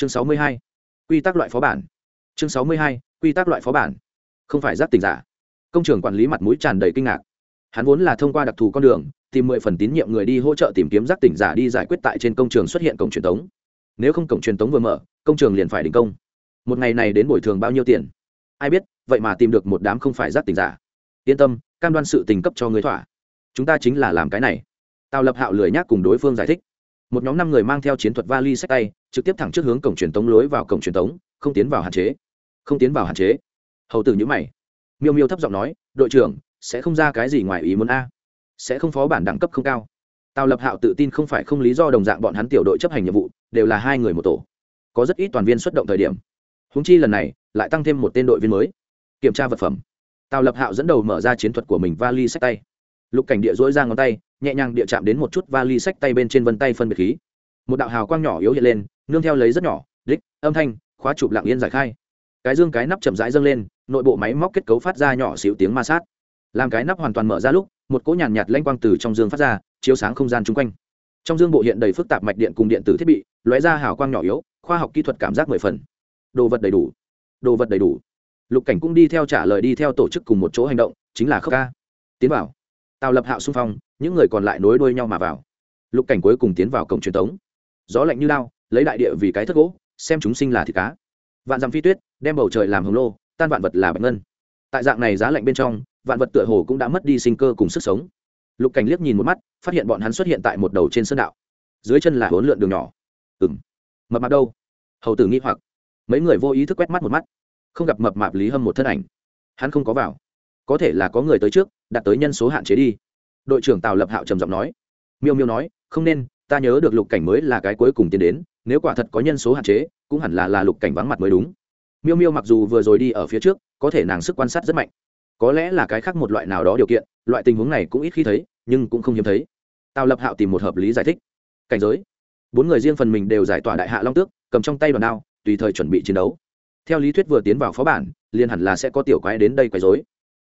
chương sáu mươi hai, quy tắc loại phó bản. Chương sáu mươi hai, quy tắc loại phó bản. Không phải giác tỉnh giả. Công trường quản lý mặt mũi tràn đầy kinh ngạc. Hắn vốn là thông qua đặc thù con đường, tìm mười phần tín nhiệm người đi hỗ trợ tìm kiếm giác tỉnh giả đi giải quyết tại trên công trường xuất hiện cổng truyền thống. nếu không cổng truyền thống vừa mở, công trường liền phải đình công. Một ngày này đến bồi thường bao nhiêu tiền? Ai biết, vậy mà tìm được một đám không phải giác tỉnh giả. Yên tâm, cam đoan sự tình cấp cho người thỏa. Chúng ta chính là làm cái này. Tào lập hạo lười nhác cùng đối phương giải thích. Một nhóm năm người mang theo chiến thuật vali sách tay trực tiếp thẳng trước hướng cổng truyền tống lối vào cổng truyền tống, không tiến vào hạn chế. Không tiến vào hạn chế. Hầu tử nhữ mày. Miêu miêu thấp giọng nói, đội trưởng, sẽ không ra cái gì ngoài ý muốn a? Sẽ không phó bản đẳng cấp không cao. Tào lập hạo tự tin không phải không lý do đồng dạng bọn hắn tiểu đội chấp hành nhiệm vụ, đều là hai người một tổ. Có rất ít toàn viên xuất động thời điểm. Húng chi lần này, lại tăng thêm một tên đội viên mới. Kiểm tra vật phẩm. Tào lập hạo dẫn đầu mở ra chiến thuật của mình vali sách tay. Lục cảnh địa dỗi ra ngón tay, nhẹ nhàng địa chạm đến một chút vali sách tay bên trên vân tay phân biệt khí. Một đạo hào quang nhỏ yếu hiện lên nương theo lấy rất nhỏ đích âm thanh khóa chụp lặng yên giải khai. Cái dương cái nắp chậm rãi dâng lên nội bộ máy móc kết cấu phát ra nhỏ xíu tiếng ma sát. Làm cái nắp hoàn toàn mở ra lúc một cỗ nhàn nhạt, nhạt lanh quang từ trong dương phát ra chiếu sáng không gian chung quanh. Trong dương bộ hiện đầy phức tạp mạch điện cùng điện tử thiết bị lóe ra hào quang nhỏ yếu khoa học kỹ thuật cảm giác mười phần. Đồ vật đầy đủ. Đồ vật đầy đủ. Lục cảnh cũng đi theo trả lời đi theo tổ chức cùng một chỗ hành động chính là khốc ca. Tiến vào. Tào lập hạo xung phong những người còn lại nối đuôi nhau mà vào. Lục cảnh cuối cùng tiến vào cổng truyền thống gió lạnh như lao lấy đại địa vì cái thất gỗ, xem chúng sinh là thịt cá. Vạn dặm phi tuyết, đem bầu trời làm hồng lô, tan vạn vật là bạch ngân. Tại dạng này giá lạnh bên trong, vạn vật tựa hồ cũng đã mất đi sinh cơ cùng sức sống. Lục cảnh liếc nhìn một mắt, phát hiện bọn hắn xuất hiện tại một đầu trên sơn đạo. Dưới chân là hỗn lượn đường nhỏ. Ừ m mập mạp đâu? Hầu tử nghi hoặc. Mấy người vô ý thức quét mắt một mắt. Không gặp mập mạp lý hâm một thân ảnh. Hắn không có vào. Có thể là có người tới trước đạt tới nhân số hạn chế đi. Đội trưởng tào lập hạo trầm giọng nói. Miêu miêu nói, không nên, ta nhớ được lục cảnh mới là cái cuối cùng tiến đến nếu quả thật có nhân số hạn chế, cũng hẳn là là lục cảnh vắng mặt mới đúng. Miêu miêu mặc dù vừa rồi đi ở phía trước, có thể nàng sức quan sát rất mạnh. Có lẽ là cái khác một loại nào đó điều kiện, loại tình huống này cũng ít khi thấy, nhưng cũng không hiếm thấy. Tào lập hạo tìm một hợp lý giải thích. Cảnh giới. Bốn người riêng phần mình đều giải tỏa đại hạ long tước, cầm trong tay đòn đao, tùy thời chuẩn bị chiến đấu. Theo lý thuyết vừa tiến vào phó bản, liền hẳn là sẽ có tiểu quái đến đây quấy dối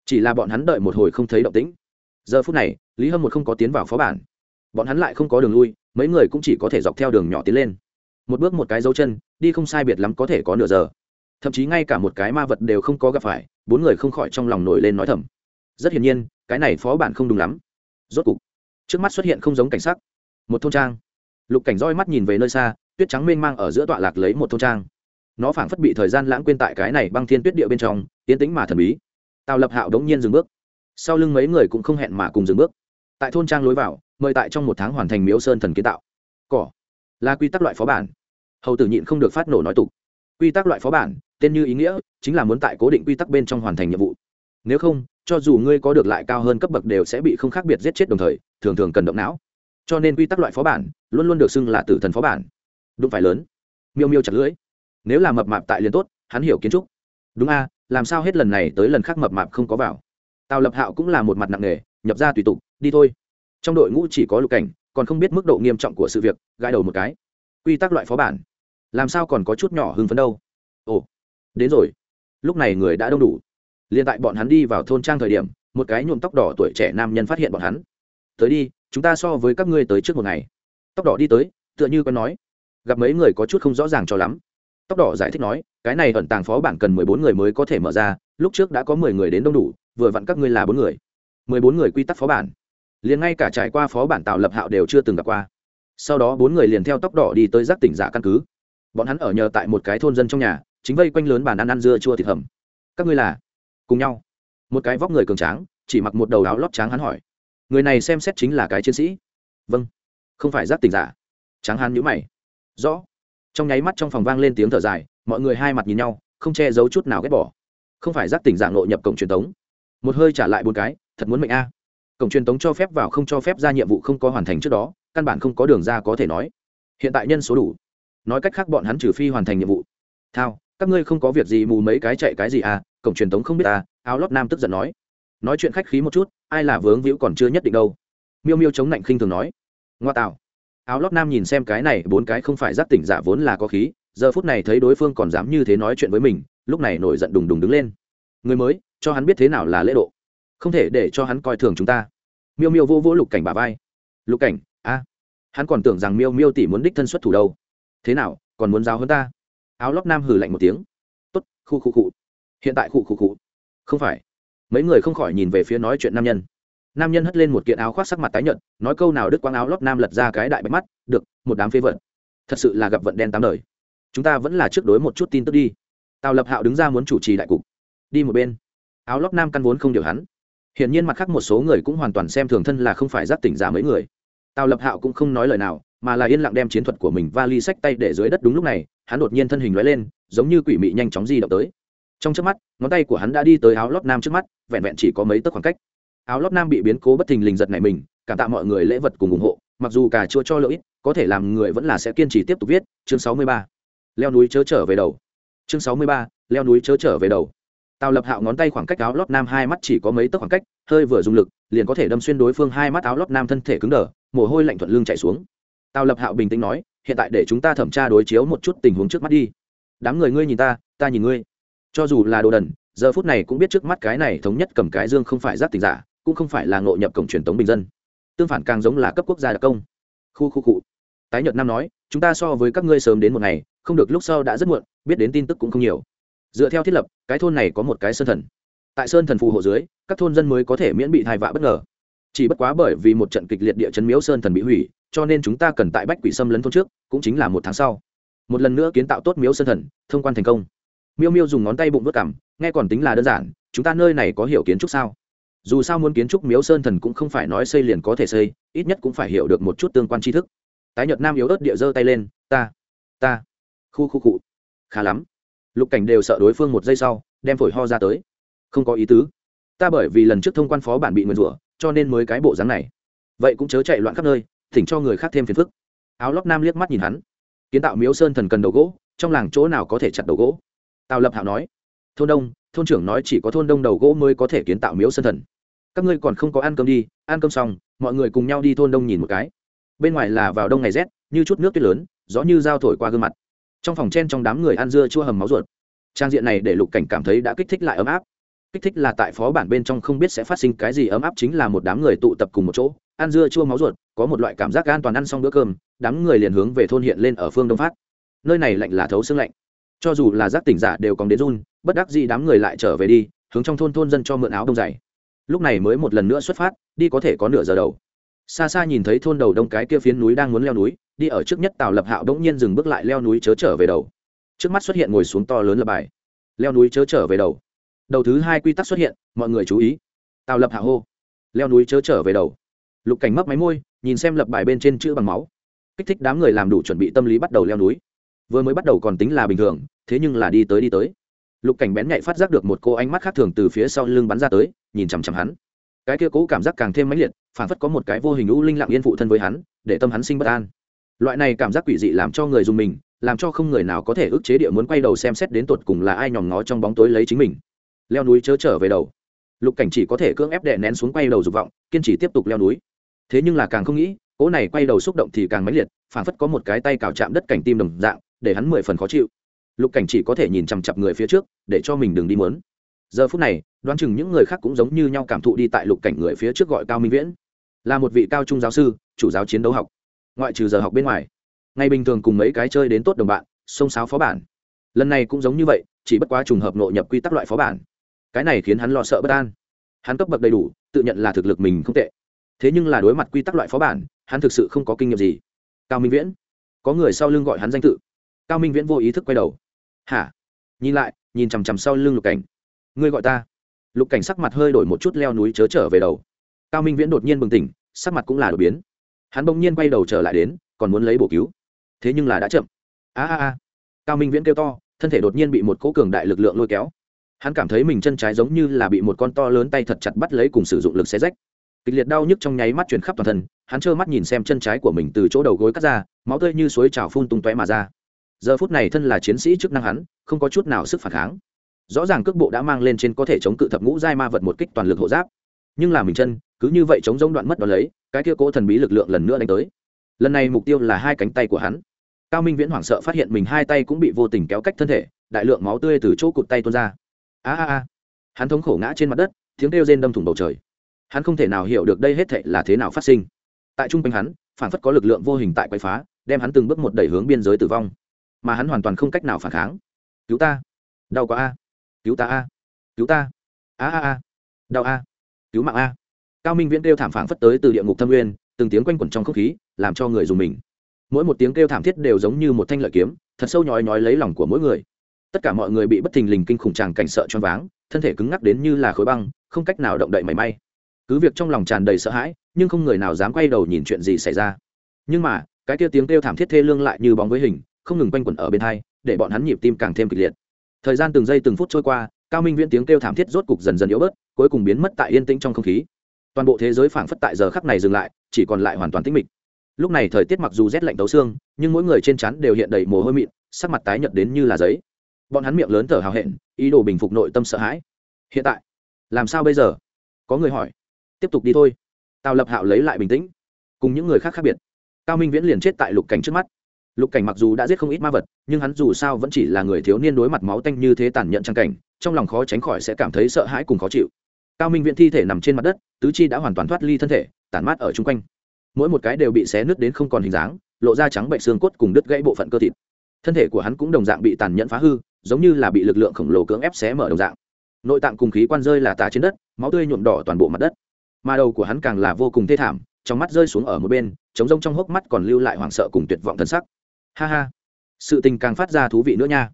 chỉ là bọn hắn đợi một hồi không thấy động tĩnh. Giờ phút này, lý hâm một không có tiến vào phó bản. Bọn hắn lại không có đường lui, mấy người cũng chỉ có thể dọc theo đường nhỏ tiến lên một bước một cái dấu chân, đi không sai biệt lắm có thể có nửa giờ. Thậm chí ngay cả một cái ma vật đều không có gặp phải, bốn người không khỏi trong lòng nổi lên nói thầm. Rất hiển nhiên, cái này phó bản không đúng lắm. Rốt cục, trước mắt xuất hiện không giống cảnh sắc. Một thôn trang. Lục cảnh roi mắt nhìn về nơi xa, tuyết trắng mênh mang ở giữa tọa lạc lấy một thôn trang. Nó phảng phất bị thời gian lãng quên tại cái này băng thiên tuyết địa bên trong, tiến tĩnh mà thần bí. Tào lập hạo đống nhiên dừng bước. Sau lưng mấy người cũng không hẹn mà cùng dừng bước. Tại thôn trang lối vào, mời tại trong một tháng hoàn thành miếu sơn thần kiến tạo. Cỏ. Là quy tắc loại phó bản hầu tử nhịn không được phát nổ nói tục. Quy tắc loại phó bản, tên như ý nghĩa, chính là muốn tại cố định quy tắc bên trong hoàn thành nhiệm vụ. Nếu không, cho dù ngươi có được lại cao hơn cấp bậc đều sẽ bị không khác biệt giết chết đồng thời, thường thường cần động não. Cho nên quy tắc loại phó bản, luôn luôn được xưng là tử thần phó bản. Đúng phải lớn. Miêu miêu chặt lưỡi. Nếu là mập mạp tại liền tốt, hắn hiểu kiến trúc. Đúng a, làm sao hết lần này tới lần khác mập mạp không có vào? Tào lập hạo cũng là một mặt nặng nề, nhập ra tùy tục, đi thôi. Trong đội ngũ chỉ có lục cảnh, còn không biết mức độ nghiêm trọng của sự việc, gãi đầu một cái quy tắc loại phó bản. Làm sao còn có chút nhỏ hưng phấn đâu? Ồ, đến rồi. Lúc này người đã đông đủ. Liền tại bọn hắn đi vào thôn trang thời điểm, một cái nhuộm tóc đỏ tuổi trẻ nam nhân phát hiện bọn hắn. Tới đi, chúng ta so với các ngươi tới trước một ngày. Tóc đỏ đi tới, tựa như có nói. Gặp mấy người có chút không rõ ràng cho lắm. Tóc đỏ giải thích nói, cái này ẩn tàng phó bản cần mười bốn người mới có thể mở ra, lúc trước đã có mười người đến đông đủ, vừa vặn các ngươi là bốn người. Mười bốn người quy tắc phó bản. Liền ngay cả trải qua phó bản tạo lập hạo đều chưa từng gặp qua sau đó bốn người liền theo tóc đỏ đi tới giác tỉnh giả căn cứ. Bọn hắn ở nhờ tại một cái thôn dân trong nhà, chính vây quanh lớn bàn ăn ăn dưa chua thịt hầm. Các ngươi là? Cùng nhau. Một cái vóc người cường tráng, chỉ mặc một đầu áo lót tráng hắn hỏi. Người này xem xét chính là cái chiến sĩ? Vâng. Không phải giác tỉnh giả. Tráng hắn nhữ mày. Rõ. Trong nháy mắt trong phòng vang lên tiếng thở dài, mọi người hai mặt nhìn nhau, không che giấu chút nào ghét bỏ. Không phải giác tỉnh giả nội nhập cổng truyền thống một hơi trả lại bốn cái, thật muốn mệnh a. Cổng truyền thống cho phép vào không cho phép ra nhiệm vụ không có hoàn thành trước đó căn bản không có đường ra có thể nói. Hiện tại nhân số đủ. Nói cách khác bọn hắn trừ phi hoàn thành nhiệm vụ. Thao, các ngươi không có việc gì mù mấy cái chạy cái gì à? Cổng truyền thống không biết à? Áo lót nam tức giận nói. Nói chuyện khách khí một chút, ai là vướng víu còn chưa nhất định đâu. Miêu miêu chống lạnh khinh thường nói. Ngoa tạo. Áo lót nam nhìn xem cái này, bốn cái không phải giác tỉnh giả vốn là có khí, giờ phút này thấy đối phương còn dám như thế nói chuyện với mình, lúc này nổi giận đùng đùng đứng lên. Người mới, cho hắn biết thế nào là lễ độ. Không thể để cho hắn coi thường chúng ta. Miêu miêu vô vô lục cảnh bà vai. Lục cảnh a, hắn còn tưởng rằng miêu miêu tỷ muốn đích thân xuất thủ đâu. Thế nào, còn muốn giáo hơn ta? Áo lót nam hừ lạnh một tiếng. Tốt, khu khu khu. hiện tại khu khu khu. không phải. Mấy người không khỏi nhìn về phía nói chuyện nam nhân. Nam nhân hất lên một kiện áo khoác sắc mặt tái nhợt, nói câu nào đứt quang áo lót nam lật ra cái đại bạch mắt, được, một đám phế vật. thật sự là gặp vận đen tám đời. Chúng ta vẫn là trước đối một chút tin tức đi. Tào lập hạo đứng ra muốn chủ trì đại cục. Đi một bên. Áo lót nam căn vốn không điều hắn. Hiển nhiên mặt khác một số người cũng hoàn toàn xem thường thân là không phải giáp tỉnh giả mấy người tào lập hạo cũng không nói lời nào, mà là yên lặng đem chiến thuật của mình va ly sách tay để dưới đất đúng lúc này, hắn đột nhiên thân hình lóe lên, giống như quỷ mị nhanh chóng di động tới. Trong trước mắt, ngón tay của hắn đã đi tới áo lót nam trước mắt, vẹn vẹn chỉ có mấy tấc khoảng cách. Áo lót nam bị biến cố bất thình lình giật này mình, cảm tạ mọi người lễ vật cùng ủng hộ, mặc dù cả chưa cho lợi có thể làm người vẫn là sẽ kiên trì tiếp tục viết. Chương sáu mươi ba. Leo núi chớ trở về đầu. Chương sáu mươi ba. Leo núi chớ trở về đầu tào lập hạo ngón tay khoảng cách áo lót nam hai mắt chỉ có mấy tấc khoảng cách, hơi vừa dùng lực, liền có thể đâm xuyên đối phương hai mắt áo lót nam thân thể cứng đờ, mồ hôi lạnh thuận lưng chạy xuống. Tào lập hạo bình tĩnh nói, hiện tại để chúng ta thẩm tra đối chiếu một chút tình huống trước mắt đi. Đám người ngươi nhìn ta ta nhìn ngươi. Cho dù là đồ đần, giờ phút này cũng biết trước mắt cái này thống nhất cầm cái dương không phải giáp tình giả, cũng không phải là ngộ nhập cổng truyền thống bình dân. Tương phản càng giống là cấp quốc gia đặc công. Khu khu cụ tái nhật nam nói, chúng ta so với các ngươi sớm đến một ngày, không được lúc sau đã rất muộn, biết đến tin tức cũng không nhiều dựa theo thiết lập, cái thôn này có một cái sơn thần. Tại sơn thần phù hộ dưới, các thôn dân mới có thể miễn bị thai vạ bất ngờ. Chỉ bất quá bởi vì một trận kịch liệt địa chấn miếu sơn thần bị hủy, cho nên chúng ta cần tại bách quỷ xâm lấn thôn trước, cũng chính là một tháng sau. Một lần nữa kiến tạo tốt miếu sơn thần, thông quan thành công. Miêu miêu dùng ngón tay bụng vớt cảm nghe còn tính là đơn giản, chúng ta nơi này có hiểu kiến trúc sao? Dù sao muốn kiến trúc miếu sơn thần cũng không phải nói xây liền có thể xây, ít nhất cũng phải hiểu được một chút tương quan tri thức. Tái nhật nam yếu ớt địa giơ tay lên, ta ta. Khu khu cụ khá lắm lục cảnh đều sợ đối phương một giây sau, đem phổi ho ra tới. Không có ý tứ. Ta bởi vì lần trước thông quan phó bản bị nguyền rủa, cho nên mới cái bộ dáng này. Vậy cũng chớ chạy loạn khắp nơi, thỉnh cho người khác thêm phiền phức. Áo lóc nam liếc mắt nhìn hắn. Kiến tạo miếu sơn thần cần đầu gỗ, trong làng chỗ nào có thể chặt đầu gỗ? Tào lập hạo nói. Thôn đông, thôn trưởng nói chỉ có thôn đông đầu gỗ mới có thể kiến tạo miếu sơn thần. Các ngươi còn không có ăn cơm đi, ăn cơm xong, mọi người cùng nhau đi thôn đông nhìn một cái. Bên ngoài là vào đông ngày rét, như chút nước tuyết lớn, gió như dao thổi qua gương mặt trong phòng chen trong đám người ăn dưa chua hầm máu ruột. Trang diện này để lục cảnh cảm thấy đã kích thích lại ấm áp. Kích thích là tại phó bản bên trong không biết sẽ phát sinh cái gì ấm áp chính là một đám người tụ tập cùng một chỗ, ăn dưa chua máu ruột, có một loại cảm giác an toàn ăn xong bữa cơm, đám người liền hướng về thôn hiện lên ở phương đông phát. Nơi này lạnh là thấu xương lạnh. Cho dù là giác tỉnh giả đều còn đến run, bất đắc gì đám người lại trở về đi, hướng trong thôn thôn dân cho mượn áo đông dày. Lúc này mới một lần nữa xuất phát, đi có thể có nửa giờ đầu xa xa nhìn thấy thôn đầu đông cái kia phiến núi đang muốn leo núi, đi ở trước nhất tào lập hạo đ ỗ n g nhiên dừng bước lại leo núi chớ trở về đầu. Trước mắt xuất hiện ngồi xuống to lớn lập bài. Leo núi chớ trở về đầu. Đầu thứ hai quy tắc xuất hiện, mọi người chú ý. Tào lập hạ hô. Leo núi chớ trở về đầu. Lục cảnh mấp máy môi, nhìn xem lập bài bên trên chữ bằng máu. Kích thích đám người làm đủ chuẩn bị tâm lý bắt đầu leo núi. Vừa mới bắt đầu còn tính là bình thường, thế nhưng là đi tới đi tới. Lục cảnh bén nhạy phát giác được một cô ánh mắt khác thường từ phía sau lưng bắn ra tới, nhìn chằm chằm hắn cái kia cố cảm giác càng thêm mãnh liệt, phản phất có một cái vô hình u linh lặng yên phụ thân với hắn, để tâm hắn sinh bất an. Loại này cảm giác quỷ dị làm cho người dùng mình, làm cho không người nào có thể ức chế địa muốn quay đầu xem xét đến tột cùng là ai nhòm ngó trong bóng tối lấy chính mình. Leo núi chớ trở về đầu. Lục cảnh chỉ có thể cưỡng ép đè nén xuống quay đầu dục vọng, kiên trì tiếp tục leo núi. Thế nhưng là càng không nghĩ cỗ này quay đầu xúc động thì càng mãnh liệt, phản phất có một cái tay cào chạm đất cảnh tim đồng dạng, để hắn mười phần khó chịu. Lục cảnh chỉ có thể nhìn chằm chặp người phía trước, để cho mình đừng đi mớn giờ phút này đoán chừng những người khác cũng giống như nhau cảm thụ đi tại lục cảnh người phía trước gọi cao minh viễn là một vị cao trung giáo sư chủ giáo chiến đấu học ngoại trừ giờ học bên ngoài ngày bình thường cùng mấy cái chơi đến tốt đồng bạn xông sáo phó bản lần này cũng giống như vậy chỉ bất quá trùng hợp nội nhập quy tắc loại phó bản cái này khiến hắn lo sợ bất an hắn cấp bậc đầy đủ tự nhận là thực lực mình không tệ thế nhưng là đối mặt quy tắc loại phó bản hắn thực sự không có kinh nghiệm gì cao minh viễn có người sau lưng gọi hắn danh tự cao minh viễn vô ý thức quay đầu hả nhìn lại nhìn chằm chằm sau lưng lục cảnh ngươi gọi ta lục cảnh sắc mặt hơi đổi một chút leo núi chớ trở về đầu. Cao minh viễn đột nhiên bừng tỉnh, sắc mặt cũng là đột biến. Hắn bỗng nhiên quay đầu trở lại đến, còn muốn lấy bổ cứu. Thế nhưng là đã chậm. A a a. Cao minh viễn kêu to, thân thể đột nhiên bị một cỗ cường đại lực lượng lôi kéo. Hắn cảm thấy mình chân trái giống như là bị một con to lớn tay thật chặt bắt lấy cùng sử dụng lực xé rách. Kịch liệt đau nhức trong nháy mắt chuyển khắp toàn thân, hắn trơ mắt nhìn xem chân trái của mình từ chỗ đầu gối cắt ra, máu tươi như suối trào phun tung tóe mà ra. Giờ phút này thân là chiến sĩ chức năng hắn, không có chút nào sức phản kháng rõ ràng cước bộ đã mang lên trên có thể chống cự thập ngũ giai ma vật một kích toàn lực hộ giáp. Nhưng là mình chân, cứ như vậy chống giống đoạn mất đ lấy, cái kia cố thần bí lực lượng lần nữa đánh tới. Lần này mục tiêu là hai cánh tay của hắn. Cao minh viễn hoảng sợ phát hiện mình hai tay cũng bị vô tình kéo cách thân thể, đại lượng máu tươi từ chỗ cụt tay tuôn ra. A a a. Hắn thống khổ ngã trên mặt đất, tiếng kêu rên đâm thủng bầu trời. Hắn không thể nào hiểu được đây hết thệ là thế nào phát sinh. Tại trung quanh hắn, phản phất có lực lượng vô hình tại quậy phá, đem hắn từng bước một đẩy hướng biên giới tử vong. Mà hắn hoàn toàn không cách nào phản kháng. Cứu ta. Đau quá a cứu ta a, cứu ta, a a a, đau a, cứu mạng a. Cao minh viễn kêu thảm phảng phất tới từ địa ngục thâm nguyên, từng tiếng quanh quẩn trong không khí, làm cho người dùng mình. Mỗi một tiếng kêu thảm thiết đều giống như một thanh lợi kiếm, thật sâu nhói nhói lấy lòng của mỗi người. Tất cả mọi người bị bất thình lình kinh khủng tràng cảnh sợ choáng váng, thân thể cứng ngắc đến như là khối băng, không cách nào động đậy mảy may. Cứ việc trong lòng tràn đầy sợ hãi, nhưng không người nào dám quay đầu nhìn chuyện gì xảy ra. Nhưng mà, cái kia tiếng kêu thảm thiết thê lương lại như bóng với hình, không ngừng quanh quẩn ở bên hai, để bọn hắn nhịp tim càng thêm kịch liệt thời gian từng giây từng phút trôi qua, cao minh viễn tiếng kêu thảm thiết rốt cục dần dần yếu bớt, cuối cùng biến mất tại yên tĩnh trong không khí. Toàn bộ thế giới phảng phất tại giờ khắc này dừng lại, chỉ còn lại hoàn toàn tĩnh mịch. Lúc này thời tiết mặc dù rét lạnh tấu xương, nhưng mỗi người trên chắn đều hiện đầy mồ hôi mịn, sắc mặt tái nhợt đến như là giấy. Bọn hắn miệng lớn thở hào hẹn, ý đồ bình phục nội tâm sợ hãi. Hiện tại, làm sao bây giờ? Có người hỏi. Tiếp tục đi thôi. Tào lập hạo lấy lại bình tĩnh. Cùng những người khác khác biệt, cao minh viễn liền chết tại lục cảnh trước mắt lục cảnh mặc dù đã giết không ít ma vật, nhưng hắn dù sao vẫn chỉ là người thiếu niên đối mặt máu tanh như thế tàn nhẫn trang cảnh, trong lòng khó tránh khỏi sẽ cảm thấy sợ hãi cùng khó chịu. Cao minh viện thi thể nằm trên mặt đất, tứ chi đã hoàn toàn thoát ly thân thể, tản mát ở chung quanh. Mỗi một cái đều bị xé nứt đến không còn hình dáng, lộ ra trắng bệnh xương cốt cùng đứt gãy bộ phận cơ thịt. Thân thể của hắn cũng đồng dạng bị tàn nhẫn phá hư, giống như là bị lực lượng khổng lồ cưỡng ép xé mở đồng dạng. Nội tạng cùng khí quan rơi là tà trên đất, máu tươi nhuộm đỏ toàn bộ mặt đất. Mà đầu của hắn càng là vô cùng thê thảm, trong mắt rơi xuống ở một bên, trống rông trong hốc mắt còn lưu lại hoảng sợ cùng tuyệt vọng thân sắc ha ha. Sự tình càng phát ra thú vị nữa nha.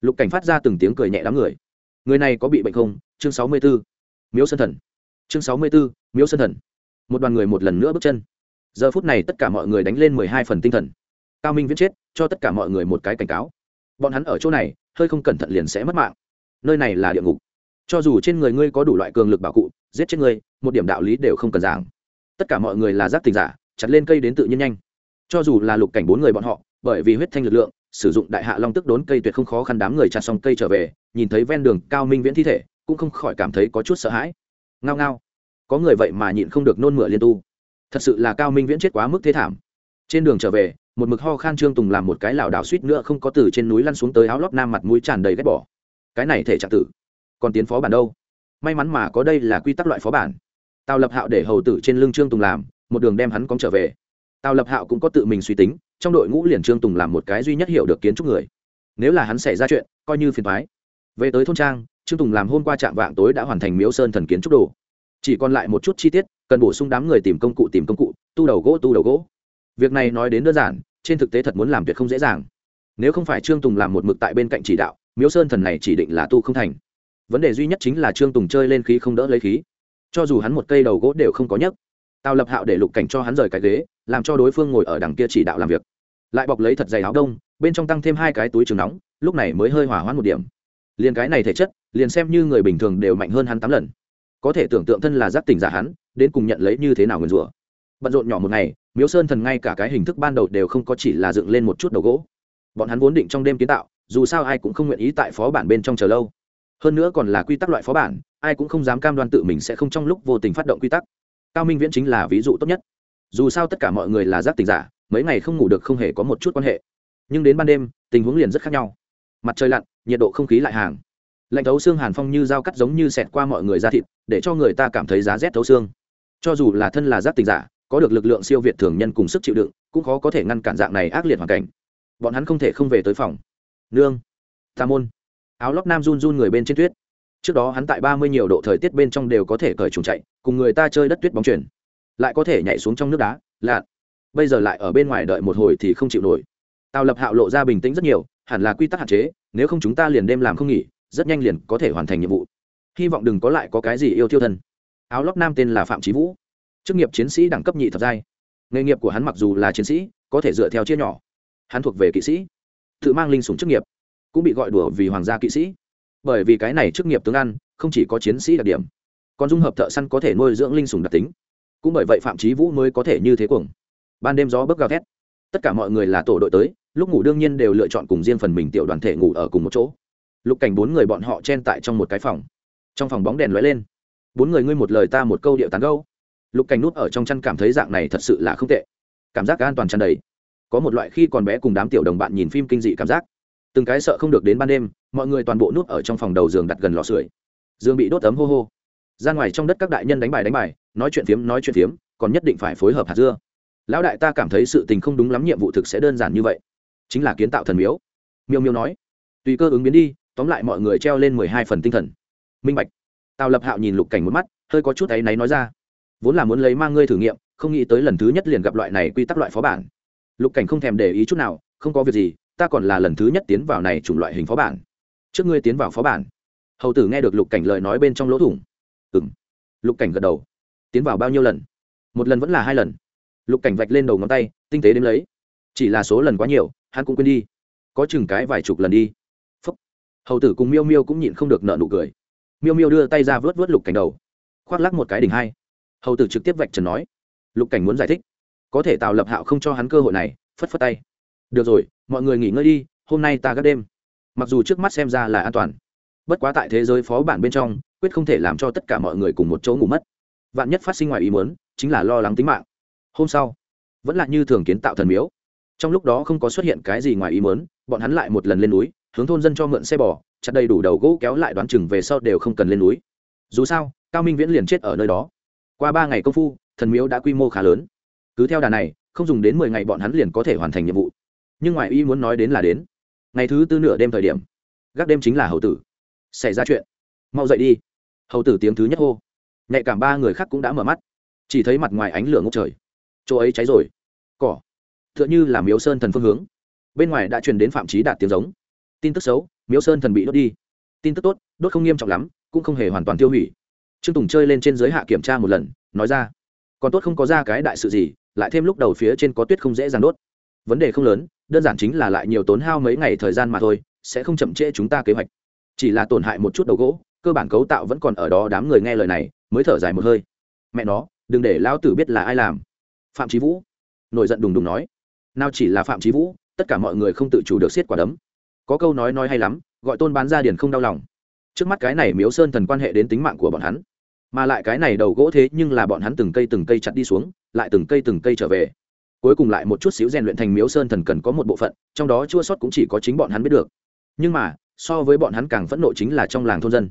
Lục cảnh phát ra từng tiếng cười nhẹ đám người. Người này có bị bệnh không? Chương sáu mươi b ố miếu sân thần. Chương sáu mươi b ố miếu sân thần. Một đoàn người một lần nữa bước chân. Giờ phút này tất cả mọi người đánh lên mười hai phần tinh thần. Cao minh viết chết, cho tất cả mọi người một cái cảnh cáo. Bọn hắn ở chỗ này, hơi không cẩn thận liền sẽ mất mạng. Nơi này là địa ngục. Cho dù trên người ngươi có đủ loại cường lực bảo cụ, giết chết ngươi, một điểm đạo lý đều không cần giảng. Tất cả mọi người là giác tình giả, chặt lên cây đến tự nhiên nhanh. Cho dù là lục cảnh bốn người bọn họ bởi vì huyết thanh lực lượng, sử dụng đại hạ long tức đốn cây tuyệt không khó khăn đám người chặt xong cây trở về, nhìn thấy ven đường cao minh viễn thi thể, cũng không khỏi cảm thấy có chút sợ hãi. Ngao ngao. Có người vậy mà nhịn không được nôn mửa liên tu. Thật sự là cao minh viễn chết quá mức thế thảm. Trên đường trở về, một mực ho khan trương tùng làm một cái lảo đảo suýt nữa không có từ trên núi lăn xuống tới áo lót nam mặt mũi tràn đầy ghét bỏ. Cái này thể trạng tử, còn tiến phó bản đâu? May mắn mà có đây là quy tắc loại phó bản. Tào lập hạo để hầu tử trên lưng trương tùng làm, một đường đem hắn cóng trở về. Tào lập hạo cũng có tự mình suy tính trong đội ngũ liền trương tùng làm một cái duy nhất hiểu được kiến trúc người nếu là hắn xảy ra chuyện coi như phiền thoái về tới thôn trang trương tùng làm hôm qua trạm vạng tối đã hoàn thành miếu sơn thần kiến trúc đồ chỉ còn lại một chút chi tiết cần bổ sung đám người tìm công cụ tìm công cụ tu đầu gỗ tu đầu gỗ việc này nói đến đơn giản trên thực tế thật muốn làm việc không dễ dàng nếu không phải trương tùng làm một mực tại bên cạnh chỉ đạo miếu sơn thần này chỉ định là tu không thành vấn đề duy nhất chính là trương tùng chơi lên khí không đỡ lấy khí cho dù hắn một cây đầu gỗ đều không có nhấc tào lập hạo để lục cảnh cho hắn rời cái ghế, làm cho đối phương ngồi ở đằng kia chỉ đạo làm việc. Lại bọc lấy thật dày áo đông, bên trong tăng thêm hai cái túi trường nóng, lúc này mới hơi hỏa hoãn một điểm. Liền cái này thể chất, liền xem như người bình thường đều mạnh hơn hắn tám lần. Có thể tưởng tượng thân là giác tỉnh giả hắn, đến cùng nhận lấy như thế nào nguyền rủa. Bận rộn nhỏ một ngày, miếu sơn thần ngay cả cái hình thức ban đầu đều không có chỉ là dựng lên một chút đầu gỗ. Bọn hắn vốn định trong đêm kiến tạo, dù sao ai cũng không nguyện ý tại phó bản bên trong chờ lâu. Hơn nữa còn là quy tắc loại phó bản, ai cũng không dám cam đoan tự mình sẽ không trong lúc vô tình phát động quy tắc cao minh viễn chính là ví dụ tốt nhất. Dù sao tất cả mọi người là giác tình giả, mấy ngày không ngủ được không hề có một chút quan hệ. Nhưng đến ban đêm, tình huống liền rất khác nhau. Mặt trời lặn, nhiệt độ không khí lại hàng. Lạnh thấu xương hàn phong như dao cắt giống như xẹt qua mọi người da thịt, để cho người ta cảm thấy giá rét thấu xương. Cho dù là thân là giác tình giả, có được lực lượng siêu việt thường nhân cùng sức chịu đựng, cũng khó có thể ngăn cản dạng này ác liệt hoàn cảnh. Bọn hắn không thể không về tới phòng. Nương tà môn. Áo lóc nam run run người bên trên tuyết trước đó hắn tại ba mươi nhiều độ thời tiết bên trong đều có thể cởi trùng chạy, cùng người ta chơi đất tuyết bóng chuyển lại có thể nhảy xuống trong nước đá lạn bây giờ lại ở bên ngoài đợi một hồi thì không chịu nổi. Tào lập hạo lộ ra bình tĩnh rất nhiều, hẳn là quy tắc hạn chế, nếu không chúng ta liền đêm làm không nghỉ, rất nhanh liền có thể hoàn thành nhiệm vụ. Hy vọng đừng có lại có cái gì yêu thiêu thân. Áo lóc nam tên là phạm trí vũ, chức nghiệp chiến sĩ đẳng cấp nhị thập giai. Nghề nghiệp của hắn mặc dù là chiến sĩ, có thể dựa theo chia nhỏ. Hắn thuộc về kỵ sĩ, tự mang linh súng chức nghiệp, cũng bị gọi đùa vì hoàng gia kỵ sĩ bởi vì cái này chức nghiệp tướng ăn không chỉ có chiến sĩ đặc điểm, còn dung hợp thợ săn có thể nuôi dưỡng linh sủng đặc tính. Cũng bởi vậy phạm trí vũ mới có thể như thế cuồng. Ban đêm gió bấc gào thét, tất cả mọi người là tổ đội tới, lúc ngủ đương nhiên đều lựa chọn cùng riêng phần mình tiểu đoàn thể ngủ ở cùng một chỗ. Lục cảnh bốn người bọn họ chen tại trong một cái phòng. Trong phòng bóng đèn lóe lên. Bốn người ngươi một lời ta một câu điệu tán gâu lục cảnh nút ở trong chăn cảm thấy dạng này thật sự là không tệ. Cảm giác an toàn tràn đầy. Có một loại khi còn bé cùng đám tiểu đồng bạn nhìn phim kinh dị cảm giác từng cái sợ không được đến ban đêm, mọi người toàn bộ nút ở trong phòng đầu giường đặt gần lò sưởi. Giường bị đốt ấm hô hô. Ra ngoài trong đất các đại nhân đánh bài đánh bài, nói chuyện phiếm, nói chuyện phiếm, còn nhất định phải phối hợp hạt dưa. Lão đại ta cảm thấy sự tình không đúng lắm, nhiệm vụ thực sẽ đơn giản như vậy. Chính là kiến tạo thần miếu. Miêu miêu nói. Tùy cơ ứng biến đi, tóm lại mọi người treo lên mười hai phần tinh thần. Minh bạch. Tào lập hạo nhìn lục cảnh một mắt, hơi có chút áy náy nói ra. Vốn là muốn lấy mang ngươi thử nghiệm, không nghĩ tới lần thứ nhất liền gặp loại này quy tắc loại phó bản. Lục cảnh không thèm để ý chút nào, không có việc gì ta còn là lần thứ nhất tiến vào này chủng loại hình phó bản. Trước ngươi tiến vào phó bản. Hầu tử nghe được lục cảnh lời nói bên trong lỗ thủng. Ừng lục cảnh gật đầu. Tiến vào bao nhiêu lần? Một lần vẫn là hai lần. Lục cảnh vạch lên đầu ngón tay, tinh tế đếm lấy. Chỉ là số lần quá nhiều, hắn cũng quên đi. Có chừng cái vài chục lần đi. Phúc. hầu tử cùng miêu miêu cũng nhịn không được nợ nụ cười. Miêu miêu đưa tay ra vớt vớt lục cảnh đầu. Khoác lắc một cái đỉnh hai. Hầu tử trực tiếp vạch trần nói. Lục cảnh muốn giải thích. Có thể tạo lập hạo không cho hắn cơ hội này, phất phất tay được rồi, mọi người nghỉ ngơi đi, hôm nay ta gác đêm. Mặc dù trước mắt xem ra là an toàn, bất quá tại thế giới phó bản bên trong, quyết không thể làm cho tất cả mọi người cùng một chỗ ngủ mất. Vạn nhất phát sinh ngoài ý muốn, chính là lo lắng tính mạng. Hôm sau, vẫn là như thường kiến tạo thần miếu. Trong lúc đó không có xuất hiện cái gì ngoài ý muốn, bọn hắn lại một lần lên núi, hướng thôn dân cho mượn xe bò, chặt đầy đủ đầu gỗ kéo lại đoán chừng về sau đều không cần lên núi. Dù sao, cao minh viễn liền chết ở nơi đó. Qua ba ngày công phu, thần miếu đã quy mô khá lớn. Cứ theo đà này, không dùng đến mười ngày bọn hắn liền có thể hoàn thành nhiệm vụ nhưng ngoài ý muốn nói đến là đến. Ngày thứ tư nửa đêm thời điểm, gác đêm chính là hầu tử. Xảy ra chuyện. Mau dậy đi. Hầu tử tiếng thứ nhất hô. Nhạy cảm ba người khác cũng đã mở mắt. Chỉ thấy mặt ngoài ánh lửa ngốc trời. Chỗ ấy cháy rồi. Cỏ. T h ư ợ n h ư là miếu sơn thần phương hướng. Bên ngoài đã truyền đến phạm trí đạt tiếng giống. Tin tức xấu, miếu sơn thần bị đốt đi. Tin tức tốt, đốt không nghiêm trọng lắm, cũng không hề hoàn toàn tiêu hủy. Trương tùng chơi lên trên giới hạ kiểm tra một lần, nói ra. Còn tốt không có ra cái đại sự gì, lại thêm lúc đầu phía trên có tuyết không dễ dàng đốt. Vấn đề không lớn đơn giản chính là lại nhiều tốn hao mấy ngày thời gian mà thôi, sẽ không chậm trễ chúng ta kế hoạch. Chỉ là tổn hại một chút đầu gỗ, cơ bản cấu tạo vẫn còn ở đó, đám người nghe lời này, mới thở dài một hơi. Mẹ nó, đừng để lão tử biết là ai làm. Phạm trí vũ, nổi giận đùng đùng nói. Nào chỉ là phạm trí vũ, tất cả mọi người không tự chủ được xiết quả đấm. Có câu nói nói hay lắm, gọi tôn bán ra điền không đau lòng. Trước mắt cái này miếu sơn thần quan hệ đến tính mạng của bọn hắn. Mà lại cái này đầu gỗ thế nhưng là bọn hắn từng cây từng cây chặt đi xuống, lại từng cây từng cây trở về cuối cùng lại một chút xíu rèn luyện thành miếu sơn thần cần có một bộ phận, trong đó chua sót cũng chỉ có chính bọn hắn biết được. Nhưng mà, so với bọn hắn càng phẫn nộ chính là trong làng thôn dân.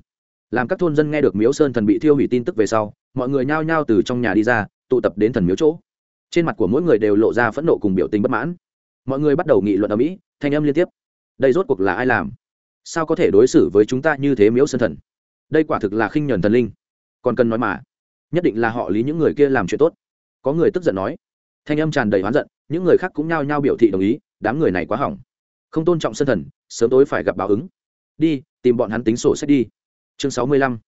Làm các thôn dân nghe được miếu sơn thần bị thiêu hủy tin tức về sau, mọi người nhao nhao từ trong nhà đi ra, tụ tập đến thần miếu chỗ. Trên mặt của mỗi người đều lộ ra phẫn nộ cùng biểu tình bất mãn. Mọi người bắt đầu nghị luận ở mỹ, thanh âm liên tiếp. Đây rốt cuộc là ai làm? Sao có thể đối xử với chúng ta như thế miếu sơn thần? Đây quả thực là khinh nhuần thần linh. Còn cần nói mà. Nhất định là họ lý những người kia làm chuyện tốt. Có người tức giận nói thanh âm tràn đầy oán giận, những người khác cũng nhao nhao biểu thị đồng ý, đám người này quá hỏng. Không tôn trọng sân thần, sớm tối phải gặp báo ứng. Đi, tìm bọn hắn tính sổ sách đi. Chương sáu mươi lăm,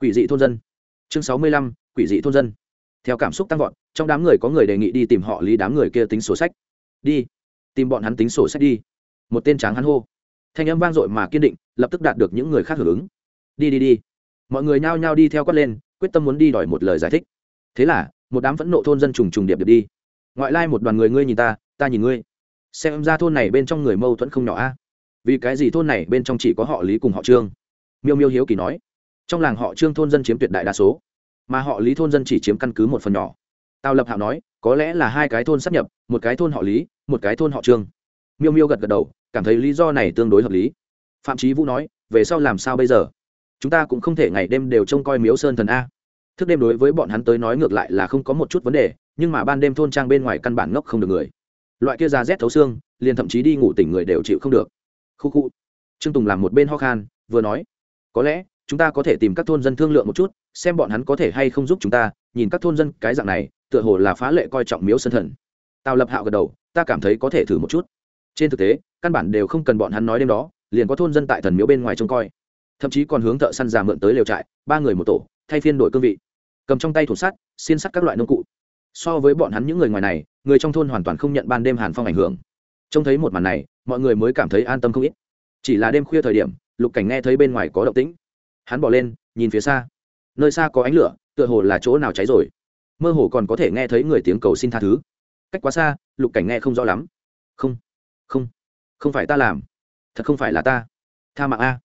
quỷ dị thôn dân. Chương sáu mươi lăm, quỷ dị thôn dân. Theo cảm xúc tăng vọt, trong đám người có người đề nghị đi tìm họ lý đám người kia tính sổ sách. Đi, tìm bọn hắn tính sổ sách đi. Một tên tráng hắn hô. Thanh âm vang dội mà kiên định, lập tức đạt được những người khác hưởng ứng. Đi đi đi. Mọi người nhao nhao đi theo quát lên, quyết tâm muốn đi đòi một lời giải thích. Thế là, một đám phẫn nộ thôn dân trùng trùng điệp điệp đi ngoại lai một đoàn người ngươi nhìn ta ta nhìn ngươi. Xem ra thôn này bên trong người mâu thuẫn không nhỏ a. Vì cái gì thôn này bên trong chỉ có họ lý cùng họ trương? Miêu miêu hiếu kỳ nói. Trong làng họ trương thôn dân chiếm tuyệt đại đa số, mà họ lý thôn dân chỉ chiếm căn cứ một phần nhỏ. Tào lập hạo nói, có lẽ là hai cái thôn sắp nhập, một cái thôn họ lý, một cái thôn họ trương. Miêu miêu gật gật đầu, cảm thấy lý do này tương đối hợp lý. Phạm trí vũ nói, về sau làm sao bây giờ? Chúng ta cũng không thể ngày đêm đều trông coi miếu sơn thần a thức đêm đối với bọn hắn tới nói ngược lại là không có một chút vấn đề, nhưng mà ban đêm thôn trang bên ngoài căn bản ngốc không được người. Loại kia ra rét thấu xương, liền thậm chí đi ngủ tỉnh người đều chịu không được. Khu khu. Trương tùng làm một bên ho khan, vừa nói, có lẽ chúng ta có thể tìm các thôn dân thương lượng một chút, xem bọn hắn có thể hay không giúp chúng ta, nhìn các thôn dân cái dạng này, tựa hồ là phá lệ coi trọng miếu sân thần. Tào lập hạo gật đầu, ta cảm thấy có thể thử một chút. Trên thực tế, căn bản đều không cần bọn hắn nói đêm đó, liền có thôn dân tại thần miếu bên ngoài trông coi. Thậm chí còn hướng thợ săn già mượn tới lều trại, ba người một tổ, thay phiên đổi cương vị cầm trong tay thủ sắt, xiên sắt các loại nông cụ. So với bọn hắn những người ngoài này, người trong thôn hoàn toàn không nhận ban đêm hàn phong ảnh hưởng. Trông thấy một màn này, mọi người mới cảm thấy an tâm không ít. Chỉ là đêm khuya thời điểm, lục cảnh nghe thấy bên ngoài có động tĩnh. Hắn bỏ lên, nhìn phía xa. Nơi xa có ánh lửa, tựa hồ là chỗ nào cháy rồi. Mơ hồ còn có thể nghe thấy người tiếng cầu xin tha thứ. Cách quá xa, lục cảnh nghe không rõ lắm. Không không không phải ta làm. Thật không phải là ta. Tha mạng a.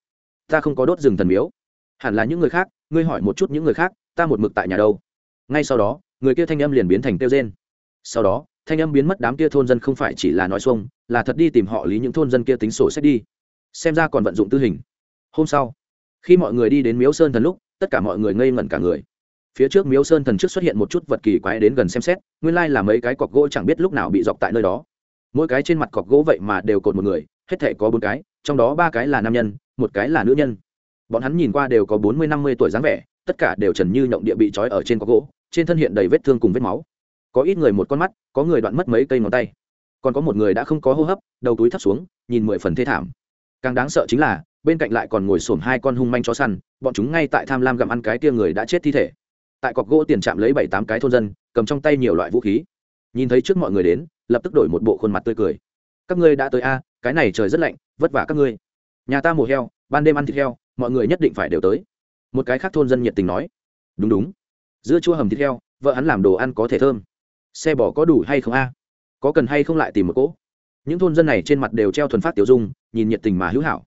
Ta không có đốt rừng thần miếu. Hẳn là những người khác, ngươi hỏi một chút những người khác ta một mực tại nhà đâu. Ngay sau đó, người kia thanh âm liền biến thành tiêu rên. Sau đó, thanh âm biến mất đám kia thôn dân không phải chỉ là nói xuông, là thật đi tìm họ lý những thôn dân kia tính sổ sách đi. Xem ra còn vận dụng tư hình. Hôm sau, khi mọi người đi đến miếu sơn thần lúc, tất cả mọi người ngây ngẩn cả người. Phía trước miếu sơn thần trước xuất hiện một chút vật kỳ quái đến gần xem xét, nguyên lai là mấy cái cọc gỗ chẳng biết lúc nào bị dọc tại nơi đó. Mỗi cái trên mặt cọc gỗ vậy mà đều cột một người, hết thể có bốn cái, trong đó ba cái là nam nhân, một cái là nữ nhân. Bọn hắn nhìn qua đều có bốn mươi năm mươi tuổi dáng vẻ tất cả đều trần như nhộng địa bị trói ở trên có gỗ, trên thân hiện đầy vết thương cùng vết máu. Có ít người một con mắt, có người đoạn mất mấy cây ngón tay. Còn có một người đã không có hô hấp, đầu túi thấp xuống, nhìn mười phần thê thảm. Càng đáng sợ chính là, bên cạnh lại còn ngồi xổm hai con hung manh chó săn, bọn chúng ngay tại tham lam gặm ăn cái tia người đã chết thi thể. Tại cọc gỗ tiền chạm lấy bảy tám cái thôn dân, cầm trong tay nhiều loại vũ khí. Nhìn thấy trước mọi người đến, lập tức đổi một bộ khuôn mặt tươi cười. Các ngươi đã tới a, cái này trời rất lạnh, vất vả các ngươi. Nhà ta mùa heo, ban đêm ăn thịt heo, mọi người nhất định phải đều tới một cái khác thôn dân nhiệt tình nói, đúng đúng. Giữa chua hầm thịt heo, vợ hắn làm đồ ăn có thể thơm. Xe bò có đủ hay không a? Có cần hay không lại tìm một cỗ? Những thôn dân này trên mặt đều treo thuần phát tiểu dung, nhìn nhiệt tình mà hữu hảo.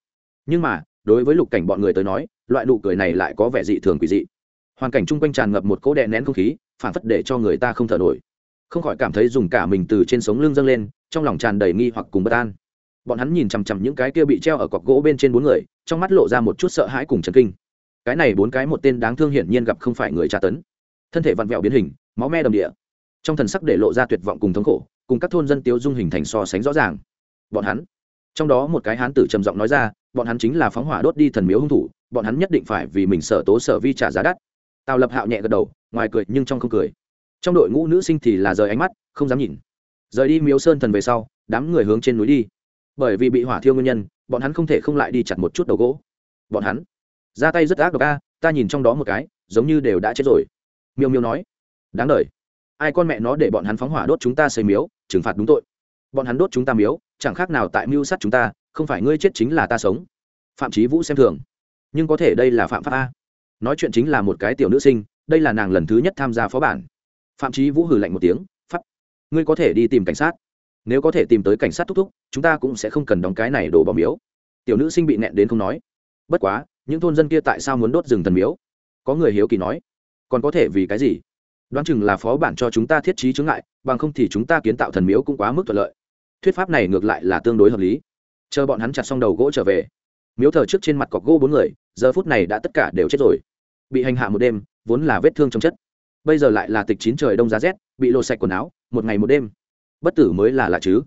Nhưng mà, đối với lục cảnh bọn người tới nói, loại nụ cười này lại có vẻ dị thường quỷ dị. Hoàn cảnh chung quanh tràn ngập một cỗ đè nén không khí, phản phất để cho người ta không thở nổi. Không khỏi cảm thấy dùng cả mình từ trên sống lưng dâng lên, trong lòng tràn đầy nghi hoặc cùng bất an. Bọn hắn nhìn chằm chằm những cái kia bị treo ở cọc gỗ bên trên bốn người, trong mắt lộ ra một chút sợ hãi cùng chấn kinh cái này bốn cái một tên đáng thương hiển nhiên gặp không phải người tra tấn. Thân thể vặn vẹo biến hình, máu me đầm địa. Trong thần sắc để lộ ra tuyệt vọng cùng thống khổ, cùng các thôn dân tiêu dung hình thành so sánh rõ ràng. Bọn hắn, trong đó một cái hán tử trầm giọng nói ra, bọn hắn chính là phóng hỏa đốt đi thần miếu hung thủ, bọn hắn nhất định phải vì mình sở tố sở vi trả giá đắt. Tào lập hạo nhẹ gật đầu, ngoài cười nhưng trong không cười. Trong đội ngũ nữ sinh thì là rời ánh mắt, không dám nhìn. Rời đi miếu sơn thần về sau, đám người hướng trên núi đi. Bởi vì bị hỏa thiêu nguyên nhân, bọn hắn không thể không lại đi chặt một chút đầu gỗ. Bọn hắn ra tay rất ác độc a, ta nhìn trong đó một cái, giống như đều đã chết rồi. Miêu miêu nói, đáng đ ai con mẹ nó để bọn hắn phóng hỏa đốt chúng ta xây miếu, trừng phạt đúng tội. Bọn hắn đốt chúng ta miếu, chẳng khác nào tại mưu sát chúng ta, không phải ngươi chết chính là ta sống. Phạm trí vũ xem thường. Nhưng có thể đây là phạm pháp a. Nói chuyện chính là một cái tiểu nữ sinh, đây là nàng lần thứ nhất tham gia phó bản. Phạm trí vũ hử lạnh một tiếng pháp ngươi có thể đi tìm cảnh sát. Nếu có thể tìm tới cảnh sát thúc thúc, chúng ta cũng sẽ không cần đóng cái này đổ bỏ miếu. Tiểu nữ sinh bị nẹn đến không nói. Bất quá những thôn dân kia tại sao muốn đốt rừng thần miếu? Có người hiếu kỳ nói. Còn có thể vì cái gì? Đoán chừng là phó bản cho chúng ta thiết trí chướng ngại, bằng không thì chúng ta kiến tạo thần miếu cũng quá mức thuận lợi. Thuyết pháp này ngược lại là tương đối hợp lý. Chờ bọn hắn chặt xong đầu gỗ trở về. Miếu thờ trước trên mặt cọc gỗ bốn người, giờ phút này đã tất cả đều chết rồi. Bị hành hạ một đêm, vốn là vết thương trong chất. Bây giờ lại là tịch chín trời đông giá rét, bị lột sạch quần áo, một ngày một đêm. Bất tử mới là lạ chứ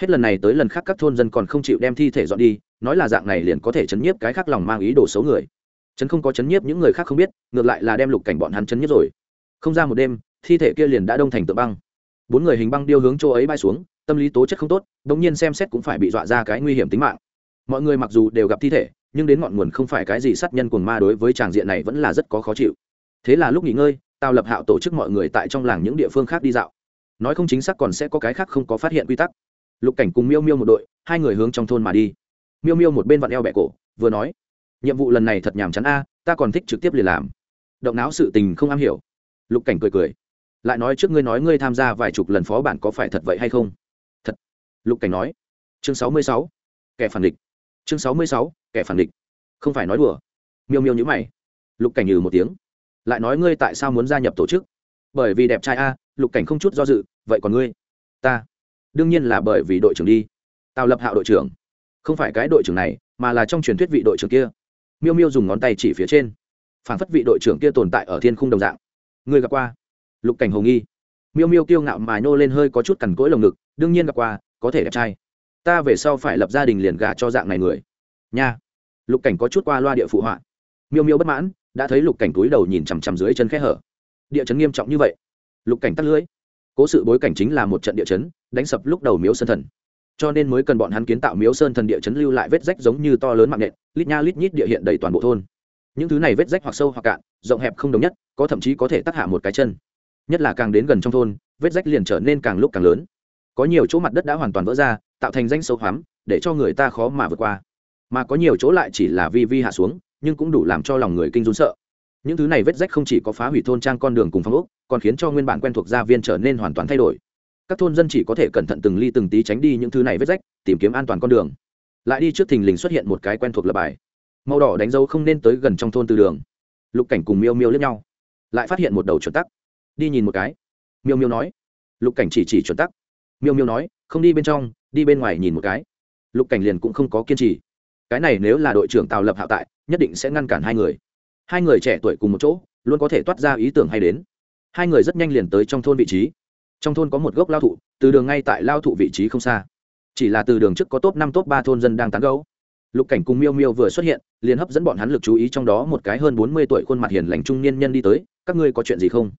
hết lần này tới lần khác các thôn dân còn không chịu đem thi thể dọn đi, nói là dạng này liền có thể chấn nhiếp cái khác lòng mang ý đồ xấu người. Chấn không có chấn nhiếp những người khác không biết, ngược lại là đem lục cảnh bọn hắn chấn nhiếp rồi. Không ra một đêm, thi thể kia liền đã đông thành tượng băng. Bốn người hình băng điêu hướng chỗ ấy bay xuống, tâm lý tố chất không tốt đ ỗ n g nhiên xem xét cũng phải bị dọa ra cái nguy hiểm tính mạng. Mọi người mặc dù đều gặp thi thể, nhưng đến ngọn nguồn không phải cái gì sát nhân cuồng ma đối với tràng diện này vẫn là rất có khó chịu. Thế là lúc nghỉ ngơi, tào lập hạo tổ chức mọi người tại trong làng những địa phương khác đi dạo. Nói không chính xác còn sẽ có cái khác không có phát hiện quy tắc lục cảnh cùng miêu miêu một đội, hai người hướng trong thôn mà đi. Miêu miêu một bên vặn eo bẹ cổ, vừa nói, nhiệm vụ lần này thật nhàm chán a, ta còn thích trực tiếp liền làm. Động não sự tình không am hiểu. Lục cảnh cười cười, lại nói trước ngươi nói ngươi tham gia vài chục lần phó bản có phải thật vậy hay không? Thật. Lục cảnh nói, chương sáu mươi sáu, kẻ phản địch. Chương sáu mươi sáu, kẻ phản địch. Không phải nói đùa. Miêu miêu nhữ mày. Lục cảnh nhừ một tiếng, lại nói ngươi tại sao muốn gia nhập tổ chức? Bởi vì đẹp trai a, lục cảnh không chút do dự, vậy còn ngươi? Ta đương nhiên là bởi vì đội trưởng đi. Tào lập hạo đội trưởng. Không phải cái đội trưởng này, mà là trong truyền thuyết vị đội trưởng kia. Miêu miêu dùng ngón tay chỉ phía trên. Phản phất vị đội trưởng kia tồn tại ở thiên khung đồng dạng. Người gặp qua? Lục cảnh hồ nghi. Miêu miêu kiêu ngạo mà nhô lên hơi có chút cằn cỗi lồng ngực, đương nhiên gặp qua, có thể đẹp trai. Ta về sau phải lập gia đình liền gả cho dạng này người. Nha. Lục cảnh có chút qua loa địa phụ họa. Miêu miêu bất mãn, đã thấy lục cảnh túi đầu nhìn chằm chằm dưới chân khe hở. Địa chấn nghiêm trọng như vậy. Lục cảnh tắt lưới cố sự bối cảnh chính là một trận địa chấn đánh sập lúc đầu miếu sơn thần. Cho nên mới cần bọn hắn kiến tạo miếu sơn thần địa chấn lưu lại vết rách giống như to lớn mạng nện, lít nha lít nhít địa hiện đầy toàn bộ thôn. Những thứ này vết rách hoặc sâu hoặc cạn, rộng hẹp không đồng nhất, có thậm chí có thể tắc hạ một cái chân. Nhất là càng đến gần trong thôn, vết rách liền trở nên càng lúc càng lớn. Có nhiều chỗ mặt đất đã hoàn toàn vỡ ra, tạo thành danh sâu hoắm, để cho người ta khó mà vượt qua. Mà có nhiều chỗ lại chỉ là vi vi hạ xuống, nhưng cũng đủ làm cho lòng người kinh run sợ. Những thứ này vết rách không chỉ có phá hủy thôn trang con đường cùng phong ốc, còn khiến cho nguyên bản quen thuộc gia viên trở nên hoàn toàn thay đổi các thôn dân chỉ có thể cẩn thận từng ly từng tí tránh đi những thứ này vết rách, tìm kiếm an toàn con đường. Lại đi trước thình lình xuất hiện một cái quen thuộc lập bài. Màu đỏ đánh dấu không nên tới gần trong thôn từ đường. Lục cảnh cùng miêu miêu lướt nhau. Lại phát hiện một đầu chuẩn tắc. Đi nhìn một cái. Miêu miêu nói. Lục cảnh chỉ chỉ chuẩn tắc. Miêu miêu nói, không đi bên trong, đi bên ngoài nhìn một cái. Lục cảnh liền cũng không có kiên trì. Cái này nếu là đội trưởng tào lập hạo tại, nhất định sẽ ngăn cản hai người. Hai người trẻ tuổi cùng một chỗ, luôn có thể toát ra ý tưởng hay đến. Hai người rất nhanh liền tới trong thôn vị trí trong thôn có một gốc lao thụ, từ đường ngay tại lao thụ vị trí không xa. Chỉ là từ đường trước có top năm, top ba thôn dân đang tán gấu lục cảnh cùng miêu miêu vừa xuất hiện, liền hấp dẫn bọn hắn lực chú ý trong đó một cái hơn bốn mươi tuổi khuôn mặt hiền lành trung niên nhân đi tới, các ngươi có chuyện gì không?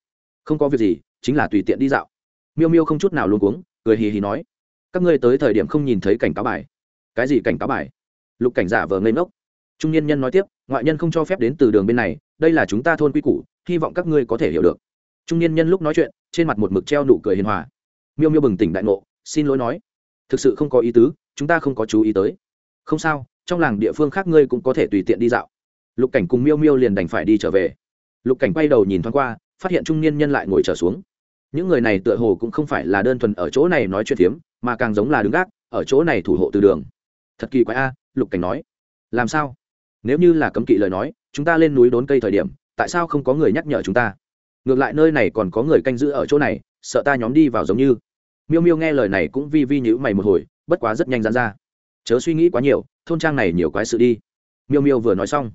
Không có việc gì, chính là tùy tiện đi dạo. Miêu miêu không chút nào luôn cuống, cười hì hì nói, các ngươi tới thời điểm không nhìn thấy cảnh cáo bài. Cái gì cảnh cáo bài? Lục cảnh giả vờ ngây ngốc. Trung niên nhân nói tiếp, ngoại nhân không cho phép đến từ đường bên này, đây là chúng ta thôn quy củ, hy vọng các ngươi có thể hiểu được trung niên nhân lúc nói chuyện, trên mặt một mực treo nụ cười hiền hòa. Miêu miêu bừng tỉnh đại ngộ, xin lỗi nói. Thực sự không có ý tứ, chúng ta không có chú ý tới. Không sao, trong làng địa phương khác ngươi cũng có thể tùy tiện đi dạo. Lục cảnh cùng miêu miêu liền đành phải đi trở về. Lục cảnh quay đầu nhìn thoáng qua, phát hiện trung niên nhân lại ngồi trở xuống. Những người này tựa hồ cũng không phải là đơn thuần ở chỗ này nói chuyện phiếm mà càng giống là đứng gác, ở chỗ này thủ hộ từ đường. Thật kỳ quái a, lục cảnh nói. Làm sao? Nếu như là cấm kỵ lời nói, chúng ta lên núi đốn cây thời điểm, tại sao không có người nhắc nhở chúng ta? Ngược lại nơi này còn có người canh giữ ở chỗ này, sợ ta nhóm đi vào giống như. Miêu miêu nghe lời này cũng vi vi nhữ mày một hồi, bất quá rất nhanh dán ra. Chớ suy nghĩ quá nhiều, thôn trang này nhiều quái sự đi. Miêu miêu vừa nói xong.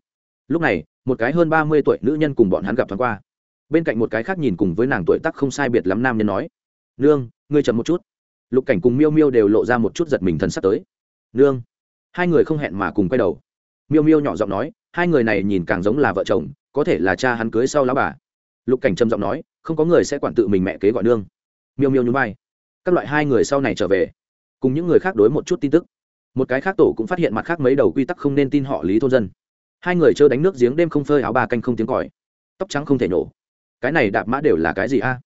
Lúc này, một cái hơn ba mươi tuổi nữ nhân cùng bọn hắn gặp thoáng qua. Bên cạnh một cái khác nhìn cùng với nàng tuổi tắc không sai biệt lắm nam nhân nói, nương, ngươi chậm một chút. Lục cảnh cùng miêu miêu đều lộ ra một chút giật mình thần sắp tới. Nương. Hai người không hẹn mà cùng quay đầu. Miêu miêu nhỏ giọng nói, hai người này nhìn càng giống là vợ chồng, có thể là cha hắn cưới sau lá bà lục cảnh trầm giọng nói, không có người sẽ quản tự mình mẹ kế gọi nương. Miêu miêu nhún vai. Các loại hai người sau này trở về, cùng những người khác đối một chút tin tức. Một cái khác tổ cũng phát hiện mặt khác mấy đầu quy tắc không nên tin họ lý thôn dân. Hai người chơi đánh nước giếng đêm không phơi áo bà canh không tiếng còi. Tóc trắng không thể nổ. Cái này đạp mã đều là cái gì a?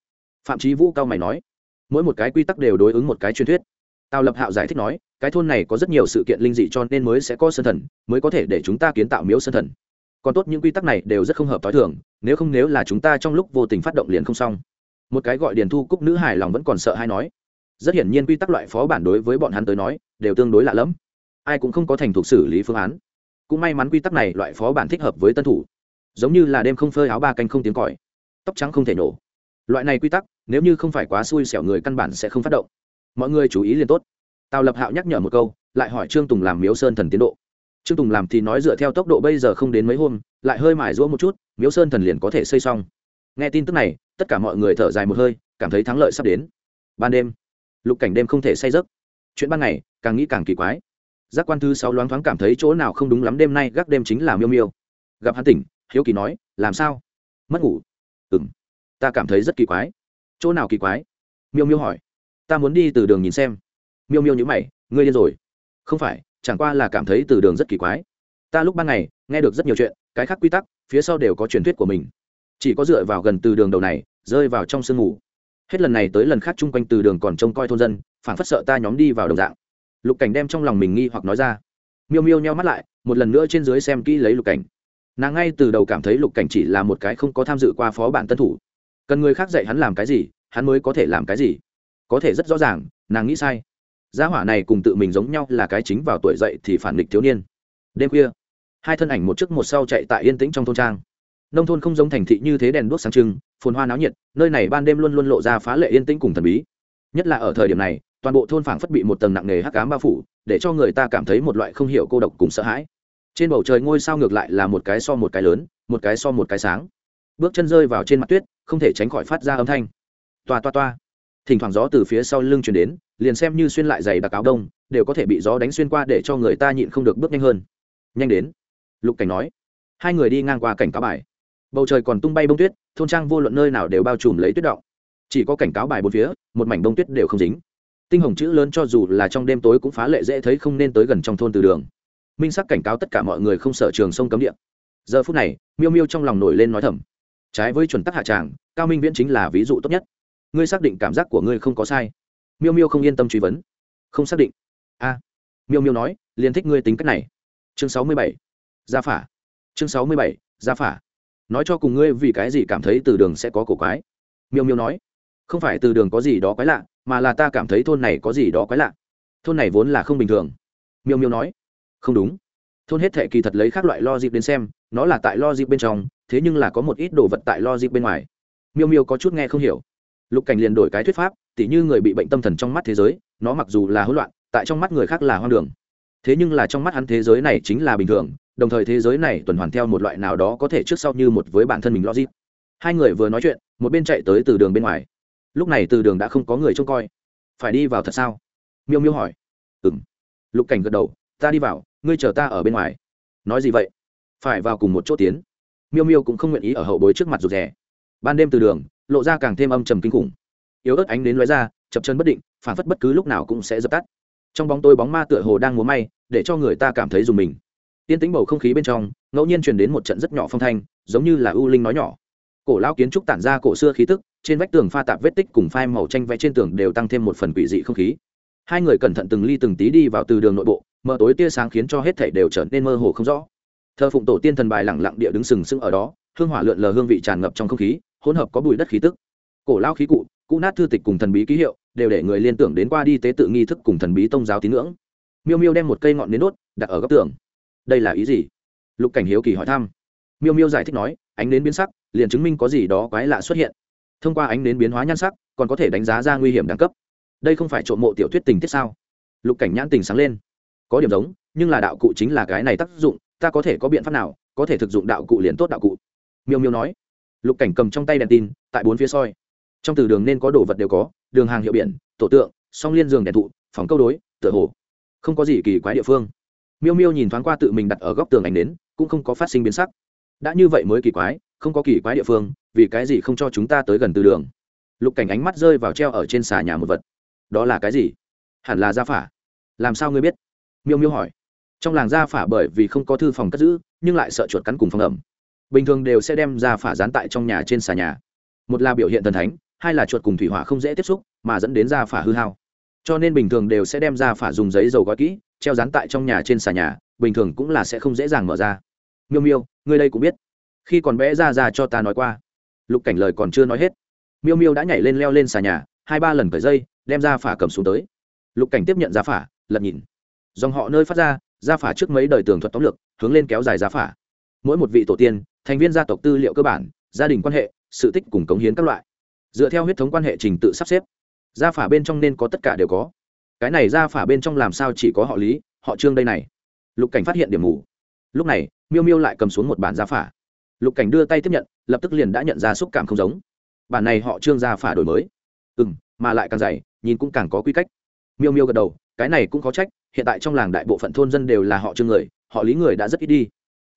Phạm trí vũ cao mày nói. Mỗi một cái quy tắc đều đối ứng một cái truyền thuyết. Tào lập hạo giải thích nói, cái thôn này có rất nhiều sự kiện linh dị cho nên mới sẽ có sân thần, mới có thể để chúng ta kiến tạo miếu sân thần còn tốt những quy tắc này đều rất không hợp t h o i thường, nếu không nếu là chúng ta trong lúc vô tình phát động liền không xong. Một cái gọi điền thu cúc nữ hài lòng vẫn còn sợ hay nói. Rất hiển nhiên quy tắc loại phó bản đối với bọn hắn tới nói, đều tương đối lạ lẫm. Ai cũng không có thành thục xử lý phương án. Cũng may mắn quy tắc này loại phó bản thích hợp với tân thủ. Giống như là đêm không phơi áo ba canh không tiếng còi. Tóc trắng không thể nổ. Loại này quy tắc, nếu như không phải quá xui xẻo người căn bản sẽ không phát động. Mọi người chú ý liền tốt. Tào lập hạo nhắc nhở một câu, lại hỏi trương tùng làm miếu sơn thần tiến độ trương tùng làm thì nói dựa theo tốc độ bây giờ không đến mấy hôm, lại hơi mải rũa một chút, miếu sơn thần liền có thể xây xong. Nghe tin tức này, tất cả mọi người thở dài một hơi, cảm thấy thắng lợi sắp đến. Ban đêm, lục cảnh đêm không thể say giấc. Chuyện ban ngày, càng nghĩ càng kỳ quái. Giác quan thứ sáu loáng thoáng cảm thấy chỗ nào không đúng lắm đêm nay, gác đêm chính là miêu miêu. Gặp hắn tỉnh, hiếu kỳ nói, làm sao? Mất ngủ? Ừ m ta cảm thấy rất kỳ quái. Chỗ nào kỳ quái? miêu miêu hỏi. Ta muốn đi từ đường nhìn xem. Miêu miêu nhữ mày, ngươi điên rồi. Không phải chẳng qua là cảm thấy từ đường rất kỳ quái. Ta lúc ban ngày, nghe được rất nhiều chuyện, cái khác quy tắc, phía sau đều có truyền thuyết của mình. Chỉ có dựa vào gần từ đường đầu này, rơi vào trong sương ngủ hết lần này tới lần khác chung quanh từ đường còn trông coi thôn dân phản phất sợ ta nhóm đi vào đồng dạng. Lục cảnh đem trong lòng mình nghi hoặc nói ra. Miêu miêu nheo mắt lại, một lần nữa trên dưới xem kỹ lấy lục cảnh. Nàng ngay từ đầu cảm thấy lục cảnh chỉ là một cái không có tham dự qua phó bản tân thủ. Cần người khác dạy hắn làm cái gì, hắn mới có thể làm cái gì. Có thể rất rõ ràng, nàng nghĩ sai gia hỏa này cùng tự mình giống nhau là cái chính vào tuổi dậy thì phản nghịch thiếu niên. Đêm khuya, hai thân ảnh một trước một sau chạy tại yên tĩnh trong thôn trang. Nông thôn không giống thành thị như thế đèn đuốc sáng trưng, phồn hoa náo nhiệt, nơi này ban đêm luôn luôn lộ ra phá lệ yên tĩnh cùng thần bí. Nhất là ở thời điểm này, toàn bộ thôn phảng phất bị một tầng nặng nề hắc ám bao phủ, để cho người ta cảm thấy một loại không hiểu cô độc cùng sợ hãi. Trên bầu trời ngôi sao ngược lại là một cái so một cái lớn, một cái so một cái sáng. Bước chân rơi vào trên mặt tuyết, không thể tránh khỏi phát ra âm thanh. Toa toa toa thỉnh thoảng gió từ phía sau lưng chuyển đến, liền xem như xuyên lại giày đặc áo đông, đều có thể bị gió đánh xuyên qua để cho người ta nhịn không được bước nhanh hơn. Nhanh đến, lục cảnh nói. Hai người đi ngang qua cảnh cáo bài. Bầu trời còn tung bay bông tuyết, thôn trang vô luận nơi nào đều bao trùm lấy tuyết động. Chỉ có cảnh cáo bài bốn phía, một mảnh bông tuyết đều không dính. Tinh hồng chữ lớn cho dù là trong đêm tối cũng phá lệ dễ thấy không nên tới gần trong thôn từ đường. Minh sắc cảnh cáo tất cả mọi người không sợ trường sông cấm địa. Giờ phút này, miêu miêu trong lòng nổi lên nói thầm. Trái với chuẩn tắc hạ tràng, cao minh viễn chính là ví dụ tốt nhất ngươi xác định cảm giác của ngươi không có sai. Miêu miêu không yên tâm truy vấn. Không xác định. A. Miêu miêu nói, liền thích ngươi tính cách này. Chương sáu mươi bảy. Gia phả. Chương sáu mươi bảy, gia phả. Nói cho cùng ngươi vì cái gì cảm thấy từ đường sẽ có cổ quái. Miêu miêu nói, không phải từ đường có gì đó quái lạ, mà là ta cảm thấy thôn này có gì đó quái lạ. Thôn này vốn là không bình thường. Miêu miêu nói, không đúng. Thôn hết thệ kỳ thật lấy các loại lo dịp đến xem, nó là tại lo dịp bên trong, thế nhưng là có một ít đồ vật tại lo dịp bên ngoài. Miêu miêu có chút nghe không hiểu lục cảnh liền đổi cái thuyết pháp, tỉ như người bị bệnh tâm thần trong mắt thế giới, nó mặc dù là hỗn loạn, tại trong mắt người khác là hoang đường. Thế nhưng là trong mắt hắn thế giới này chính là bình thường, đồng thời thế giới này tuần hoàn theo một loại nào đó có thể trước sau như một với bản thân mình logic. Hai người vừa nói chuyện, một bên chạy tới từ đường bên ngoài. Lúc này từ đường đã không có người trông coi. Phải đi vào thật sao? Miêu miêu hỏi. Ừ m lục cảnh gật đầu. Ta đi vào, ngươi chờ ta ở bên ngoài. Nói gì vậy? Phải vào cùng một chỗ tiến. Miêu miêu cũng không nguyện ý ở hậu bối trước mặt rụt rè. Ban đêm từ đường lộ ra càng thêm âm trầm kinh khủng. Yếu ớt ánh đến lóe ra, chập chân bất định, phản phất bất cứ lúc nào cũng sẽ dập tắt. Trong bóng tôi bóng ma tựa hồ đang múa may, để cho người ta cảm thấy dùng mình. Tiên tính bầu không khí bên trong, ngẫu nhiên truyền đến một trận rất nhỏ phong thanh, giống như là u linh nói nhỏ. Cổ lao kiến trúc tản ra cổ xưa khí tức, trên vách tường pha tạp vết tích cùng phai màu tranh vẽ trên tường đều tăng thêm một phần quỷ dị không khí. Hai người cẩn thận từng ly từng tí đi vào từ đường nội bộ, mở tối tia sáng khiến cho hết thảy đều trở nên mơ hồ không rõ. Thờ phụng tổ tiên thần bài lẳng lặng địa đứng sừng sững ở đó, hương hỏa lượn lờ hương vị tràn ngập trong không khí hỗn hợp có bụi đất khí tức. Cổ lao khí cụ cụ nát thư tịch cùng thần bí ký hiệu, đều để người liên tưởng đến qua đi tế tự nghi thức cùng thần bí tôn giáo tín ngưỡng. Miêu miêu đem một cây ngọn nến đốt, đặt ở góc tường. Đây là ý gì? Lục cảnh hiếu kỳ hỏi thăm. Miêu miêu giải thích nói, ánh nến biến sắc, liền chứng minh có gì đó quái lạ xuất hiện. Thông qua ánh nến biến hóa nhan sắc, còn có thể đánh giá ra nguy hiểm đẳng cấp. Đây không phải trộm mộ tiểu thuyết tình tiết sao? Lục cảnh nhãn tình sáng lên. Có điểm giống, nhưng là đạo cụ chính là cái này tác dụng, ta có thể có biện pháp nào, có thể thực dụng đạo cụ liền tốt đạo cụ. Miêu miêu nói lục cảnh cầm trong tay đèn tin, tại bốn phía soi. Trong từ đường nên có đồ vật đều có, đường hàng hiệu biển, tổ tượng, song liên giường đèn thụ, phòng câu đối, tựa hồ. Không có gì kỳ quái địa phương. Miêu miêu nhìn thoáng qua tự mình đặt ở góc tường ảnh đến cũng không có phát sinh biến sắc. Đã như vậy mới kỳ quái, không có kỳ quái địa phương, vì cái gì không cho chúng ta tới gần từ đường? Lục cảnh ánh mắt rơi vào treo ở trên xà nhà một vật. Đó là cái gì? Hẳn là gia phả. Làm sao ngươi biết? Miêu miêu hỏi. Trong làng gia phả bởi vì không có thư phòng cất giữ, nhưng lại sợ chuột cắn cùng phòng ẩm bình thường đều sẽ đem ra phả dán tại trong nhà trên xà nhà. Một là biểu hiện thần thánh, hai là chuột cùng thủy hỏa không dễ tiếp xúc, mà dẫn đến ra phả hư hao. Cho nên bình thường đều sẽ đem ra phả dùng giấy dầu gói kỹ, treo dán tại trong nhà trên xà nhà, bình thường cũng là sẽ không dễ dàng mở ra. Miêu miêu, ngươi đây cũng biết. Khi còn bé ra ra cho ta nói qua. Lục cảnh lời còn chưa nói hết. Miêu miêu đã nhảy lên leo lên xà nhà, hai ba lần cởi dây, đem ra phả cầm xuống tới. Lục cảnh tiếp nhận ra phả, lật nhìn. Dòng họ nơi phát ra ra phả trước mấy đời tường thuật tóm lược, hướng lên kéo dài ra phả. Mỗi một vị tổ tiên thành viên gia tộc tư liệu cơ bản, gia đình quan hệ, sự tích cùng cống hiến các loại. Dựa theo huyết thống quan hệ trình tự sắp xếp, gia phả bên trong nên có tất cả đều có. Cái này gia phả bên trong làm sao chỉ có họ lý, họ trương đây này? Lục cảnh phát hiện điểm mù. Lúc này, miêu miêu lại cầm xuống một bản gia phả. Lục cảnh đưa tay tiếp nhận, lập tức liền đã nhận ra xúc cảm không giống. Bản này họ trương gia phả đổi mới. Ừ m mà lại càng dày, nhìn cũng càng có quy cách. Miêu miêu gật đầu, cái này cũng có trách, hiện tại trong làng đại bộ phận thôn dân đều là họ trương người, họ lý người đã rất ít đi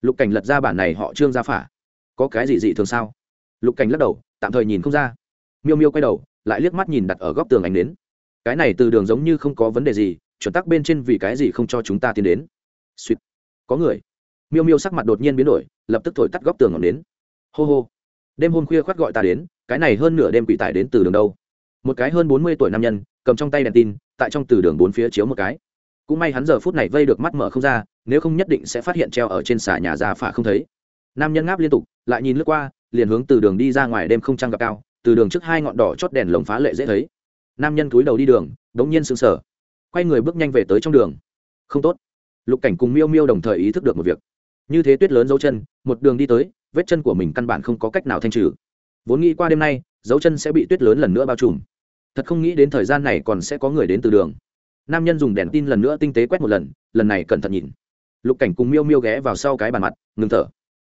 lục cảnh lật ra bản này họ trương gia phả. Có cái gì dị thường sao? Lục cảnh lắc đầu, tạm thời nhìn không ra. Miêu miêu quay đầu, lại liếc mắt nhìn đặt ở góc tường ánh đến cái này từ đường giống như không có vấn đề gì, chuẩn tắc bên trên vì cái gì không cho chúng ta tiến đến. Suýt có người. Miêu miêu sắc mặt đột nhiên biến đổi, lập tức thổi tắt góc tường ngọn đến hô hô. Đêm hôm khuya khoát gọi ta đến, cái này hơn nửa đêm quỷ tải đến từ đường đâu? Một cái hơn bốn mươi tuổi nam nhân, cầm trong tay đèn tin, tại trong từ đường bốn phía chiếu một cái. Cũng may hắn giờ phút này vây được mắt mở không ra nếu không nhất định sẽ phát hiện treo ở trên xà nhà già phả không thấy. Nam nhân ngáp liên tục, lại nhìn lướt qua, liền hướng từ đường đi ra ngoài đêm không trăng gặp cao, từ đường trước hai ngọn đỏ chót đèn lồng phá lệ dễ thấy. Nam nhân cúi đầu đi đường, đống nhiên sững sờ, quay người bước nhanh về tới trong đường. Không tốt. Lục cảnh cùng miêu miêu đồng thời ý thức được một việc. Như thế tuyết lớn dấu chân, một đường đi tới, vết chân của mình căn bản không có cách nào thanh trừ. Vốn nghĩ qua đêm nay, dấu chân sẽ bị tuyết lớn lần nữa bao trùm. Thật không nghĩ đến thời gian này còn sẽ có người đến từ đường. Nam nhân dùng đèn tin lần nữa tinh tế quét một lần lần này cẩn thận nhìn lục cảnh cùng miêu miêu ghé vào sau cái bàn mặt, ngừng thở.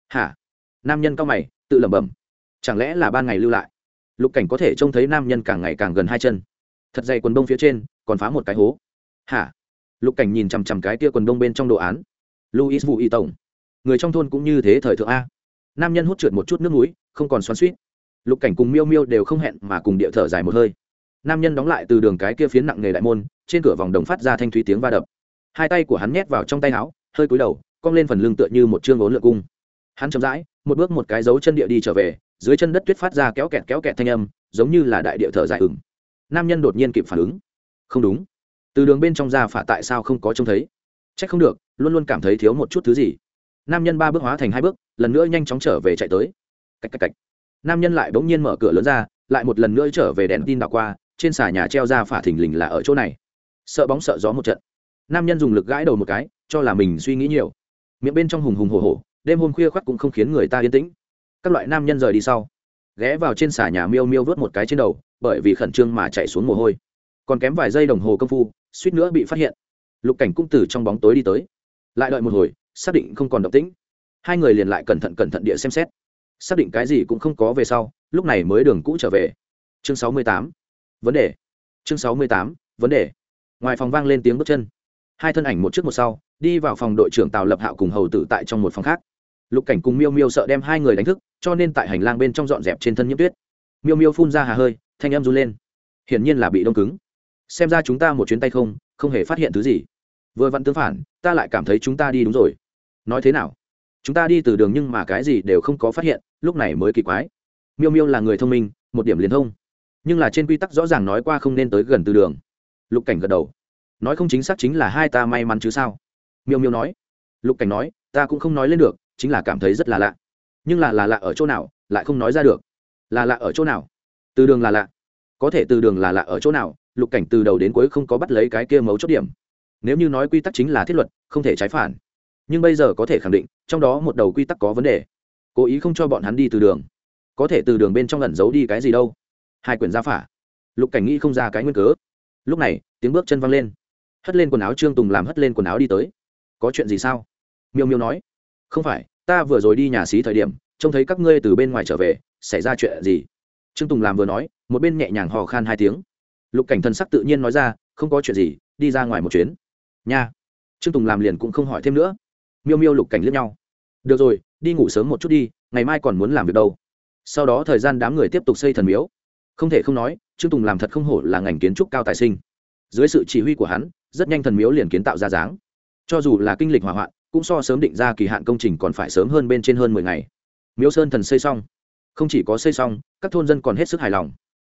Hả? Nam nhân cao mày, tự lẩm bẩm. Chẳng lẽ là ban ngày lưu lại? Lục cảnh có thể trông thấy nam nhân càng ngày càng gần hai chân. Thật dày quần đông phía trên, còn phá một cái hố. Hả? Lục cảnh nhìn chằm chằm cái tia quần đông bên trong đồ án. Luis vụ y tổng người trong thôn cũng như thế thời thượng a. Nam nhân hút trượt một chút nước núi không còn xoắn suýt lục cảnh cùng miêu miêu đều không hẹn mà cùng địa thở dài một hơi. Nam nhân đóng lại từ đường cái kia phiến nặng nghề đại môn, trên cửa vòng đồng phát ra thanh thúy tiếng va đập. Hai tay của hắn nhét vào trong tay áo hơi cúi đầu, cong lên phần lưng tựa như một chương ốn lượn cung. Hắn chậm rãi, một bước một cái dấu chân địa đi trở về, dưới chân đất tuyết phát ra kéo kẹt kéo kẹt thanh âm, giống như là đại địa thở dài ửng nam nhân đột nhiên kịp phản ứng. Không đúng. Từ đường bên trong ra phả tại sao không có trông thấy? C h ắ c không được, luôn luôn cảm thấy thiếu một chút thứ gì. Nam nhân ba bước hóa thành hai bước, lần nữa nhanh chóng trở về chạy tới. Cách cách cách nam nhân lại bỗng nhiên mở cửa lớn ra, lại một lần nữa trở về đèn tin đảo qua, trên xà nhà treo ra phả thình lình là ở chỗ này. Sợ bóng sợ gió một trận. Nam nhân dùng lực gãi đầu một cái cho là mình suy nghĩ nhiều. Miệng bên trong hùng hùng hồ hồ đêm hôm khuya khoác cũng không khiến người ta yên tĩnh. Các loại nam nhân rời đi sau, ghé vào trên xà nhà miêu miêu vớt một cái trên đầu, bởi vì khẩn trương mà chạy xuống mồ hôi. Còn kém vài giây đồng hồ công phu, suýt nữa bị phát hiện. Lục cảnh cũng từ trong bóng tối đi tới. Lại đợi một hồi, xác định không còn động tĩnh. Hai người liền lại cẩn thận cẩn thận địa xem xét. Xác định cái gì cũng không có về sau, lúc này mới đường cũ trở về. Chương sáu mươi tám. Vấn đề. Chương sáu mươi tám. Vấn đề. Ngoài phòng vang lên tiếng bước chân hai thân ảnh một trước một sau, đi vào phòng đội trưởng tào lập hạo cùng hầu tử tại trong một phòng khác. Lục cảnh cùng miêu miêu sợ đem hai người đánh thức, cho nên tại hành lang bên trong dọn dẹp trên thân nhiễm tuyết. Miêu miêu phun ra hà hơi, thanh em run lên. Hiển nhiên là bị đông cứng. Xem ra chúng ta một chuyến tay không không hề phát hiện thứ gì. Vừa vặn tương phản, ta lại cảm thấy chúng ta đi đúng rồi. Nói thế nào? Chúng ta đi từ đường nhưng mà cái gì đều không có phát hiện, lúc này mới kỳ quái. Miêu miêu là người thông minh, một điểm liền thông. Nhưng là trên quy tắc rõ ràng nói qua không nên tới gần từ đường. Lục cảnh gật đầu nói không chính xác chính là hai ta may mắn chứ sao? Miêu miêu nói. Lục cảnh nói, ta cũng không nói lên được, chính là cảm thấy rất là lạ. Nhưng là là lạ ở chỗ nào, lại không nói ra được. Là lạ ở chỗ nào? Từ đường là lạ. Có thể từ đường là lạ ở chỗ nào, lục cảnh từ đầu đến cuối không có bắt lấy cái kia mấu chốt điểm. Nếu như nói quy tắc chính là thiết luật, không thể trái phản. Nhưng bây giờ có thể khẳng định, trong đó một đầu quy tắc có vấn đề. Cố ý không cho bọn hắn đi từ đường. Có thể từ đường bên trong lẩn giấu đi cái gì đâu. Hai quyển gia phả. Lục cảnh nghĩ không ra cái nguyên cớ. Lúc này, tiếng bước chân văng lên hất lên quần áo trương tùng làm hất lên quần áo đi tới có chuyện gì sao miêu miêu nói không phải ta vừa rồi đi nhà xí thời điểm trông thấy các ngươi từ bên ngoài trở về xảy ra chuyện gì trương tùng làm vừa nói một bên nhẹ nhàng hò khan hai tiếng lục cảnh thần sắc tự nhiên nói ra không có chuyện gì đi ra ngoài một chuyến nha trương tùng làm liền cũng không hỏi thêm nữa miêu miêu lục cảnh liếc nhau được rồi đi ngủ sớm một chút đi ngày mai còn muốn làm việc đâu sau đó thời gian đám người tiếp tục xây thần miếu không thể không nói trương tùng làm thật không hổ là ngành kiến trúc cao tài sinh dưới sự chỉ huy của hắn rất nhanh thần miếu liền kiến tạo ra dáng. Cho dù là kinh lịch hỏa hoạn, cũng so sớm định ra kỳ hạn công trình còn phải sớm hơn bên trên hơn mười ngày. Miếu sơn thần xây xong. Không chỉ có xây xong, các thôn dân còn hết sức hài lòng.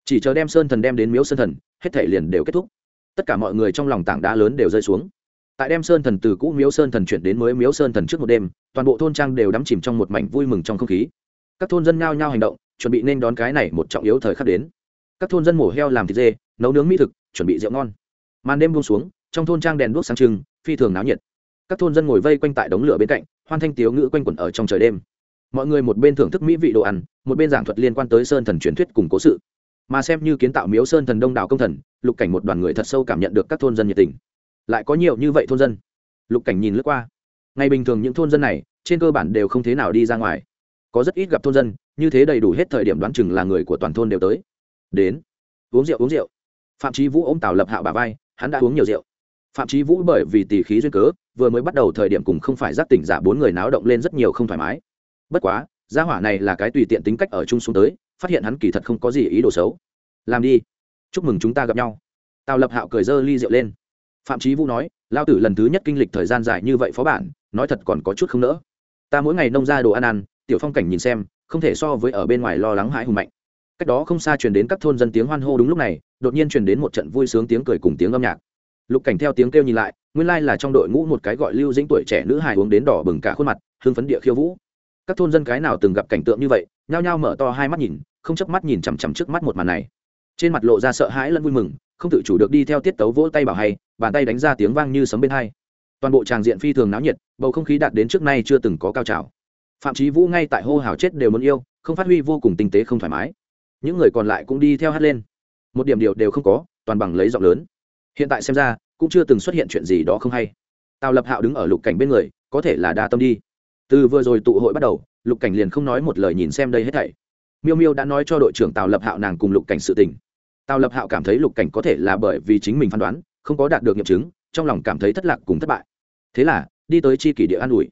Chỉ chờ đem sơn thần đem đến miếu sơn thần, hết thể liền đều kết thúc. Tất cả mọi người trong lòng tảng đá lớn đều rơi xuống. Tại đem sơn thần từ cũ miếu sơn thần chuyển đến mới miếu sơn thần trước một đêm, toàn bộ thôn trang đều đắm chìm trong một mảnh vui mừng trong không khí. Các thôn dân nhao nhao hành động, chuẩn bị nên đón cái này một trọng yếu thời khắc đến. Các thôn dân mổ heo làm thịt dê, nấu nướng mỹ thực, chuẩn bị rượu ngon. Màn đêm buông xuống trong thôn trang đèn đuốc sáng trưng, phi thường náo nhiệt. Các thôn dân ngồi vây quanh tại đống lửa bên cạnh, hoan thanh tiếu ngữ quanh quẩn ở trong trời đêm. Mọi người một bên thưởng thức mỹ vị đồ ăn, một bên giảng thuật liên quan tới sơn thần truyền thuyết cùng cố sự. Mà xem như kiến tạo miếu sơn thần đông đảo công thần, lục cảnh một đoàn người thật sâu cảm nhận được các thôn dân nhiệt tình. Lại có nhiều như vậy thôn dân. Lục cảnh nhìn lướt qua. Ngày bình thường những thôn dân này, trên cơ bản đều không thế nào đi ra ngoài. Có rất ít gặp thôn dân, như thế đầy đủ hết thời điểm đoán chừng là người của toàn thôn đều tới. Đến. Uống rượu uống rượu. Phạm trí vũ ôm tào lập hạo bà vai, hắn đã uống nhiều rượu phạm trí vũ bởi vì tỷ khí duyên cớ, vừa mới bắt đầu thời điểm cùng không phải giác tỉnh giả bốn người náo động lên rất nhiều không thoải mái. Bất quá, gia hỏa này là cái tùy tiện tính cách ở chung xuống tới, phát hiện hắn kỳ thật không có gì ý đồ xấu. Làm đi. Chúc mừng chúng ta gặp nhau. Tào lập hạo cười dơ ly rượu lên. Phạm trí vũ nói lao tử lần thứ nhất kinh lịch thời gian dài như vậy phó bản, nói thật còn có chút không nỡ. Ta mỗi ngày nông ra đồ ăn ăn, tiểu phong cảnh nhìn xem, không thể so với ở bên ngoài lo lắng hãi hùng mạnh. Cách đó không xa truyền đến các thôn dân tiếng hoan hô đúng lúc này, đột nhiên truyền đến một trận vui sướng tiếng cười cùng tiếng âm nhạc lục cảnh theo tiếng kêu nhìn lại, nguyên lai là trong đội ngũ một cái gọi lưu dĩnh tuổi trẻ nữ hài uống đến đỏ bừng cả khuôn mặt, hưng phấn địa khiêu vũ. Các thôn dân cái nào từng gặp cảnh tượng như vậy, nhao nhao mở to hai mắt nhìn, không chớp mắt nhìn chằm chằm trước mắt một màn này. Trên mặt lộ ra sợ hãi lẫn vui mừng, không tự chủ được đi theo tiết tấu vỗ tay bảo hay, bàn tay đánh ra tiếng vang như sấm bên hai. Toàn bộ tràng diện phi thường náo nhiệt, bầu không khí đạt đến trước nay chưa từng có cao trào. Phạm trí vũ ngay tại hô hào chết đều muốn yêu, không phát huy vô cùng tinh tế không thoải mái. Những người còn lại cũng đi theo hát lên. Một điểm điều đều không có, toàn bằng lấy giọng lớn hiện tại xem ra, cũng chưa từng xuất hiện chuyện gì đó không hay. Tào lập hạo đứng ở lục cảnh bên người, có thể là đa tâm đi. Từ vừa rồi tụ hội bắt đầu, lục cảnh liền không nói một lời nhìn xem đây hết thảy. Miêu miêu đã nói cho đội trưởng tào lập hạo nàng cùng lục cảnh sự tình. Tào lập hạo cảm thấy lục cảnh có thể là bởi vì chính mình phán đoán, không có đạt được nghiệm chứng, trong lòng cảm thấy thất lạc cùng thất bại. Thế là, đi tới chi kỷ địa an ủi.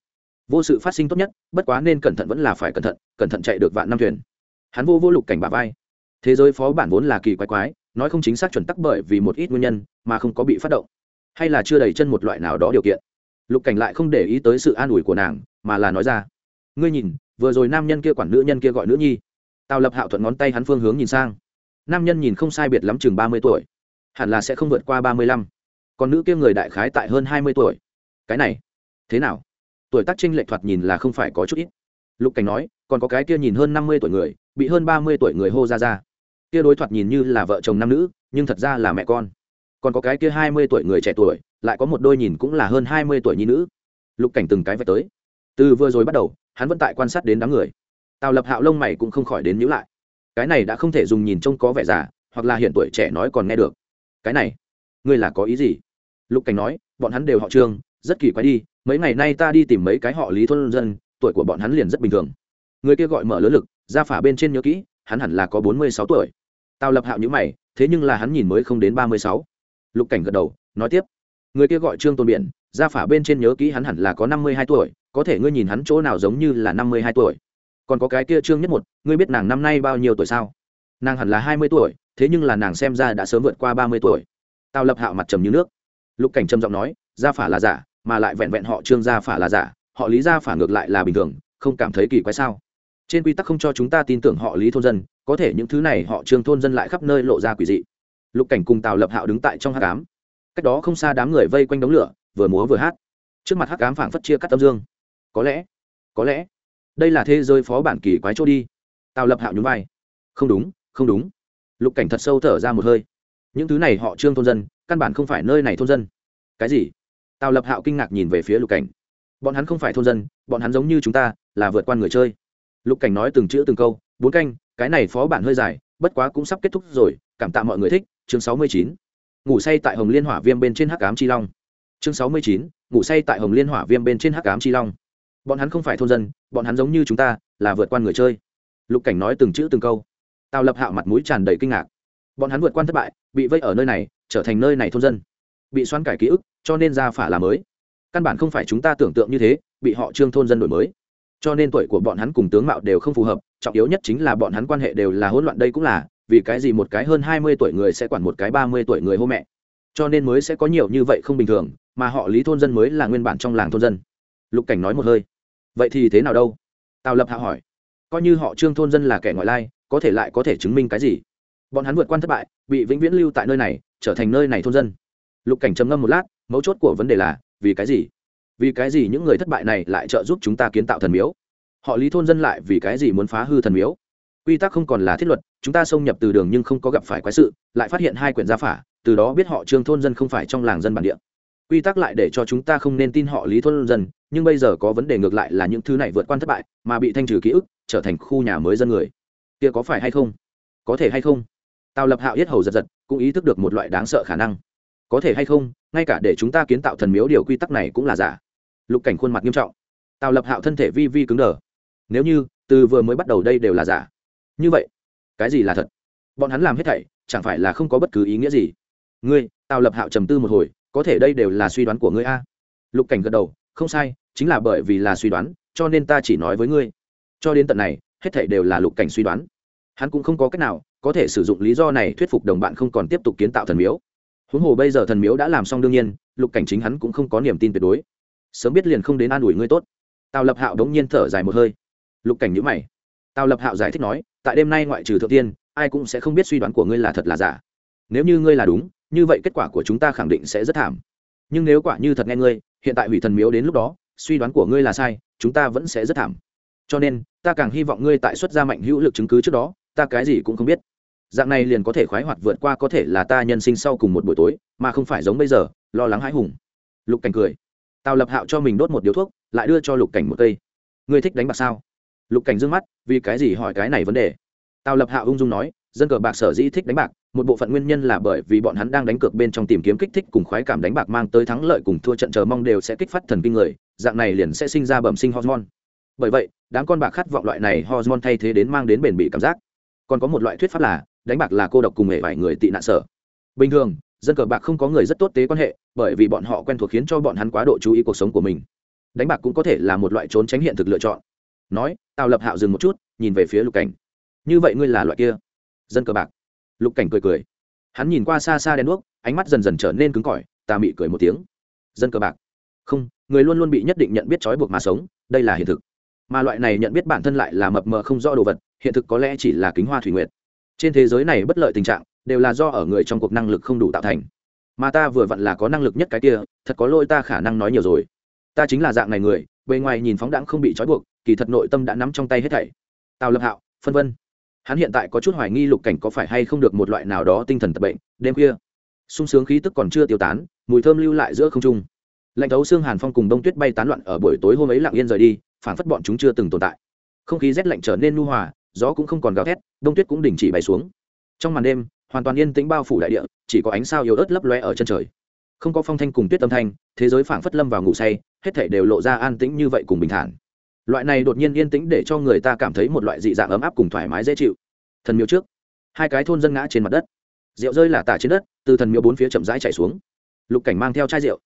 Vô sự phát sinh tốt nhất, bất quá nên cẩn thận vẫn là phải cẩn thận cẩn thận chạy được vạn năm thuyền. Hắn vô vô lục cảnh bà vai. Thế giới phó bản vốn là kỳ quái quái nói không chính xác chuẩn tắc bởi vì một ít nguyên nhân mà không có bị phát động, hay là chưa đầy chân một loại nào đó điều kiện. Lục cảnh lại không để ý tới sự an ủi của nàng, mà là nói ra, ngươi nhìn, vừa rồi nam nhân kia quản nữ nhân kia gọi nữ nhi. Tào lập hạo thuận ngón tay hắn phương hướng nhìn sang. Nam nhân nhìn không sai biệt lắm chừng ba mươi tuổi, hẳn là sẽ không vượt qua ba mươi lăm. Còn nữ kia người đại khái tại hơn hai mươi tuổi. Cái này, thế nào? Tuổi tác trinh lệ thoạt nhìn là không phải có chút ít. Lục cảnh nói, còn có cái kia nhìn hơn năm mươi tuổi người, bị hơn ba mươi tuổi người hô ra ra kia đối thoạt nhìn như là vợ chồng nam nữ, nhưng thật ra là mẹ con. Còn có cái kia hai mươi tuổi người trẻ tuổi, lại có một đôi nhìn cũng là hơn hai mươi tuổi nhi nữ. Lục cảnh từng cái vạch tới. Từ vừa rồi bắt đầu, hắn vẫn tại quan sát đến đám người. Tào lập hạo lông mày cũng không khỏi đến nhữ lại. Cái này đã không thể dùng nhìn trông có vẻ già, hoặc là hiện tuổi trẻ nói còn nghe được. Cái này, ngươi là có ý gì? Lục cảnh nói, bọn hắn đều họ trương, rất kỳ quái đi, mấy ngày nay ta đi tìm mấy cái họ lý thôn dân, tuổi của bọn hắn liền rất bình thường. Người kia gọi mở lớn lực, ra phả bên trên nhớ kỹ, hắn hẳn là có bốn mươi sáu tuổi tào lập hạo nhữ mày, thế nhưng là hắn nhìn mới không đến ba mươi sáu. Lục cảnh gật đầu, nói tiếp. Người kia gọi trương tôn biển gia phả bên trên nhớ kỹ hắn hẳn là có năm mươi hai tuổi, có thể ngươi nhìn hắn chỗ nào giống như là năm mươi hai tuổi. Còn có cái kia trương nhất một, ngươi biết nàng năm nay bao nhiêu tuổi sao? Nàng hẳn là hai mươi tuổi, thế nhưng là nàng xem ra đã sớm vượt qua ba mươi tuổi. Tào lập hạo mặt trầm như nước. Lục cảnh trầm giọng nói, gia phả là giả, mà lại vẹn vẹn họ trương gia phả là giả, họ lý gia phả ngược lại là bình thường, không cảm thấy kỳ quái sao? Trên quy tắc không cho chúng ta tin tưởng họ lý thôn dân có thể những thứ này họ trương thôn dân lại khắp nơi lộ ra quỷ dị. Lục cảnh cùng tào lập hạo đứng tại trong hát cám cách đó không xa đám người vây quanh đống lửa, vừa múa vừa hát. Trước mặt hát cám phảng phất chia cắt tâm dương. Có lẽ có lẽ, đây là thế giới phó bản kỳ quái chỗ đi. Tào lập hạo nhún vai. Không đúng không đúng. Lục cảnh thật sâu thở ra một hơi. Những thứ này họ trương thôn dân, căn bản không phải nơi này thôn dân. Cái gì? Tào lập hạo kinh ngạc nhìn về phía lục cảnh. Bọn hắn không phải thôn dân, bọn hắn giống như chúng ta, là vượt qua người chơi. Lục cảnh nói từng chữ từng câu, bốn canh cái này phó bản hơi dài, bất quá cũng sắp kết thúc rồi, cảm tạ mọi người thích, chương sáu mươi chín. Ngủ say tại hồng liên hỏa viêm bên trên hắc ám chi long. Chương sáu mươi chín, ngủ say tại hồng liên hỏa viêm bên trên hắc ám chi long. Bọn hắn không phải thôn dân, bọn hắn giống như chúng ta, là vượt qua người chơi. Lục cảnh nói từng chữ từng câu. Tào lập hạo mặt mũi tràn đầy kinh ngạc. Bọn hắn vượt qua thất bại, bị vây ở nơi này, trở thành nơi này thôn dân. Bị xoan cải ký ức, cho nên ra phả là mới. Căn bản không phải chúng ta tưởng tượng như thế, bị họ trương thôn dân đổi mới. Cho nên tuổi của bọn hắn cùng tướng mạo đều không phù hợp trọng yếu nhất chính là bọn hắn quan hệ đều là hỗn loạn đây cũng là, vì cái gì một cái hơn hai mươi tuổi người sẽ quản một cái ba mươi tuổi người hô mẹ? Cho nên mới sẽ có nhiều như vậy không bình thường, mà họ lý thôn dân mới là nguyên bản trong làng thôn dân. Lục cảnh nói một hơi. Vậy thì thế nào đâu? Tào lập hạ hỏi. Coi như họ trương thôn dân là kẻ ngoại lai, có thể lại có thể chứng minh cái gì? Bọn hắn vượt qua thất bại, bị vĩnh viễn lưu tại nơi này, trở thành nơi này thôn dân. Lục cảnh trầm ngâm một lát, mấu chốt của vấn đề là, vì cái gì? Vì cái gì những người thất bại này lại trợ giúp chúng ta kiến tạo thần miếu? Họ lý thôn dân lại vì cái gì muốn phá hư thần miếu? Quy tắc không còn là thiết luật, chúng ta xông nhập từ đường nhưng không có gặp phải quái sự, lại phát hiện hai quyển gia phả, từ đó biết họ trương thôn dân không phải trong làng dân bản địa. Quy tắc lại để cho chúng ta không nên tin họ lý thôn dân, nhưng bây giờ có vấn đề ngược lại là những thứ này vượt qua thất bại, mà bị thanh trừ ký ức, trở thành khu nhà mới dân người. Kia có phải hay không? Có thể hay không? Tào lập hạo yết hầu giật giật, cũng ý thức được một loại đáng sợ khả năng. Có thể hay không? Ngay cả để chúng ta kiến tạo thần miếu điều quy tắc này cũng là giả. Lục cảnh khuôn mặt nghiêm trọng. Tào lập hạo thân thể vi vi cứng đờ nếu như, từ vừa mới bắt đầu đây đều là giả. Như vậy, cái gì là thật? Bọn hắn làm hết thảy, chẳng phải là không có bất cứ ý nghĩa gì? Ngươi, tào lập hạo trầm tư một hồi, có thể đây đều là suy đoán của ngươi a. Lục cảnh gật đầu, không sai, chính là bởi vì là suy đoán, cho nên ta chỉ nói với ngươi. Cho đến tận này, hết thảy đều là lục cảnh suy đoán. Hắn cũng không có cách nào, có thể sử dụng lý do này thuyết phục đồng bạn không còn tiếp tục kiến tạo thần miếu. Huống hồ bây giờ thần miếu đã làm xong đương nhiên, lục cảnh chính hắn cũng không có niềm tin tuyệt đối. Sớm biết liền không đến an ủi ngươi tốt. Tào lập hạo đống nhiên thở dài một hơi lục cảnh nhữ mày. Tào lập hạo giải thích nói, tại đêm nay ngoại trừ thượng tiên, ai cũng sẽ không biết suy đoán của ngươi là thật là giả. Nếu như ngươi là đúng, như vậy kết quả của chúng ta khẳng định sẽ rất thảm. Nhưng nếu quả như thật nghe ngươi, hiện tại hủy thần miếu đến lúc đó, suy đoán của ngươi là sai, chúng ta vẫn sẽ rất thảm. Cho nên, ta càng hy vọng ngươi tại xuất ra mạnh hữu lực chứng cứ trước đó, ta cái gì cũng không biết. Dạng này liền có thể khoái hoạt vượt qua có thể là ta nhân sinh sau cùng một buổi tối, mà không phải giống bây giờ, lo lắng hãi hùng. Lục cảnh cười. Tào lập hạo cho mình đốt một điếu thuốc, lại đưa cho lục cảnh một cây. Ngươi thích đánh bạc sao? Lục cảnh dương mắt, vì cái gì hỏi cái này vấn đề? Tào lập hạo ung dung nói, dân cờ bạc sở dĩ thích đánh bạc, một bộ phận nguyên nhân là bởi vì bọn hắn đang đánh cược bên trong tìm kiếm kích thích cùng khoái cảm đánh bạc mang tới thắng lợi cùng thua trận chờ mong đều sẽ kích phát thần kinh người, dạng này liền sẽ sinh ra bẩm sinh hormone. Bởi vậy, đám con bạc khát vọng loại này hormone thay thế đến mang đến bền bỉ cảm giác. Còn có một loại thuyết pháp là, đánh bạc là cô độc cùng hệ vài người tị nạn sở. Bình thường, dân cờ bạc không có người rất tốt tế quan hệ, bởi vì bọn họ quen thuộc khiến cho bọn hắn quá độ chú ý cuộc sống của mình. Đánh bạc cũng có thể là một loại trốn tránh hiện thực lựa chọn nói, tào lập hạo dừng một chút, nhìn về phía lục cảnh. Như vậy ngươi là loại kia? Dân cờ bạc. Lục cảnh cười cười. Hắn nhìn qua xa xa đen đuốc, ánh mắt dần dần trở nên cứng cỏi ta mị cười một tiếng. Dân cờ bạc. Không, người luôn luôn bị nhất định nhận biết trói buộc mà sống, đây là hiện thực. Mà loại này nhận biết bản thân lại là mập mờ không rõ đồ vật, hiện thực có lẽ chỉ là kính hoa thủy nguyệt. Trên thế giới này bất lợi tình trạng, đều là do ở người trong cuộc năng lực không đủ tạo thành. Mà ta vừa vặn là có năng lực nhất cái kia, thật có lỗi ta khả năng nói nhiều rồi. Ta chính là dạng này người, bề ngoài nhìn phóng đãng không bị trói buộc kỳ thật nội tâm đã nắm trong tay hết thảy. Tào lập hạo, phân vân. Hắn hiện tại có chút hoài nghi lục cảnh có phải hay không được một loại nào đó tinh thần tập bệnh, đêm khuya. Sung sướng khí tức còn chưa tiêu tán, mùi thơm lưu lại giữa không trung. Lạnh thấu xương hàn phong cùng đông tuyết bay tán loạn ở buổi tối hôm ấy lặng yên rời đi phản phất bọn chúng chưa từng tồn tại. Không khí rét lạnh trở nên nu hòa, gió cũng không còn gào thét, đông tuyết cũng đình chỉ bay xuống. Trong màn đêm, hoàn toàn yên tĩnh bao phủ đại địa, chỉ có ánh sao yếu ớt lấp loe ở chân trời. Không có phong thanh cùng tuyết âm thanh, thế giới phảng phất lâm vào ngủ say, hết thể đều lộ ra an tĩnh như vậy cùng bình thản loại này đột nhiên yên tĩnh để cho người ta cảm thấy một loại dị dạng ấm áp cùng thoải mái dễ chịu. Thần miếu trước, hai cái thôn dân ngã trên mặt đất. Rượu rơi là tả trên đất, từ thần miếu bốn phía chậm rãi chạy xuống. Lục cảnh mang theo chai rượu.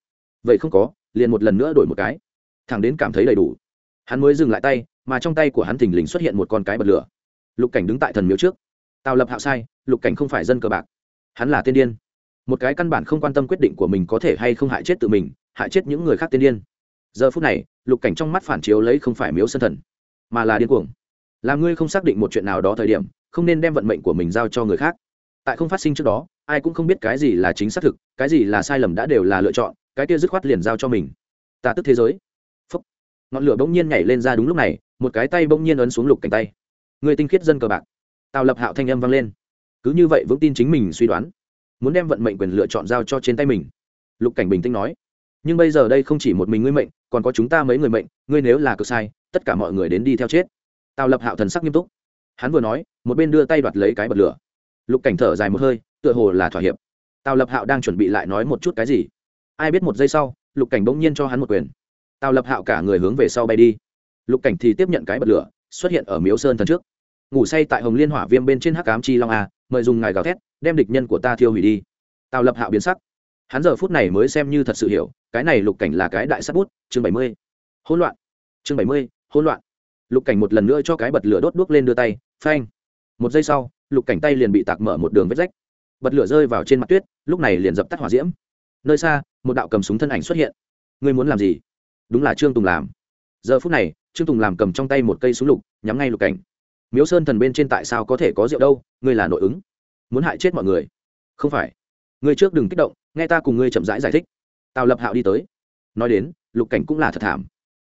Vậy không có, liền một lần nữa đổi một cái. Thằng đến cảm thấy đầy đủ. Hắn mới dừng lại tay, mà trong tay của hắn thình lình xuất hiện một con cái bật lửa. Lục cảnh đứng tại thần miếu trước. Tào lập hạo sai, lục cảnh không phải dân cờ bạc. Hắn là tiên điên. Một cái căn bản không quan tâm quyết định của mình có thể hay không hại chết tự mình, hại chết những người khác tiên điên. Giờ phút này lục cảnh trong mắt phản chiếu lấy không phải miếu sân thần, mà là điên cuồng. Làm ngươi không xác định một chuyện nào đó thời điểm, không nên đem vận mệnh của mình giao cho người khác. Tại không phát sinh trước đó, ai cũng không biết cái gì là chính xác thực, cái gì là sai lầm đã đều là lựa chọn, cái kia dứt khoát liền giao cho mình. Ta tức thế giới. Phúc. ngọn lửa bỗng nhiên nhảy lên ra đúng lúc này, một cái tay bỗng nhiên ấn xuống lục cảnh tay. Người tinh khiết dân cờ bạc. Tào lập hạo thanh âm vang lên. Cứ như vậy vững tin chính mình suy đoán, muốn đem vận mệnh quyền lựa chọn giao cho trên tay mình. Lục cảnh bình tĩnh nói nhưng bây giờ đây không chỉ một mình ngươi mệnh, còn có chúng ta mấy người mệnh, ngươi nếu là cực sai, tất cả mọi người đến đi theo chết. Tào lập hạo thần sắc nghiêm túc. Hắn vừa nói, một bên đưa tay đoạt lấy cái bật lửa. Lục cảnh thở dài một hơi, tựa hồ là thỏa hiệp. Tào lập hạo đang chuẩn bị lại nói một chút cái gì. Ai biết một giây sau, lục cảnh bỗng nhiên cho hắn một quyền. Tào lập hạo cả người hướng về sau bay đi. Lục cảnh thì tiếp nhận cái bật lửa, xuất hiện ở miếu sơn thần trước. Ngủ say tại hồng liên hỏa viêm bên trên hắc cám chi long a, mời dùng ngài gào thét, đem địch nhân của ta thiêu hủy đi. Tào lập hạo biến sắc. Hắn giờ phút này mới xem như thật sự hiểu cái này lục cảnh là cái đại sắt bút chương bảy mươi hỗn loạn chương bảy mươi hỗn loạn. Lục cảnh một lần nữa cho cái bật lửa đốt đuốc lên đưa tay phanh. Một giây sau lục cảnh tay liền bị tạc mở một đường vết rách. Bật lửa rơi vào trên mặt tuyết lúc này liền dập tắt hỏa diễm. Nơi xa một đạo cầm súng thân ảnh xuất hiện. Ngươi muốn làm gì? Đúng là trương tùng làm. Giờ phút này trương tùng làm cầm trong tay một cây súng lục nhắm ngay lục cảnh. Miếu sơn thần bên trên tại sao có thể có rượu đâu ngươi là nội ứng. Muốn hại chết mọi người. Không phải. Ngươi trước đừng kích động nghe ta cùng ngươi chậm rãi giải, giải thích tào lập hạo đi tới nói đến lục cảnh cũng là thật thảm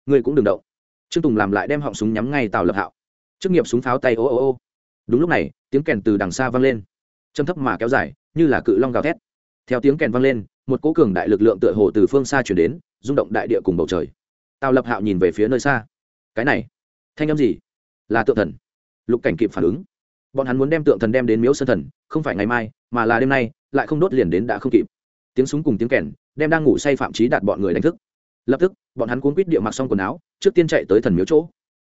ngươi cũng đừng động trương tùng làm lại đem họng súng nhắm ngay tào lập hạo chức nghiệp súng pháo tay ô ô ô đúng lúc này tiếng kèn từ đằng xa vang lên châm thấp mà kéo dài như là cự long gào thét theo tiếng kèn vang lên một cỗ cường đại lực lượng tựa hồ từ phương xa chuyển đến rung động đại địa cùng bầu trời tào lập hạo nhìn về phía nơi xa cái này thanh âm gì là tượng thần lục cảnh kịp phản ứng bọn hắn muốn đem tượng thần đem đến miếu sơn thần không phải ngày mai mà là đêm nay lại không đốt liền đến đã không kịp tiếng súng cùng tiếng kèn, đem đang ngủ say phạm trí đạt bọn người đánh thức. Lập tức, bọn hắn cuốn quýt địa mặc xong quần áo, trước tiên chạy tới thần miếu chỗ.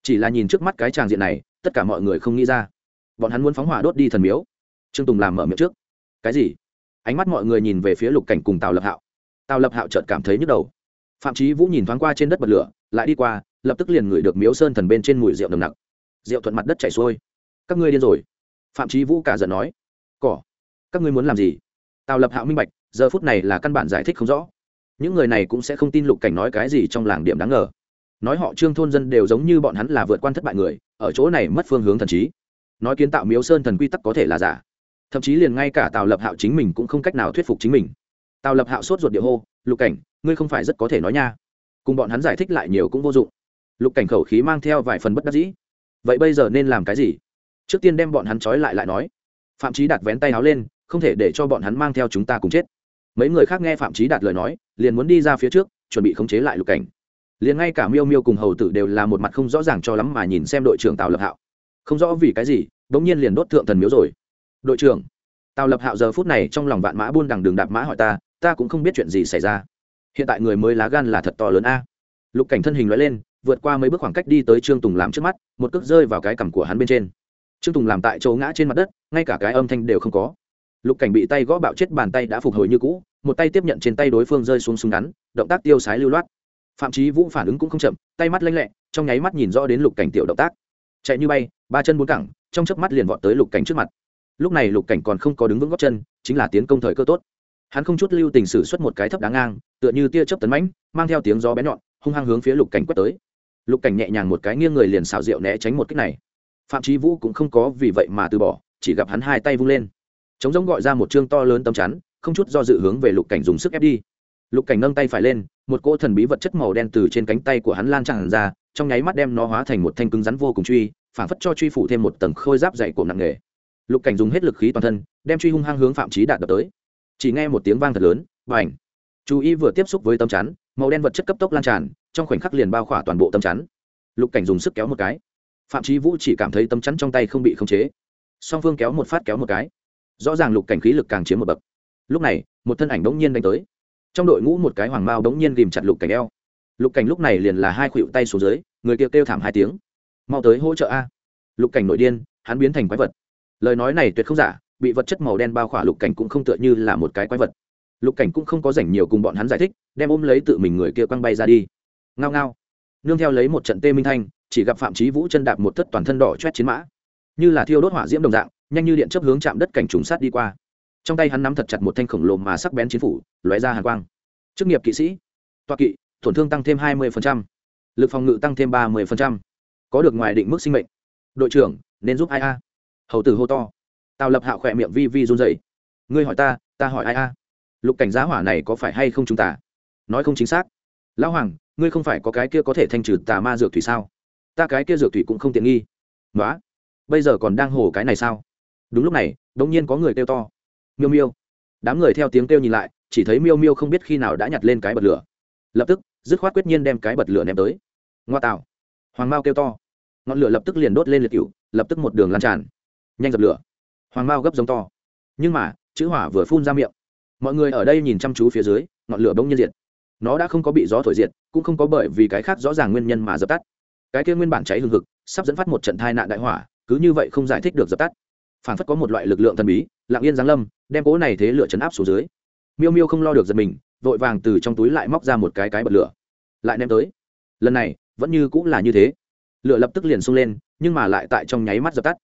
Chỉ là nhìn trước mắt cái tràng diện này, tất cả mọi người không nghĩ ra. Bọn hắn muốn phóng hỏa đốt đi thần miếu. Trương tùng làm mở miệng trước. Cái gì? Ánh mắt mọi người nhìn về phía lục cảnh cùng tào lập hạo. Tào lập hạo chợt cảm thấy nhức đầu. Phạm trí vũ nhìn thoáng qua trên đất bật lửa, lại đi qua, lập tức liền ngửi được miếu sơn thần bên trên mùi rượu nồng nặc. Rượu thuận mặt đất chảy xuôi. Các ngươi điên rồi. Phạm trí vũ cả giận nói. Cỏ. Các ngươi muốn làm gì? Tào lập hạo minh bạch giờ phút này là căn bản giải thích không rõ. Những người này cũng sẽ không tin lục cảnh nói cái gì trong làng điểm đáng ngờ. Nói họ trương thôn dân đều giống như bọn hắn là vượt quan thất bại người, ở chỗ này mất phương hướng thần trí. Nói kiến tạo miếu sơn thần quy tắc có thể là giả. Thậm chí liền ngay cả tào lập hạo chính mình cũng không cách nào thuyết phục chính mình. Tào lập hạo sốt ruột địa hô, lục cảnh, ngươi không phải rất có thể nói nha. Cùng bọn hắn giải thích lại nhiều cũng vô dụng. Lục cảnh khẩu khí mang theo vài phần bất đắc dĩ. Vậy bây giờ nên làm cái gì? Trước tiên đem bọn hắn trói lại lại nói. Phạm trí đặt vén tay áo lên, không thể để cho bọn hắn mang theo chúng ta cùng chết mấy người khác nghe phạm trí đạt lời nói, liền muốn đi ra phía trước, chuẩn bị khống chế lại lục cảnh. Liền ngay cả miêu miêu cùng hầu tử đều là một mặt không rõ ràng cho lắm mà nhìn xem đội trưởng tào lập hạo. Không rõ vì cái gì, bỗng nhiên liền đốt thượng thần miếu rồi. Đội trưởng, tào lập hạo giờ phút này trong lòng vạn mã buôn đằng đường đạp mã hỏi ta ta cũng không biết chuyện gì xảy ra. Hiện tại người mới lá gan là thật to lớn a. Lục cảnh thân hình nói lên, vượt qua mấy bước khoảng cách đi tới trương tùng làm trước mắt, một cước rơi vào cái cằm của hắn bên trên. Trương tùng làm tại chỗ ngã trên mặt đất, ngay cả cái âm thanh đều không có lục cảnh bị tay gõ bạo chết bàn tay đã phục hồi như cũ, một tay tiếp nhận trên tay đối phương rơi xuống súng ngắn, động tác tiêu sái lưu loát. Phạm trí vũ phản ứng cũng không chậm, tay mắt lanh lẹ, trong nháy mắt nhìn rõ đến lục cảnh tiểu động tác. Chạy như bay, ba chân bốn cẳng, trong chớp mắt liền vọt tới lục cảnh trước mặt. Lúc này lục cảnh còn không có đứng vững góc chân, chính là tiến công thời cơ tốt. Hắn không chút lưu tình sử xuất một cái thấp đáng ngang, tựa như tia chớp tấn mãnh, mang theo tiếng gió bé nhọn, hung hăng hướng phía lục cảnh quét tới. Lục cảnh nhẹ nhàng một cái nghiêng người liền xào rượu né tránh một cách này. Phạm trí vũ cũng không có vì vậy mà từ bỏ, chỉ gặp hắn hai tay vung lên chống giống gọi ra một chương to lớn tấm chắn, không chút do dự hướng về lục cảnh dùng sức ép đi. Lục cảnh nâng tay phải lên, một cỗ thần bí vật chất màu đen từ trên cánh tay của hắn lan tràn ra, trong nháy mắt đem nó hóa thành một thanh cứng rắn vô cùng truy, phản phất cho truy phủ thêm một tầng khôi giáp dày của nặng nghề. Lục cảnh dùng hết lực khí toàn thân, đem truy hung hăng hướng phạm trí đạt đập tới. Chỉ nghe một tiếng vang thật lớn và ảnh chú ý vừa tiếp xúc với tấm chắn, màu đen vật chất cấp tốc lan tràn, trong khoảnh khắc liền bao khỏa toàn bộ tấm chắn. Lục cảnh dùng sức kéo một cái. Phạm trí vũ chỉ cảm thấy tấm chắn trong tay không bị khống chế. Song phương kéo một phát kéo một cái rõ ràng lục cảnh khí lực càng chiếm một bậc. Lúc này một thân ảnh đống nhiên đánh tới. Trong đội ngũ một cái hoàng mao đống nhiên ghìm chặt lục cảnh eo. Lục cảnh lúc này liền là hai khuỵu tay xuống dưới người kia kêu, kêu thảm hai tiếng. Mau tới hỗ trợ a. Lục cảnh nội điên hắn biến thành quái vật. Lời nói này tuyệt không giả bị vật chất màu đen bao khỏa lục cảnh cũng không tựa như là một cái quái vật. Lục cảnh cũng không có rảnh nhiều cùng bọn hắn giải thích đem ôm lấy tự mình người kia quăng bay ra đi. Ngao ngao. Nương theo lấy một trận tê minh thanh chỉ gặp phạm trí vũ chân đạp một thất toàn thân đỏ chét chiến mã. Như là thiêu đốt hỏa diễm đồng dạng nhanh như điện chấp hướng chạm đất cảnh trùng sát đi qua. Trong tay hắn nắm thật chặt một thanh khổng lồ mà sắc bén chiến phủ, lóe ra hàn quang. Chức nghiệp kỵ sĩ. Toa kỵ, tổn thương tăng thêm hai mươi lực phòng ngự tăng thêm ba mươi có được ngoài định mức sinh mệnh. Đội trưởng, nên giúp ai a? Hầu tử hô to. Tào lập hạo khỏe miệng vi vi run dày ngươi hỏi ta ta hỏi ai a? Lục cảnh giá hỏa này có phải hay không chúng ta? Nói không chính xác. Lão hoàng, ngươi không phải có cái kia có thể thanh trừ tà ma dược thủy sao? Ta cái kia dược thủy cũng không tiện nghi. Nói bây giờ còn đang hồ cái này sao? Đúng lúc này đông nhiên có người kêu to. Miêu miêu. Đám người theo tiếng kêu nhìn lại, chỉ thấy miêu miêu không biết khi nào đã nhặt lên cái bật lửa. Lập tức, dứt khoát quyết nhiên đem cái bật lửa ném tới. Ngoa tạo. Hoàng mao kêu to. Ngọn lửa lập tức liền đốt lên liệt cựu lập tức một đường lan tràn. Nhanh dập lửa. Hoàng mao gấp giống to. Nhưng mà, chữ hỏa vừa phun ra miệng. Mọi người ở đây nhìn chăm chú phía dưới, ngọn lửa bỗng nhiên diệt. Nó đã không có bị gió thổi diệt, cũng không có bởi vì cái khác rõ ràng nguyên nhân mà dập tắt. Cái kia nguyên bản cháy hừng hực, sắp dẫn phát một trận thai nạn đại hỏa, cứ như vậy không giải thích được dập tắt phản phất có một loại lực lượng thần bí, lặng yên giáng lâm, đem cỗ này thế lửa chấn áp xuống dưới. Miêu miêu không lo được giật mình, vội vàng từ trong túi lại móc ra một cái cái bật lửa, lại ném tới. Lần này, vẫn như cũng là như thế. Lửa lập tức liền sung lên, nhưng mà lại tại trong nháy mắt dập tắt.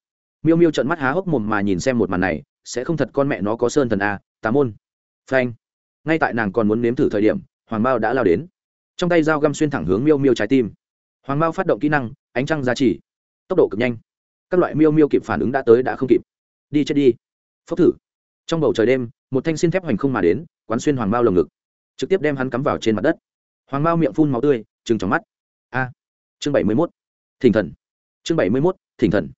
Miêu miêu trận mắt há hốc mồm mà nhìn xem một màn này, sẽ không thật con mẹ nó có sơn thần a tà môn. Phanh. Ngay tại nàng còn muốn nếm thử thời điểm, hoàng Bao đã lao đến. Trong tay dao găm xuyên thẳng hướng miêu miêu trái tim. Hoàng Bao phát động kỹ năng, ánh trăng giá trị. Tốc độ cực nhanh các loại miêu miêu kịp phản ứng đã tới đã không kịp. Đi chết đi. Phốc thử. Trong bầu trời đêm, một thanh xin thép hoành không mà đến, quán xuyên hoàng mao lồng ngực. Trực tiếp đem hắn cắm vào trên mặt đất. Hoàng mao miệng phun máu tươi, trừng trong mắt. A. Chương bảy mươi mốt. Thỉnh thần. Chương bảy mươi mốt, thỉnh thần.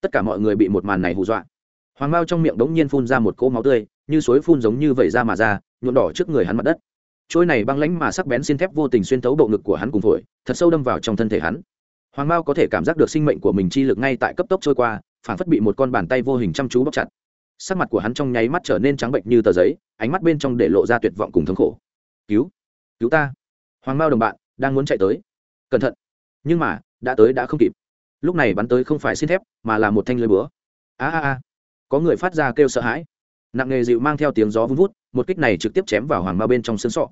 Tất cả mọi người bị một màn này hù dọa. Hoàng mao trong miệng đống nhiên phun ra một cỗ máu tươi, như suối phun giống như vẩy ra mà ra, nhuộm đỏ trước người hắn mặt đất. Trôi này băng lãnh mà sắc bén xin thép vô tình xuyên thấu bộ ngực của hắn cùng phổi, thật sâu đâm vào trong thân thể hắn hoàng mao có thể cảm giác được sinh mệnh của mình chi lực ngay tại cấp tốc trôi qua phản phất bị một con bàn tay vô hình chăm chú bóc chặt. Sắc mặt của hắn trong nháy mắt trở nên trắng bệnh như tờ giấy, ánh mắt bên trong để lộ ra tuyệt vọng cùng thống khổ. Cứu cứu ta. Hoàng mao đồng bạn, đang muốn chạy tới. Cẩn thận. Nhưng mà, đã tới đã không kịp. Lúc này bắn tới không phải xin thép, mà là một thanh lưới búa. A a a. Có người phát ra kêu sợ hãi. Nặng nghề dịu mang theo tiếng gió vun vút, một kích này trực tiếp chém vào hoàng mao bên trong xương sọ.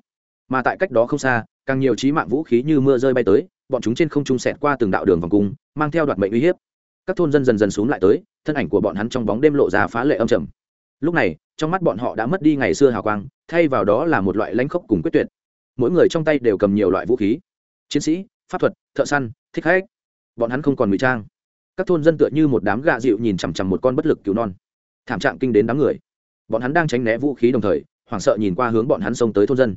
Mà tại cách đó không xa, càng nhiều trí mạng vũ khí như mưa rơi bay tới bọn chúng trên không trung xẹt qua từng đạo đường vòng cung, mang theo đoạt mệnh uy hiếp. Các thôn dân dần dần xuống lại tới, thân ảnh của bọn hắn trong bóng đêm lộ ra phá lệ âm trầm. Lúc này, trong mắt bọn họ đã mất đi ngày xưa hào quang, thay vào đó là một loại lãnh khốc cùng quyết tuyệt. Mỗi người trong tay đều cầm nhiều loại vũ khí. Chiến sĩ, pháp thuật, thợ săn, thích khách. Bọn hắn không còn ngụy trang. Các thôn dân tựa như một đám gạ dịu nhìn chằm chằm một con bất lực cứu non. Thảm trạng kinh đến đám người. Bọn hắn đang tránh né vũ khí đồng thời, hoảng sợ nhìn qua hướng bọn hắn xông tới thôn dân.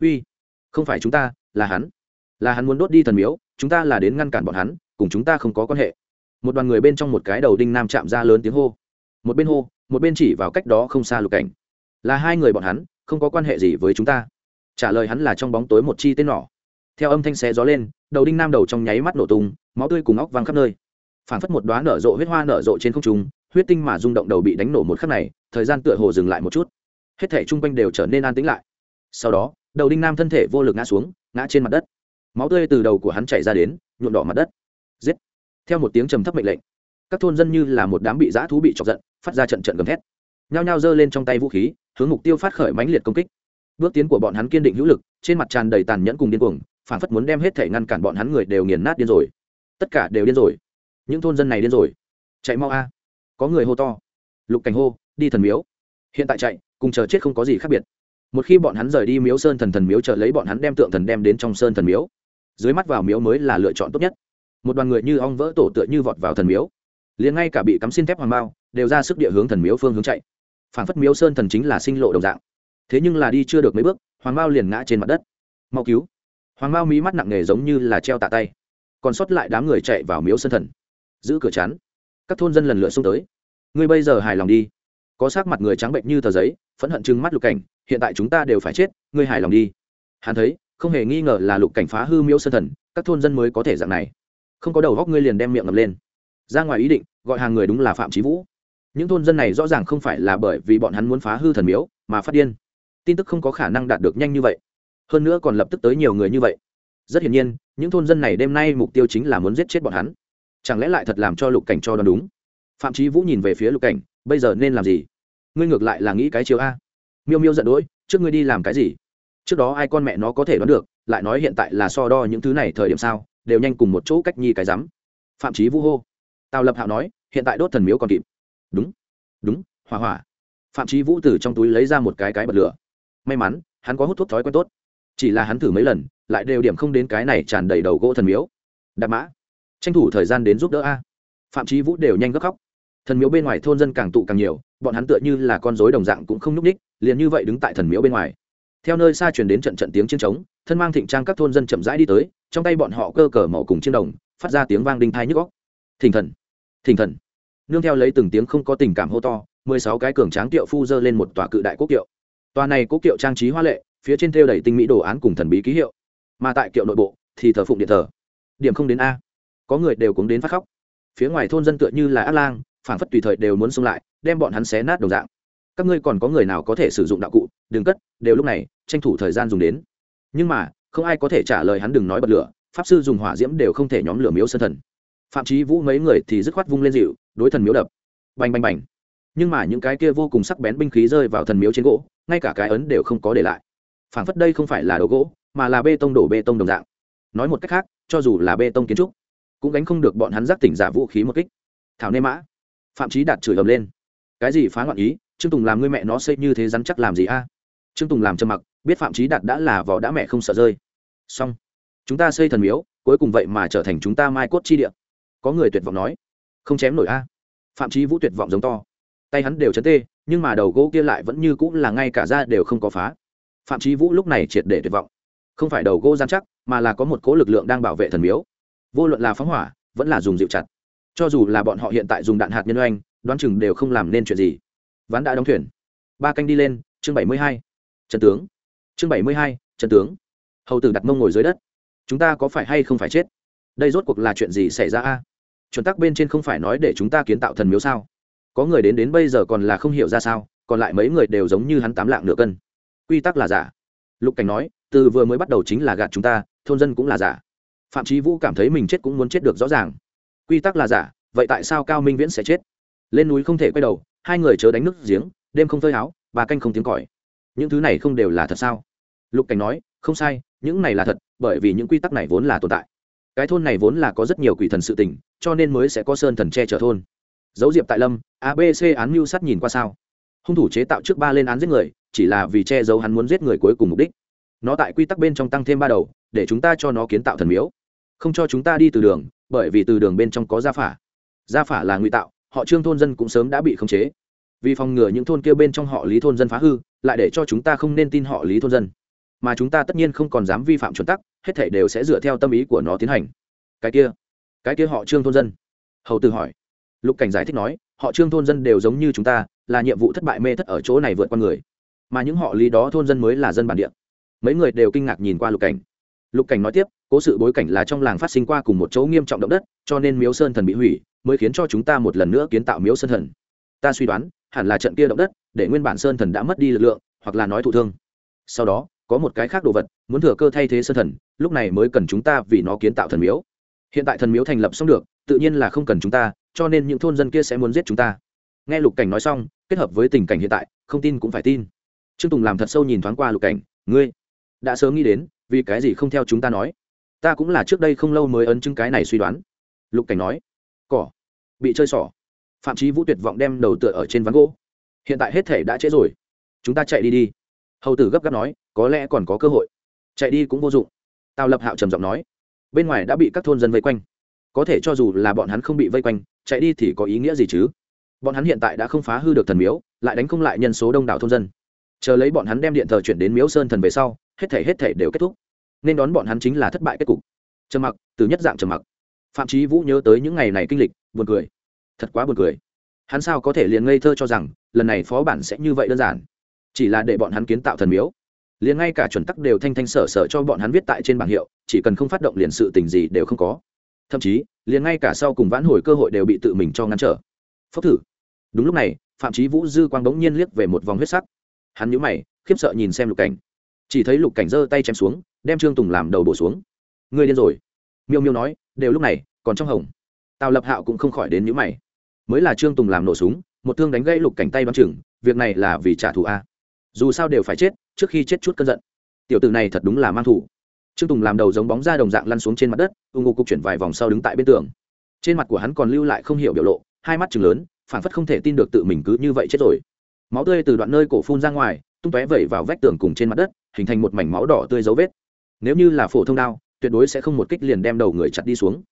Uy, không phải chúng ta, là hắn là hắn muốn đốt đi thần miếu, chúng ta là đến ngăn cản bọn hắn, cùng chúng ta không có quan hệ. Một đoàn người bên trong một cái đầu đinh nam chạm ra lớn tiếng hô. Một bên hô, một bên chỉ vào cách đó không xa lục cảnh. Là hai người bọn hắn, không có quan hệ gì với chúng ta. Trả lời hắn là trong bóng tối một chi tên nỏ. Theo âm thanh xé gió lên, đầu đinh nam đầu trong nháy mắt nổ tung, máu tươi cùng óc văng khắp nơi. Phản phất một đoá nở rộ huyết hoa nở rộ trên không trung, huyết tinh mà rung động đầu bị đánh nổ một khắc này, thời gian tựa hồ dừng lại một chút. Hết thể chung quanh đều trở nên an tĩnh lại. Sau đó, đầu đinh nam thân thể vô lực ngã xuống, ngã trên mặt đất máu tươi từ đầu của hắn chảy ra đến, nhuộm đỏ mặt đất. Giết. Theo một tiếng trầm thấp mệnh lệnh, các thôn dân như là một đám bị dã thú bị chọc giận, phát ra trận trận gầm thét. Nhao nhao giơ lên trong tay vũ khí, hướng mục tiêu phát khởi mãnh liệt công kích. Bước tiến của bọn hắn kiên định hữu lực, trên mặt tràn đầy tàn nhẫn cùng điên cuồng, phản phất muốn đem hết thể ngăn cản bọn hắn người đều nghiền nát điên rồi. Tất cả đều điên rồi. Những thôn dân này điên rồi. Chạy mau a. Có người hô to. Lục cảnh hô, đi thần miếu. Hiện tại chạy, cùng chờ chết không có gì khác biệt. Một khi bọn hắn rời đi miếu sơn thần thần miếu chờ lấy bọn hắn đem tượng thần đem đến trong sơn thần miếu dưới mắt vào miếu mới là lựa chọn tốt nhất. Một đoàn người như ong vỡ tổ tựa như vọt vào thần miếu. Liền ngay cả bị cắm xin thép hoàng bao, đều ra sức địa hướng thần miếu phương hướng chạy. Phản phất miếu sơn thần chính là sinh lộ đồng dạng. Thế nhưng là đi chưa được mấy bước, hoàng bao liền ngã trên mặt đất. Mau cứu. Hoàng bao mí mắt nặng nề giống như là treo tạ tay. Còn sót lại đám người chạy vào miếu sơn thần. Giữ cửa chắn. Các thôn dân lần lượt xông tới. Ngươi bây giờ hài lòng đi. Có sắc mặt người trắng bệnh như tờ giấy, phẫn hận chừng mắt lục cảnh, hiện tại chúng ta đều phải chết, ngươi hài lòng đi. Hắn thấy không hề nghi ngờ là lục cảnh phá hư miếu sơn thần, các thôn dân mới có thể dạng này. Không có đầu góc ngươi liền đem miệng ngầm lên. Ra ngoài ý định, gọi hàng người đúng là phạm trí vũ. Những thôn dân này rõ ràng không phải là bởi vì bọn hắn muốn phá hư thần miếu, mà phát điên. Tin tức không có khả năng đạt được nhanh như vậy. Hơn nữa còn lập tức tới nhiều người như vậy. Rất hiển nhiên, những thôn dân này đêm nay mục tiêu chính là muốn giết chết bọn hắn. Chẳng lẽ lại thật làm cho lục cảnh cho đoán đúng? Phạm trí vũ nhìn về phía lục cảnh, bây giờ nên làm gì? Ngươi ngược lại là nghĩ cái chiếu a. Miêu miêu giận đỗi trước ngươi đi làm cái gì? Trước đó ai con mẹ nó có thể đoán được, lại nói hiện tại là so đo những thứ này thời điểm sao, đều nhanh cùng một chỗ cách nhi cái rắm. Phạm trí vũ hô. Tào lập hạo nói, hiện tại đốt thần miếu còn kịp. Đúng. Đúng, hỏa hỏa. Phạm trí vũ từ trong túi lấy ra một cái cái bật lửa. May mắn, hắn có hút thuốc thói quen tốt. Chỉ là hắn thử mấy lần, lại đều điểm không đến cái này tràn đầy đầu gỗ thần miếu. Đạp mã. Tranh thủ thời gian đến giúp đỡ a. Phạm trí vũ đều nhanh gấp khóc. Thần miếu bên ngoài thôn dân càng tụ càng nhiều, bọn hắn tựa như là con rối đồng dạng cũng không nhúc ních liền như vậy đứng tại thần miếu bên ngoài theo nơi xa truyền đến trận trận tiếng chiến trống, thân mang thịnh trang các thôn dân chậm rãi đi tới, trong tay bọn họ cơ cờ màu cùng chiến đồng, phát ra tiếng vang đinh thai nhức góc thỉnh thần thỉnh thần. Nương theo lấy từng tiếng không có tình cảm hô to, mười sáu cái cường tráng kiệu phu dơ lên một tòa cự đại quốc kiệu. Tòa này quốc kiệu trang trí hoa lệ, phía trên thêu đầy tinh mỹ đồ án cùng thần bí ký hiệu. Mà tại kiệu nội bộ, thì thờ phụng điện thờ. Điểm không đến a. Có người đều cũng đến phát khóc. Phía ngoài thôn dân tựa như là ác lang phản phất tùy thời đều muốn xông lại, đem bọn hắn xé nát đồng dạng. Các ngươi còn có người nào có thể sử dụng đạo cụ? Đừng cất, đều lúc này, tranh thủ thời gian dùng đến. Nhưng mà, không ai có thể trả lời hắn đừng nói bật lửa, pháp sư dùng hỏa diễm đều không thể nhóm lửa miếu sân thần. Phạm trí vũ mấy người thì dứt khoát vung lên dịu, đối thần miếu đập. Bành bành bành. Nhưng mà những cái kia vô cùng sắc bén binh khí rơi vào thần miếu trên gỗ, ngay cả cái ấn đều không có để lại. Phản phất đây không phải là đồ gỗ, mà là bê tông đổ bê tông đồng dạng. Nói một cách khác, cho dù là bê tông kiến trúc, cũng gánh không được bọn hắn giác tỉnh giả vũ khí một kích. Thảo nê mã. Phạm trí đạt chửi ầm lên. Cái gì phá loạn ý? Trương tùng làm ngươi mẹ nó xây như thế rắn chắc làm gì a? Trương tùng làm trầm mặc, biết phạm trí đạt đã là vỏ đã mẹ không sợ rơi. Xong, chúng ta xây thần miếu, cuối cùng vậy mà trở thành chúng ta mai cốt chi địa. Có người tuyệt vọng nói, không chém nổi a. Phạm trí vũ tuyệt vọng giống to. Tay hắn đều chấn tê, nhưng mà đầu gỗ kia lại vẫn như cũng là ngay cả ra đều không có phá. Phạm trí vũ lúc này triệt để tuyệt vọng. Không phải đầu gỗ gian chắc, mà là có một cố lực lượng đang bảo vệ thần miếu. Vô luận là phóng hỏa, vẫn là dùng dịu chặt. Cho dù là bọn họ hiện tại dùng đạn hạt nhân oanh, đoán chừng đều không làm nên chuyện gì. Ván đã đóng thuyền. Ba canh đi lên, chương bảy mươi hai trần tướng. Chương bảy mươi hai, trần tướng. Hầu tử đặt mông ngồi dưới đất. Chúng ta có phải hay không phải chết? Đây rốt cuộc là chuyện gì xảy ra a? Chuẩn tắc bên trên không phải nói để chúng ta kiến tạo thần miếu sao? Có người đến đến bây giờ còn là không hiểu ra sao, còn lại mấy người đều giống như hắn tám lạng nửa cân. Quy tắc là giả. Lục cảnh nói, từ vừa mới bắt đầu chính là gạt chúng ta, thôn dân cũng là giả. Phạm trí vũ cảm thấy mình chết cũng muốn chết được rõ ràng. Quy tắc là giả, vậy tại sao cao minh viễn sẽ chết? Lên núi không thể quay đầu, hai người chớ đánh nước giếng, đêm không phơi áo bà canh không tiếng còi những thứ này không đều là thật sao? Lục cảnh nói, không sai, những này là thật, bởi vì những quy tắc này vốn là tồn tại. Cái thôn này vốn là có rất nhiều quỷ thần sự tình, cho nên mới sẽ có sơn thần che chở thôn. Dấu diệp tại lâm abc án mưu sát nhìn qua sao? Hung thủ chế tạo trước ba lên án giết người, chỉ là vì che giấu hắn muốn giết người cuối cùng mục đích. Nó tại quy tắc bên trong tăng thêm ba đầu, để chúng ta cho nó kiến tạo thần miếu. Không cho chúng ta đi từ đường, bởi vì từ đường bên trong có gia phả. Gia phả là ngụy tạo, họ trương thôn dân cũng sớm đã bị khống chế vì phòng ngừa những thôn kia bên trong họ lý thôn dân phá hư, lại để cho chúng ta không nên tin họ lý thôn dân. Mà chúng ta tất nhiên không còn dám vi phạm chuẩn tắc, hết thể đều sẽ dựa theo tâm ý của nó tiến hành. Cái kia cái kia họ trương thôn dân? Hầu từ hỏi. Lục cảnh giải thích nói, họ trương thôn dân đều giống như chúng ta, là nhiệm vụ thất bại mê thất ở chỗ này vượt qua người. Mà những họ lý đó thôn dân mới là dân bản địa. Mấy người đều kinh ngạc nhìn qua lục cảnh. Lục cảnh nói tiếp, cố sự bối cảnh là trong làng phát sinh qua cùng một chỗ nghiêm trọng động đất, cho nên miếu sơn thần bị hủy, mới khiến cho chúng ta một lần nữa kiến tạo miếu sơn thần ta suy đoán, hẳn là trận kia động đất, để nguyên bản sơn thần đã mất đi lực lượng, hoặc là nói thụ thương. Sau đó, có một cái khác đồ vật, muốn thừa cơ thay thế sơn thần, lúc này mới cần chúng ta vì nó kiến tạo thần miếu. Hiện tại thần miếu thành lập xong được, tự nhiên là không cần chúng ta, cho nên những thôn dân kia sẽ muốn giết chúng ta. Nghe lục cảnh nói xong, kết hợp với tình cảnh hiện tại, không tin cũng phải tin. Trương tùng làm thật sâu nhìn thoáng qua lục cảnh, ngươi đã sớm nghĩ đến, vì cái gì không theo chúng ta nói? Ta cũng là trước đây không lâu mới ấn chứng cái này suy đoán. Lục cảnh nói, cỏ, bị chơi xỏ phạm trí vũ tuyệt vọng đem đầu tựa ở trên ván gỗ. Hiện tại hết thể đã trễ rồi. Chúng ta chạy đi đi. Hầu tử gấp gáp nói, có lẽ còn có cơ hội. Chạy đi cũng vô dụng. Tào lập hạo trầm giọng nói, bên ngoài đã bị các thôn dân vây quanh. Có thể cho dù là bọn hắn không bị vây quanh, chạy đi thì có ý nghĩa gì chứ? Bọn hắn hiện tại đã không phá hư được thần miếu, lại đánh không lại nhân số đông đảo thôn dân. Chờ lấy bọn hắn đem điện thờ chuyển đến miếu sơn thần về sau, hết thể hết thể đều kết thúc. Nên đón bọn hắn chính là thất bại kết cục. Trầm mặc, từ nhất dạng trầm mặc. Phạm trí vũ nhớ tới những ngày này kinh lịch, buồn cười thật quá buồn cười. Hắn sao có thể liền ngây thơ cho rằng, lần này phó bản sẽ như vậy đơn giản? Chỉ là để bọn hắn kiến tạo thần miếu. Liền ngay cả chuẩn tắc đều thanh thanh sở sở cho bọn hắn viết tại trên bảng hiệu, chỉ cần không phát động liền sự tình gì đều không có. Thậm chí, liền ngay cả sau cùng vãn hồi cơ hội đều bị tự mình cho ngăn trở. Phốc thử. Đúng lúc này, phạm trí vũ dư quang bỗng nhiên liếc về một vòng huyết sắc. Hắn nhíu mày, khiếp sợ nhìn xem lục cảnh. Chỉ thấy lục cảnh giơ tay chém xuống, đem trương tùng làm đầu bổ xuống. Ngươi điên rồi. Miêu miêu nói, đều lúc này, còn trong hồng tào lập hạo cũng không khỏi đến nhữ mày. Mới là trương tùng làm nổ súng, một thương đánh gãy lục cảnh tay bắn chừng, việc này là vì trả thù a. Dù sao đều phải chết, trước khi chết chút cơn giận. Tiểu tử này thật đúng là mang thủ trương tùng làm đầu giống bóng ra đồng dạng lăn xuống trên mặt đất, ung ngô cục chuyển vài vòng sau đứng tại bên tường. Trên mặt của hắn còn lưu lại không hiểu biểu lộ, hai mắt chừng lớn phản phất không thể tin được tự mình cứ như vậy chết rồi. Máu tươi từ đoạn nơi cổ phun ra ngoài, tung tóe vẩy vào vách tường cùng trên mặt đất, hình thành một mảnh máu đỏ tươi dấu vết. Nếu như là phổ thông đao, tuyệt đối sẽ không một kích liền đem đầu người chặt đi xuống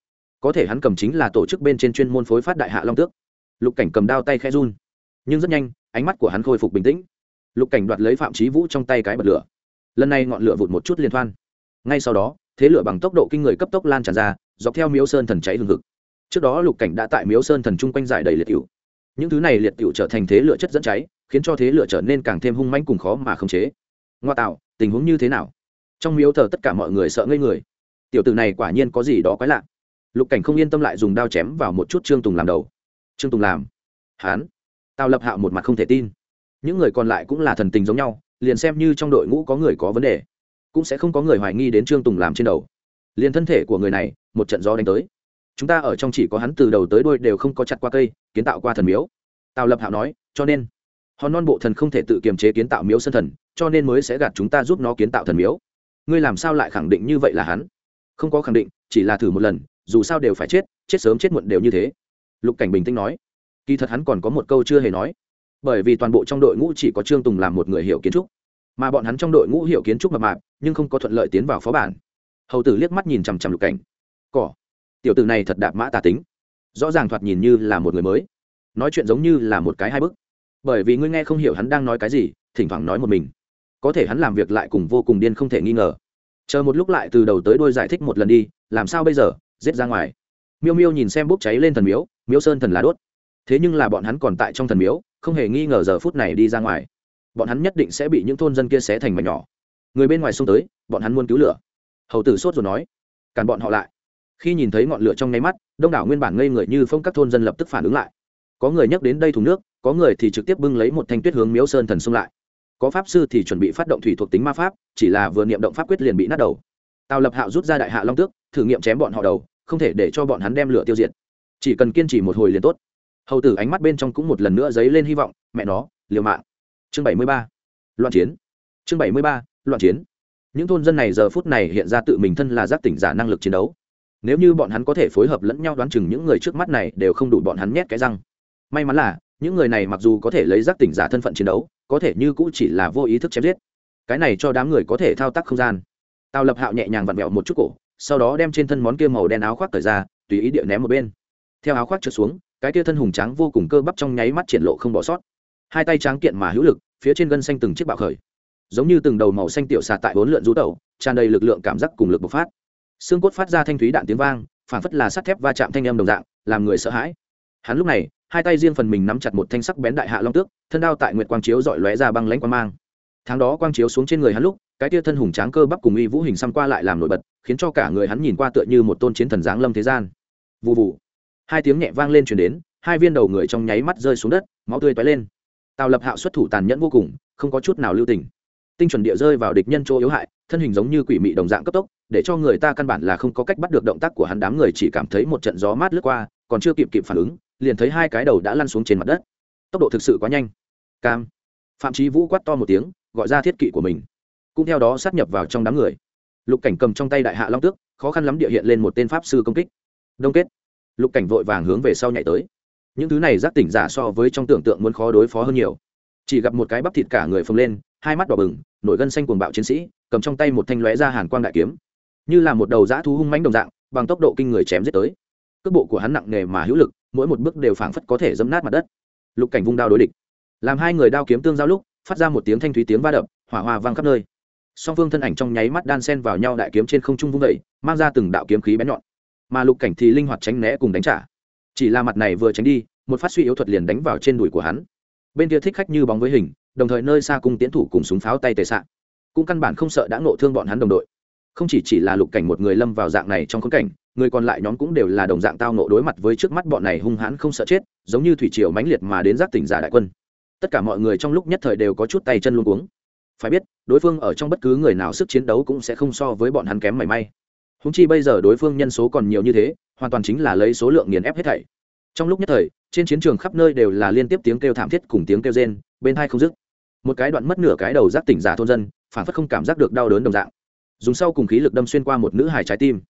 có thể hắn cầm chính là tổ chức bên trên chuyên môn phối phát đại hạ long tước. Lục cảnh cầm đao tay khe run. Nhưng rất nhanh, ánh mắt của hắn khôi phục bình tĩnh. Lục cảnh đoạt lấy phạm trí vũ trong tay cái bật lửa. Lần này ngọn lửa vụt một chút liên thoan. Ngay sau đó, thế lửa bằng tốc độ kinh người cấp tốc lan tràn ra, dọc theo miếu sơn thần cháy hừng hực. Trước đó lục cảnh đã tại miếu sơn thần chung quanh giải đầy liệt cựu những thứ này liệt cựu trở thành thế lửa chất dẫn cháy, khiến cho thế lửa trở nên càng thêm hung manh cùng khó mà khống chế. Ngoa tạo, tình huống như thế nào? Trong miếu thờ tất cả mọi người sợ ngây người. Tiểu tử này quả nhiên có gì đó quái lạ lục cảnh không yên tâm lại dùng đao chém vào một chút trương tùng làm đầu. Trương tùng làm. Hán. Tào lập hạo một mặt không thể tin. Những người còn lại cũng là thần tình giống nhau, liền xem như trong đội ngũ có người có vấn đề, cũng sẽ không có người hoài nghi đến trương tùng làm trên đầu. Liền thân thể của người này, một trận gió đánh tới. Chúng ta ở trong chỉ có hắn từ đầu tới đôi đều không có chặt qua cây, kiến tạo qua thần miếu. Tào lập hạo nói, cho nên, hòn non bộ thần không thể tự kiềm chế kiến tạo miếu sân thần, cho nên mới sẽ gạt chúng ta giúp nó kiến tạo thần miếu. Ngươi làm sao lại khẳng định như vậy là hắn? Không có khẳng định, chỉ là thử một lần dù sao đều phải chết chết sớm chết muộn đều như thế. Lục cảnh bình tĩnh nói. Kỳ thật hắn còn có một câu chưa hề nói. Bởi vì toàn bộ trong đội ngũ chỉ có trương tùng làm một người hiểu kiến trúc, mà bọn hắn trong đội ngũ hiểu kiến trúc mập mạp, nhưng không có thuận lợi tiến vào phó bản. Hầu tử liếc mắt nhìn chằm chằm lục cảnh. Cỏ, tiểu tử này thật đạp mã tà tính. Rõ ràng thoạt nhìn như là một người mới. Nói chuyện giống như là một cái hai bức bởi vì ngươi nghe không hiểu hắn đang nói cái gì, thỉnh thoảng nói một mình. Có thể hắn làm việc lại cùng vô cùng điên không thể nghi ngờ. Chờ một lúc lại từ đầu tới đôi giải thích một lần đi, làm sao bây giờ? Giết ra ngoài. Miêu miêu nhìn xem bốc cháy lên thần miếu miếu sơn thần là đốt. Thế nhưng là bọn hắn còn tại trong thần miếu, không hề nghi ngờ giờ phút này đi ra ngoài. Bọn hắn nhất định sẽ bị những thôn dân kia xé thành mảnh nhỏ. Người bên ngoài xông tới, bọn hắn muốn cứu lửa. Hầu tử sốt rồi nói, cản bọn họ lại. Khi nhìn thấy ngọn lửa trong nháy mắt, đông đảo nguyên bản ngây người như phong các thôn dân lập tức phản ứng lại. Có người nhắc đến đây thùng nước, có người thì trực tiếp bưng lấy một thanh tuyết hướng miếu sơn thần xung lại. Có pháp sư thì chuẩn bị phát động thủy thuộc tính ma pháp, chỉ là vừa niệm động pháp quyết liền bị nát đầu. Tào lập hạo rút ra đại hạ long tước thử nghiệm chém bọn họ đầu, không thể để cho bọn hắn đem lửa tiêu diệt. Chỉ cần kiên trì một hồi liền tốt. Hầu tử ánh mắt bên trong cũng một lần nữa dấy lên hy vọng, mẹ nó, liều mạng. Chương bảy mươi ba, loạn chiến. Chương bảy mươi ba, loạn chiến. Những thôn dân này giờ phút này hiện ra tự mình thân là giác tỉnh giả năng lực chiến đấu. Nếu như bọn hắn có thể phối hợp lẫn nhau đoán chừng những người trước mắt này đều không đủ bọn hắn nhét cái răng. May mắn là, những người này mặc dù có thể lấy giác tỉnh giả thân phận chiến đấu, có thể như cũ chỉ là vô ý thức chém giết. Cái này cho đám người có thể thao tác không gian. Tào lập hạo nhẹ nhàng vặn vẹo một chút cổ sau đó đem trên thân món kia màu đen áo khoác cởi ra, tùy ý địa ném một bên. Theo áo khoác trượt xuống, cái kia thân hùng tráng vô cùng cơ bắp trong nháy mắt triển lộ không bỏ sót. Hai tay tráng kiện mà hữu lực, phía trên gân xanh từng chiếc bạo khởi. Giống như từng đầu màu xanh tiểu xà tại bốn lượn rú tẩu, tràn đầy lực lượng cảm giác cùng lực bộc phát. Xương cốt phát ra thanh thúy đạn tiếng vang phản phất là sắt thép va chạm thanh âm đồng dạng, làm người sợ hãi. Hắn lúc này, hai tay riêng phần mình nắm chặt một thanh sắc bén đại hạ long tước, thân đao tại nguyệt quang chiếu dọi lóe ra băng lãnh quang mang. Tháng đó quang chiếu xuống trên người hắn lúc cái tia thân hùng tráng cơ bắp cùng uy vũ hình xăm qua lại làm nổi bật, khiến cho cả người hắn nhìn qua tựa như một tôn chiến thần giáng lâm thế gian. Vụ vụ hai tiếng nhẹ vang lên chuyển đến, hai viên đầu người trong nháy mắt rơi xuống đất, máu tươi toái lên. Tào lập hạo xuất thủ tàn nhẫn vô cùng, không có chút nào lưu tình. Tinh chuẩn địa rơi vào địch nhân chỗ yếu hại, thân hình giống như quỷ mị đồng dạng cấp tốc, để cho người ta căn bản là không có cách bắt được động tác của hắn, đám người chỉ cảm thấy một trận gió mát lướt qua, còn chưa kịp kịp phản ứng, liền thấy hai cái đầu đã lăn xuống trên mặt đất. Tốc độ thực sự quá nhanh. Cam. Phạm trí vũ quát to một tiếng, gọi ra thiết kỵ của mình cũng theo đó sát nhập vào trong đám người. Lục cảnh cầm trong tay đại hạ long tước, khó khăn lắm địa hiện lên một tên pháp sư công kích. Đông kết. Lục cảnh vội vàng hướng về sau nhảy tới. Những thứ này giác tỉnh giả so với trong tưởng tượng muốn khó đối phó hơn nhiều. Chỉ gặp một cái bắp thịt cả người phồng lên, hai mắt đỏ bừng, nổi gân xanh cuồng bạo chiến sĩ, cầm trong tay một thanh lóe ra hàn quang đại kiếm. Như là một đầu dã thú hung mãnh đồng dạng, bằng tốc độ kinh người chém giết tới. Cước bộ của hắn nặng nề mà hữu lực, mỗi một bước đều phảng phất có thể dẫm nát mặt đất. Lục cảnh vung đao đối địch. Làm hai người đao kiếm tương giao lúc, phát ra một tiếng thanh thúy tiếng va đập, hỏa hoa vang khắp nơi song phương thân ảnh trong nháy mắt đan sen vào nhau đại kiếm trên không trung vung vẩy mang ra từng đạo kiếm khí bén nhọn. Mà lục cảnh thì linh hoạt tránh né cùng đánh trả. Chỉ là mặt này vừa tránh đi, một phát suy yếu thuật liền đánh vào trên đùi của hắn. Bên kia thích khách như bóng với hình, đồng thời nơi xa cung tiến thủ cùng súng pháo tay tề xạ cũng căn bản không sợ đã nộ thương bọn hắn đồng đội. Không chỉ chỉ là lục cảnh một người lâm vào dạng này trong khốn cảnh, người còn lại nhóm cũng đều là đồng dạng tao nộ đối mặt với trước mắt bọn này hung hãn không sợ chết, giống như thủy triều mãnh liệt mà đến giáp tỉnh giả đại quân. Tất cả mọi người trong lúc nhất thời đều có chút tay chân luôn cuống phải biết, đối phương ở trong bất cứ người nào sức chiến đấu cũng sẽ không so với bọn hắn kém mảy may. Húng chi bây giờ đối phương nhân số còn nhiều như thế, hoàn toàn chính là lấy số lượng nghiền ép hết thảy. Trong lúc nhất thời, trên chiến trường khắp nơi đều là liên tiếp tiếng kêu thảm thiết cùng tiếng kêu rên, bên hai không dứt. Một cái đoạn mất nửa cái đầu giác tỉnh giả thôn dân, phản phất không cảm giác được đau đớn đồng dạng. Dùng sau cùng khí lực đâm xuyên qua một nữ hài trái tim.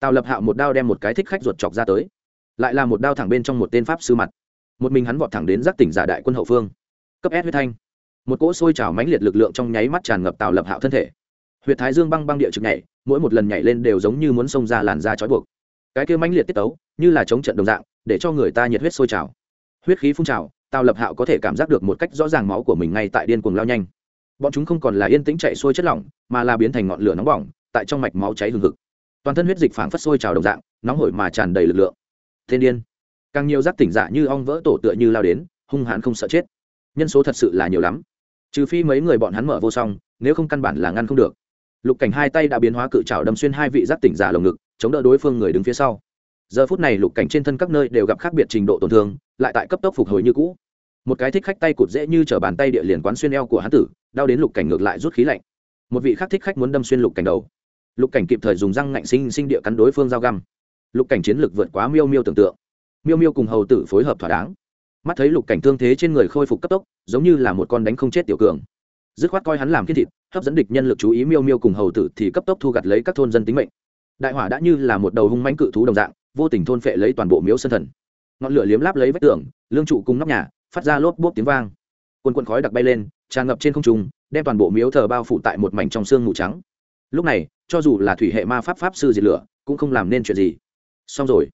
Tào lập hạo một đao đem một cái thích khách ruột chọc ra tới. Lại là một đao thẳng bên trong một tên pháp sư mặt. Một mình hắn vọt thẳng đến giác tỉnh giả đại quân hậu phương. Cấp s huyết thanh một cỗ sôi trào mãnh liệt lực lượng trong nháy mắt tràn ngập tạo lập hạo thân thể. Huyệt thái dương băng băng địa trực nhảy, mỗi một lần nhảy lên đều giống như muốn xông ra làn da trói buộc. Cái kia mãnh liệt tiết tấu, như là chống trận đồng dạng, để cho người ta nhiệt huyết sôi trào. Huyết khí phun trào, tào lập hạo có thể cảm giác được một cách rõ ràng máu của mình ngay tại điên cuồng lao nhanh. Bọn chúng không còn là yên tĩnh chạy sôi chất lỏng, mà là biến thành ngọn lửa nóng bỏng, tại trong mạch máu cháy hừng hực. Toàn thân huyết dịch phảng phất sôi trào đồng dạng, nóng hổi mà tràn đầy lực lượng. Thiên điên. Càng nhiều giác tỉnh giả như ong vỡ tổ tựa như lao đến, hung hãn không sợ chết. Nhân số thật sự là nhiều lắm trừ phi mấy người bọn hắn mở vô song, nếu không căn bản là ngăn không được. Lục cảnh hai tay đã biến hóa cự trào đâm xuyên hai vị giác tỉnh giả lồng ngực, chống đỡ đối phương người đứng phía sau. Giờ phút này lục cảnh trên thân các nơi đều gặp khác biệt trình độ tổn thương, lại tại cấp tốc phục hồi như cũ. Một cái thích khách tay cụt dễ như t bàn tay địa liền quán xuyên eo của hán tử, đau đến lục cảnh ngược lại rút khí lạnh. Một vị khác thích khách muốn đâm xuyên lục cảnh đầu. Lục cảnh kịp thời dùng răng ngạnh sinh sinh địa cắn đối phương dao găm. Lục cảnh chiến lược vượt quá miêu miêu tưởng tượng. Miêu miêu cùng hầu tử phối hợp thỏa đáng mắt thấy lục cảnh thương thế trên người khôi phục cấp tốc, giống như là một con đánh không chết tiểu cường. Dứt khoát coi hắn làm kiên thịt, hấp dẫn địch nhân lực chú ý miêu miêu cùng hầu tử thì cấp tốc thu gặt lấy các thôn dân tính mệnh. Đại hỏa đã như là một đầu hung mãnh cự thú đồng dạng, vô tình thôn phệ lấy toàn bộ miếu sân thần. Ngọn lửa liếm láp lấy vách tường, lương trụ cùng nóc nhà, phát ra lốp bốp tiếng vang. Quần quần khói đặc bay lên, tràn ngập trên không trung, đem toàn bộ miếu thờ bao phủ tại một mảnh trong xương mù trắng. Lúc này, cho dù là thủy hệ ma pháp pháp sư diệt lửa, cũng không làm nên chuyện gì. Xong rồi.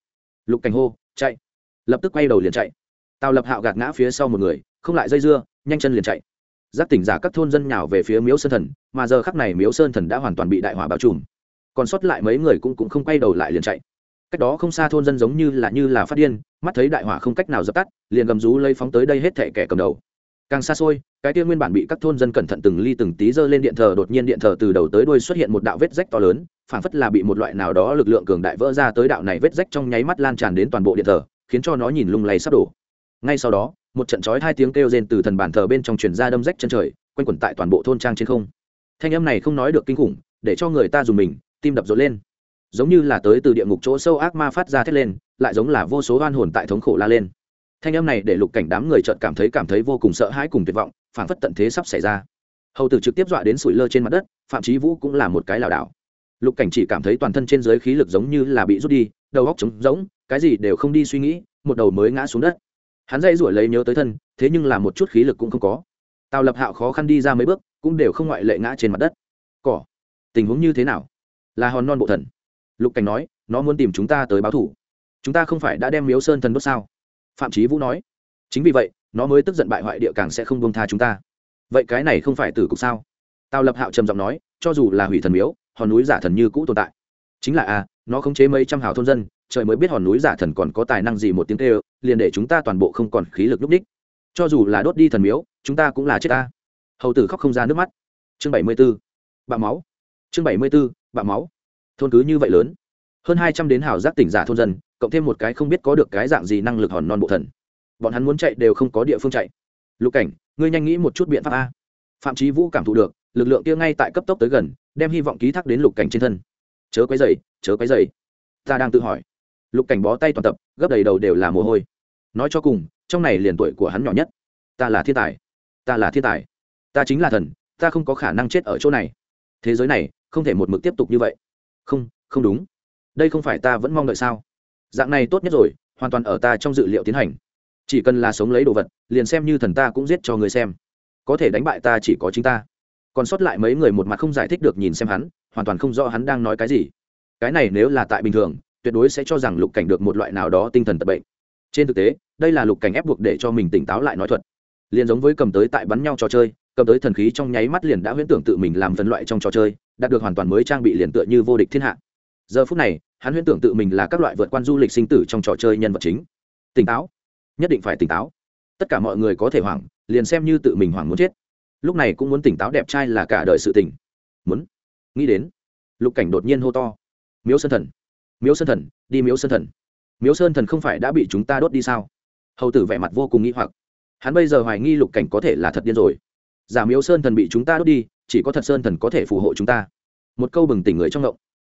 Lục cảnh hô, chạy. Lập tức quay đầu liền chạy tào lập hạo gạt ngã phía sau một người không lại dây dưa nhanh chân liền chạy giác tỉnh giả các thôn dân nhào về phía miếu sơn thần mà giờ khắc này miếu sơn thần đã hoàn toàn bị đại hỏa bao trùm còn sót lại mấy người cũng, cũng không quay đầu lại liền chạy cách đó không xa thôn dân giống như là như là phát điên mắt thấy đại hỏa không cách nào dập tắt liền gầm rú lấy phóng tới đây hết thệ kẻ cầm đầu càng xa xôi cái kia nguyên bản bị các thôn dân cẩn thận từng ly từng tí giơ lên điện thờ đột nhiên điện thờ từ đầu tới đuôi xuất hiện một đạo vết rách to lớn phảng phất là bị một loại nào đó lực lượng cường đại vỡ ra tới đạo này vết rách trong nháy mắt lan tràn đến toàn bộ điện thờ khiến cho nó nhìn lung lay sắp đổ ngay sau đó, một trận chói hai tiếng kêu rên từ thần bàn thờ bên trong truyền ra đâm rách chân trời, quanh quẩn tại toàn bộ thôn trang trên không. Thanh âm này không nói được kinh khủng, để cho người ta dùng mình, tim đập rộn lên. Giống như là tới từ địa ngục chỗ sâu ác ma phát ra thét lên, lại giống là vô số oan hồn tại thống khổ la lên. Thanh âm này để lục cảnh đám người chợt cảm thấy cảm thấy vô cùng sợ hãi cùng tuyệt vọng phản phất tận thế sắp xảy ra. Hầu tử trực tiếp dọa đến sủi lơ trên mặt đất, phạm trí vũ cũng là một cái lảo đảo. Lục cảnh chỉ cảm thấy toàn thân trên giới khí lực giống như là bị rút đi, đầu óc trống rỗng, cái gì đều không đi suy nghĩ, một đầu mới ngã xuống đất hắn dây rủi lấy nhớ tới thân thế nhưng là một chút khí lực cũng không có. Tào lập hạo khó khăn đi ra mấy bước cũng đều không ngoại lệ ngã trên mặt đất. Cỏ tình huống như thế nào? Là hòn non bộ thần. Lục cảnh nói nó muốn tìm chúng ta tới báo thủ. Chúng ta không phải đã đem miếu sơn thần đốt sao? Phạm trí vũ nói chính vì vậy nó mới tức giận bại hoại địa càng sẽ không bông tha chúng ta. Vậy cái này không phải tử cục sao? Tào lập hạo trầm giọng nói cho dù là hủy thần miếu hòn núi giả thần như cũ tồn tại. Chính là a à, nó khống chế mấy trăm hào thôn dân trời mới biết hòn núi giả thần còn có tài năng gì một tiếng kêu, liền để chúng ta toàn bộ không còn khí lực lúc đích cho dù là đốt đi thần miếu, chúng ta cũng là chết ta. Hầu tử khóc không ra nước mắt. Chương bảy mươi b ố bạo máu. Chương bảy mươi b ố bạo máu. Thôn cứ như vậy lớn. Hơn hai trăm đến hào giác tỉnh giả thôn dân, cộng thêm một cái không biết có được cái dạng gì năng lực hòn non bộ thần. Bọn hắn muốn chạy đều không có địa phương chạy. Lục cảnh, ngươi nhanh nghĩ một chút biện pháp a. Phạm trí vũ cảm thụ được, lực lượng kia ngay tại cấp tốc tới gần, đem hy vọng ký thác đến lục cảnh trên thân. Chớ quấy dày chớ quấy dày ta đang tự hỏi lục cảnh bó tay toàn tập, gấp đầy đầu đều là mồ hôi. Nói cho cùng, trong này liền tuổi của hắn nhỏ nhất. Ta là thiên tài. Ta là thiên tài. Ta chính là thần, ta không có khả năng chết ở chỗ này. Thế giới này, không thể một mực tiếp tục như vậy. Không không đúng. Đây không phải ta vẫn mong đợi sao? Dạng này tốt nhất rồi, hoàn toàn ở ta trong dự liệu tiến hành. Chỉ cần là sống lấy đồ vật, liền xem như thần ta cũng giết cho người xem. Có thể đánh bại ta chỉ có chính ta. Còn sót lại mấy người một mặt không giải thích được nhìn xem hắn, hoàn toàn không rõ hắn đang nói cái gì. Cái này nếu là tại bình thường tuyệt đối sẽ cho rằng lục cảnh được một loại nào đó tinh thần tật bệnh. Trên thực tế, đây là lục cảnh ép buộc để cho mình tỉnh táo lại nói thuật. Liền giống với cầm tới tại bắn nhau trò chơi, cầm tới thần khí trong nháy mắt liền đã huyễn tưởng tự mình làm phân loại trong trò chơi, đạt được hoàn toàn mới trang bị liền tựa như vô địch thiên hạ. Giờ phút này, hắn huyễn tưởng tự mình là các loại vượt quan du lịch sinh tử trong trò chơi nhân vật chính. Tỉnh táo, nhất định phải tỉnh táo. Tất cả mọi người có thể hoảng, liền xem như tự mình hoảng muốn chết. Lúc này cũng muốn tỉnh táo đẹp trai là cả đời sự tỉnh muốn, nghĩ đến, lục cảnh đột nhiên hô to. Miếu sơn thần miếu sơn thần, đi miếu sơn thần. Miếu sơn thần không phải đã bị chúng ta đốt đi sao? Hầu tử vẻ mặt vô cùng nghĩ hoặc. Hắn bây giờ hoài nghi lục cảnh có thể là thật điên rồi. Giả miếu sơn thần bị chúng ta đốt đi, chỉ có thật sơn thần có thể phù hộ chúng ta. Một câu bừng tỉnh người trong động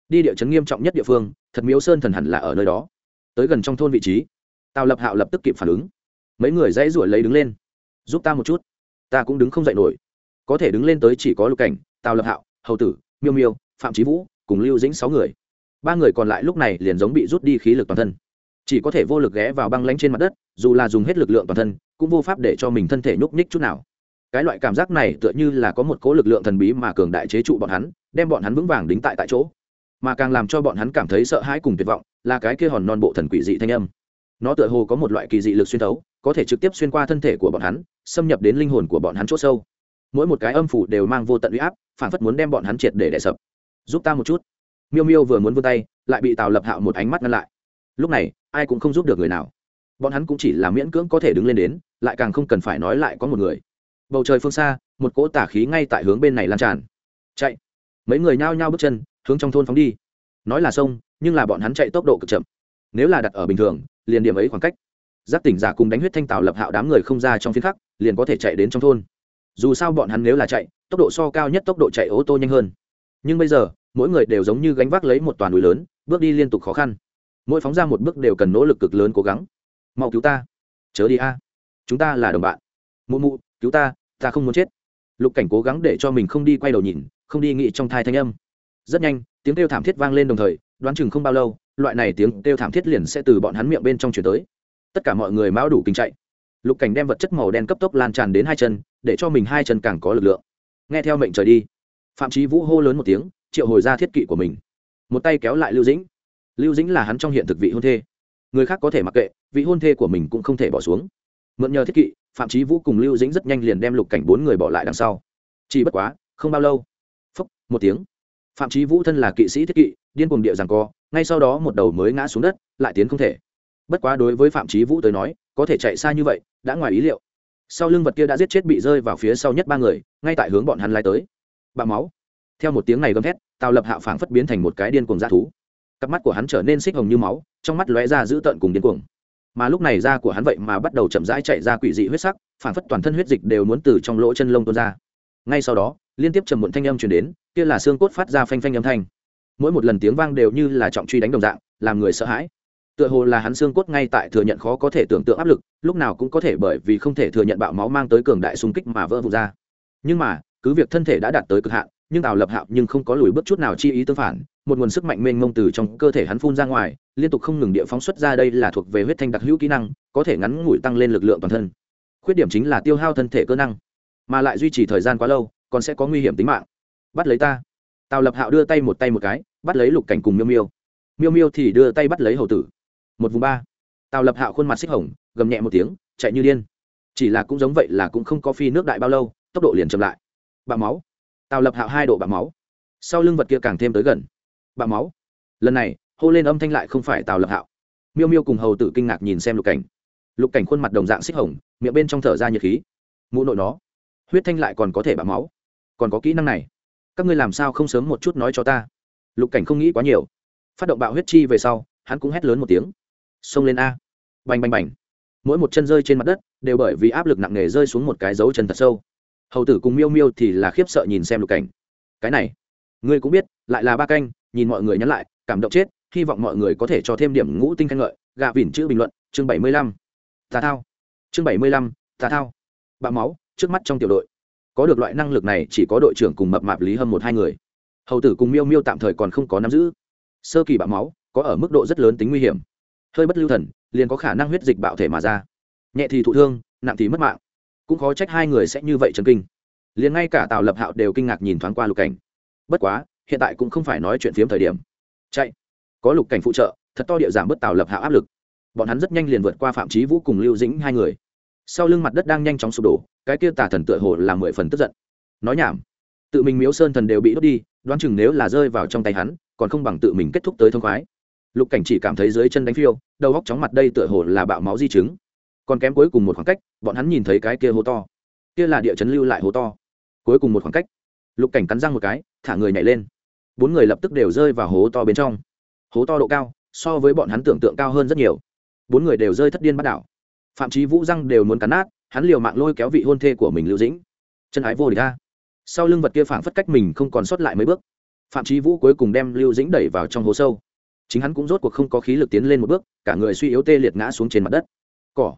đi địa chấn nghiêm trọng nhất địa phương, thật miếu sơn thần hẳn là ở nơi đó. Tới gần trong thôn vị trí, tào lập hạo lập tức kịp phản ứng. Mấy người dãy ruổi lấy đứng lên. Giúp ta một chút. Ta cũng đứng không dậy nổi. Có thể đứng lên tới chỉ có lục cảnh, tào lập hạo, hầu tử, miêu miêu, phạm trí vũ, cùng lưu dĩnh sáu người ba người còn lại lúc này liền giống bị rút đi khí lực toàn thân. Chỉ có thể vô lực ghé vào băng lánh trên mặt đất, dù là dùng hết lực lượng toàn thân, cũng vô pháp để cho mình thân thể nhúc nhích chút nào. Cái loại cảm giác này tựa như là có một cố lực lượng thần bí mà cường đại chế trụ bọn hắn, đem bọn hắn vững vàng đính tại tại chỗ. Mà càng làm cho bọn hắn cảm thấy sợ hãi cùng tuyệt vọng, là cái kia hòn non bộ thần quỷ dị thanh âm. Nó tựa hồ có một loại kỳ dị lực xuyên thấu, có thể trực tiếp xuyên qua thân thể của bọn hắn, xâm nhập đến linh hồn của bọn hắn c h ỗ sâu. Mỗi một cái âm phủ đều mang vô tận u y áp, phản phất muốn đem bọn hắn triệt để đẻ sập. Giúp ta một chút miêu miêu vừa muốn vươn tay, lại bị tào lập hạo một ánh mắt ngăn lại. Lúc này, ai cũng không giúp được người nào. Bọn hắn cũng chỉ là miễn cưỡng có thể đứng lên đến, lại càng không cần phải nói lại có một người. Bầu trời phương xa, một cỗ tả khí ngay tại hướng bên này lan tràn. Chạy! Mấy người nhao nhao bước chân, hướng trong thôn phóng đi. Nói là sông, nhưng là bọn hắn chạy tốc độ cực chậm. Nếu là đặt ở bình thường, liền điểm ấy khoảng cách. Giác tỉnh giả cùng đánh huyết thanh tạo lập hạo đám người không ra trong phiên khắc, liền có thể chạy đến trong thôn. Dù sao bọn hắn nếu là chạy, tốc độ so cao nhất tốc độ chạy ô tô nhanh hơn. Nhưng bây giờ mỗi người đều giống như gánh vác lấy một toàn núi lớn, bước đi liên tục khó khăn. Mỗi phóng ra một bước đều cần nỗ lực cực lớn cố gắng. Mau cứu ta. Chớ đi a. Chúng ta là đồng bạn. Mụ mụ, cứu ta ta không muốn chết. Lục cảnh cố gắng để cho mình không đi quay đầu nhìn, không đi nghĩ trong thai thanh âm. Rất nhanh, tiếng kêu thảm thiết vang lên đồng thời, đoán chừng không bao lâu, loại này tiếng kêu thảm thiết liền sẽ từ bọn hắn miệng bên trong chuyển tới. Tất cả mọi người mão đủ kinh chạy. Lục cảnh đem vật chất màu đen cấp tốc lan tràn đến hai chân, để cho mình hai chân càng có lực lượng. Nghe theo mệnh trời đi. Phạm trí vũ hô lớn một tiếng triệu hồi ra thiết kỵ của mình. Một tay kéo lại lưu dĩnh. Lưu dĩnh là hắn trong hiện thực vị hôn thê. Người khác có thể mặc kệ, vị hôn thê của mình cũng không thể bỏ xuống. Mượn nhờ thiết kỵ, phạm trí vũ cùng lưu dĩnh rất nhanh liền đem lục cảnh bốn người bỏ lại đằng sau. Chỉ bất quá, không bao lâu. Phúc, một tiếng. Phạm trí vũ thân là kỵ sĩ thiết kỵ, điên cuồng địa rằng co, ngay sau đó một đầu mới ngã xuống đất, lại tiến không thể. Bất quá đối với phạm trí vũ tới nói, có thể chạy xa như vậy, đã ngoài ý liệu. Sau lưng vật kia đã giết chết bị rơi vào phía sau nhất ba người, ngay tại hướng bọn hắn lai tới. Bạo máu theo một tiếng này gầm thét, tào lập hạo phảng phất biến thành một cái điên cuồng dã thú. Cặp mắt của hắn trở nên xích hồng như máu, trong mắt lóe ra dữ tợn cùng điên cuồng. Mà lúc này da của hắn vậy mà bắt đầu chậm rãi chạy ra quỷ dị huyết sắc, phảng phất toàn thân huyết dịch đều muốn từ trong lỗ chân lông tuôn ra. Ngay sau đó, liên tiếp trầm muộn thanh âm truyền đến, kia là xương cốt phát ra phanh phanh âm thanh. Mỗi một lần tiếng vang đều như là trọng truy đánh đồng dạng, làm người sợ hãi. Tựa hồ là hắn xương cốt ngay tại thừa nhận khó có thể tưởng tượng áp lực, lúc nào cũng có thể bởi vì không thể thừa nhận bạo máu mang tới cường đại xung kích mà vỡ vụt ra. Nhưng mà, cứ việc thân thể đã đạt tới cực hạn nhưng tào lập hạo nhưng không có lùi bước chút nào chi ý tương phản, một nguồn sức mạnh mênh mông từ trong cơ thể hắn phun ra ngoài, liên tục không ngừng địa phóng xuất ra đây là thuộc về huyết thanh đặc hữu kỹ năng, có thể ngắn ngủi tăng lên lực lượng toàn thân. Khuyết điểm chính là tiêu hao thân thể cơ năng, mà lại duy trì thời gian quá lâu, còn sẽ có nguy hiểm tính mạng. Bắt lấy ta. Tào lập hạo đưa tay một tay một cái, bắt lấy lục cảnh cùng miêu miêu. Miêu miêu thì đưa tay bắt lấy hầu tử. Một vùng ba. Tào lập hạo khuôn mặt xích hồng, gầm nhẹ một tiếng, chạy như điên. Chỉ là cũng giống vậy là cũng không có phi nước đại bao lâu, tốc độ liền chậm lại. Bạo máu tào lập hạo hai độ bạo máu. Sau lưng vật kia càng thêm tới gần. Bạo máu. Lần này, hô lên âm thanh lại không phải tào lập hạo. Miêu miêu cùng hầu tử kinh ngạc nhìn xem lục cảnh. Lục cảnh khuôn mặt đồng dạng xích hồng, miệng bên trong thở ra nhiệt khí. Mũ nội nó, huyết thanh lại còn có thể bạo máu. Còn có kỹ năng này. Các ngươi làm sao không sớm một chút nói cho ta? Lục cảnh không nghĩ quá nhiều. Phát động bạo huyết chi về sau, hắn cũng hét lớn một tiếng. Xông lên a. Bành bành bành. Mỗi một chân rơi trên mặt đất, đều bởi vì áp lực nặng nề rơi xuống một cái dấu chân thật sâu hầu tử cùng miêu miêu thì là khiếp sợ nhìn xem lục cảnh. Cái này, ngươi cũng biết, lại là ba canh, nhìn mọi người nhắn lại, cảm động chết, hy vọng mọi người có thể cho thêm điểm ngũ tinh khen ngợi. Gạ vỉn chữ bình luận, chương bảy mươi lăm. Tà thao. Chương bảy mươi lăm, tà thao. Bạo máu, trước mắt trong tiểu đội. Có được loại năng lực này, chỉ có đội trưởng cùng mập mạp lý hâm một hai người. Hầu tử cùng miêu miêu tạm thời còn không có nắm giữ. Sơ kỳ bạo máu, có ở mức độ rất lớn tính nguy hiểm. Hơi bất lưu thần, liền có khả năng huyết dịch bạo thể mà ra. Nhẹ thì thụ thương, nặng thì mất mạng cũng khó trách hai người sẽ như vậy chấn kinh. Liền ngay cả tào lập hạo đều kinh ngạc nhìn thoáng qua lục cảnh. Bất quá, hiện tại cũng không phải nói chuyện phiếm thời điểm. Chạy. Có lục cảnh phụ trợ, thật to địa giảm bớt tào lập hạo áp lực. Bọn hắn rất nhanh liền vượt qua phạm trí vũ cùng lưu dĩnh hai người. Sau lưng mặt đất đang nhanh chóng sụp đổ, cái kia tà thần tựa hồ làm mười phần tức giận. Nói nhảm. Tự mình miếu sơn thần đều bị đốt đi, đoán chừng nếu là rơi vào trong tay hắn, còn không bằng tự mình kết thúc tới thông khoái. Lục cảnh chỉ cảm thấy dưới chân đánh phiêu, đầu góc chóng mặt đây tựa hồ là bạo máu di chứng còn kém cuối cùng một khoảng cách, bọn hắn nhìn thấy cái kia hố to. Kia là địa chấn lưu lại hố to. Cuối cùng một khoảng cách, lục cảnh cắn răng một cái, thả người nhảy lên. Bốn người lập tức đều rơi vào hố to bên trong. Hố to độ cao, so với bọn hắn tưởng tượng cao hơn rất nhiều. Bốn người đều rơi thất điên bắt đảo. Phạm trí vũ răng đều muốn cắn nát, hắn liều mạng lôi kéo vị hôn thê của mình lưu dĩnh. Chân ái vô địch ta sau lưng vật kia phảng phất cách mình không còn sót lại mấy bước. Phạm trí vũ cuối cùng đem lưu dĩnh đẩy vào trong hố sâu. Chính hắn cũng rốt cuộc không có khí lực tiến lên một bước, cả người suy yếu tê liệt ngã xuống trên mặt đất. Cỏ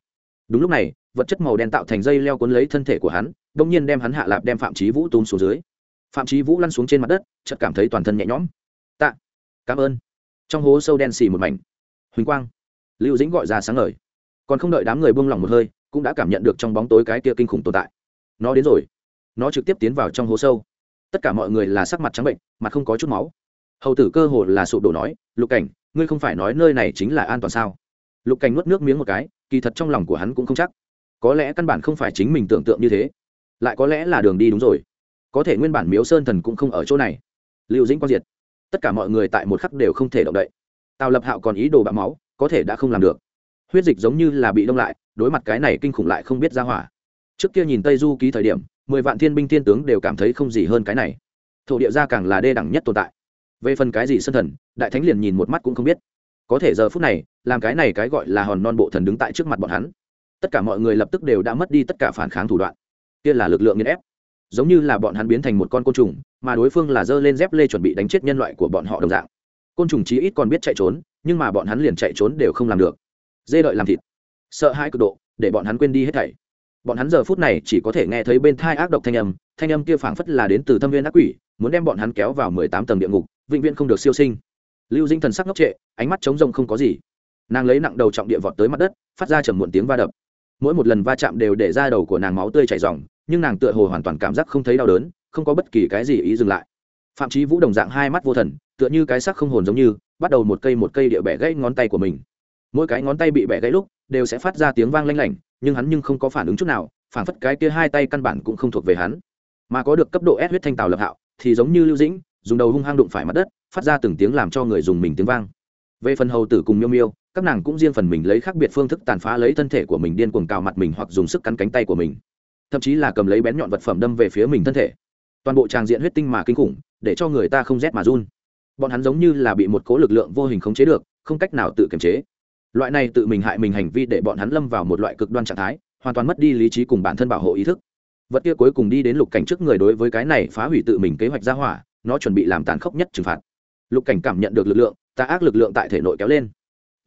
đúng lúc này, vật chất màu đen tạo thành dây leo cuốn lấy thân thể của hắn đông nhiên đem hắn hạ lạp đem phạm trí vũ tốn xuống dưới. Phạm trí vũ lăn xuống trên mặt đất, chợt cảm thấy toàn thân nhẹ nhõm. Tạ, cảm ơn. Trong hố sâu đen xì một mảnh. Huỳnh quang, lưu dĩnh gọi ra sáng ngời. Còn không đợi đám người buông lỏng một hơi, cũng đã cảm nhận được trong bóng tối cái kia kinh khủng tồn tại. Nó đến rồi. Nó trực tiếp tiến vào trong hố sâu. Tất cả mọi người là sắc mặt trắng bệnh, mặt không có chút máu. Hầu tử cơ hồ là sụp đổ nói, lục cảnh, ngươi không phải nói nơi này chính là an toàn sao? Lục cảnh nuốt nước miếng một cái, kỳ thật trong lòng của hắn cũng không chắc. Có lẽ căn bản không phải chính mình tưởng tượng như thế. Lại có lẽ là đường đi đúng rồi. Có thể nguyên bản miếu sơn thần cũng không ở chỗ này. Liệu dĩnh quang diệt. Tất cả mọi người tại một khắc đều không thể động đậy. Tào lập hạo còn ý đồ bạo máu, có thể đã không làm được. Huyết dịch giống như là bị đông lại, đối mặt cái này kinh khủng lại không biết ra hỏa. Trước kia nhìn tây du ký thời điểm, mười vạn thiên binh thiên tướng đều cảm thấy không gì hơn cái này. Thổ địa gia càng là đê đẳng nhất tồn tại. Về phần cái gì sân thần, đại thánh liền nhìn một mắt cũng không biết có thể giờ phút này, làm cái này cái gọi là hòn non bộ thần đứng tại trước mặt bọn hắn. Tất cả mọi người lập tức đều đã mất đi tất cả phản kháng thủ đoạn. Kia là lực lượng nghiên ép. Giống như là bọn hắn biến thành một con côn trùng, mà đối phương là dơ lên dép lê chuẩn bị đánh chết nhân loại của bọn họ đồng dạng. Côn trùng chí ít còn biết chạy trốn, nhưng mà bọn hắn liền chạy trốn đều không làm được. Dê đợi làm thịt. Sợ hai cực độ, để bọn hắn quên đi hết thảy. Bọn hắn giờ phút này chỉ có thể nghe thấy bên thai ác độc thanh âm thanh âm kia phảng phất là đến từ thâm viên ác quỷ, muốn đem bọn hắn kéo vào mười tám tầng địa ngục, vĩnh viễn không được siêu sinh lưu dinh thần sắc ngốc trệ, ánh mắt trống rông không có gì. Nàng lấy nặng đầu trọng địa vọt tới mặt đất, phát ra chầm muộn tiếng va đập. Mỗi một lần va chạm đều để ra đầu của nàng máu tươi chảy r nhưng nàng tựa hồ hoàn toàn cảm giác không thấy đau đớn, không có bất kỳ cái gì ý dừng lại. Phạm trí vũ đồng dạng hai mắt vô thần, tựa như cái sắc không hồn giống như, bắt đầu một cây một cây địa bẻ gãy ngón tay của mình. Mỗi cái ngón tay bị bẻ gãy lúc, đều sẽ phát ra tiếng vang lanh lảnh, nhưng hắn nhưng không có phản ứng chút nào, phản phất cái kia hai tay căn bản cũng không thuộc về hắn. Mà có được cấp độ S huyết thanh tào lập hạo, thì giống như lưu dĩnh dùng đầu hung hăng đụng phải mặt đất, phát ra từng tiếng làm cho người dùng mình tiếng vang. Về phần hầu tử cùng miêu miêu, các nàng cũng riêng phần mình lấy khác biệt phương thức tàn phá lấy thân thể của mình điên cuồng cào mặt mình hoặc dùng sức cắn cánh tay của mình. Thậm chí là cầm lấy bén nhọn vật phẩm đâm về phía mình thân thể. Toàn bộ tràng diện huyết tinh mà kinh khủng, để cho người ta không rét mà run. Bọn hắn giống như là bị một cố lực lượng vô hình khống chế được, không cách nào tự kiềm chế. Loại này tự mình hại mình hành vi để bọn hắn lâm vào một loại cực đoan trạng thái, hoàn toàn mất đi lý trí cùng bản thân bảo hộ ý thức. Vật kia cuối cùng đi đến lục cảnh trước người đối với cái này phá hủy tự mình kế hoạch ra hỏa nó chuẩn bị làm tàn khốc nhất trừng phạt. Lục cảnh cảm nhận được lực lượng, tà ác lực lượng tại thể nội kéo lên.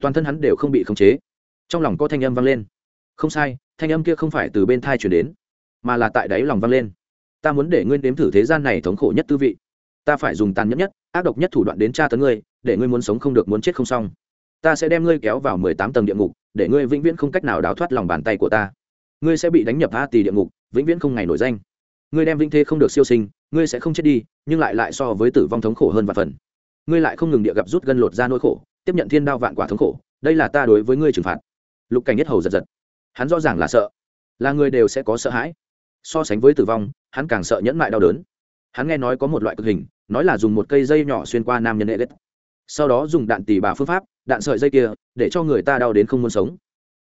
Toàn thân hắn đều không bị khống chế. Trong lòng có thanh âm vang lên. Không sai, thanh âm kia không phải từ bên thai chuyển đến, mà là tại đáy lòng vang lên. Ta muốn để ngươi nếm thử thế gian này thống khổ nhất tư vị. Ta phải dùng tàn nhẫn nhất, ác độc nhất thủ đoạn đến tra tấn ngươi, để ngươi muốn sống không được muốn chết không xong. Ta sẽ đem ngươi kéo vào mười tám tầng địa ngục, để ngươi vĩnh viễn không cách nào đào thoát lòng bàn tay của ta. Ngươi sẽ bị đánh nhập a tì địa ngục, vĩnh viễn không ngày nổi danh. Ngươi đem vĩnh thế không được siêu sinh ngươi sẽ không chết đi, nhưng lại lại so với tử vong thống khổ hơn và phần. Ngươi lại không ngừng địa gặp rút gân lột ra nỗi khổ, tiếp nhận thiên đao vạn quả thống khổ, đây là ta đối với ngươi trừng phạt. Lục cảnh nhất hầu giật giật. Hắn rõ ràng là sợ. Là người đều sẽ có sợ hãi. So sánh với tử vong, hắn càng sợ nhẫn mại đau đớn. Hắn nghe nói có một loại cực hình, nói là dùng một cây dây nhỏ xuyên qua nam nhân hệ đất sau đó dùng đạn tỉ bà phương pháp, đạn sợi dây kia, để cho người ta đau đến không muốn sống.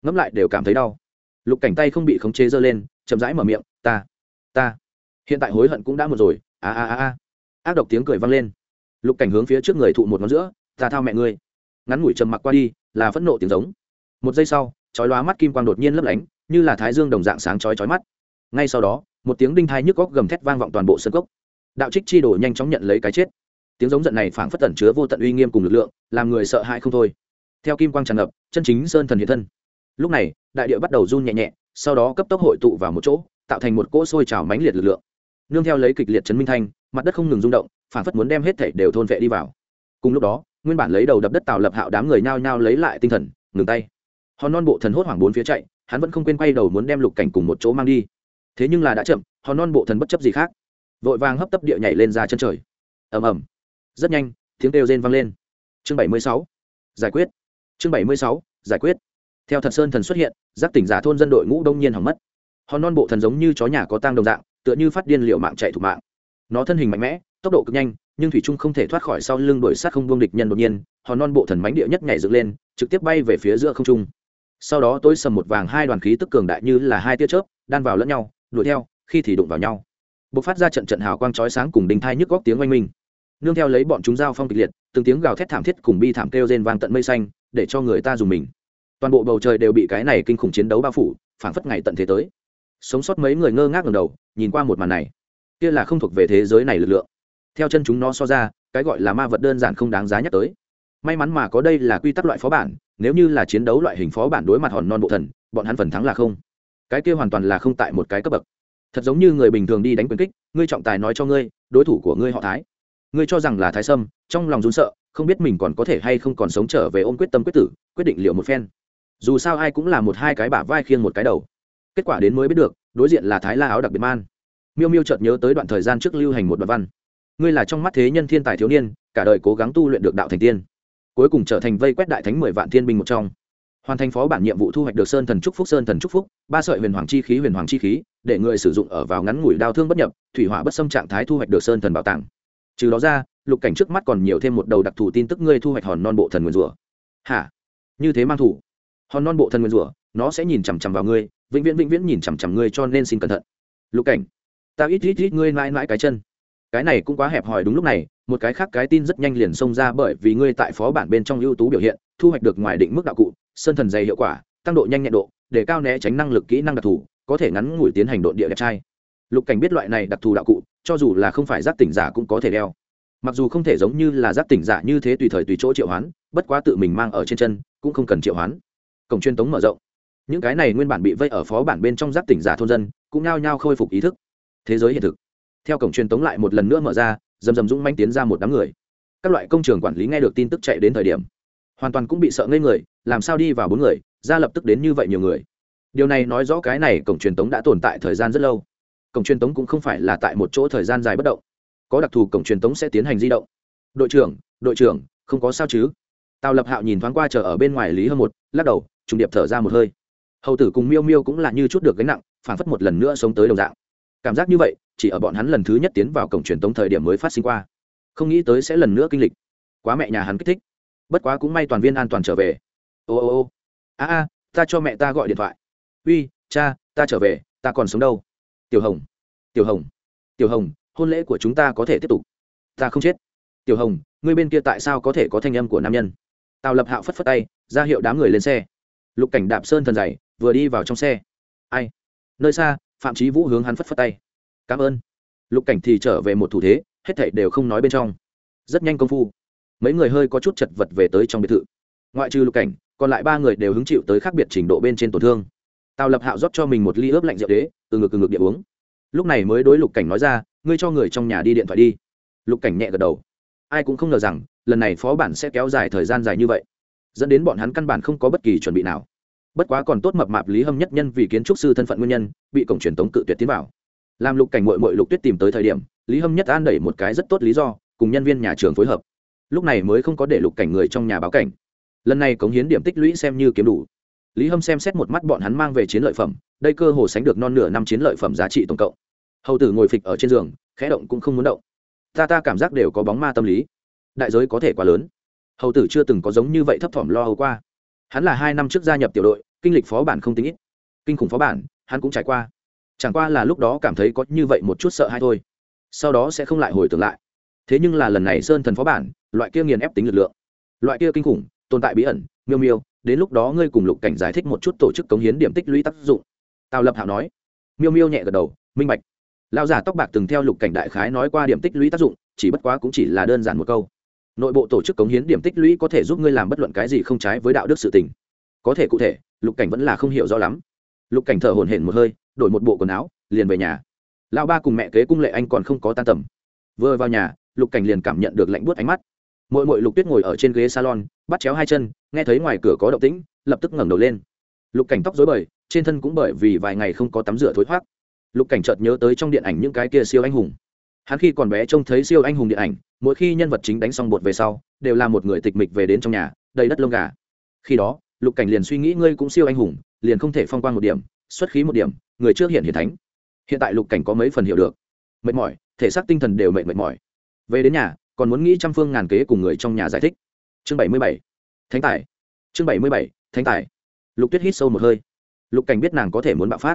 Ngẫm lại đều cảm thấy đau. Lục cảnh tay không bị khống chế giơ lên, chậm rãi mở miệng, ta ta hiện tại hối hận cũng đã một rồi. A a a a. Ác độc tiếng cười vang lên. Lục cảnh hướng phía trước người thụ một ngón giữa. Ta thao mẹ ngươi. Ngắn ngủi trầm mặc qua đi, là phẫn nộ tiếng giống. Một giây sau, chói lóa mắt kim quang đột nhiên lấp lánh, như là thái dương đồng dạng sáng chói chói mắt. Ngay sau đó, một tiếng đinh thai nhức góc gầm thét vang vọng toàn bộ sân cốc. Đạo trích chi đổ nhanh chóng nhận lấy cái chết. Tiếng giống giận này phảng phất tẩn chứa vô tận uy nghiêm cùng lực lượng, làm người sợ hãi không thôi. Theo kim quang tràn ngập, chân chính sơn thần hiện thân. Lúc này, đại địa bắt đầu run nhẹ nhẹ, sau đó cấp tốc hội tụ vào một chỗ, tạo thành một cỗ sôi trào mãnh liệt lực lượng nương theo lấy kịch liệt chấn minh thanh, mặt đất không ngừng rung động, phảng phất muốn đem hết thảy đều thôn vệ đi vào. Cùng lúc đó, nguyên bản lấy đầu đập đất tào lập hạo đám người nhao nhao lấy lại tinh thần, ngừng tay. Hòn non bộ thần hốt hoảng bốn phía chạy, hắn vẫn không quên quay đầu muốn đem lục cảnh cùng một chỗ mang đi. Thế nhưng là đã chậm, hòn non bộ thần bất chấp gì khác, vội vàng hấp tấp địa nhảy lên ra chân trời. Ầm ầm. Rất nhanh, tiếng kêu rên vang lên. Chương bảy mươi sáu. Giải quyết. Chương bảy mươi sáu. Giải quyết. Theo thật sơn thần xuất hiện, giác tỉnh giả thôn dân đội ngũ đông nhiên hỏng mất. Hòn non bộ thần giống như chó nhà có tang đồng dạng tựa như phát điên liệu mạng chạy thủ mạng. Nó thân hình mạnh mẽ, tốc độ cực nhanh, nhưng thủy trung không thể thoát khỏi sau lưng đuổi sát không buông địch nhân đột nhiên, hòn non bộ thần mánh địa nhất nhảy dựng lên, trực tiếp bay về phía giữa không trung. Sau đó tối sầm một vàng hai đoàn khí tức cường đại như là hai tia chớp, đan vào lẫn nhau, đuổi theo, khi thì đụng vào nhau. Bộc phát ra trận trận hào quang chói sáng cùng đinh thai nhức góc tiếng oanh minh. Nương theo lấy bọn chúng giao phong kịch liệt, từng tiếng gào thét thảm thiết cùng bi thảm kêu rên vang tận mây xanh, để cho người ta dùng mình. Toàn bộ bầu trời đều bị cái này kinh khủng chiến đấu bao phủ, phảng phất ngày tận thế tới sống sót mấy người ngơ ngác ngầm đầu, nhìn qua một màn này. Kia là không thuộc về thế giới này lực lượng. Theo chân chúng nó so ra, cái gọi là ma vật đơn giản không đáng giá nhắc tới. May mắn mà có đây là quy tắc loại phó bản, nếu như là chiến đấu loại hình phó bản đối mặt hòn non bộ thần, bọn hắn phần thắng là không. Cái kia hoàn toàn là không tại một cái cấp bậc. Thật giống như người bình thường đi đánh quyền kích, ngươi trọng tài nói cho ngươi, đối thủ của ngươi họ thái. Ngươi cho rằng là thái sâm, trong lòng run sợ, không biết mình còn có thể hay không còn sống trở về ôm quyết tâm quyết tử, quyết định liệu một phen. Dù sao ai cũng là một hai cái bả vai khiêng một cái đầu kết quả đến mới biết được, đối diện là thái la áo đặc biệt man. Miêu miêu chợt nhớ tới đoạn thời gian trước lưu hành một đoạn văn. Ngươi là trong mắt thế nhân thiên tài thiếu niên, cả đời cố gắng tu luyện được đạo thành tiên. Cuối cùng trở thành vây quét đại thánh mười vạn thiên binh một trong. Hoàn thành phó bản nhiệm vụ thu hoạch được sơn thần trúc phúc, sơn thần trúc phúc, ba sợi huyền hoàng chi khí, huyền hoàng chi khí, để người sử dụng ở vào ngắn ngủi đau thương bất nhập, thủy hỏa bất xâm trạng thái thu hoạch được sơn thần bảo tàng. Trừ đó ra, lục cảnh trước mắt còn nhiều thêm một đầu đặc thù tin tức ngươi thu hoạch hòn non bộ thần nguyên rủa hả? Như thế mang thủ. Hòn non bộ thần nguyên rủa nó sẽ nhìn chằm chằm vào ngươi vĩnh viễn vĩnh viễn nhìn chằm chằm ngươi cho nên xin cẩn thận. Lục cảnh, ta ít ít ít ngươi mãi mãi cái chân. Cái này cũng quá hẹp hòi đúng lúc này, một cái khác cái tin rất nhanh liền xông ra bởi vì ngươi tại phó bản bên trong ưu tú biểu hiện, thu hoạch được ngoài định mức đạo cụ, sơn thần dày hiệu quả, tăng độ nhanh nhẹn độ, để cao né tránh năng lực kỹ năng đặc thù, có thể ngắn ngủi tiến hành độ địa đẹp trai. Lục cảnh biết loại này đặc thù đạo cụ, cho dù là không phải giác tỉnh giả cũng có thể đeo. Mặc dù không thể giống như là giác tỉnh giả như thế tùy thời tùy chỗ triệu hoán, bất quá tự mình mang ở trên chân, cũng không cần triệu hoán. Cổng truyền tống mở rộng những cái này nguyên bản bị vây ở phó bản bên trong giáp tỉnh giả thôn dân, cũng nao nhao khôi phục ý thức. Thế giới hiện thực. Theo cổng truyền tống lại một lần nữa mở ra dầm dầm dũng manh tiến ra một đám người. Các loại công trường quản lý nghe được tin tức chạy đến thời điểm, hoàn toàn cũng bị sợ ngây người, làm sao đi vào bốn người, ra lập tức đến như vậy nhiều người. Điều này nói rõ cái này cổng truyền tống đã tồn tại thời gian rất lâu. Cổng truyền tống cũng không phải là tại một chỗ thời gian dài bất động. Có đặc thù cổng truyền tống sẽ tiến hành di động. Đội trưởng đội trưởng, không có sao chứ? Tào lập hạo nhìn thoáng qua chờ ở bên ngoài lý hơn một, lắc đầu, trùng điệp thở ra một hơi hầu tử cùng miêu miêu cũng là như chút được gánh nặng phản phất một lần nữa sống tới đồng dạng cảm giác như vậy chỉ ở bọn hắn lần thứ nhất tiến vào cổng truyền tống thời điểm mới phát sinh qua không nghĩ tới sẽ lần nữa kinh lịch quá mẹ nhà hắn kích thích bất quá cũng may toàn viên an toàn trở về ô ô ô a a ta cho mẹ ta gọi điện thoại uy cha ta trở về ta còn sống đâu tiểu hồng tiểu hồng tiểu hồng hôn lễ của chúng ta có thể tiếp tục ta không chết tiểu hồng ngươi bên kia tại sao có thể có thanh âm của nam nhân tào lập hạo phất phất tay ra hiệu đám người lên xe lục cảnh đạp sơn thần dày vừa đi vào trong xe. Ai? Nơi xa, phạm trí vũ hướng hắn phất phất tay. Cảm ơn. Lục cảnh thì trở về một thủ thế, hết thảy đều không nói bên trong. Rất nhanh công phu. Mấy người hơi có chút chật vật về tới trong biệt thự. Ngoại trừ lục cảnh, còn lại ba người đều hứng chịu tới khác biệt trình độ bên trên tổn thương. Tào lập hạo rót cho mình một ly ướp lạnh rượu đế, từ ngực từ ngực địa uống. Lúc này mới đối lục cảnh nói ra, ngươi cho người trong nhà đi điện thoại đi. Lục cảnh nhẹ gật đầu. Ai cũng không ngờ rằng, lần này phó bản sẽ kéo dài thời gian dài như vậy, dẫn đến bọn hắn căn bản không có bất kỳ chuẩn bị nào bất quá còn tốt mập mạp lý hâm nhất nhân vì kiến trúc sư thân phận nguyên nhân, bị cổng truyền tống cự tuyệt tiến vào. Làm lục cảnh mội mội lục tuyết tìm tới thời điểm, lý hâm nhất an đẩy một cái rất tốt lý do, cùng nhân viên nhà trường phối hợp. Lúc này mới không có để lục cảnh người trong nhà báo cảnh. Lần này cống hiến điểm tích lũy xem như kiếm đủ. Lý hâm xem xét một mắt bọn hắn mang về chiến lợi phẩm, đây cơ hồ sánh được non nửa năm chiến lợi phẩm giá trị tổng cộng. Hầu tử ngồi phịch ở trên giường, khẽ động cũng không muốn động. Ta ta cảm giác đều có bóng ma tâm lý. Đại giới có thể quá lớn. Hầu tử chưa từng có giống như vậy thấp thỏm lo hầu qua hắn là hai năm trước gia nhập tiểu đội, kinh lịch phó bản không tính ít. Kinh khủng phó bản, hắn cũng trải qua. Chẳng qua là lúc đó cảm thấy có như vậy một chút sợ hay thôi. Sau đó sẽ không lại hồi tưởng lại. Thế nhưng là lần này sơn thần phó bản, loại kia nghiền ép tính lực lượng. Loại kia kinh khủng, tồn tại bí ẩn, miêu miêu, đến lúc đó ngươi cùng lục cảnh giải thích một chút tổ chức cống hiến điểm tích lũy tác dụng. Tào lập hạo nói. Miêu miêu nhẹ gật đầu, minh bạch. Lao giả tóc bạc từng theo lục cảnh đại khái nói qua điểm tích lũy tác dụng, chỉ bất quá cũng chỉ là đơn giản một câu nội bộ tổ chức cống hiến điểm tích lũy có thể giúp ngươi làm bất luận cái gì không trái với đạo đức sự tình. Có thể cụ thể, lục cảnh vẫn là không hiểu rõ lắm. Lục cảnh thở hổn hển một hơi, đổi một bộ quần áo, liền về nhà. Lão ba cùng mẹ kế cung lệ anh còn không có tan tầm. Vừa vào nhà, lục cảnh liền cảm nhận được lạnh buốt ánh mắt. Mỗi mỗi lục tuyết ngồi ở trên ghế salon, bắt chéo hai chân, nghe thấy ngoài cửa có động tĩnh, lập tức ngẩng đầu lên. Lục cảnh tóc dối bời, trên thân cũng bởi vì vài ngày không có tắm rửa thối thoát lục cảnh chợt nhớ tới trong điện ảnh những cái kia siêu anh hùng. Hắn khi còn bé trông thấy siêu anh hùng điện ảnh mỗi khi nhân vật chính đánh xong bột về sau, đều là một người tịch mịch về đến trong nhà, đầy đất lông gà. Khi đó, lục cảnh liền suy nghĩ ngươi cũng siêu anh hùng, liền không thể phong quan một điểm, xuất khí một điểm, người trước hiện hiển thánh. Hiện tại lục cảnh có mấy phần hiểu được. Mệt mỏi, thể xác tinh thần đều mệt mệt mỏi. Về đến nhà, còn muốn nghĩ trăm phương ngàn kế cùng người trong nhà giải thích. Chương bảy mươi bảy. Thánh tài. Chương bảy mươi bảy. Thánh tài. Lục tuyết hít sâu một hơi. Lục cảnh biết nàng có thể muốn bạo phát.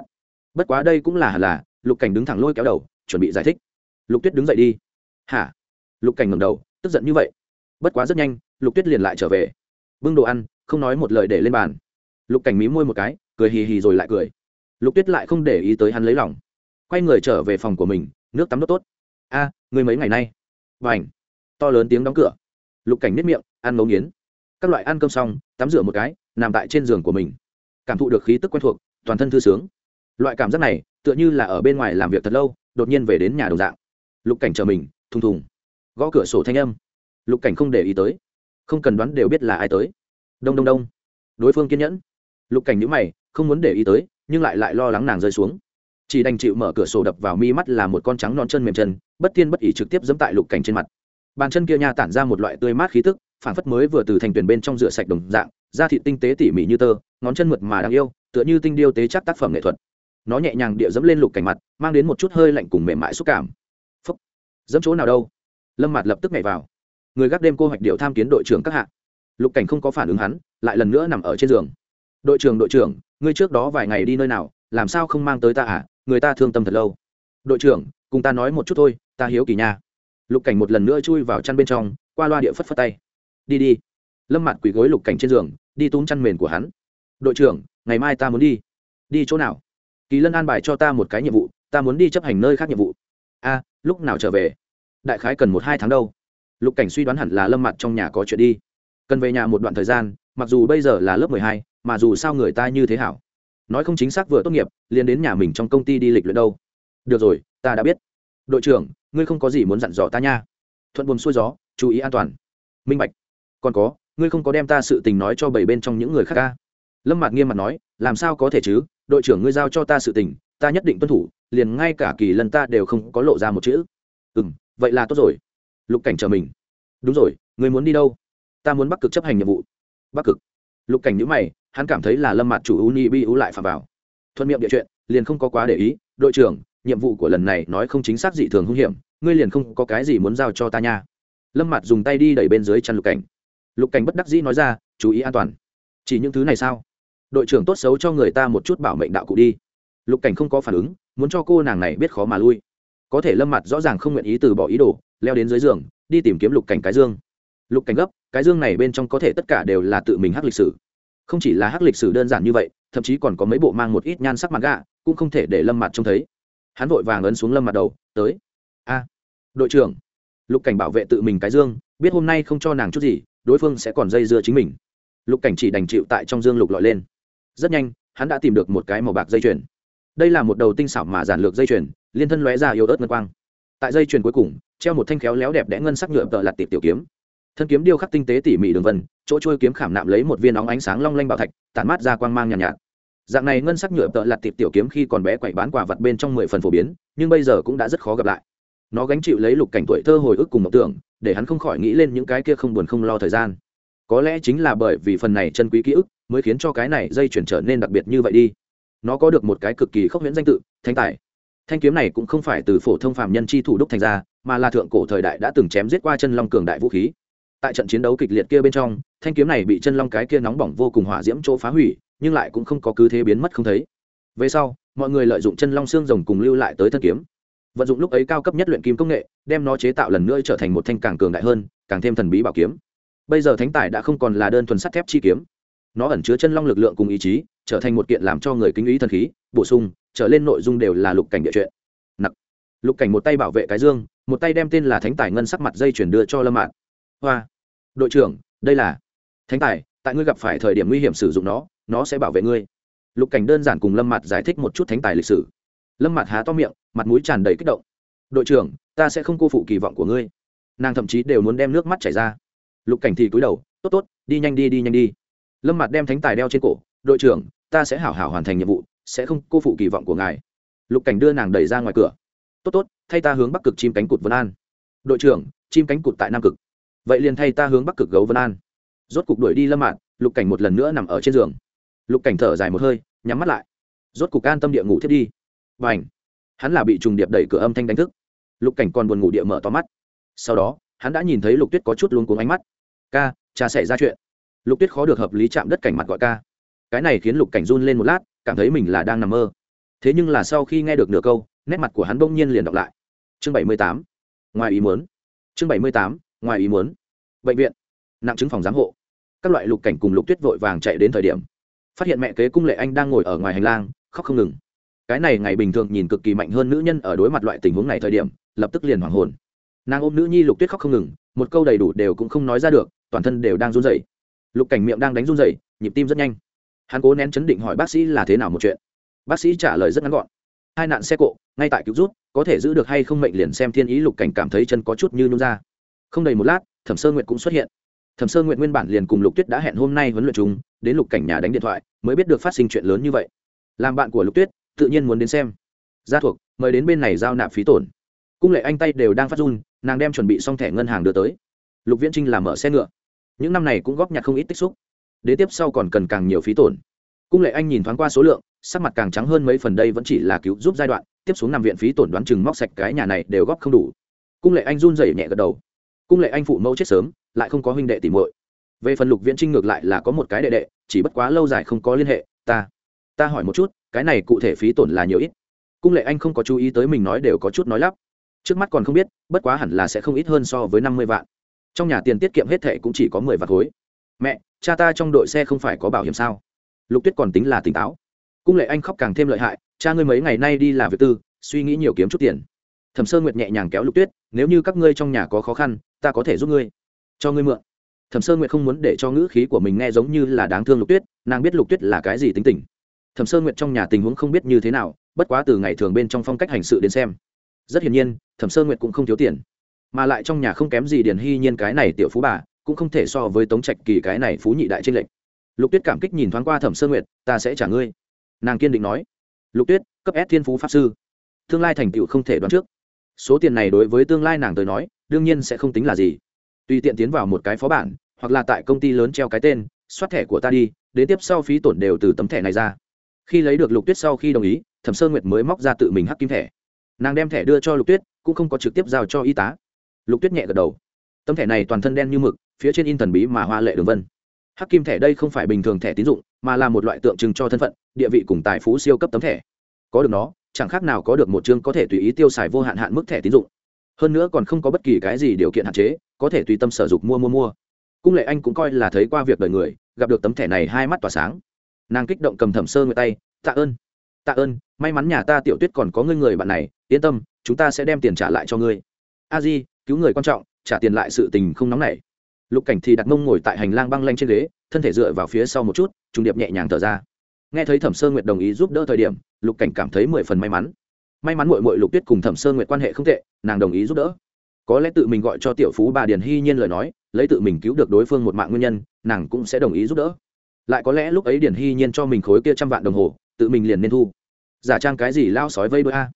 Bất quá đây cũng là là, lục cảnh đứng thẳng lôi kéo đầu, chuẩn bị giải thích. Lục tuyết đứng dậy đi. Hả? Lục cảnh ngầm đầu tức giận như vậy. Bất quá rất nhanh lục tuyết liền lại trở về. Bưng đồ ăn không nói một lời để lên bàn. Lục cảnh mí môi một cái cười hì hì rồi lại cười. Lục tuyết lại không để ý tới hắn lấy lòng. Quay người trở về phòng của mình nước tắm đốt tốt. A à, người mấy ngày nay? Và ảnh to lớn tiếng đóng cửa. Lục cảnh nếp miệng ăn ngấu nghiến. Các loại ăn cơm xong tắm rửa một cái nằm tại trên giường của mình. Cảm thụ được khí tức quen thuộc toàn thân thư sướng. Loại cảm giác này tựa như là ở bên ngoài làm việc thật lâu đột nhiên về đến nhà đồng dạng. Lục cảnh chờ mình thùng thùng gõ cửa sổ thanh âm. Lục cảnh không để ý tới. Không cần đoán đều biết là ai tới. Đông đông đông. Đối phương kiên nhẫn. Lục cảnh nhữ mày, không muốn để ý tới, nhưng lại lại lo lắng nàng rơi xuống. Chỉ đành chịu mở cửa sổ đập vào mi mắt là một con trắng non chân mềm chân, bất tiên bất ỉ trực tiếp dẫm tại lục cảnh trên mặt. Bàn chân kia nha tản ra một loại tươi mát khí tức phản phất mới vừa từ thành tuyển bên trong rửa sạch đồng dạng, da thịt tinh tế tỉ mỉ như tơ, ngón chân mượt mà đáng yêu, tựa như tinh điêu tế chắc tác phẩm nghệ thuật. Nó nhẹ nhàng địa dẫm lên lục cảnh mặt, mang đến một chút hơi lạnh cùng mềm mại xúc cảm. Phúc. Dẫm chỗ nào đâu? Lâm mạt lập tức nhảy vào người gác đêm cô hoạch điệu tham kiến đội trưởng các hạ lục cảnh không có phản ứng hắn lại lần nữa nằm ở trên giường đội trưởng đội trưởng ngươi trước đó vài ngày đi nơi nào làm sao không mang tới ta à người ta thương tâm thật lâu đội trưởng cùng ta nói một chút thôi ta hiếu kỳ nha lục cảnh một lần nữa chui vào chăn bên trong qua loa địa phất phất tay đi đi lâm mặt quỳ gối lục cảnh trên giường đi túm chăn mền của hắn đội trưởng ngày mai ta muốn đi đi chỗ nào kỳ lân an bài cho ta một cái nhiệm vụ ta muốn đi chấp hành nơi khác nhiệm vụ a lúc nào trở về đại khái cần một hai tháng đâu. Lục cảnh suy đoán hẳn là lâm mặt trong nhà có chuyện đi. Cần về nhà một đoạn thời gian, mặc dù bây giờ là lớp mười hai, mà dù sao người ta như thế hảo. Nói không chính xác vừa tốt nghiệp, liền đến nhà mình trong công ty đi lịch luyện đâu. Được rồi, ta đã biết. Đội trưởng, ngươi không có gì muốn dặn dò ta nha. Thuận buồm xuôi gió, chú ý an toàn. Minh bạch. Còn có, ngươi không có đem ta sự tình nói cho bảy bên trong những người khác ca. Lâm mặt nghiêm mặt nói, làm sao có thể chứ? Đội trưởng ngươi giao cho ta sự tình, ta nhất định tuân thủ, liền ngay cả kỳ lần ta đều không có lộ ra một chữ. Ừ m vậy là tốt rồi. Lục cảnh chờ mình. Đúng rồi ngươi muốn đi đâu? Ta muốn bắc cực chấp hành nhiệm vụ. Bắc cực. Lục cảnh nhữ mày, hắn cảm thấy là lâm mặt chủ u ni bi u lại phạm vào. Thuận miệng địa chuyện, liền không có quá để ý. Đội trưởng, nhiệm vụ của lần này nói không chính xác dị thường hung hiểm, ngươi liền không có cái gì muốn giao cho ta nha. Lâm mặt dùng tay đi đẩy bên dưới chăn lục cảnh. Lục cảnh bất đắc dĩ nói ra, chú ý an toàn. Chỉ những thứ này sao? Đội trưởng tốt xấu cho người ta một chút bảo mệnh đạo cụ đi. Lục cảnh không có phản ứng, muốn cho cô nàng này biết khó mà lui có thể lâm mặt rõ ràng không nguyện ý từ bỏ ý đồ, leo đến dưới giường, đi tìm kiếm lục cảnh cái dương. Lục cảnh gấp, cái dương này bên trong có thể tất cả đều là tự mình hắc lịch sử. Không chỉ là hắc lịch sử đơn giản như vậy, thậm chí còn có mấy bộ mang một ít nhan sắc mặt gạ cũng không thể để lâm mặt trông thấy. Hắn vội vàng ấn xuống lâm mặt đầu, tới. A, đội trưởng. Lục cảnh bảo vệ tự mình cái dương, biết hôm nay không cho nàng chút gì, đối phương sẽ còn dây dưa chính mình. Lục cảnh chỉ đành chịu tại trong dương lục lọi lên. Rất nhanh, hắn đã tìm được một cái màu bạc dây chuyền đây là một đầu tinh xảo mà giản lược dây chuyền liên thân lóe ra yếu ớt ngân quang. Tại dây chuyền cuối cùng treo một thanh khéo léo đẹp đẽ ngân sắc nhựa tợ lặt tiệp tiểu kiếm. Thân kiếm điêu khắc tinh tế tỉ mỉ đường vân chỗ trôi kiếm khảm nạm lấy một viên óng ánh sáng long lanh bảo thạch tản mát ra quang mang nhàn nhạt, nhạt. Dạng này ngân sắc nhựa tợ lặt tiệp tiểu kiếm khi còn bé quậy bán quả vật bên trong mười phần phổ biến nhưng bây giờ cũng đã rất khó gặp lại. Nó gánh chịu lấy lục cảnh tuổi thơ hồi ức cùng mộng tưởng để hắn không khỏi nghĩ lên những cái kia không buồn không lo thời gian. Có lẽ chính là bởi vì phần này chân quý ký ức mới khiến cho cái này dây chuyển trở nên đặc biệt như vậy đi nó có được một cái cực kỳ khốc huyễn danh tự, thanh tài. Thanh kiếm này cũng không phải từ phổ thông phạm nhân chi thủ đúc thành ra, mà là thượng cổ thời đại đã từng chém giết qua chân long cường đại vũ khí. Tại trận chiến đấu kịch liệt kia bên trong, thanh kiếm này bị chân long cái kia nóng bỏng vô cùng hỏa diễm chỗ phá hủy, nhưng lại cũng không có cứ thế biến mất không thấy. Về sau, mọi người lợi dụng chân long xương rồng cùng lưu lại tới thân kiếm. Vận dụng lúc ấy cao cấp nhất luyện kim công nghệ, đem nó chế tạo lần nữa trở thành một thanh càng cường đại hơn, càng thêm thần bí bảo kiếm. Bây giờ thánh tài đã không còn là đơn thuần sắt thép chi kiếm nó ẩn chứa chân long lực lượng cùng ý chí, trở thành một kiện làm cho người kinh ý thần khí, bổ sung, trở lên nội dung đều là lục cảnh địa chuyện nặc. Lục cảnh một tay bảo vệ cái dương, một tay đem tên là thánh tài ngân sắc mặt dây chuyển đưa cho lâm mạn. Hoa. Đội trưởng, đây là thánh tài, tại ngươi gặp phải thời điểm nguy hiểm sử dụng nó nó sẽ bảo vệ ngươi. Lục cảnh đơn giản cùng lâm mặt giải thích một chút thánh tài lịch sử. Lâm mặt há to miệng, mặt mũi tràn đầy kích động. Đội trưởng, ta sẽ không cô phụ kỳ vọng của ngươi. Nàng thậm chí đều muốn đem nước mắt chảy ra. Lục cảnh thì cúi đầu, tốt tốt, đi nhanh đi đi nhanh đi lâm mặt đem thánh tài đeo trên cổ, đội trưởng, ta sẽ hảo hảo hoàn thành nhiệm vụ, sẽ không cô phụ kỳ vọng của ngài. Lục cảnh đưa nàng đẩy ra ngoài cửa. Tốt tốt, thay ta hướng bắc cực chim cánh cụt vân an. Đội trưởng, chim cánh cụt tại nam cực. Vậy liền thay ta hướng bắc cực gấu vân an. Rốt cục đuổi đi lâm mạn lục cảnh một lần nữa nằm ở trên giường. Lục cảnh thở dài một hơi, nhắm mắt lại. Rốt cục an tâm địa ngủ thiết đi. Và h hắn là bị trùng điệp đẩy cửa âm thanh đánh thức. Lục cảnh còn buồn ngủ địa mở to mắt. Sau đó, hắn đã nhìn thấy lục tuyết có chút luôn cuống ánh mắt. Ca, cha xảy ra chuyện lục tuyết khó được hợp lý chạm đất cảnh mặt gọi ca. Cái này khiến lục cảnh run lên một lát, cảm thấy mình là đang nằm mơ. Thế nhưng là sau khi nghe được nửa câu, nét mặt của hắn bỗng nhiên liền đọc lại. Chương bảy mươi tám. Ngoài ý muốn. Chương bảy mươi tám. Ngoài ý muốn. Bệnh viện. Nặng chứng phòng giám hộ. Các loại lục cảnh cùng lục tuyết vội vàng chạy đến thời điểm. Phát hiện mẹ kế cung lệ anh đang ngồi ở ngoài hành lang, khóc không ngừng. Cái này ngày bình thường nhìn cực kỳ mạnh hơn nữ nhân ở đối mặt loại tình huống này thời điểm, lập tức liền hoảng hồn. Nàng ôm nữ nhi lục tuyết khóc không ngừng, một câu đầy đủ đều cũng không nói ra được, toàn thân đều đang run rẩy lục cảnh miệng đang đánh run rẩy, nhịp tim rất nhanh. Hắn cố nén chấn định hỏi bác sĩ là thế nào một chuyện. Bác sĩ trả lời rất ngắn gọn. Hai nạn xe cộ, ngay tại cứu rút có thể giữ được hay không mệnh liền xem thiên ý lục cảnh cảm thấy chân có chút như nhún ra. Không đầy một lát, thẩm sơ nguyệt cũng xuất hiện. Thẩm sơ nguyệt nguyên bản liền cùng lục tuyết đã hẹn hôm nay huấn luyện chúng đến lục cảnh nhà đánh điện thoại, mới biết được phát sinh chuyện lớn như vậy. Làm bạn của lục tuyết, tự nhiên muốn đến xem. Gia thuộc, mời đến bên này giao nạp phí tổn. Cung lệ anh tay đều đang phát run, nàng đem chuẩn bị xong thẻ ngân hàng đưa tới. Lục viễn trinh làm mở xe ngựa những năm này cũng góp nhặt không ít tích xúc. Đế tiếp sau còn cần càng nhiều phí tổn. Cung lệ anh nhìn thoáng qua số lượng, sắc mặt càng trắng hơn mấy phần đây vẫn chỉ là cứu giúp giai đoạn, tiếp xuống nằm viện phí tổn đoán chừng móc sạch cái nhà này đều góp không đủ. Cung lệ anh run rẩy nhẹ gật đầu. Cung lệ anh phụ mẫu chết sớm, lại không có huynh đệ tìm muội. Về phần lục viễn trinh ngược lại là có một cái đệ đệ, chỉ bất quá lâu dài không có liên hệ, ta ta hỏi một chút, cái này cụ thể phí tổn là nhiều ít? Cung lệ anh không có chú ý tới mình nói đều có chút nói lắp. Trước mắt còn không biết, bất quá hẳn là sẽ không ít hơn so với năm mươi vạn trong nhà tiền tiết kiệm hết thệ cũng chỉ có mười vạt khối. Mẹ, cha ta trong đội xe không phải có bảo hiểm sao? Lục tuyết còn tính là tỉnh táo. Cung lệ anh khóc càng thêm lợi hại, cha ngươi mấy ngày nay đi làm việc tư, suy nghĩ nhiều kiếm chút tiền. Thẩm sơn nguyệt nhẹ nhàng kéo lục tuyết, nếu như các ngươi trong nhà có khó khăn, ta có thể giúp ngươi. Cho ngươi mượn. Thẩm sơn nguyệt không muốn để cho ngữ khí của mình nghe giống như là đáng thương lục tuyết, nàng biết lục tuyết là cái gì tính tình. Thẩm sơn nguyệt trong nhà tình huống không biết như thế nào, bất quá từ ngày thường bên trong phong cách hành sự đến xem. Rất hiển nhiên, thẩm sơn nguyệt cũng không thiếu tiền mà lại trong nhà không kém gì điền hy nhiên cái này tiểu phú bà, cũng không thể so với tống trạch kỳ cái này phú nhị đại trên lệnh lục tuyết cảm kích nhìn thoáng qua thẩm Sơ nguyệt, ta sẽ trả ngươi. Nàng kiên định nói. Lục tuyết, cấp s thiên phú pháp sư, tương lai thành tựu không thể đoán trước. Số tiền này đối với tương lai nàng tới nói, đương nhiên sẽ không tính là gì. Tùy tiện tiến vào một cái phó bản, hoặc là tại công ty lớn treo cái tên, soát thẻ của ta đi, đến tiếp sau phí tổn đều từ tấm thẻ này ra. Khi lấy được lục tuyết sau khi đồng ý, thẩm Sơ nguyệt mới móc ra tự mình hắc kim thẻ. Nàng đem thẻ đưa cho lục tuyết, cũng không có trực tiếp giao cho y tá lục tuyết nhẹ gật đầu. Tấm thẻ này toàn thân đen như mực, phía trên in thần bí mà hoa lệ đường vân. Hắc kim thẻ đây không phải bình thường thẻ tín dụng, mà là một loại tượng trưng cho thân phận, địa vị cùng tài phú siêu cấp tấm thẻ. Có được nó, chẳng khác nào có được một chương có thể tùy ý tiêu xài vô hạn hạn mức thẻ tín dụng. Hơn nữa còn không có bất kỳ cái gì điều kiện hạn chế, có thể tùy tâm sở dục mua mua mua. Cung lệ anh cũng coi là thấy qua việc đời người, gặp được tấm thẻ này hai mắt tỏa sáng. Nàng kích động cầm thẩm sơ người tay, tạ ơn tạ ơn, may mắn nhà ta tiểu tuyết còn có ngươi người bạn này, yên tâm, chúng ta sẽ đem tiền trả lại cho ngươi. A di cứu người quan trọng, trả tiền lại sự tình không nóng nảy. Lục cảnh thì đặt mông ngồi tại hành lang băng lanh trên ghế, thân thể dựa vào phía sau một chút, trùng điệp nhẹ nhàng thở ra. Nghe thấy thẩm sơ nguyệt đồng ý giúp đỡ thời điểm, lục cảnh cảm thấy mười phần may mắn. May mắn mội mội lục tuyết cùng thẩm sơ nguyệt quan hệ không tệ, nàng đồng ý giúp đỡ. Có lẽ tự mình gọi cho tiểu phú bà điền hy nhiên lời nói, lấy tự mình cứu được đối phương một mạng nguyên nhân, nàng cũng sẽ đồng ý giúp đỡ. Lại có lẽ lúc ấy điền hy nhiên cho mình khối kia trăm vạn đồng hồ, tự mình liền nên thu. Giả trang cái gì lao sói vây đôi a?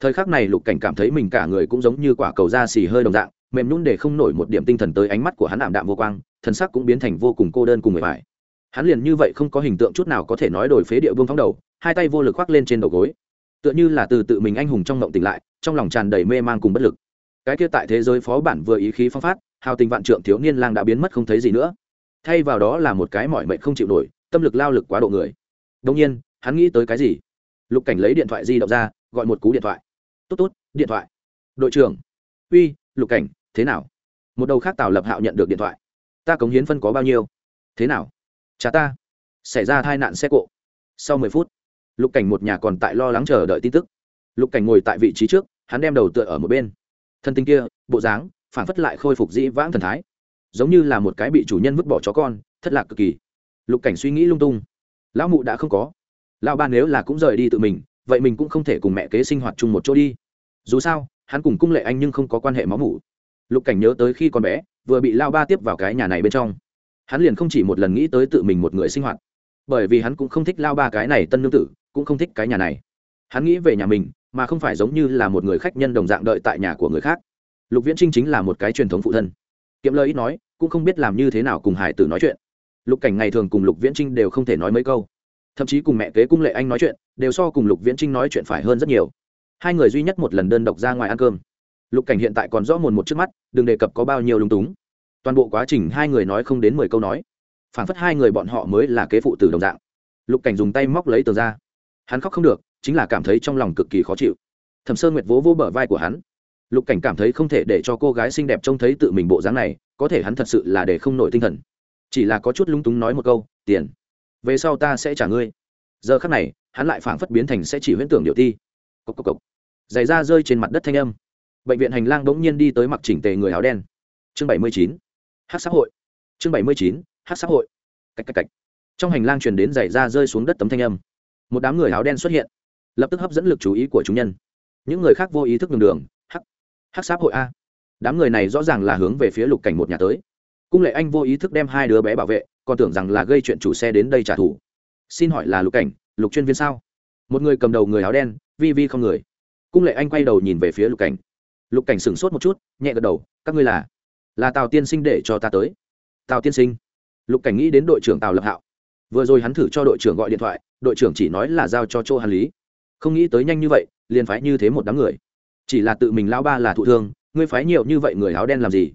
Thời khắc này lục cảnh cảm thấy mình cả người cũng giống như quả cầu da xì hơi đồng dạng, mềm nhún để không nổi một điểm tinh thần tới ánh mắt của hắn ảm đạm vô quang, thần sắc cũng biến thành vô cùng cô đơn cùng người phải hắn liền như vậy không có hình tượng chút nào có thể nói đổi phế địa vương phóng đầu, hai tay vô lực khoác lên trên đầu gối. Tựa như là từ tự mình anh hùng trong ngộng tỉnh lại, trong lòng tràn đầy mê man cùng bất lực. Cái kia tại thế giới phó bản vừa ý khí phong phát, hào tình vạn trượng thiếu niên lang đã biến mất không thấy gì nữa. Thay vào đó là một cái mọi mệnh không chịu nổi, tâm lực lao lực quá độ người. Đông nhiên, hắn nghĩ tới cái gì? Lục cảnh lấy điện thoại di động ra, gọi một cú điện thoại tốt tốt, điện thoại. Đội trưởng. Uy, lục cảnh, thế nào? Một đầu khác tào lập hạo nhận được điện thoại. Ta cống hiến phân có bao nhiêu? Thế nào? Cha ta. Xảy ra tai nạn xe cộ. Sau mười phút, lục cảnh một nhà còn tại lo lắng chờ đợi tin tức. Lục cảnh ngồi tại vị trí trước, hắn đem đầu tựa ở một bên. Thân tinh kia, bộ dáng phản phất lại khôi phục dĩ vãng thần thái. Giống như là một cái bị chủ nhân vứt bỏ chó con, thất lạc cực kỳ. Lục cảnh suy nghĩ lung tung. Lão mụ đã không có. Lão ba nếu là cũng rời đi tự mình vậy mình cũng không thể cùng mẹ kế sinh hoạt chung một chỗ đi. Dù sao, hắn cùng cung lệ anh nhưng không có quan hệ máu mủ. Lục cảnh nhớ tới khi còn bé, vừa bị lao ba tiếp vào cái nhà này bên trong. Hắn liền không chỉ một lần nghĩ tới tự mình một người sinh hoạt, bởi vì hắn cũng không thích lao ba cái này tân nương tử, cũng không thích cái nhà này. Hắn nghĩ về nhà mình, mà không phải giống như là một người khách nhân đồng dạng đợi tại nhà của người khác. Lục viễn trinh chính là một cái truyền thống phụ thân. Kiệm lời ít nói, cũng không biết làm như thế nào cùng hải tử nói chuyện. Lục cảnh ngày thường cùng lục viễn trinh đều không thể nói mấy câu thậm chí cùng mẹ kế cung lệ anh nói chuyện, đều so cùng lục viễn trinh nói chuyện phải hơn rất nhiều. Hai người duy nhất một lần đơn độc ra ngoài ăn cơm. Lục cảnh hiện tại còn rõ mồn một trước mắt, đừng đề cập có bao nhiêu lung túng. Toàn bộ quá trình hai người nói không đến mười câu nói. Phản phất hai người bọn họ mới là kế phụ tử đồng dạng. Lục cảnh dùng tay móc lấy tờ ra. Hắn khóc không được, chính là cảm thấy trong lòng cực kỳ khó chịu. Thẩm sơn nguyệt vỗ vỗ bờ vai của hắn. Lục cảnh cảm thấy không thể để cho cô gái xinh đẹp trông thấy tự mình bộ dáng này, có thể hắn thật sự là để không nổi tinh thần. Chỉ là có chút lung túng nói một câu, tiền về sau ta sẽ trả ngươi. Giờ khắc này, hắn lại phảng phất biến thành sẽ chỉ huyễn tưởng điệu ti cốc cốc cốc. giày da rơi trên mặt đất thanh âm. Bệnh viện hành lang đ n g nhiên đi tới mặc chỉnh tề người áo đen. Chương bảy mươi chín. Hát xã hội. Chương bảy mươi chín. Hát xã hội. Cách cách cách. Trong hành lang truyền đến giày da rơi xuống đất tấm thanh âm. Một đám người áo đen xuất hiện. Lập tức hấp dẫn lực chú ý của chúng nhân. Những người khác vô ý thức đường đường. Hắc. Hắc xã hội a. Đám người này rõ ràng là hướng về phía lục cảnh một nhà tới cung lệ anh vô ý thức đem hai đứa bé bảo vệ, còn tưởng rằng là gây chuyện chủ xe đến đây trả thù. Xin hỏi là lục cảnh, lục chuyên viên sao? Một người cầm đầu người áo đen, vi vi không người. Cung lệ anh quay đầu nhìn về phía lục cảnh. Lục cảnh sửng sốt một chút, nhẹ gật đầu, các ngươi là là tào tiên sinh để cho ta tới. Tào tiên sinh. Lục cảnh nghĩ đến đội trưởng tào lập hạo. Vừa rồi hắn thử cho đội trưởng gọi điện thoại, đội trưởng chỉ nói là giao cho chỗ hàn lý. Không nghĩ tới nhanh như vậy, liền phái như thế một đám người. Chỉ là tự mình lao ba là thụ thương, ngươi phái nhiều như vậy người áo đen làm gì?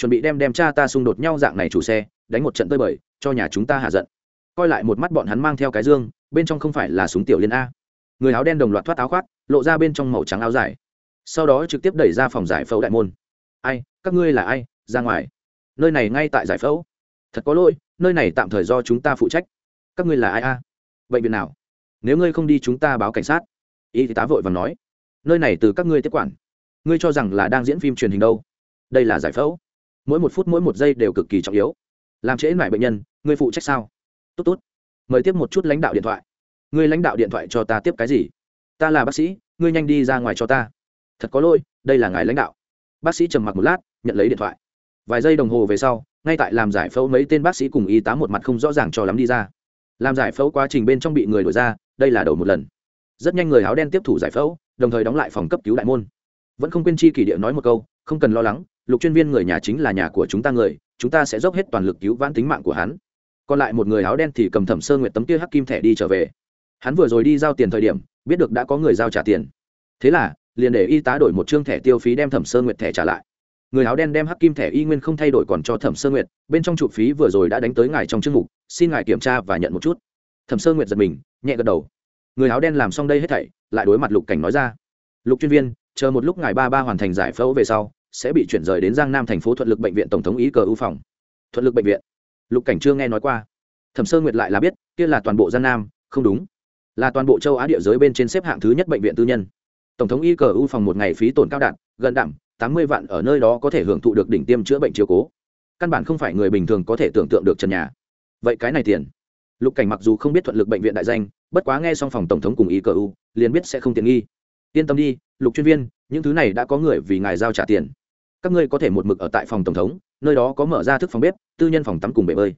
Chuẩn bị đem đem cha ta xung đột nhau dạng này chủ xe, đánh một trận tơi bời, cho nhà chúng ta hạ giận. Coi lại một mắt bọn hắn mang theo cái dương, bên trong không phải là súng tiểu liên a. Người áo đen đồng loạt thoát áo khoác, lộ ra bên trong màu trắng áo dài. Sau đó trực tiếp đẩy ra phòng giải phẫu đại môn. Ai, các ngươi là ai? Ra ngoài. Nơi này ngay tại giải phẫu. Thật có lỗi, nơi này tạm thời do chúng ta phụ trách. Các ngươi là ai a? Bệnh viện nào? Nếu ngươi không đi chúng ta báo cảnh sát. Y tá vội và nói. Nơi này từ các ngươi tiếp quản. Ngươi cho rằng là đang diễn phim truyền hình đâu? Đây là giải phẫu mỗi một phút mỗi một giây đều cực kỳ trọng yếu. Làm trễ mải bệnh nhân, người phụ trách sao? Tốt tốt. Mời tiếp một chút lãnh đạo điện thoại. Người lãnh đạo điện thoại cho ta tiếp cái gì? Ta là bác sĩ, ngươi nhanh đi ra ngoài cho ta. Thật có lỗi, đây là ngài lãnh đạo. Bác sĩ trầm mặc một lát, nhận lấy điện thoại. Vài giây đồng hồ về sau, ngay tại làm giải phẫu mấy tên bác sĩ cùng y tá một mặt không rõ ràng cho lắm đi ra. Làm giải phẫu quá trình bên trong bị người đổi ra, đây là đầu một lần. Rất nhanh người áo đen tiếp thủ giải phẫu, đồng thời đóng lại phòng cấp cứu đại môn vẫn không quên chi kỷ địa nói một câu, không cần lo lắng, lục chuyên viên người nhà chính là nhà của chúng ta người, chúng ta sẽ dốc hết toàn lực cứu vãn tính mạng của hắn. Còn lại một người áo đen thì cầm thẩm sơ nguyệt tấm kia hắc kim thẻ đi trở về. Hắn vừa rồi đi giao tiền thời điểm, biết được đã có người giao trả tiền. Thế là, liền để y tá đổi một chương thẻ tiêu phí đem thẩm sơ nguyệt thẻ trả lại. Người áo đen đem hắc kim thẻ y nguyên không thay đổi còn cho thẩm sơ nguyệt, bên trong chụp phí vừa rồi đã đánh tới ngài trong chương mục, xin ngài kiểm tra và nhận một chút. Thẩm sơ nguyệt giật mình, nhẹ gật đầu. Người áo đen làm xong đây hết thảy, lại đối mặt lục cảnh nói ra. Lục chuyên viên chờ một lúc ngài ba ba hoàn thành giải phẫu về sau, sẽ bị chuyển rời đến giang nam thành phố thuận lực bệnh viện tổng thống ý cờ ưu phòng. Thuận lực bệnh viện. Lục cảnh chưa nghe nói qua. Thẩm sơ nguyệt lại là biết, kia là toàn bộ giang nam, không đúng. Là toàn bộ châu á địa giới bên trên xếp hạng thứ nhất bệnh viện tư nhân. Tổng thống y cờ ưu phòng một ngày phí tổn cao đạn gần đạm, tám mươi vạn, ở nơi đó có thể hưởng thụ được đỉnh tiêm chữa bệnh chiều cố. Căn bản không phải người bình thường có thể tưởng tượng được trần nhà. Vậy cái này tiền. Lục cảnh mặc dù không biết thuận lực bệnh viện đại danh, bất quá nghe xong phòng tổng thống cùng Y cờ u, liền biết sẽ không tiện nghi. Yên tâm đi lục chuyên viên, những thứ này đã có người vì ngài giao trả tiền. Các ngươi có thể một mực ở tại phòng tổng thống, nơi đó có mở ra thức phòng bếp, tư nhân phòng tắm cùng bể bơi.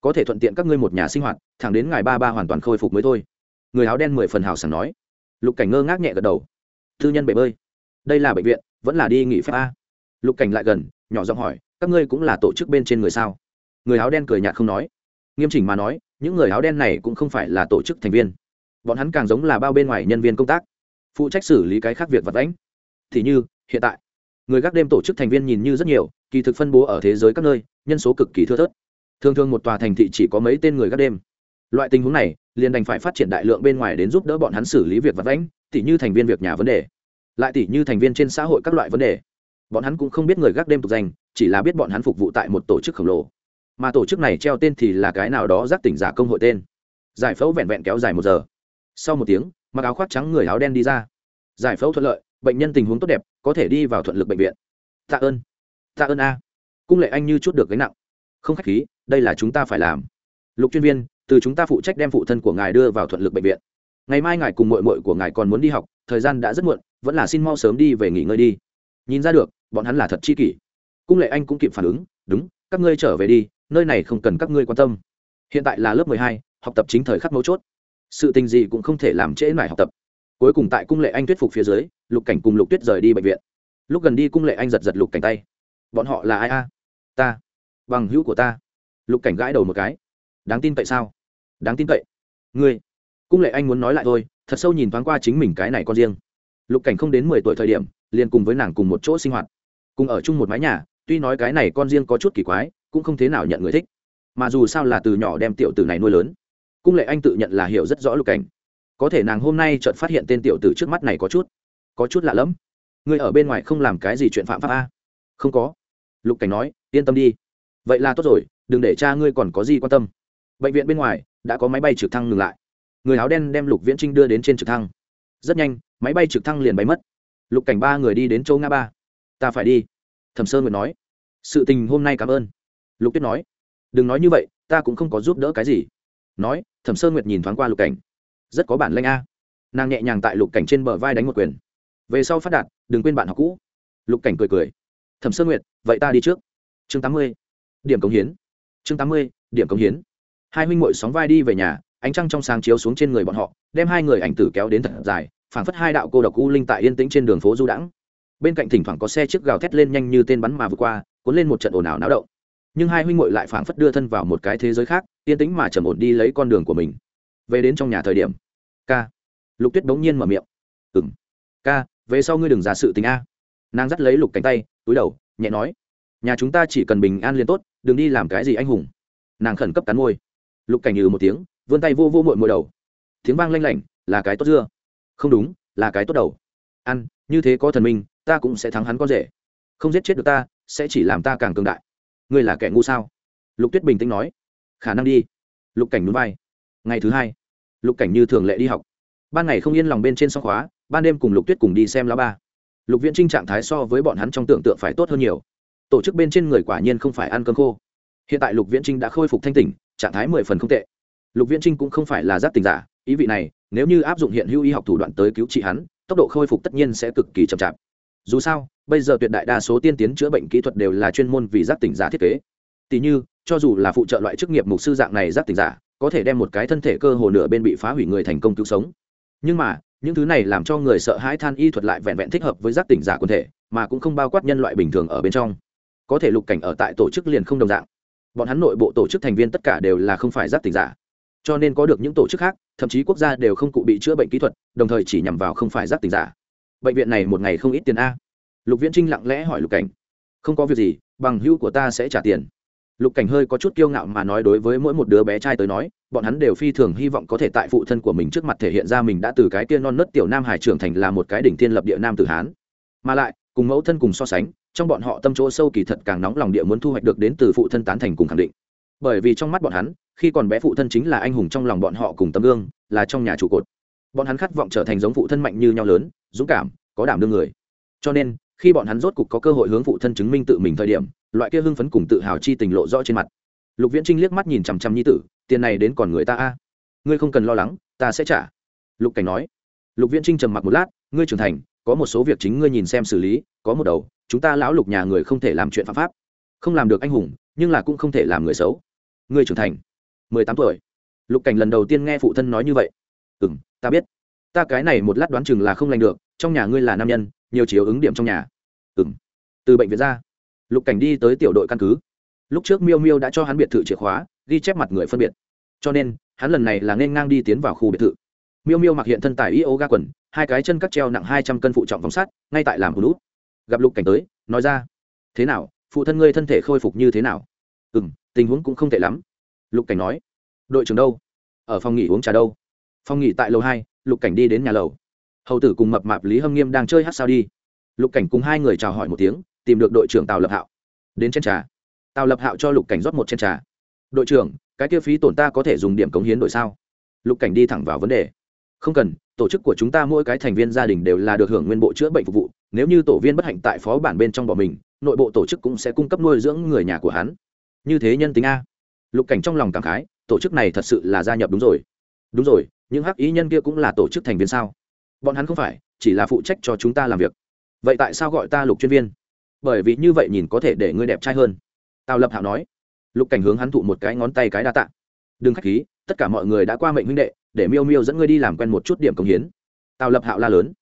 Có thể thuận tiện các ngươi một nhà sinh hoạt, thẳng đến ngày ba ba hoàn toàn khôi phục mới thôi. Người áo đen mười phần hào sảng nói. Lục cảnh ngơ ngác nhẹ gật đầu. Tư nhân bể bơi? Đây là bệnh viện, vẫn là đi nghỉ phép a? Lục cảnh lại gần, nhỏ giọng hỏi, các ngươi cũng là tổ chức bên trên người sao? Người áo đen cười nhạt không nói. Nghiêm chỉnh mà nói, những người áo đen này cũng không phải là tổ chức thành viên. Bọn hắn càng giống là bao bên ngoài nhân viên công tác phụ trách xử lý cái khác việc vật đánh thì như, hiện tại, người gác đêm tổ chức thành viên nhìn như rất nhiều, kỳ thực phân bố ở thế giới các nơi, nhân số cực kỳ thưa thớt. Thường thường một tòa thành thị chỉ có mấy tên người gác đêm. Loại tình huống này, liền đành phải phát triển đại lượng bên ngoài đến giúp đỡ bọn hắn xử lý việc vật đánh tỉ như thành viên việc nhà vấn đề. Lại tỉ như thành viên trên xã hội các loại vấn đề. Bọn hắn cũng không biết người gác đêm tục danh, chỉ là biết bọn hắn phục vụ tại một tổ chức khổng lồ. Mà tổ chức này treo tên thì là cái nào đó giác tỉnh giả công hội tên. Giải phẫu vẹn vẹn kéo dài một giờ. Sau một tiếng mặc áo khoác trắng người áo đen đi ra. Giải phẫu thuận lợi, bệnh nhân tình huống tốt đẹp, có thể đi vào thuận lực bệnh viện. Tạ ơn. Tạ ơn a. Cung lệ anh như chút được gánh nặng. Không k h á c h khí, đây là chúng ta phải làm. Lục chuyên viên, từ chúng ta phụ trách đem phụ thân của ngài đưa vào thuận lực bệnh viện. Ngày mai ngài cùng mội mội của ngài còn muốn đi học, thời gian đã rất muộn, vẫn là xin mau sớm đi về nghỉ ngơi đi. Nhìn ra được, bọn hắn là thật chi kỷ. Cung lệ anh cũng kịp phản ứng, đúng, các ngươi trở về đi, nơi này không cần các ngươi quan tâm. Hiện tại là lớp mười hai, học tập chính thời khắc mấu chốt sự tình gì cũng không thể làm trễ nải học tập. Cuối cùng tại cung lệ anh thuyết phục phía dưới, lục cảnh cùng lục tuyết rời đi bệnh viện. Lúc gần đi cung lệ anh giật giật lục cảnh tay. Bọn họ là ai a? Ta. Bằng hữu của ta. Lục cảnh gãi đầu một cái. Đáng tin cậy sao? Đáng tin cậy. Ngươi. Cung lệ anh muốn nói lại thôi, thật sâu nhìn thoáng qua chính mình cái này con riêng. Lục cảnh không đến mười tuổi thời điểm, liền cùng với nàng cùng một chỗ sinh hoạt. Cùng ở chung một mái nhà, tuy nói cái này con riêng có chút kỳ quái, cũng không thế nào nhận người thích. Mà dù sao là từ nhỏ đem tiểu tử này nuôi lớn cung lệ anh tự nhận là hiểu rất rõ lục cảnh. Có thể nàng hôm nay chợt phát hiện tên tiểu tử trước mắt này có chút có chút lạ lẫm. Ngươi ở bên ngoài không làm cái gì chuyện phạm pháp a? Không có. Lục cảnh nói, yên tâm đi. Vậy là tốt rồi, đừng để cha ngươi còn có gì quan tâm. Bệnh viện bên ngoài, đã có máy bay trực thăng ngừng lại. Người áo đen đem lục viễn trinh đưa đến trên trực thăng. Rất nhanh, máy bay trực thăng liền bay mất. Lục cảnh ba người đi đến châu nga ba. Ta phải đi. Thẩm sơn nguyệt nói. Sự tình hôm nay cảm ơn. Lục tuyết nói. Đừng nói như vậy, ta cũng không có giúp đỡ cái gì nói, thẩm sơn nguyệt nhìn thoáng qua lục cảnh. Rất có bản lanh a. Nàng nhẹ nhàng tại lục cảnh trên bờ vai đánh một quyền. Về sau phát đạt, đừng quên bạn học cũ. Lục cảnh cười cười. Thẩm sơn nguyệt, vậy ta đi trước. Chương tám mươi. Điểm cống hiến. Chương tám mươi, điểm cống hiến. Hai huynh m sóng vai đi về nhà, ánh trăng trong sáng chiếu xuống trên người bọn họ, đem hai người ảnh tử kéo đến thật dài, phảng phất hai đạo cô độc u linh tại yên tĩnh trên đường phố du đãng. Bên cạnh thỉnh thoảng có xe chiếc gào thét lên nhanh như tên bắn mà vượt qua, cuốn lên một trận ồn ào náo động nhưng hai huynh muội lại phảng phất đưa thân vào một cái thế giới khác, yên tĩnh mà trầm ổn đi lấy con đường của mình. Về đến trong nhà thời điểm, ca. Lục tuyết bỗng nhiên mở miệng ừng ca, về sau ngươi đừng giả sự tình a. Nàng dắt lấy lục cánh tay, túi đầu, nhẹ nói, nhà chúng ta chỉ cần bình an liền tốt, đừng đi làm cái gì anh hùng. Nàng khẩn cấp cắn môi. Lục cảnh nhừ một tiếng, vươn tay vô vô mội mội đầu. Tiếng vang lanh lảnh, là cái tốt dưa. Không đúng, là cái tốt đầu. Ăn, như thế có thần minh, ta cũng sẽ thắng hắn con rể. Không giết chết được ta, sẽ chỉ làm ta càng cường đại ngươi là kẻ ngu sao? Lục tuyết bình tĩnh nói. Khả năng đi. Lục cảnh núi vai. Ngày thứ hai, lục cảnh như thường lệ đi học. Ban ngày không yên lòng bên trên song khóa, ban đêm cùng lục tuyết cùng đi xem lá ba. Lục viễn trinh trạng thái so với bọn hắn trong tưởng tượng phải tốt hơn nhiều. Tổ chức bên trên người quả nhiên không phải ăn cơm khô. Hiện tại lục viễn trinh đã khôi phục thanh tỉnh, trạng thái mười phần không tệ. Lục viễn trinh cũng không phải là giáp tình giả, ý vị này, nếu như áp dụng hiện hữu y học thủ đoạn tới cứu trị hắn, tốc độ khôi phục tất nhiên sẽ cực kỳ chậm chạp. Dù sao bây giờ tuyệt đại đa số tiên tiến chữa bệnh kỹ thuật đều là chuyên môn vì giác tỉnh giả thiết kế. Tỷ như, cho dù là phụ trợ loại chức nghiệp mục sư dạng này giác tỉnh giả, có thể đem một cái thân thể cơ hồ nửa bên bị phá hủy người thành công cứu sống. Nhưng mà, những thứ này làm cho người sợ hãi than y thuật lại vẹn vẹn thích hợp với giác tỉnh giả quần thể, mà cũng không bao quát nhân loại bình thường ở bên trong. Có thể lục cảnh ở tại tổ chức liền không đồng dạng. Bọn hắn nội bộ tổ chức thành viên tất cả đều là không phải giác tỉnh giả. Cho nên có được những tổ chức khác, thậm chí quốc gia đều không cụ bị chữa bệnh kỹ thuật, đồng thời chỉ nhằm vào không phải giác tỉnh giả. Bệnh viện này một ngày không ít tiền a lục viễn trinh lặng lẽ hỏi lục cảnh, không có việc gì, bằng hữu của ta sẽ trả tiền. Lục cảnh hơi có chút kiêu ngạo mà nói đối với mỗi một đứa bé trai tới nói, bọn hắn đều phi thường hy vọng có thể tại phụ thân của mình trước mặt thể hiện ra mình đã từ cái tiên non nớt tiểu nam hải trưởng thành là một cái đỉnh tiên lập địa nam tử hán. Mà lại, cùng mẫu thân cùng so sánh, trong bọn họ tâm chỗ sâu kỳ thật càng nóng lòng địa muốn thu hoạch được đến từ phụ thân tán thành cùng khẳng định. Bởi vì trong mắt bọn hắn, khi còn bé phụ thân chính là anh hùng trong lòng bọn họ cùng tấm gương, là trong nhà trụ cột. Bọn hắn khát vọng trở thành giống phụ thân mạnh như nhau lớn, dũng cảm, có đảm đương người. Cho nên khi bọn hắn rốt cục có cơ hội hướng phụ thân chứng minh tự mình thời điểm, loại kia hưng phấn cùng tự hào chi tình lộ rõ trên mặt. Lục viễn trinh liếc mắt nhìn chằm chằm nhi tử, tiền này đến còn người ta a? Ngươi không cần lo lắng, ta sẽ trả. Lục cảnh nói. Lục viễn trinh trầm mặc một lát, ngươi trưởng thành, có một số việc chính ngươi nhìn xem xử lý, có một đầu, chúng ta lão lục nhà người không thể làm chuyện phạm pháp. Không làm được anh hùng, nhưng là cũng không thể làm người xấu. Ngươi trưởng thành. Mười tám tuổi. Lục cảnh lần đầu tiên nghe phụ thân nói như vậy. Ừ m ta biết. Ta cái này một lát đoán chừng là không lành được, trong nhà ngươi là nam nhân nhiều chiếu ứng điểm trong nhà. Ừng từ bệnh viện ra, lục cảnh đi tới tiểu đội căn cứ. Lúc trước miêu miêu đã cho hắn biệt thự chìa khóa, ghi chép mặt người phân biệt. Cho nên, hắn lần này là nên ngang đi tiến vào khu biệt thự. Miêu miêu mặc hiện thân tài y ga quần, hai cái chân cắt treo nặng hai trăm cân phụ trọng vòng sắt, ngay tại làm hù lút gặp lục cảnh tới, nói ra, thế nào, phụ thân ngươi thân thể khôi phục như thế nào? Ừ m tình huống cũng không tệ lắm. Lục cảnh nói, đội trưởng đâu? Ở phòng nghỉ uống trà đâu. Phòng nghỉ tại lầu hai, lục cảnh đi đến nhà lầu hầu tử cùng mập mạp lý hâm nghiêm đang chơi hát sao đi lục cảnh cùng hai người chào hỏi một tiếng tìm được đội trưởng tào lập hạo đến trên trà tào lập hạo cho lục cảnh rót một trên trà đội trưởng cái tiêu phí tổn ta có thể dùng điểm cống hiến đổi sao lục cảnh đi thẳng vào vấn đề không cần tổ chức của chúng ta mỗi cái thành viên gia đình đều là được hưởng nguyên bộ chữa bệnh phục vụ nếu như tổ viên bất hạnh tại phó bản bên trong bỏ mình nội bộ tổ chức cũng sẽ cung cấp nuôi dưỡng người nhà của hắn như thế nhân tính a lục cảnh trong lòng cảm khái tổ chức này thật sự là gia nhập đúng rồi đúng rồi những hắc ý nhân kia cũng là tổ chức thành viên sao bọn hắn không phải, chỉ là phụ trách cho chúng ta làm việc. Vậy tại sao gọi ta lục chuyên viên? Bởi vì như vậy nhìn có thể để ngươi đẹp trai hơn. Tào lập hạo nói. Lục cảnh hướng hắn thụ một cái ngón tay cái đa tạ. Đừng k h á c h khí, tất cả mọi người đã qua mệnh huynh đệ, để miêu miêu dẫn ngươi đi làm quen một chút điểm công hiến. Tào lập hạo la lớn.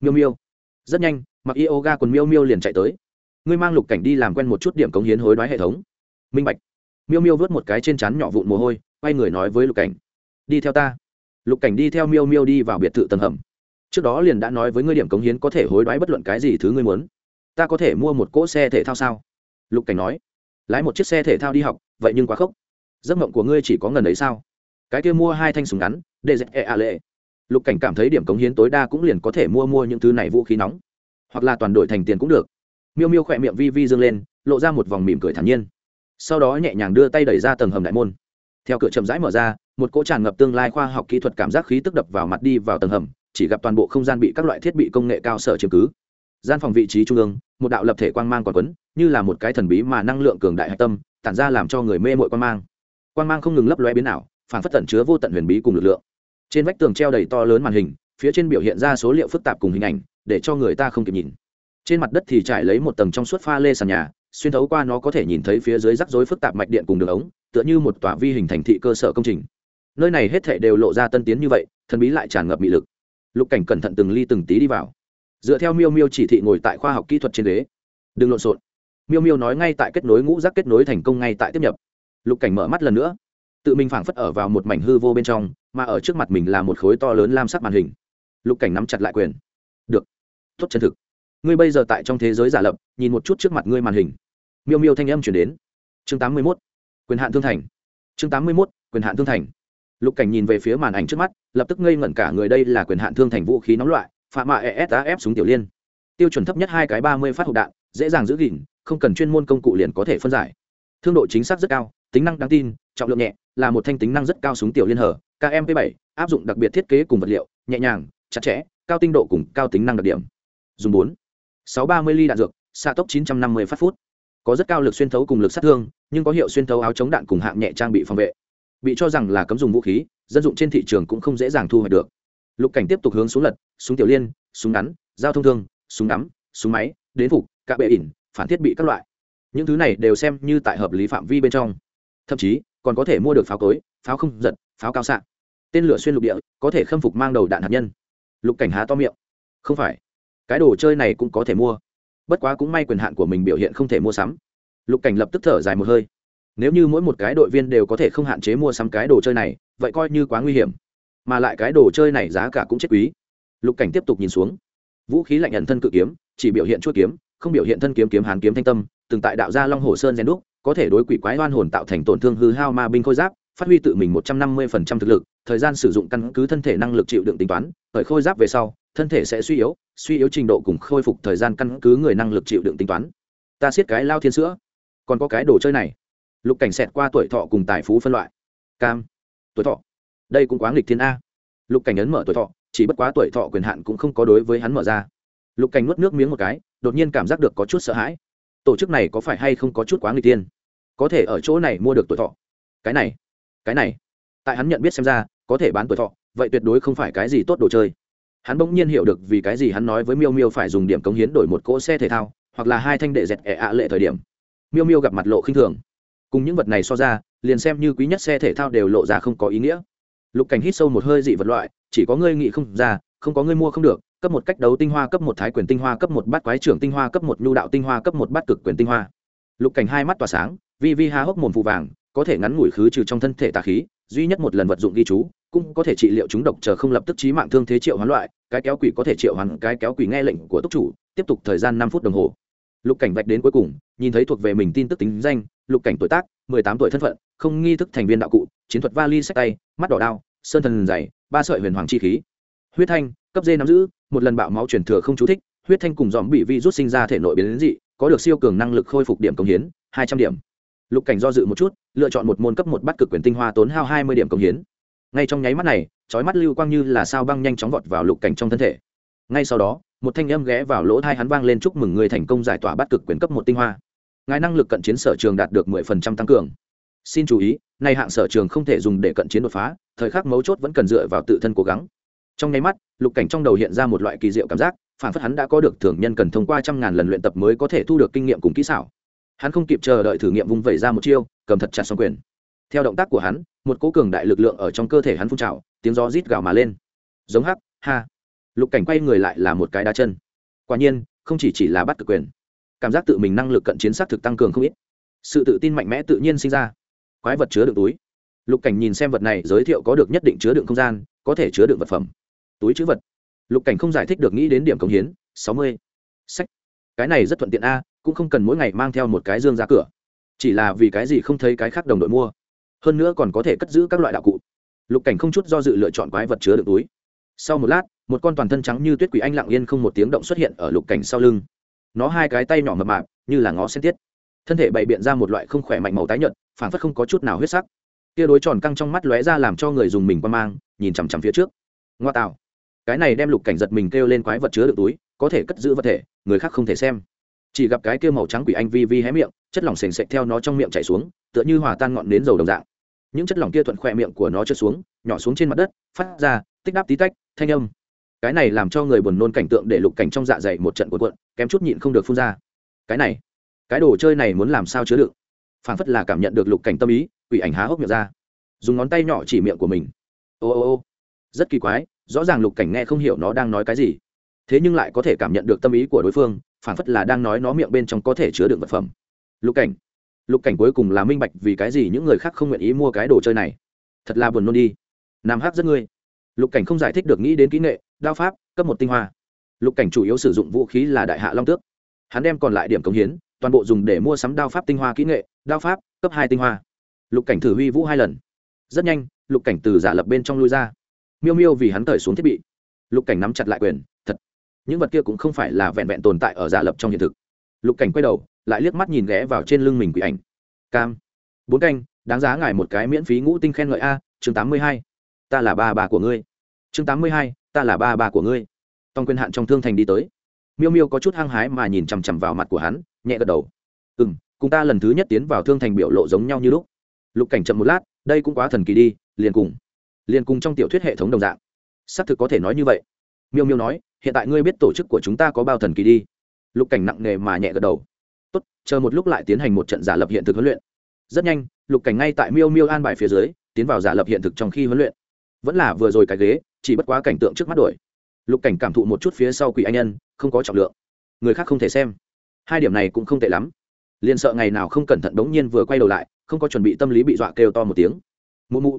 Miêu miêu. Rất nhanh, mặc yoga quần miêu miêu liền chạy tới. Ngươi mang lục cảnh đi làm quen một chút điểm công hiến hối đoái hệ thống. Minh bạch. Miêu miêu vớt một cái trên chắn nhỏ vụn mồ hôi, quay người nói với lục cảnh. Đi theo ta. Lục cảnh đi theo miêu miêu đi vào biệt thự tầng hầm trước đó liền đã nói với ngươi điểm cống hiến có thể hối đoái bất luận cái gì thứ ngươi muốn. Ta có thể mua một cỗ xe thể thao sao? Lục cảnh nói. Lái một chiếc xe thể thao đi học, vậy nhưng quá khốc. Giấc mộng của ngươi chỉ có ngần ấy sao? Cái kia mua hai thanh súng ngắn để dễ a lệ lục cảnh cảm thấy điểm cống hiến tối đa cũng liền có thể mua mua những thứ này vũ khí nóng. Hoặc là toàn đổi thành tiền cũng được. Miêu miêu khỏe miệng vi vi dâng lên, lộ ra một vòng mỉm cười thản nhiên. Sau đó nhẹ nhàng đưa tay đẩy ra tầng hầm đại môn. Theo cửa chậm rãi mở ra, một cỗ tràn ngập tương lai khoa học kỹ thuật cảm giác khí tức đập vào mặt đi vào tầng hầm chỉ gặp toàn bộ không gian bị các loại thiết bị công nghệ cao sở chiếm cứ. Gian phòng vị trí trung ương, một đạo lập thể quang mang còn quấn, như là một cái thần bí mà năng lượng cường đại hạch tâm, tản ra làm cho người mê mội quang mang. Quang mang không ngừng lấp lóe biến ảo, phản phất tẩn chứa vô tận huyền bí cùng lực lượng. Trên vách tường treo đầy to lớn màn hình, phía trên biểu hiện ra số liệu phức tạp cùng hình ảnh, để cho người ta không kịp nhìn. Trên mặt đất thì trải lấy một tầng trong suốt pha lê sàn nhà, xuyên thấu qua nó có thể nhìn thấy phía dưới rắc rối phức tạp mạch điện cùng đường ống, tựa như một tòa vi hình thành thị cơ sở công trình. Nơi này hết thảy đều lộ ra tân tiến như vậy, thần bí lại tràn ngập mị lực lục cảnh cẩn thận từng ly từng tí đi vào. Dựa theo miêu miêu chỉ thị ngồi tại khoa học kỹ thuật trên ghế. Đừng lộn xộn. Miêu miêu nói ngay tại kết nối ngũ rác kết nối thành công ngay tại tiếp nhập. Lục cảnh mở mắt lần nữa. Tự mình phảng phất ở vào một mảnh hư vô bên trong, mà ở trước mặt mình là một khối to lớn lam sắc màn hình. Lục cảnh nắm chặt lại quyền. Được. Tốt chân thực. Ngươi bây giờ tại trong thế giới giả lập, nhìn một chút trước mặt ngươi màn hình. Miêu miêu thanh âm chuyển đến. Chương tám mươi mốt. Quyền hạn thương thành. Chương tám mươi mốt. Quyền hạn thương thành lục cảnh nhìn về phía màn ảnh trước mắt, lập tức ngây ngẩn cả người đây là quyền hạn thương thành vũ khí nóng loại phạm mạ esaf súng tiểu liên. Tiêu chuẩn thấp nhất hai cái ba mươi phát hộp đạn, dễ dàng giữ gìn, không cần chuyên môn công cụ liền có thể phân giải. Thương độ chính xác rất cao, tính năng đáng tin, trọng lượng nhẹ, là một thanh tính năng rất cao súng tiểu liên hở kmp 7 áp dụng đặc biệt thiết kế cùng vật liệu, nhẹ nhàng, chặt chẽ, cao tinh độ cùng cao tính năng đặc điểm. Dùng bốn, sáu ba mươi ly đạn dược, xạ tốc chín trăm năm mươi phát phút. Có rất cao lực xuyên thấu cùng lực sát thương, nhưng có hiệu xuyên thấu áo chống đạn cùng hạng nhẹ trang bị phòng vệ bị cho rằng là cấm dùng vũ khí, dân dụng trên thị trường cũng không dễ dàng thu hoạch được. Lục cảnh tiếp tục hướng xuống lật súng tiểu liên, súng ngắn giao thông thương, súng đắm súng máy, đến phục các bệ ỉn, phản thiết bị các loại. Những thứ này đều xem như tại hợp lý phạm vi bên trong. Thậm chí, còn có thể mua được pháo cối, pháo không giật, pháo cao xạ. Tên lửa xuyên lục địa, có thể khâm phục mang đầu đạn hạt nhân. Lục cảnh há to miệng. Không phải. Cái đồ chơi này cũng có thể mua. Bất quá cũng may quyền hạn của mình biểu hiện không thể mua sắm. Lục cảnh lập tức thở dài một hơi nếu như mỗi một cái đội viên đều có thể không hạn chế mua sắm cái đồ chơi này, vậy coi như quá nguy hiểm. Mà lại cái đồ chơi này giá cả cũng chết quý. Lục cảnh tiếp tục nhìn xuống. Vũ khí lạnh nhận thân cự kiếm, chỉ biểu hiện chuốt kiếm, không biểu hiện thân kiếm kiếm hàn kiếm thanh tâm, từng tại đạo gia long hồ sơn gen đúc, có thể đối quỷ quái oan hồn tạo thành tổn thương hư hao ma binh khôi giáp, phát huy tự mình một trăm năm mươi phần trăm thực lực, thời gian sử dụng căn cứ thân thể năng lực chịu đựng tính toán bởi khôi giáp về sau, thân thể sẽ suy yếu suy yếu trình độ cùng khôi phục thời gian căn cứ người năng lực chịu đựng tính toán. Ta siết cái lao thiên sữa. Còn có cái đồ chơi này lục cảnh xẹt qua tuổi thọ cùng tài phú phân loại. Cam, tuổi thọ. Đây cũng quá nghịch thiên a. Lục cảnh ấn mở tuổi thọ, chỉ bất quá tuổi thọ quyền hạn cũng không có đối với hắn mở ra. Lục cảnh nuốt nước miếng một cái, đột nhiên cảm giác được có chút sợ hãi. Tổ chức này có phải hay không có chút quá nghịch thiên? có thể ở chỗ này mua được tuổi thọ. Cái này cái này. Tại hắn nhận biết xem ra, có thể bán tuổi thọ, vậy tuyệt đối không phải cái gì tốt đồ chơi. Hắn bỗng nhiên hiểu được vì cái gì hắn nói với miêu miêu phải dùng điểm cống hiến đổi một cỗ xe thể thao, hoặc là hai thanh đệ dẹt ẻ ạ lệ thời điểm. Miêu miêu gặp mặt lộ khinh thường cùng những vật này so ra, liền xem như quý nhất xe thể thao đều lộ ra không có ý nghĩa. Lục cảnh hít sâu một hơi dị vật loại, chỉ có ngươi nghĩ không ra, không có ngươi mua không được, cấp một cách đấu tinh hoa, cấp một thái quyền tinh hoa, cấp một bát quái trưởng tinh hoa, cấp một nhu đạo tinh hoa, cấp một bát cực quyền tinh hoa. Lục cảnh hai mắt tỏa sáng, vi vi há hốc mồm phụ vàng, có thể ngắn ngủi khứ trừ trong thân thể tà khí, duy nhất một lần vật dụng ghi chú, cũng có thể trị liệu chúng độc chờ không lập tức trí mạng thương thế triệu hoán loại, cái kéo quỷ có thể triệu hoán, cái kéo quỷ nghe lệnh của túc chủ, tiếp tục thời gian năm phút đồng hồ lục cảnh vạch đến cuối cùng, nhìn thấy thuộc về mình tin tức tính danh, lục cảnh tuổi tác, mười tám tuổi thân phận, không nghi thức thành viên đạo cụ, chiến thuật vali sách tay, mắt đỏ đao, sơn thần dày, ba sợi huyền hoàng chi khí. Huyết thanh, cấp dê nắm giữ, một lần bạo máu truyền thừa không chú thích, huyết thanh cùng dòm bị vi rút sinh ra thể nội biến dị, có được siêu cường năng lực khôi phục điểm công hiến, hai trăm điểm. Lục cảnh do dự một chút, lựa chọn một môn cấp một bắt cực quyền tinh hoa tốn hao hai mươi điểm công hiến. Ngay trong nháy mắt này trói mắt lưu quang như là sao băng nhanh chóng vọt vào lục cảnh trong thân thể. Ngay sau đó một thanh âm ghé vào lỗ thai hắn vang lên chúc mừng người thành công giải tỏa bắt cực quyền cấp một tinh hoa. Ngài năng lực cận chiến sở trường đạt được mười phần trăm tăng cường. Xin chú ý, nay hạng sở trường không thể dùng để cận chiến đột phá, thời khắc mấu chốt vẫn cần dựa vào tự thân cố gắng. Trong nháy mắt, lục cảnh trong đầu hiện ra một loại kỳ diệu cảm giác, phản phất hắn đã có được thường nhân cần thông qua trăm ngàn lần luyện tập mới có thể thu được kinh nghiệm cùng kỹ xảo. Hắn không kịp chờ đợi thử nghiệm vung vẩy ra một chiêu, cầm thật chặt xong quyền. Theo động tác của hắn, một cố cường đại lực lượng ở trong cơ thể hắn phun trào, tiếng gió rít gào mà lên. Giống hắc, ha lục cảnh quay người lại là một cái đá chân. Quả nhiên, không chỉ chỉ là bắt cực quyền, cảm giác tự mình năng lực cận chiến xác thực tăng cường không ít. Sự tự tin mạnh mẽ tự nhiên sinh ra. Quái vật chứa đựng túi. Lục cảnh nhìn xem vật này, giới thiệu có được nhất định chứa đựng không gian, có thể chứa đựng vật phẩm. Túi chữ vật. Lục cảnh không giải thích được nghĩ đến điểm cống hiến. Sáu mươi. Sách. Cái này rất thuận tiện a, cũng không cần mỗi ngày mang theo một cái dương ra cửa. Chỉ là vì cái gì không thấy cái khác đồng đội mua. Hơn nữa còn có thể cất giữ các loại đạo cụ. Lục cảnh không chút do dự lựa chọn quái vật chứa đựng túi sau một lát, một con toàn thân trắng như tuyết quỷ anh lặng yên không một tiếng động xuất hiện ở lục cảnh sau lưng. Nó hai cái tay nhỏ mập mạp, như là ngó sen tiết. Thân thể bày biện ra một loại không khỏe mạnh màu tái nhợt phản phất không có chút nào huyết sắc. Tia đối tròn căng trong mắt lóe ra làm cho người dùng mình qua mang, nhìn chằm chằm phía trước. Ngoa tạo. Cái này đem lục cảnh giật mình kêu lên quái vật chứa đựng túi, có thể cất giữ vật thể, người khác không thể xem. Chỉ gặp cái kia màu trắng quỷ anh vi vi hé miệng, chất lỏng sền sệt theo nó trong miệng chảy xuống, tựa như hòa tan ngọn đến dầu đồng dạng. Những chất lỏng kia thuận khỏe miệng của nó trượt xuống, nhỏ xuống trên mặt đất, phát ra tích đáp tí tách, thanh âm. Cái này làm cho người buồn nôn cảnh tượng để lục cảnh trong dạ dày một trận cuộn cuộn, kém chút nhịn không được phun ra. Cái này, cái đồ chơi này muốn làm sao chứa đựng? Phảng phất là cảm nhận được lục cảnh tâm ý, quỷ ảnh há hốc miệng ra. Dùng ngón tay nhỏ chỉ miệng của mình. Ô ô ô. Rất kỳ quái, rõ ràng lục cảnh nghe không hiểu nó đang nói cái gì. Thế nhưng lại có thể cảm nhận được tâm ý của đối phương phảng phất là đang nói nó miệng bên trong có thể chứa đựng vật phẩm. Lục cảnh. Lục cảnh cuối cùng là minh bạch vì cái gì những người khác không nguyện ý mua cái đồ chơi này. Thật là buồn nôn đi. Nam hát rất ngươi lục cảnh không giải thích được nghĩ đến kỹ nghệ, đao pháp, cấp một tinh hoa. Lục cảnh chủ yếu sử dụng vũ khí là đại hạ long tước. Hắn đem còn lại điểm cống hiến, toàn bộ dùng để mua sắm đao pháp tinh hoa kỹ nghệ, đao pháp, cấp hai tinh hoa. Lục cảnh thử huy vũ hai lần. Rất nhanh, lục cảnh từ giả lập bên trong lui ra. Miêu miêu vì hắn cởi xuống thiết bị. Lục cảnh nắm chặt lại quyền, thật. Những vật kia cũng không phải là vẹn vẹn tồn tại ở giả lập trong hiện thực. Lục cảnh quay đầu, lại liếc mắt nhìn ghé vào trên lưng mình quỷ ảnh. Cam. Bốn canh, đáng giá ngài một cái miễn phí ngũ tinh khen ngợi a, chương tám mươi hai ta là ba bà của ngươi. Chương tám mươi hai, ta là ba bà của ngươi. Tòng quyền hạn trong thương thành đi tới. Miêu miêu có chút hăng hái mà nhìn chằm chằm vào mặt của hắn, nhẹ gật đầu. Ừ m cùng ta lần thứ nhất tiến vào thương thành biểu lộ giống nhau như lúc. Lục cảnh chậm một lát, đây cũng quá thần kỳ đi, liền cùng liền cùng trong tiểu thuyết hệ thống đồng dạng. Xác thực có thể nói như vậy. Miêu miêu nói, hiện tại ngươi biết tổ chức của chúng ta có bao thần kỳ đi. Lục cảnh nặng nề mà nhẹ gật đầu. Tốt, chờ một lúc lại tiến hành một trận giả lập hiện thực huấn luyện. Rất nhanh, lục cảnh ngay tại miêu miêu an bài phía dưới, tiến vào giả lập hiện thực trong khi huấn luyện vẫn là vừa rồi cái ghế, chỉ bất quá cảnh tượng trước mắt đổi. Lục cảnh cảm thụ một chút phía sau quỷ anh nhân, không có trọng lượng. Người khác không thể xem. Hai điểm này cũng không tệ lắm. Liền sợ ngày nào không cẩn thận đống nhiên vừa quay đầu lại, không có chuẩn bị tâm lý bị dọa kêu to một tiếng. Mụ mụ.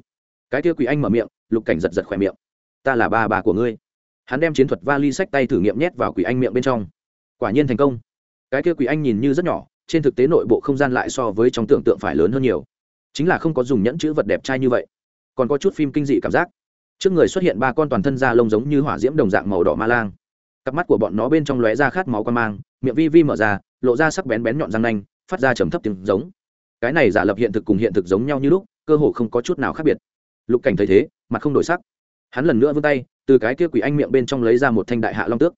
Cái kia quỷ anh mở miệng, lục cảnh giật giật khỏe miệng. Ta là ba bà của ngươi. Hắn đem chiến thuật vali sách tay thử nghiệm nhét vào quỷ anh miệng bên trong. Quả nhiên thành công. Cái kia quỷ anh nhìn như rất nhỏ, trên thực tế nội bộ không gian lại so với trong tưởng tượng phải lớn hơn nhiều. Chính là không có dùng nhẫn chữ vật đẹp trai như vậy còn có chút phim kinh dị cảm giác. Trước người xuất hiện ba con toàn thân da lông giống như hỏa diễm đồng dạng màu đỏ ma lang. Cặp mắt của bọn nó bên trong lóe ra khát máu quan mang, miệng vi vi mở ra, lộ ra sắc bén bén nhọn răng nanh, phát ra trầm thấp tiếng giống. Cái này giả lập hiện thực cùng hiện thực giống nhau như lúc, cơ hồ không có chút nào khác biệt. Lục cảnh thấy thế, mặt không đổi sắc. Hắn lần nữa vươn tay, từ cái kia quỷ anh miệng bên trong lấy ra một thanh đại hạ long tước.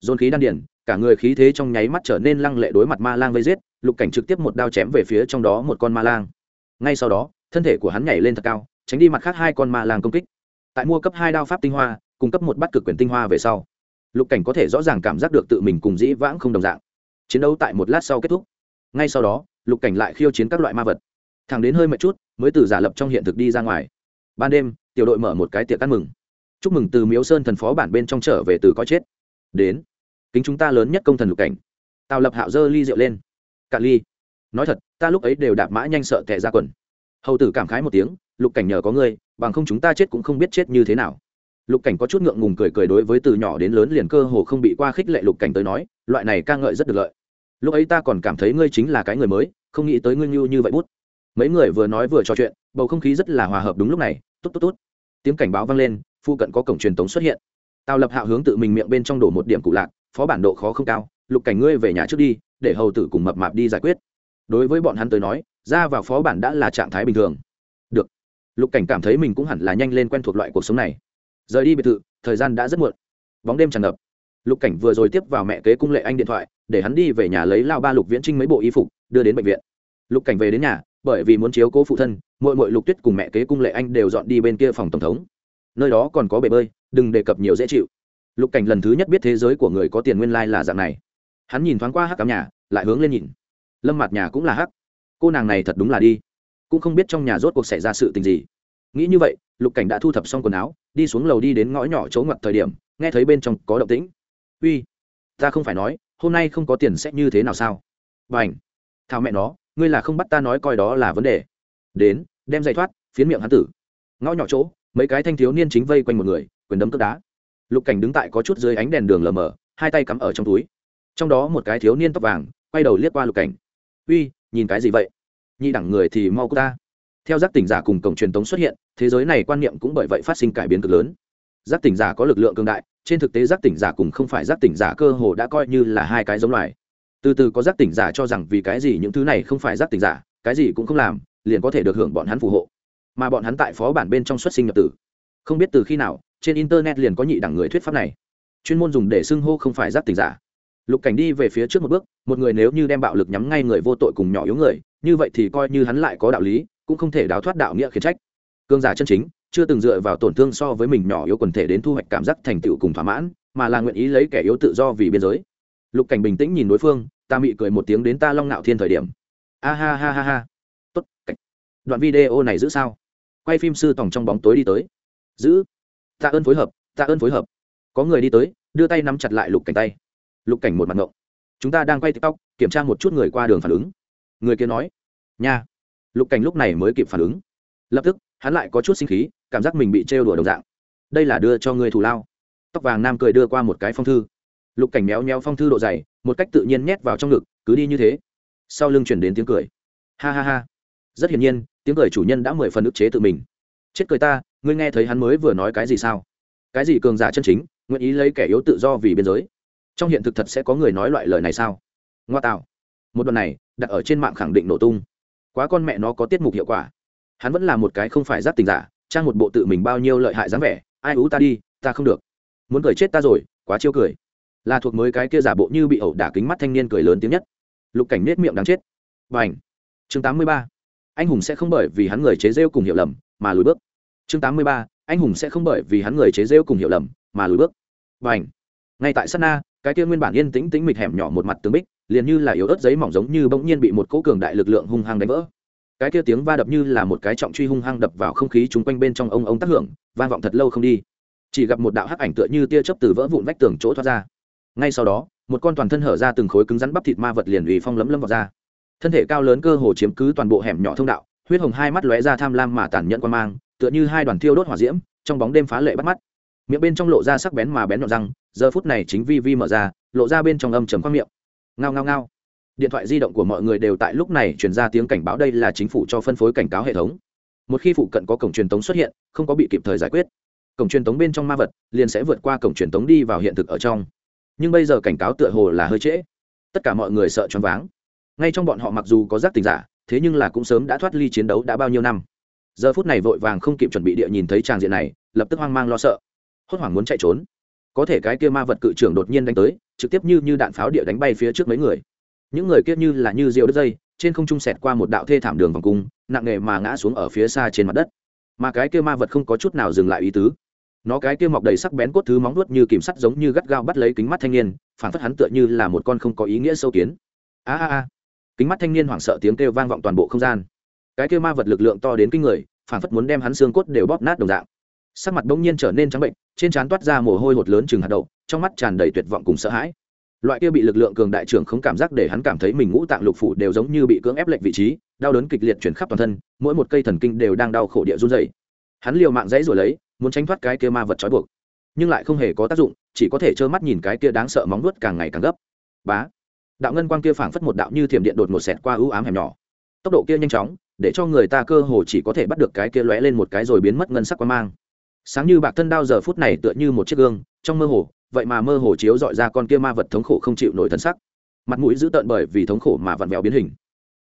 Dồn khí đan điển, cả người khí thế trong nháy mắt trở nên lăng lệ đối mặt ma lang vây giết, lục cảnh trực tiếp một đao chém về phía trong đó một con ma lang. Ngay sau đó, thân thể của hắn nhảy lên thật cao tránh đi mặt khác hai con ma lang công kích. Tại mua cấp hai đao pháp tinh hoa cung cấp một bát cực quyền tinh hoa về sau, lục cảnh có thể rõ ràng cảm giác được tự mình cùng dĩ vãng không đồng dạng. Chiến đấu tại một lát sau kết thúc. Ngay sau đó, lục cảnh lại khiêu chiến các loại ma vật. Thẳng đến hơi mệt chút, mới từ giả lập trong hiện thực đi ra ngoài. Ban đêm, tiểu đội mở một cái tiệc ăn mừng. Chúc mừng từ miếu sơn thần phó bản bên trong trở về từ có chết. Đến, kính chúng ta lớn nhất công thần lục cảnh. Tào lập hạo dơ ly rượu lên. Cạn ly. Nói thật, ta lúc ấy đều đạp mã nhanh sợ tệ ra quần. Hầu tử cảm khái một tiếng lục cảnh nhờ có ngươi, bằng không chúng ta chết cũng không biết chết như thế nào. Lục cảnh có chút ngượng ngùng cười cười đối với từ nhỏ đến lớn liền cơ hồ không bị qua khích lệ lục cảnh tới nói, loại này ca ngợi rất được lợi. Lúc ấy ta còn cảm thấy ngươi chính là cái người mới, không nghĩ tới ngươi như như vậy bút. Mấy người vừa nói vừa trò chuyện, bầu không khí rất là hòa hợp đúng lúc này, tốt tốt tốt. Tiếng cảnh báo vang lên phụ cận có cổng truyền tống xuất hiện. Tào lập hạo hướng tự mình miệng bên trong đổ một điểm cụ lạc, phó bản độ khó không cao, lục cảnh ngươi về nhà trước đi, để hầu tử cùng mập mạp đi giải quyết. Đối với bọn hắn tới nói, ra vào phó bản đã là trạng thái bình thường lục cảnh cảm thấy mình cũng hẳn là nhanh lên quen thuộc loại cuộc sống này. Rời đi biệt thự, thời gian đã rất muộn. Bóng đêm tràn ngập. Lục cảnh vừa rồi tiếp vào mẹ kế cung lệ anh điện thoại, để hắn đi về nhà lấy lao ba lục viễn trinh mấy bộ y phục, đưa đến bệnh viện. Lục cảnh về đến nhà, bởi vì muốn chiếu cố phụ thân mỗi mỗi lục tuyết cùng mẹ kế cung lệ anh đều dọn đi bên kia phòng tổng thống. Nơi đó còn có bể bơi, đừng đề cập nhiều dễ chịu. Lục cảnh lần thứ nhất biết thế giới của người có tiền nguyên lai là dạng này. Hắn nhìn thoáng qua hắc cắm nhà, lại hướng lên nhìn. Lâm mặt nhà cũng là hắc. Cô nàng này thật đúng là đi cũng không biết trong nhà rốt cuộc xảy ra sự tình gì. Nghĩ như vậy, lục cảnh đã thu thập xong quần áo, đi xuống lầu đi đến ngõ nhỏ chỗ ngặt thời điểm, nghe thấy bên trong có động tĩnh. Uy, ta không phải nói, hôm nay không có tiền sẽ như thế nào sao? B à n h thảo mẹ nó, ngươi là không bắt ta nói coi đó là vấn đề. Đến, đem dây thoát, phiến miệng hắn tử. Ngõ nhỏ chỗ, mấy cái thanh thiếu niên chính vây quanh một người, quyền đấm cướp đá. Lục cảnh đứng tại có chút dưới ánh đèn đường lờ mờ, hai tay cắm ở trong túi. Trong đó một cái thiếu niên tóc vàng, quay đầu liếc qua lục cảnh. Uy, nhìn cái gì vậy? Nhị đẳng người thì mau cô ta. Theo giác tỉnh giả cùng cổng truyền tống xuất hiện, thế giới này quan niệm cũng bởi vậy phát sinh cải biến cực lớn. Giác tỉnh giả có lực lượng cường đại, trên thực tế giác tỉnh giả cùng không phải giác tỉnh giả cơ hồ đã coi như là hai cái giống loài. Từ từ có giác tỉnh giả cho rằng vì cái gì những thứ này không phải giác tỉnh giả, cái gì cũng không làm, liền có thể được hưởng bọn hắn phù hộ. Mà bọn hắn tại phó bản bên trong xuất sinh nhập tử. Không biết từ khi nào, trên internet liền có nhị đẳng người thuyết pháp này. Chuyên môn dùng để xưng hô không phải giác tỉnh giả. Lục cảnh đi về phía trước một bước, một người nếu như đem bạo lực nhắm ngay người vô tội cùng nhỏ yếu người như vậy thì coi như hắn lại có đạo lý, cũng không thể đào thoát đạo nghĩa khiển trách. Cương giả chân chính, chưa từng dựa vào tổn thương so với mình nhỏ yếu quần thể đến thu hoạch cảm giác thành tựu cùng thỏa mãn, mà là nguyện ý lấy kẻ yếu tự do vì biên giới. Lục cảnh bình tĩnh nhìn đối phương, ta mị cười một tiếng đến ta long nạo thiên thời điểm. A ha ha ha ha. Tốt, cảnh. Đoạn video này giữ sao? Quay phim sư tòng trong bóng tối đi tới. Giữ. Tạ ơn phối hợp tạ ơn phối hợp. Có người đi tới, đưa tay nắm chặt lại lục cảnh tay. Lục cảnh một mặt ngộng. Chúng ta đang quay tiktok, kiểm tra một chút người qua đường phản ứng người kia nói, nha. Lục cảnh lúc này mới kịp phản ứng. Lập tức, hắn lại có chút sinh khí, cảm giác mình bị trêu đùa đồng dạng. Đây là đưa cho người thù lao. Tóc vàng nam cười đưa qua một cái phong thư. Lục cảnh méo méo phong thư độ dày, một cách tự nhiên nhét vào trong ngực, cứ đi như thế. Sau lưng chuyển đến tiếng cười. Ha ha ha. Rất hiển nhiên, tiếng cười chủ nhân đã mười phần ức chế tự mình. Chết cười ta, ngươi nghe thấy hắn mới vừa nói cái gì sao? Cái gì cường giả chân chính, nguyện ý lấy kẻ yếu tự do vì biên giới? Trong hiện thực thật sẽ có người nói loại lời này sao? Ngoa tạo một đoạn này đặt ở trên mạng khẳng định nổ tung. Quá con mẹ nó có tiết mục hiệu quả. Hắn vẫn là một cái không phải giáp tình giả, trang một bộ tự mình bao nhiêu lợi hại dáng vẻ, ai ú ta đi, ta không được. Muốn cười chết ta rồi, quá chiêu cười. Là thuộc mới cái kia giả bộ như bị ẩu đả kính mắt thanh niên cười lớn tiếng nhất. Lục cảnh nết miệng đáng chết. Và ảnh chương tám mươi ba. Anh hùng sẽ không bởi vì hắn người chế rêu cùng hiểu lầm mà lùi bước. Chương tám mươi ba. Anh hùng sẽ không bởi vì hắn người chế rêu cùng hiểu lầm mà lùi bước. Và ảnh ngay tại sana na, cái kia nguyên bản yên tĩnh tĩnh mịch hẻm nhỏ một mặt tướng bích liền như là yếu ớt giấy mỏng giống như bỗng nhiên bị một cỗ cường đại lực lượng hung hăng đánh vỡ. Cái kia tiếng va đập như là một cái trọng truy hung hăng đập vào không khí chung quanh bên trong ông ông tác hưởng, vang vọng thật lâu không đi. Chỉ gặp một đạo hắc ảnh tựa như tia chớp từ vỡ vụn vách tường chỗ thoát ra. Ngay sau đó, một con toàn thân hở ra từng khối cứng rắn bắp thịt ma vật liền ủy phong lấm lấm vào ra. Thân thể cao lớn cơ hồ chiếm cứ toàn bộ hẻm nhỏ thông đạo, huyết hồng hai mắt lóe ra tham lam mà tàn nhẫn quan mang, tựa như hai đoàn thiêu đốt hỏa diễm, trong bóng đêm phá lệ bắt mắt. Miệng bên trong lộ ra sắc bén mà bén nhọn răng, giờ phút này chính vi vi mở ra, lộ ra bên trong âm trầm khoang miệng ngao ngao ngao. Điện thoại di động của mọi người đều tại lúc này truyền ra tiếng cảnh báo đây là chính phủ cho phân phối cảnh cáo hệ thống. Một khi phụ cận có cổng truyền tống xuất hiện, không có bị kịp thời giải quyết, cổng truyền tống bên trong ma vật liền sẽ vượt qua cổng truyền tống đi vào hiện thực ở trong. Nhưng bây giờ cảnh cáo tựa hồ là hơi trễ. Tất cả mọi người sợ choáng váng. Ngay trong bọn họ mặc dù có giác tình giả, thế nhưng là cũng sớm đã thoát ly chiến đấu đã bao nhiêu năm. Giờ phút này vội vàng không kịp chuẩn bị địa nhìn thấy tràng diện này, lập tức hoang mang lo sợ. Hốt hoảng muốn chạy trốn có thể cái kia ma vật cự trưởng đột nhiên đánh tới, trực tiếp như như đạn pháo địa đánh bay phía trước mấy người. Những người kia như là như rượu đất dây, trên không trung sẹt qua một đạo thê thảm đường vòng cung, nặng nề mà ngã xuống ở phía xa trên mặt đất. Mà cái kia ma vật không có chút nào dừng lại ý tứ. Nó cái kia mọc đầy sắc bén cốt thứ móng nuốt như kìm sắt giống như gắt gao bắt lấy kính mắt thanh niên phản phất hắn tựa như là một con không có ý nghĩa sâu kiến. A a a. Kính mắt thanh niên hoảng sợ tiếng kêu vang vọng toàn bộ không gian. Cái kia ma vật lực lượng to đến kinh người phản phất muốn đem hắn xương cốt đều bóp nát đồng dạng sắc mặt bỗng nhiên trở nên trắng bệnh, trên trán toát ra mồ hôi hột lớn chừng hạt đậu, trong mắt tràn đầy tuyệt vọng cùng sợ hãi. Loại kia bị lực lượng cường đại trưởng không cảm giác để hắn cảm thấy mình ngũ tạng lục phủ đều giống như bị cưỡng ép lệch vị trí, đau đớn kịch liệt chuyển khắp toàn thân, mỗi một cây thần kinh đều đang đau khổ địa run dày hắn liều mạng dãy rồi lấy, muốn tránh thoát cái kia ma vật trói buộc. Nhưng lại không hề có tác dụng, chỉ có thể trơ mắt nhìn cái kia đáng sợ móng nuốt càng ngày càng gấp. Bá! Đạo ngân quang kia phảng phất một đạo như thiểm điện đột một xẹt qua ưu ám hẻm nhỏ. Tốc độ kia nhanh chóng, để cho người ta cơ hồ chỉ có thể bắt được cái kia lóe lên một cái rồi biến mất ngân sắc quang mang sáng như bạc thân đao giờ phút này tựa như một chiếc gương, trong mơ hồ, vậy mà mơ hồ chiếu dọi ra con kia ma vật thống khổ không chịu nổi thân sắc. Mặt mũi dữ tợn bởi vì thống khổ mà vặn vẹo biến hình.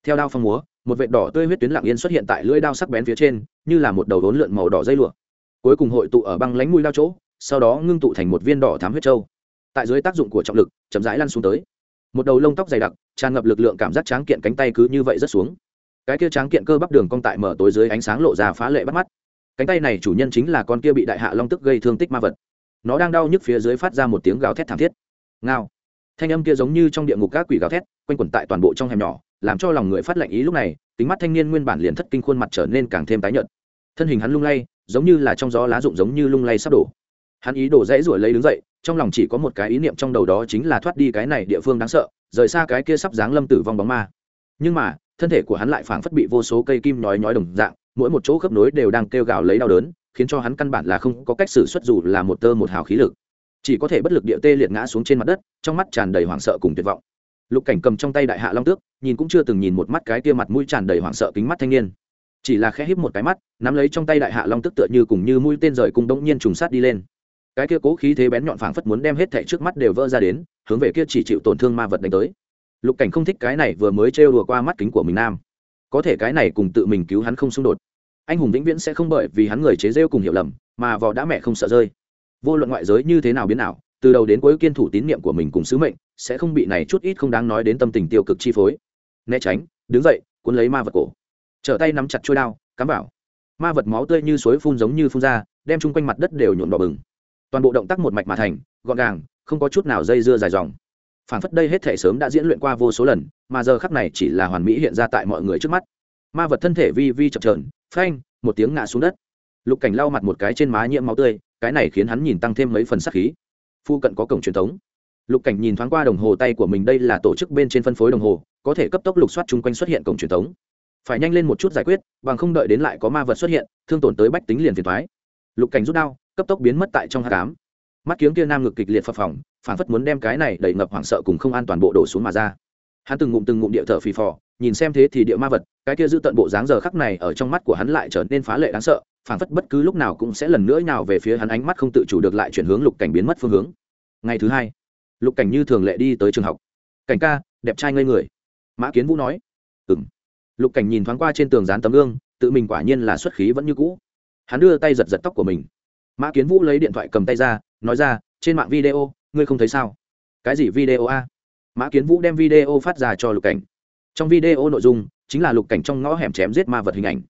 Theo đao phong múa, một vệt đỏ tươi huyết tuyến lặng yên xuất hiện tại lưỡi đao sắc bén phía trên, như là một đầu vốn lượn màu đỏ dây lụa. Cuối cùng hội tụ ở băng lánh mũi đao chỗ, sau đó ngưng tụ thành một viên đỏ thám huyết trâu tại dưới tác dụng của trọng lực, chậm rãi lăn xuống tới. Một đầu lông tóc dày đặc, tràn ngập lực lượng cảm giác tráng kiện cánh tay cứ như vậy rất xuống. Cái kia tráng kiện cơ bắp đường cong tại mở tối dưới ánh sáng lộ ra phá lệ bắt mắt cánh tay này chủ nhân chính là con kia bị đại hạ long tức gây thương tích ma vật. Nó đang đau nhức phía dưới phát ra một tiếng gào thét thảm thiết. Ngao. Thanh âm kia giống như trong địa ngục các quỷ gào thét, quanh quẩn tại toàn bộ trong hẻm nhỏ, làm cho lòng người phát lệnh ý lúc này tính mắt thanh niên nguyên bản liền thất kinh khuôn mặt trở nên càng thêm tái nhợt. Thân hình hắn lung lay, giống như là trong gió lá rụng giống như lung lay sắp đổ. Hắn ý đổ dãy ruổi lấy đứng dậy, trong lòng chỉ có một cái ý niệm trong đầu đó chính là thoát đi cái này địa phương đáng sợ, rời xa cái kia sắp dáng lâm tử vong bóng ma. Nhưng mà, thân thể của hắn lại phảng phất bị vô số cây kim nhói nhói đồng dạng mỗi một chỗ khớp nối đều đang kêu gào lấy đau đớn, khiến cho hắn căn bản là không có cách xử xuất dù là một tơ một hào khí lực. Chỉ có thể bất lực địa tê liệt ngã xuống trên mặt đất, trong mắt tràn đầy hoảng sợ cùng tuyệt vọng. Lục cảnh cầm trong tay đại hạ long tước, nhìn cũng chưa từng nhìn một mắt cái tia mặt mũi tràn đầy hoảng sợ kính mắt thanh niên. Chỉ là khẽ híp một cái mắt, nắm lấy trong tay đại hạ long tức tựa như cùng như mũi tên rời cùng đống nhiên trùng sát đi lên. Cái kia cố khí thế bén nhọn phảng phất muốn đem hết thảy trước mắt đều vỡ ra đến, hướng về kia chỉ chịu tổn thương ma vật đánh tới. Lục cảnh không thích cái này vừa mới trêu đùa qua mắt kính của mình nam có thể cái này cùng tự mình cứu hắn không xung đột. Anh hùng vĩnh viễn sẽ không bởi vì hắn người chế rêu cùng hiểu lầm, mà vò đã mẹ không sợ rơi. Vô luận ngoại giới như thế nào biến nào từ đầu đến cuối kiên thủ tín nhiệm của mình cùng sứ mệnh, sẽ không bị này chút ít không đáng nói đến tâm tình tiêu cực chi phối. Né tránh, đứng dậy, cuốn lấy ma vật cổ. Trở tay nắm chặt trôi đao, cắm vào. Ma vật máu tươi như suối phun giống như phun ra, đem chung quanh mặt đất đều nhuộn đỏ bừng. Toàn bộ động tác một mạch mà thành, gọn gàng, không có chút nào dây dưa dài dòng phản phất đây hết thể sớm đã diễn luyện qua vô số lần, mà giờ khắc này chỉ là hoàn mỹ hiện ra tại mọi người trước mắt. Ma vật thân thể vi vi chập trờn phanh, một tiếng ngã xuống đất. Lục cảnh lau mặt một cái trên má nhiễm máu tươi, cái này khiến hắn nhìn tăng thêm mấy phần sắc khí. Phu cận có cổng truyền thống. Lục cảnh nhìn thoáng qua đồng hồ tay của mình, đây là tổ chức bên trên phân phối đồng hồ, có thể cấp tốc lục soát chung quanh xuất hiện cổng truyền thống. Phải nhanh lên một chút giải quyết, bằng không đợi đến lại có ma vật xuất hiện, thương tổn tới bách tính liền phiền thoái lục cảnh rút đao, cấp tốc biến mất tại trong hạ cám mắt kiếng kia nam ngực kịch liệt phập phỏng phản phất muốn đem cái này đẩy ngập hoảng sợ cùng không an toàn bộ đổ xuống mà ra. Hắn từng ngụm từng ngụm địa thở phì phò, nhìn xem thế thì địa ma vật, cái kia giữ tận bộ dáng giờ khắc này ở trong mắt của hắn lại trở nên phá lệ đáng sợ phản phất bất cứ lúc nào cũng sẽ lần nữa nào về phía hắn ánh mắt không tự chủ được lại chuyển hướng lục cảnh biến mất phương hướng. Ngày thứ hai, lục cảnh như thường lệ đi tới trường học. Cảnh ca, đẹp trai ngây người. Mã kiến vũ nói. Ừ m lục cảnh nhìn thoáng qua trên tường dán tấm gương, tự mình quả nhiên là xuất khí vẫn như cũ. Hắn đưa tay giật giật tóc của mình. Mã kiến vũ lấy điện thoại cầm tay ra, nói ra, trên mạng video ngươi không thấy sao? Cái gì video a? Mã kiến vũ đem video phát ra cho lục cảnh. Trong video nội dung chính là lục cảnh trong ngõ hẻm chém giết ma vật hình ảnh.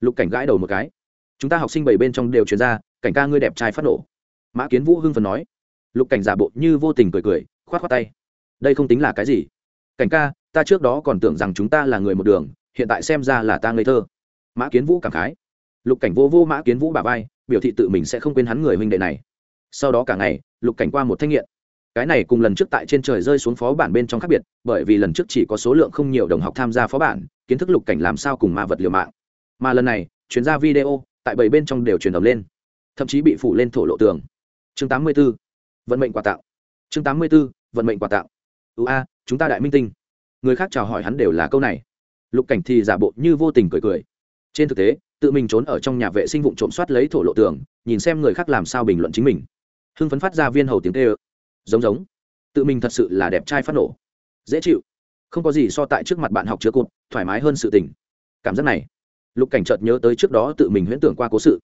Lục cảnh gãi đầu một cái. Chúng ta học sinh bảy bên trong đều chuyển ra, cảnh ca ngươi đẹp trai phát nổ. Mã kiến vũ hưng phần nói. Lục cảnh giả bộ như vô tình cười cười k h o á t khoác tay. Đây không tính là cái gì. Cảnh ca, ta trước đó còn tưởng rằng chúng ta là người một đường, hiện tại xem ra là ta ngây thơ. Mã kiến vũ cảm khái. Lục cảnh vô vô mã kiến vũ bà vai, biểu thị tự mình sẽ không quên hắn người huynh đệ này sau đó cả ngày, lục cảnh qua một thanh nghiện. Cái này cùng lần trước tại trên trời rơi xuống phó bản bên trong khác biệt, bởi vì lần trước chỉ có số lượng không nhiều đồng học tham gia phó bản, kiến thức lục cảnh làm sao cùng ma vật liều mạng. Mà lần này chuyến ra video, tại bảy bên trong đều truyền đồng lên. Thậm chí bị phủ lên thổ lộ tường. Chương 84. vận mệnh quà tạo chương 84. vận mệnh quà tạo ưu a, chúng ta đại minh tinh. Người khác chào hỏi hắn đều là câu này. Lục cảnh thì giả bộ như vô tình cười cười. Trên thực tế, tự mình trốn ở trong nhà vệ sinh vụ trộm soát lấy thổ lộ tường, nhìn xem người khác làm sao bình luận chính mình hưng phấn phát ra viên hầu tiếng tê ơ. Giống giống. Tự mình thật sự là đẹp trai phát nổ. Dễ chịu. Không có gì so tại trước mặt bạn học chứa cụt, thoải mái hơn sự tình. Cảm giác này. Lục cảnh chợt nhớ tới trước đó tự mình huyễn tưởng qua cố sự.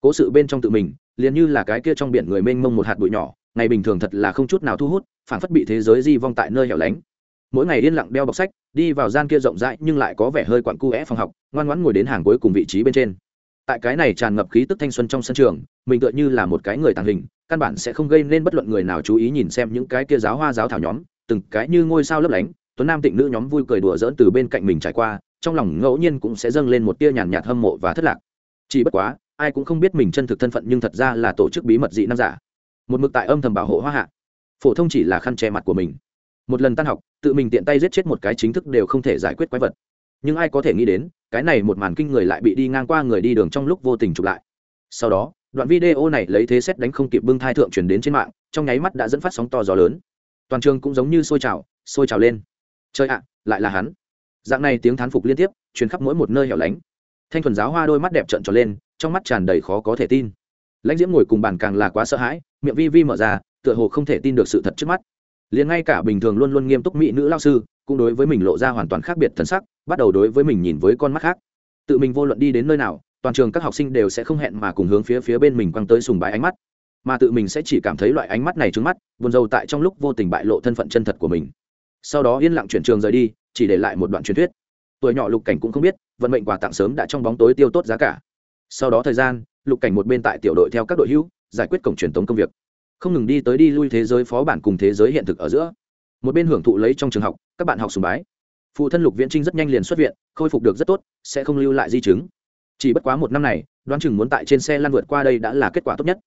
Cố sự bên trong tự mình, liền như là cái kia trong biển người mênh mông một hạt bụi nhỏ, ngày bình thường thật là không chút nào thu hút, phản phất bị thế giới di vong tại nơi hẻo lánh. Mỗi ngày yên lặng đeo bọc sách, đi vào gian kia rộng rãi nhưng lại có vẻ hơi quặn cu é phòng học, ngoan ngoãn ngồi đến hàng cuối cùng vị trí bên trên tại cái này tràn ngập khí tức thanh xuân trong sân trường, mình tựa như là một cái người tàng hình, căn bản sẽ không gây nên bất luận người nào chú ý nhìn xem những cái kia giáo hoa giáo thảo nhóm, từng cái như ngôi sao lấp lánh, tuấn nam tịnh nữ nhóm vui cười đùa dỡn từ bên cạnh mình trải qua, trong lòng ngẫu nhiên cũng sẽ dâng lên một tia nhàn nhạt hâm mộ và thất lạc. Chỉ bất quá, ai cũng không biết mình chân thực thân phận nhưng thật ra là tổ chức bí mật dị nam giả. Một mực tại âm thầm bảo hộ hoa hạ. Phổ thông chỉ là khăn che mặt của mình. Một lần tan học, tự mình tiện tay giết chết một cái chính thức đều không thể giải quyết quái vật. Nhưng ai có thể nghĩ đến cái này một màn kinh người lại bị đi ngang qua người đi đường trong lúc vô tình chụp lại. Sau đó, đoạn video này lấy thế xét đánh không kịp bưng thai thượng chuyển đến trên mạng, trong nháy mắt đã dẫn phát sóng to gió lớn. Toàn trường cũng giống như sôi trào sôi trào lên. Chơi ạ, lại là hắn. Dạng này tiếng thán phục liên tiếp, truyền khắp mỗi một nơi hẻo lánh. Thanh thuần giáo hoa đôi mắt đẹp trợn tròn lên, trong mắt tràn đầy khó có thể tin. Lãnh diễm ngồi cùng bàn càng là quá sợ hãi, miệng vi vi mở ra, tựa hồ không thể tin được sự thật trước mắt. Liền ngay cả bình thường luôn luôn nghiêm túc mỹ nữ lao sư, cũng đối với mình lộ ra hoàn toàn khác biệt thân sắc bắt đầu đối với mình nhìn với con mắt khác. Tự mình vô luận đi đến nơi nào, toàn trường các học sinh đều sẽ không hẹn mà cùng hướng phía phía bên mình quăng tới sùng bái ánh mắt. Mà tự mình sẽ chỉ cảm thấy loại ánh mắt này trứng mắt, buồn rầu tại trong lúc vô tình bại lộ thân phận chân thật của mình. Sau đó yên lặng chuyển trường rời đi, chỉ để lại một đoạn truyền thuyết. Tuổi nhỏ lục cảnh cũng không biết, vận mệnh quà tặng sớm đã trong bóng tối tiêu tốt giá cả. Sau đó thời gian, lục cảnh một bên tại tiểu đội theo các đội hữu, giải quyết cổng truyền tống công việc. Không ngừng đi tới đi lui thế giới phó bản cùng thế giới hiện thực ở giữa. Một bên hưởng thụ lấy trong trường học, các bạn học sùng bái phụ thân lục viễn trinh rất nhanh liền xuất viện, khôi phục được rất tốt, sẽ không lưu lại di chứng. Chỉ bất quá một năm này, đoán chừng muốn tại trên xe lăn vượt qua đây đã là kết quả tốt nhất.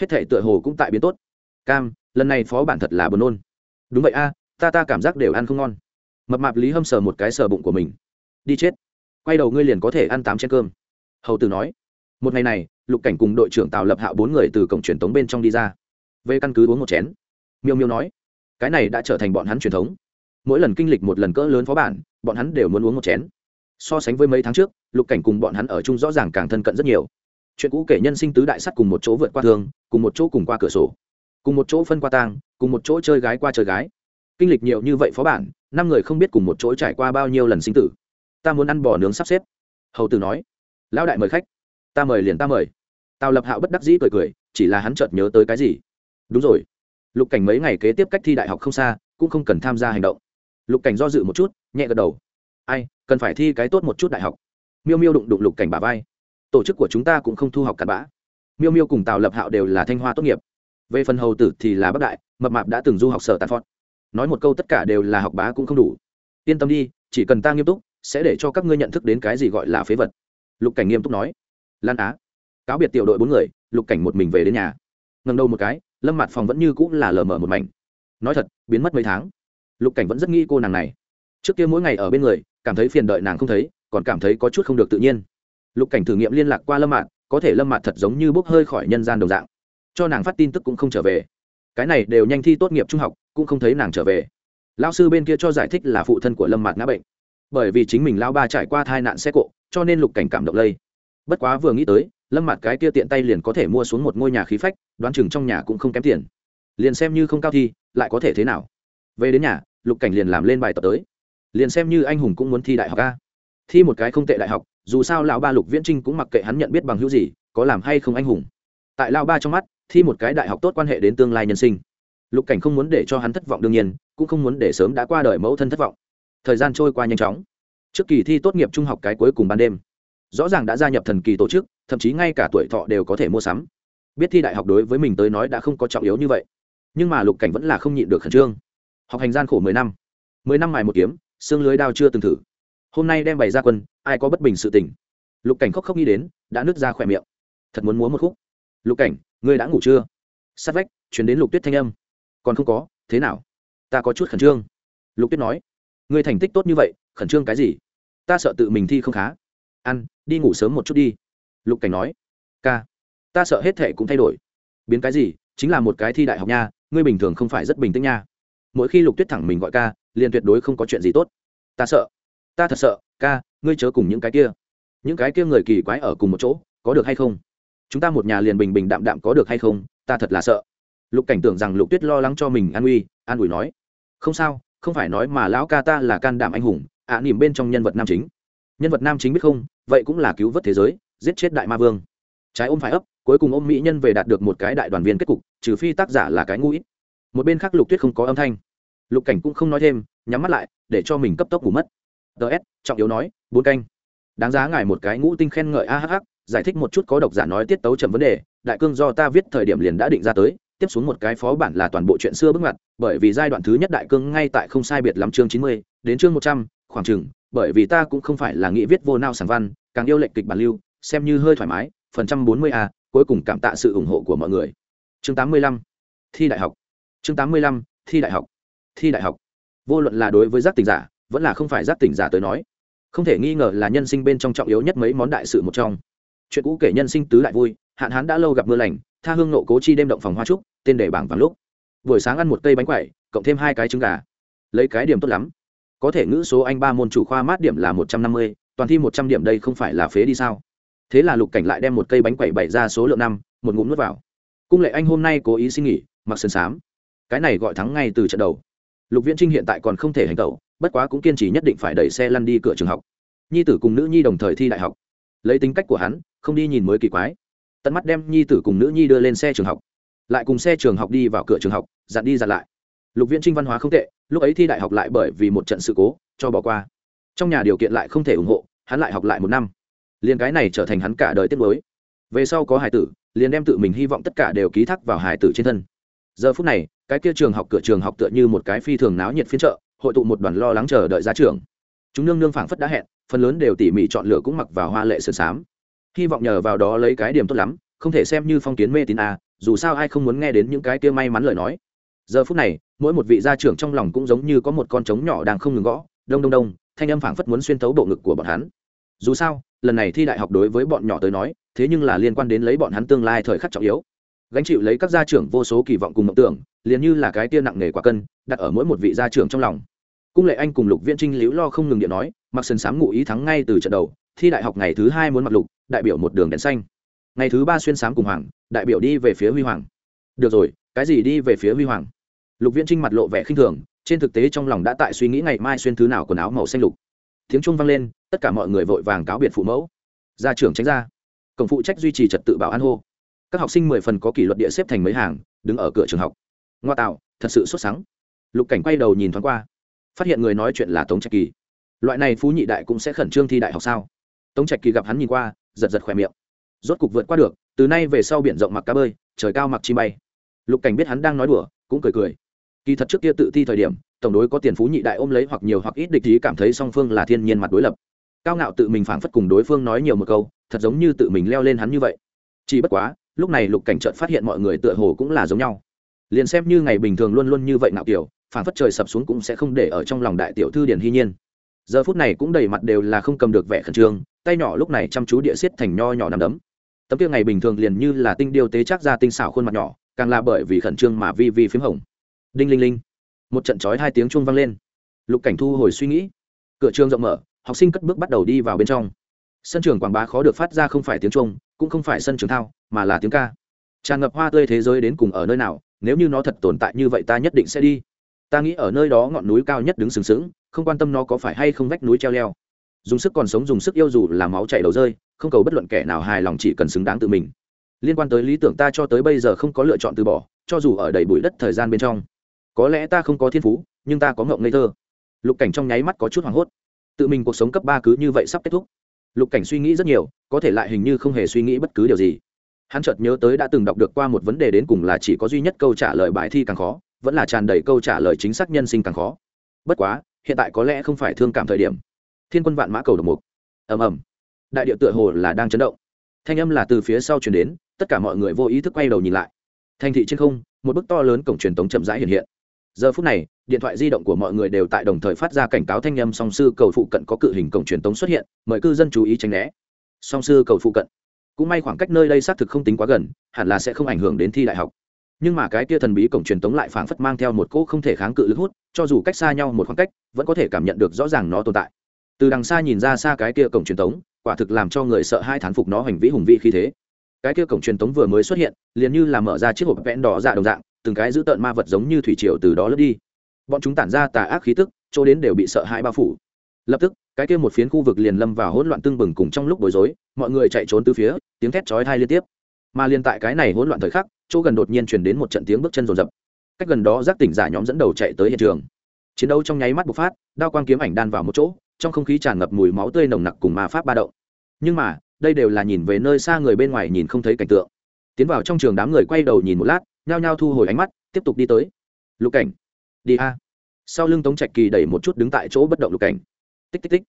Hết thể tựa hồ cũng tại biến tốt. Cam, lần này phó bản thật là buồn nôn. Đúng vậy a, ta ta cảm giác đều ăn không ngon. Mập mạp lý hâm sờ một cái sờ bụng của mình. Đi chết. Quay đầu ngươi liền có thể ăn tám chén cơm. Hầu tử nói. Một ngày này, lục cảnh cùng đội trưởng tào lập hạ bốn người từ cổng truyền thống bên trong đi ra. Về căn cứ uống một chén. Miêu miêu nói. Cái này đã trở thành bọn hắn truyền thống mỗi lần kinh lịch một lần cỡ lớn phó bản, bọn hắn đều muốn uống một chén. So sánh với mấy tháng trước, lục cảnh cùng bọn hắn ở chung rõ ràng càng thân cận rất nhiều. Chuyện cũ kể nhân sinh tứ đại sắt cùng một chỗ vượt qua thương, cùng một chỗ cùng qua cửa sổ, cùng một chỗ phân qua tang, cùng một chỗ chơi gái qua chơi gái. Kinh lịch nhiều như vậy phó bản, năm người không biết cùng một chỗ trải qua bao nhiêu lần sinh tử. Ta muốn ăn bò nướng sắp xếp. Hầu tử nói. Lão đại mời khách. Ta mời liền ta mời. Tào lập hạo bất đắc dĩ cười cười, chỉ là hắn chợt nhớ tới cái gì. Đúng rồi. Lục cảnh mấy ngày kế tiếp cách thi đại học không xa, cũng không cần tham gia hành động lục cảnh do dự một chút, nhẹ gật đầu. Ai, cần phải thi cái tốt một chút đại học. Miêu miêu đụng đụng lục cảnh bà vai. Tổ chức của chúng ta cũng không thu học cặn bã. Miêu miêu cùng tào lập hạo đều là thanh hoa tốt nghiệp. Về phần hầu tử thì là bắc đại, mập mạp đã từng du học sở tàn phọt. Nói một câu tất cả đều là học bá cũng không đủ. Yên tâm đi, chỉ cần ta nghiêm túc, sẽ để cho các ngươi nhận thức đến cái gì gọi là phế vật. Lục cảnh nghiêm túc nói. Lan á. Cáo biệt tiểu đội bốn người, lục cảnh một mình về đến nhà. Ngần đầu một cái, lâm mặt phòng vẫn như cũng là lờ mờ một mảnh. Nói thật, biến mất mấy tháng lục cảnh vẫn rất nghi cô nàng này. Trước kia mỗi ngày ở bên người, cảm thấy phiền đợi nàng không thấy, còn cảm thấy có chút không được tự nhiên. Lục cảnh thử nghiệm liên lạc qua lâm mạc có thể lâm mạc thật giống như bốc hơi khỏi nhân gian đồng dạng. Cho nàng phát tin tức cũng không trở về. Cái này đều nhanh thi tốt nghiệp trung học, cũng không thấy nàng trở về. Lao sư bên kia cho giải thích là phụ thân của lâm mạc ngã bệnh. Bởi vì chính mình lao ba trải qua thai nạn xe cộ, cho nên lục cảnh cảm động lây. Bất quá vừa nghĩ tới, lâm mạc cái kia tiện tay liền có thể mua xuống một ngôi nhà khí phách, đoán chừng trong nhà cũng không kém tiền. Liền xem như không cao thi, lại có thể thế nào? Về đến nhà, lục cảnh liền làm lên bài tập tới. Liền xem như anh hùng cũng muốn thi đại học a. Thi một cái không tệ đại học, dù sao lão ba lục viễn trinh cũng mặc kệ hắn nhận biết bằng hữu gì, có làm hay không anh hùng. Tại lão ba trong mắt, thi một cái đại học tốt quan hệ đến tương lai nhân sinh. Lục cảnh không muốn để cho hắn thất vọng đương nhiên, cũng không muốn để sớm đã qua đời mẫu thân thất vọng. Thời gian trôi qua nhanh chóng. Trước kỳ thi tốt nghiệp trung học cái cuối cùng ban đêm, rõ ràng đã gia nhập thần kỳ tổ chức, thậm chí ngay cả tuổi thọ đều có thể mua sắm. Biết thi đại học đối với mình tới nói đã không có trọng yếu như vậy, nhưng mà lục cảnh vẫn là không nhịn được khẩn trương học hành gian khổ mười năm. Mười năm mài một kiếm, xương lưới đao chưa từng thử. Hôm nay đem bày ra quân, ai có bất bình sự tình? Lục cảnh khóc khóc nghĩ đến, đã nứt ra khỏe miệng. Thật muốn múa một khúc. Lục cảnh, ngươi đã ngủ chưa? Sát vách chuyển đến lục tuyết thanh âm. Còn không có, thế nào? Ta có chút khẩn trương. Lục tuyết nói. Ngươi thành tích tốt như vậy, khẩn trương cái gì? Ta sợ tự mình thi không khá. Ăn, đi ngủ sớm một chút đi. Lục cảnh nói. Ca. Ta sợ hết thệ cũng thay đổi. Biến cái gì, chính là một cái thi đại học nha, ngươi bình thường không phải rất bình tĩnh nha mỗi khi lục tuyết thẳng mình gọi ca liền tuyệt đối không có chuyện gì tốt. Ta sợ. Ta thật sợ ca ngươi chớ cùng những cái kia. Những cái kia người kỳ quái ở cùng một chỗ có được hay không? Chúng ta một nhà liền bình bình đạm đạm có được hay không? Ta thật là sợ. Lục cảnh tưởng rằng lục tuyết lo lắng cho mình an uy an ủi nói. Không sao không phải nói mà lão ca ta là can đảm anh hùng ạ à, nỉm bên trong nhân vật nam chính. Nhân vật nam chính biết không vậy cũng là cứu vớt thế giới giết chết đại ma vương. Trái ôm phải ấp cuối cùng ôm mỹ nhân về đạt được một cái đại đoàn viên kết cục trừ phi tác giả là cái ngũ một bên khác lục tuyết không có âm thanh lục cảnh cũng không nói thêm, nhắm mắt lại, để cho mình cấp tốc ngủ mất. Ts trọng yếu nói, bốn canh. Đáng giá ngài một cái ngũ tinh khen ngợi ahh giải thích một chút có độc giả nói tiết tấu chậm vấn đề, đại cương do ta viết thời điểm liền đã định ra tới, tiếp xuống một cái phó bản là toàn bộ chuyện xưa bước ngoặt, bởi vì giai đoạn thứ nhất đại cương ngay tại không sai biệt lắm chương chín mươi, đến chương một trăm, khoảng chừng, bởi vì ta cũng không phải là nghĩ viết vô nao sản văn, càng yêu lệnh kịch bản lưu, xem như hơi thoải mái, phần trăm bốn mươi a, cuối cùng cảm tạ sự ủng hộ của mọi người. Chương tám mươi lăm, thi đại học. Chương tám mươi lăm, thi đại học thi đại học. Vô luận là đối với giác tỉnh giả, vẫn là không phải giác tỉnh giả tới nói, không thể nghi ngờ là nhân sinh bên trong trọng yếu nhất mấy món đại sự một trong. Chuyện cũ kể nhân sinh tứ lại vui, hạn hán đã lâu gặp mưa lành, tha hương nộ cố chi đêm động phòng hoa trúc, tên đề bảng vàng lúc. Buổi sáng ăn một cây bánh quẩy, cộng thêm hai cái trứng gà. Lấy cái điểm tốt lắm. Có thể ngữ số anh ba môn chủ khoa mát điểm là một trăm năm mươi, toàn thi một trăm điểm đây không phải là phế đi sao? Thế là lục cảnh lại đem một cây bánh quẩy bày ra số lượng năm, một ngụm nuốt vào. Cung lệ anh hôm nay cố ý xin nghỉ, mặc sườn xám cái này gọi thắng ngay từ trận đầu lục viễn trinh hiện tại còn không thể hành tẩu, bất quá cũng kiên trì nhất định phải đẩy xe lăn đi cửa trường học. Nhi tử cùng nữ nhi đồng thời thi đại học. Lấy tính cách của hắn, không đi nhìn mới kỳ quái. Tận mắt đem nhi tử cùng nữ nhi đưa lên xe trường học. Lại cùng xe trường học đi vào cửa trường học, dặn đi dặn lại. Lục viễn trinh văn hóa không tệ, lúc ấy thi đại học lại bởi vì một trận sự cố, cho bỏ qua. Trong nhà điều kiện lại không thể ủng hộ, hắn lại học lại một năm. Liền cái này trở thành hắn cả đời tiết mới về sau có hải tử, liền đem tự mình hy vọng tất cả đều ký thác vào hải tử trên thân giờ phút này, cái kia trường học cửa trường học tựa như một cái phi thường náo nhiệt phiên chợ, hội tụ một đoàn lo lắng chờ đợi ra trường. Chúng nương nương phảng phất đã hẹn, phần lớn đều tỉ mỉ chọn lựa cũng mặc vào hoa lệ sườn xám. Hy vọng nhờ vào đó lấy cái điểm tốt lắm, không thể xem như phong kiến mê tín à dù sao ai không muốn nghe đến những cái kia may mắn lời nói. Giờ phút này, mỗi một vị gia trưởng trong lòng cũng giống như có một con trống nhỏ đang không ngừng gõ, đông đông đông, thanh âm phảng phất muốn xuyên thấu bộ ngực của bọn hắn. Dù sao, lần này thi đại học đối với bọn nhỏ tới nói, thế nhưng là liên quan đến lấy bọn hắn tương lai thời khắc trọng yếu gánh chịu lấy các gia trưởng vô số kỳ vọng cùng mộng tưởng, liền như là cái tia nặng nề quả cân, đặt ở mỗi một vị gia trưởng trong lòng. Cung lệ anh cùng lục viễn trinh liễu lo không ngừng điện nói mặc sần sám ngụ ý thắng ngay từ trận đầu, thi đại học ngày thứ hai muốn mặc lục, đại biểu một đường đèn xanh. Ngày thứ ba xuyên sám cùng hoàng, đại biểu đi về phía huy hoàng. Được rồi, cái gì đi về phía huy hoàng? Lục viễn trinh mặt lộ vẻ khinh thường, trên thực tế trong lòng đã tại suy nghĩ ngày mai xuyên thứ nào quần áo màu xanh lục. Tiếng trung vang lên, tất cả mọi người vội vàng cáo biệt phụ mẫu. Gia trưởng tránh ra. Cổng phụ trách duy trì trật tự bảo an hô các học sinh mười phần có kỷ luật địa xếp thành mấy hàng, đứng ở cửa trường học. Ngoa tạo, thật sự sốt sắng. Lục cảnh quay đầu nhìn thoáng qua, phát hiện người nói chuyện là tống trạch kỳ. Loại này phú nhị đại cũng sẽ khẩn trương thi đại học sao? Tống trạch kỳ gặp hắn nhìn qua, giật giật khỏe miệng. Rốt cục vượt qua được, từ nay về sau biển rộng mặc cá bơi, trời cao mặc chi bay. Lục cảnh biết hắn đang nói đùa, cũng cười cười. Kỳ thật trước kia tự thi thời điểm, tổng đối có tiền phú nhị đại ôm lấy hoặc nhiều hoặc ít địch ý cảm thấy song phương là thiên nhiên mặt đối lập. Cao ngạo tự mình phảng phất cùng đối phương nói nhiều một câu, thật giống như tự mình leo lên hắn như vậy. Chỉ bất quá lúc này lục cảnh trợt phát hiện mọi người tựa hồ cũng là giống nhau. Liền xem như ngày bình thường luôn luôn như vậy ngạo kiểu, phảng phất trời sập xuống cũng sẽ không để ở trong lòng đại tiểu thư điển hy nhiên. Giờ phút này cũng đầy mặt đều là không cầm được vẻ khẩn trương, tay nhỏ lúc này chăm chú địa xiết thành nho nhỏ nằm đấm. Tấm kia ngày bình thường liền như là tinh điêu tế chắc ra tinh xảo khuôn mặt nhỏ, càng là bởi vì khẩn trương mà vi vi phím hồng. Đinh linh linh. Một trận trói hai tiếng chuông vang lên. Lục cảnh thu hồi suy nghĩ. Cửa trường rộng mở, học sinh cất bước bắt đầu đi vào bên trong. Sân trường quảng bá khó được phát ra không phải tiếng chuông cũng không phải sân trường thao, mà là tiếng ca. Tràn ngập hoa tươi thế giới đến cùng ở nơi nào, nếu như nó thật tồn tại như vậy ta nhất định sẽ đi. Ta nghĩ ở nơi đó ngọn núi cao nhất đứng sừng sững, không quan tâm nó có phải hay không vách núi treo leo. Dùng sức còn sống dùng sức yêu dù là máu chảy đầu rơi, không cầu bất luận kẻ nào hài lòng chỉ cần xứng đáng tự mình. Liên quan tới lý tưởng ta cho tới bây giờ không có lựa chọn từ bỏ, cho dù ở đầy bụi đất thời gian bên trong. Có lẽ ta không có thiên phú, nhưng ta có ngộng ngây thơ. Lục cảnh trong nháy mắt có chút hoảng hốt. Tự mình cuộc sống cấp ba cứ như vậy sắp kết thúc lục cảnh suy nghĩ rất nhiều, có thể lại hình như không hề suy nghĩ bất cứ điều gì. Hắn chợt nhớ tới đã từng đọc được qua một vấn đề đến cùng là chỉ có duy nhất câu trả lời bài thi càng khó, vẫn là tràn đầy câu trả lời chính xác nhân sinh càng khó. Bất quá, hiện tại có lẽ không phải thương cảm thời điểm. Thiên quân vạn mã cầu đồng mục. Ầm ầm. Đại địa tựa hồ là đang chấn động. Thanh âm là từ phía sau chuyển đến, tất cả mọi người vô ý thức quay đầu nhìn lại. Thành thị trên không, một bức to lớn cổng truyền tống chậm rãi hiện hiện giờ phút này, điện thoại di động của mọi người đều tại đồng thời phát ra cảnh cáo thanh âm song sư cầu phụ cận có cự hình cổng truyền tống xuất hiện, mời cư dân chú ý tránh né. Song sư cầu phụ cận. Cũng may khoảng cách nơi đây xác thực không tính quá gần, hẳn là sẽ không ảnh hưởng đến thi đại học. Nhưng mà cái kia thần bí cổng truyền tống lại phảng phất mang theo một cỗ không thể kháng cự lực hút, cho dù cách xa nhau một khoảng cách, vẫn có thể cảm nhận được rõ ràng nó tồn tại. Từ đằng xa nhìn ra xa cái kia cổng truyền tống, quả thực làm cho người sợ hai thán phục nó hành vĩ hùng vĩ khi thế. Cái kia cổng truyền tống vừa mới xuất hiện, liền như là mở ra chiếc hộp vẽn đỏ dạ đồng dạng từng cái giữ tợn ma vật giống như thủy triều từ đó lướt đi. Bọn chúng tản ra tà ác khí tức, chỗ đến đều bị sợ hãi bao phủ. Lập tức, cái kia một phiến khu vực liền lâm vào hỗn loạn tương bừng cùng trong lúc bối rối, mọi người chạy trốn từ phía, tiếng thét chói tai liên tiếp. Mà liên tại cái này hỗn loạn thời khắc, chỗ gần đột nhiên truyền đến một trận tiếng bước chân rồn rập. Cách gần đó, giác tỉnh giả nhóm dẫn đầu chạy tới hiện trường. Chiến đấu trong nháy mắt bộc phát, đao quang kiếm ảnh đan vào một chỗ, trong không khí tràn ngập mùi máu tươi nồng nặc cùng ma pháp ba động. Nhưng mà, đây đều là nhìn về nơi xa người bên ngoài nhìn không thấy cảnh tượng. Tiến vào trong trường đám người quay đầu nhìn một lát nhao nhao thu hồi ánh mắt, tiếp tục đi tới. Lục cảnh, đi a. Sau lưng tống trạch kỳ đẩy một chút đứng tại chỗ bất động lục cảnh. Tích tích tích.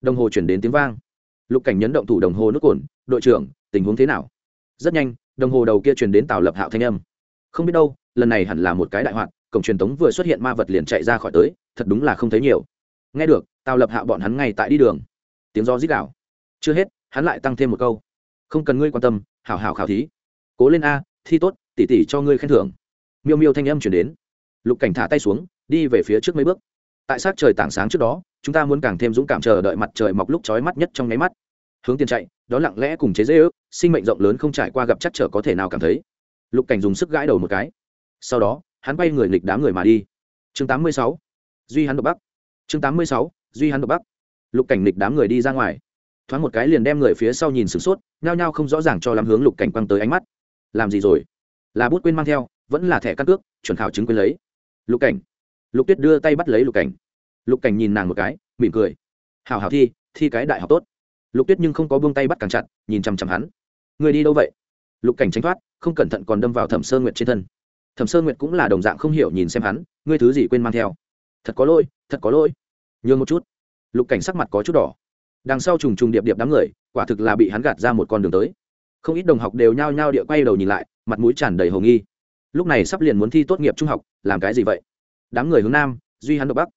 Đồng hồ chuyển đến tiếng vang. Lục cảnh nhấn động thủ đồng hồ nước cồn, đội trưởng, tình huống thế nào? Rất nhanh, đồng hồ đầu kia truyền đến tào lập hạo thanh âm. Không biết đâu, lần này hẳn là một cái đại hoạt, cổng truyền tống vừa xuất hiện ma vật liền chạy ra khỏi tới, thật đúng là không thấy nhiều. Nghe được, tào lập hạo bọn hắn ngay tại đi đường. Tiếng do dít đảo chưa hết, hắn lại tăng thêm một câu. Không cần ngươi quan tâm, hảo hảo khảo thí. Cố lên a, thi tốt tỉ tỉ cho ngươi khen thưởng. Miêu miêu thanh âm chuyển đến. Lục cảnh thả tay xuống, đi về phía trước mấy bước. Tại sát trời tảng sáng trước đó, chúng ta muốn càng thêm dũng cảm chờ đợi mặt trời mọc lúc trói mắt nhất trong nháy mắt. Hướng tiền chạy, đó lặng lẽ cùng chế dễ ước, sinh mệnh rộng lớn không trải qua gặp chắc trở có thể nào cảm thấy. Lục cảnh dùng sức gãi đầu một cái. Sau đó, hắn bay người nghịch đám người mà đi. Chương 86. duy hắn độc bắc chương 86. duy hắn độc bắc lục cảnh nghịch đám người đi ra ngoài. Thoáng một cái liền đem người phía sau nhìn sửng sốt, nhao nhao không rõ ràng cho lắm hướng lục cảnh quăng tới ánh mắt. Làm gì rồi? Là bút quên mang theo, vẫn là thẻ căn cước, chuẩn khảo chứng quên lấy. Lục cảnh. Lục tuyết đưa tay bắt lấy lục cảnh. Lục cảnh nhìn nàng một cái, mỉm cười. Hào hào thi thi cái đại học tốt. Lục tuyết nhưng không có buông tay bắt càng chặt, nhìn chằm chằm hắn. Người đi đâu vậy? Lục cảnh tránh thoát, không cẩn thận còn đâm vào thẩm sơ nguyệt trên thân. Thẩm sơ nguyệt cũng là đồng dạng không hiểu nhìn xem hắn, ngươi thứ gì quên mang theo? Thật có lỗi, thật có lỗi. Nhường một chút. Lục cảnh sắc mặt có chút đỏ. Đằng sau trùng trùng điệp điệp đám người, quả thực là bị hắn gạt ra một con đường tới. Không ít đồng học đều nhao nhao địa quay đầu nhìn lại mặt mũi tràn đầy hồ nghi. Lúc này sắp liền muốn thi tốt nghiệp trung học, làm cái gì vậy? Đám người hướng nam, duy hắn độc bắc.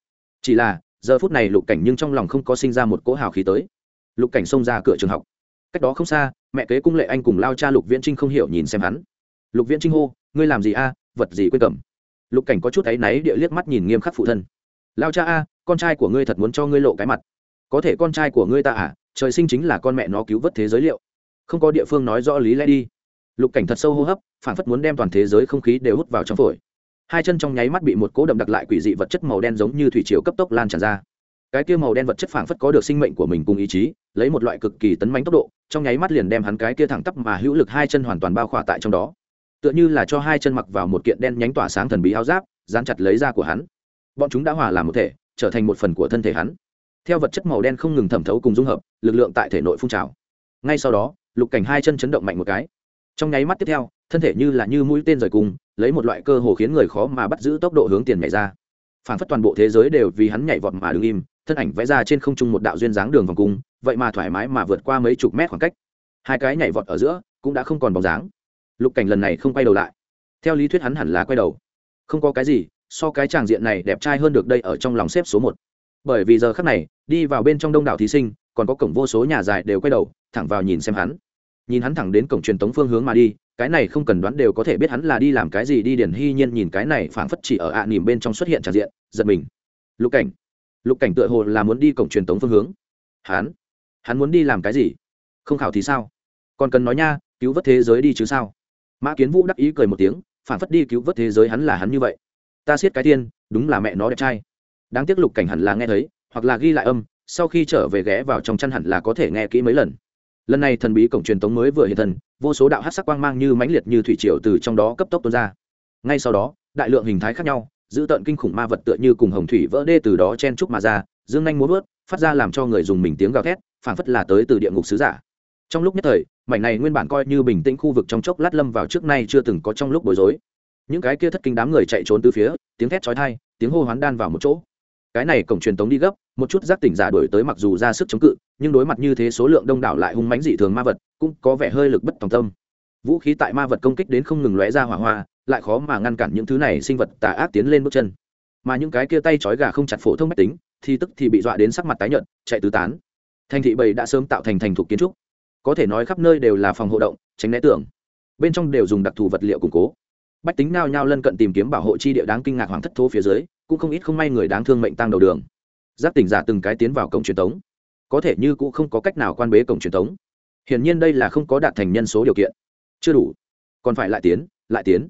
Chỉ là, giờ phút này lục cảnh nhưng trong lòng không có sinh ra một cỗ hào khí tới. Lục cảnh xông ra cửa trường học. Cách đó không xa, mẹ kế cung lệ anh cùng lao cha lục viễn trinh không hiểu nhìn xem hắn. Lục viễn trinh hô, ngươi làm gì a? Vật gì quên cầm? Lục cảnh có chút áy náy địa liếc mắt nhìn nghiêm khắc phụ thân. Lao cha a, con trai của ngươi thật muốn cho ngươi lộ cái mặt. Có thể con trai của ngươi ta à trời sinh chính là con mẹ nó cứu vớt thế giới liệu. Không có địa phương nói rõ lý lẽ đi lục cảnh thật sâu hô hấp phản phất muốn đem toàn thế giới không khí đều hút vào trong phổi. Hai chân trong nháy mắt bị một cỗ đậm đặc lại quỷ dị vật chất màu đen giống như thủy chiều cấp tốc lan tràn ra. Cái kia màu đen vật chất phảng phất có được sinh mệnh của mình cùng ý chí, lấy một loại cực kỳ tấn mánh tốc độ, trong nháy mắt liền đem hắn cái kia thẳng tắp mà hữu lực hai chân hoàn toàn bao khỏa tại trong đó. Tựa như là cho hai chân mặc vào một kiện đen nhánh tỏa sáng thần bí áo giáp, dán chặt lấy da của hắn. Bọn chúng đã hòa làm một thể, trở thành một phần của thân thể hắn. Theo vật chất màu đen không ngừng thẩm thấu cùng dung hợp, lực lượng tại thể nội phun trào. Ngay sau đó, lục cảnh hai chân chấn động mạnh một cái trong nháy mắt tiếp theo, thân thể như là như mũi tên rời cung lấy một loại cơ hồ khiến người khó mà bắt giữ tốc độ hướng tiền nhảy ra. Phản phất toàn bộ thế giới đều vì hắn nhảy vọt mà đứng im, thân ảnh vẽ ra trên không trung một đạo duyên dáng đường vòng cung, vậy mà thoải mái mà vượt qua mấy chục mét khoảng cách. Hai cái nhảy vọt ở giữa cũng đã không còn bóng dáng. Lục cảnh lần này không quay đầu lại. Theo lý thuyết hắn hẳn là quay đầu. Không có cái gì, so cái tràng diện này đẹp trai hơn được đây ở trong lòng xếp số một. Bởi vì giờ khắc này, đi vào bên trong đông đảo thí sinh, còn có cổng vô số nhà dài đều quay đầu, thẳng vào nhìn xem hắn nhìn hắn thẳng đến cổng truyền tống phương hướng mà đi, cái này không cần đoán đều có thể biết hắn là đi làm cái gì, đi điển hy nhiên nhìn cái này phảng phất chỉ ở ạ à nỉm bên trong xuất hiện tràn diện, giật mình. Lục cảnh lục cảnh tựa hồ là muốn đi cổng truyền tống phương hướng. Hắn hắn muốn đi làm cái gì? Không khảo thì sao? Còn cần nói nha, cứu vớt thế giới đi chứ sao? Mã kiến vũ đắc ý cười một tiếng phản phất đi cứu vớt thế giới hắn là hắn như vậy. Ta siết cái tiên, đúng là mẹ nó đẹp trai. Đáng tiếc lục cảnh hẳn là nghe thấy, hoặc là ghi lại âm, sau khi trở về ghé vào trong chăn hẳn là có thể nghe kỹ mấy lần lần này thần bí cổng truyền tống mới vừa hiện thân, vô số đạo hát sắc quang mang như mãnh liệt như thủy triều từ trong đó cấp tốc tuôn ra. Ngay sau đó, đại lượng hình thái khác nhau, giữ tận kinh khủng ma vật tựa như cùng hồng thủy vỡ đê từ đó chen trúc mà ra, dương nhanh muốn vớt, phát ra làm cho người dùng mình tiếng gào thét, phảng phất là tới từ địa ngục sứ giả. Trong lúc nhất thời, mảnh này nguyên bản coi như bình tĩnh khu vực trong chốc lát lâm vào trước nay chưa từng có trong lúc bối rối. Những cái kia thất kinh đám người chạy trốn từ phía, tiếng thét chói tai, tiếng hô hoán đan vào một chỗ. Cái này cổng truyền tống đi gấp, một chút giác tỉnh giả đổi tới mặc dù ra sức chống cự nhưng đối mặt như thế số lượng đông đảo lại hung mãnh dị thường ma vật, cũng có vẻ hơi lực bất tòng tâm. Vũ khí tại ma vật công kích đến không ngừng lóe ra hỏa hoa, lại khó mà ngăn cản những thứ này sinh vật tà ác tiến lên bước chân. Mà những cái kia tay trói gà không chặt phổ thông mách tính, thì tức thì bị dọa đến sắc mặt tái nhợt, chạy tứ tán. Thành thị bầy đã sớm tạo thành thành thục kiến trúc. Có thể nói khắp nơi đều là phòng hộ động, tránh né tưởng bên trong đều dùng đặc thù vật liệu củng cố. Bách tính nao nhao lân cận tìm kiếm bảo hộ chi địa đáng kinh ngạc hoàng thất thố phía dưới, cũng không ít không may người đáng thương mệnh tăng đầu đường. Giáp tỉnh giả từng cái tiến vào cổng truyền thống có thể như cũng không có cách nào quan bế cổng truyền thống. Hiển nhiên đây là không có đạt thành nhân số điều kiện. Chưa đủ. Còn phải lại tiến lại tiến.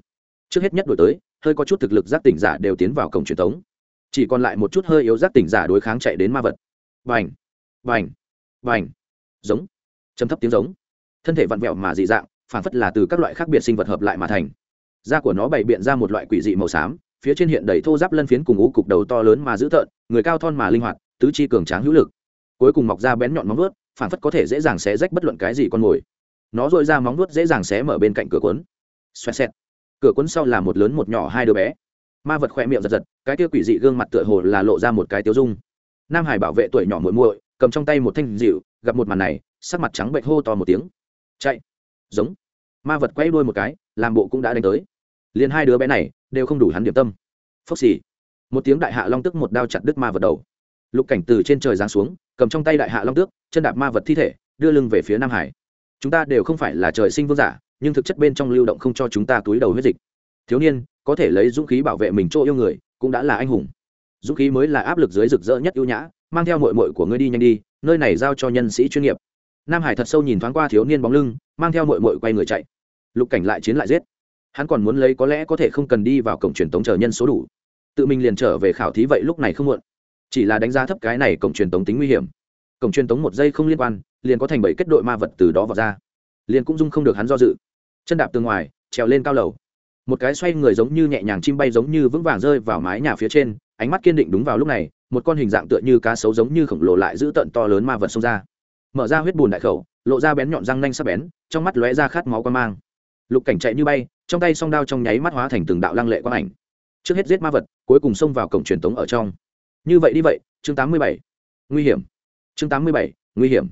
Trước hết nhất đổi tới, hơi có chút thực lực giác tỉnh giả đều tiến vào cổng truyền thống. Chỉ còn lại một chút hơi yếu giác tỉnh giả đối kháng chạy đến ma vật. Vành vành vành giống! Chấm thấp tiếng giống. Thân thể vặn vẹo mà dị dạng, phản phất là từ các loại khác biệt sinh vật hợp lại mà thành. Da của nó bày biện ra một loại quỷ dị màu xám, phía trên hiện đầy thô giáp lân phiến cùng ú cục đầu to lớn mà dữ tợn, người cao thon mà linh hoạt, tứ chi cường tráng hữu lực cuối cùng mọc ra bén nhọn móng vuốt phản phất có thể dễ dàng xé rách bất luận cái gì con mồi. Nó dội ra móng vuốt dễ dàng xé mở bên cạnh cửa cuốn. Xoẹt xẹt. Cửa cuốn sau là một lớn một nhỏ hai đứa bé. Ma vật khoe miệng giật giật, cái kia quỷ dị gương mặt tựa hồ là lộ ra một cái tiêu dung. Nam hải bảo vệ tuổi nhỏ muội muội, cầm trong tay một thanh dịu gặp một màn này, sắc mặt trắng bệnh hô to một tiếng. Chạy. Giống. Ma vật quay đuôi một cái, làm bộ cũng đã đánh tới. Liền hai đứa bé này đều không đủ hắn điểm tâm. Phốc xì. Một tiếng đại hạ long tức một đao chặt đứt ma vật đầu lục cảnh từ trên trời giáng xuống, cầm trong tay đại hạ long tước, chân đạp ma vật thi thể, đưa lưng về phía nam hải. Chúng ta đều không phải là trời sinh vương giả, nhưng thực chất bên trong lưu động không cho chúng ta túi đầu huyết dịch. Thiếu niên, có thể lấy dũng khí bảo vệ mình chỗ yêu người, cũng đã là anh hùng. Dũng khí mới là áp lực dưới rực rỡ nhất ưu nhã, mang theo mội mội của ngươi đi nhanh đi, nơi này giao cho nhân sĩ chuyên nghiệp. Nam hải thật sâu nhìn thoáng qua thiếu niên bóng lưng, mang theo mội mội quay người chạy. Lục cảnh lại chiến lại giết. Hắn còn muốn lấy có lẽ có thể không cần đi vào cổng truyền tống chờ nhân số đủ. Tự mình liền trở về khảo thí vậy lúc này không muộn chỉ là đánh giá thấp cái này cổng truyền tống tính nguy hiểm. Cổng truyền tống một giây không liên quan, liền có thành bảy kết đội ma vật từ đó vào ra. Liền cũng dung không được hắn do dự. Chân đạp từ ngoài, trèo lên cao lầu. Một cái xoay người giống như nhẹ nhàng chim bay giống như vững vàng rơi vào mái nhà phía trên, ánh mắt kiên định đúng vào lúc này, một con hình dạng tựa như cá sấu giống như khổng lồ lại giữ tận to lớn ma vật xông ra. Mở ra huyết bùn đại khẩu, lộ ra bén nhọn răng nanh sắc bén, trong mắt lóe ra khát máu quan mang. Lục cảnh chạy như bay, trong tay song đao trong nháy mắt hóa thành từng đạo lăng lệ quang ảnh. Trước hết giết ma vật, cuối cùng xông vào cổng truyền tống ở trong như vậy đi vậy, chương tám mươi bảy. Nguy hiểm. Chương tám mươi bảy, nguy hiểm.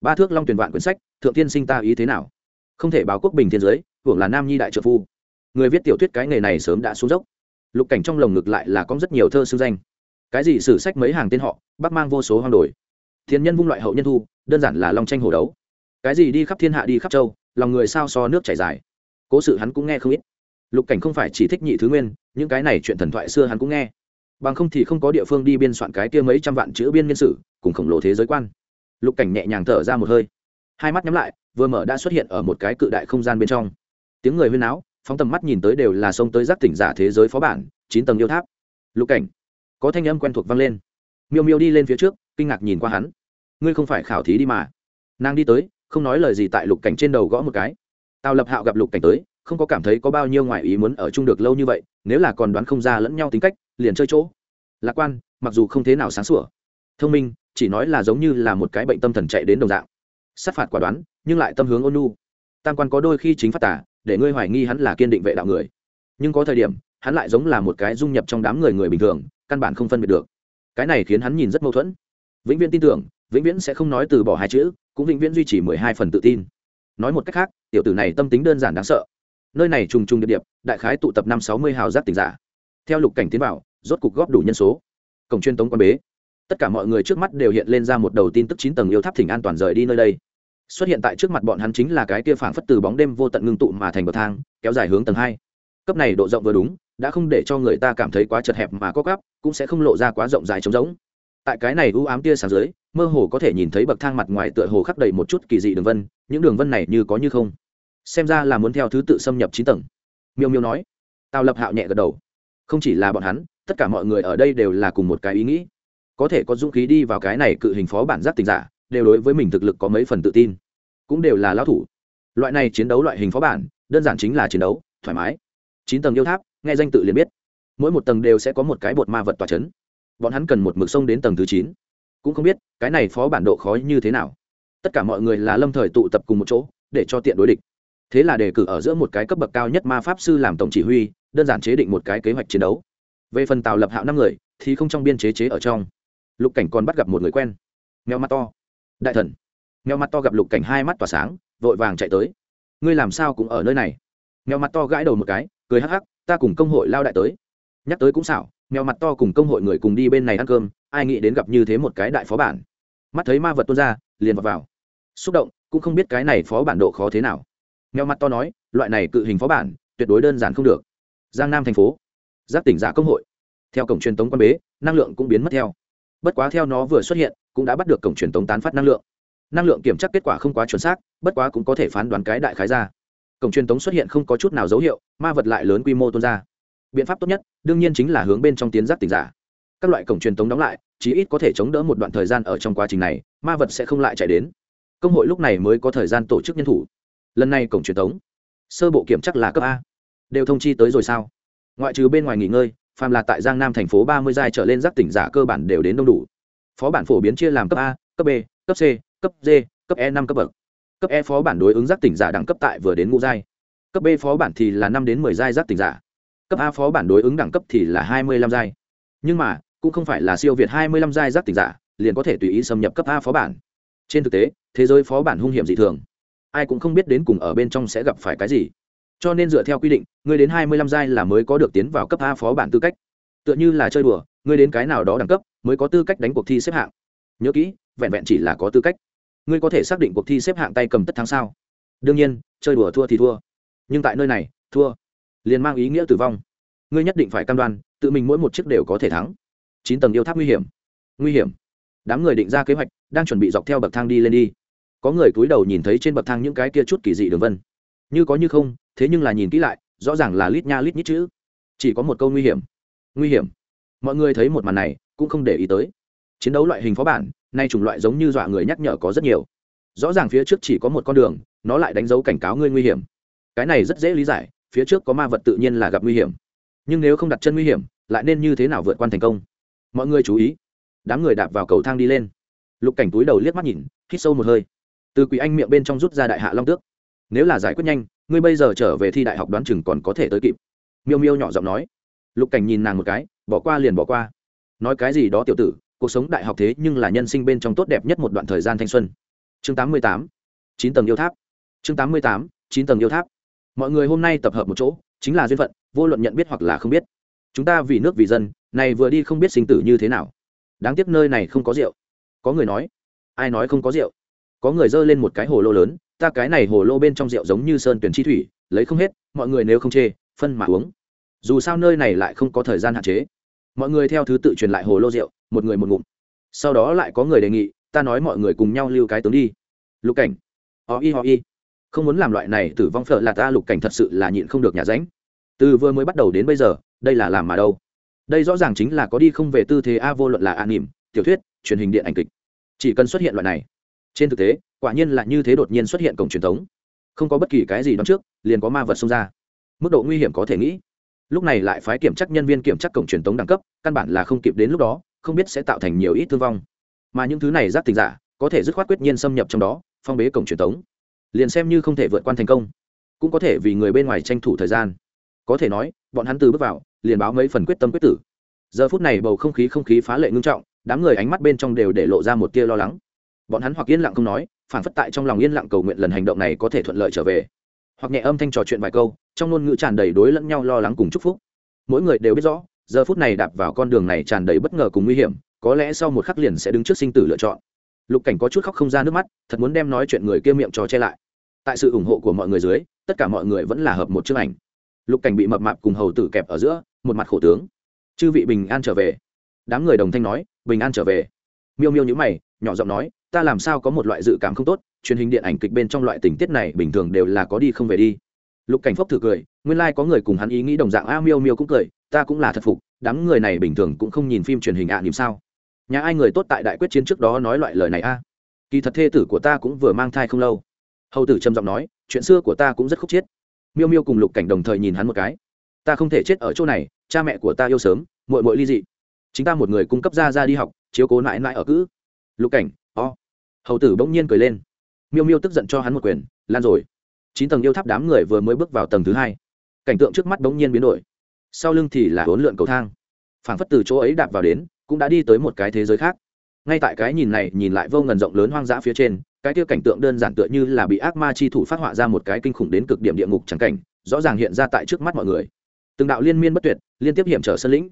Ba thước long tuyển vạn quyển sách, thượng tiên sinh ta ý thế nào? Không thể báo quốc bình thiên giới, hưởng là nam nhi đại trợ phu. Người viết tiểu thuyết cái nghề này sớm đã xuống dốc. Lục cảnh trong lồng ngực lại là có rất nhiều thơ xưng danh. Cái gì sử sách mấy hàng tên họ bắc mang vô số hoang đổi. Thiên nhân vung loại hậu nhân thu, đơn giản là long tranh hổ đấu. Cái gì đi khắp thiên hạ đi khắp châu, lòng người sao so nước chảy dài. Cố sự hắn cũng nghe không ít. Lục cảnh không phải chỉ thích nhị thứ nguyên, những cái này chuyện thần thoại xưa hắn cũng nghe bằng không thì không có địa phương đi biên soạn cái kia mấy trăm vạn chữ biên niên sử, cùng khổng lồ thế giới quan. Lục cảnh nhẹ nhàng thở ra một hơi. Hai mắt nhắm lại, vừa mở đã xuất hiện ở một cái cự đại không gian bên trong. Tiếng người huyên áo phóng tầm mắt nhìn tới đều là sông tới giác tỉnh giả thế giới phó bản, chín tầng yêu tháp. Lục cảnh, có thanh âm quen thuộc vang lên. Miêu miêu đi lên phía trước, kinh ngạc nhìn qua hắn. Ngươi không phải khảo thí đi mà. Nàng đi tới, không nói lời gì tại lục cảnh trên đầu gõ một cái. Tào lập hạo gặp lục cảnh tới không có cảm thấy có bao nhiêu ngoại ý muốn ở chung được lâu như vậy, nếu là còn đoán không ra lẫn nhau tính cách, liền chơi chỗ. Lạc quan, mặc dù không thế nào sáng sủa, thông minh, chỉ nói là giống như là một cái bệnh tâm thần chạy đến đồng dạng. Sát phạt quả đoán, nhưng lại tâm hướng ôn nhu. Tam quan có đôi khi chính phát tả để ngươi hoài nghi hắn là kiên định vệ đạo người. Nhưng có thời điểm, hắn lại giống là một cái dung nhập trong đám người người bình thường, căn bản không phân biệt được. Cái này khiến hắn nhìn rất mâu thuẫn. Vĩnh viễn tin tưởng, vĩnh viễn sẽ không nói từ bỏ hai chữ, cũng vĩnh viễn duy trì mười hai phần tự tin. Nói một cách khác, tiểu tử này tâm tính đơn giản đáng sợ nơi này trùng trùng điệp điệp, đại khái tụ tập năm sáu mươi hào giác tỉnh giả. Theo lục cảnh tiến vào, rốt cục góp đủ nhân số. Cổng chuyên tống quan bế. Tất cả mọi người trước mắt đều hiện lên ra một đầu tin tức chín tầng yêu tháp thỉnh an toàn rời đi nơi đây. Xuất hiện tại trước mặt bọn hắn chính là cái kia phảng phất từ bóng đêm vô tận ngưng tụ mà thành bậc thang, kéo dài hướng tầng hai. Cấp này độ rộng vừa đúng, đã không để cho người ta cảm thấy quá chật hẹp mà có gắp cũng sẽ không lộ ra quá rộng dài trống rỗng. Tại cái này u ám tia sáng dưới, mơ hồ có thể nhìn thấy bậc thang mặt ngoài tựa hồ khắc đầy một chút kỳ dị đường vân, những đường vân này như có như không xem ra là muốn theo thứ tự xâm nhập chín tầng. Miêu miêu nói. Tào lập hạo nhẹ gật đầu. Không chỉ là bọn hắn, tất cả mọi người ở đây đều là cùng một cái ý nghĩ. Có thể có dũng khí đi vào cái này cự hình phó bản giác tình giả, đều đối với mình thực lực có mấy phần tự tin. Cũng đều là lão thủ. Loại này chiến đấu loại hình phó bản, đơn giản chính là chiến đấu, thoải mái. Chín tầng yêu tháp, nghe danh tự liền biết. Mỗi một tầng đều sẽ có một cái bột ma vật tỏa c h ấ n bọn hắn cần một mực sông đến tầng thứ chín. Cũng không biết, cái này phó bản độ khó như thế nào. Tất cả mọi người là lâm thời tụ tập cùng một chỗ, để cho tiện đối địch thế là đề cử ở giữa một cái cấp bậc cao nhất ma pháp sư làm tổng chỉ huy đơn giản chế định một cái kế hoạch chiến đấu. Về phần tàu lập hạo năm người thì không trong biên chế chế ở trong. Lục cảnh còn bắt gặp một người quen. Mèo mắt to. Đại thần. Mèo mắt to gặp lục cảnh hai mắt tỏa sáng vội vàng chạy tới. Ngươi làm sao cũng ở nơi này? Mèo mặt to gãi đầu một cái cười hắc hắc ta cùng công hội lao đại tới. Nhắc tới cũng xảo mèo mặt to cùng công hội người cùng đi bên này ăn cơm ai nghĩ đến gặp như thế một cái đại phó bản. Mắt thấy ma vật tuôn ra liền vào, vào. Xúc động cũng không biết cái này phó bản độ khó thế nào mèo mặt to nói, loại này cự hình phó bản, tuyệt đối đơn giản không được. Giang nam thành phố giáp tỉnh giả công hội. Theo cổng truyền tống quan bế, năng lượng cũng biến mất theo. Bất quá theo nó vừa xuất hiện, cũng đã bắt được cổng truyền tống tán phát năng lượng. Năng lượng kiểm tra kết quả không quá chuẩn xác, bất quá cũng có thể phán đoán cái đại khái ra. Cổng truyền tống xuất hiện không có chút nào dấu hiệu, ma vật lại lớn quy mô tuôn ra. Biện pháp tốt nhất, đương nhiên chính là hướng bên trong tiến giác tỉnh giả. Các loại cổng truyền tống đóng lại, chí ít có thể chống đỡ một đoạn thời gian ở trong quá trình này, ma vật sẽ không lại chạy đến. Công hội lúc này mới có thời gian tổ chức nhân thủ lần này cổng truyền thống, sơ bộ kiểm chắc là cấp a. Đều thông chi tới rồi sao? Ngoại trừ bên ngoài nghỉ ngơi, phàm là tại giang nam thành phố ba mươi giai trở lên giác tỉnh giả cơ bản đều đến đông đủ. Phó bản phổ biến chia làm cấp a, cấp b, cấp c, cấp d, cấp e năm cấp bậc. Cấp e phó bản đối ứng giác tỉnh giả đẳng cấp tại vừa đến ngũ giai. Cấp b phó bản thì là năm đến mười giai giác tỉnh giả. Cấp a phó bản đối ứng đẳng cấp thì là hai mươi lăm giai. Nhưng mà, cũng không phải là siêu việt hai mươi lăm giai giác tỉnh giả, liền có thể tùy ý xâm nhập cấp a phó bản. Trên thực tế, thế giới phó bản hung hiểm dị thường ai cũng không biết đến cùng ở bên trong sẽ gặp phải cái gì. Cho nên dựa theo quy định người đến hai mươi lăm giai là mới có được tiến vào cấp a phó bản tư cách. Tựa như là chơi đùa người đến cái nào đó đẳng cấp, mới có tư cách đánh cuộc thi xếp hạng. Nhớ kỹ, vẹn vẹn chỉ là có tư cách. Ngươi có thể xác định cuộc thi xếp hạng tay cầm tất thắng sao? Đương nhiên, chơi đùa thua thì thua. Nhưng tại nơi này, thua. Liền mang ý nghĩa tử vong. Ngươi nhất định phải cam đoan, tự mình mỗi một chiếc đều có thể thắng. Chín tầng yêu tháp nguy hiểm. Nguy hiểm. Đám người định ra kế hoạch, đang chuẩn bị dọc theo bậc thang đi lên đi có người cúi đầu nhìn thấy trên bậc thang những cái kia chút kỳ dị đường vân. Như có như không, thế nhưng là nhìn kỹ lại, rõ ràng là lít nha lít nhít chữ. Chỉ có một câu nguy hiểm. Nguy hiểm. Mọi người thấy một màn này, cũng không để ý tới. Chiến đấu loại hình phó bản, nay chủng loại giống như dọa người nhắc nhở có rất nhiều. Rõ ràng phía trước chỉ có một con đường, nó lại đánh dấu cảnh cáo ngươi nguy hiểm. Cái này rất dễ lý giải, phía trước có ma vật tự nhiên là gặp nguy hiểm. Nhưng nếu không đặt chân nguy hiểm, lại nên như thế nào vượt qua thành công? Mọi người chú ý. Đám người đạp vào cầu thang đi lên. Lục cảnh túi đầu liếc mắt nhìn, hít sâu một hơi từ quỷ anh miệng bên trong rút ra đại hạ long tước. Nếu là giải quyết nhanh, ngươi bây giờ trở về thi đại học đoán chừng còn có thể tới kịp. Miêu miêu nhỏ giọng nói. Lục cảnh nhìn nàng một cái, bỏ qua liền bỏ qua. Nói cái gì đó tiểu tử, cuộc sống đại học thế nhưng là nhân sinh bên trong tốt đẹp nhất một đoạn thời gian thanh xuân. Chương tám mươi tám, chín tầng yêu tháp. Chương tám mươi tám, chín tầng yêu tháp. Mọi người hôm nay tập hợp một chỗ, chính là duyên phận, vô luận nhận biết hoặc là không biết. Chúng ta vì nước vì dân, này vừa đi không biết sinh tử như thế nào. Đáng tiếc nơi này không có rượu. Có người nói. Ai nói không có rượu? Có người giơ lên một cái hồ lô lớn, ta cái này hồ lô bên trong rượu giống như sơn tuyển chi thủy, lấy không hết, mọi người nếu không chê, phân mà uống. Dù sao nơi này lại không có thời gian hạn chế. Mọi người theo thứ tự truyền lại hồ lô rượu, một người một ngụm. Sau đó lại có người đề nghị, ta nói mọi người cùng nhau lưu cái tướng đi. Lục cảnh. Ho y ho y. Không muốn làm loại này, tử vong phở là ta, lục cảnh thật sự là nhịn không được nhà ránh. Từ vừa mới bắt đầu đến bây giờ, đây là làm mà đâu? Đây rõ ràng chính là có đi không về tư thế a vô luận là an nỉm tiểu thuyết, truyền hình điện ảnh kịch. Chỉ cần xuất hiện loại này trên thực tế, quả nhiên là như thế đột nhiên xuất hiện cổng truyền thống. Không có bất kỳ cái gì đón trước, liền có ma vật xông ra. Mức độ nguy hiểm có thể nghĩ. Lúc này lại phái kiểm tra nhân viên kiểm tra cổng truyền thống đẳng cấp, căn bản là không kịp đến lúc đó, không biết sẽ tạo thành nhiều ít thương vong. Mà những thứ này giác tình giả, có thể dứt khoát quyết nhiên xâm nhập trong đó, phong bế cổng truyền thống. Liền xem như không thể vượt qua thành công, cũng có thể vì người bên ngoài tranh thủ thời gian. Có thể nói, bọn hắn từ bước vào, liền báo mấy phần quyết tâm quyết tử. Giờ phút này bầu không khí không khí phá lệ ngưng trọng, đám người ánh mắt bên trong đều để lộ ra một tia lo lắng bọn hắn hoặc yên lặng không nói phản phất tại trong lòng yên lặng cầu nguyện lần hành động này có thể thuận lợi trở về. Hoặc nhẹ âm thanh trò chuyện vài câu, trong ngôn ngữ tràn đầy đối lẫn nhau lo lắng cùng chúc phúc. Mỗi người đều biết rõ, giờ phút này đạp vào con đường này tràn đầy bất ngờ cùng nguy hiểm, có lẽ sau một khắc liền sẽ đứng trước sinh tử lựa chọn. Lục cảnh có chút khóc không ra nước mắt, thật muốn đem nói chuyện người kia miệng cho che lại. Tại sự ủng hộ của mọi người dưới, tất cả mọi người vẫn là hợp một chương ảnh. Lục cảnh bị mập mạp cùng hầu tử kẹp ở giữa, một mặt khổ tướng. Chư vị bình an trở về. Đám người đồng thanh nói, bình an trở về. Miêu miêu nhữ mày, nhỏ giọng nói ta làm sao có một loại dự cảm không tốt truyền hình điện ảnh kịch bên trong loại tình tiết này bình thường đều là có đi không về đi. Lục cảnh phốc thử cười nguyên lai、like、có người cùng hắn ý nghĩ đồng dạng a miêu miêu cũng cười ta cũng là thật phục đám người này bình thường cũng không nhìn phim truyền hình ạ à, sao? Nhà ai người tốt tại đại quyết chiến trước đó nói loại lời này a? Kỳ thật thê tử của ta cũng vừa mang thai không lâu. Hầu tử trầm giọng nói chuyện xưa của ta cũng rất khúc chiết. Miêu miêu cùng lục cảnh đồng thời nhìn hắn một cái. Ta không thể chết ở chỗ này cha mẹ của ta yêu sớm mội mội ly dị. Chính ta một người cung cấp ra ra đi học chiếu cố mãi mãi ở cữ lục cảnh o、oh. hầu tử bỗng nhiên cười lên. Miêu miêu tức giận cho hắn một quyền, lan rồi. Chín tầng yêu tháp đám người vừa mới bước vào tầng thứ hai. Cảnh tượng trước mắt bỗng nhiên biến đổi. Sau lưng thì là hỗn lượn cầu thang. Phảng phất từ chỗ ấy đạp vào đến, cũng đã đi tới một cái thế giới khác. Ngay tại cái nhìn này, nhìn lại vô ngần rộng lớn hoang dã phía trên, cái kia cảnh tượng đơn giản tựa như là bị ác ma chi thủ phát họa ra một cái kinh khủng đến cực điểm địa ngục trắng cảnh, rõ ràng hiện ra tại trước mắt mọi người. Từng đạo liên miên bất tuyệt, liên tiếp hiểm trở sân lĩnh,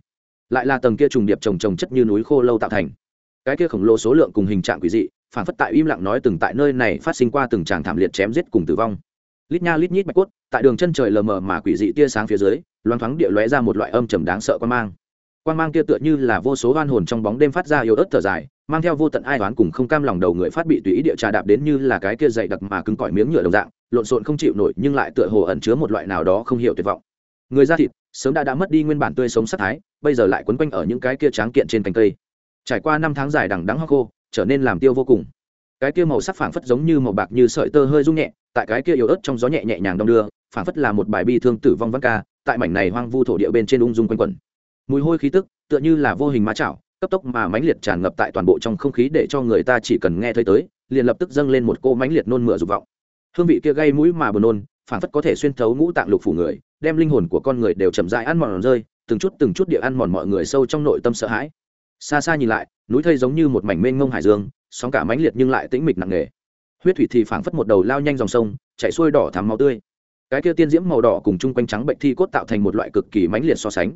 lại là tầng kia trùng điệp trồng trồng chất như núi khô lâu tạo thành cái kia khổng lồ số lượng cùng hình trạng quỷ dị phản phất tại im lặng nói từng tại nơi này phát sinh qua từng tràng thảm liệt chém giết cùng tử vong. Lít nha lít nhít bạch cốt, tại đường chân trời lờ mờ mà quỷ dị tia sáng phía dưới, loáng thoáng địa lóe ra một loại âm trầm đáng sợ quan mang. Quan mang kia tựa như là vô số hoan hồn trong bóng đêm phát ra yếu ớt thở dài, mang theo vô tận ai toán cùng không cam lòng đầu người phát bị tùy ý địa trà đạp đến như là cái kia dày đặc mà cứng cỏi miếng nhựa đồng dạng, lộn xộn không chịu nổi nhưng lại tựa hồ ẩn chứa một loại nào đó không hiểu tuyệt vọng. Người da thịt sớm đã đã mất đi nguyên bản tươi sống sắc thái, bây giờ lại quấn quanh ở những cái kia tráng kiện trên cành cây trải qua năm tháng dài đằng đắng hoa khô, trở nên làm tiêu vô cùng. Cái kia màu sắc phảng phất giống như màu bạc như sợi tơ hơi rung nhẹ, tại cái kia yếu ớt trong gió nhẹ nhẹ nhàng đong đưa, phảng phất là một bài bi thương tử vong văn ca, tại mảnh này hoang vu thổ địa bên trên ung dung quanh quẩn. Mùi hôi khí tức, tựa như là vô hình má chảo, cấp tốc mà mãnh liệt tràn ngập tại toàn bộ trong không khí để cho người ta chỉ cần nghe thấy tới, liền lập tức dâng lên một cô mãnh liệt nôn mửa dục vọng. Hương vị kia gây mũi mà buồn nôn, phảng phất có thể xuyên thấu ngũ tạng lục phủ người, đem linh hồn của con người đều chậm rãi ăn mòn rơi, từng chút từng chút địa ăn mòn mọi người sâu trong nội tâm sợ hãi xa xa nhìn lại, núi thây giống như một mảnh mênh ngông hải dương, sóng cả mãnh liệt nhưng lại tĩnh mịch nặng nề. Huyết thủy thì phảng phất một đầu lao nhanh dòng sông, chảy xuôi đỏ thắm máu tươi. Cái kia tiên diễm màu đỏ cùng chung quanh trắng bệnh thi cốt tạo thành một loại cực kỳ mãnh liệt so sánh.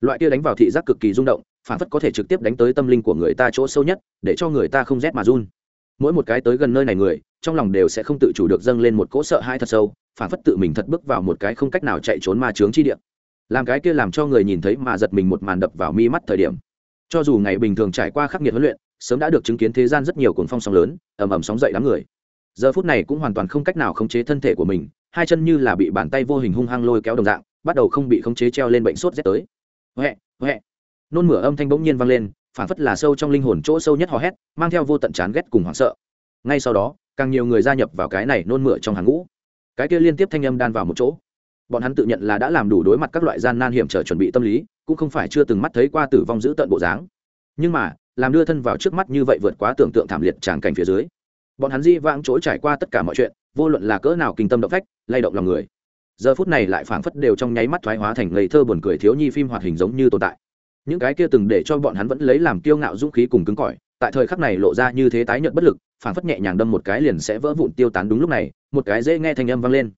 Loại kia đánh vào thị giác cực kỳ rung động, phảng phất có thể trực tiếp đánh tới tâm linh của người ta chỗ sâu nhất, để cho người ta không rét mà run. Mỗi một cái tới gần nơi này người, trong lòng đều sẽ không tự chủ được dâng lên một cỗ sợ hãi thật sâu, phảng phất tự mình thật bước vào một cái không cách nào chạy trốn ma trướng chi địa. Làm cái kia làm cho người nhìn thấy mà giật mình một màn đập vào mi mắt thời điểm cho dù ngày bình thường trải qua khắc nghiệt huấn luyện, sớm đã được chứng kiến thế gian rất nhiều cuồng phong sóng lớn, ầm ầm sóng dậy đám người. Giờ phút này cũng hoàn toàn không cách nào khống chế thân thể của mình, hai chân như là bị bàn tay vô hình hung hăng lôi kéo đồng dạng, bắt đầu không bị khống chế treo lên bệnh sốt rét tới. Huệ huệ nôn mửa âm thanh bỗng nhiên vang lên phản phất là sâu trong linh hồn chỗ sâu nhất hò hét, mang theo vô tận chán ghét cùng hoảng sợ. Ngay sau đó, càng nhiều người gia nhập vào cái này nôn mửa trong hàng ngũ. Cái kia liên tiếp thanh âm đan vào một chỗ bọn hắn tự nhận là đã làm đủ đối mặt các loại gian nan hiểm trở chuẩn bị tâm lý, cũng không phải chưa từng mắt thấy qua tử vong giữ tận bộ dáng. Nhưng mà, làm đưa thân vào trước mắt như vậy vượt quá tưởng tượng thảm liệt tràng cảnh phía dưới, bọn hắn di vãng chỗ trải qua tất cả mọi chuyện, vô luận là cỡ nào kinh tâm động phách, lay động lòng người. Giờ phút này lại phảng phất đều trong nháy mắt thoái hóa thành ngây thơ buồn cười thiếu nhi phim hoạt hình giống như tồn tại. Những cái kia từng để cho bọn hắn vẫn lấy làm kiêu ngạo dũng khí cùng cứng cỏi, tại thời khắc này lộ ra như thế tái nhợt bất lực, phảng phất nhẹ nhàng đâm một cái liền sẽ vỡ vụn tiêu tán đúng lúc này, một cái dễ nghe thanh âm vang lên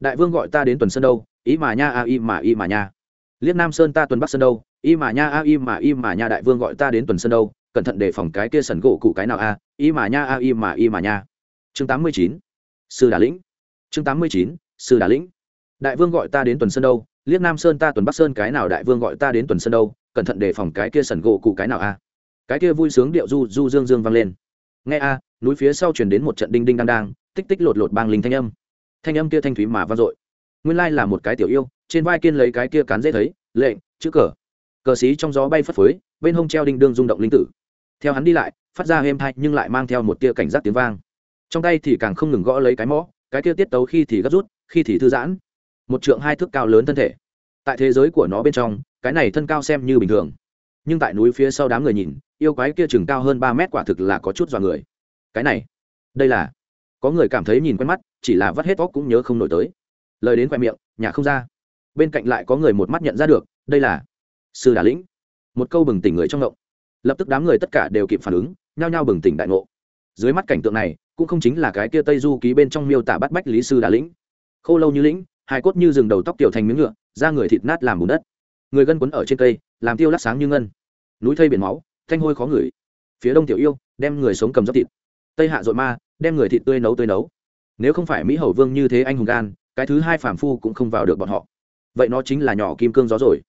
đại vương gọi ta đến tuần sơn đâu, ý mà nha, a y mà y mà nha. Liếc nam sơn ta tuần bắc sơn đâu y mà nha, a y mà y mà nha, đại vương gọi ta đến tuần sơn đâu, cẩn thận đề phòng cái kia sần gỗ cụ cái nào, a y mà nha, a y mà y mà nha. Chương tám mươi chín, sư đà lĩnh. Chương tám mươi chín, sư đà lĩnh. Đại vương gọi ta đến tuần sơn đâu, liếc nam sơn ta tuần bắc sơn cái nào, đại vương gọi ta đến tuần sơn đâu, cẩn thận đề phòng cái kia sần gỗ cụ cái nào, a. Cái kia vui sướng điệu du du dương dương vang lên. Nghe, a, núi phía sau truyền đến một trận đinh đinh đang đang, tích tích lột lột bang linh thanh âm thanh âm kia thanh thúy mà vang dội. Nguyên lai là một cái tiểu yêu, trên vai kiên lấy cái kia cán dễ thấy, lệnh, chữ cờ. Cờ xí trong gió bay phất phới, bên hông treo đinh đương rung động linh tử. Theo hắn đi lại, phát ra êm thai nhưng lại mang theo một tia cảnh giác tiếng vang. Trong tay thì càng không ngừng gõ lấy cái mõ, cái kia tiết tấu khi thì gấp rút, khi thì thư giãn. Một trượng hai thước cao lớn thân thể. Tại thế giới của nó bên trong, cái này thân cao xem như bình thường. Nhưng tại núi phía sau đám người nhìn, yêu quái kia chừng cao hơn ba mét quả thực là có chút dọa người. Cái này, đây là có người cảm thấy nhìn quen mắt, chỉ là vắt hết óc cũng nhớ không nổi tới. Lời đến khoe miệng, nhà không ra. Bên cạnh lại có người một mắt nhận ra được, đây là sư đà lĩnh. Một câu bừng tỉnh người trong ngộng. Lập tức đám người tất cả đều kịp phản ứng, nhao nhao bừng tỉnh đại ngộ. Dưới mắt cảnh tượng này, cũng không chính là cái kia tây du ký bên trong miêu tả bắt bách lý sư đà lĩnh. Khô lâu như lĩnh hai cốt như rừng đầu tóc tiểu thành miếng ngựa, da người thịt nát làm bùn đất. Người gân quấn ở trên cây, làm tiêu lắc sáng như ngân. Núi thây biển máu, thanh hôi khó ngửi. Phía đông tiểu yêu, đem người sống cầm dốc thịt. Tây hạ dội ma đem người thịt tươi nấu tươi nấu. Nếu không phải mỹ hầu vương như thế anh hùng gan, cái thứ hai phản phu cũng không vào được bọn họ. Vậy nó chính là nhỏ kim cương gió rồi.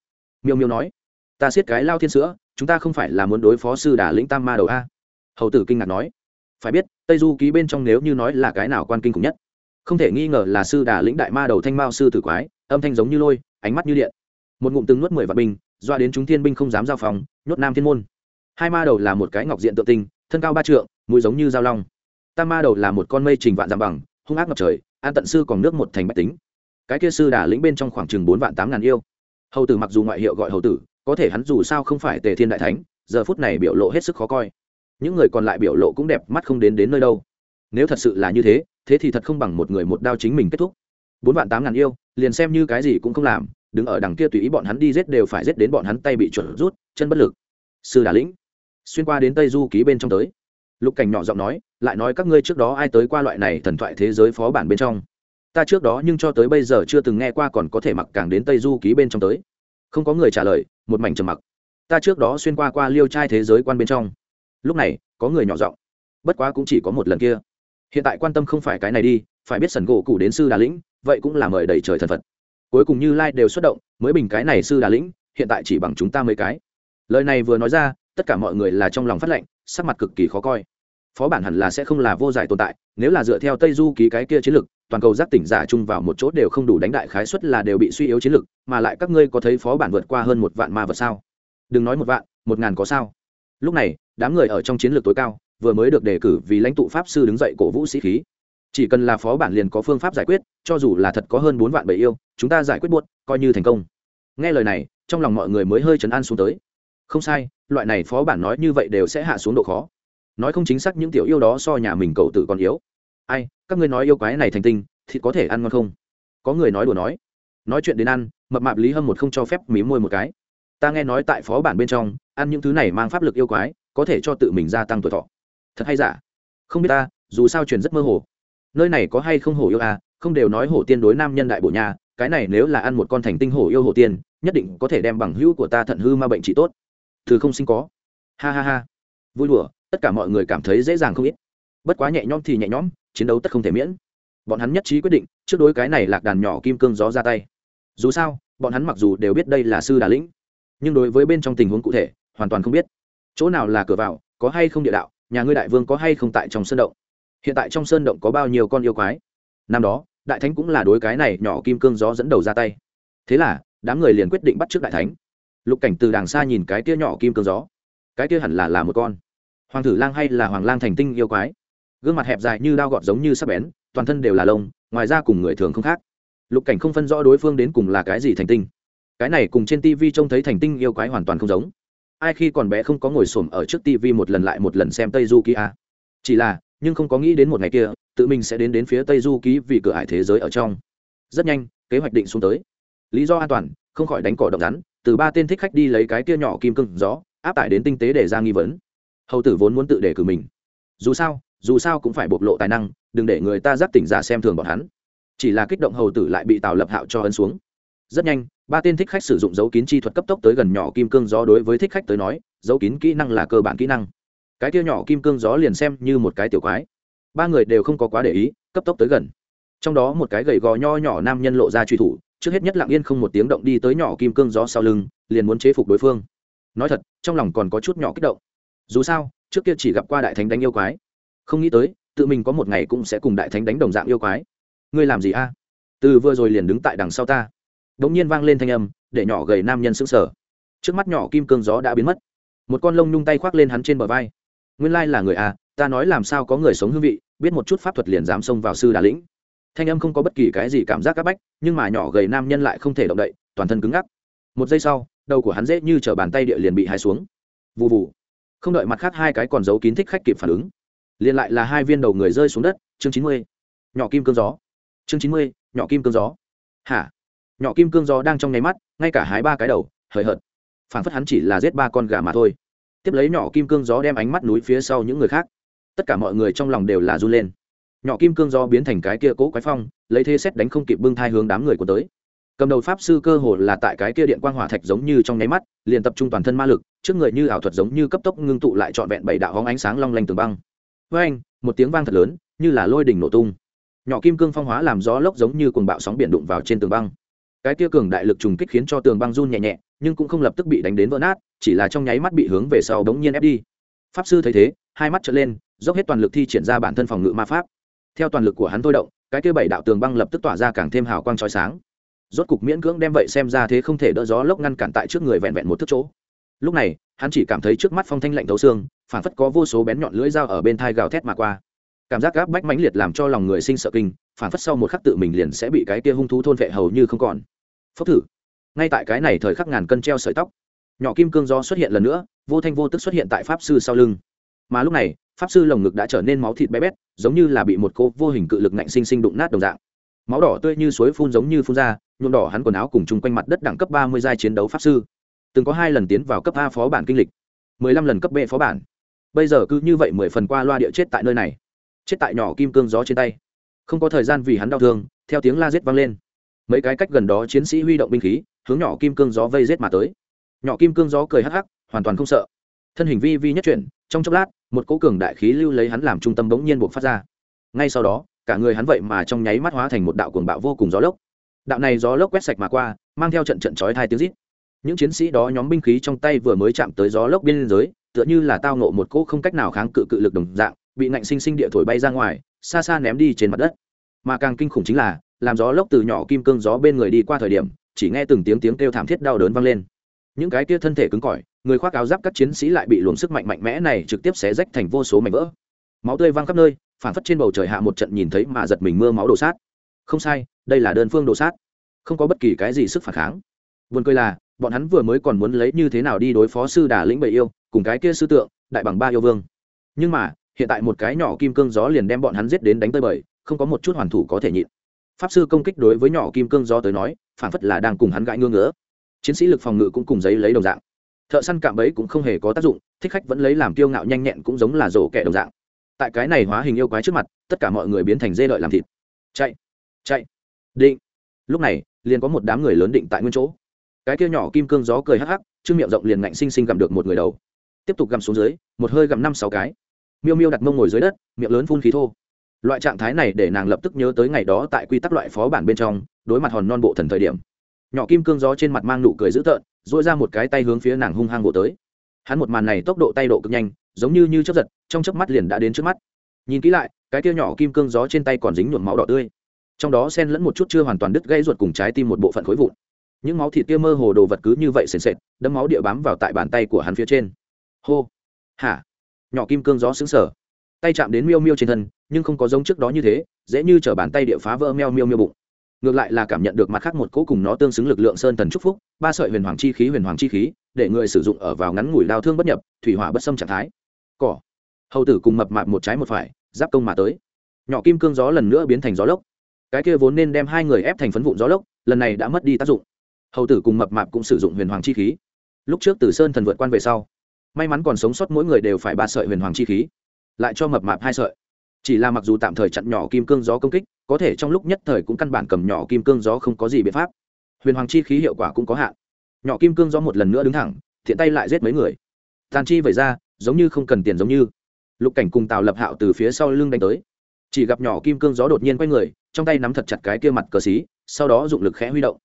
Miêu miêu nói, ta siết cái lao thiên sữa, chúng ta không phải là muốn đối phó sư đà lĩnh tam ma đầu a. Hầu tử kinh ngạc nói, phải biết, tây du ký bên trong nếu như nói là cái nào quan kinh khủng nhất, không thể nghi ngờ là sư đà lĩnh đại ma đầu thanh mao sư tử quái, âm thanh giống như lôi, ánh mắt như điện. Một ngụm từng nuốt mười vạn binh, doa đến chúng thiên binh không dám giao phòng, nhốt nam thiên môn. Hai ma đầu là một cái ngọc diện tự tinh thân cao ba trượng, mũi giống như dao long tam ma đầu là một con mây trình vạn giảm bằng, hung ác ngập trời, an tận sư còn nước một thành bách tính. Cái kia sư đà lĩnh bên trong khoảng chừng bốn vạn tám ngàn yêu. Hầu tử mặc dù ngoại hiệu gọi hầu tử, có thể hắn dù sao không phải tề thiên đại thánh, giờ phút này biểu lộ hết sức khó coi. Những người còn lại biểu lộ cũng đẹp, mắt không đến đến nơi đâu. Nếu thật sự là như thế thế thì thật không bằng một người một đao chính mình kết thúc. Bốn vạn tám ngàn yêu, liền xem như cái gì cũng không làm, đứng ở đằng kia tùy ý bọn hắn đi giết đều phải giết đến bọn hắn tay bị chuẩn rút, chân bất lực. Sư đà lĩnh, xuyên qua đến tây du ký bên trong tới lục cảnh nhỏ giọng nói, lại nói các ngươi trước đó ai tới qua loại này thần thoại thế giới phó bản bên trong? Ta trước đó nhưng cho tới bây giờ chưa từng nghe qua còn có thể mặc càng đến tây du ký bên trong tới. Không có người trả lời, một mảnh trầm mặc. Ta trước đó xuyên qua qua liêu trai thế giới quan bên trong. Lúc này, có người nhỏ giọng, bất quá cũng chỉ có một lần kia. Hiện tại quan tâm không phải cái này đi, phải biết sần gỗ cụ đến sư đà lĩnh, vậy cũng là mời đầy trời thần phật. Cuối cùng như lai đều xuất động, mới bình cái này sư đà lĩnh, hiện tại chỉ bằng chúng ta mấy cái. Lời này vừa nói ra, tất cả mọi người là trong lòng phát lệnh sắc mặt cực kỳ khó coi. Phó bản hẳn là sẽ không là vô giải tồn tại, nếu là dựa theo tây du ký cái kia chiến lược toàn cầu giác tỉnh giả chung vào một chỗ đều không đủ đánh đại khái suất là đều bị suy yếu chiến lược mà lại các ngươi có thấy phó bản vượt qua hơn một vạn ma vật sao? Đừng nói một vạn, một ngàn có sao? Lúc này, đám người ở trong chiến lược tối cao, vừa mới được đề cử vì lãnh tụ pháp sư đứng dậy cổ vũ sĩ khí. Chỉ cần là phó bản liền có phương pháp giải quyết, cho dù là thật có hơn bốn vạn bầy yêu, chúng ta giải quyết buốt, coi như thành công. Nghe lời này, trong lòng mọi người mới hơi chấn an xuống tới không sai, loại này phó bản nói như vậy đều sẽ hạ xuống độ khó. Nói không chính xác những tiểu yêu đó so nhà mình cậu tự còn yếu. Ai, các ngươi nói yêu quái này thành tinh, thì có thể ăn ngon không? Có người nói đùa nói. Nói chuyện đến ăn, mập mạp lý hâm một không cho phép mí môi một cái. Ta nghe nói tại phó bản bên trong, ăn những thứ này mang pháp lực yêu quái, có thể cho tự mình gia tăng tuổi thọ. Thật hay giả? Không biết ta, dù sao truyền rất mơ hồ. Nơi này có hay không hổ yêu à không đều nói hổ tiên đối nam nhân đại bộ nhà, cái này nếu là ăn một con thành tinh hổ yêu hổ tiên, nhất định có thể đem bằng hữu của ta thận hư ma bệnh trị tốt từ không sinh có. Ha ha ha. Vui đùa, tất cả mọi người cảm thấy dễ dàng không ít. Bất quá nhẹ nhõm thì nhẹ nhõm, chiến đấu tất không thể miễn. Bọn hắn nhất trí quyết định, trước đối cái này lạc đàn nhỏ kim cương gió ra tay. Dù sao, bọn hắn mặc dù đều biết đây là sư đà lĩnh, nhưng đối với bên trong tình huống cụ thể, hoàn toàn không biết. Chỗ nào là cửa vào, có hay không địa đạo, nhà ngươi đại vương có hay không tại trong sơn động? Hiện tại trong sơn động có bao nhiêu con yêu quái? Năm đó, đại thánh cũng là đối cái này nhỏ kim cương gió dẫn đầu ra tay. Thế là, đám người liền quyết định bắt trước đại thánh lục cảnh từ đàng xa nhìn cái tia nhỏ kim cương gió. Cái tia hẳn là là một con. Hoàng thử lang hay là hoàng lang thành tinh yêu quái. Gương mặt hẹp dài như đao gọt giống như sắp bén, toàn thân đều là lông, ngoài ra cùng người thường không khác. Lục cảnh không phân rõ đối phương đến cùng là cái gì thành tinh. Cái này cùng trên tv trông thấy thành tinh yêu quái hoàn toàn không giống. Ai khi còn bé không có ngồi xổm ở trước tv một lần lại một lần xem tây du ký a chỉ là, nhưng không có nghĩ đến một ngày kia, tự mình sẽ đến đến phía tây du ký vì cửa hải thế giới ở trong. Rất nhanh, kế hoạch định xuống tới. Lý do an toàn, không khỏi đánh cỏ động rắn từ ba tên thích khách đi lấy cái kia nhỏ kim cương gió, áp tải đến tinh tế để ra nghi vấn. Hầu tử vốn muốn tự đề cử mình. Dù sao dù sao cũng phải bộc lộ tài năng, đừng để người ta giác tỉnh giả xem thường bọn hắn. Chỉ là kích động hầu tử lại bị tào lập hạo cho ấn xuống. Rất nhanh, ba tên thích khách sử dụng dấu kín chi thuật cấp tốc tới gần nhỏ kim cương gió đối với thích khách tới nói, dấu kín kỹ năng là cơ bản kỹ năng. Cái kia nhỏ kim cương gió liền xem như một cái tiểu quái. Ba người đều không có quá để ý, cấp tốc tới gần. Trong đó một cái gầy gò nho nhỏ nam nhân lộ ra truy thủ trước hết nhất lặng yên không một tiếng động đi tới nhỏ kim cương gió sau lưng, liền muốn chế phục đối phương. Nói thật, trong lòng còn có chút nhỏ kích động. Dù sao, trước kia chỉ gặp qua đại thánh đánh yêu quái. Không nghĩ tới, tự mình có một ngày cũng sẽ cùng đại thánh đánh đồng dạng yêu quái. Ngươi làm gì a? Từ vừa rồi liền đứng tại đằng sau ta. Đ ỗ n g nhiên vang lên thanh âm, để nhỏ gầy nam nhân sững sờ. Trước mắt nhỏ kim cương gió đã biến mất. Một con lông nhung tay khoác lên hắn trên bờ vai. Nguyên lai là người a, ta nói làm sao có người sống hương vị, biết một chút pháp thuật liền dám xông vào sư đà lĩnh thanh âm không có bất kỳ cái gì cảm giác c áp bách, nhưng mà nhỏ gầy nam nhân lại không thể động đậy, toàn thân cứng ngắc. Một giây sau, đầu của hắn dễ như chở bàn tay địa liền bị hai xuống. Vụ vụ không đợi mặt khác hai cái còn giấu kín thích khách kịp phản ứng, liền lại là hai viên đầu người rơi xuống đất, chương chín mươi. Nhỏ kim cương gió. Chương chín mươi, nhỏ kim cương gió. Hả? Nhỏ kim cương gió đang trong nháy mắt, ngay cả hái ba cái đầu, hời hợt. Phản phất hắn chỉ là giết ba con gà mà thôi. Tiếp lấy nhỏ kim cương gió đem ánh mắt núi phía sau những người khác. Tất cả mọi người trong lòng đều là run lên nhỏ kim cương do biến thành cái kia cố quái phong, lấy thế xét đánh không kịp bưng thai hướng đám người của tới. Cầm đầu pháp sư cơ hồ là tại cái kia điện quang hỏa thạch giống như trong nháy mắt, liền tập trung toàn thân ma lực, trước người như ảo thuật giống như cấp tốc ngưng tụ lại trọn vẹn bảy đạo hóng ánh sáng long lanh tường băng. Với anh một tiếng vang thật lớn, như là lôi đỉnh nổ tung. Nhỏ kim cương phong hóa làm gió lốc giống như cuồng bạo sóng biển đụng vào trên tường băng. Cái kia cường đại lực trùng kích khiến cho tường băng run nhẹ nhẹ, nhưng cũng không lập tức bị đánh đến vỡ nát, chỉ là trong nháy mắt bị hướng về sau đống nhiên ép đi. Pháp sư thấy thế, hai mắt trở lên, dốc hết toàn lực thi triển ra bản thân phòng ngự ma pháp theo toàn lực của hắn thôi động, cái kia bảy đạo tường băng lập tức tỏa ra càng thêm hào quang chói sáng. Rốt cục miễn cưỡng đem vậy xem ra thế không thể đỡ gió lốc ngăn cản tại trước người vẹn vẹn một thước chỗ. Lúc này, hắn chỉ cảm thấy trước mắt phong thanh lạnh thấu xương, phản phất có vô số bén nhọn lưỡi dao ở bên thai gào thét mà qua. Cảm giác gáp bách mãnh liệt làm cho lòng người sinh sợ kinh, phản phất sau một khắc tự mình liền sẽ bị cái kia hung thú thôn vệ hầu như không còn. Phốc thử. Ngay tại cái này thời khắc ngàn cân treo sợi tóc, nhỏ kim cương do xuất hiện lần nữa, vô thanh vô tức xuất hiện tại pháp sư sau lưng mà lúc này, pháp sư lồng ngực đã trở nên máu thịt bé bét, giống như là bị một cô vô hình cự lực nạnh sinh sinh đụng nát đồng dạng. Máu đỏ tươi như suối phun giống như phun ra, nhuộm đỏ hắn quần áo cùng chung quanh mặt đất đẳng cấp ba mươi giai chiến đấu pháp sư. Từng có hai lần tiến vào cấp a phó bản kinh lịch, mười lăm lần cấp b phó bản. Bây giờ cứ như vậy mười phần qua loa địa chết tại nơi này. Chết tại nhỏ kim cương gió trên tay. Không có thời gian vì hắn đau thương, theo tiếng la giết vang lên. Mấy cái cách gần đó chiến sĩ huy động binh khí, hướng nhỏ kim cương gió vây giết mà tới. Nhỏ kim cương gió cười hắc hắc, hoàn toàn không sợ thân hình vi vi nhất chuyển, trong chốc lát, một cỗ cường đại khí lưu lấy hắn làm trung tâm bỗng nhiên buộc phát ra. Ngay sau đó, cả người hắn vậy mà trong nháy mắt hóa thành một đạo cuồng bạo vô cùng gió lốc. Đạo này gió lốc quét sạch mà qua, mang theo trận trận chói thai tiếng rít. Những chiến sĩ đó nhóm binh khí trong tay vừa mới chạm tới gió lốc biên giới, tựa như là tao nộ một cỗ không cách nào kháng cự cự lực đồng dạng, bị nạnh sinh sinh địa thổi bay ra ngoài, xa xa ném đi trên mặt đất. Mà càng kinh khủng chính là, làm gió lốc từ nhỏ kim cương gió bên người đi qua thời điểm, chỉ nghe từng tiếng tiếng kêu thảm thiết đau đớn vang lên. Những cái kia thân thể cứng cỏi người khoác áo giáp các chiến sĩ lại bị luồng sức mạnh mạnh mẽ này trực tiếp xé rách thành vô số mảnh vỡ. Máu tươi văng khắp nơi phản phất trên bầu trời hạ một trận nhìn thấy mà giật mình mưa máu đổ sát. Không sai, đây là đơn phương đổ sát. Không có bất kỳ cái gì sức phản kháng. Buồn cười là, bọn hắn vừa mới còn muốn lấy như thế nào đi đối phó sư đà lĩnh bầy yêu, cùng cái kia sư tượng, đại bằng ba yêu vương. Nhưng mà, hiện tại một cái nhỏ kim cương gió liền đem bọn hắn giết đến đánh tơi bời, không có một chút hoàn thủ có thể nhịn. Pháp sư công kích đối với nhỏ kim cương gió tới nói phản phất là đang cùng hắn gãi ngưỡng ngỡ chiến sĩ lực phòng ngự cũng cùng giấy lấy đồng dạng thợ săn cạm bẫy cũng không hề có tác dụng, thích khách vẫn lấy làm kiêu ngạo nhanh nhẹn cũng giống là rổ kẻ đồng dạng. Tại cái này hóa hình yêu quái trước mặt, tất cả mọi người biến thành dê lợi làm thịt. Chạy chạy. Định. Lúc này, liền có một đám người lớn định tại nguyên chỗ. Cái kia nhỏ kim cương gió cười hắc hắc chưng miệng rộng liền ngạnh xinh xinh gặm được một người đầu. Tiếp tục gặm xuống dưới, một hơi gặm năm sáu cái. Miêu miêu đặt mông ngồi dưới đất, miệng lớn phun khí thô. Loại trạng thái này để nàng lập tức nhớ tới ngày đó tại quy tắc loại phó bản bên trong, đối mặt hòn non bộ thần thời điểm. Nhỏ kim cương gió trên mặt mang nụ cười dữ tợn dội ra một cái tay hướng phía nàng hung hăng bộ tới. Hắn một màn này tốc độ tay độ cực nhanh, giống như như chớp giật, trong chớp mắt liền đã đến trước mắt. Nhìn kỹ lại, cái kia nhỏ kim cương gió trên tay còn dính nhuộm máu đỏ tươi. Trong đó xen lẫn một chút chưa hoàn toàn đứt gây ruột cùng trái tim một bộ phận khối vụn. Những máu thịt kia mơ hồ đồ vật cứ như vậy sền sệt, đấm máu địa bám vào tại bàn tay của hắn phía trên. Hô. Hả? Nhỏ kim cương gió xứng sở tay chạm đến miêu miêu trên thân, nhưng không có giống trước đó như thế, dễ như chở bàn tay địa phá vỡ meo miêu miêu bụng ngược lại là cảm nhận được mặt khác một cỗ cùng nó tương xứng lực lượng sơn thần trúc phúc, ba sợi huyền hoàng chi khí, huyền hoàng chi khí, để người sử dụng ở vào ngắn ngủi đau thương bất nhập, thủy hỏa bất xâm trạng thái. Cỏ. Hầu tử cùng mập mạp một trái một phải, giáp công mà tới. Nhỏ kim cương gió lần nữa biến thành gió lốc. Cái kia vốn nên đem hai người ép thành phấn vụn gió lốc, lần này đã mất đi tác dụng. Hầu tử cùng mập mạp cũng sử dụng huyền hoàng chi khí. Lúc trước từ sơn thần vượt quan về sau, may mắn còn sống sót mỗi người đều phải ba sợi huyền hoàng chi khí, lại cho mập mạp hai sợi. Chỉ là mặc dù tạm thời chặn nhỏ kim cương gió công kích có thể trong lúc nhất thời cũng căn bản cầm nhỏ kim cương gió không có gì biện pháp. Huyền hoàng chi khí hiệu quả cũng có hạn. Nhỏ kim cương gió một lần nữa đứng thẳng, thiện tay lại giết mấy người. Tàn chi vẩy ra, giống như không cần tiền giống như. Lục cảnh cùng tào lập hạo từ phía sau lưng đánh tới. Chỉ gặp nhỏ kim cương gió đột nhiên quay người, trong tay nắm thật chặt cái kia mặt cờ xí, sau đó dụng lực khẽ huy động.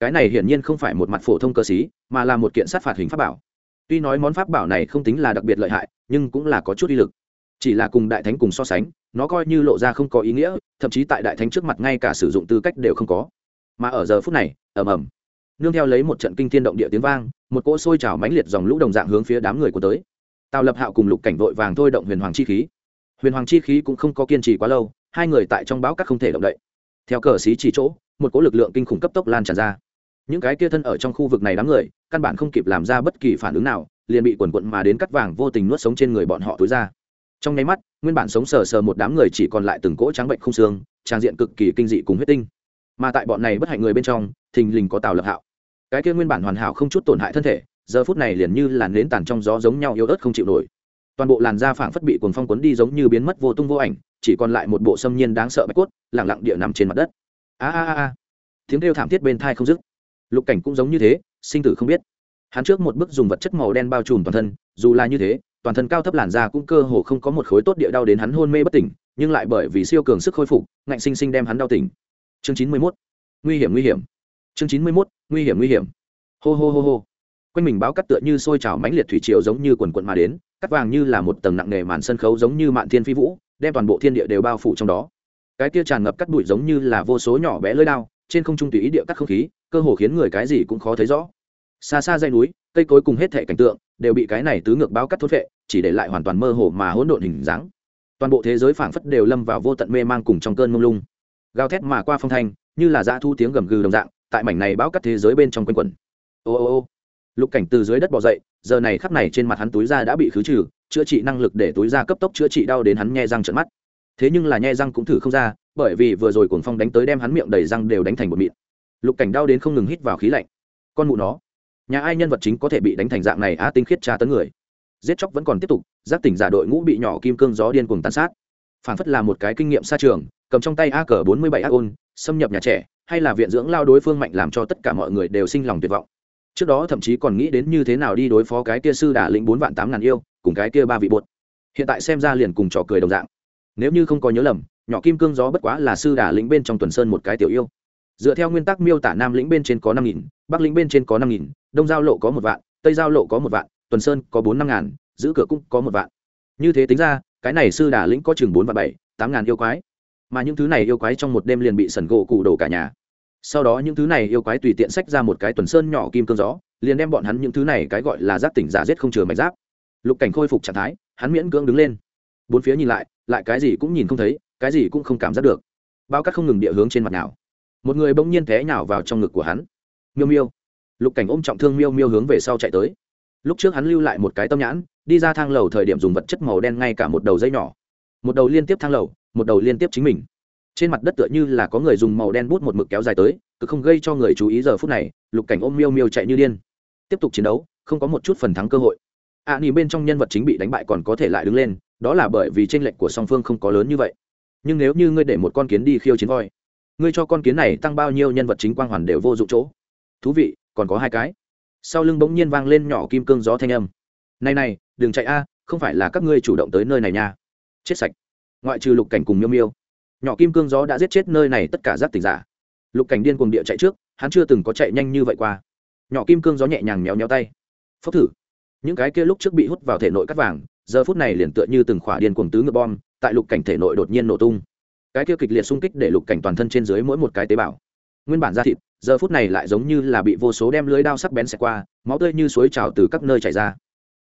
Cái này hiển nhiên không phải một mặt phổ thông cờ xí, mà là một kiện sát phạt hình pháp bảo. Tuy nói món pháp bảo này không tính là đặc biệt lợi hại, nhưng cũng là có chút uy lực. Chỉ là cùng đại thánh cùng so sánh nó coi như lộ ra không có ý nghĩa, thậm chí tại đại thánh trước mặt ngay cả sử dụng tư cách đều không có. Mà ở giờ phút này, ầm ầm, nương theo lấy một trận kinh thiên động địa tiếng vang, một cỗ sôi trào mãnh liệt dòng lũ đồng dạng hướng phía đám người của tới. Tào lập hạo cùng lục cảnh vội vàng thôi động huyền hoàng chi khí. Huyền hoàng chi khí cũng không có kiên trì quá lâu, hai người tại trong bão các không thể động đậy. Theo cờ xí chỉ chỗ, một cỗ lực lượng kinh khủng cấp tốc lan tràn ra. Những cái kia thân ở trong khu vực này đám người, căn bản không kịp làm ra bất kỳ phản ứng nào, liền bị quần quận mà đến cắt vàng vô tình nuốt sống trên người bọn họ tối ra. Trong nháy mắt nguyên bản sống sờ sờ một đám người chỉ còn lại từng cỗ trắng bệnh không xương, trang diện cực kỳ kinh dị cùng huyết tinh. Mà tại bọn này bất hạnh người bên trong, thình lình có tào lập hạo. Cái kia nguyên bản hoàn hảo không chút tổn hại thân thể, giờ phút này liền như làn nến tàn trong gió giống nhau yếu ớt không chịu nổi. Toàn bộ làn da phảng phất bị cuồng phong cuốn đi giống như biến mất vô tung vô ảnh, chỉ còn lại một bộ xâm nhiên đáng sợ bạch cốt lẳng lặng địa nằm trên mặt đất. A a a. Tiếng kêu thảm thiết bên thai không dứt. Lục cảnh cũng giống như thế, sinh tử không biết. Hắn trước một bước dùng vật chất màu đen bao trùm toàn thân, dù là như thế toàn thân cao thấp làn da cũng cơ hồ không có một khối tốt địa đau đến hắn hôn mê bất tỉnh, nhưng lại bởi vì siêu cường sức khôi phục, ngạnh sinh sinh đem hắn đau tỉnh. Chương chín mươi mốt. Nguy hiểm nguy hiểm. Chương chín mươi mốt. Nguy hiểm nguy hiểm. Hô hô hô hô. Quanh mình báo cắt tựa như sôi trào mãnh liệt thủy triều giống như quần quận mà đến, cắt vàng như là một tầng nặng nề màn sân khấu giống như mạn thiên phi vũ, đem toàn bộ thiên địa đều bao phủ trong đó. Cái kia tràn ngập cắt bụi giống như là vô số nhỏ bé lưỡi đao, trên không trung tùy ý địa cắt không khí, cơ hồ khiến người cái gì cũng khó thấy rõ. Xa xa dây núi, cây cối cùng hết thệ cảnh tượng đều bị cái này tứ ngược báo cắt thốt vệ, chỉ để lại hoàn toàn mơ hồ mà hỗn độn hình dáng. Toàn bộ thế giới phảng phất đều lâm vào vô tận mê mang cùng trong cơn mông lung. Gào thét mà qua phong thanh, như là dã thu tiếng gầm gừ đồng dạng, tại mảnh này báo cắt thế giới bên trong quanh quẩn. Ô ô ô. Lục cảnh từ dưới đất bỏ dậy, giờ này khắp này trên mặt hắn túi da đã bị khứ trừ, chữa trị năng lực để túi da cấp tốc chữa trị đau đến hắn nhe răng trận mắt. Thế nhưng là nhe răng cũng thử không ra, bởi vì vừa rồi cuồng phong đánh tới đem hắn miệng đầy răng đều đánh thành một mịn. Lục cảnh đau đến không ngừng hít vào khí lạnh. Con mụ nó nhà ai nhân vật chính có thể bị đánh thành dạng này á tinh khiết tra tấn người. Giết chóc vẫn còn tiếp tục, giác tỉnh giả đội ngũ bị nhỏ kim cương gió điên cuồng tàn sát. Phản phất là một cái kinh nghiệm xa trường, cầm trong tay a cờ bốn mươi bảy ác ôn xâm nhập nhà trẻ, hay là viện dưỡng lao đối phương mạnh làm cho tất cả mọi người đều sinh lòng tuyệt vọng. Trước đó thậm chí còn nghĩ đến như thế nào đi đối phó cái kia sư đả lĩnh bốn vạn tám ngàn yêu, cùng cái kia ba vị bột. Hiện tại xem ra liền cùng trò cười đồng dạng. Nếu như không có nhớ lầm, nhỏ kim cương gió bất quá là sư đả lĩnh bên trong tuần sơn một cái tiểu yêu. Dựa theo nguyên tắc miêu tả nam lĩnh bên trên có năm nghìn, bắc lĩnh bên trên có năm nghìn đông giao lộ có một vạn, tây giao lộ có một vạn, tuần sơn có bốn năm ngàn, giữ cửa cũng có một vạn. Như thế tính ra, cái này sư đà lĩnh có chừng bốn vạn bảy, tám ngàn yêu quái. Mà những thứ này yêu quái trong một đêm liền bị sẩn gỗ cụ đổ cả nhà. Sau đó những thứ này yêu quái tùy tiện sách ra một cái tuần sơn nhỏ kim cương gió, liền đem bọn hắn những thứ này cái gọi là giáp tỉnh giả giết không chừa mạch giáp. Lục cảnh khôi phục trạng thái, hắn miễn cưỡng đứng lên. Bốn phía nhìn lại lại cái gì cũng nhìn không thấy, cái gì cũng không cảm giác được. Bao cát không ngừng địa hướng trên mặt nào. Một người bỗng nhiên té nhào vào trong ngực của hắn. Miêu miêu lục cảnh ôm trọng thương miêu miêu hướng về sau chạy tới. Lúc trước hắn lưu lại một cái tâm nhãn đi ra thang lầu thời điểm dùng vật chất màu đen ngay cả một đầu dây nhỏ. Một đầu liên tiếp thang lầu một đầu liên tiếp chính mình. Trên mặt đất tựa như là có người dùng màu đen bút một mực kéo dài tới cứ không gây cho người chú ý giờ phút này lục cảnh ôm miêu miêu chạy như điên. Tiếp tục chiến đấu không có một chút phần thắng cơ hội. Ạ à, nỉ bên trong nhân vật chính bị đánh bại còn có thể lại đứng lên đó là bởi vì tranh lệch của song phương không có lớn như vậy. Nhưng nếu như ngươi để một con kiến đi khiêu chiến voi ngươi cho con kiến này tăng bao nhiêu nhân vật chính quang hoàn đều vô dụng chỗ. Thú vị còn có hai cái. Sau lưng bỗng nhiên vang lên nhỏ kim cương gió thanh âm. Này này, đừng chạy a, không phải là các ngươi chủ động tới nơi này nha. Chết sạch. Ngoại trừ lục cảnh cùng miêu miêu. Nhỏ kim cương gió đã giết chết nơi này tất cả giác tỉnh giả. Lục cảnh điên cuồng địa chạy trước, hắn chưa từng có chạy nhanh như vậy qua. Nhỏ kim cương gió nhẹ nhàng méo méo tay. Phốc thử. Những cái kia lúc trước bị hút vào thể nội cắt vàng, giờ phút này liền tựa như từng khỏa điên cuồng tứ ngựa bom, tại lục cảnh thể nội đột nhiên nổ tung. Cái kia kịch liệt xung kích để lục cảnh toàn thân trên dưới mỗi một cái tế bào. Nguyên bản da thịt giờ phút này lại giống như là bị vô số đem lưới đao sắc bén xẹt qua, máu tươi như suối trào từ các nơi chảy ra.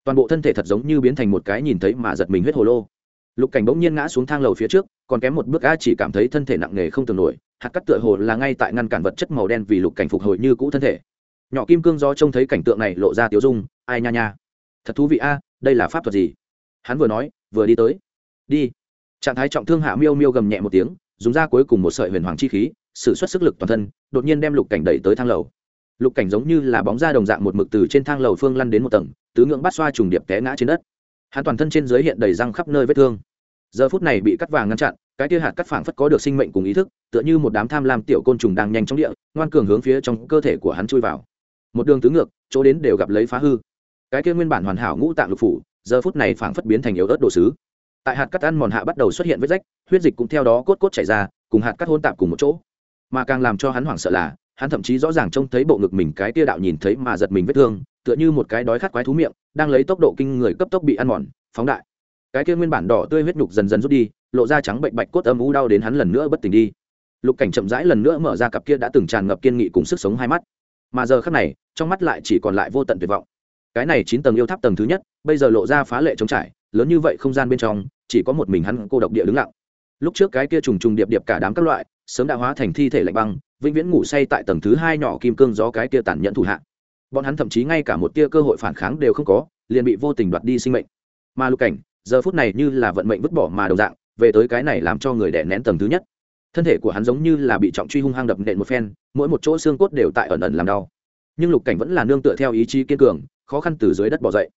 Toàn bộ thân thể thật giống như biến thành một cái nhìn thấy mà giật mình huyết hồ lô. Lục cảnh bỗng nhiên ngã xuống thang lầu phía trước, còn kém một bước a chỉ cảm thấy thân thể nặng nề không tưởng nổi, hạt cắt tựa hồ là ngay tại ngăn cản vật chất màu đen vì lục cảnh phục hồi như cũ thân thể. Nhỏ kim cương do trông thấy cảnh tượng này lộ ra tiếu dung, ai nha nha. Thật thú vị a, đây là pháp thuật gì? Hắn vừa nói, vừa đi tới. Đi. Trạng thái trọng thương hạ miêu miêu gầm nhẹ một tiếng, dùng ra cuối cùng một sợi huyền hoàng chi khí s ử suất sức lực toàn thân, đột nhiên đem lục cảnh đẩy tới thang lầu. Lục cảnh giống như là bóng da đồng dạng một mực từ trên thang lầu phương lăn đến một tầng, tứ ngưỡng bắt xoa trùng điệp té ngã trên đất. Hắn toàn thân trên dưới hiện đầy răng khắp nơi vết thương. Giờ phút này bị cắt vàng ngăn chặn, cái tia hạt cắt phảng phất có được sinh mệnh cùng ý thức, tựa như một đám tham lam tiểu côn trùng đang nhanh chóng địa, ngoan cường hướng phía trong cơ thể của hắn chui vào. Một đường tứ ngược, chỗ đến đều gặp lấy phá hư. Cái kia nguyên bản hoàn hảo ngũ tạng lục phủ, giờ phút này phảng phất biến thành yếu ớt đồ sứ. Tại hạt cắt ăn mòn hạ bắt đầu xuất hiện vết rách, huyết dịch cũng theo đó cốt cốt chảy ra, cùng hạt cắt hôn tạp cùng một chỗ mà càng làm cho hắn hoảng sợ là, hắn thậm chí rõ ràng trông thấy bộ ngực mình cái tia đạo nhìn thấy mà giật mình vết thương, tựa như một cái đói khát quái thú miệng, đang lấy tốc độ kinh người cấp tốc bị ăn mòn, phóng đại. Cái kia nguyên bản đỏ tươi huyết nhục dần dần rút đi, lộ ra trắng bệnh bạch cốt âm u đau đến hắn lần nữa bất tỉnh đi. Lục cảnh chậm rãi lần nữa mở ra cặp kia đã từng tràn ngập kiên nghị cùng sức sống hai mắt. Mà giờ khắc này, trong mắt lại chỉ còn lại vô tận tuyệt vọng. Cái này chín tầng yêu tháp tầng thứ nhất, bây giờ lộ ra phá lệ trống trải, lớn như vậy không gian bên trong, chỉ có một mình hắn cô độc địa đứng lặng. Lúc trước cái kia trùng trùng điệp điệp cả đám các loại sớm đã hóa thành thi thể lạnh băng, vĩnh viễn ngủ say tại tầng thứ hai nhỏ kim cương gió cái tia tàn nhẫn thủ hạ bọn hắn thậm chí ngay cả một tia cơ hội phản kháng đều không có, liền bị vô tình đoạt đi sinh mệnh. Mà lục cảnh, giờ phút này như là vận mệnh vứt bỏ mà đồng dạng, về tới cái này làm cho người đẻ nén tầng thứ nhất. Thân thể của hắn giống như là bị trọng truy hung hăng đập nện một phen, mỗi một chỗ xương cốt đều tại ẩn ẩn làm đau. Nhưng lục cảnh vẫn là nương tựa theo ý chí kiên cường, khó khăn từ dưới đất bỏ dậy.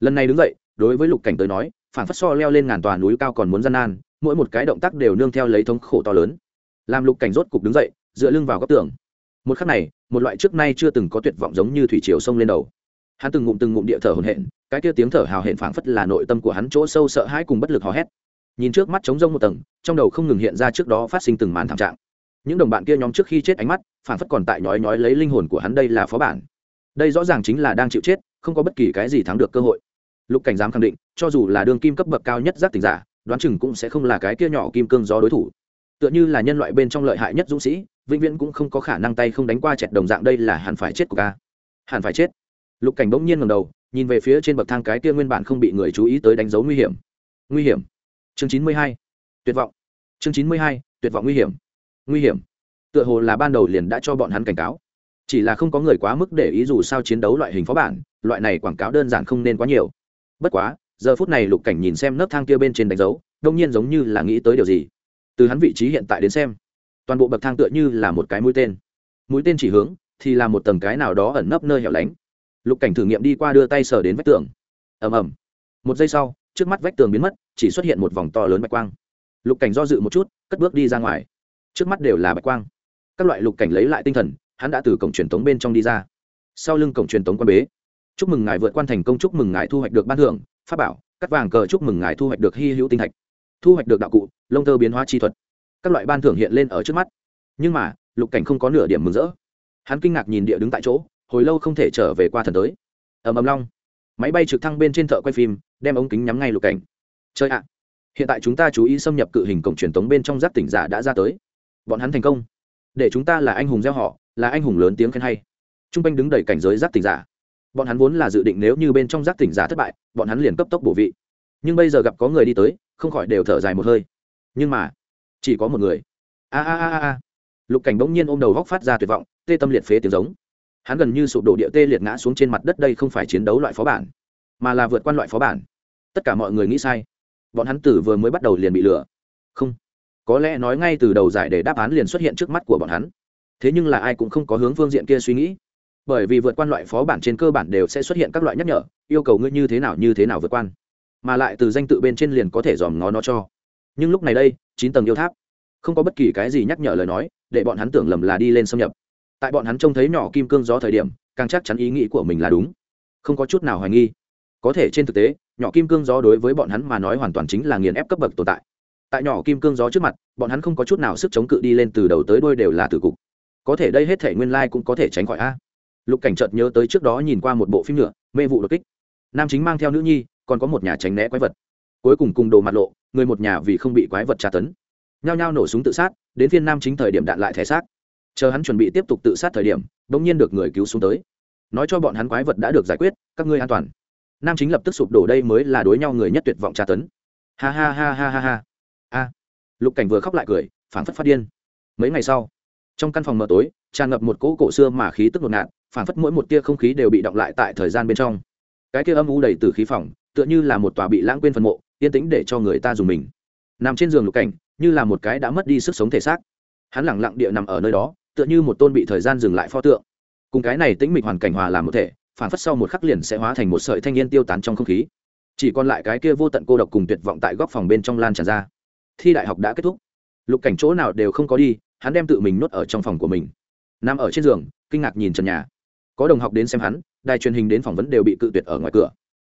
Lần này đứng dậy, đối với lục cảnh tới nói, phản phát so leo lên ngàn tòa núi cao còn muốn gian nan, mỗi một cái động tác đều nương theo lấy thống khổ to lớn làm lục cảnh rốt cục đứng dậy, dựa lưng vào góc tường. Một khắc này, một loại trước nay chưa từng có tuyệt vọng giống như thủy triều sông lên đầu. Hắn từng ngụm từng ngụm địa thở hồn hển, cái kia tiếng thở hào hển phảng phất là nội tâm của hắn chỗ sâu sợ hãi cùng bất lực hò hét. Nhìn trước mắt trống rông một tầng, trong đầu không ngừng hiện ra trước đó phát sinh từng màn thảm trạng. Những đồng bạn kia nhóm trước khi chết ánh mắt, phảng phất còn tại nhói nhói lấy linh hồn của hắn đây là phó bản. Đây rõ ràng chính là đang chịu chết, không có bất kỳ cái gì thắng được cơ hội. Lục cảnh dám khẳng định, cho dù là đường kim cấp bậc cao nhất giác tỉnh giả, đoán chừng cũng sẽ không là cái kia nhỏ kim cương do đối thủ tựa như là nhân loại bên trong lợi hại nhất dũng sĩ, vĩnh viễn cũng không có khả năng tay không đánh qua chẹt đồng dạng đây là hẳn phải chết của ca. Hẳn phải chết. Lục cảnh bỗng nhiên ngầm đầu, nhìn về phía trên bậc thang cái kia nguyên bản không bị người chú ý tới đánh dấu nguy hiểm. Nguy hiểm. Chương chín mươi hai. Tuyệt vọng. Chương chín mươi hai, tuyệt vọng nguy hiểm. Nguy hiểm. Tựa hồ là ban đầu liền đã cho bọn hắn cảnh cáo. Chỉ là không có người quá mức để ý dù sao chiến đấu loại hình phó bản, loại này quảng cáo đơn giản không nên quá nhiều. Bất quá, giờ phút này lục cảnh nhìn xem nấc thang kia bên trên đánh dấu, đông nhiên giống như là nghĩ tới điều gì từ hắn vị trí hiện tại đến xem, toàn bộ bậc thang tựa như là một cái mũi tên. Mũi tên chỉ hướng thì là một tầng cái nào đó ẩn nấp nơi hẻo lánh. Lục cảnh thử nghiệm đi qua đưa tay sờ đến vách tường. Ầm ầm. Một giây sau, trước mắt vách tường biến mất, chỉ xuất hiện một vòng to lớn bạch quang. Lục cảnh do dự một chút, cất bước đi ra ngoài. Trước mắt đều là bạch quang. Các loại lục cảnh lấy lại tinh thần, hắn đã từ cổng truyền tống bên trong đi ra. Sau lưng cổng truyền tống quan bế. Chúc mừng ngài vượt quan thành công, chúc mừng ngài thu hoạch được ban thưởng, pháp bảo, cắt vàng cờ, chúc mừng ngài thu hoạch được hy hữu tinh thạch thu hoạch được đạo cụ, lông tơ biến hóa chi thuật. Các loại ban thưởng hiện lên ở trước mắt. Nhưng mà, lục cảnh không có nửa điểm mừng rỡ. Hắn kinh ngạc nhìn địa đứng tại chỗ, hồi lâu không thể trở về qua thần tới. Ầm ầm long. Máy bay trực thăng bên trên thợ quay phim, đem ống kính nhắm ngay lục cảnh. Chơi ạ. Hiện tại chúng ta chú ý xâm nhập cự hình cổng truyền tống bên trong giáp tỉnh giả đã ra tới. Bọn hắn thành công. Để chúng ta là anh hùng gieo họ, là anh hùng lớn tiếng khen hay. T r u n g quanh đứng đầy cảnh giới giáp tỉnh giả. Bọn hắn vốn là dự định nếu như bên trong giáp tỉnh giả thất bại, bọn hắn liền cấp tốc bổ vị nhưng bây giờ gặp có người đi tới, không khỏi đều thở dài một hơi. Nhưng mà, chỉ có một người. A a a a lục cảnh bỗng nhiên ôm đầu góc phát ra tuyệt vọng, tê tâm liệt phế tiếng giống. Hắn gần như sụp đổ địa tê liệt ngã xuống trên mặt đất đây không phải chiến đấu loại phó bản, mà là vượt qua loại phó bản. Tất cả mọi người nghĩ sai. Bọn hắn tử vừa mới bắt đầu liền bị lừa. Không. Có lẽ nói ngay từ đầu giải để đáp án liền xuất hiện trước mắt của bọn hắn. Thế nhưng là ai cũng không có hướng phương diện kia suy nghĩ. Bởi vì vượt qua loại phó bản trên cơ bản đều sẽ xuất hiện các loại nhắc nhở, yêu cầu ngươi như thế nào như thế nào vượt qua mà lại từ danh tự bên trên liền có thể dòm ngó nó cho. Nhưng lúc này đây, chín tầng yêu tháp, không có bất kỳ cái gì nhắc nhở lời nói, để bọn hắn tưởng lầm là đi lên xâm nhập. Tại bọn hắn trông thấy nhỏ kim cương gió thời điểm, càng chắc chắn ý nghĩ của mình là đúng. Không có chút nào hoài nghi. Có thể trên thực tế, nhỏ kim cương gió đối với bọn hắn mà nói hoàn toàn chính là nghiền ép cấp bậc tồn tại. Tại nhỏ kim cương gió trước mặt, bọn hắn không có chút nào sức chống cự đi lên từ đầu tới đôi đều là từ cục. Có thể đây hết thể nguyên lai、like、cũng có thể tránh khỏi a. Lục cảnh chợt nhớ tới trước đó nhìn qua một bộ phim nhựa mê vụ đột kích. Nam chính mang theo nữ nhi còn có một nhà tránh né quái vật. Cuối cùng cùng đồ mặt lộ, người một nhà vì không bị quái vật tra tấn. Nhao nhao nổ súng tự sát, đến phiên nam chính thời điểm đạn lại thẻ xác. Chờ hắn chuẩn bị tiếp tục tự sát thời điểm đ ỗ n g nhiên được người cứu xuống tới. Nói cho bọn hắn quái vật đã được giải quyết, các ngươi an toàn. Nam chính lập tức sụp đổ đây mới là đối nhau người nhất tuyệt vọng tra tấn. Ha ha ha ha ha ha. A. Lục cảnh vừa khóc lại cười, phảng phất phát điên. Mấy ngày sau, trong căn phòng mờ tối, tràn ngập một cỗ cổ xưa mà khí tức ngột ngạt, phảng phất mỗi một tia không khí đều bị động lại tại thời gian bên trong. Cái kia âm u đầy từ khí phòng tựa như là một tòa bị lãng quên phần mộ, yên tĩnh để cho người ta dùng mình. Nằm trên giường lục cảnh, như là một cái đã mất đi sức sống thể xác. Hắn lẳng lặng địa nằm ở nơi đó, tựa như một tôn bị thời gian dừng lại pho tượng. Cùng cái này tĩnh mịch hoàn cảnh hòa làm một thể phản phất sau một khắc liền sẽ hóa thành một sợi thanh niên tiêu tán trong không khí. Chỉ còn lại cái kia vô tận cô độc cùng tuyệt vọng tại góc phòng bên trong lan tràn ra. Thi đại học đã kết thúc. Lục cảnh chỗ nào đều không có đi, hắn đem tự mình nuốt ở trong phòng của mình. Nằm ở trên giường, kinh ngạc nhìn trần nhà. Có đồng học đến xem hắn, đài truyền hình đến phỏng vấn đều bị cự tuyệt ở ngoài cửa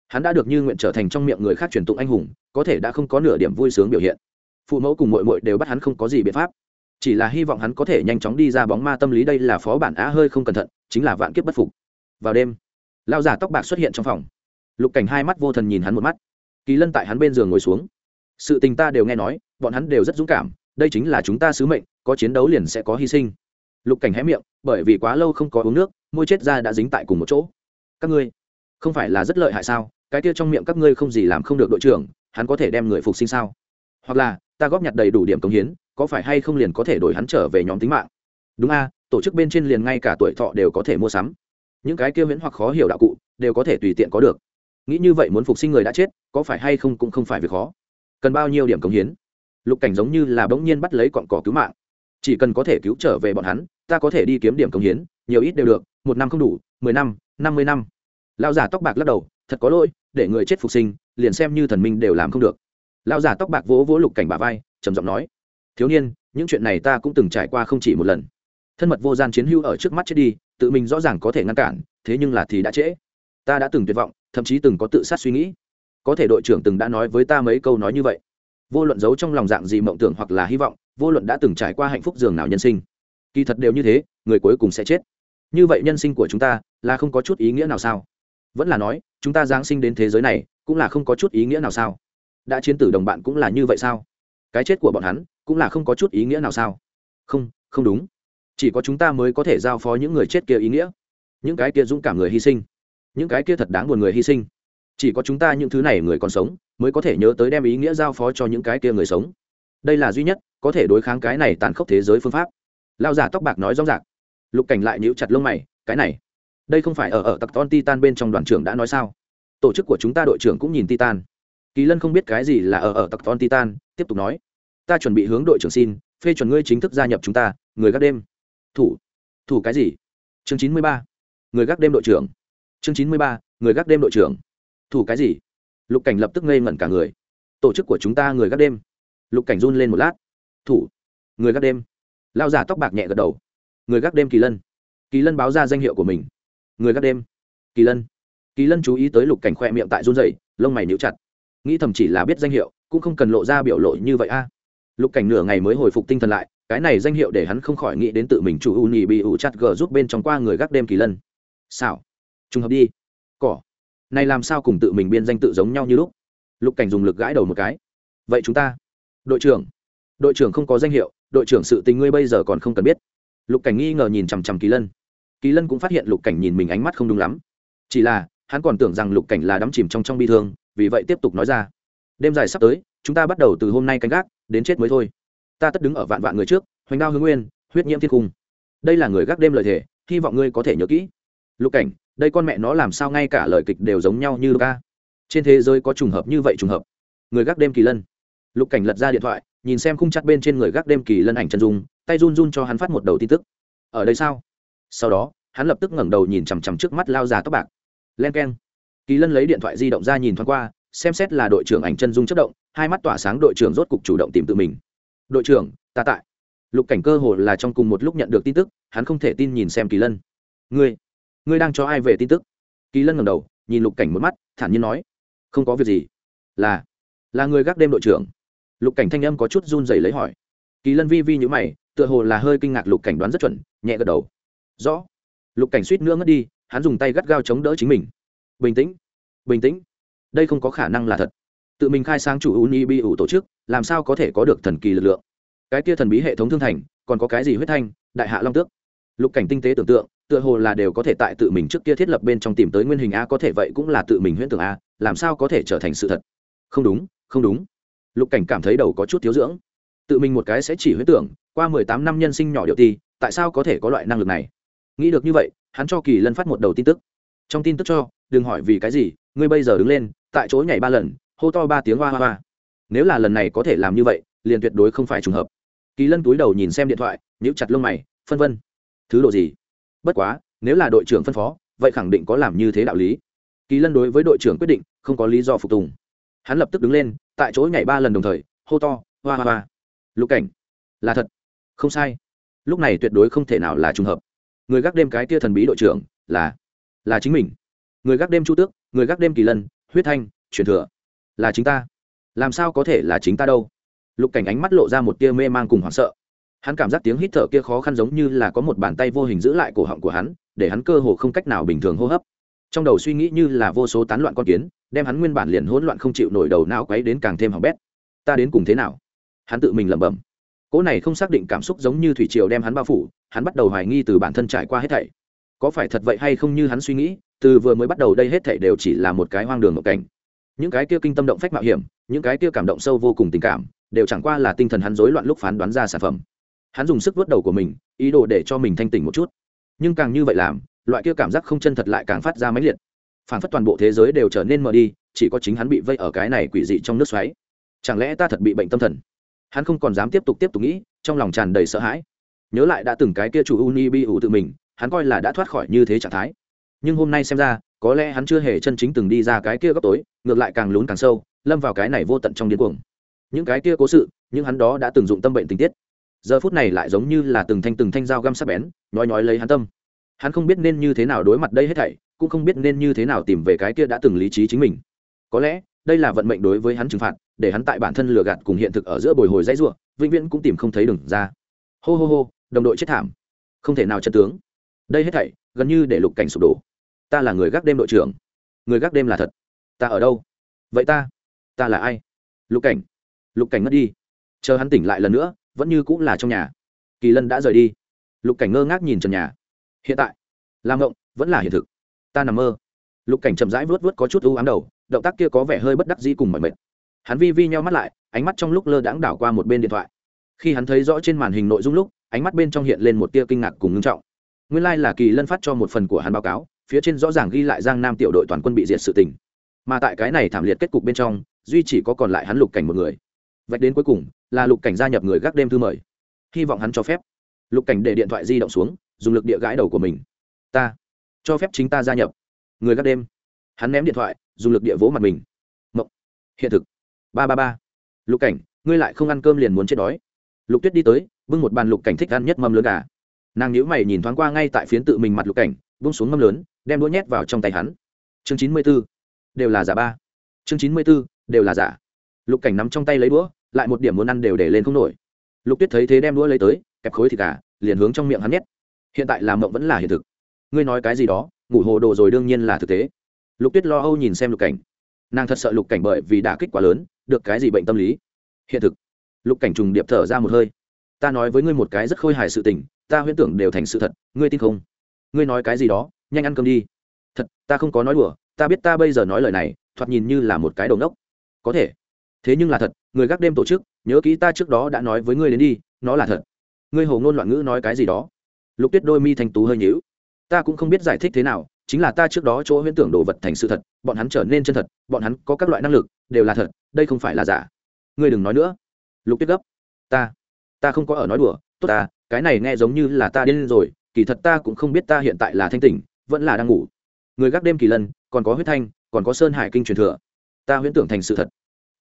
hắn đã được như nguyện trở thành trong miệng người khác truyền tụng anh hùng, có thể đã không có nửa điểm vui sướng biểu hiện. Phụ mẫu cùng mội mội đều bắt hắn không có gì biện pháp. Chỉ là hy vọng hắn có thể nhanh chóng đi ra bóng ma tâm lý đây là phó bản á hơi không cẩn thận, chính là vạn kiếp bất phục. Vào đêm lao giả tóc bạc xuất hiện trong phòng. Lục cảnh hai mắt vô thần nhìn hắn một mắt. Kỳ lân tại hắn bên giường ngồi xuống. Sự tình ta đều nghe nói, bọn hắn đều rất dũng cảm, đây chính là chúng ta sứ mệnh, có chiến đấu liền sẽ có hy sinh. Lục cảnh hé miệng, bởi vì quá lâu không có uống nước, môi chết ra đã dính tại cùng một chỗ. Các ngươi, không phải là rất lợi hại sao? Cái kia trong miệng các ngươi không gì làm không được đội trưởng, hắn có thể đem người phục sinh sao? Hoặc là, ta góp nhặt đầy đủ điểm công hiến, có phải hay không liền có thể đổi hắn trở về nhóm tính mạng? Đúng a, tổ chức bên trên liền ngay cả tuổi thọ đều có thể mua sắm. Những cái kia miễn hoặc khó hiểu đạo cụ, đều có thể tùy tiện có được. Nghĩ như vậy muốn phục sinh người đã chết, có phải hay không cũng không phải việc khó. Cần bao nhiêu điểm cống hiến? Lục cảnh giống như là bỗng nhiên bắt lấy cọn cỏ cứu mạng. Chỉ cần có thể cứu trở về bọn hắn, ta có thể đi kiếm điểm cống hiến, nhiều ít đều được, một năm không đủ, mười năm năm mươi năm lão giả tóc bạc lắc đầu, thật có lỗi, để người chết phục sinh, liền xem như thần minh đều làm không được. Lão giả tóc bạc vỗ vỗ lục cảnh bà vai, trầm giọng nói, thiếu niên, những chuyện này ta cũng từng trải qua không chỉ một lần. Thân mật vô gian chiến hữu ở trước mắt chết đi, tự mình rõ ràng có thể ngăn cản, thế nhưng là thì đã trễ. Ta đã từng tuyệt vọng, thậm chí từng có tự sát suy nghĩ. Có thể đội trưởng từng đã nói với ta mấy câu nói như vậy. Vô luận giấu trong lòng dạng gì mộng tưởng hoặc là hy vọng, vô luận đã từng trải qua hạnh phúc dường nào nhân sinh, kỳ thật đều như thế, người cuối cùng sẽ chết. Như vậy nhân sinh của chúng ta, là không có chút ý nghĩa nào sao? Vẫn là nói, chúng ta giáng sinh đến thế giới này, cũng là không có chút ý nghĩa nào sao? Đã chiến tử đồng bạn cũng là như vậy sao? Cái chết của bọn hắn, cũng là không có chút ý nghĩa nào sao? Không không đúng. Chỉ có chúng ta mới có thể giao phó những người chết kia ý nghĩa. Những cái kia dũng cảm người hy sinh. Những cái kia thật đáng buồn người hy sinh. Chỉ có chúng ta những thứ này người còn sống, mới có thể nhớ tới đem ý nghĩa giao phó cho những cái kia người sống. Đây là duy nhất, có thể đối kháng cái này tàn khốc thế giới phương pháp. Lao giả tóc bạc nói rõ ràng lục cảnh lại nhíu chặt lông mày, cái này đây không phải ở ở tặc ton titan bên trong đoàn trưởng đã nói sao? Tổ chức của chúng ta đội trưởng cũng nhìn titan. Kỳ lân không biết cái gì là ở ở tặc ton titan, tiếp tục nói. Ta chuẩn bị hướng đội trưởng xin, phê chuẩn ngươi chính thức gia nhập chúng ta, người gác đêm. Thủ. Thủ cái gì? Chương chín mươi ba. Người gác đêm đội trưởng. Chương chín mươi ba, người gác đêm đội trưởng. Thủ cái gì? Lục cảnh lập tức ngây ngẩn cả người. Tổ chức của chúng ta người gác đêm. Lục cảnh run lên một lát. Thủ. Người gác đêm. Lao giả tóc bạc nhẹ gật đầu. Người gác đêm kỳ lân. Kỳ lân báo ra danh hiệu của mình người gác đêm. Kỳ lân. Kỳ lân chú ý tới lục cảnh khoe miệng tại run dày lông mày níu chặt. Nghĩ thầm chỉ là biết danh hiệu, cũng không cần lộ ra biểu lộ như vậy a. Lục cảnh nửa ngày mới hồi phục tinh thần lại, cái này danh hiệu để hắn không khỏi nghĩ đến tự mình chủ u nhì bị ủ chặt gờ giúp bên trong qua người gác đêm kỳ lân. Sao trùng hợp đi. Cỏ. Này làm sao cùng tự mình biên danh tự giống nhau như lúc? Lục cảnh dùng lực gãi đầu một cái. Vậy chúng ta, đội trưởng đội trưởng không có danh hiệu, đội trưởng sự tình ngươi bây giờ còn không cần biết. Lục cảnh nghi ngờ nhìn chằm chằm kỳ lân kỳ lân cũng phát hiện lục cảnh nhìn mình ánh mắt không đúng lắm. Chỉ là, hắn còn tưởng rằng lục cảnh là đắm chìm trong trong bi thương, vì vậy tiếp tục nói ra. Đêm dài sắp tới, chúng ta bắt đầu từ hôm nay canh gác, đến chết mới thôi. Ta tất đứng ở vạn vạn người trước, hoành đao hướng nguyên, huyết nhiễm thiên cung đây là người gác đêm lời thề, hy vọng ngươi có thể nhớ kỹ. Lục cảnh, đây con mẹ nó làm sao ngay cả lời kịch đều giống nhau như ca trên thế giới có trùng hợp như vậy trùng hợp. Người gác đêm kỳ lân. Lục cảnh lật ra điện thoại, nhìn xem khung chặt bên trên người gác đêm kỳ lân ảnh chân dung, tay run run cho hắn phát một đầu tin tức. Ở đây sao? Sau đó hắn lập tức ngẩng đầu nhìn chằm chằm trước mắt lao già tóc bạc. Len k e n kỳ lân lấy điện thoại di động ra nhìn thoáng qua, xem xét là đội trưởng ảnh chân dung chất động, hai mắt tỏa sáng đội trưởng rốt cục chủ động tìm tự mình. Đội trưởng, ta tại. Lục cảnh cơ hồ là trong cùng một lúc nhận được tin tức, hắn không thể tin nhìn xem kỳ lân. Ngươi ngươi đang cho ai về tin tức? Kỳ lân ngẩng đầu, nhìn lục cảnh một mắt, thản nhiên nói. Không có việc gì. Là là người gác đêm đội trưởng. Lục cảnh thanh âm có chút run rẩy lấy hỏi. Kỳ lân vi vi nhữ mày, tựa hồ là hơi kinh ngạc lục cảnh đoán rất chuẩn, nhẹ gật đầu. Rõ lục cảnh suýt nữa ngất đi, hắn dùng tay gắt gao chống đỡ chính mình. Bình tĩnh bình tĩnh. Đây không có khả năng là thật. Tự mình khai sáng chủ uni bi ủ tổ chức, làm sao có thể có được thần kỳ lực lượng? Cái kia thần bí hệ thống thương thành, còn có cái gì huyết thanh, đại hạ long tước? Lục cảnh tinh tế tưởng tượng, tựa hồ là đều có thể tại tự mình trước kia thiết lập bên trong tìm tới nguyên hình a có thể vậy cũng là tự mình huyễn tưởng a, làm sao có thể trở thành sự thật? Không đúng không đúng. Lục cảnh cảm thấy đầu có chút thiếu dưỡng. Tự mình một cái sẽ chỉ huyễn tưởng, qua mười tám năm nhân sinh nhỏ điệu ti, tại sao có thể có loại năng lực này? Nghĩ được như vậy, hắn cho kỳ lân phát một đầu tin tức. Trong tin tức cho, đừng hỏi vì cái gì, ngươi bây giờ đứng lên, tại chỗ nhảy ba lần, hô to ba tiếng hoa hoa hoa. Nếu là lần này có thể làm như vậy, liền tuyệt đối không phải trùng hợp. Kỳ lân túi đầu nhìn xem điện thoại, nhíu chặt lông mày, phân vân. Thứ độ gì? Bất quá, nếu là đội trưởng phân phó, vậy khẳng định có làm như thế đạo lý. Kỳ lân đối với đội trưởng quyết định, không có lý do phục tùng. Hắn lập tức đứng lên, tại chỗ nhảy ba lần đồng thời, hô to, hoa hoa hoa. Lục cảnh, là thật. Không sai. Lúc này tuyệt đối không thể nào là trùng hợp người gác đêm cái tia thần bí đội trưởng là là chính mình. Người gác đêm chu tước, người gác đêm kỳ lân, huyết thanh, truyền thừa. Là chính ta. Làm sao có thể là chính ta đâu? Lục cảnh ánh mắt lộ ra một tia mê man cùng hoảng sợ. Hắn cảm giác tiếng hít thở kia khó khăn giống như là có một bàn tay vô hình giữ lại cổ họng của hắn, để hắn cơ hồ không cách nào bình thường hô hấp. Trong đầu suy nghĩ như là vô số tán loạn con kiến, đem hắn nguyên bản liền hỗn loạn không chịu nổi đầu não quấy đến càng thêm hỏng bét. Ta đến cùng thế nào? Hắn tự mình lẩm bẩm cỗ này không xác định cảm xúc giống như thủy triều đem hắn bao phủ, hắn bắt đầu hoài nghi từ bản thân trải qua hết thảy. Có phải thật vậy hay không như hắn suy nghĩ, từ vừa mới bắt đầu đây hết thảy đều chỉ là một cái hoang đường ngộ cảnh. Những cái kia kinh tâm động phách mạo hiểm, những cái kia cảm động sâu vô cùng tình cảm, đều chẳng qua là tinh thần hắn rối loạn lúc phán đoán ra sản phẩm. Hắn dùng sức vớt đầu của mình, ý đồ để cho mình thanh tỉnh một chút. Nhưng càng như vậy làm, loại kia cảm giác không chân thật lại càng phát ra mãnh liệt. Phản phất toàn bộ thế giới đều trở nên mờ đi, chỉ có chính hắn bị vây ở cái này quỷ dị trong nước xoáy. Chẳng lẽ ta thật bị bệnh tâm thần? Hắn không còn dám tiếp tục tiếp tục nghĩ, trong lòng tràn đầy sợ hãi. Nhớ lại đã từng cái kia chủ uni bi ủ tự mình, hắn coi là đã thoát khỏi như thế trạng thái. Nhưng hôm nay xem ra, có lẽ hắn chưa hề chân chính từng đi ra cái kia góc tối, ngược lại càng lún càng sâu, lâm vào cái này vô tận trong điên cuồng. Những cái kia cố sự, nhưng hắn đó đã từng dụng tâm bệnh tình tiết. Giờ phút này lại giống như là từng thanh từng thanh dao găm sắc bén, nhói nhói lấy hắn tâm. Hắn không biết nên như thế nào đối mặt đây hết thảy, cũng không biết nên như thế nào tìm về cái kia đã từng lý trí chính mình. Có lẽ, đây là vận mệnh đối với hắn trừng phạt để hắn tại bản thân lừa gạt cùng hiện thực ở giữa bồi hồi dãy rủa, vĩnh viễn cũng tìm không thấy đường ra. Hô hô hô đồng đội chết thảm. Không thể nào chân tướng. Đây hết thảy gần như để lục cảnh sụp đổ. Ta là người gác đêm đội trưởng. Người gác đêm là thật. Ta ở đâu? Vậy ta? Ta là ai? Lục cảnh. Lục cảnh mất đi. Chờ hắn tỉnh lại lần nữa vẫn như cũng là trong nhà. Kỳ lân đã rời đi. Lục cảnh ngơ ngác nhìn trần nhà. Hiện tại làm ngộng vẫn là hiện thực. Ta nằm mơ. Lục cảnh chậm rãi vuốt vuốt có chút u ám đầu động tác kia có vẻ hơi bất đắc dĩ cùng mọi mệt hắn vi vi nheo mắt lại, ánh mắt trong lúc lơ đãng đảo qua một bên điện thoại. Khi hắn thấy rõ trên màn hình nội dung lúc, ánh mắt bên trong hiện lên một tia kinh ngạc cùng ngưng trọng. Nguyên lai、like、là kỳ lân phát cho một phần của hắn báo cáo, phía trên rõ ràng ghi lại giang nam tiểu đội toàn quân bị diệt sự tình. Mà tại cái này thảm liệt kết cục bên trong, duy chỉ có còn lại hắn lục cảnh một người. Vạch đến cuối cùng, là lục cảnh gia nhập người gác đêm thư mời. Hy vọng hắn cho phép. Lục cảnh để điện thoại di động xuống, dùng lực địa gãi đầu của mình. Ta, cho phép chính ta gia nhập người gác đêm. Hắn ném điện thoại, dùng lực địa vỗ mặt mình. Mộng, hiện thực ba ba ba. Lục cảnh, ngươi lại không ăn cơm liền muốn chết đói. Lục tuyết đi tới, bưng một bàn lục cảnh thích ăn nhất mâm lớn gà. Nàng nhữ mày nhìn thoáng qua ngay tại phiến tự mình mặt lục cảnh bung xuống mâm lớn, đem đũa nhét vào trong tay hắn. Chương chín mươi b ố đều là giả ba. Chương chín mươi b ố đều là giả. Lục cảnh nắm trong tay lấy đũa, lại một điểm muốn ăn đều để lên không nổi. Lục tuyết thấy thế đem đũa lấy tới, kẹp khối thịt gà, liền hướng trong miệng hắn nhét. Hiện tại làm mộng vẫn là hiện thực. Ngươi nói cái gì đó, ngủ hồ đồ rồi đương nhiên là thực tế. Lục tuyết lo âu nhìn xem lục cảnh. Nàng thật sợ lục cảnh bởi vì đả kích quá lớn được cái gì bệnh tâm lý? Hiện thực. Lục cảnh trùng điệp thở ra một hơi. Ta nói với ngươi một cái rất khôi hài sự tình, ta huyễn tưởng đều thành sự thật, ngươi tin không? Ngươi nói cái gì đó, nhanh ăn cơm đi. Thật, ta không có nói đùa, ta biết ta bây giờ nói lời này, thoạt nhìn như là một cái đầu ngốc. Có thể. Thế nhưng là thật, người gác đêm tổ chức, nhớ kỹ ta trước đó đã nói với ngươi đến đi, nó là thật. Ngươi hồ ngôn loạn ngữ nói cái gì đó. Lục tuyết đôi mi thành tú hơi nhíu. Ta cũng không biết giải thích thế nào chính là ta trước đó chỗ huyễn tưởng đồ vật thành sự thật, bọn hắn trở nên chân thật, bọn hắn có các loại năng lực, đều là thật, đây không phải là giả. Ngươi đừng nói nữa. Lục tuyết gấp. Ta ta không có ở nói đùa, tốt ta, cái này nghe giống như là ta điên rồi, kỳ thật ta cũng không biết ta hiện tại là thanh tỉnh, vẫn là đang ngủ. Người gác đêm kỳ lân, còn có huyết thanh, còn có sơn hải kinh truyền thừa. Ta huyễn tưởng thành sự thật.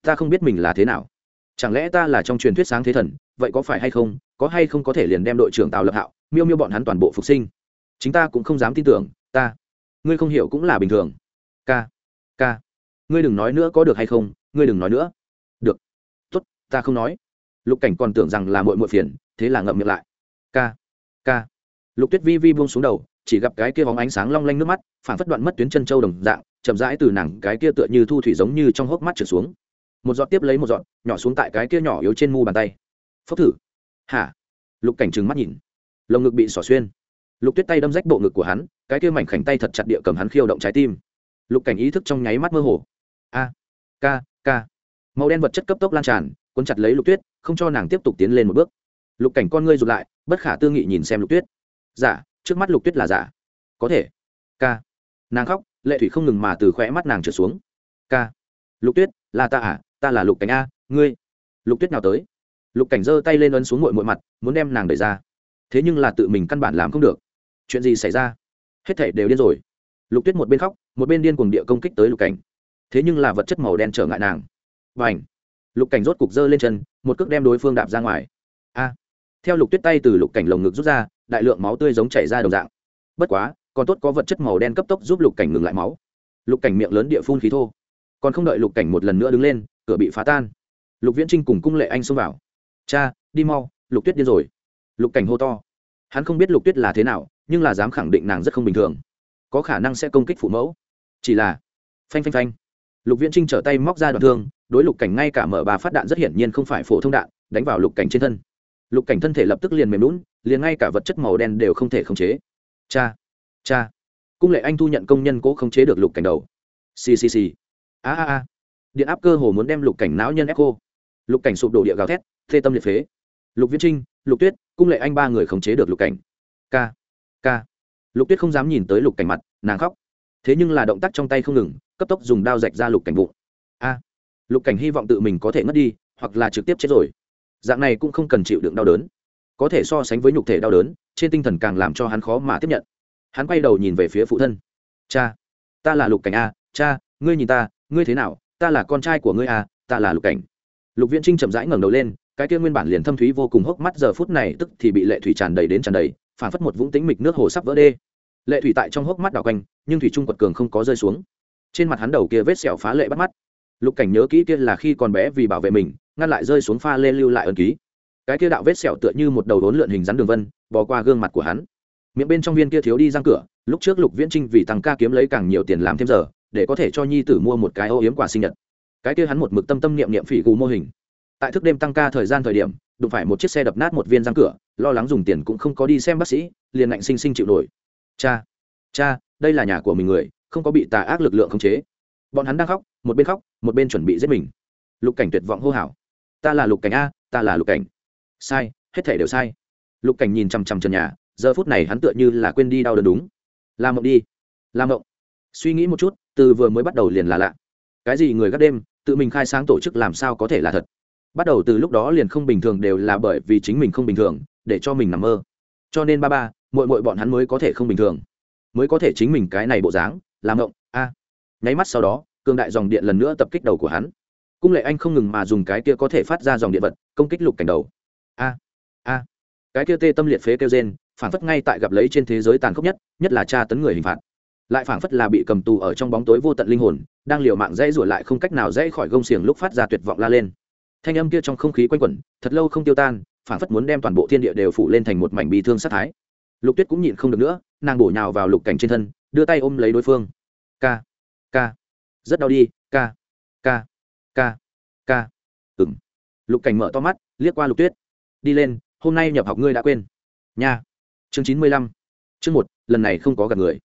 Ta không biết mình là thế nào. Chẳng lẽ ta là trong truyền thuyết sáng thế thần, vậy có phải hay không, có hay không có thể liền đem đội trưởng tào lập hạo, miêu miêu bọn hắn toàn bộ phục sinh. Chính ta cũng không dám tin tưởng, ta ngươi không hiểu cũng là bình thường. Ca ca, ngươi đừng nói nữa có được hay không, ngươi đừng nói nữa. Được. Tốt, ta không nói. Lục cảnh còn tưởng rằng là mội mội phiền, thế là ngậm miệng lại. Ca ca. Lục tuyết vi vi buông xuống đầu, chỉ gặp cái kia bóng ánh sáng long lanh nước mắt, phản phất đoạn mất tuyến chân châu đồng dạng, chậm rãi từ nàng cái kia tựa như thu thủy giống như trong hốc mắt trượt xuống. Một giọt tiếp lấy một giọt, nhỏ xuống tại cái kia nhỏ yếu trên mu bàn tay. Phốc thử. Hả? Lục cảnh trừng mắt nhìn. Lồng ngực bị xỏ xuyên. Lục tuyết tay đâm rách bộ ngực của hắn cái kia mảnh khảnh tay thật chặt địa cầm hắn khiêu động trái tim. Lục cảnh ý thức trong nháy mắt mơ hồ. A k k màu đen vật chất cấp tốc lan tràn, cuốn chặt lấy lục tuyết, không cho nàng tiếp tục tiến lên một bước. Lục cảnh con ngươi rụt lại, bất khả tư nghị nhìn xem lục tuyết. Giả trước mắt lục tuyết là giả có thể. K nàng khóc, lệ thủy không ngừng mà từ khóe mắt nàng trở xuống. K lục tuyết, là ta à? Ta là lục cảnh a, ngươi. Lục tuyết nào tới? Lục cảnh giơ tay lên ấn xuống mội mội mặt, muốn đem nàng đẩy ra. Thế nhưng là tự mình căn bản làm không được. Chuyện gì xảy ra? Hết thể đều điên rồi. Lục tuyết một bên khóc, một bên điên cuồng địa công kích tới lục cảnh. Thế nhưng là vật chất màu đen trở ngại nàng. Và ảnh lục cảnh rốt cục giơ lên chân, một cước đem đối phương đạp ra ngoài. A! Theo lục tuyết tay từ lục cảnh lồng ngực rút ra, đại lượng máu tươi giống chảy ra đồng dạng. Bất quá, còn tốt có vật chất màu đen cấp tốc giúp lục cảnh ngừng lại máu. Lục cảnh miệng lớn địa phun khí thô. Còn không đợi lục cảnh một lần nữa đứng lên, cửa bị phá tan. Lục viễn trinh cùng cung lệ anh xông vào. Cha, đi mau, lục tuyết điên rồi. Lục cảnh hô to. Hắn không biết lục tuyết là thế nào nhưng là dám khẳng định nàng rất không bình thường. Có khả năng sẽ công kích phụ mẫu. Chỉ là, phanh phanh phanh. Lục viễn trinh trở tay móc ra đoạn thương, đối lục cảnh ngay cả mở bà phát đạn rất hiển nhiên không phải phổ thông đạn, đánh vào lục cảnh trên thân. Lục cảnh thân thể lập tức liền mềm lún liền ngay cả vật chất màu đen đều không thể khống chế. Cha cha. Cung lệ anh thu nhận công nhân cố khống chế được lục cảnh đầu. Ccc a a a. Điện áp cơ hồ muốn đem lục cảnh não nhân ép cô lục cảnh sụp đổ địa gào thét, thê tâm liệt phế. Lục viễn trinh, lục tuyết, cung lệ anh ba người khống chế được lục cảnh. K k lục tuyết không dám nhìn tới lục cảnh mặt, nàng khóc. Thế nhưng là động tác trong tay không ngừng, cấp tốc dùng đao rạch ra lục cảnh bụng. A. Lục cảnh hy vọng tự mình có thể ngất đi, hoặc là trực tiếp chết rồi. Dạng này cũng không cần chịu đựng đau đớn. Có thể so sánh với nhục thể đau đớn, trên tinh thần càng làm cho hắn khó mà tiếp nhận. Hắn quay đầu nhìn về phía phụ thân. Cha, ta là lục cảnh a, cha, ngươi nhìn ta, ngươi thế nào? Ta là con trai của ngươi a, ta là lục cảnh. Lục viễn trinh chậm rãi ngẩng đầu lên, cái kia nguyên bản liền thâm thúy vô cùng hốc mắt giờ phút này tức thì bị lệ thủy tràn đầy đến tràn đầy phản phất một vũng tĩnh mịch nước hồ sắp vỡ đê. Lệ thủy tại trong hốc mắt đảo quanh, nhưng thủy trung quật cường không có rơi xuống. Trên mặt hắn đầu kia vết sẹo phá lệ bắt mắt. Lục cảnh nhớ kỹ kia là khi còn bé vì bảo vệ mình, ngăn lại rơi xuống pha lê lưu lại ân ký. Cái kia đạo vết sẹo tựa như một đầu đốn lượn hình rắn đường vân, bò qua gương mặt của hắn. Miệng bên trong viên kia thiếu đi răng cửa, lúc trước lục viễn trinh vì tăng ca kiếm lấy càng nhiều tiền làm thêm giờ, để có thể cho nhi tử mua một cái ô yếm quà sinh nhật. Cái kia hắn một mực tâm tâm niệm niệm phỉ gù mô hình. Tại thức đêm tăng ca thời gian thời điểm đụng phải một chiếc xe đập nát một viên răng cửa, lo lắng dùng tiền cũng không có đi xem bác sĩ, liền ngạnh sinh sinh chịu nổi. Cha cha, đây là nhà của mình người, không có bị tà ác lực lượng khống chế. Bọn hắn đang khóc, một bên khóc, một bên chuẩn bị giết mình. Lục cảnh tuyệt vọng hô hào. Ta là lục cảnh a, ta là lục cảnh. Sai, hết thể đều sai. Lục cảnh nhìn chằm chằm trần nhà, giờ phút này hắn tựa như là quên đi đau đớn đúng. Làm mộng đi, làm mộng. Suy nghĩ một chút, từ vừa mới bắt đầu liền là lạ. Cái gì người gác đêm, tự mình khai sáng tổ chức làm sao có thể là thật? Bắt đầu từ lúc đó liền không bình thường đều là bởi vì chính mình không bình thường, để cho mình nằm mơ. Cho nên ba ba mội mội bọn hắn mới có thể không bình thường. Mới có thể chính mình cái này bộ dáng, làm ngộng, a. Nháy mắt sau đó cương đại dòng điện lần nữa tập kích đầu của hắn. Cung lệ anh không ngừng mà dùng cái kia có thể phát ra dòng điện vật, công kích lục cảnh đầu. A a. Cái kia tê tâm liệt phế kêu gen phản phất ngay tại gặp lấy trên thế giới tàn khốc nhất nhất là tra tấn người hình phạt. Lại phản phất là bị cầm tù ở trong bóng tối vô tận linh hồn, đang liều mạng dãy rủa lại không cách nào dãy khỏi gông xiềng lúc phát ra tuyệt vọng la lên thanh âm kia trong không khí quanh quẩn, thật lâu không tiêu tan phản phất muốn đem toàn bộ thiên địa đều phủ lên thành một mảnh bị thương sát thái. Lục tuyết cũng nhịn không được nữa, nàng bổ nhào vào lục cảnh trên thân, đưa tay ôm lấy đối phương. Ca ca, rất đau đi, ca ca ca ca. Ừng lục cảnh mở to mắt, liếc qua lục tuyết. Đi lên, hôm nay nhập học ngươi đã quên. Nha. Chương chín mươi lăm. Chương một, lần này không có gặp người.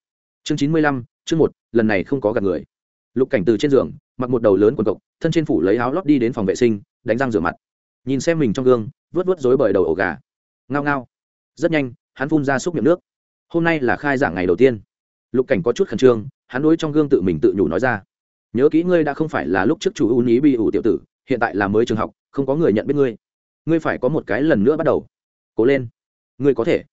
Chương chín mươi lăm, chương một, lần này không có gặp người. Lục cảnh từ trên giường, mặc một đầu lớn quần cộc, thân trên phủ lấy áo lót đi đến phòng vệ sinh đánh răng rửa mặt. Nhìn xem mình trong gương, vớt vớt dối bời đầu ổ gà. Ngao ngao. Rất nhanh, hắn phun ra xúc miệng nước. Hôm nay là khai giảng ngày đầu tiên. Lục cảnh có chút khẩn trương, hắn đối trong gương tự mình tự nhủ nói ra. Nhớ kỹ ngươi đã không phải là lúc trước chủ ưu ní bị ủ tiểu tử, hiện tại là mới trường học, không có người nhận biết ngươi. Ngươi phải có một cái lần nữa bắt đầu. Cố lên. Ngươi có thể.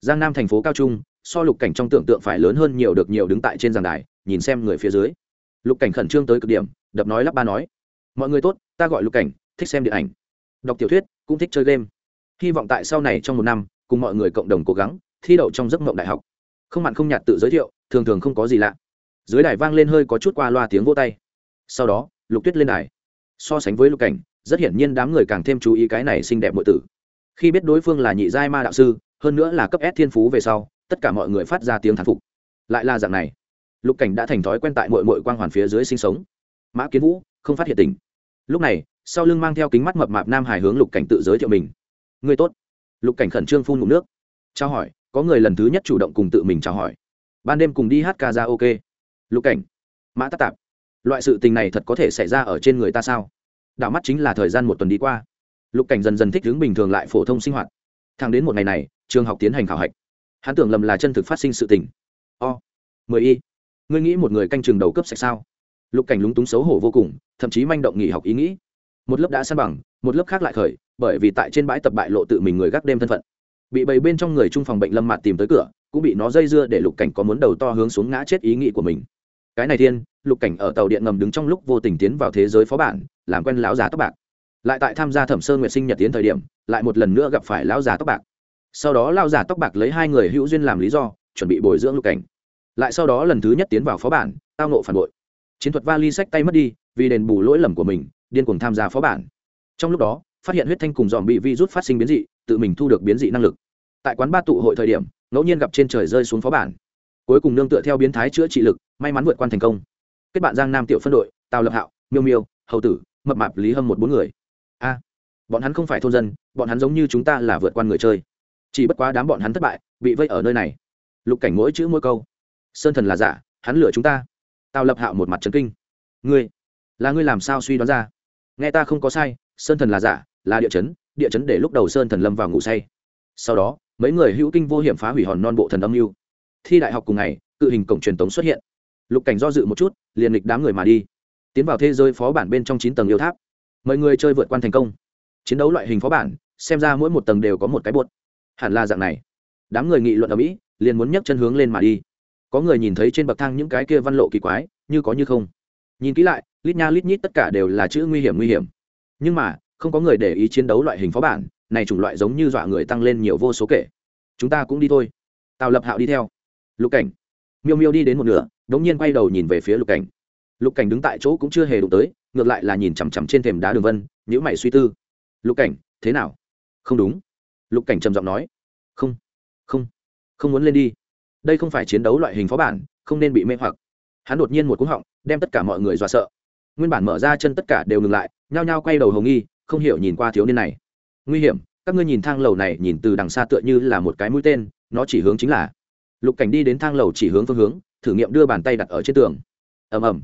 Giang nam thành phố cao trung, so lục cảnh trong tưởng tượng phải lớn hơn nhiều được nhiều đứng tại trên giàn đài, nhìn xem người phía dưới. Lục cảnh khẩn trương tới cực điểm, đập nói lắp ba nói. Mọi người tốt, ta gọi lục cảnh thích xem điện ảnh, đọc tiểu thuyết, cũng thích chơi game. Hy vọng tại sau này trong một năm, cùng mọi người cộng đồng cố gắng, thi đậu trong giấc mộng đại học. Không mặn không nhạt tự giới thiệu, thường thường không có gì lạ. Dưới đài vang lên hơi có chút qua loa tiếng vô tay. Sau đó, lục tuyết lên đài. So sánh với lục cảnh, rất hiển nhiên đám người càng thêm chú ý cái này xinh đẹp nội tử. Khi biết đối phương là nhị giai ma đạo sư, hơn nữa là cấp s thiên phú về sau, tất cả mọi người phát ra tiếng thán phục. Lại là dạng này. Lục cảnh đã thành thói quen tại mội mội quang hoàn phía dưới sinh sống. Mã kiến vũ không phát hiện tình. Lúc này sau lưng mang theo kính mắt mập mạp nam hải hướng lục cảnh tự giới thiệu mình. Người tốt. Lục cảnh khẩn trương phun ngụm nước. Trao hỏi, có người lần thứ nhất chủ động cùng tự mình chào hỏi. Ban đêm cùng đi hát ca ra ok lục cảnh. Mã tắc tạp. Loại sự tình này thật có thể xảy ra ở trên người ta sao? Đảo mắt chính là thời gian một tuần đi qua. Lục cảnh dần dần thích ứng bình thường lại phổ thông sinh hoạt. Thang đến một ngày này, trường học tiến hành khảo hạch. Hắn tưởng lầm là chân thực phát sinh sự tình. O. Mười y. Ngươi nghĩ một người canh trường đầu cấp sạch sao? Lục cảnh lúng túng xấu hổ vô cùng, thậm chí manh động nghỉ học ý nghĩ một lớp đã san bằng, một lớp khác lại khởi, bởi vì tại trên bãi tập bại lộ tự mình người gác đêm thân phận. Bị bầy bên trong người trung phòng bệnh lâm mặt tìm tới cửa, cũng bị nó dây dưa để lục cảnh có muốn đầu to hướng xuống ngã chết ý nghĩ của mình. Cái này thiên, lục cảnh ở tàu điện ngầm đứng trong lúc vô tình tiến vào thế giới phó bản, làm quen lão già tóc bạc. Lại tại tham gia thẩm sơn nguyệt sinh nhật tiến thời điểm, lại một lần nữa gặp phải lão già tóc bạc. Sau đó lão già tóc bạc lấy hai người hữu duyên làm lý do, chuẩn bị bồi dưỡng lục cảnh. Lại sau đó lần thứ nhất tiến vào phó bản, tao nộ phản bội. Chiến thuật vali sách tay mất đi, vì đền bù lỗi lầm của mình điên cuồng tham gia phó bản. Trong lúc đó, phát hiện huyết thanh cùng dòm bị virus phát sinh biến dị, tự mình thu được biến dị năng lực. Tại quán ba tụ hội thời điểm, ngẫu nhiên gặp trên trời rơi xuống phó bản. Cuối cùng nương tựa theo biến thái chữa trị lực, may mắn vượt qua thành công. Kết bạn giang nam tiểu phân đội, tào lập hạo, miêu miêu, hầu tử, mập mạp, lý hâm một bốn người. A, bọn hắn không phải thôn dân, bọn hắn giống như chúng ta là vượt qua người chơi. Chỉ bất quá đám bọn hắn thất bại, bị vây ở nơi này. Lục cảnh mỗi chữ mỗi câu. Sơn thần là giả, hắn lừa chúng ta. Tào lập hạo một mặt trấn kinh. Ngươi, là ngươi làm sao suy đoán ra? Nghe ta không có sai, sơn thần là giả, là địa chấn địa chấn để lúc đầu sơn thần lâm vào ngủ say. Sau đó, mấy người hữu kinh vô hiểm phá hủy hòn non bộ thần âm mưu. Thi đại học cùng ngày, cự hình cổng truyền tống xuất hiện. Lục cảnh do dự một chút, liền lịch đám người mà đi. Tiến vào thế giới phó bản bên trong chín tầng yêu tháp. Mời người chơi vượt qua thành công. Chiến đấu loại hình phó bản, xem ra mỗi một tầng đều có một cái bột. Hẳn là dạng này. Đám người nghị luận ở mỹ, liền muốn nhấc chân hướng lên mà đi. Có người nhìn thấy trên bậc thang những cái kia văn lộ kỳ quái, như có như không nhìn kỹ lại, lít nha lít nhít tất cả đều là chữ nguy hiểm nguy hiểm. Nhưng mà, không có người để ý chiến đấu loại hình phó bản, này chủng loại giống như dọa người tăng lên nhiều vô số kể. Chúng ta cũng đi thôi. Tào lập hạo đi theo. Lục cảnh. Miêu miêu đi đến một nửa, đống nhiên quay đầu nhìn về phía lục cảnh. Lục cảnh đứng tại chỗ cũng chưa hề đụng tới, ngược lại là nhìn chằm chằm trên thềm đá đường vân nhữ mày suy tư. Lục cảnh, thế nào? Không đúng. Lục cảnh trầm giọng nói. Không. Không. Không muốn lên đi. Đây không phải chiến đấu loại hình phó bản, không nên bị mê hoặc hắn đột nhiên một cú họng, đem tất cả mọi người dọa sợ. Nguyên bản mở ra chân tất cả đều ngừng lại, nhao nhao quay đầu hồng nghi, không hiểu nhìn qua thiếu niên này. Nguy hiểm, các ngươi nhìn thang lầu này nhìn từ đằng xa tựa như là một cái mũi tên, nó chỉ hướng chính là. Lục cảnh đi đến thang lầu chỉ hướng phương hướng, thử nghiệm đưa bàn tay đặt ở trên tường. Ầm ầm.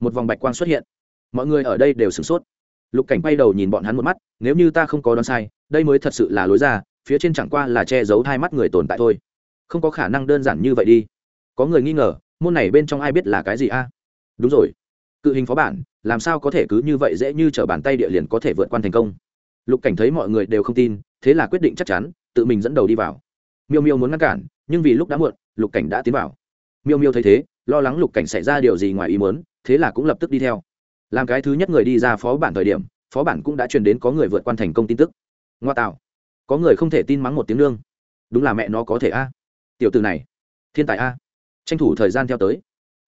Một vòng bạch quang xuất hiện. Mọi người ở đây đều sửng sốt. Lục cảnh bay đầu nhìn bọn hắn một mắt, nếu như ta không có đoán sai, đây mới thật sự là lối ra, phía trên chẳng qua là che giấu hai mắt người tồn tại thôi. Không có khả năng đơn giản như vậy đi. Có người nghi ngờ môn này bên trong ai biết là cái gì a? Đúng rồi. Cự hình phó bản, làm sao có thể cứ như vậy dễ như t r ở bàn tay địa liền có thể vượt qua thành công? Lục cảnh thấy mọi người đều không tin, thế là quyết định chắc chắn, tự mình dẫn đầu đi vào. Miêu miêu muốn ngăn cản, nhưng vì lúc đã muộn, lục cảnh đã tiến vào. Miêu miêu thấy thế, lo lắng lục cảnh xảy ra điều gì ngoài ý muốn, thế là cũng lập tức đi theo. Làm cái thứ nhất người đi ra phó bản thời điểm, phó bản cũng đã truyền đến có người vượt qua thành công tin tức. Ngoa tạo. Có người không thể tin mắng một tiếng lương đúng là mẹ nó có thể a. Tiểu từ này. Thiên tài a tranh thủ thời gian theo tới.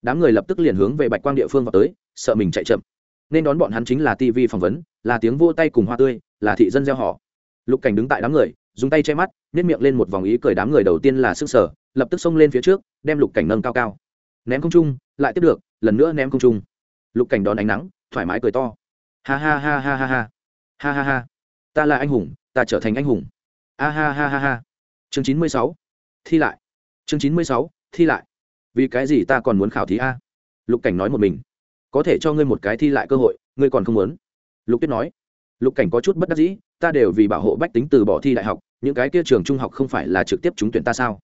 Đám người lập tức liền hướng về bạch quang địa phương vào tới, sợ mình chạy chậm. Nên đón bọn hắn chính là tv phỏng vấn, là tiếng vô tay cùng hoa tươi, là thị dân gieo họ. Lục cảnh đứng tại đám người, dùng tay che mắt nếp miệng lên một vòng ý cười đám người đầu tiên là sức sở, lập tức xông lên phía trước, đem lục cảnh nâng cao cao. Ném không trung, lại tiếp được, lần nữa ném không trung. Lục cảnh đón ánh nắng, thoải mái cười to. Ha ha ha ha ha ha. Ha ha ha. Ta là anh hùng, ta trở thành anh hùng. A ha ha ha ha. Chương chín mươi sáu, thi lại. Chương chín mươi sáu, thi lại vì cái gì ta còn muốn khảo thí a? Lục cảnh nói một mình. Có thể cho ngươi một cái thi lại cơ hội, ngươi còn không muốn. Lục tuyết nói. Lục cảnh có chút bất đắc dĩ, ta đều vì bảo hộ bách tính từ bỏ thi đại học, những cái kia trường trung học không phải là trực tiếp trúng tuyển ta sao?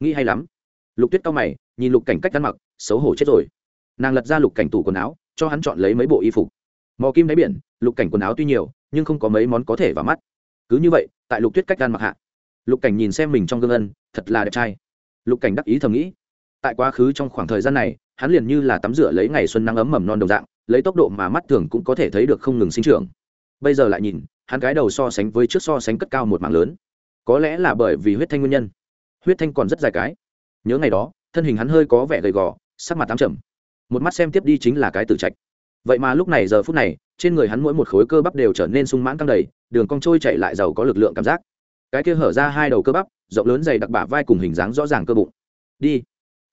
Nghĩ hay lắm. Lục tuyết cao mày, nhìn lục cảnh cách ăn mặc, xấu hổ chết rồi. Nàng lật ra lục cảnh tủ quần áo, cho hắn chọn lấy mấy bộ y phục. Mò kim đáy biển, lục cảnh quần áo tuy nhiều, nhưng không có mấy món có thể vào mắt. Cứ như vậy, tại lục tuyết cách ăn mặc hạ. Lục cảnh nhìn xem mình trong gương ân, thật là đẹp trai. Lục cảnh đắc ý thầm nghĩ tại quá khứ trong khoảng thời gian này, hắn liền như là tắm rửa lấy ngày xuân nắng ấm mầm non đồng dạng, lấy tốc độ mà mắt thường cũng có thể thấy được không ngừng sinh trưởng. Bây giờ lại nhìn, hắn cái đầu so sánh với trước so sánh cất cao một mảng lớn. Có lẽ là bởi vì huyết thanh nguyên nhân. Huyết thanh còn rất dài cái. Nhớ ngày đó, thân hình hắn hơi có vẻ gầy gò, sắc mặt tám trầm. Một mắt xem tiếp đi chính là cái tử trạch. Vậy mà lúc này giờ phút này, trên người hắn mỗi một khối cơ bắp đều trở nên sung mãn căng đầy, đường cong trôi chạy lại giàu có lực lượng cảm giác. Cái kia hở ra hai đầu cơ bắp, rộng lớn dày đặc bả vai cùng hình dáng rõ ràng cơ bụng. Đi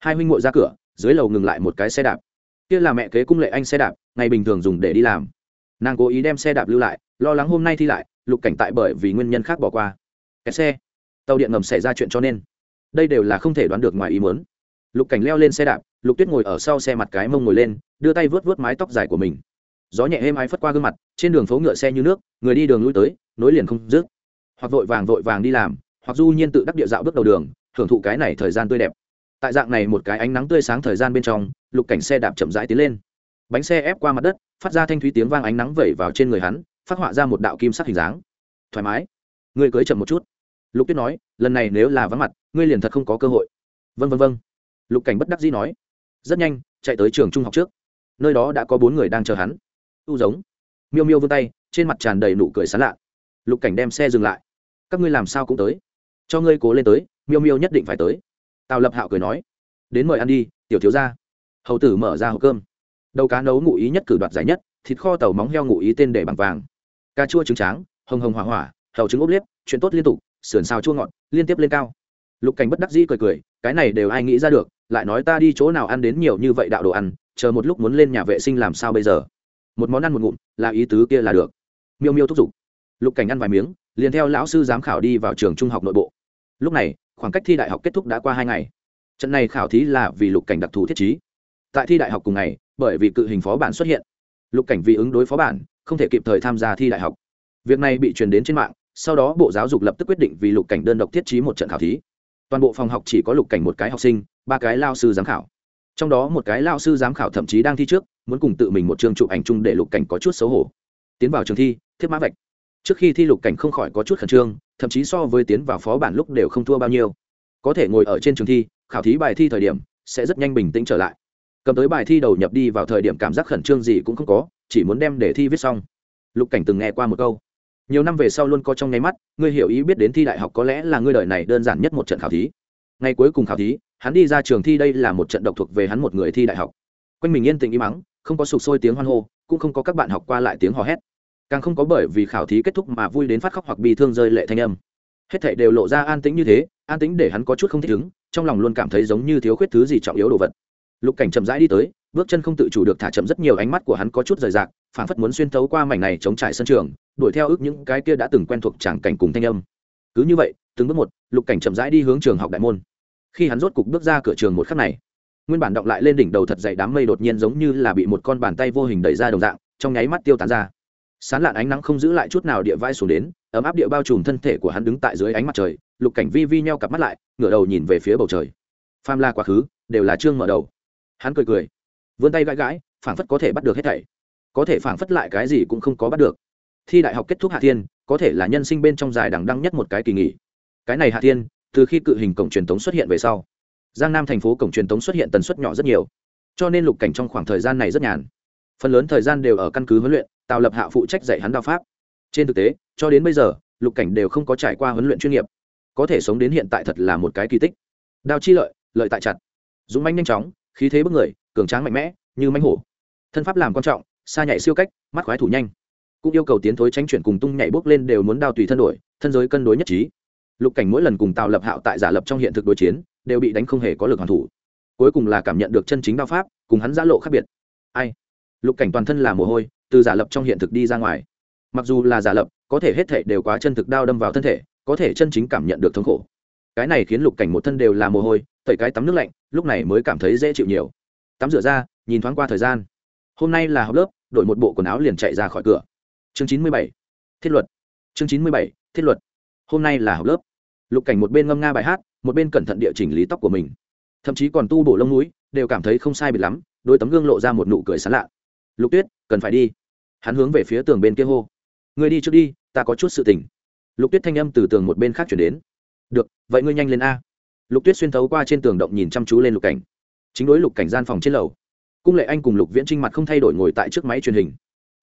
hai huynh muội ra cửa, dưới lầu ngừng lại một cái xe đạp. Kia là mẹ kế cung lệ anh xe đạp, ngày bình thường dùng để đi làm. Nàng cố ý đem xe đạp lưu lại, lo lắng hôm nay thi lại, lục cảnh tại bởi vì nguyên nhân khác bỏ qua. Cái xe, tàu điện ngầm xảy ra chuyện cho nên, đây đều là không thể đoán được ngoài ý muốn. Lục cảnh leo lên xe đạp, lục tuyết ngồi ở sau xe mặt cái mông ngồi lên, đưa tay vớt vớt mái tóc dài của mình. Gió nhẹ êm ái phất qua gương mặt, trên đường phố ngựa xe như nước, người đi đường lui tới, nối liền không dứt. Hoặc vội vàng vội vàng đi làm, hoặc du nhiên tự đắc địa dạo bước đầu đường hưởng thụ cái này thời gian tươi đẹp tại dạng này một cái ánh nắng tươi sáng thời gian bên trong, lục cảnh xe đạp chậm rãi tiến lên. Bánh xe ép qua mặt đất, phát ra thanh thúy tiếng vang ánh nắng vẩy vào trên người hắn, phát họa ra một đạo kim sắc hình dáng. Thoải mái. Ngươi cưới chậm một chút. Lục tuyết nói, lần này nếu là vắng mặt, ngươi liền thật không có cơ hội. Vân vân vân lục cảnh bất đắc dĩ nói. Rất nhanh, chạy tới trường trung học trước. Nơi đó đã có bốn người đang chờ hắn. U giống. Miêu miêu vươn tay, trên mặt tràn đầy nụ cười sán lạ. Lục cảnh đem xe dừng lại. Các ngươi làm sao cũng tới. Cho ngươi cố lên tới, miêu miêu nhất định phải tới tào lập hạo cười nói, đến mời ăn đi, tiểu thiếu gia. Hầu tử mở ra hộp cơm. Đầu cá nấu ngụ ý nhất cử đoạt giải nhất, thịt kho tàu móng heo ngụ ý tên để bằng vàng. Cà chua trứng tráng, hồng hồng hỏa hỏa, hầu trứng ốp liếp, chuyện tốt liên tục, sườn xào chua ngọt, liên tiếp lên cao. Lục cảnh bất đắc dĩ cười cười, cái này đều ai nghĩ ra được, lại nói ta đi chỗ nào ăn đến nhiều như vậy đạo đồ ăn, chờ một lúc muốn lên nhà vệ sinh làm sao bây giờ? Một món ăn một ngụm, là ý tứ kia là được. Miêu miêu thúc giục. Lục cảnh ăn vài miếng, liền theo lão sư giám khảo đi vào trường trung học nội bộ lúc này, khoảng cách thi đại học kết thúc đã qua hai ngày. Trận này khảo thí là vì lục cảnh đặc thù thiết trí. Tại thi đại học cùng ngày, bởi vì cự hình phó bản xuất hiện, lục cảnh vì ứng đối phó bản, không thể kịp thời tham gia thi đại học. Việc này bị truyền đến trên mạng, sau đó bộ giáo dục lập tức quyết định vì lục cảnh đơn độc thiết trí một trận khảo thí. Toàn bộ phòng học chỉ có lục cảnh một cái học sinh, ba cái lao sư giám khảo. Trong đó một cái lao sư giám khảo thậm chí đang thi trước, muốn cùng tự mình một chương chụp ảnh chung để lục cảnh có chút xấu hổ. Tiến vào trường thi thiếp mã vạch trước khi thi lục cảnh không khỏi có chút khẩn trương, thậm chí so với tiến vào phó bản lúc đều không thua bao nhiêu. Có thể ngồi ở trên trường thi, khảo thí bài thi thời điểm, sẽ rất nhanh bình tĩnh trở lại. Cầm tới bài thi đầu nhập đi vào thời điểm cảm giác khẩn trương gì cũng không có, chỉ muốn đem để thi viết xong. Lục cảnh từng nghe qua một câu. Nhiều năm về sau luôn có trong nháy mắt, ngươi hiểu ý biết đến thi đại học có lẽ là ngươi đời này đơn giản nhất một trận khảo thí. Ngày cuối cùng khảo thí, hắn đi ra trường thi đây là một trận độc thuộc về hắn một người thi đại học. Quanh mình yên tĩnh im mắng không có sụp sôi tiếng hoan hô, cũng không có các bạn học qua lại tiếng hò hét càng không có bởi vì khảo thí kết thúc mà vui đến phát khóc hoặc bị thương rơi lệ thanh âm. Hết thảy đều lộ ra an tĩnh như thế, an tĩnh để hắn có chút không thích ứng, trong lòng luôn cảm thấy giống như thiếu khuyết thứ gì trọng yếu đồ vật. Lục cảnh chậm rãi đi tới, bước chân không tự chủ được thả chậm rất nhiều ánh mắt của hắn có chút rời rạc phản phất muốn xuyên thấu qua mảnh này chống trải sân trường, đuổi theo ước những cái kia đã từng quen thuộc tràng cảnh cùng thanh âm. Cứ như vậy, từng bước một, lục cảnh chậm rãi đi hướng trường học đại môn. Khi hắn rốt cục bước ra cửa trường một khắc này, nguyên bản động lại lên đỉnh đầu thật dày đám mây đột nhiên giống như là bị một con bàn tay vô hình đẩy ra đồng dạng, trong nháy mắt tiêu tán ra sán lạn ánh nắng không giữ lại chút nào địa vai xuống đến, ấm áp địa bao trùm thân thể của hắn đứng tại dưới ánh mặt trời, lục cảnh vi vi nheo cặp mắt lại, ngửa đầu nhìn về phía bầu trời. Pham la quá khứ, đều là trương mở đầu. Hắn cười cười, vươn tay gãi gãi, phảng phất có thể bắt được hết thảy. Có thể phảng phất lại cái gì cũng không có bắt được. Thi đại học kết thúc hạ thiên, có thể là nhân sinh bên trong dài đằng đăng nhất một cái kỳ nghỉ. Cái này hạ thiên, từ khi cự hình cổng truyền tống xuất hiện về sau, giang nam thành phố cổng truyền tống xuất hiện tần suất nhỏ rất nhiều. Cho nên lục cảnh trong khoảng thời gian này rất nhàn. Phần lớn thời gian đều ở căn cứ huấn luyện tạo lập hạ phụ trách dạy hắn đao pháp. Trên thực tế, cho đến bây giờ, lục cảnh đều không có trải qua huấn luyện chuyên nghiệp. Có thể sống đến hiện tại thật là một cái kỳ tích. Đao chi lợi lợi tại chặt. Dũng manh nhanh chóng, khí thế bức người, cường tráng mạnh mẽ, như manh hổ. Thân pháp làm quan trọng, xa nhảy siêu cách, mắt khoái thủ nhanh. Cũng yêu cầu tiến thối tránh chuyển cùng tung nhảy bốc lên đều muốn đao tùy thân đổi, thân giới cân đối nhất trí. Lục cảnh mỗi lần cùng tào lập hạo tại giả lập trong hiện thực đối chiến, đều bị đánh không hề có lực hoàn thủ. Cuối cùng là cảm nhận được chân chính đao pháp, cùng hắn giã lộ khác biệt. Ai? Lục cảnh toàn thân là mồ hôi từ giả lập trong hiện thực đi ra ngoài. Mặc dù là giả lập, có thể hết thể đều quá chân thực đao đâm vào thân thể, có thể chân chính cảm nhận được thống khổ. Cái này khiến lục cảnh một thân đều là mồ hôi tẩy cái tắm nước lạnh, lúc này mới cảm thấy dễ chịu nhiều. Tắm rửa ra, nhìn thoáng qua thời gian. Hôm nay là học lớp, đổi một bộ quần áo liền chạy ra khỏi cửa. Chương chín mươi bảy, thiết luật. Chương chín mươi bảy, thiết luật. Hôm nay là học lớp. Lục cảnh một bên ngâm nga bài hát, một bên cẩn thận địa chỉnh lý tóc của mình. Thậm chí còn tu bổ lông núi, đều cảm thấy không sai biệt lắm, đôi tấm gương lộ ra một nụ cười sán lạ. Lục tuyết, cần phải đi hắn hướng về phía tường bên kia hô. Người đi trước đi, ta có chút sự tỉnh lục tuyết thanh âm từ tường một bên khác chuyển đến. Được, vậy ngươi nhanh lên a. Lục tuyết xuyên thấu qua trên tường động nhìn chăm chú lên lục cảnh. Chính đối lục cảnh gian phòng trên lầu. Cung lệ anh cùng lục viễn trinh mặt không thay đổi ngồi tại trước máy truyền hình.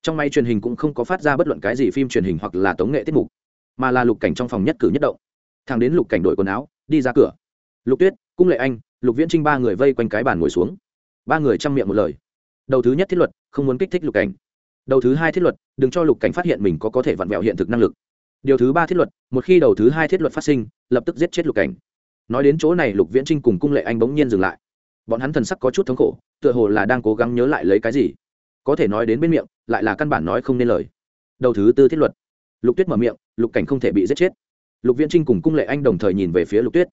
Trong máy truyền hình cũng không có phát ra bất luận cái gì phim truyền hình hoặc là tống nghệ tiết mục, mà là lục cảnh trong phòng nhất cử nhất động. Thằng đến lục cảnh đổi quần áo, đi ra cửa. Lục tuyết, cung lệ anh, lục viễn trinh ba người vây quanh cái bàn ngồi xuống. Ba người chăm miệng một lời. Đầu thứ nhất thiết luật, không muốn kích thích lục cảnh đầu thứ hai thiết luật, đừng cho lục cảnh phát hiện mình có có thể vặn vẹo hiện thực năng lực. Điều thứ ba thiết luật, một khi đầu thứ hai thiết luật phát sinh, lập tức giết chết lục cảnh. Nói đến chỗ này, lục viễn trinh cùng cung lệ anh bỗng nhiên dừng lại. Bọn hắn thần sắc có chút thống khổ, tựa hồ là đang cố gắng nhớ lại lấy cái gì. Có thể nói đến bên miệng, lại là căn bản nói không nên lời. Đầu thứ tư thiết luật. Lục tuyết mở miệng, lục cảnh không thể bị giết chết. Lục viễn trinh cùng cung lệ anh đồng thời nhìn về phía lục tuyết.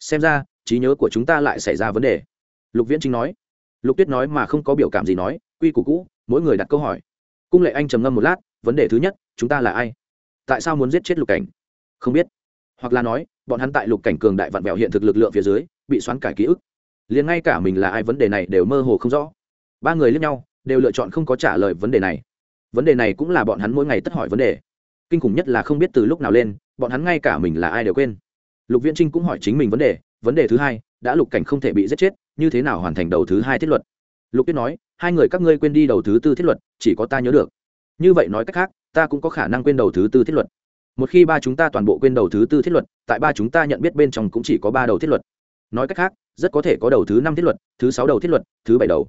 Xem ra, trí nhớ của chúng ta lại xảy ra vấn đề. Lục viễn trinh nói. Lục tuyết nói mà không có biểu cảm gì nói, quy củ cũ, mỗi người đặt câu hỏi cung lệ anh trầm ngâm một lát, vấn đề thứ nhất, chúng ta là ai? Tại sao muốn giết chết lục cảnh? Không biết. Hoặc là nói, bọn hắn tại lục cảnh cường đại vạn vẹo hiện thực lực lượng phía dưới, bị xoắn cải ký ức. Liền ngay cả mình là ai vấn đề này đều mơ hồ không rõ. Ba người liếc nhau, đều lựa chọn không có trả lời vấn đề này. Vấn đề này cũng là bọn hắn mỗi ngày tất hỏi vấn đề. Kinh khủng nhất là không biết từ lúc nào lên, bọn hắn ngay cả mình là ai đều quên. Lục viễn trinh cũng hỏi chính mình vấn đề vấn đề thứ hai, đã lục cảnh không thể bị giết chết, như thế nào hoàn thành đầu thứ hai thiết luật? Lục tuyết nói hai người các ngươi quên đi đầu thứ tư thiết luật, chỉ có ta nhớ được. Như vậy nói cách khác, ta cũng có khả năng quên đầu thứ tư thiết luật. Một khi ba chúng ta toàn bộ quên đầu thứ tư thiết luật, tại ba chúng ta nhận biết bên trong cũng chỉ có ba đầu thiết luật. Nói cách khác, rất có thể có đầu thứ năm thiết luật, thứ sáu đầu thiết luật, thứ bảy đầu.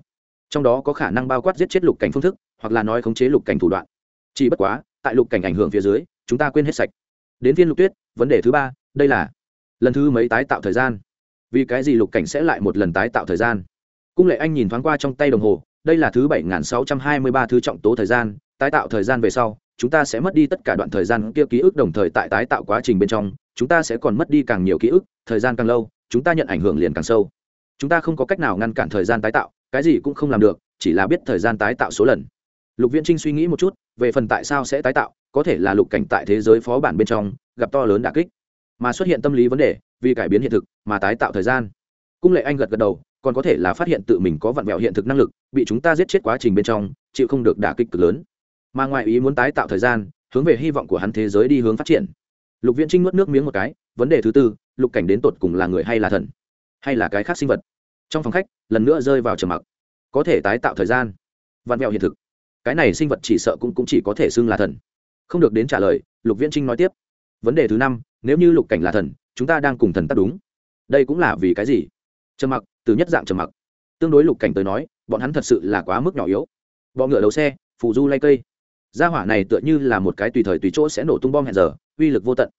Trong đó có khả năng bao quát giết chết lục cảnh phương thức, hoặc là nói khống chế lục cảnh thủ đoạn. Chỉ bất quá, tại lục cảnh ảnh hưởng phía dưới, chúng ta quên hết sạch. Đến phiên lục tuyết, vấn đề thứ ba, đây là lần thứ mấy tái tạo thời gian? Vì cái gì lục cảnh sẽ lại một lần tái tạo thời gian? Cung lệ anh nhìn thoáng qua trong tay đồng hồ đây là thứ bảy nghìn sáu trăm hai mươi ba thứ trọng tố thời gian, tái tạo thời gian về sau, chúng ta sẽ mất đi tất cả đoạn thời gian kia ký ức đồng thời tại tái tạo quá trình bên trong, chúng ta sẽ còn mất đi càng nhiều ký ức, thời gian càng lâu, chúng ta nhận ảnh hưởng liền càng sâu. Chúng ta không có cách nào ngăn cản thời gian tái tạo, cái gì cũng không làm được, chỉ là biết thời gian tái tạo số lần. Lục viễn trinh suy nghĩ một chút, về phần tại sao sẽ tái tạo, có thể là lục cảnh tại thế giới phó bản bên trong, gặp to lớn đà kích. Mà xuất hiện tâm lý vấn đề, vì cải biến hiện thực, mà tái tạo thời gian. Cung lệ anh gật gật đầu còn có thể là phát hiện tự mình có vặn vẹo hiện thực năng lực bị chúng ta giết chết quá trình bên trong chịu không được đả kích cực lớn. Mà ngoại ý muốn tái tạo thời gian hướng về hy vọng của hắn thế giới đi hướng phát triển. Lục viễn trinh nuốt nước miếng một cái vấn đề thứ tư lục cảnh đến tột cùng là người hay là thần? Hay là cái khác sinh vật? Trong phòng khách lần nữa rơi vào trầm mặc. Có thể tái tạo thời gian vặn vẹo hiện thực. Cái này sinh vật chỉ sợ cũng, cũng chỉ có thể xưng là thần. Không được đến trả lời lục viễn trinh nói tiếp. Vấn đề thứ năm nếu như lục cảnh là thần chúng ta đang cùng thần tác đúng. Đây cũng là vì cái gì? Trầm mặc từ nhất dạng trầm mặc. Tương đối lục cảnh tới nói, bọn hắn thật sự là quá mức nhỏ yếu. Bọ ngựa đầu xe, phù du lay cây. Gia hỏa này tựa như là một cái tùy thời tùy chỗ sẽ nổ tung bom hẹn giờ, uy lực vô tận.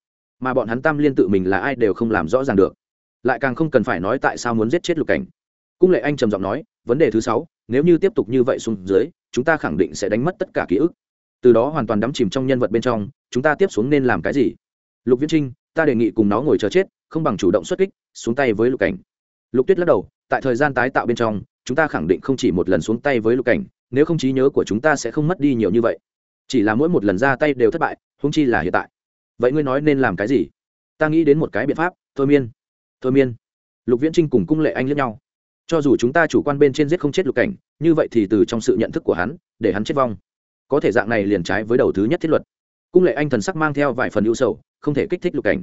Mà bọn hắn tam liên tự mình là ai đều không làm rõ ràng được. Lại càng không cần phải nói tại sao muốn giết chết lục cảnh. Cung lệ anh trầm giọng nói, vấn đề thứ sáu, nếu như tiếp tục như vậy xuống dưới, chúng ta khẳng định sẽ đánh mất tất cả ký ức. Từ đó hoàn toàn đắm chìm trong nhân vật bên trong, chúng ta tiếp xuống nên làm cái gì? Lục viễn trinh, ta đề nghị cùng nó ngồi chờ chết, không bằng chủ động xuất kích, xuống tay với lục cảnh. Lục tuyết lắc đầu tại thời gian tái tạo bên trong, chúng ta khẳng định không chỉ một lần xuống tay với lục cảnh, nếu không trí nhớ của chúng ta sẽ không mất đi nhiều như vậy. Chỉ là mỗi một lần ra tay đều thất bại húng chi là hiện tại. Vậy ngươi nói nên làm cái gì? Ta nghĩ đến một cái biện pháp, thôi miên. Thôi miên. Lục viễn trinh cùng cung lệ anh lẫn nhau. Cho dù chúng ta chủ quan bên trên giết không chết lục cảnh, như vậy thì từ trong sự nhận thức của hắn, để hắn chết vong. Có thể dạng này liền trái với đầu thứ nhất thiết luật. Cung lệ anh thần sắc mang theo vài phần ưu sầu, không thể kích thích lục cảnh.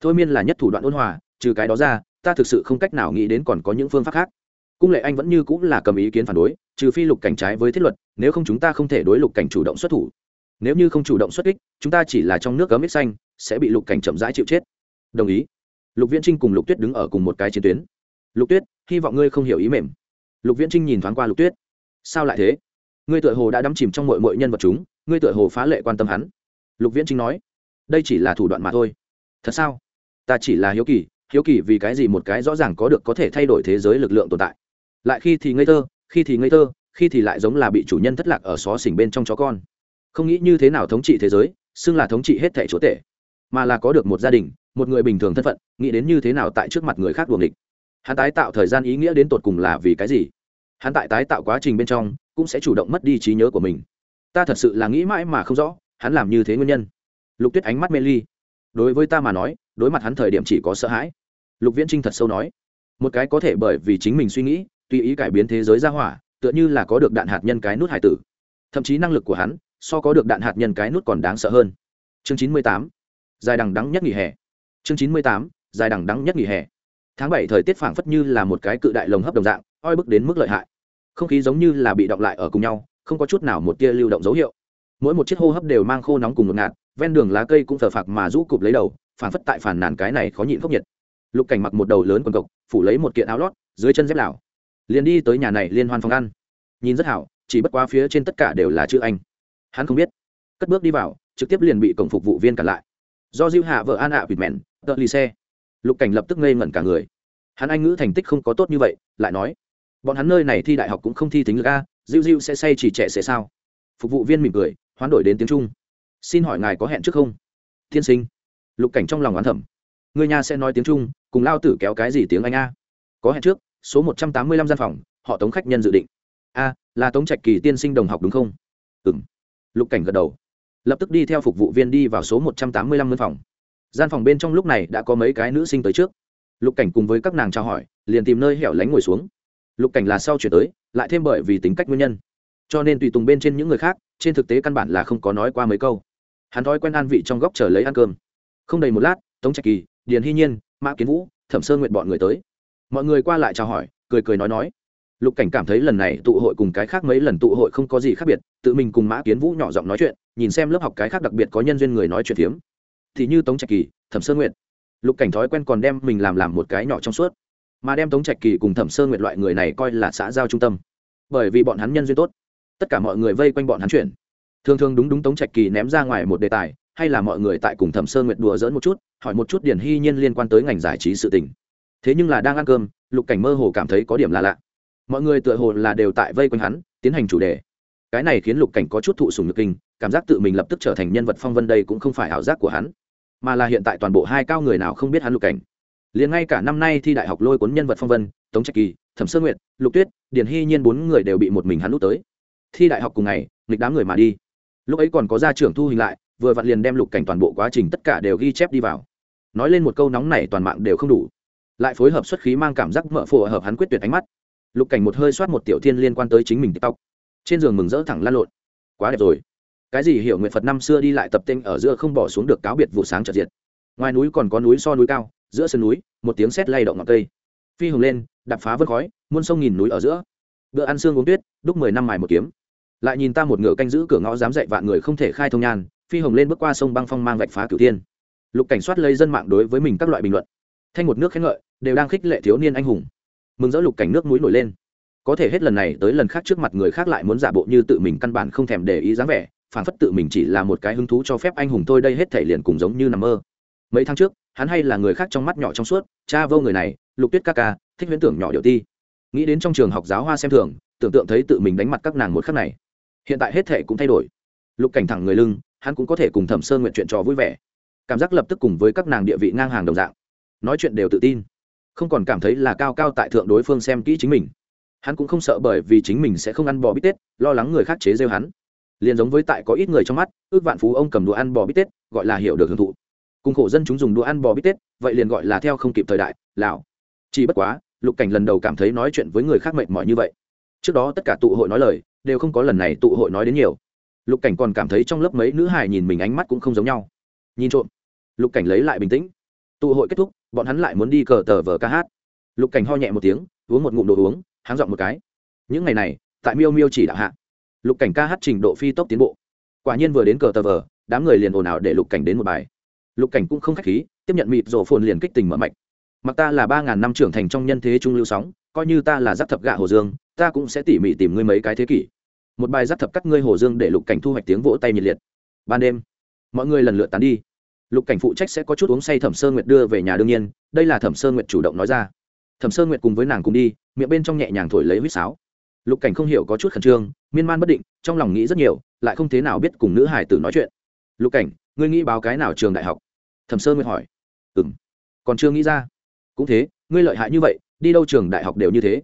Thôi miên là nhất thủ đoạn ôn hòa, trừ cái đó ra ta thực sự không cách nào nghĩ đến còn có những phương pháp khác. Cung lệ anh vẫn như cũng là cầm ý kiến phản đối, trừ phi lục cảnh trái với thiết luật, nếu không chúng ta không thể đối lục cảnh chủ động xuất thủ. Nếu như không chủ động xuất kích, chúng ta chỉ là trong nước cấm ít xanh, sẽ bị lục cảnh chậm rãi chịu chết. Đồng ý. Lục viễn trinh cùng lục tuyết đứng ở cùng một cái chiến tuyến. Lục tuyết, hy vọng ngươi không hiểu ý mềm. Lục viễn trinh nhìn thoáng qua lục tuyết. Sao lại thế? Ngươi tựa hồ đã đắm chìm trong mọi mọi nhân vật chúng, ngươi tựa hồ phá lệ quan tâm hắn. Lục viễn trinh nói, đây chỉ là thủ đoạn mà thôi. Thật sao? Ta chỉ là hiếu kỳ hiếu kỳ vì cái gì một cái rõ ràng có được có thể thay đổi thế giới lực lượng tồn tại. Lại khi thì ngây thơ, khi thì ngây thơ, khi thì lại giống là bị chủ nhân thất lạc ở xó xỉnh bên trong chó con. Không nghĩ như thế nào thống trị thế giới, xưng là thống trị hết thẻ chúa tể, mà là có được một gia đình, một người bình thường thân phận, nghĩ đến như thế nào tại trước mặt người khác buồng địch hắn tái tạo thời gian ý nghĩa đến tột cùng là vì cái gì? Hắn tại tái tạo quá trình bên trong, cũng sẽ chủ động mất đi trí nhớ của mình. Ta thật sự là nghĩ mãi mà không rõ, hắn làm như thế nguyên nhân. Lục tuyết ánh mắt mê ly đối với ta mà nói, đối mặt hắn thời điểm chỉ có sợ hãi. Lục viễn trinh thật sâu nói, một cái có thể bởi vì chính mình suy nghĩ, tùy ý cải biến thế giới ra hỏa, tựa như là có được đạn hạt nhân cái nút hải tử. Thậm chí năng lực của hắn, so có được đạn hạt nhân cái nút còn đáng sợ hơn. Chương chín mươi tám, dài đằng đắng nhất nghỉ hè. Chương chín mươi tám, dài đằng đắng nhất nghỉ hè. Tháng bảy thời tiết phảng phất như là một cái cự đại lồng hấp đồng dạng, oi bức đến mức lợi hại. Không khí giống như là bị động lại ở cùng nhau, không có chút nào một tia lưu động dấu hiệu. Mỗi một chiếc hô hấp đều mang khô nóng cùng ngột ngạt ven đường lá cây cũng thờ phạc mà rũ cụp lấy đầu phản phất tại phản nàn cái này khó nhịn khốc nhiệt. Lục cảnh mặc một đầu lớn quần cộc, phủ lấy một kiện áo lót, dưới chân dép lào liền đi tới nhà này liên hoan phòng ăn. Nhìn rất hảo, chỉ bất quá phía trên tất cả đều là chữ anh. Hắn không biết. Cất bước đi vào, trực tiếp liền bị cổng phục vụ viên cản lại. Do diêu hạ vợ an ạ bịt mẹn, tợ lì xe. Lục cảnh lập tức ngây ngẩn cả người. Hắn anh ngữ thành tích không có tốt như vậy, lại nói, bọn hắn nơi này thi đại học cũng không thi tính lực a, diêu diêu sẽ say chỉ trẻ sẽ sao? Phục vụ viên mỉm cười, hoán đổi đến tiếng trung xin hỏi ngài có hẹn trước không? Tiên sinh. Lục cảnh trong lòng oán thẩm người nhà sẽ nói tiếng trung, cùng lao tử kéo cái gì tiếng anh a? Có hẹn trước, số một trăm tám mươi lăm gian phòng, họ tống khách nhân dự định. A, là tống trạch kỳ tiên sinh đồng học đúng không? Ừ m lục cảnh gật đầu. Lập tức đi theo phục vụ viên đi vào số một trăm tám mươi lăm mân phòng. Gian phòng bên trong lúc này đã có mấy cái nữ sinh tới trước. Lục cảnh cùng với các nàng trao hỏi, liền tìm nơi hẻo lánh ngồi xuống. Lục cảnh là sau chuyển tới, lại thêm bởi vì tính cách nguyên nhân. Cho nên tùy tùng bên trên những người khác, trên thực tế căn bản là không có nói qua mấy câu hắn thói quen an vị trong góc chờ lấy ăn cơm. Không đầy một lát, tống trạch kỳ, điền hy nhiên, mã kiến vũ, thẩm sơ nguyện bọn người tới. Mọi người qua lại chào hỏi, cười cười nói nói. Lục cảnh cảm thấy lần này tụ hội cùng cái khác mấy lần tụ hội không có gì khác biệt, tự mình cùng mã kiến vũ nhỏ giọng nói chuyện, nhìn xem lớp học cái khác đặc biệt có nhân duyên người nói chuyện phiếm. Thì như tống trạch kỳ, thẩm sơ nguyện lục cảnh thói quen còn đem mình làm làm một cái nhỏ trong suốt. Mà đem tống trạch kỳ cùng thẩm sơ nguyện loại người này coi là xã giao trung tâm. Bởi vì bọn hắn nhân duyên tốt. Tất cả mọi người vây quanh bọn hắn chuyển thường thường đúng đúng tống trạch kỳ ném ra ngoài một đề tài, hay là mọi người tại cùng thẩm sơn nguyệt đùa dỡn một chút, hỏi một chút điển hy nhiên liên quan tới ngành giải trí sự tình. Thế nhưng là đang ăn cơm, lục cảnh mơ hồ cảm thấy có điểm là lạ. Mọi người tựa hồ là đều tại vây quanh hắn, tiến hành chủ đề. Cái này khiến lục cảnh có chút thụ sùng nhược kinh, cảm giác tự mình lập tức trở thành nhân vật phong vân đây cũng không phải ảo giác của hắn, mà là hiện tại toàn bộ hai cao người nào không biết hắn lục cảnh. Liền ngay cả năm nay thi đại học lôi cuốn nhân vật phong vân, tống trạch kỳ, thẩm sơn nguyệt, lục tuyết điển hy nhiên bốn người đều bị một mình hắn lút tới. Thi đại học cùng ngày, nghịch đám người mà đi lúc ấy còn có gia trưởng thu hình lại, vừa vặn liền đem lục cảnh toàn bộ quá trình tất cả đều ghi chép đi vào. Nói lên một câu nóng này toàn mạng đều không đủ. Lại phối hợp xuất khí mang cảm giác mỡ phù hợp hắn quyết tuyệt ánh mắt. Lục cảnh một hơi soát một tiểu thiên liên quan tới chính mình tiktok. Trên giường mừng rỡ thẳng lan lộn. Quá đẹp rồi. Cái gì hiểu nguyện phật năm xưa đi lại tập tinh ở giữa không bỏ xuống được cáo biệt vụ sáng trật diệt. Ngoài núi còn có núi so núi cao, giữa sườn núi, một tiếng sét lay động ngọn cây. Phi hồng lên đập phá vân khói, muôn sông nghìn núi ở giữa. Bữa ăn xương uống tuyết, đúc mười năm mài một kiếm lại nhìn ta một ngựa canh giữ cửa ngõ dám dạy vạn người không thể khai thông nhan, phi hồng lên bước qua sông băng phong mang vạch phá cửu tiên lục cảnh soát lấy dân mạng đối với mình các loại bình luận. Thanh một nước khen ngợi, đều đang khích lệ thiếu niên anh hùng. Mừng rỡ lục cảnh nước mũi nổi lên. Có thể hết lần này tới lần khác trước mặt người khác lại muốn giả bộ như tự mình căn bản không thèm để ý dáng vẻ, phản phất tự mình chỉ là một cái hứng thú cho phép anh hùng thôi đây hết thể liền cùng giống như nằm mơ. Mấy tháng trước, hắn hay là người khác trong mắt nhỏ trong suốt, cha vô người này, lục tuyết ca ca, thích huyễn tưởng nhỏ điệu ti. Nghĩ đến trong trường học giáo hoa xem thường, tưởng tượng thấy tự mình đánh mặt các nàng một khắc này hiện tại hết thể cũng thay đổi. Lục cảnh thẳng người lưng, hắn cũng có thể cùng thẩm sơn nguyện chuyện trò vui vẻ. Cảm giác lập tức cùng với các nàng địa vị ngang hàng đồng dạng. Nói chuyện đều tự tin. Không còn cảm thấy là cao cao tại thượng đối phương xem kỹ chính mình. Hắn cũng không sợ bởi vì chính mình sẽ không ăn bò bít tết, lo lắng người khác chế rêu hắn. Liền giống với tại có ít người trong mắt, ước vạn phú ông cầm đũa ăn bò bít tết, gọi là hiểu được hưởng thụ. Cùng khổ dân chúng dùng đũa ăn bò bít tết, vậy liền gọi là theo không kịp thời đại lào chỉ bất quá, lục cảnh lần đầu cảm thấy nói chuyện với người khác mệt mỏi như vậy. Trước đó tất cả tụ hội nói lời đều không có lần này tụ hội nói đến nhiều. Lục cảnh còn cảm thấy trong lớp mấy nữ hài nhìn mình ánh mắt cũng không giống nhau. Nhìn trộm. Lục cảnh lấy lại bình tĩnh. Tụ hội kết thúc, bọn hắn lại muốn đi cờ tờ vờ ca hát. Lục cảnh ho nhẹ một tiếng, uống một ngụm đồ uống, háng dọn một cái. Những ngày này, tại miêu miêu chỉ đạo hạ, lục cảnh ca hát trình độ phi tốc tiến bộ. Quả nhiên vừa đến cờ tờ vờ, đám người liền ồn ào để lục cảnh đến một bài. Lục cảnh cũng không k h á c h khí, tiếp nhận mịt rổ phồn liền kích tình mở mạch. Mặc ta là ba ngàn năm trưởng thành trong nhân thế trung lưu sóng coi như ta là giáp thập gạ hồ dương, ta cũng sẽ tỉ mỉ tìm ngươi mấy cái thế kỷ. Một bài giáp thập cắt ngươi hồ dương để lục cảnh thu hoạch tiếng vỗ tay nhiệt liệt. Ban đêm, mọi người lần lượt tán đi. Lục cảnh phụ trách sẽ có chút uống say thẩm sơn nguyệt đưa về nhà đương nhiên, đây là thẩm sơn nguyệt chủ động nói ra. Thẩm sơn nguyệt cùng với nàng cùng đi, miệng bên trong nhẹ nhàng thổi lấy huýt sáo. Lục cảnh không hiểu có chút khẩn trương, miên man bất định, trong lòng nghĩ rất nhiều, lại không thế nào biết cùng nữ hải tử nói chuyện. Lục cảnh, ngươi nghĩ báo cái nào trường đại học? Thẩm sơn nguyệt hỏi. Ừ m còn chưa nghĩ ra. Cũng thế, ngươi lợi hại như vậy đi đâu trường đại học đều như thế.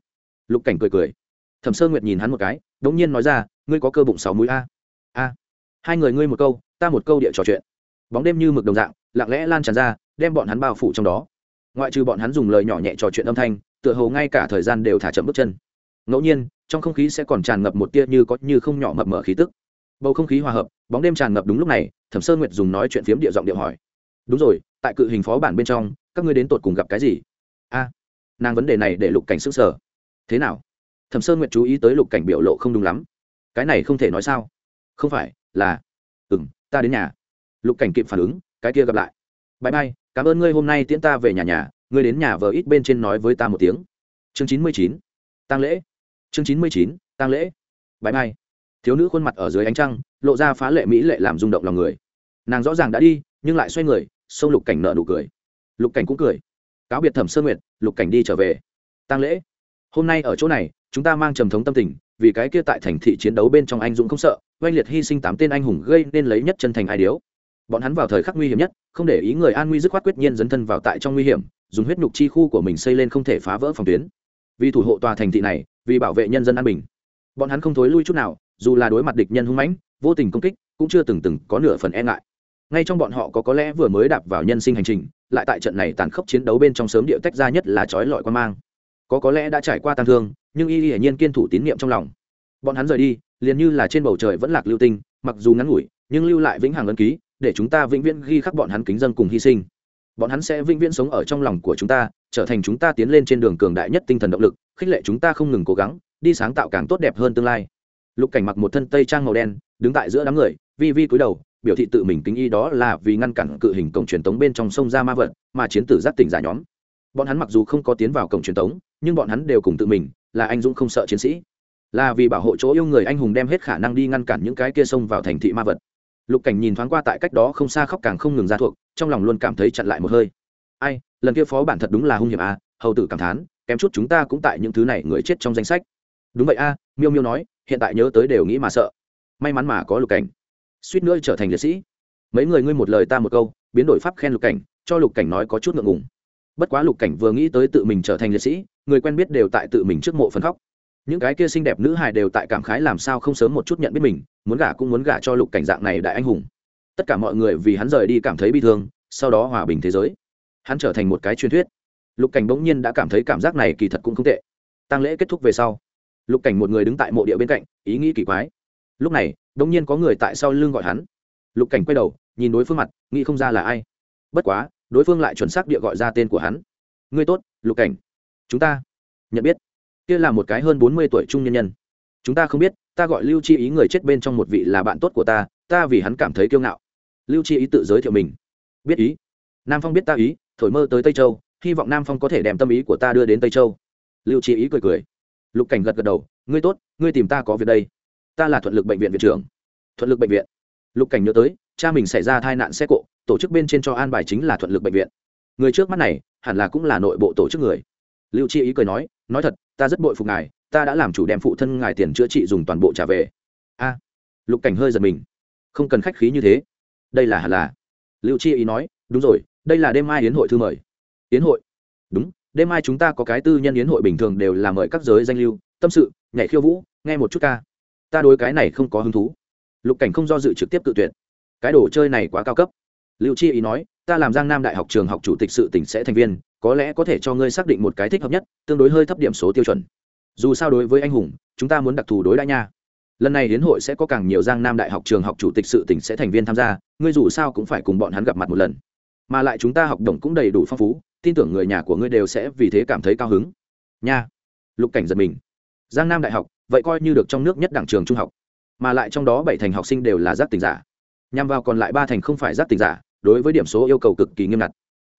Lục cảnh cười cười. Thẩm sơn nguyệt nhìn hắn một cái đ ỗ n g nhiên nói ra, ngươi có cơ bụng sáu múi a? A. Hai người ngươi một câu, ta một câu địa trò chuyện. Bóng đêm như mực đồng dạng, lặng lẽ lan tràn ra, đem bọn hắn bao phủ trong đó. Ngoại trừ bọn hắn dùng lời nhỏ nhẹ trò chuyện âm thanh, tựa hồ ngay cả thời gian đều thả chậm bước chân. Ngẫu nhiên, trong không khí sẽ còn tràn ngập một tia như có như không nhỏ mập mở khí tức. Bầu không khí hòa hợp, bóng đêm tràn ngập đúng lúc này, thẩm sơn nguyệt dùng nói chuyện phiếm địa giọng điệu hỏi. Đúng rồi, tại cự hình phó bản bên trong, các ngươi đến tột cùng gặp cái gì? A nàng vấn đề này để lục cảnh s ứ sở thế nào? Thẩm sơn nguyệt chú ý tới lục cảnh biểu lộ không đúng lắm. Cái này không thể nói sao? Không phải, là ừ m ta đến nhà. Lục cảnh kịp phản ứng, cái kia gặp lại. Bãi bay cảm ơn ngươi hôm nay tiễn ta về nhà nhà, ngươi đến nhà vờ ít bên trên nói với ta một tiếng. Chương chín mươi chín tăng lễ. Chương chín mươi chín tăng lễ. Bãi bay thiếu nữ khuôn mặt ở dưới ánh trăng, lộ ra phá lệ mỹ lệ làm rung động lòng người. Nàng rõ ràng đã đi, nhưng lại xoay người, xông lục cảnh nợ nụ cười. Lục cảnh cũng cười cáo biệt thẩm sơ nguyệt, lục cảnh đi trở về. Tăng lễ. Hôm nay ở chỗ này, chúng ta mang trầm thống tâm tình, vì cái kia tại thành thị chiến đấu bên trong anh dũng không sợ, oanh liệt hy sinh tám tên anh hùng gây nên lấy nhất chân thành ai điếu. Bọn hắn vào thời khắc nguy hiểm nhất, không để ý người an nguy dứt khoát quyết nhiên dấn thân vào tại trong nguy hiểm, dùng huyết nhục chi khu của mình xây lên không thể phá vỡ phòng tuyến. Vì thủ hộ tòa thành thị này, vì bảo vệ nhân dân an bình. Bọn hắn không thối lui chút nào, dù là đối mặt địch nhân hung mãnh, vô tình công kích, cũng chưa từng từng có nửa phần e ngại. Ngay trong bọn họ có có lẽ vừa mới đạp vào nhân sinh hành trình lại tại trận này tàn khốc chiến đấu bên trong sớm điệu tách ra nhất là trói lọi quan mang. Có có lẽ đã trải qua tăng thương, nhưng y hiển nhiên kiên thủ tín niệm trong lòng. Bọn hắn rời đi, liền như là trên bầu trời vẫn lạc lưu tinh, mặc dù ngắn ngủi, nhưng lưu lại vĩnh hằng ấn ký, để chúng ta vĩnh viễn ghi khắc bọn hắn kính dân cùng hy sinh. Bọn hắn sẽ vĩnh viễn sống ở trong lòng của chúng ta, trở thành chúng ta tiến lên trên đường cường đại nhất tinh thần động lực, khích lệ chúng ta không ngừng cố gắng, đi sáng tạo càng tốt đẹp hơn tương lai. Lục cảnh mặc một thân tây trang màu đen, đứng tại giữa đám người, vi vi cúi đầu biểu thị tự mình kính y đó là vì ngăn cản cự hình cổng truyền tống bên trong sông ra ma vật mà chiến tử giác tỉnh giả nhóm. Bọn hắn mặc dù không có tiến vào cổng truyền tống, nhưng bọn hắn đều cùng tự mình, là anh dũng không sợ chiến sĩ. Là vì bảo hộ chỗ yêu người anh hùng đem hết khả năng đi ngăn cản những cái kia sông vào thành thị ma vật. Lục cảnh nhìn thoáng qua tại cách đó không xa khóc càng không ngừng ra thuộc, trong lòng luôn cảm thấy chặn lại một hơi. Ai, lần kia phó bản thật đúng là hung hiểm à hầu tử cảm thán, kém chút chúng ta cũng tại những thứ này người chết trong danh sách. Đúng vậy a, miêu miêu nói, hiện tại nhớ tới đều nghĩ mà sợ. May mắn mà có lục cảnh suýt nữa trở thành liệt sĩ. Mấy người ngươi một lời ta một câu, biến đổi pháp khen lục cảnh, cho lục cảnh nói có chút ngượng ngùng. Bất quá lục cảnh vừa nghĩ tới tự mình trở thành liệt sĩ, người quen biết đều tại tự mình trước mộ phần khóc. Những cái kia xinh đẹp nữ hài đều tại cảm khái làm sao không sớm một chút nhận biết mình, muốn gả cũng muốn gả cho lục cảnh dạng này đại anh hùng. Tất cả mọi người vì hắn rời đi cảm thấy bi thương, sau đó hòa bình thế giới. Hắn trở thành một cái truyền thuyết. Lục cảnh bỗng nhiên đã cảm thấy cảm giác này kỳ thật cũng không tệ. Tăng lễ kết thúc về sau, lục cảnh một người đứng tại mộ địa bên cạnh, ý nghĩ kỳ quái. Lúc này đông nhiên có người tại sau lưng gọi hắn. Lục cảnh quay đầu, nhìn đối phương mặt, nghĩ không ra là ai. Bất quá, đối phương lại chuẩn xác địa gọi ra tên của hắn. Ngươi tốt, lục cảnh. Chúng ta nhận biết. Kia là một cái hơn bốn mươi tuổi trung nhân nhân. Chúng ta không biết, ta gọi lưu chi ý người chết bên trong một vị là bạn tốt của ta ta vì hắn cảm thấy kiêu ngạo. Lưu chi ý tự giới thiệu mình. Biết ý. Nam phong biết ta ý, thổi mơ tới tây châu, hy vọng nam phong có thể đem tâm ý của ta đưa đến tây châu. Lưu chi ý cười cười. Lục cảnh gật gật đầu, ngươi tốt, ngươi tìm ta có việc đây ta là thuận lực bệnh viện viện trưởng. Thuận lực bệnh viện. Lục cảnh nhớ tới, cha mình xảy ra tai nạn xe cộ, tổ chức bên trên cho an bài chính là thuận lực bệnh viện. Người trước mắt này, hẳn là cũng là nội bộ tổ chức người. Lưu chi ý cười nói nói thật, ta rất bội phục ngài, ta đã làm chủ đem phụ thân ngài tiền chữa trị dùng toàn bộ trả về. A. Lục cảnh hơi giật mình. Không cần khách khí như thế. Đây là hẳn là. Lưu chi ý nói, đúng rồi, đây là đêm mai yến hội thư mời. Yến hội? Đúng, đêm mai chúng ta có cái tư nhân yến hội bình thường đều là mời các giới danh lưu, tâm sự, nhảy khiêu vũ, nghe một chút ca ta đối cái này không có hứng thú. Lục cảnh không do dự trực tiếp tự tuyển cái đồ chơi này quá cao cấp. Lưu chi ý nói, ta làm giang nam đại học trường học chủ tịch sự tỉnh sẽ thành viên, có lẽ có thể cho ngươi xác định một cái thích hợp nhất, tương đối hơi thấp điểm số tiêu chuẩn. Dù sao đối với anh hùng, chúng ta muốn đặc thù đối đãi nha. Lần này đến hội sẽ có càng nhiều giang nam đại học trường học chủ tịch sự tỉnh sẽ thành viên tham gia, ngươi dù sao cũng phải cùng bọn hắn gặp mặt một lần. Mà lại chúng ta học đồng cũng đầy đủ phong phú, tin tưởng người nhà của ngươi đều sẽ vì thế cảm thấy cao hứng. Nha. Lục cảnh giật mình. Giang nam đại học vậy coi như được trong nước nhất đảng trường trung học, mà lại trong đó bảy thành học sinh đều là giác tỉnh giả. Nhằm vào còn lại ba thành không phải giác tỉnh giả, đối với điểm số yêu cầu cực kỳ nghiêm ngặt.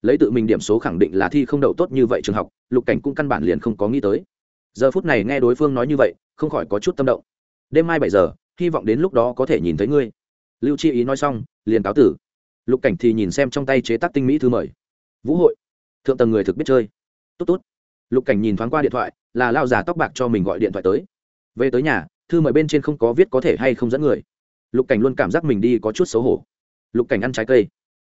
Lấy tự mình điểm số khẳng định là thi không đậu tốt như vậy trường học, lục cảnh cũng căn bản liền không có nghĩ tới. Giờ phút này nghe đối phương nói như vậy, không khỏi có chút tâm động. Đêm mai bảy giờ, hy vọng đến lúc đó có thể nhìn thấy ngươi. Lưu chi ý nói xong, liền cáo tử. Lục cảnh thì nhìn xem trong tay chế tác tinh mỹ thư mời. Vũ hội. Thượng tầng người thực biết chơi. Tốt tốt. Lục cảnh nhìn thoáng qua điện thoại, là lao già tóc bạc cho mình gọi điện thoại tới về tới nhà, thư mời bên trên không có viết có thể hay không dẫn người. Lục cảnh luôn cảm giác mình đi có chút xấu hổ. Lục cảnh ăn trái cây.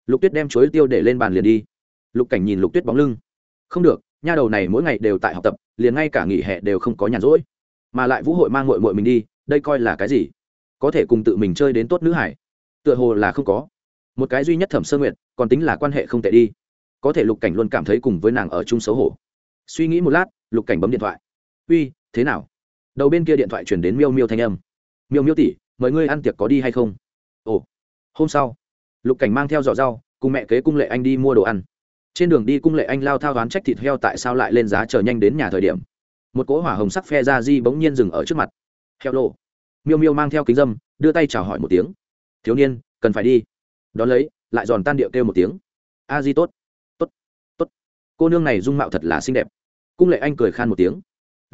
Lục tuyết đem chuối tiêu để lên bàn liền đi. Lục cảnh nhìn lục tuyết bóng lưng. Không được, nha đầu này mỗi ngày đều tại học tập, liền ngay cả nghỉ hè đều không có nhàn rỗi. Mà lại vũ hội mang mội mội mình đi, đây coi là cái gì? Có thể cùng tự mình chơi đến tốt nữ hải. Tựa hồ là không có. Một cái duy nhất thẩm sơ nguyện còn tính là quan hệ không tệ đi. Có thể lục cảnh luôn cảm thấy cùng với nàng ở chung xấu hổ. Suy nghĩ một lát, lục cảnh bấm điện thoại. Uy, thế nào? Đầu bên kia điện thoại chuyển đến miêu miêu thanh âm. Miêu miêu tỉ mời ngươi ăn tiệc có đi hay không? Ồ, hôm sau, lục cảnh mang theo giỏ rau, cùng mẹ kế cung lệ anh đi mua đồ ăn. Trên đường đi cung lệ anh lao thao đoán trách thịt heo tại sao lại lên giá chờ nhanh đến nhà thời điểm. Một cỗ hỏa hồng sắc phe ra di bỗng nhiên dừng ở trước mặt. Heo lô. Miêu miêu mang theo kính dâm, đưa tay chào hỏi một tiếng. Thiếu niên, cần phải đi. Đón lấy, lại giòn tan điệu kêu một tiếng. A di tốt. Tốt tốt. Cô nương này dung mạo thật là xinh đẹp. Cung lệ anh cười khan một tiếng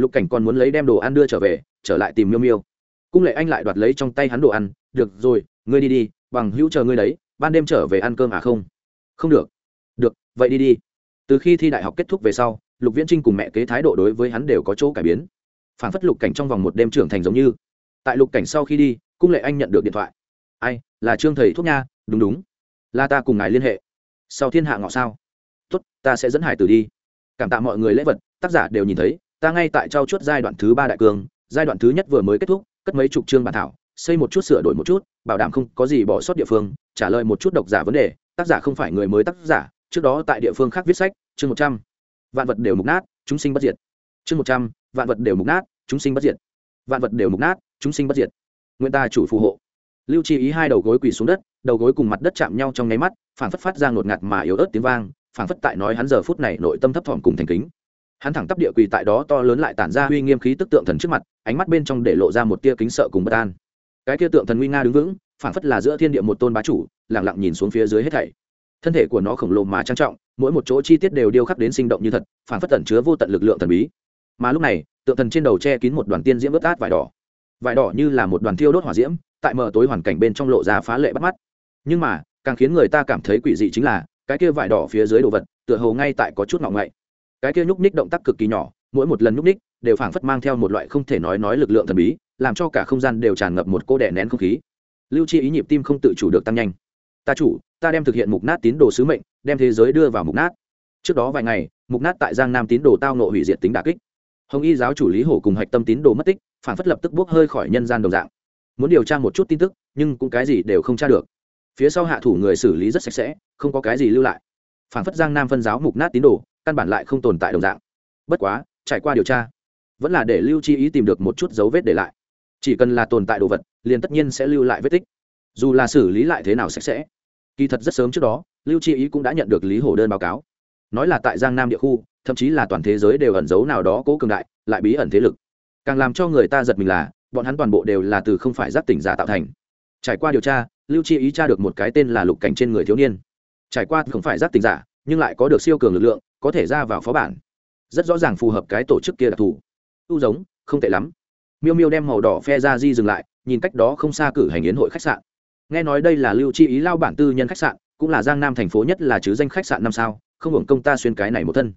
lục cảnh còn muốn lấy đem đồ ăn đưa trở về, trở lại tìm miêu miêu. Cung lệ anh lại đoạt lấy trong tay hắn đồ ăn, được rồi, ngươi đi đi, bằng hữu chờ ngươi đấy, ban đêm trở về ăn cơm à không? Không được. Được, vậy đi đi. Từ khi thi đại học kết thúc về sau, lục viễn trinh cùng mẹ kế thái độ đối với hắn đều có chỗ cải biến. Phản phất lục cảnh trong vòng một đêm trưởng thành giống như. Tại lục cảnh sau khi đi, cung lệ anh nhận được điện thoại. Ai, là trương thầy thuốc nha, đúng đúng. Là ta cùng ngài liên hệ. Sau thiên hạ ngọ sao? Tốt, ta sẽ dẫn hải tử đi. Cảm tạ mọi người lễ vật, tác giả đều nhìn thấy ta ngay tại trao chuốt giai đoạn thứ ba đại cương, giai đoạn thứ nhất vừa mới kết thúc, cất mấy chục chương bản thảo, xây một chút sửa đổi một chút, bảo đảm không có gì bỏ sót địa phương, trả lời một chút độc giả vấn đề, tác giả không phải người mới tác giả, trước đó tại địa phương khác viết sách, chương một trăm, vạn vật đều mục nát, chúng sinh bất diệt. Chương một trăm, vạn vật đều mục nát, chúng sinh bất diệt. Vạn vật đều mục nát, chúng sinh bất diệt. Nguyên ta chủ phù hộ. Lưu chi ý hai đầu gối quỳ xuống đất, đầu gối cùng mặt đất chạm nhau trong nháy mắt, phảng phất phát ra ngột ngạt mà yếu ớt tiếng vang, phảng phất tại nói hắn giờ phút này nội tâm thấp thỏm cùng thành kính hắn thẳng tắp địa quỳ tại đó to lớn lại tản ra uy nghiêm khí tức tượng thần trước mặt, ánh mắt bên trong để lộ ra một tia kính sợ cùng bất an. Cái tia tượng thần nguy nga đứng vững phản phất là giữa thiên địa một tôn bá chủ lẳng lặng nhìn xuống phía dưới hết thảy. Thân thể của nó khổng lồ mà trang trọng, mỗi một chỗ chi tiết đều điêu khắc đến sinh động như thật phản phất tẩn chứa vô tận lực lượng thần bí. Mà lúc này, tượng thần trên đầu che kín một đoàn tiên diễm ướt át vải đỏ. Vải đỏ như là một đoàn thiêu đốt hỏa diễm, tại mờ tối hoàn cảnh bên trong lộ ra phá lệ bắt mắt. Nhưng mà, càng khiến người ta cảm thấy quỷ dị chính là, cái kia vải đỏ phía dưới đồ vật, tựa hồ ngay tại có chút ngọng ngậy cái kia nhúc ních động tác cực kỳ nhỏ, mỗi một lần nhúc ních đều phảng phất mang theo một loại không thể nói nói lực lượng thần bí, làm cho cả không gian đều tràn ngập một cô đẻ nén không khí. Lưu chi ý nhịp tim không tự chủ được tăng nhanh. Ta chủ, ta đem thực hiện mục nát tín đồ sứ mệnh, đem thế giới đưa vào mục nát. Trước đó vài ngày, mục nát tại giang nam tín đồ tao nộ hủy diệt tính đà kích. Hồng y giáo chủ lý hổ cùng hạch tâm tín đồ mất tích phản phất lập tức bốc hơi khỏi nhân gian đồng dạng. Muốn điều tra một chút tin tức, nhưng cũng cái gì đều không tra được. Phía sau hạ thủ người xử lý rất sạch sẽ, không có cái gì lưu lại. Phản phất giang nam phân giáo mục nát tín đồ căn bản lại không tồn tại đồng dạng. Bất quá, trải qua điều tra, vẫn là để lưu chi ý tìm được một chút dấu vết để lại. Chỉ cần là tồn tại đồ vật, liền tất nhiên sẽ lưu lại vết tích. Dù là xử lý lại thế nào sạch sẽ, kỳ thật rất sớm trước đó, lưu chi ý cũng đã nhận được lý hồ đơn báo cáo. Nói là tại giang nam địa khu, thậm chí là toàn thế giới đều ẩn giấu nào đó cố cường đại, lại bí ẩn thế lực. Càng làm cho người ta giật mình là, bọn hắn toàn bộ đều là từ không phải giáp tỉnh giả tạo thành. Trải qua điều tra, lưu chi ý tra được một cái tên là lục cảnh trên người thiếu niên. Trải qua không phải giáp tỉnh giả, nhưng lại có được siêu cường lực lượng có thể ra vào phó bản. Rất rõ ràng phù hợp cái tổ chức kia đặc thù. Tu giống, không tệ lắm. Miêu miêu đem màu đỏ phe ra di dừng lại, nhìn cách đó không xa cử hành yến hội khách sạn. Nghe nói đây là lưu chi ý lao bản tư nhân khách sạn, cũng là giang nam thành phố nhất là chứ danh khách sạn năm sao, không hưởng công ta xuyên cái này một thân.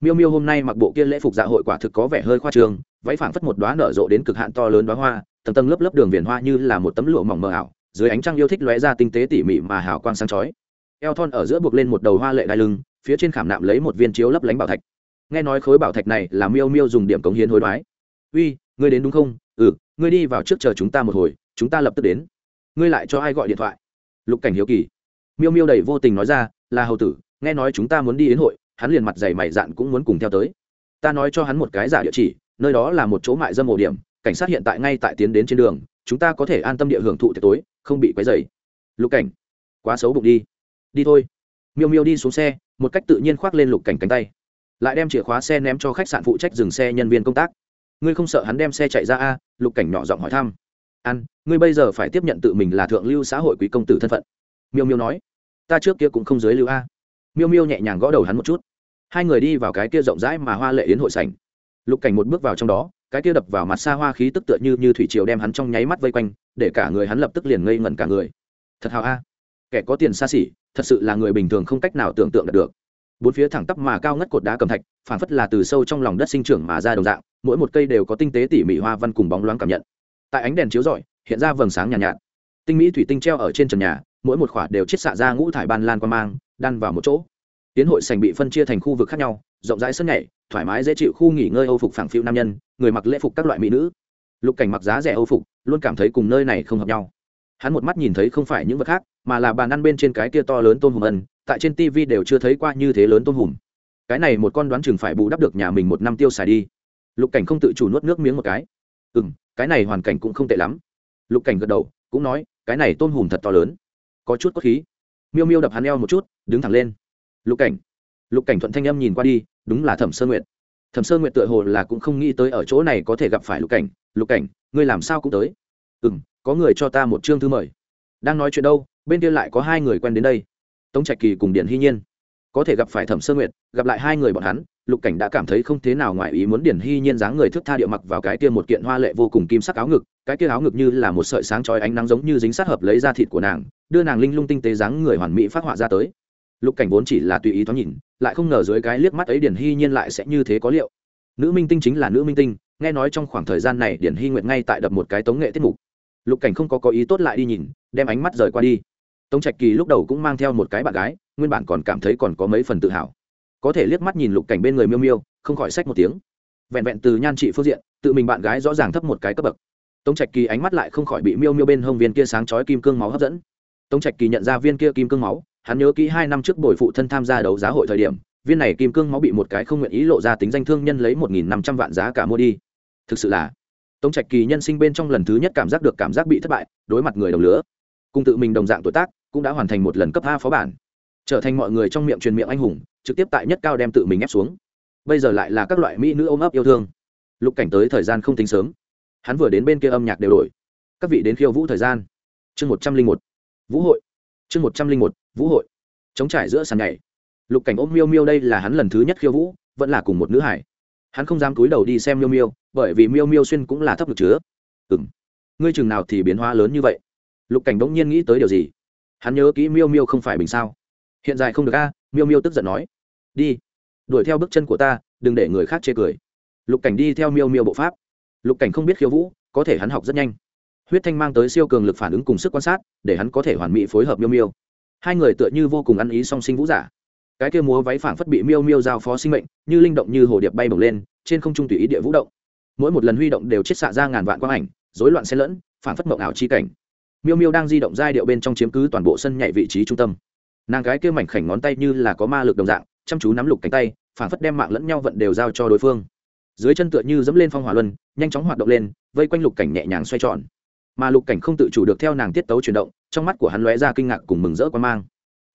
Miêu miêu hôm nay mặc bộ kia lễ phục dạ hội quả thực có vẻ hơi khoa trường váy phảng phất một đoá nở rộ đến cực hạn to lớn đoá hoa, tầng tầng lớp lớp đường viền hoa như là một tấm lụa mỏng mờ ảo, dưới ánh trăng yêu thích lóe ra tinh tế tỉ mỉ mà hào quang sáng chói. Eo thon ở giữa buộc lên một đầu hoa lệ đai lưng phía trên khảm nạm lấy một viên chiếu lấp lánh bảo thạch. Nghe nói khối bảo thạch này là miêu miêu dùng điểm cống hiến hối đoái. Uy, ngươi đến đúng không? Ừ ngươi đi vào trước chờ chúng ta một hồi, chúng ta lập tức đến. Ngươi lại cho ai gọi điện thoại? Lục cảnh hiếu kỳ. Miêu miêu đầy vô tình nói ra, là hầu tử, nghe nói chúng ta muốn đi đến hội, hắn liền mặt dày mày dạn cũng muốn cùng theo tới. Ta nói cho hắn một cái giả địa chỉ, nơi đó là một chỗ mại dâm ổ điểm, cảnh sát hiện tại ngay tại tiến đến trên đường, chúng ta có thể an tâm địa hưởng thụ tiệc tối, không bị quấy dày lục cảnh. Quá xấu bụng đi. Đi thôi miêu miêu đi xuống xe, một cách tự nhiên khoác lên lục cảnh cánh tay. Lại đem chìa khóa xe ném cho khách sạn phụ trách dừng xe nhân viên công tác. Ngươi không sợ hắn đem xe chạy ra a? Lục cảnh nhỏ giọng hỏi thăm. Ăn ngươi bây giờ phải tiếp nhận tự mình là thượng lưu xã hội quý công tử thân phận. Miêu miêu nói. Ta trước kia cũng không dưới lưu a. Miêu miêu nhẹ nhàng gõ đầu hắn một chút. Hai người đi vào cái kia rộng rãi mà hoa lệ yến hội sảnh. Lục cảnh một bước vào trong đó, cái kia đập vào mặt xa hoa khí tức tựa như như thủy triều đem hắn trong nháy mắt vây quanh, để cả người hắn lập tức liền ngây ngẩn cả người. Thật hào a kẻ có tiền xa xỉ thật sự là người bình thường không cách nào tưởng tượng được. Bốn phía thẳng tắp mà cao ngất cột đá cầm thạch phản phất là từ sâu trong lòng đất sinh trưởng mà ra đồng dạng mỗi một cây đều có tinh tế tỉ mỉ hoa văn cùng bóng loáng cảm nhận. Tại ánh đèn chiếu rọi hiện ra vầng sáng nhàn nhạt, nhạt. Tinh mỹ thủy tinh treo ở trên trần nhà mỗi một khỏa đều chiết xạ ra ngũ thải ban lan quan mang đan vào một chỗ. Tiến hội sành bị phân chia thành khu vực khác nhau rộng rãi sân nhảy thoải mái dễ chịu khu nghỉ ngơi âu phục phẳng phiu nam nhân người mặc lễ phục các loại mỹ nữ. Lục cảnh mặc giá rẻ âu phục luôn cảm thấy cùng nơi này không hợp nhau. Hắn một mắt nhìn thấy không phải những vật khác mà là bàn ăn bên trên cái kia to lớn tôm hùm ân, tại trên tv đều chưa thấy qua như thế lớn tôm hùm. Cái này một con đoán chừng phải bù đắp được nhà mình một năm tiêu xài đi. Lục cảnh không tự chủ nuốt nước miếng một cái. Ừ m cái này hoàn cảnh cũng không tệ lắm. Lục cảnh gật đầu, cũng nói, cái này tôm hùm thật to lớn. Có chút có khí. Miêu miêu đập hắn eo một chút, đứng thẳng lên. Lục cảnh. Lục cảnh thuận thanh âm nhìn qua đi, đúng là thẩm sơ nguyện thẩm sơ nguyện tựa hồ là cũng không nghĩ tới ở chỗ này có thể gặp phải lục cảnh. Lục cảnh, ngươi làm sao cũng tới? Ừ m có người cho ta một chương thư mời. Đang nói chuyện đâu? Bên kia lại có hai người quen đến đây. Tống trạch kỳ cùng điển hy nhiên. Có thể gặp phải thẩm sơ nguyệt, gặp lại hai người bọn hắn, lục cảnh đã cảm thấy không thế nào ngoài ý muốn điển hy nhiên dáng người thức tha địa mặc vào cái kia một kiện hoa lệ vô cùng kim sắc áo ngực, cái kia áo ngực như là một sợi sáng chói ánh nắng giống như dính sát hợp lấy da thịt của nàng, đưa nàng linh lung tinh tế dáng người hoàn mỹ phát họa ra tới. Lục cảnh vốn chỉ là tùy ý thoáng nhìn, lại không ngờ dưới cái liếc mắt ấy điển hy nhiên lại sẽ như thế có liệu. Nữ minh tinh chính là nữ minh tinh, nghe nói trong khoảng thời gian này điển hy nguyệt ngay tại đập một cái tống nghệ tiết mục. Lục cảnh không có có ý tốt lại đi nhìn, đem ánh mắt rời qua đi tống trạch kỳ lúc đầu cũng mang theo một cái bạn gái, nguyên bản còn cảm thấy còn có mấy phần tự hào. Có thể liếc mắt nhìn lục cảnh bên người miêu miêu, không khỏi sách một tiếng. Vẹn vẹn từ nhan trị phương diện, tự mình bạn gái rõ ràng thấp một cái cấp bậc. Tống trạch kỳ ánh mắt lại không khỏi bị miêu miêu bên hông viên kia sáng chói kim cương máu hấp dẫn. Tống trạch kỳ nhận ra viên kia kim cương máu, hắn nhớ kỹ hai năm trước bồi phụ thân tham gia đấu giá hội thời điểm, viên này kim cương máu bị một cái không nguyện ý lộ ra tính danh thương nhân lấy một nghìn năm trăm vạn giá cả mua đi. Thực sự là, tống trạch kỳ nhân sinh bên trong lần thứ nhất cảm giác được cảm giác bị thất bại, đối mặt người đồng lứa cùng tự mình đồng dạng tuổi tác, cũng đã hoàn thành một lần cấp a phó bản. Trở thành mọi người trong miệng truyền miệng anh hùng, trực tiếp tại nhất cao đem tự mình ép xuống. Bây giờ lại là các loại mỹ nữ ôm ấp yêu thương. Lục cảnh tới thời gian không tính sớm. Hắn vừa đến bên kia âm nhạc đều đổi. Các vị đến khiêu vũ thời gian. Chương một trăm linh một. Vũ hội. Chương một trăm linh một. Vũ hội. Chống trải giữa sàn nhảy. Lục cảnh ôm miêu miêu đây là hắn lần thứ nhất khiêu vũ, vẫn là cùng một nữ hải. Hắn không dám cúi đầu đi xem miêu miêu, bởi vì miêu miêu xuyên cũng là thấp được chứa. Ừ m ngươi chừng nào thì biến hóa lớn như vậy? Lục cảnh bỗng nhiên nghĩ tới điều gì? Hắn nhớ kỹ miêu miêu không phải bình sao? Hiện dài không được a, miêu miêu tức giận nói. Đi, đuổi theo bước chân của ta, đừng để người khác chê cười. Lục cảnh đi theo miêu miêu bộ pháp. Lục cảnh không biết khiêu vũ, có thể hắn học rất nhanh. Huyết thanh mang tới siêu cường lực phản ứng cùng sức quan sát, để hắn có thể hoàn mỹ phối hợp miêu miêu. Hai người tựa như vô cùng ăn ý song sinh vũ giả. Cái kia múa váy phảng phất bị miêu miêu giao phó sinh mệnh, như linh động như hồ điệp bay bổng lên, trên không trung tùy ý địa vũ động. Mỗi một lần huy động đều chết xạ ra ngàn vạn quang ảnh, rối loạn xen lẫn, phảng phất mộng ảo chi cảnh miêu miêu đang di động giai điệu bên trong chiếm cứ toàn bộ sân nhảy vị trí trung tâm. Nàng gái kia mảnh khảnh ngón tay như là có ma lực đồng dạng, chăm chú nắm lục cánh tay phảng phất đem mạng lẫn nhau vận đều giao cho đối phương. Dưới chân tựa như dẫm lên phong hỏa luân, nhanh chóng hoạt động lên, vây quanh lục cảnh nhẹ nhàng xoay tròn. Mà lục cảnh không tự chủ được theo nàng tiết tấu chuyển động, trong mắt của hắn lóe ra kinh ngạc cùng mừng rỡ quan mang.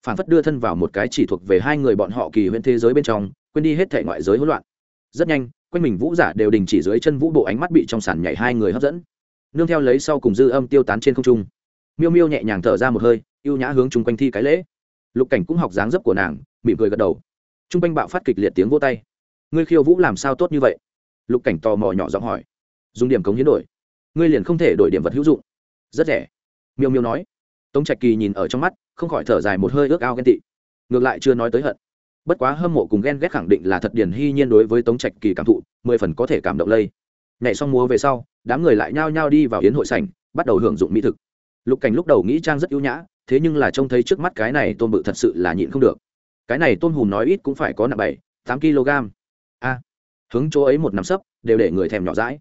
Phản phất đưa thân vào một cái chỉ thuộc về hai người bọn họ kỳ huyễn thế giới bên trong, quên đi hết thể ngoại giới hỗn loạn. Rất nhanh, quanh mình vũ giả đều đình chỉ dưới chân vũ bộ ánh mắt bị trong sàn nhảy hai người hấp dẫn. Nương theo lấy sau cùng dư âm tiêu tán trên không trung miêu miêu nhẹ nhàng thở ra một hơi, ưu nhã hướng chung quanh thi cái lễ. Lục cảnh cũng học dáng dấp của nàng, mỉm cười gật đầu. Chung quanh bạo phát kịch liệt tiếng vô tay. Ngươi khiêu vũ làm sao tốt như vậy? Lục cảnh tò mò nhỏ giọng hỏi. Dùng điểm cống hiến đổi. Ngươi liền không thể đổi điểm vật hữu dụng. Rất rẻ. Miêu miêu nói. Tống trạch kỳ nhìn ở trong mắt, không khỏi thở dài một hơi ước ao ghen tị. Ngược lại chưa nói tới hận. Bất quá hâm mộ cùng ghen ghét khẳng định là thật điển hy nhiên đối với tống trạch kỳ cảm thụ, mười phần có thể cảm động lây. Nhảy xong múa về sau, đám người lại nhao nhao đi vào yến hội sảnh, bắt đầu hưởng dụng mỹ thực lục cảnh lúc đầu nghĩ trang rất ưu nhã, thế nhưng là trông thấy trước mắt cái này tôm bự thật sự là nhịn không được. Cái này tôm hùm nói ít cũng phải có nặng bảy, tám kg. A, hướng chỗ ấy một nắm sấp, đều để người thèm nhỏ rãi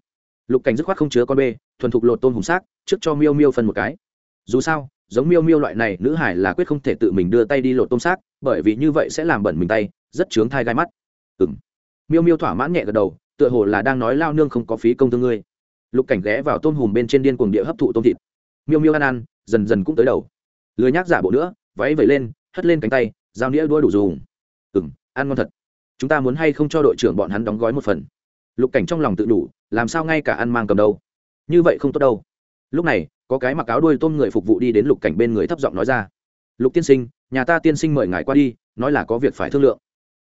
lục cảnh dứt khoát không chứa con bê, thuần thục lột tôm hùm xác, trước cho miêu miêu phân một cái. Dù sao, giống miêu miêu loại này, nữ hải là quyết không thể tự mình đưa tay đi lột tôm xác, bởi vì như vậy sẽ làm bẩn mình tay, rất chướng thai gai mắt. Ừng miêu miêu thỏa mãn nhẹ gật đầu, tựa hồ là đang nói lao nương không có phí công thương ngươi. Lục cảnh ghé vào tôm hùm bên trên điên cuồng địa hấp thụ tôm thịt miêu miêu ăn ăn, dần dần cũng tới đầu. Lười nhác giả bộ nữa, váy vẩy lên, hất lên cánh tay dao nĩa đuôi đủ dùng ừng ăn ngon thật. Chúng ta muốn hay không cho đội trưởng bọn hắn đóng gói một phần? Lục cảnh trong lòng tự đủ, làm sao ngay cả ăn mang cầm đâu? Như vậy không tốt đâu. Lúc này, có cái mặc áo đuôi tôm người phục vụ đi đến lục cảnh bên người thấp giọng nói ra. Lục tiên sinh, nhà ta tiên sinh mời ngài qua đi, nói là có việc phải thương lượng.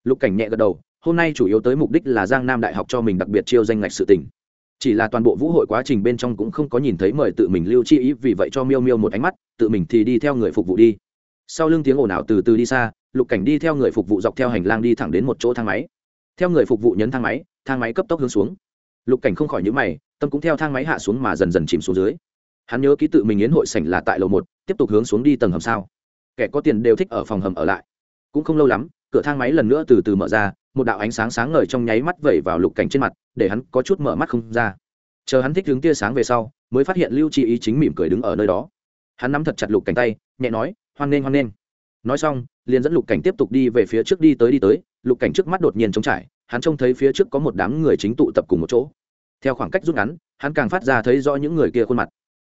Lục cảnh nhẹ gật đầu, hôm nay chủ yếu tới mục đích là giang nam đại học cho mình đặc biệt chiêu danh ngạch sự tỉnh chỉ là toàn bộ vũ hội quá trình bên trong cũng không có nhìn thấy mời tự mình lưu chi ý, vì vậy cho miêu miêu một ánh mắt, tự mình thì đi theo người phục vụ đi. Sau lưng tiếng ồn ào từ từ đi xa, lục cảnh đi theo người phục vụ dọc theo hành lang đi thẳng đến một chỗ thang máy. Theo người phục vụ nhấn thang máy thang máy cấp tốc hướng xuống. Lục cảnh không khỏi nhữ mày, tâm cũng theo thang máy hạ xuống mà dần dần chìm xuống dưới. Hắn nhớ ký tự mình yến hội sảnh là tại lầu một, tiếp tục hướng xuống đi tầng hầm sao. Kẻ có tiền đều thích ở phòng hầm ở lại. Cũng không lâu lắm cửa thang máy lần nữa từ từ mở ra, một đạo ánh sáng sáng ngời trong nháy mắt vẩy vào lục cảnh trên mặt, để hắn có chút mở mắt không ra. Chờ hắn thích hướng tia sáng về sau, mới phát hiện lưu chi ý chính mỉm cười đứng ở nơi đó. Hắn nắm thật chặt lục cảnh tay, nhẹ nói, hoan nghênh hoan nghênh. Nói xong, liền dẫn lục cảnh tiếp tục đi về phía trước đi tới đi tới, lục cảnh trước mắt đột nhiên trống trải, hắn trông thấy phía trước có một đám người chính tụ tập cùng một chỗ. Theo khoảng cách rút ngắn, hắn càng phát ra thấy rõ những người kia khuôn mặt.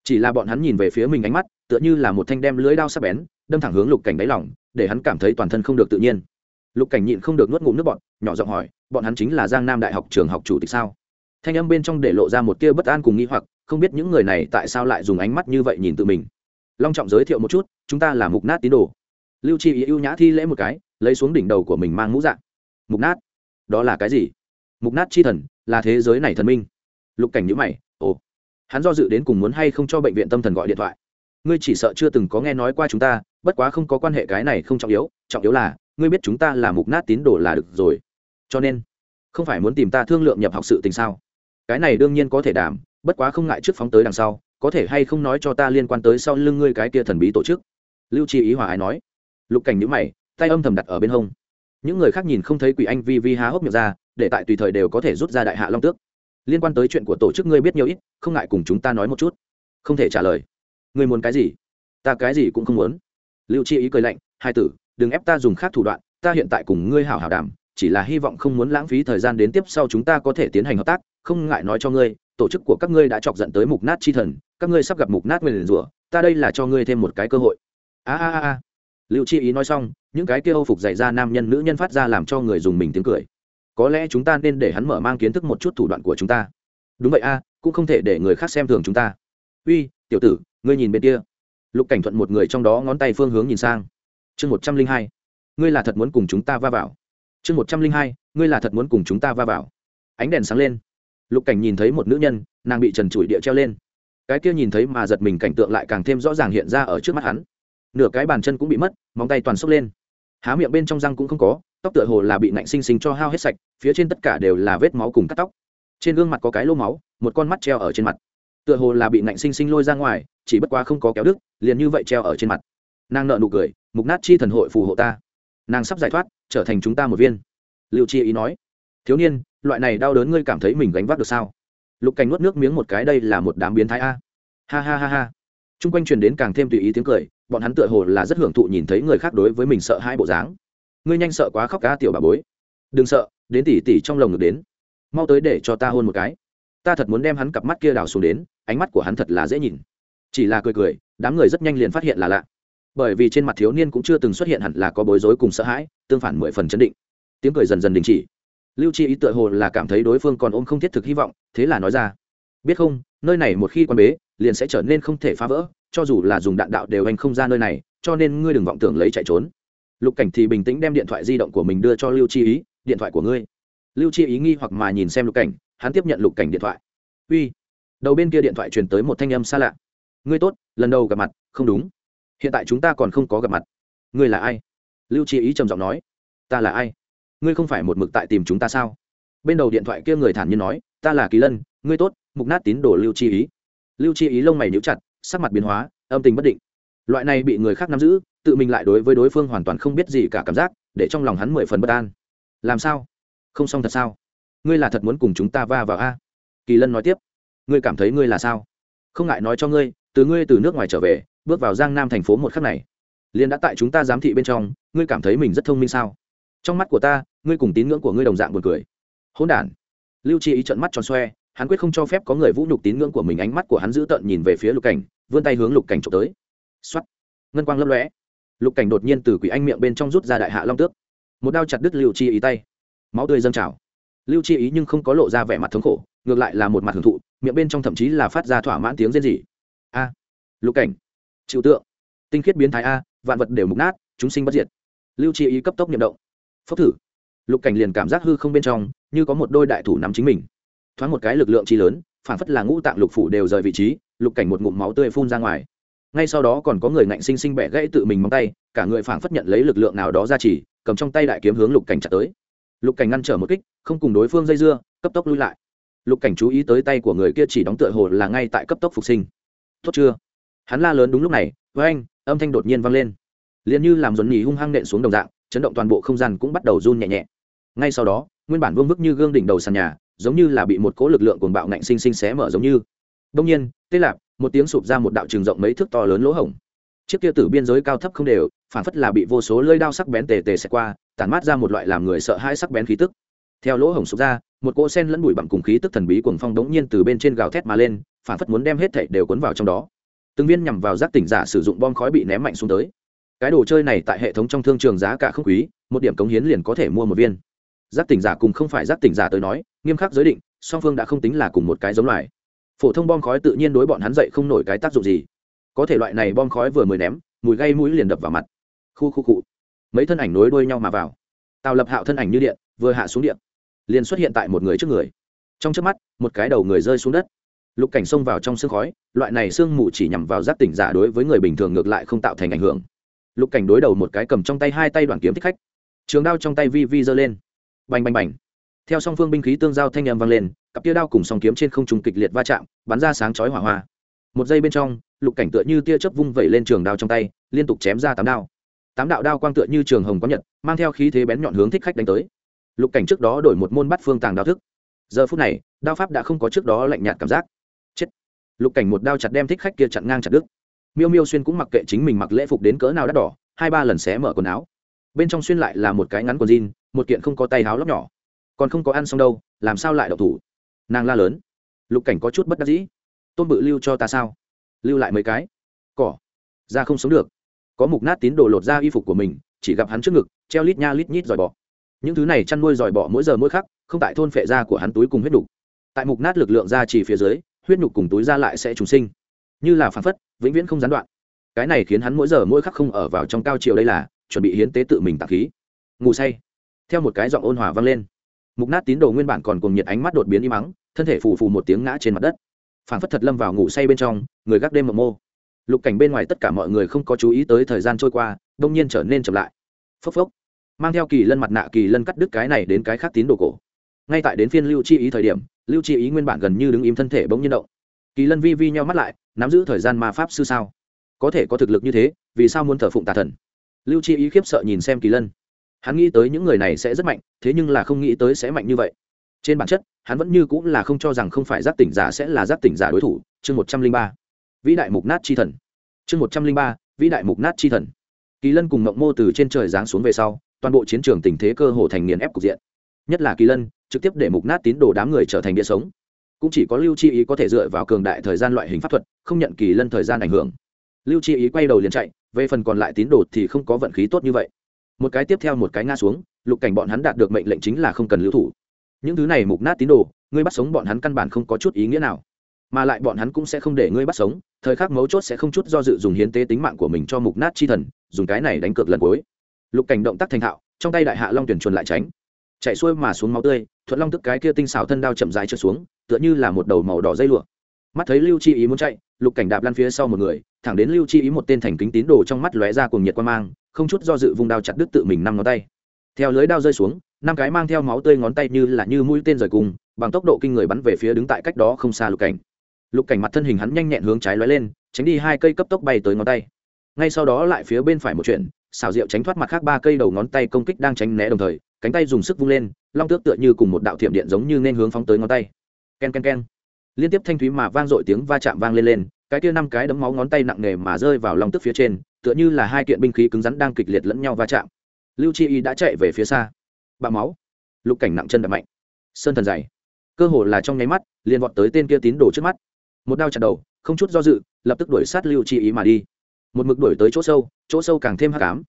Chỉ là bọn hắn nhìn về phía mình ánh mắt, tựa như là một thanh đem lưới đao sắc bén, đâm thẳng hướng lục cảnh đáy lỏng để hắn cảm thấy toàn thân không được tự nhiên lục cảnh nhịn không được nuốt ngụm nước bọn nhỏ giọng hỏi, bọn hắn chính là giang nam đại học trường học chủ tịch sao? Thanh âm bên trong để lộ ra một tia bất an cùng nghi hoặc, không biết những người này tại sao lại dùng ánh mắt như vậy nhìn tự mình. Long trọng giới thiệu một chút, chúng ta là mục nát tín đồ. Lưu chi ý, ưu nhã thi lễ một cái, lấy xuống đỉnh đầu của mình mang mũ dạng. Mục nát? Đó là cái gì? Mục nát chi thần, là thế giới này thần minh. Lục cảnh nhữ mày, ồ, hắn do dự đến cùng muốn hay không cho bệnh viện tâm thần gọi điện thoại. Ngươi chỉ sợ chưa từng có nghe nói qua chúng ta, bất quá không có quan hệ cái này không trọng yếu trọng yếu là ngươi biết chúng ta là mục nát tín đồ là được rồi. Cho nên, không phải muốn tìm ta thương lượng nhập học sự tình sao? Cái này đương nhiên có thể đảm, bất quá không ngại trước phóng tới đằng sau, có thể hay không nói cho ta liên quan tới sau lưng ngươi cái kia thần bí tổ chức? Lưu chi ý hòa ái nói. Lục cảnh nhữ mày, tay âm thầm đặt ở bên hông. Những người khác nhìn không thấy quỷ anh vi vi há hốc miệng ra, để tại tùy thời đều có thể rút ra đại hạ long tước. Liên quan tới chuyện của tổ chức ngươi biết nhiều ít, không ngại cùng chúng ta nói một chút. Không thể trả lời. Ngươi muốn cái gì? Ta cái gì cũng không muốn. Lưu chi ý cười lạnh, hai tử đừng ép ta dùng khác thủ đoạn, ta hiện tại cùng ngươi hảo hảo đàm, chỉ là hy vọng không muốn lãng phí thời gian đến tiếp sau chúng ta có thể tiến hành hợp tác, không ngại nói cho ngươi, tổ chức của các ngươi đã chọc dẫn tới mục nát chi thần, các ngươi sắp gặp mục nát nguyền rủa, ta đây là cho ngươi thêm một cái cơ hội. A a a lưu chi ý nói xong, những cái kia âu phục dạy ra nam nhân nữ nhân phát ra làm cho người dùng mình tiếng cười. Có lẽ chúng ta nên để hắn mở mang kiến thức một chút thủ đoạn của chúng ta. Đúng vậy a, cũng không thể để người khác xem thường chúng ta. Uy, tiểu tử, ngươi nhìn bên kia. Lục cảnh thuận một người trong đó ngón tay phương hướng nhìn sang chương một trăm linh hai, ngươi là thật muốn cùng chúng ta va vào. Chương một trăm linh hai, ngươi là thật muốn cùng chúng ta va vào. Ánh đèn sáng lên. Lục cảnh nhìn thấy một nữ nhân, nàng bị trần trụi địa treo lên. Cái kia nhìn thấy mà giật mình cảnh tượng lại càng thêm rõ ràng hiện ra ở trước mắt hắn. Nửa cái bàn chân cũng bị mất, móng tay toàn xốc lên. Há miệng bên trong răng cũng không có, tóc tựa hồ là bị nạnh xinh xinh cho hao hết sạch, phía trên tất cả đều là vết máu cùng cắt tóc. Trên gương mặt có cái lô máu, một con mắt treo ở trên mặt. Tựa hồ là bị nạnh xinh xinh lôi ra ngoài, chỉ bất quá không có kéo đứt, liền như vậy treo ở trên mặt nàng nợ nụ cười, mục nát chi thần hội phù hộ ta. Nàng sắp giải thoát, trở thành chúng ta một viên. Liệu chi ý nói. Thiếu niên, loại này đau đớn ngươi cảm thấy mình gánh vác được sao? Lục cảnh nuốt nước miếng một cái, đây là một đám biến thái a. Ha ha ha ha. T r u n g quanh truyền đến càng thêm tùy ý tiếng cười, bọn hắn tựa hồ là rất hưởng thụ nhìn thấy người khác đối với mình sợ hai bộ dáng. Ngươi nhanh sợ quá khóc cá tiểu bà bối. Đừng sợ, đến tỉ tỉ trong lồng ngực đến. Mau tới để cho ta hôn một cái. Ta thật muốn đem hắn cặp mắt kia đào xuống đến, ánh mắt của hắn thật là dễ nhìn. Chỉ là cười cười, đám người rất nhanh liền phát hiện là lạ bởi vì trên mặt thiếu niên cũng chưa từng xuất hiện hẳn là có bối rối cùng sợ hãi, tương phản mười phần chấn định. Tiếng cười dần dần đình chỉ. Lưu chi ý tựa hồ là cảm thấy đối phương còn ôm không thiết thực hy vọng, thế là nói ra. Biết không, nơi này một khi quan bế, liền sẽ trở nên không thể phá vỡ, cho dù là dùng đạn đạo đều anh không ra nơi này, cho nên ngươi đừng vọng tưởng lấy chạy trốn. Lục cảnh thì bình tĩnh đem điện thoại di động của mình đưa cho lưu chi ý, điện thoại của ngươi. Lưu chi ý nghi hoặc mà nhìn xem lục cảnh, hắn tiếp nhận lục cảnh điện thoại. Uy. Đầu bên kia điện thoại truyền tới một thanh âm xa lạ. Ngươi tốt, lần đầu gặp mặt, không đúng hiện tại chúng ta còn không có gặp mặt. Ngươi là ai? Lưu chi ý trầm giọng nói. Ta là ai? Ngươi không phải một mực tại tìm chúng ta sao? Bên đầu điện thoại kia người thản nhiên nói. Ta là kỳ lân, ngươi tốt, mục nát tín đồ lưu chi ý. Lưu chi ý lông mày níu chặt, sắc mặt biến hóa, âm tình bất định. Loại này bị người khác nắm giữ, tự mình lại đối với đối phương hoàn toàn không biết gì cả cảm giác, để trong lòng hắn mười phần bất an. Làm sao? Không xong thật sao? Ngươi là thật muốn cùng chúng ta va vào a? Kỳ lân nói tiếp. Ngươi cảm thấy ngươi là sao? Không ngại nói cho ngươi, từ ngươi từ nước ngoài trở về bước vào giang nam thành phố một khắc này. Liền đã tại chúng ta giám thị bên trong, ngươi cảm thấy mình rất thông minh sao? Trong mắt của ta, ngươi cùng tín ngưỡng của ngươi đồng dạng buồn cười. Hỗn đản. Lưu chi ý trận mắt tròn xoe, hắn quyết không cho phép có người vũ nhục tín ngưỡng của mình, ánh mắt của hắn giữ tợn nhìn về phía lục cảnh, vươn tay hướng lục cảnh trộm tới. X ngân quang lấp lóe. Lục cảnh đột nhiên từ quỷ anh miệng bên trong rút ra đại hạ long tước. Một đao chặt đứt lưu chi ý tay. Máu tươi dâng trào. Lưu chi ý nhưng không có lộ ra vẻ mặt thống khổ, ngược lại là một mặt hưởng thụ, miệng bên trong thậm chí là phát ra thỏa mãn tiếng rên rỉ. A. Lục cảnh chịu tượng. Tinh khiết biến thái a, vạn vật đều mục nát, chúng sinh bất diệt. Lưu chi ý cấp tốc niệm động. Phốc thử. Lục cảnh liền cảm giác hư không bên trong, như có một đôi đại thủ nắm chính mình. Thoáng một cái lực lượng chi lớn, phản phất là ngũ tạng lục phủ đều rời vị trí, lục cảnh một ngụm máu tươi phun ra ngoài. Ngay sau đó còn có người ngạnh sinh sinh bẻ gãy tự mình móng tay, cả người phản phất nhận lấy lực lượng nào đó ra chỉ, cầm trong tay đại kiếm hướng lục cảnh chặt tới. Lục cảnh ngăn trở một kích, không cùng đối phương dây dưa, cấp tốc lui lại. Lục cảnh chú ý tới tay của người kia chỉ đóng tựa hồ là ngay tại cấp tốc phục sinh. Tốt chưa? Hắn la lớn đúng lúc này, với anh, âm thanh đột nhiên vang lên. Liền như làm dồn nhì hung hăng nện xuống đồng dạng, chấn động toàn bộ không gian cũng bắt đầu run nhẹ nhẹ. Ngay sau đó, nguyên bản vương vức như gương đỉnh đầu sàn nhà, giống như là bị một cỗ lực lượng cuồng bạo ngạnh sinh sinh xé mở giống như. Đông nhiên, tê lạp, một tiếng sụp ra một đạo trường rộng mấy thước to lớn lỗ hổng. Chiếc kia tử biên giới cao thấp không đều phản phất là bị vô số lơi đao sắc bén tề tề xẹt qua, tản mát ra một loại làm người sợ hãi sắc bén khí tức. Theo lỗ hổng sụp ra, một cỗ sen lẫn bụi bặm cùng khí tức thần bí cuồng phong đống nhiên từ bên trên gào thét mà lên phản phất muốn đem hết thảy đều cuốn vào trong đó từng viên nhằm vào giác tỉnh giả sử dụng bom khói bị ném mạnh xuống tới. Cái đồ chơi này tại hệ thống trong thương trường giá cả không quý, một điểm cống hiến liền có thể mua một viên. Giác tỉnh giả cùng không phải giác tỉnh giả tới nói, nghiêm khắc giới định, song phương đã không tính là cùng một cái giống loài. Phổ thông bom khói tự nhiên đối bọn hắn dậy không nổi cái tác dụng gì. Có thể loại này bom khói vừa mới ném, mùi gây mũi liền đập vào mặt. Khu khu cụ mấy thân ảnh nối đuôi nhau mà vào. Tào lập hạo thân ảnh như điện, vừa hạ xuống điện, liền xuất hiện tại một người trước người. Trong trước mắt, một cái đầu người rơi xuống đất lục cảnh xông vào trong sương khói, loại này sương mù chỉ nhằm vào giác tỉnh giả đối với người bình thường ngược lại không tạo thành ảnh hưởng. Lục cảnh đối đầu một cái cầm trong tay hai tay đoàn kiếm thích khách. Trường đao trong tay vi vi giơ lên. Bành bành bành. Theo song phương binh khí tương giao thanh n m vang lên, cặp tia đao cùng song kiếm trên không trùng kịch liệt va chạm, bắn ra sáng chói hỏa hoa. Một giây bên trong, lục cảnh tựa như tia chớp vung vẩy lên trường đao trong tay, liên tục chém ra tám đao. Tám đạo đao quang tựa như trường hồng có nhật, mang theo khí thế bén nhọn hướng thích khách đánh tới. Lục cảnh trước đó đổi một môn bắt phương tàng đao thức. Giờ phút này, đao pháp đã không có trước đó lạnh nhạt cảm giác lục cảnh một đao chặt đem thích khách kia chặn ngang chặt đứt. Miêu miêu xuyên cũng mặc kệ chính mình mặc lễ phục đến cỡ nào đắt đỏ, hai ba lần xé mở quần áo. Bên trong xuyên lại là một cái ngắn quần jean, một kiện không có tay áo lóc nhỏ. Còn không có ăn xong đâu, làm sao lại đậu thủ? Nàng la lớn. Lục cảnh có chút bất đắc dĩ. Tôn bự lưu cho ta sao? Lưu lại mấy cái. Cỏ. Ra không sống được. Có mục nát tín đồ lột ra y phục của mình, chỉ gặp hắn trước ngực, treo lít nha lít nhít dòi bọ. Những thứ này chăn nuôi dòi bọ mỗi giờ mỗi khắc, không tại thôn phệ da của hắn túi cùng huyết đục tại mục nát lực lượng ra chỉ phía dưới huyết nhục cùng túi da lại sẽ trùng sinh. Như là phản phất, vĩnh viễn không gián đoạn. Cái này khiến hắn mỗi giờ mỗi khắc không ở vào trong cao chiều đây là, chuẩn bị hiến tế tự mình tạc khí. Ngủ say. Theo một cái giọng ôn hòa vang lên. Mục nát tín đồ nguyên bản còn cùng nhiệt ánh mắt đột biến im mắng thân thể phù phù một tiếng ngã trên mặt đất. Phản phất thật lâm vào ngủ say bên trong, người gác đêm mộng mô. Lục cảnh bên ngoài tất cả mọi người không có chú ý tới thời gian trôi qua, đông nhiên trở nên chậm lại. Phốc phốc. Mang theo kỳ lân mặt nạ kỳ lân cắt đứt cái này đến cái khác tín đồ cổ ngay tại đến phiên lưu chi ý thời điểm, lưu chi ý nguyên bản gần như đứng im thân thể bỗng nhiên động. Kỳ lân vi vi nhau mắt lại, nắm giữ thời gian ma pháp sư sao? Có thể có thực lực như thế, vì sao muốn thờ phụng tà thần? Lưu chi ý khiếp sợ nhìn xem kỳ lân. Hắn nghĩ tới những người này sẽ rất mạnh, thế nhưng là không nghĩ tới sẽ mạnh như vậy. Trên bản chất, hắn vẫn như cũng là không cho rằng không phải giác tỉnh giả sẽ là giác tỉnh giả đối thủ. Chương một trăm linh ba. Vĩ đại mục nát chi thần. Chương một trăm linh ba, vĩ đại mục nát chi thần. Kỳ lân cùng mộng mô từ trên trời giáng xuống về sau, toàn bộ chiến trường tình thế cơ hồ thành nghiền ép cục diện nhất là kỳ lân, trực tiếp để mục nát tín đồ đám người trở thành địa sống. Cũng chỉ có lưu chi ý có thể dựa vào cường đại thời gian loại hình pháp thuật, không nhận kỳ lân thời gian ảnh hưởng. Lưu chi ý quay đầu liền chạy, về phần còn lại tín đồ thì không có vận khí tốt như vậy. Một cái tiếp theo một cái ngã xuống, lục cảnh bọn hắn đạt được mệnh lệnh chính là không cần lưu thủ. Những thứ này mục nát tín đồ, ngươi bắt sống bọn hắn căn bản không có chút ý nghĩa nào. Mà lại bọn hắn cũng sẽ không để ngươi bắt sống, thời khắc mấu chốt sẽ không chút do dự dùng hiến tế tính mạng của mình cho mục nát chi thần, dùng cái này đánh cược lần cuối. Lục cảnh động tác thành thạo, trong tay đại hạ long tuyển chuồn lại tránh chạy xuôi mà xuống máu tươi, thuận long tức cái kia tinh xảo thân đao chậm dài trượt xuống, tựa như là một đầu màu đỏ dây lụa. Mắt thấy lưu chi ý muốn chạy, lục cảnh đạp lăn phía sau một người, thẳng đến lưu chi ý một tên thành kính tín đồ trong mắt lóe ra cùng nhiệt quan mang, không chút do dự vùng đao chặt đứt tự mình năm ngón tay. Theo lưới đao rơi xuống, năm cái mang theo máu tươi ngón tay như là như mũi tên rời cùng, bằng tốc độ kinh người bắn về phía đứng tại cách đó không xa lục cảnh. Lục cảnh mặt thân hình hắn nhanh nhẹn hướng trái lóe lên, tránh đi hai cây cấp tốc bay tới ngón tay. Ngay sau đó lại phía bên phải một chuyện xảo diệu tránh thoát mặt khác ba cây đầu ngón tay công kích đang tránh né đồng thời cánh tay dùng sức vung lên, long tước tựa như cùng một đạo thiểm điện giống như nên hướng phóng tới ngón tay. K e n k e n k e n liên tiếp thanh thúy mà vang dội tiếng va chạm vang lên lên, cái kia năm cái đấm máu ngón tay nặng nề mà rơi vào long tước phía trên, tựa như là hai kiện binh khí cứng rắn đang kịch liệt lẫn nhau va chạm. Lưu chi y đã chạy về phía xa. Bạo máu. Lục cảnh nặng chân đập mạnh. Sơn thần dày. Cơ hồ là trong nháy mắt, liền vọt tới tên kia tín đồ trước mắt. Một đao chặt đầu, không chút do dự, lập tức đuổi sát lưu chi ý mà đi. Một mực đuổi tới chỗ sâu chỗ sâu càng thêm hắc ám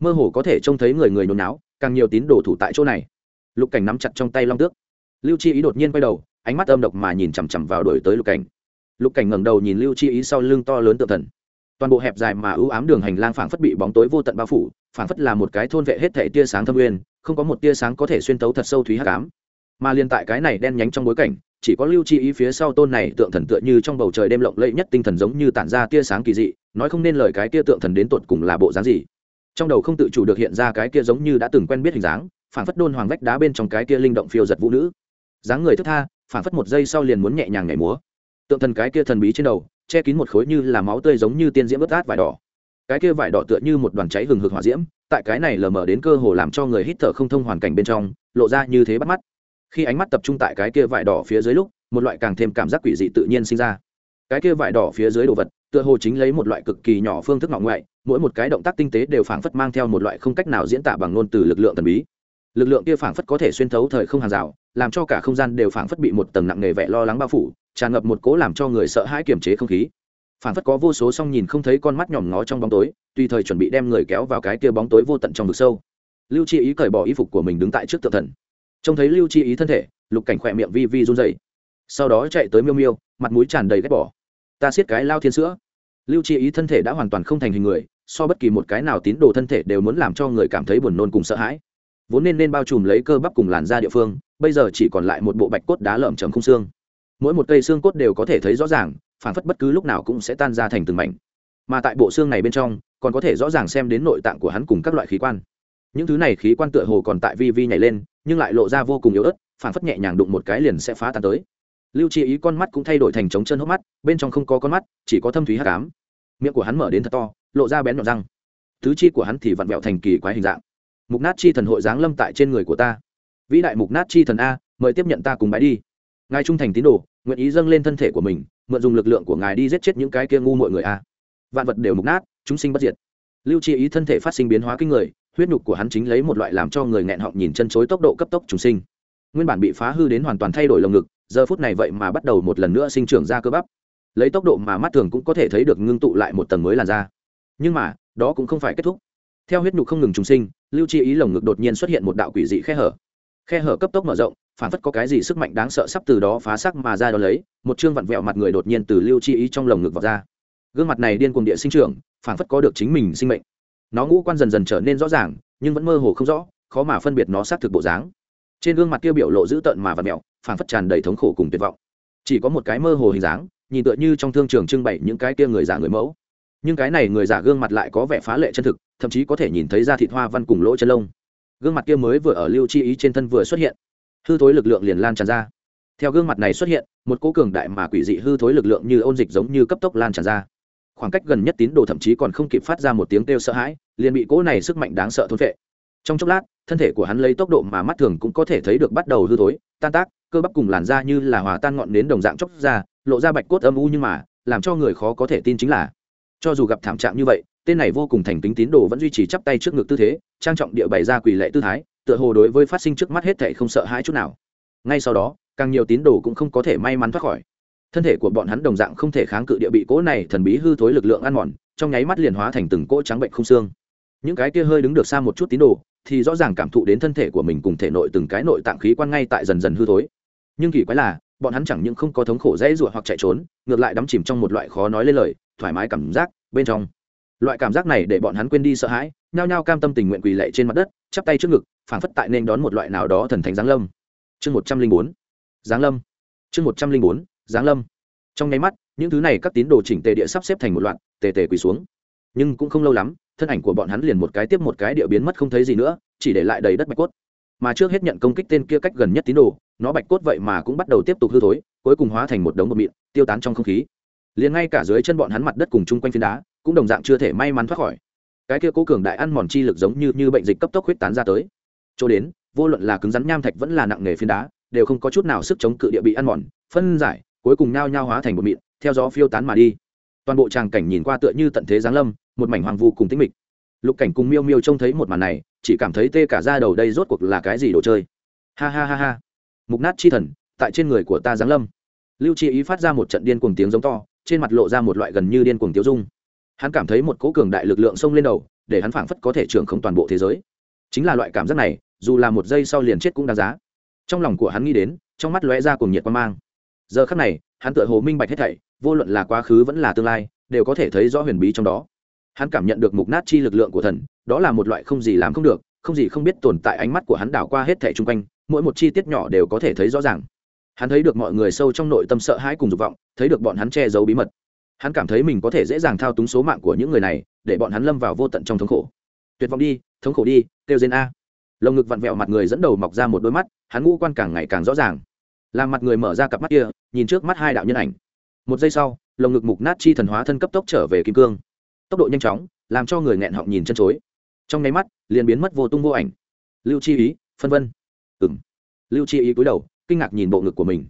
mơ hồ có thể trông thấy người người nôn náo, càng nhiều tín đồ thủ tại chỗ này. Lục cảnh nắm chặt trong tay long tước. Lưu chi ý đột nhiên quay đầu, ánh mắt âm độc mà nhìn chằm chằm vào đổi tới lục cảnh. Lục cảnh ngẩng đầu nhìn lưu chi ý sau lưng to lớn tự thần. Toàn bộ hẹp dài mà ưu ám đường hành lang phảng phất bị bóng tối vô tận bao phủ, phảng phất là một cái thôn vệ hết thể tia sáng thâm uyên, không có một tia sáng có thể xuyên tấu thật sâu thúy hắc ám. Mà liên tại cái này đen nhánh trong bối cảnh, chỉ có lưu chi ý phía sau tôn này tượng thần tựa như trong bầu trời đêm lộng lẫy nhất tinh thần giống như tản ra tia sáng kỳ dị, nói không nên lời cái tia tượng thần đến tột cùng là bộ dáng gì trong đầu không tự chủ được hiện ra cái kia giống như đã từng quen biết hình dáng phản phất đôn hoàng vách đá bên trong cái kia linh động phiêu giật vũ nữ. Dáng người thức tha phản phất một giây sau liền muốn nhẹ nhàng nhảy múa. Tượng thần cái kia thần bí trên đầu, che kín một khối như là máu tươi giống như tiên diễm ướt át vải đỏ. Cái kia vải đỏ tựa như một đoàn cháy hừng hực hỏa diễm, tại cái này lờ mờ đến cơ hồ làm cho người hít thở không thông hoàn cảnh bên trong, lộ ra như thế bắt mắt. Khi ánh mắt tập trung tại cái kia vải đỏ phía dưới lúc, một loại càng thêm cảm giác quỷ dị tự nhiên sinh ra cái kia vải đỏ phía dưới đồ vật, tựa hồ chính lấy một loại cực kỳ nhỏ phương thức ngọng ngoại, mỗi một cái động tác tinh tế đều phảng phất mang theo một loại không cách nào diễn tả bằng ngôn từ lực lượng thần bí. Lực lượng kia phảng phất có thể xuyên thấu thời không hàng rào, làm cho cả không gian đều phảng phất bị một tầng nặng nề vẻ lo lắng bao phủ, tràn ngập một cố làm cho người sợ hãi kiềm chế không khí. Phảng phất có vô số song nhìn không thấy con mắt nhòm ngó trong bóng tối, tùy thời chuẩn bị đem người kéo vào cái kia bóng tối vô tận trong vực sâu. Lưu chi ý cởi bỏ y phục của mình đứng tại trước tượng thần. Trông thấy lưu chi ý thân thể, lục cảnh khỏe miệng vi vi run dày sau đó chạy tới miêu miêu, mặt mũi tràn đầy ghét bỏ ta siết cái lao thiên sữa. Lưu chi ý thân thể đã hoàn toàn không thành hình người, so bất kỳ một cái nào tín đồ thân thể đều muốn làm cho người cảm thấy buồn nôn cùng sợ hãi. Vốn nên nên bao trùm lấy cơ bắp cùng làn da địa phương, bây giờ chỉ còn lại một bộ bạch cốt đá lởm chầm không xương. Mỗi một cây xương cốt đều có thể thấy rõ ràng, phản phất bất cứ lúc nào cũng sẽ tan ra thành từng mảnh. Mà tại bộ xương này bên trong, còn có thể rõ ràng xem đến nội tạng của hắn cùng các loại khí quan. Những thứ này khí quan tựa hồ còn tại vi vi nhảy lên, nhưng lại lộ ra vô cùng yếu ớt, phản phất nhẹ nhàng đụng một cái liền sẽ phá tan tới lưu chi ý con mắt cũng thay đổi thành trống chân hốc mắt, bên trong không có con mắt, chỉ có thâm thúy hát cám miệng của hắn mở đến thật to, lộ ra bén nhọn răng. Tứ chi của hắn thì vặn vẹo thành kỳ quái hình dạng. Mục nát chi thần hội giáng lâm tại trên người của ta. Vĩ đại mục nát chi thần a, mời tiếp nhận ta cùng bãi đi. Ngài trung thành tín đồ, nguyện ý dâng lên thân thể của mình, mượn dùng lực lượng của ngài đi giết chết những cái kia ngu mọi người a. Vạn vật đều mục nát, chúng sinh bất diệt. Lưu chi ý thân thể phát sinh biến hóa kinh người, huyết nhục của hắn chính lấy một loại làm cho người nghẹn họng nhìn chân chối tốc độ cấp tốc trùng sinh. Nguyên bản bị phá hư đến hoàn toàn thay đổi lồng ngực giờ phút này vậy mà bắt đầu một lần nữa sinh trưởng ra cơ bắp. Lấy tốc độ mà mắt thường cũng có thể thấy được ngưng tụ lại một tầng mới làn da. Nhưng mà, đó cũng không phải kết thúc. Theo huyết nhục không ngừng trùng sinh, lưu chi ý lồng ngực đột nhiên xuất hiện một đạo quỷ dị khe hở. Khe hở cấp tốc mở rộng, phản phất có cái gì sức mạnh đáng sợ sắp từ đó phá sắc mà ra đó lấy, một chương vặn vẹo mặt người đột nhiên từ lưu chi ý trong lồng ngực vào ra. Gương mặt này điên cuồng địa sinh trưởng, phản phất có được chính mình sinh mệnh. Nó ngũ quan dần dần trở nên rõ ràng, nhưng vẫn mơ hồ không rõ, khó mà phân biệt nó xác thực bộ dáng trên gương mặt kia biểu lộ dữ tợn mà và mẹo phản phất tràn đầy thống khổ cùng tuyệt vọng. Chỉ có một cái mơ hồ hình dáng, nhìn tựa như trong thương trường trưng bày những cái kia người giả người mẫu. Nhưng cái này người giả gương mặt lại có vẻ phá lệ chân thực, thậm chí có thể nhìn thấy da thịt hoa văn cùng lỗ chân lông. Gương mặt kia mới vừa ở lưu chi ý trên thân vừa xuất hiện. Hư thối lực lượng liền lan tràn ra. Theo gương mặt này xuất hiện, một cố cường đại mà quỷ dị hư thối lực lượng như ôn dịch giống như cấp tốc lan tràn ra. Khoảng cách gần nhất tín đồ thậm chí còn không kịp phát ra một tiếng kêu sợ hãi, liền bị cỗ này sức mạnh đáng sợ thốn vệ trong chốc lát thân thể của hắn lấy tốc độ mà mắt thường cũng có thể thấy được bắt đầu hư thối, tan tác, cơ bắp cùng làn da như là hòa tan ngọn nến đồng dạng chốc ra, lộ ra bạch cốt âm u nhưng mà, làm cho người khó có thể tin chính là, cho dù gặp thảm trạng như vậy, tên này vô cùng thành kính tín đồ vẫn duy trì chắp tay trước ngực tư thế, trang trọng địa bày ra quỳ lệ tư thái, tựa hồ đối với phát sinh trước mắt hết thảy không sợ hãi chút nào. Ngay sau đó, càng nhiều tín đồ cũng không có thể may mắn thoát khỏi. Thân thể của bọn hắn đồng dạng không thể kháng cự địa bị cỗ này thần bí hư thối lực lượng ăn mòn, trong nháy mắt liền hóa thành từng cỗ trắng bệnh không xương. Những cái kia hơi đứng được xa một chút tín đồ thì rõ ràng cảm thụ đến thân thể của mình cùng thể nội từng cái nội tạng khí quan ngay tại dần dần hư thối. Nhưng kỳ quái là, bọn hắn chẳng những không có thống khổ dễ dụa hoặc chạy trốn, ngược lại đắm chìm trong một loại khó nói lên lời, thoải mái cảm giác bên trong. Loại cảm giác này để bọn hắn quên đi sợ hãi, nhao nhao cam tâm tình nguyện quỳ lệ trên mặt đất, chắp tay trước ngực, phảng phất tại nên đón một loại nào đó thần thánh giáng lâm. Chương một trăm linh bốn, giáng lâm. Chương một trăm linh bốn, giáng lâm. Trong nháy mắt, những thứ này các tín đồ chỉnh tề địa sắp xếp thành một loạt, tề tề quỳ xuống. Nhưng cũng không lâu lắm thân ảnh của bọn hắn liền một cái tiếp một cái địa biến mất không thấy gì nữa, chỉ để lại đầy đất bạch cốt. Mà trước hết nhận công kích tên kia cách gần nhất tín đồ, nó bạch cốt vậy mà cũng bắt đầu tiếp tục hư thối, cuối cùng hóa thành một đống bột mịn, tiêu tán trong không khí. Liền ngay cả dưới chân bọn hắn mặt đất cùng chung quanh phiến đá, cũng đồng dạng chưa thể may mắn thoát khỏi. Cái kia cố cường đại ăn mòn chi lực giống như như bệnh dịch cấp tốc huyết tán ra tới. Chỗ đến, vô luận là cứng rắn nham thạch vẫn là nặng nghề phiến đá, đều không có chút nào sức chống cự địa bị ăn mòn, phân giải, cuối cùng nhao nhao hóa thành bột mịn, theo gió phiêu tán mà đi. Toàn bộ tràng cảnh nhìn qua tựa như tận thế giáng lâm một mảnh hoàng vu cùng tĩnh mịch. Lục cảnh cùng miêu miêu trông thấy một màn này, chỉ cảm thấy tê cả ra đầu đây rốt cuộc là cái gì đồ chơi. Ha ha ha ha. Mục nát chi thần, tại trên người của ta giáng lâm. Lưu chi ý phát ra một trận điên cuồng tiếng giống to, trên mặt lộ ra một loại gần như điên cuồng tiêu dung. Hắn cảm thấy một cố cường đại lực lượng xông lên đầu, để hắn phảng phất có thể trưởng không toàn bộ thế giới. Chính là loại cảm giác này, dù là một giây sau liền chết cũng đáng giá. Trong lòng của hắn nghĩ đến, trong mắt lóe ra cùng nhiệt quan mang. Giờ khắc này, hắn tựa hồ minh bạch hết thảy, vô luận là quá khứ vẫn là tương lai, đều có thể thấy rõ huyền bí trong đó hắn cảm nhận được mục nát chi lực lượng của thần, đó là một loại không gì làm không được, không gì không biết tồn tại ánh mắt của hắn đảo qua hết thảy chung quanh, mỗi một chi tiết nhỏ đều có thể thấy rõ ràng. Hắn thấy được mọi người sâu trong nội tâm sợ hãi cùng dục vọng, thấy được bọn hắn che giấu bí mật. Hắn cảm thấy mình có thể dễ dàng thao túng số mạng của những người này, để bọn hắn lâm vào vô tận trong thống khổ. Tuyệt vọng đi, thống khổ đi, kêu trên a. Lồng ngực vặn vẹo mặt người dẫn đầu mọc ra một đôi mắt, hắn ngũ quan càng ngày càng rõ ràng. Làm mặt người mở ra cặp mắt kia, nhìn trước mắt hai đạo nhân ảnh. Một giây sau, lồng ngực mục nát chi thần hóa thân cấp tốc trở về kim cương tốc độ nhanh chóng, làm cho người nghẹn họng nhìn chân chối. Trong nháy mắt, liền biến mất vô tung vô ảnh. Lưu chi ý, phân vân. Ừng lưu chi ý cúi đầu, kinh ngạc nhìn bộ ngực của mình.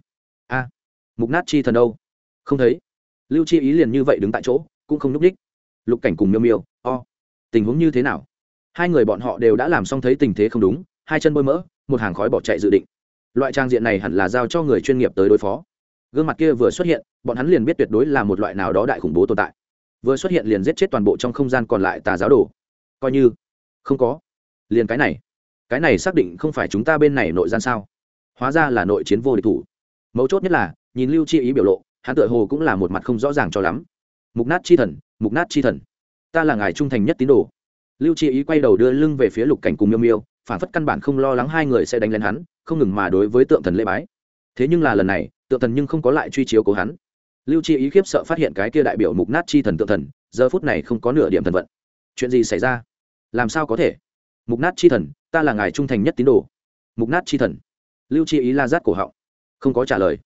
A, mục nát chi thần đâu? Không thấy. Lưu chi ý liền như vậy đứng tại chỗ, cũng không núp đích. Lục cảnh cùng miêu miêu, o, tình huống như thế nào? Hai người bọn họ đều đã làm xong thấy tình thế không đúng, hai chân bôi mỡ, một hàng khói bỏ chạy dự định. Loại trang diện này hẳn là giao cho người chuyên nghiệp tới đối phó. Gương mặt kia vừa xuất hiện, bọn hắn liền biết tuyệt đối là một loại nào đó đại khủng bố tồn tại vừa xuất hiện liền giết chết toàn bộ trong không gian còn lại tà giáo đồ. Coi như. Không có. Liền cái này. Cái này xác định không phải chúng ta bên này nội gian sao? Hóa ra là nội chiến vô địch thủ. Mấu chốt nhất là, nhìn lưu chi ý biểu lộ, hắn tựa hồ cũng là một mặt không rõ ràng cho lắm. Mục nát chi thần, mục nát chi thần. Ta là ngài trung thành nhất tín đồ. Lưu chi ý quay đầu đưa lưng về phía lục cảnh cùng miêu miêu, phản phất căn bản không lo lắng hai người sẽ đánh lên hắn, không ngừng mà đối với tượng thần lễ bái. Thế nhưng là lần này, tượng thần nhưng không có lại truy chiếu cố hắn lưu chi ý khiếp sợ phát hiện cái kia đại biểu mục nát chi thần tượng thần, giờ phút này không có nửa điểm thần vận. Chuyện gì xảy ra? Làm sao có thể? Mục nát chi thần, ta là ngài trung thành nhất tín đồ. Mục nát chi thần. Lưu chi ý la rát cổ họng. Không có trả lời.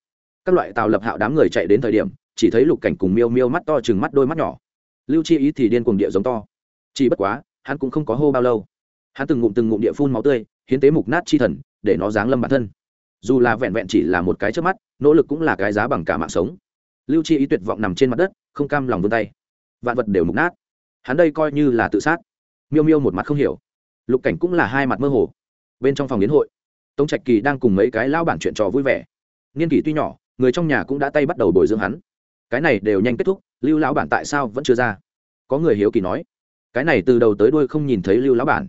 Các loại tàu lập hạo đám người chạy đến thời điểm, chỉ thấy lục cảnh cùng miêu miêu mắt to chừng mắt đôi mắt nhỏ. Lưu chi ý thì điên cuồng địa giống to. Chỉ bất quá, hắn cũng không có hô bao lâu. Hắn từng ngụm từng ngụm địa phun máu tươi, hiến tế mục nát chi thần, để nó giáng lâm bản thân. Dù là vẹn vẹn chỉ là một cái trước mắt, nỗ lực cũng là cái giá bằng cả mạng sống lưu chi ý tuyệt vọng nằm trên mặt đất, không cam lòng vươn tay. Vạn vật đều mục nát. Hắn đây coi như là tự sát. Miêu miêu một mặt không hiểu. Lục cảnh cũng là hai mặt mơ hồ. Bên trong phòng đến hội, tống trạch kỳ đang cùng mấy cái lao bản chuyện trò vui vẻ. Niên kỷ tuy nhỏ, người trong nhà cũng đã tay bắt đầu bồi dưỡng hắn. Cái này đều nhanh kết thúc, lưu lão bản tại sao vẫn chưa ra? Có người hiếu kỳ nói. Cái này từ đầu tới đuôi không nhìn thấy lưu lão bản.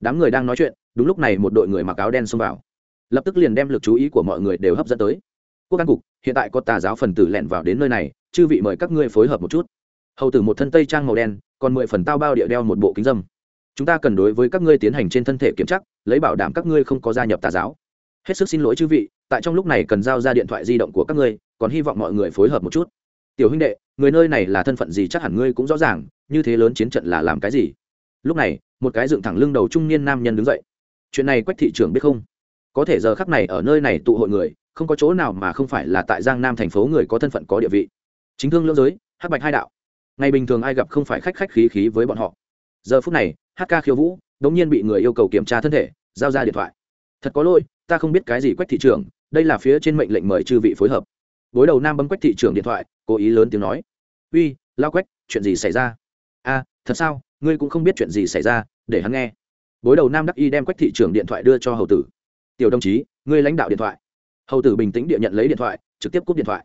Đám người đang nói chuyện, đúng lúc này một đội người mặc áo đen xông vào. Lập tức liền đem lực chú ý của mọi người đều hấp dẫn tới quốc an cục, hiện tại có tà giáo phần tử lẻn vào đến nơi này, chư vị mời các ngươi phối hợp một chút. Hầu tử một thân tây trang màu đen, còn mười phần tao bao địa đeo một bộ kính dâm. Chúng ta cần đối với các ngươi tiến hành trên thân thể kiểm tra, lấy bảo đảm các ngươi không có gia nhập tà giáo. Hết sức xin lỗi chư vị, tại trong lúc này cần giao ra điện thoại di động của các ngươi, còn hy vọng mọi người phối hợp một chút. Tiểu huynh đệ, người nơi này là thân phận gì chắc hẳn ngươi cũng rõ ràng, như thế lớn chiến trận là làm cái gì? Lúc này, một cái dựng thẳng lưng đầu trung niên nam nhân đứng dậy. Chuyện này quách thị trưởng biết không? Có thể giờ khắc này ở nơi này tụ hội người không có chỗ nào mà không phải là tại giang nam thành phố người có thân phận có địa vị. Chính thương lưỡng giới, hắc bạch hai đạo. Ngày bình thường ai gặp không phải khách khách khí khí với bọn họ. Giờ phút này Hát Ca khiêu vũ đống nhiên bị người yêu cầu kiểm tra thân thể, giao ra điện thoại. Thật có lỗi, ta không biết cái gì quách thị trường. đây là phía trên mệnh lệnh mời chư vị phối hợp. Gối đầu nam bấm quách thị trường điện thoại, cố ý lớn tiếng nói, uy, lao quách, chuyện gì xảy ra? A, thật sao? Ngươi cũng không biết chuyện gì xảy ra, để hắn nghe. Bối đầu nam đắc y đem quách thị trường điện thoại đưa cho hầu tử. Tiểu đồng chí, ngươi lãnh đạo điện thoại hầu tử bình tĩnh địa nhận lấy điện thoại, trực tiếp cúp điện thoại.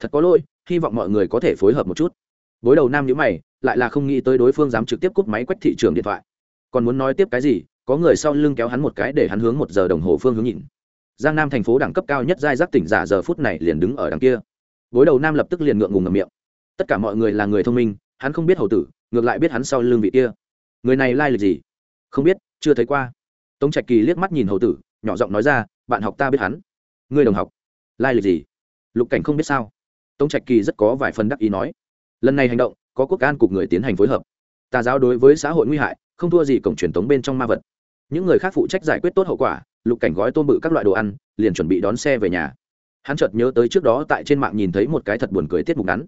Thật có lỗi, hy vọng mọi người có thể phối hợp một chút. Bối đầu nam nhữ mày, lại là không nghĩ tới đối phương dám trực tiếp cúp máy quách thị trường điện thoại. Còn muốn nói tiếp cái gì, có người sau lưng kéo hắn một cái để hắn hướng một giờ đồng hồ phương hướng nhìn. Giang nam thành phố đẳng cấp cao nhất giai giác tỉnh giả giờ phút này liền đứng ở đằng kia. Bối đầu nam lập tức liền ngượng ngùng ngầm miệng. Tất cả mọi người là người thông minh, hắn không biết hầu tử, ngược lại biết hắn sau lưng vị kia. Người này lai、like、lịch gì? Không biết, chưa thấy qua. Tống trạch kỳ liếc mắt nhìn hầu tử, nhỏ giọng nói ra, bạn học ta biết hắn người đồng học. Lai lịch gì? Lục cảnh không biết sao. Tống trạch kỳ rất có vài phần đắc ý nói. Lần này hành động, có quốc an cục người tiến hành phối hợp. Tà giáo đối với xã hội nguy hại, không thua gì cổng truyền tống bên trong ma vật. Những người khác phụ trách giải quyết tốt hậu quả, lục cảnh gói tôm bự các loại đồ ăn, liền chuẩn bị đón xe về nhà. Hắn chợt nhớ tới trước đó tại trên mạng nhìn thấy một cái thật buồn cười tiết mục ngắn.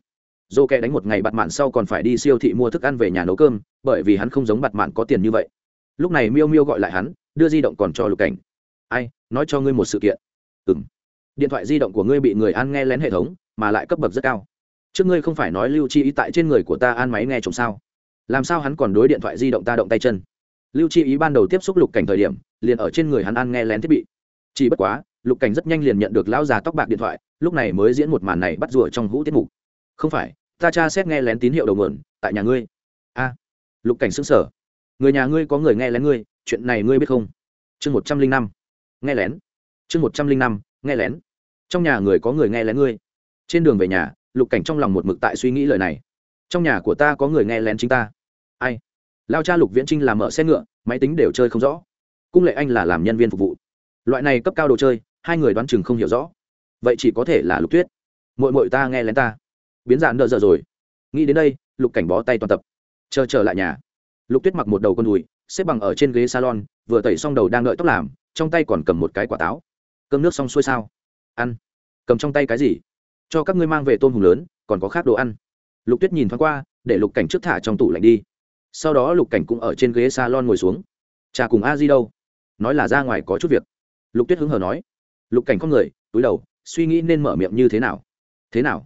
Dô kẻ đánh một ngày bặt mạn sau còn phải đi siêu thị mua thức ăn về nhà nấu cơm, bởi vì hắn không giống bặt mạn có tiền như vậy. Lúc này miêu miêu gọi lại hắn, đưa di động còn cho lục cảnh. Ai, nói cho ngươi một sự kiện. Ừ m điện thoại di động của ngươi bị người ăn nghe lén hệ thống, mà lại cấp bậc rất cao. Trước ngươi không phải nói lưu chi ý tại trên người của ta ăn máy nghe trộm sao? Làm sao hắn còn đối điện thoại di động ta động tay chân? Lưu chi ý ban đầu tiếp xúc lục cảnh thời điểm, liền ở trên người hắn ăn nghe lén thiết bị. Chỉ bất quá, lục cảnh rất nhanh liền nhận được lão già tóc bạc điện thoại, lúc này mới diễn một màn này bắt rủa trong hũ tiết mục. Không phải, ta tra xét nghe lén tín hiệu đầu nguồn, tại nhà ngươi. A, lục cảnh xứng sở người nhà ngươi có người nghe lén ngươi, chuyện này ngươi biết không? Chương một trăm linh năm. Nghe lén. Chương một trăm linh năm nghe lén. Trong nhà người có người nghe lén ngươi. Trên đường về nhà, lục cảnh trong lòng một mực tại suy nghĩ lời này. Trong nhà của ta có người nghe lén chính ta. Ai? Lao cha lục viễn trinh làm mở xe ngựa, máy tính đều chơi không rõ. Cung lệ anh là làm nhân viên phục vụ. Loại này cấp cao đồ chơi, hai người đoán chừng không hiểu rõ. Vậy chỉ có thể là lục tuyết. Mội mội ta nghe lén ta. Biến dạng nợ giờ rồi. Nghĩ đến đây, lục cảnh bó tay toàn tập. Chờ trở lại nhà. Lục tuyết mặc một đầu con đùi, xếp bằng ở trên ghế salon, vừa tẩy xong đầu đang đợi tóc làm, trong tay còn cầm một cái quả táo cơm nước xong xuôi sao? Ăn. Cầm trong tay cái gì? Cho các ngươi mang về tôm hùm lớn, còn có khác đồ ăn. Lục tuyết nhìn thoáng qua, để lục cảnh trước thả trong tủ lạnh đi. Sau đó lục cảnh cũng ở trên ghế s a lon ngồi xuống. Cha cùng a di đâu? Nói là ra ngoài có chút việc. Lục tuyết hứng hờ nói. Lục cảnh con người, túi đầu, suy nghĩ nên mở miệng như thế nào. Thế nào?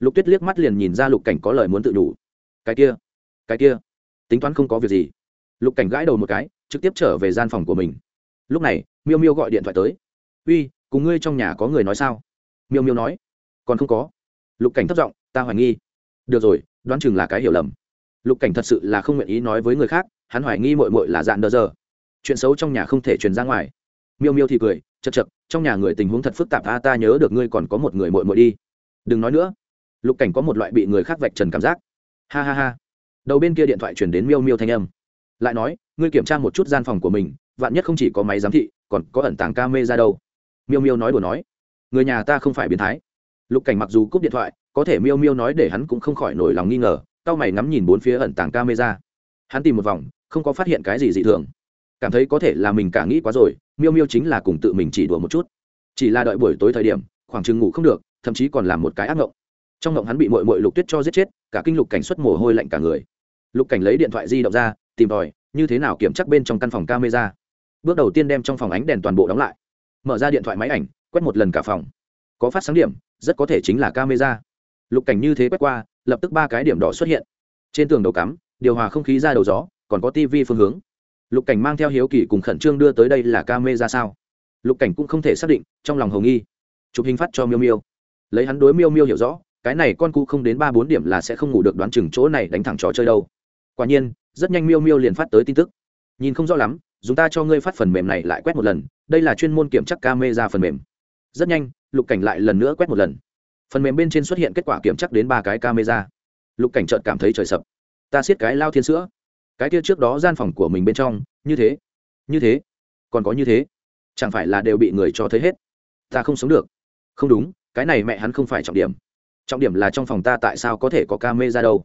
Lục tuyết liếc mắt liền nhìn ra lục cảnh có lời muốn tự đủ. Cái kia cái kia. Tính toán không có việc gì. Lục cảnh gãi đầu một cái, trực tiếp trở về gian phòng của mình. Lúc này, miêu miêu gọi điện thoại tới uy, cùng ngươi trong nhà có người nói sao? Miêu miêu nói. Còn không có. Lục cảnh thất giọng, ta hoài nghi. Được rồi, đoán chừng là cái hiểu lầm. Lục cảnh thật sự là không nguyện ý nói với người khác, hắn hoài nghi mội mội là dạn đờ giờ. Chuyện xấu trong nhà không thể truyền ra ngoài. Miêu miêu thì cười chật chật trong nhà người tình huống thật phức tạp a ta nhớ được ngươi còn có một người mội mội đi. Đừng nói nữa. Lục cảnh có một loại bị người khác vạch trần cảm giác. Ha ha ha. Đầu bên kia điện thoại chuyển đến miêu miêu thanh âm. Lại nói, ngươi kiểm tra một chút gian phòng của mình, vạn nhất không chỉ có máy giám thị, còn có ẩn tàng ca mê ra đâu miêu miêu nói đùa nói. Người nhà ta không phải biến thái. Lục cảnh mặc dù cúp điện thoại, có thể miêu miêu nói để hắn cũng không khỏi nổi lòng nghi ngờ tao mày ngắm nhìn bốn phía ẩn tàng camera. Hắn tìm một vòng, không có phát hiện cái gì dị thường. Cảm thấy có thể là mình cả nghĩ quá rồi, miêu miêu chính là cùng tự mình chỉ đùa một chút. Chỉ là đợi buổi tối thời điểm, khoảng chừng ngủ không được, thậm chí còn làm một cái ác ngộng. Trong ngộng hắn bị mội mội lục tuyết cho giết chết, cả kinh lục cảnh xuất mồ hôi lạnh cả người. Lục cảnh lấy điện thoại di động ra, tìm tòi như thế nào kiểm chắc bên trong căn phòng camera. Bước đầu tiên đem trong phòng ánh đèn toàn bộ đóng lại mở ra điện thoại máy ảnh, quét một lần cả phòng. Có phát sáng điểm, rất có thể chính là camera. Lục cảnh như thế quét qua, lập tức ba cái điểm đỏ xuất hiện. Trên tường đầu cắm, điều hòa không khí ra đầu gió, còn có tivi phương hướng. Lục cảnh mang theo hiếu kỳ cùng khẩn trương đưa tới đây là camera sao? Lục cảnh cũng không thể xác định, trong lòng hồng nghi. Chụp hình phát cho miêu miêu. Lấy hắn đối miêu miêu hiểu rõ, cái này con cụ không đến ba bốn điểm là sẽ không ngủ được đoán chừng chỗ này đánh thẳng trò chơi đâu. Quả nhiên, rất nhanh miêu miêu liền phát tới tin tức. Nhìn không rõ lắm dùng ta cho ngươi phát phần mềm này lại quét một lần, đây là chuyên môn kiểm tra camera phần mềm. Rất nhanh, lục cảnh lại lần nữa quét một lần. Phần mềm bên trên xuất hiện kết quả kiểm tra đến ba cái camera. Lục cảnh trợn cảm thấy trời sập. Ta siết cái lao thiên sữa. Cái kia trước đó gian phòng của mình bên trong, như thế như thế, còn có như thế. Chẳng phải là đều bị người cho thấy hết. Ta không sống được. Không đúng, cái này mẹ hắn không phải trọng điểm. Trọng điểm là trong phòng ta tại sao có thể có ca mê ra đâu?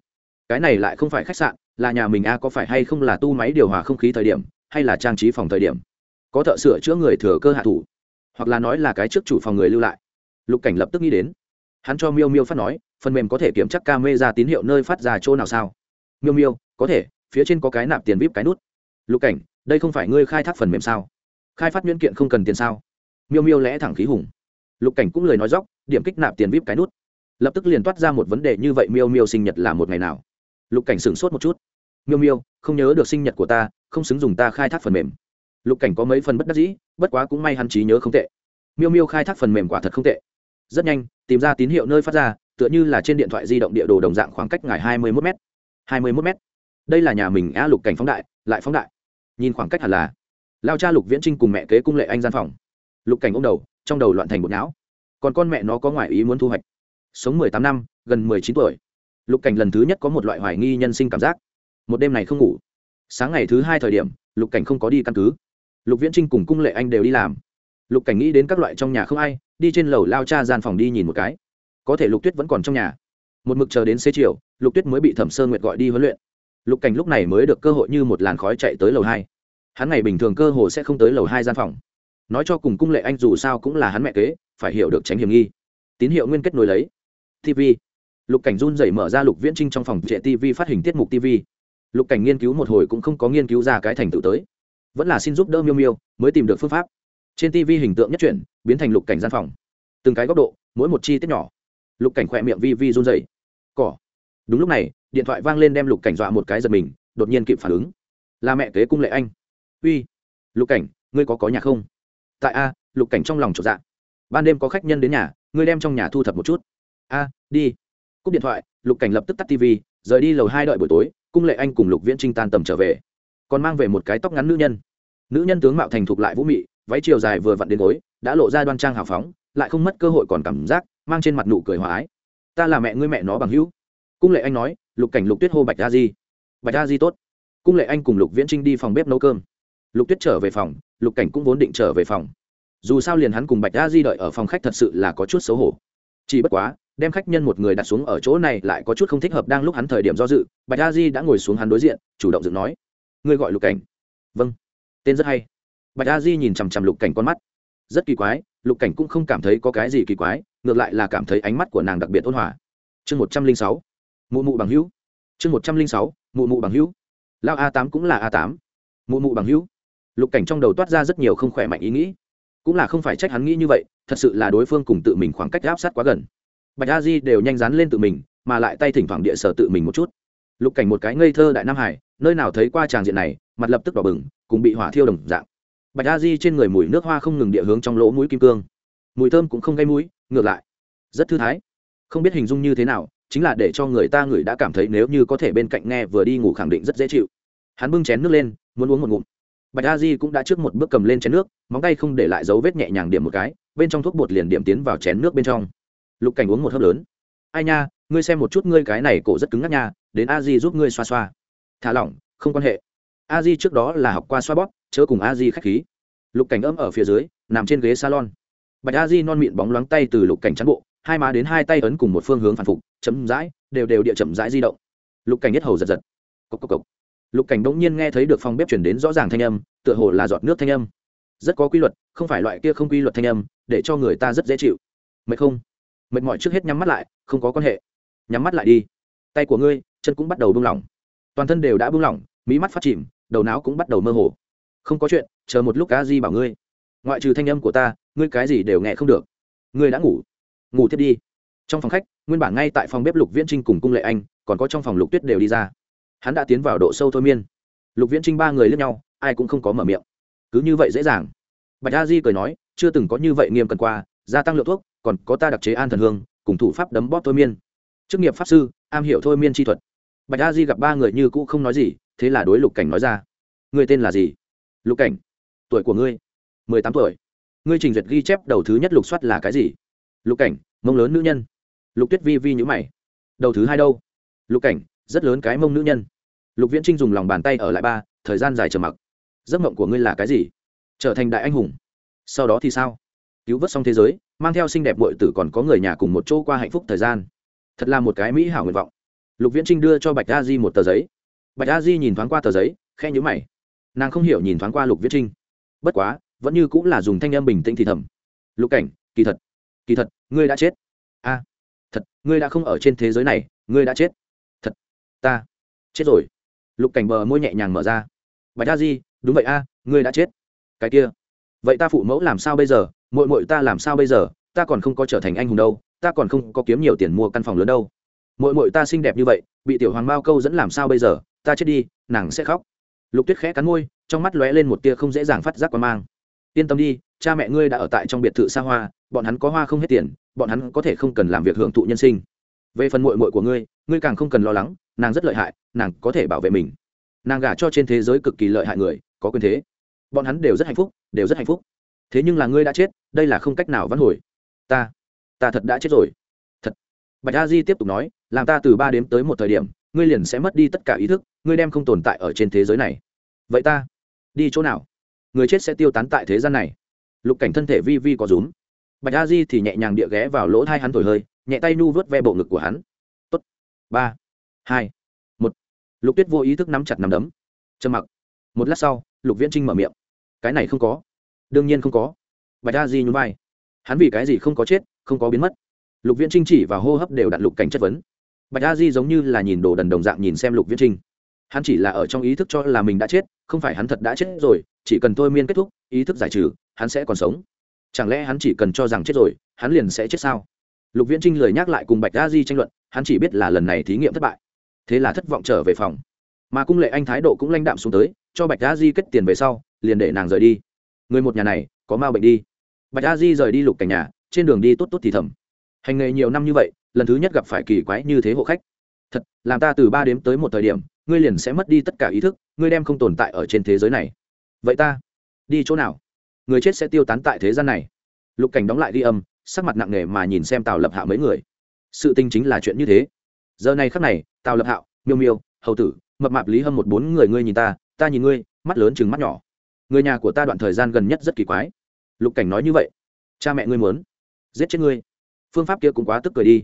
Cái này lại không phải khách sạn, là nhà mình a có phải hay không là tu máy điều hòa không khí thời điểm hay là trang trí phòng thời điểm. Có thợ sửa chữa người thừa cơ hạ thủ, hoặc là nói là cái trước chủ phòng người lưu lại. Lục cảnh lập tức nghĩ đến. Hắn cho miêu miêu phát nói, phần mềm có thể kiểm tra ca mê ra tín hiệu nơi phát ra chỗ nào sao? Miêu miêu, có thể, phía trên có cái nạp tiền vip cái nút. Lục cảnh, đây không phải ngươi khai thác phần mềm sao? Khai phát nguyên kiện không cần tiền sao? Miêu miêu lẽ thẳng khí hùng. Lục cảnh cũng lời nói dóc điểm kích nạp tiền vip cái nút. Lập tức liền toát ra một vấn đề như vậy miêu miêu sinh nhật là một ngày nào? Lục cảnh sửng sốt một chút miêu miêu, không nhớ được sinh nhật của ta, không xứng dùng ta khai thác phần mềm. Lục cảnh có mấy phần bất đắc dĩ, bất quá cũng may hắn trí nhớ không tệ. Miêu miêu khai thác phần mềm quả thật không tệ. Rất nhanh, tìm ra tín hiệu nơi phát ra, tựa như là trên điện thoại di động địa đồ đồng dạng khoảng cách ngài hai mươi mốt m hai mươi mốt m đây là nhà mình a lục cảnh phóng đại, lại phóng đại. Nhìn khoảng cách hẳn là, lao cha lục viễn trinh cùng mẹ kế cung lệ anh gian phòng. Lục cảnh ô m đầu, trong đầu loạn thành một não. Còn con mẹ nó có ngoại ý muốn thu hoạch. Sống mười tám năm, gần mười chín tuổi. Lục cảnh lần thứ nhất có một loại hoài nghi nhân sinh cảm giác một đêm này không ngủ. Sáng ngày thứ hai thời điểm, lục cảnh không có đi căn cứ. Lục viễn trinh cùng cung lệ anh đều đi làm. Lục cảnh nghĩ đến các loại trong nhà không ai, đi trên lầu lao cha gian phòng đi nhìn một cái. Có thể lục tuyết vẫn còn trong nhà. Một mực chờ đến xế chiều, lục tuyết mới bị thẩm sơn nguyệt gọi đi huấn luyện. Lục cảnh lúc này mới được cơ hội như một làn khói chạy tới lầu hai. Hắn ngày bình thường cơ hồ sẽ không tới lầu hai gian phòng. Nói cho cùng cung lệ anh dù sao cũng là hắn mẹ kế, phải hiểu được tránh hiểm nghi. Tín hiệu nguyên kết nối lấy. Tv lục cảnh run rẩy mở ra lục viễn trinh trong phòng trệ tv phát hình tiết mục tv lục cảnh nghiên cứu một hồi cũng không có nghiên cứu ra cái thành tựu tới. Vẫn là xin giúp đỡ miêu miêu, mới tìm được phương pháp. Trên tv hình tượng nhất chuyển, biến thành lục cảnh gian phòng. Từng cái góc độ, mỗi một chi tiết nhỏ. Lục cảnh khỏe miệng vi vi run dày cỏ. Đúng lúc này, điện thoại vang lên đem lục cảnh dọa một cái giật mình, đột nhiên kịp phản ứng. Là mẹ kế cung lệ anh. Uy. Lục cảnh, ngươi có có nhà không? Tại a, lục cảnh trong lòng trộn dạ. Ban đêm có khách nhân đến nhà, ngươi đem trong nhà thu thập một chút. A, đi. Cúp điện thoại, lục cảnh lập tức tắt tv rời đi lầu hai đợi buổi tối cung lệ anh cùng lục viễn trinh tan tầm trở về, còn mang về một cái tóc ngắn nữ nhân. Nữ nhân tướng mạo thành thục lại vũ mị, váy chiều dài vừa vặn đến gối, đã lộ ra đoan trang hào phóng, lại không mất cơ hội còn cảm giác, mang trên mặt nụ cười hòa ái. Ta là mẹ ngươi mẹ nó bằng hữu. Cung lệ anh nói, lục cảnh lục tuyết hô bạch a di. Bạch a di tốt. Cung lệ anh cùng lục viễn trinh đi phòng bếp nấu cơm. Lục tuyết trở về phòng, lục cảnh cũng vốn định trở về phòng. Dù sao liền hắn cùng bạch a di đợi ở phòng khách thật sự là có chút xấu hổ chỉ bất quá, đem khách nhân một người đặt xuống ở chỗ này lại có chút không thích hợp đang lúc hắn thời điểm do dự, bạch a di đã ngồi xuống hắn đối diện, chủ động dựng nói, ngươi gọi lục cảnh. Vâng. Tên rất hay. Bạch a di nhìn chằm chằm lục cảnh con mắt. Rất kỳ quái, lục cảnh cũng không cảm thấy có cái gì kỳ quái, ngược lại là cảm thấy ánh mắt của nàng đặc biệt ôn hòa. Chương một trăm linh sáu. Mụ mụ bằng hữu. Chương một trăm linh sáu. Mụ mụ bằng hữu. Lao a tám cũng là a tám. Mụ mụ bằng hữu. Lục cảnh trong đầu toát ra rất nhiều không khỏe mạnh ý nghĩ cũng là không phải trách hắn nghĩ như vậy, thật sự là đối phương cùng tự mình khoảng cách áp sát quá gần. Bạch a di đều nhanh dán lên tự mình, mà lại tay thỉnh thoảng địa sở tự mình một chút. Lục cảnh một cái ngây thơ đại nam hải, nơi nào thấy qua tràng diện này, mặt lập tức đỏ bừng, cùng bị hỏa thiêu đồng dạng. Bạch a di trên người mùi nước hoa không ngừng địa hướng trong lỗ mũi kim cương. Mùi thơm cũng không gây mũi, ngược lại. Rất thư thái. Không biết hình dung như thế nào, chính là để cho người ta người đã cảm thấy nếu như có thể bên cạnh nghe vừa đi ngủ khẳng định rất dễ chịu. Hắn bưng chén nước lên, muốn uống một ngụm bạch a di cũng đã trước một bước cầm lên chén nước, móng tay không để lại dấu vết nhẹ nhàng điểm một cái, bên trong thuốc bột liền điểm tiến vào chén nước bên trong. Lục cảnh uống một hớp lớn. Ai nha, ngươi xem một chút ngươi cái này cổ rất cứng ngắc nha, đến a di giúp ngươi xoa xoa. Thả lỏng, không quan hệ. A di trước đó là học qua xoa bóp, chớ cùng a di k h á c h khí. Lục cảnh ấm ở phía dưới, nằm trên ghế salon. Bạch a di non mịn bóng loáng tay từ lục cảnh chắn bộ, hai má đến hai tay ấn cùng một phương hướng phản phục chấm dãi đều đều địa chậm rãi di động. Lục cảnh nhất hầu giật giật. Cốc cốc cốc lục cảnh bỗng nhiên nghe thấy được phòng bếp chuyển đến rõ ràng thanh âm, tựa hồ là giọt nước thanh âm. Rất có quy luật, không phải loại kia không quy luật thanh âm, để cho người ta rất dễ chịu. Mệt không? Mệt mỏi trước hết nhắm mắt lại, không có quan hệ. Nhắm mắt lại đi. Tay của ngươi, chân cũng bắt đầu buông lỏng. Toàn thân đều đã buông lỏng, mí mắt phát chìm, đầu não cũng bắt đầu mơ hồ. Không có chuyện, chờ một lúc cá di bảo ngươi. Ngoại trừ thanh âm của ta, ngươi cái gì đều nghe không được. Ngươi đã ngủ. Ngủ thiết đi. Trong phòng khách, nguyên bản ngay tại phòng bếp lục viễn trinh cùng cung lệ anh, còn có trong phòng lục tuyết đều đi ra hắn đã tiến vào độ sâu thôi miên. Lục viễn trinh ba người lướt nhau, ai cũng không có mở miệng. Cứ như vậy dễ dàng. Bạch a di cười nói, chưa từng có như vậy nghiêm cần qua, gia tăng lượng thuốc, còn có ta đặc chế an thần hương, cùng thủ pháp đấm bóp thôi miên. Chức nghiệp pháp sư, am hiểu thôi miên chi thuật. Bạch a di gặp ba người như cũ không nói gì, thế là đối lục cảnh nói ra. Người tên là gì? Lục cảnh. Tuổi của ngươi? mười tám tuổi. Ngươi trình duyệt ghi chép đầu thứ nhất lục soát là cái gì? Lục cảnh, mông lớn nữ nhân. Lục tuyết vi vi nhữ mày. Đầu thứ hai đâu? Lục cảnh, rất lớn cái mông nữ nhân lục viễn trinh dùng lòng bàn tay ở lại ba, thời gian dài chờ mặc. Giấc mộng của ngươi là cái gì? Trở thành đại anh hùng. Sau đó thì sao? Cứu vớt xong thế giới, mang theo xinh đẹp bội tử còn có người nhà cùng một chỗ qua hạnh phúc thời gian. Thật là một cái mỹ hảo nguyện vọng. Lục viễn trinh đưa cho bạch a di một tờ giấy. Bạch a di nhìn thoáng qua tờ giấy khe nhữ mày. Nàng không hiểu nhìn thoáng qua lục viễn trinh. Bất quá, vẫn như cũng là dùng thanh âm bình tĩnh thì thầm. Lục cảnh, kỳ thật kỳ thật, ngươi đã chết. A, thật, ngươi đã không ở trên thế giới này, ngươi đã chết. Thật, ta, chết rồi lục cảnh bờ môi nhẹ nhàng mở ra. Bạch a di, đúng vậy a, ngươi đã chết. Cái kia. Vậy ta phụ mẫu làm sao bây giờ? Mội mội ta làm sao bây giờ? Ta còn không có trở thành anh hùng đâu. Ta còn không có kiếm nhiều tiền mua căn phòng lớn đâu. Mội mội ta xinh đẹp như vậy, bị tiểu hoàng bao câu dẫn làm sao bây giờ? Ta chết đi, nàng sẽ khóc. Lục tuyết khẽ cắn môi, trong mắt lóe lên một tia không dễ dàng phát giác qua mang. Yên tâm đi, cha mẹ ngươi đã ở tại trong biệt thự xa hoa, bọn hắn có hoa không hết tiền, bọn hắn có thể không cần làm việc hưởng thụ nhân sinh. Về phần mội mội của ngươi ngươi càng không cần lo lắng nàng rất lợi hại, nàng có thể bảo vệ mình. Nàng gả cho trên thế giới cực kỳ lợi hại người, có quyền thế. Bọn hắn đều rất hạnh phúc, đều rất hạnh phúc. Thế nhưng là ngươi đã chết, đây là không cách nào vãn hồi. Ta ta thật đã chết rồi. Thật. Bạch a di tiếp tục nói, làm ta từ ba đếm tới một thời điểm, ngươi liền sẽ mất đi tất cả ý thức, ngươi đem không tồn tại ở trên thế giới này. Vậy ta, đi chỗ nào? Người chết sẽ tiêu tán tại thế gian này. Lục cảnh thân thể vi vi có rúm. Bạch a di thì nhẹ nhàng địa ghé vào lỗ thai hắn thổi hơi, nhẹ tay nu vớt ve bộ ngực của hắn. Tốt. Ba hai. Một. Lục tuyết vô ý thức nắm chặt nắm đấm. Trầm mặc. Một lát sau, lục viễn trinh mở miệng. Cái này không có. Đương nhiên không có. Bạch a di nhún vai. Hắn vì cái gì không có chết, không có biến mất. Lục viễn trinh chỉ và hô hấp đều đặt lục cảnh chất vấn. Bạch a di giống như là nhìn đồ đần đồng dạng nhìn xem lục viễn trinh. Hắn chỉ là ở trong ý thức cho là mình đã chết, không phải hắn thật đã chết rồi, chỉ cần thôi miên kết thúc, ý thức giải trừ, hắn sẽ còn sống. Chẳng lẽ hắn chỉ cần cho rằng chết rồi, hắn liền sẽ chết sao? Lục viễn trinh lời nhắc lại cùng bạch a di tranh luận, hắn chỉ biết là lần này thí nghiệm thất bại thế là thất vọng trở về phòng. Mà cung lệ anh thái độ cũng lãnh đạm xuống tới, cho bạch a di kết tiền về sau, liền để nàng rời đi. Người một nhà này, có ma bệnh đi. Bạch a di rời đi lục cảnh nhà, trên đường đi tốt tốt thì thầm. Hành nghề nhiều năm như vậy, lần thứ nhất gặp phải kỳ quái như thế hộ khách. Thật, làm ta từ ba đếm tới một thời điểm, ngươi liền sẽ mất đi tất cả ý thức, ngươi đem không tồn tại ở trên thế giới này. Vậy ta, đi chỗ nào? Người chết sẽ tiêu tán tại thế gian này. Lục cảnh đóng lại ghi âm, sắc mặt nặng nề mà nhìn xem tào lập hạ mấy người. Sự tình chính là chuyện như thế giờ này khắc này, tào lập hạo, miêu miêu, hầu tử, mập mạp lý hâm một bốn người ngươi nhìn ta ta nhìn ngươi, mắt lớn chừng mắt nhỏ. Người nhà của ta đoạn thời gian gần nhất rất kỳ quái. Lục cảnh nói như vậy. Cha mẹ ngươi muốn giết chết ngươi. Phương pháp kia cũng quá tức cười đi.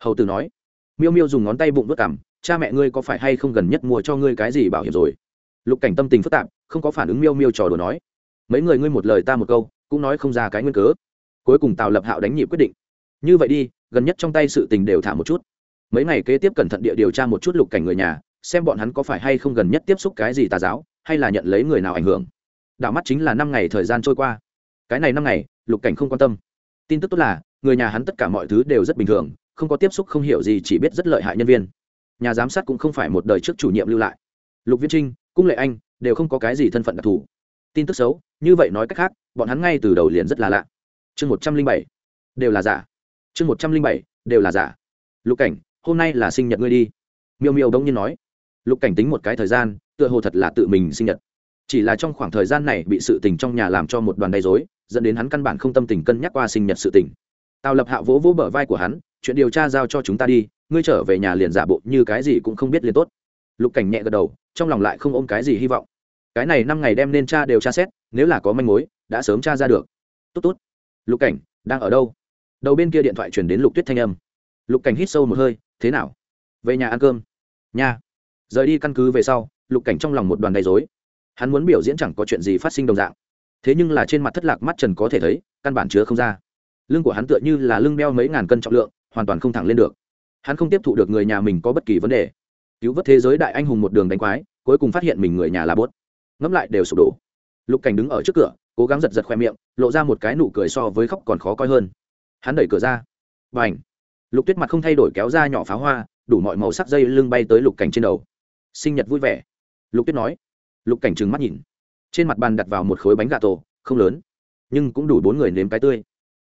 Hầu tử nói. Miêu miêu dùng ngón tay bụng vớt cảm cha mẹ ngươi có phải hay không gần nhất mua cho ngươi cái gì bảo hiểm rồi? Lục cảnh tâm tình phức tạp, không có phản ứng miêu miêu trò đồ nói. Mấy người ngươi một lời ta một câu, cũng nói không ra cái nguyên cớ. Cuối cùng tào lập hạo đánh nhịp quyết định. Như vậy đi, gần nhất trong tay sự tình đều thả một chút mấy ngày kế tiếp cẩn thận địa điều tra một chút lục cảnh người nhà, xem bọn hắn có phải hay không gần nhất tiếp xúc cái gì tà giáo, hay là nhận lấy người nào ảnh hưởng. Đảo mắt chính là năm ngày thời gian trôi qua. Cái này năm ngày, lục cảnh không quan tâm. Tin tức tốt là, người nhà hắn tất cả mọi thứ đều rất bình thường, không có tiếp xúc, không hiểu gì, chỉ biết rất lợi hại nhân viên. Nhà giám sát cũng không phải một đời trước chủ nhiệm lưu lại. Lục viễn trinh, cung lệ anh, đều không có cái gì thân phận đặc thù. Tin tức xấu, như vậy nói cách khác, bọn hắn ngay từ đầu liền rất là lạ. Chương một trăm linh bảy, đều là giả. Chương một trăm linh bảy, đều là giả. Lục cảnh hôm nay là sinh nhật ngươi đi. Miêu miêu đông nhiên nói. Lục cảnh tính một cái thời gian, tựa hồ thật là tự mình sinh nhật. Chỉ là trong khoảng thời gian này bị sự tình trong nhà làm cho một đoàn đầy dối dẫn đến hắn căn bản không tâm tình cân nhắc qua sinh nhật sự tình. Tào lập hạ vỗ vỗ bờ vai của hắn, chuyện điều tra giao cho chúng ta đi, ngươi trở về nhà liền giả bộ như cái gì cũng không biết liền tốt. Lục cảnh nhẹ gật đầu, trong lòng lại không ôm cái gì hy vọng. Cái này năm ngày đem nên cha đều tra xét, nếu là có manh mối, đã sớm tra ra được. Tốt tốt. Lục cảnh, đang ở đâu? Đầu bên kia điện thoại chuyển đến lục tuyết thanh âm. Lục cảnh hít sâu một hơi thế nào? Về nhà ăn cơm. Nhà rời đi căn cứ về sau, lục cảnh trong lòng một đoàn đầy dối hắn muốn biểu diễn chẳng có chuyện gì phát sinh đồng dạng. Thế nhưng là trên mặt thất lạc mắt trần có thể thấy, căn bản chứa không ra. Lưng của hắn tựa như là lưng đeo mấy ngàn cân trọng lượng, hoàn toàn không thẳng lên được. Hắn không tiếp thụ được người nhà mình có bất kỳ vấn đề. Cứu vớt thế giới đại anh hùng một đường đánh quái, cuối cùng phát hiện mình người nhà là bốt. Ngẫm lại đều sụp đổ. Lục cảnh đứng ở trước cửa, cố gắng giật giật khoe miệng, lộ ra một cái nụ cười so với khóc còn khó coi hơn. Hắn đẩy cửa ra. Và ảnh lục tuyết mặt không thay đổi kéo ra nhỏ pháo hoa, đủ mọi màu sắc dây lưng bay tới lục cảnh trên đầu. Sinh nhật vui vẻ. Lục tuyết nói. Lục cảnh trừng mắt nhìn. Trên mặt bàn đặt vào một khối bánh gà tổ, không lớn, nhưng cũng đủ bốn người nếm cái tươi.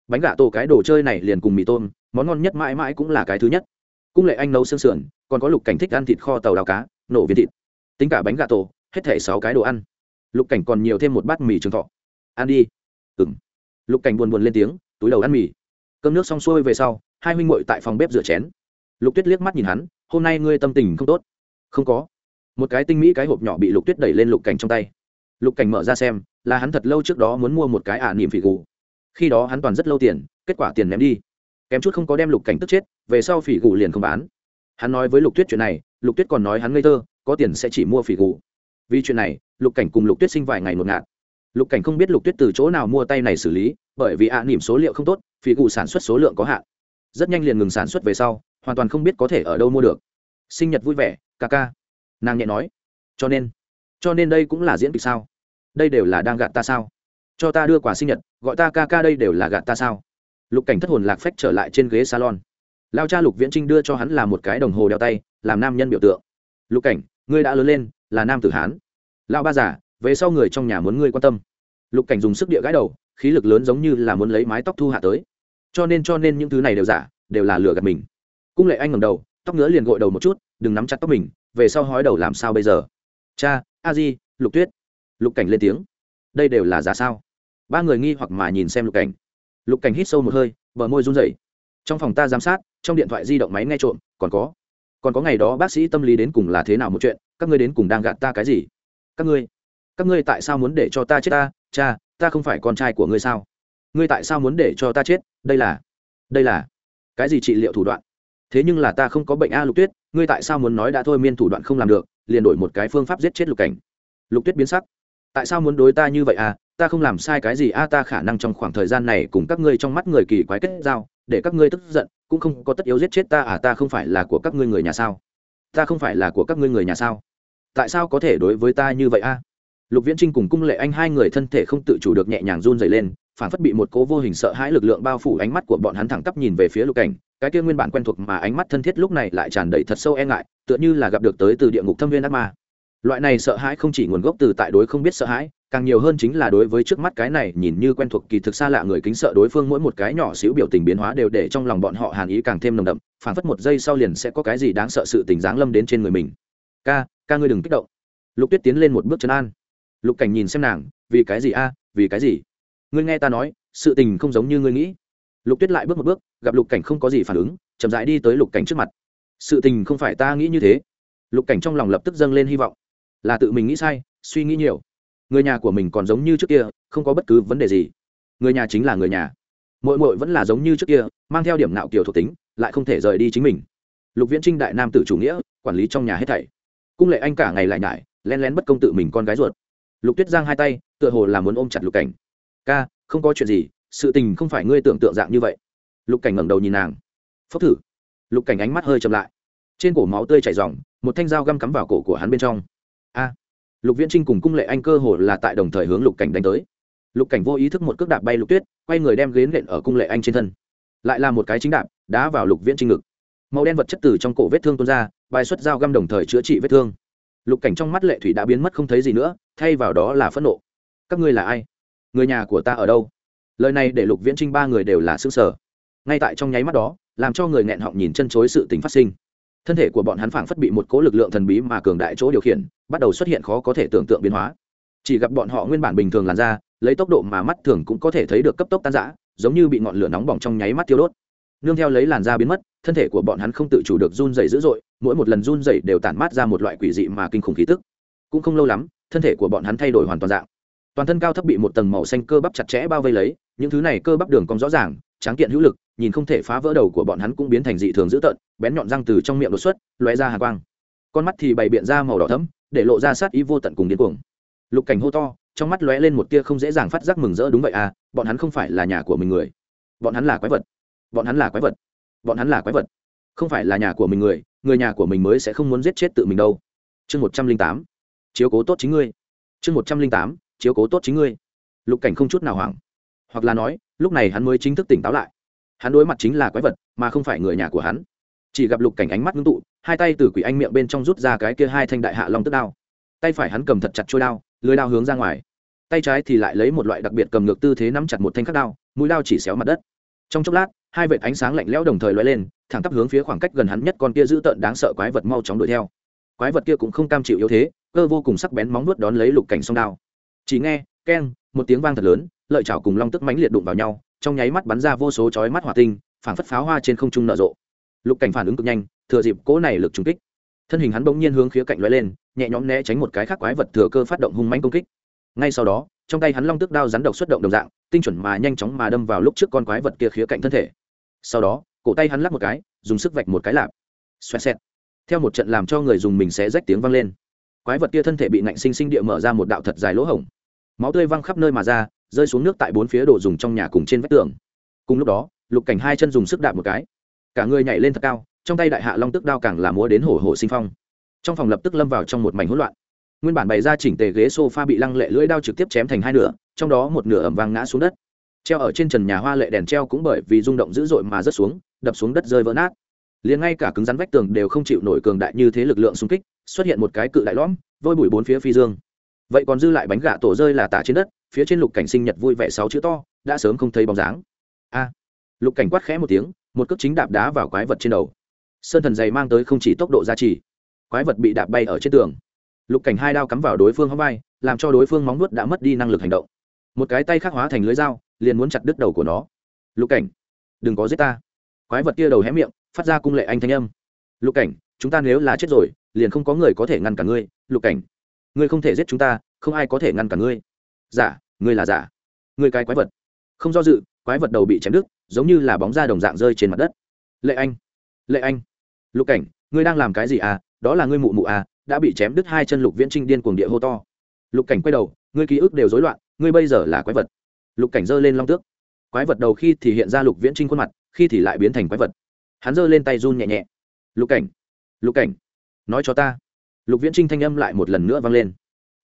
Bánh gà tổ cái đồ chơi này liền cùng mì tôm, món ngon nhất mãi mãi cũng là cái thứ nhất. Cung lệ anh nấu xương sườn, còn có lục cảnh thích ăn thịt kho tàu đào cá, nổ viên thịt. Tính cả bánh gà tổ, hết thảy sáu cái đồ ăn. Lục cảnh còn nhiều thêm một bát mì trường thọ. Ăn đi. Ừng lục cảnh buồn buồn lên tiếng, túi đầu ăn mì. Cơm nước xong xuôi về sau hai huynh muội tại phòng bếp rửa chén. Lục tuyết liếc mắt nhìn hắn hôm nay ngươi tâm tình không tốt? Không có. Một cái tinh mỹ cái hộp nhỏ bị lục tuyết đẩy lên lục cảnh trong tay. Lục cảnh mở ra xem là hắn thật lâu trước đó muốn mua một cái ả niệm phỉ gù. Khi đó hắn toàn rất lâu tiền kết quả tiền ném đi. Kém chút không có đem lục cảnh tức chết về sau phỉ gù liền không bán. Hắn nói với lục tuyết chuyện này lục tuyết còn nói hắn ngây thơ có tiền sẽ chỉ mua phỉ gù. Vì chuyện này lục cảnh cùng lục tuyết sinh vài ngày một ngạt. Lục cảnh không biết lục tuyết từ chỗ nào mua tay này xử lý bởi vì ạ à, nỉm số liệu không tốt phỉ gù sản xuất số lượng có hạn rất nhanh liền ngừng sản xuất về sau hoàn toàn không biết có thể ở đâu mua được. Sinh nhật vui vẻ ca ca. Nàng nhẹ nói. Cho nên cho nên đây cũng là diễn kịch sao? Đây đều là đang gạt ta sao? Cho ta đưa quà sinh nhật gọi ta ca ca đây đều là gạt ta sao? Lục cảnh thất hồn lạc phách trở lại trên ghế salon. Lao cha lục viễn trinh đưa cho hắn là một cái đồng hồ đeo tay làm nam nhân biểu tượng. Lục cảnh ngươi đã lớn lên là nam tử hán. Lão ba giả, về sau người trong nhà muốn ngươi quan tâm. Lục cảnh dùng sức địa gãi đầu khí lực lớn giống như là muốn lấy mái tóc thu hạ tới cho nên cho nên những thứ này đều giả, đều là lừa gạt mình. Cung lệ anh ngầm đầu, tóc ngứa liền gội đầu một chút, đừng nắm chặt tóc mình, về sau hói đầu làm sao bây giờ? Cha, a di, lục tuyết. Lục cảnh lên tiếng. Đây đều là giả sao? Ba người nghi hoặc mà nhìn xem lục cảnh. Lục cảnh hít sâu một hơi, bờ môi run rẩy. Trong phòng ta giám sát, trong điện thoại di động máy nghe trộm, còn có. Còn có ngày đó bác sĩ tâm lý đến cùng là thế nào một chuyện, các ngươi đến cùng đang gạt ta cái gì? Các ngươi các ngươi tại sao muốn để cho ta chết ta? Cha, ta không phải con trai của ngươi sao? Ngươi tại sao muốn để cho ta chết? Đây là đây là cái gì trị liệu thủ đoạn? Thế nhưng là ta không có bệnh a lục tuyết, ngươi tại sao muốn nói đã thôi miên thủ đoạn không làm được, liền đổi một cái phương pháp giết chết lục cảnh? Lục tuyết biến sắc. Tại sao muốn đối ta như vậy à? Ta không làm sai cái gì a, ta khả năng trong khoảng thời gian này cùng các ngươi trong mắt người kỳ quái kết giao, để các ngươi tức giận, cũng không có tất yếu giết chết ta à ta không phải là của các ngươi người nhà sao? Ta không phải là của các ngươi người nhà sao? Tại sao có thể đối với ta như vậy a? Lục viễn trinh cùng cung lệ anh hai người thân thể không tự chủ được nhẹ nhàng run dày lên phản phất bị một cố vô hình sợ hãi lực lượng bao phủ ánh mắt của bọn hắn thẳng tắp nhìn về phía lục cảnh. Cái kia nguyên bản quen thuộc mà ánh mắt thân thiết lúc này lại tràn đầy thật sâu e ngại, tựa như là gặp được tới từ địa ngục thâm viên ác ma. Loại này sợ hãi không chỉ nguồn gốc từ tại đối không biết sợ hãi, càng nhiều hơn chính là đối với trước mắt cái này nhìn như quen thuộc kỳ thực xa lạ người kính sợ đối phương mỗi một cái nhỏ xíu biểu tình biến hóa đều để trong lòng bọn họ hàn ý càng thêm nồng đậm phản phất một giây sau liền sẽ có cái gì đáng sợ sự tình giáng lâm đến trên người mình. Ca ca ngươi đừng kích động. Lục tuyết tiến lên một bước chân an. Lục cảnh nhìn xem nàng, vì cái gì a? Vì cái gì? Ngươi nghe ta nói, sự tình không giống như ngươi nghĩ. Lục tuyết lại bước một bước, gặp lục cảnh không có gì phản ứng, chậm rãi đi tới lục cảnh trước mặt. Sự tình không phải ta nghĩ như thế. Lục cảnh trong lòng lập tức dâng lên hy vọng. Là tự mình nghĩ sai, suy nghĩ nhiều. Người nhà của mình còn giống như trước kia, không có bất cứ vấn đề gì. Người nhà chính là người nhà. Mội mội vẫn là giống như trước kia, mang theo điểm nạo kiểu thuộc tính, lại không thể rời đi chính mình. Lục viễn trinh đại nam tử chủ nghĩa, quản lý trong nhà hết thảy. Cung lệ anh cả ngày lại nhải len lén bất công tự mình con gái ruột. Lục tuyết giang hai tay, tựa hồ là muốn ôm chặt lục cảnh ca, không có chuyện gì, sự tình không phải ngươi tưởng tượng dạng như vậy. Lục cảnh ngẩng đầu nhìn nàng. Phốc thử. Lục cảnh ánh mắt hơi chậm lại. Trên cổ máu tươi chảy r một thanh dao găm cắm vào cổ của hắn bên trong. A. Lục viễn trinh cùng cung lệ anh cơ hồ là tại đồng thời hướng lục cảnh đánh tới. Lục cảnh vô ý thức một cước đạp bay lục tuyết, quay người đem ghế nện ở cung lệ anh trên thân. Lại là một cái chính đạp, đá vào lục viễn trinh ngực. Màu đen vật chất từ trong cổ vết thương tuôn ra, bài xuất dao găm đồng thời chữa trị vết thương. Lục cảnh trong mắt lệ thủy đã biến mất không thấy gì nữa, thay vào đó là phẫn nộ. Các ngươi là ai? Người nhà của ta ở đâu? Lời này để lục viễn trinh ba người đều là xương sở ngay tại trong nháy mắt đó, làm cho người nghẹn họng nhìn chân chối sự tình phát sinh. Thân thể của bọn hắn phảng phất bị một cố lực lượng thần bí mà cường đại chỗ điều khiển, bắt đầu xuất hiện khó có thể tưởng tượng biến hóa. Chỉ gặp bọn họ nguyên bản bình thường làn ra lấy tốc độ mà mắt thường cũng có thể thấy được cấp tốc tan rã, giống như bị ngọn lửa nóng bỏng trong nháy mắt tiêu đốt. Nương theo lấy làn da biến mất, thân thể của bọn hắn không tự chủ được run dày dữ dội, mỗi một lần run dày đều tản mát ra một loại quỷ dị mà kinh khủng khí tức. Cũng không lâu lắm, thân thể của bọn hắn thay đổi hoàn toàn dạng toàn thân cao thấp bị một tầng màu xanh cơ bắp chặt chẽ bao vây lấy, những thứ này cơ bắp đường cong rõ ràng, tráng kiện hữu lực, nhìn không thể phá vỡ đầu của bọn hắn cũng biến thành dị thường dữ tợn, bén nhọn răng từ trong miệng đột xuất, lóe ra hàng quang. Con mắt thì bày biện ra màu đỏ thấm để lộ ra sát ý vô tận cùng điên cuồng. Lục cảnh hô to, trong mắt lóe lên một tia không dễ dàng phát giác mừng rỡ, đúng vậy à bọn hắn không phải là nhà của mình người. Bọn hắn là quái vật. Bọn hắn là quái vật. Bọn hắn là quái vật. Không phải là nhà của mình người người nhà của mình mới sẽ không muốn giết chết tự mình đâu. Chương một trăm linh tám. Chiếu cố tốt chính ngươi. Chương một trăm linh tám chiếu cố tốt chính ngươi. Lục cảnh không chút nào hoảng. Hoặc là nói, lúc này hắn mới chính thức tỉnh táo lại. Hắn đối mặt chính là quái vật, mà không phải người nhà của hắn. Chỉ gặp lục cảnh ánh mắt ngưng tụ, hai tay từ quỷ anh miệng bên trong rút ra cái kia hai thanh đại hạ long tức đao. Tay phải hắn cầm thật chặt trôi đao, lưới đao hướng ra ngoài. Tay trái thì lại lấy một loại đặc biệt cầm ngược tư thế nắm chặt một thanh khắc đao, mũi đao chỉ xéo mặt đất. Trong chốc lát, hai vệt ánh sáng lạnh lẽo đồng thời lóe lên, thẳng tắp hướng phía khoảng cách gần hắn nhất con kia giữ tợn đáng sợ quái vật mau chóng đuổi theo. Quái vật kia cũng không cam chịu yếu thế, cơ vô cùng sắc bén móng nuốt đón lấy lục cảnh song đao chỉ nghe, keng, một tiếng vang thật lớn, lợi chảo cùng long tức mãnh liệt đụng vào nhau, trong nháy mắt bắn ra vô số chói mắt hỏa tinh, phảng phất pháo hoa trên không trung nở rộ. Lục cảnh phản ứng cực nhanh, thừa dịp cỗ này lực trúng kích. Thân hình hắn bỗng nhiên hướng khía cạnh lóe lên, nhẹ nhõm né tránh một cái khác quái vật thừa cơ phát động hung mãnh công kích. Ngay sau đó, trong tay hắn long tức đao rắn độc xuất động đồng dạng, tinh chuẩn mà nhanh chóng mà đâm vào lúc trước con quái vật kia khía cạnh thân thể. Sau đó, cổ tay hắn lắc một cái, dùng sức vạch một cái lạp. Xoẹ xẹt. Theo một trận làm cho người dùng mình sẽ rách tiếng vang lên quái vật kia thân thể bị nạnh sinh sinh địa mở ra một đạo thật dài lỗ hổng. Máu tươi văng khắp nơi mà ra, rơi xuống nước tại bốn phía đồ dùng trong nhà cùng trên vách tường. Cùng lúc đó, lục cảnh hai chân dùng sức đạp một cái. Cả người nhảy lên thật cao, trong tay đại hạ long tức đao càng là múa đến hổ hổ sinh phong. Trong phòng lập tức lâm vào trong một mảnh hỗn loạn. Nguyên bản bày ra chỉnh tề ghế sofa bị lăng lệ lưỡi đao trực tiếp chém thành hai nửa, trong đó một nửa ẩm vang ngã xuống đất. Treo ở trên trần nhà hoa lệ đèn treo cũng bởi vì rung động dữ dội mà rớt xuống, đập xuống đất rơi vỡ nát. Liền ngay cả cứng rắn vách tường đều không chịu nổi cường đại như thế lực lượng xung kích xuất hiện một cái cự đại lõm, vôi bụi bốn phía phi dương. Vậy còn dư lại bánh gà tổ rơi là tả trên đất, phía trên lục cảnh sinh nhật vui vẻ sáu chữ to, đã sớm không thấy bóng dáng. A! Lục cảnh quát khẽ một tiếng, một cước chính đạp đá vào quái vật trên đầu. Sơn thần dày mang tới không chỉ tốc độ gia trì, quái vật bị đạp bay ở trên tường. Lục cảnh hai đao cắm vào đối phương hóng vai, làm cho đối phương móng nuốt đã mất đi năng lực hành động. Một cái tay khắc hóa thành lưới dao, liền muốn chặt đứt đầu của nó. Lục cảnh, đừng có giết ta. Quái vật kia đầu hé miệng, phát ra cung lệ anh thanh âm. Lục cảnh, chúng ta nếu là chết rồi liền không có người có thể ngăn cả ngươi, lục cảnh. Ngươi không thể giết chúng ta, không ai có thể ngăn cả ngươi. Giả, ngươi là giả. Ngươi cái quái vật. Không do dự, quái vật đầu bị chém đứt, giống như là bóng da đồng dạng rơi trên mặt đất. Lệ anh lệ anh. Lục cảnh, ngươi đang làm cái gì à? Đó là ngươi mụ mụ à đã bị chém đứt hai chân lục viễn trinh điên cuồng địa hô to. Lục cảnh quay đầu, ngươi ký ức đều rối loạn, ngươi bây giờ là quái vật. Lục cảnh giơ lên long tước. Quái vật đầu khi thì hiện ra lục viễn trinh khuôn mặt, khi thì lại biến thành quái vật. Hắn giơ lên tay run nhẹ nhẹ. Lục cảnh lục cảnh nói cho ta. Lục viễn trinh thanh âm lại một lần nữa vang lên.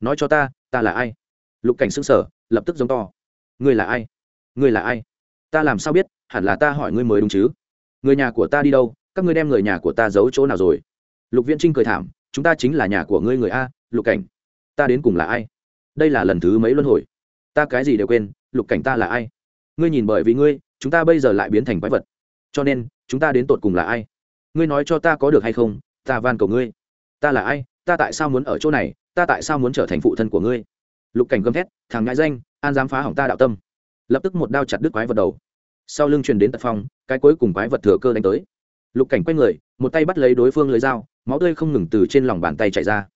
Nói cho ta ta là ai? Lục cảnh xứng sở lập tức giống to. Ngươi là ai? Ngươi là ai? Ta làm sao biết, hẳn là ta hỏi ngươi mới đúng chứ? Người nhà của ta đi đâu? Các ngươi đem người nhà của ta giấu chỗ nào rồi? Lục viễn trinh cười thảm, chúng ta chính là nhà của ngươi người a, lục cảnh. Ta đến cùng là ai? Đây là lần thứ mấy luân hồi? Ta cái gì đều quên, lục cảnh ta là ai? Ngươi nhìn bởi vì ngươi, chúng ta bây giờ lại biến thành quái vật. Cho nên, chúng ta đến tột cùng là ai? Ngươi nói cho ta có được hay không ta van cầu ngươi. Ta là ai? Ta tại sao muốn ở chỗ này? Ta tại sao muốn trở thành phụ thân của ngươi? Lục cảnh gầm thét, thằng ngại danh, an dám phá hỏng ta đạo tâm. Lập tức một đao chặt đứt quái vật đầu. Sau lưng truyền đến tật phong, cái cuối cùng quái vật thừa cơ đánh tới. Lục cảnh quay người, một tay bắt lấy đối phương lưới dao, máu tươi không ngừng từ trên lòng bàn tay chạy ra.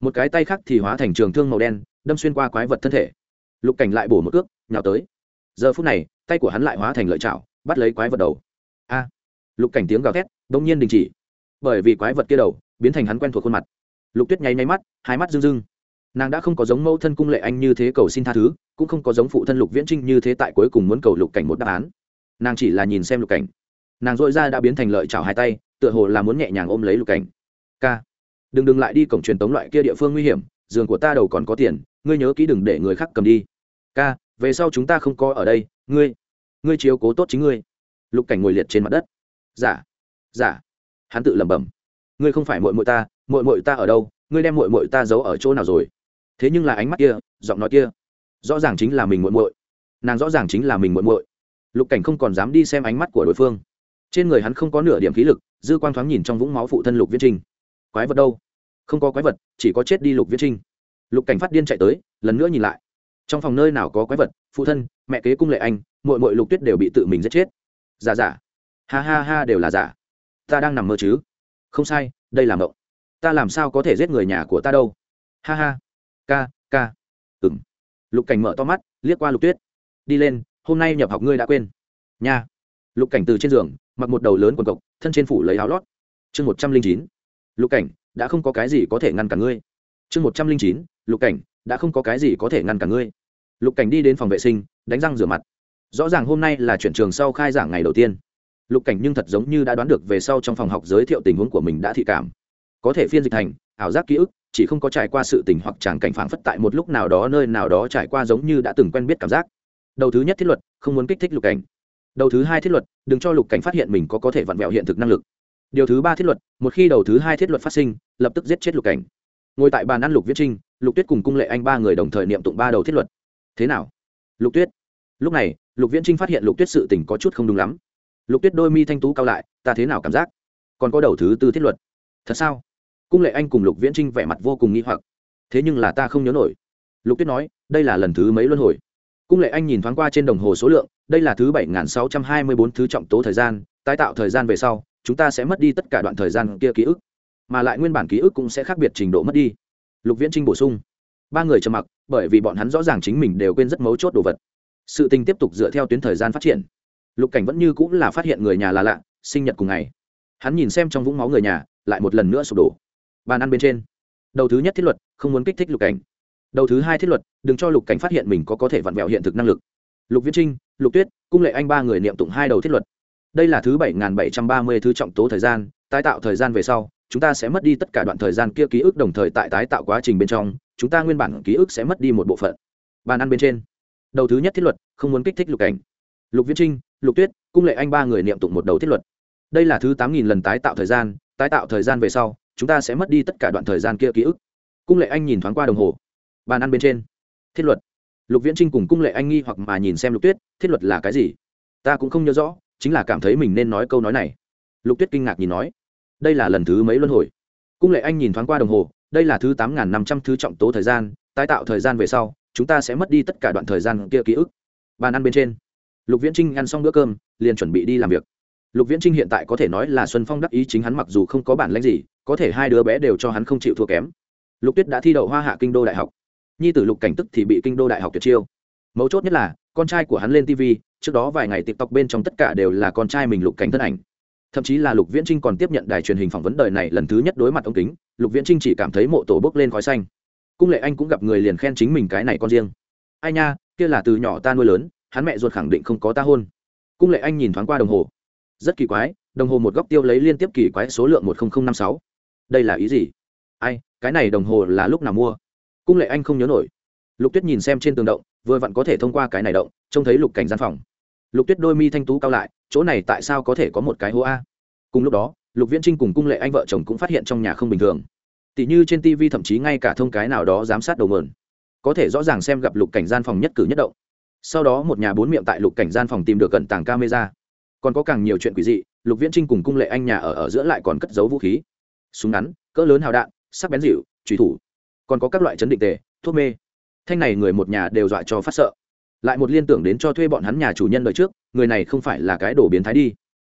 Một cái tay khác thì hóa thành trường thương màu đen, đâm xuyên qua quái vật thân thể. Lục cảnh lại bổ một cước, nhào tới. Giờ phút này, tay của hắn lại hóa thành lợi chảo, bắt lấy quái vật đầu. A! Lục cảnh tiếng gào thét đ ỗ n g nhiên đình chỉ bởi vì quái vật kia đầu biến thành hắn quen thuộc khuôn mặt. Lục tuyết nháy nháy mắt, hai mắt rưng rưng. Nàng đã không có giống mẫu thân cung lệ anh như thế cầu xin tha thứ, cũng không có giống phụ thân lục viễn trinh như thế tại cuối cùng muốn cầu lục cảnh một đáp án. Nàng chỉ là nhìn xem lục cảnh. Nàng dội ra đã biến thành lợi chảo hai tay, tựa hồ là muốn nhẹ nhàng ôm lấy lục cảnh. K đừng đừng lại đi cổng truyền tống loại kia địa phương nguy hiểm, giường của ta đầu còn có tiền, ngươi nhớ kỹ đừng để người khác cầm đi. Ca, về sau chúng ta không có ở đây, ngươi ngươi chiếu cố tốt chính ngươi. Lục cảnh ngồi liệt trên mặt đất. Giả giả hắn tự lẩm bẩm. Ngươi không phải mội mội ta mội mội ta ở đâu, ngươi đem mội mội ta giấu ở chỗ nào rồi? Thế nhưng là ánh mắt kia, giọng nói kia, rõ ràng chính là mình mội mội nàng rõ ràng chính là mình mội mội lục cảnh không còn dám đi xem ánh mắt của đối phương. Trên người hắn không có nửa điểm khí lực, dư quang thoáng nhìn trong vũng máu phụ thân lục viễn trinh. Quái vật đâu? Không có quái vật, chỉ có chết đi lục viễn trinh. Lục cảnh phát điên chạy tới, lần nữa nhìn lại. Trong phòng nơi nào có quái vật, phụ thân, mẹ kế cung lệ anh mội mội lục tuyết đều bị tự mình giết chết. Giả giả. Ha ha ha, đều là giả ta đang nằm mơ chứ? Không sai, đây là mộng. Ta làm sao có thể giết người nhà của ta đâu? Ha ha. Ca ca. Ừng lục cảnh mở to mắt, liếc qua lục tuyết. Đi lên, hôm nay nhập học ngươi đã quên. Nha. Lục cảnh từ trên giường, mặc một đầu lớn quần cộc, thân trên phủ lấy áo lót. Chương một trăm linh chín. Lục cảnh, đã không có cái gì có thể ngăn cả ngươi. Chương một trăm linh chín. Lục cảnh, đã không có cái gì có thể ngăn cả ngươi. Lục cảnh đi đến phòng vệ sinh, đánh răng rửa mặt. Rõ ràng hôm nay là chuyển trường sau khai giảng ngày đầu tiên lục cảnh nhưng thật giống như đã đoán được về sau trong phòng học giới thiệu tình huống của mình đã thị cảm. Có thể phiên dịch thành, ảo giác ký ức, chỉ không có trải qua sự tình hoặc tràng cảnh phảng phất tại một lúc nào đó nơi nào đó trải qua giống như đã từng quen biết cảm giác. Đầu thứ nhất thiết luật, không muốn kích thích lục cảnh. Đầu thứ hai thiết luật, đừng cho lục cảnh phát hiện mình có có thể vặn vẹo hiện thực năng lực. Điều thứ ba thiết luật, một khi đầu thứ hai thiết luật phát sinh, lập tức giết chết lục cảnh. Ngồi tại bàn ăn lục viết trinh, lục tuyết cùng cung lệ anh ba người đồng thời niệm tụng ba đầu thiết luật. Thế nào? Lục tuyết. Lúc này, lục viễn trinh phát hiện lục tuyết sự tình có chút không đúng lắm lục tuyết đôi mi thanh tú cao lại, ta thế nào cảm giác? Còn có đầu thứ tư thiết luật. Thật sao? Cung lệ anh cùng lục viễn trinh vẻ mặt vô cùng nghi hoặc. Thế nhưng là ta không nhớ nổi. Lục tuyết nói, đây là lần thứ mấy luân hồi? Cung lệ anh nhìn thoáng qua trên đồng hồ số lượng, đây là thứ bảy nghìn sáu trăm hai mươi bốn thứ trọng tố thời gian, tái tạo thời gian về sau, chúng ta sẽ mất đi tất cả đoạn thời gian kia ký ức. Mà lại nguyên bản ký ức cũng sẽ khác biệt trình độ mất đi. Lục viễn trinh bổ sung. Ba người trầm mặc, bởi vì bọn hắn rõ ràng chính mình đều quên rất mấu chốt đồ vật. Sự tình tiếp tục dựa theo tuyến thời gian phát triển lục cảnh vẫn như cũng là phát hiện người nhà là lạ, sinh nhật cùng ngày. Hắn nhìn xem trong vũng máu người nhà, lại một lần nữa sụp đổ. Bàn ăn bên trên. Đầu thứ nhất thiết luật, không muốn kích thích lục cảnh. Đầu thứ hai thiết luật, đừng cho lục cảnh phát hiện mình có có thể vặn vẹo hiện thực năng lực. Lục viễn trinh, lục tuyết, cung lệ anh ba người niệm tụng hai đầu thiết luật. Đây là thứ bảy nghìn bảy trăm ba mươi thứ trọng tố thời gian, tái tạo thời gian về sau, chúng ta sẽ mất đi tất cả đoạn thời gian kia ký ức đồng thời tại tái tạo quá trình bên trong, chúng ta nguyên bản ký ức sẽ mất đi một bộ phận. Bàn ăn bên trên. Đầu thứ nhất thiết luật, không muốn kích thích lục cảnh lục viễn trinh, lục tuyết, cung lệ anh ba người niệm tụng một đầu thiết luật. Đây là thứ tám nghìn lần tái tạo thời gian, tái tạo thời gian về sau, chúng ta sẽ mất đi tất cả đoạn thời gian kia ký ức. Cung lệ anh nhìn thoáng qua đồng hồ. Bàn ăn bên trên. Thiết luật. Lục viễn trinh cùng cung lệ anh nghi hoặc mà nhìn xem lục tuyết, thiết luật là cái gì? Ta cũng không nhớ rõ, chính là cảm thấy mình nên nói câu nói này. Lục tuyết kinh ngạc nhìn nói. Đây là lần thứ mấy luân hồi? Cung lệ anh nhìn thoáng qua đồng hồ, đây là thứ tám n g h n năm trăm thứ trọng tố thời gian, tái tạo thời gian về sau, chúng ta sẽ mất đi tất cả đoạn thời gian kia ký ức. Bàn ăn bên trên lục viễn trinh ăn xong bữa cơm, liền chuẩn bị đi làm việc. Lục viễn trinh hiện tại có thể nói là xuân phong đắc ý chính hắn mặc dù không có bản lãnh gì, có thể hai đứa bé đều cho hắn không chịu thua kém. Lục tuyết đã thi đậu hoa hạ kinh đô đại học. Nhi tử lục cảnh tức thì bị kinh đô đại học tuyệt chiêu. Mấu chốt nhất là, con trai của hắn lên tv trước đó vài ngày tiktok bên trong tất cả đều là con trai mình lục cảnh thân ảnh. Thậm chí là lục viễn trinh còn tiếp nhận đài truyền hình phỏng vấn đời này lần thứ nhất đối mặt ông kính, lục viễn trinh chỉ cảm thấy mộ tổ bốc lên khói xanh. Cung lệ anh cũng gặp người liền khen chính mình cái này con riêng. Ai nha, kia là từ nhỏ ta nuôi lớn hắn mẹ ruột khẳng định không có ta hôn. Cung lệ anh nhìn thoáng qua đồng hồ. Rất kỳ quái, đồng hồ một góc tiêu lấy liên tiếp kỳ quái số lượng một nghìn năm sáu. Đây là ý gì? Ai, cái này đồng hồ là lúc nào mua? Cung lệ anh không nhớ nổi. Lục tuyết nhìn xem trên tường động, vừa vặn có thể thông qua cái này động, trông thấy lục cảnh gian phòng. Lục tuyết đôi mi thanh tú cao lại, chỗ này tại sao có thể có một cái hố a? Cùng lúc đó, lục viễn trinh cùng cung lệ anh vợ chồng cũng phát hiện trong nhà không bình thường. Tỷ như trên tv thậm chí ngay cả thông cái nào đó giám sát đầu mườn có thể rõ ràng xem gặp lục cảnh gian phòng nhất cử nhất động sau đó một nhà bốn miệng tại lục cảnh gian phòng tìm được cận tàng camera. Còn có càng nhiều chuyện quỷ dị, lục viễn trinh cùng cung lệ anh nhà ở ở giữa lại còn cất giấu vũ khí. Súng ngắn, cỡ lớn hào đạn, sắc bén dịu trùy thủ. Còn có các loại chấn định tề, thuốc mê. Thanh này người một nhà đều dọa cho phát sợ. Lại một liên tưởng đến cho thuê bọn hắn nhà chủ nhân đời trước, người này không phải là cái đổ biến thái đi.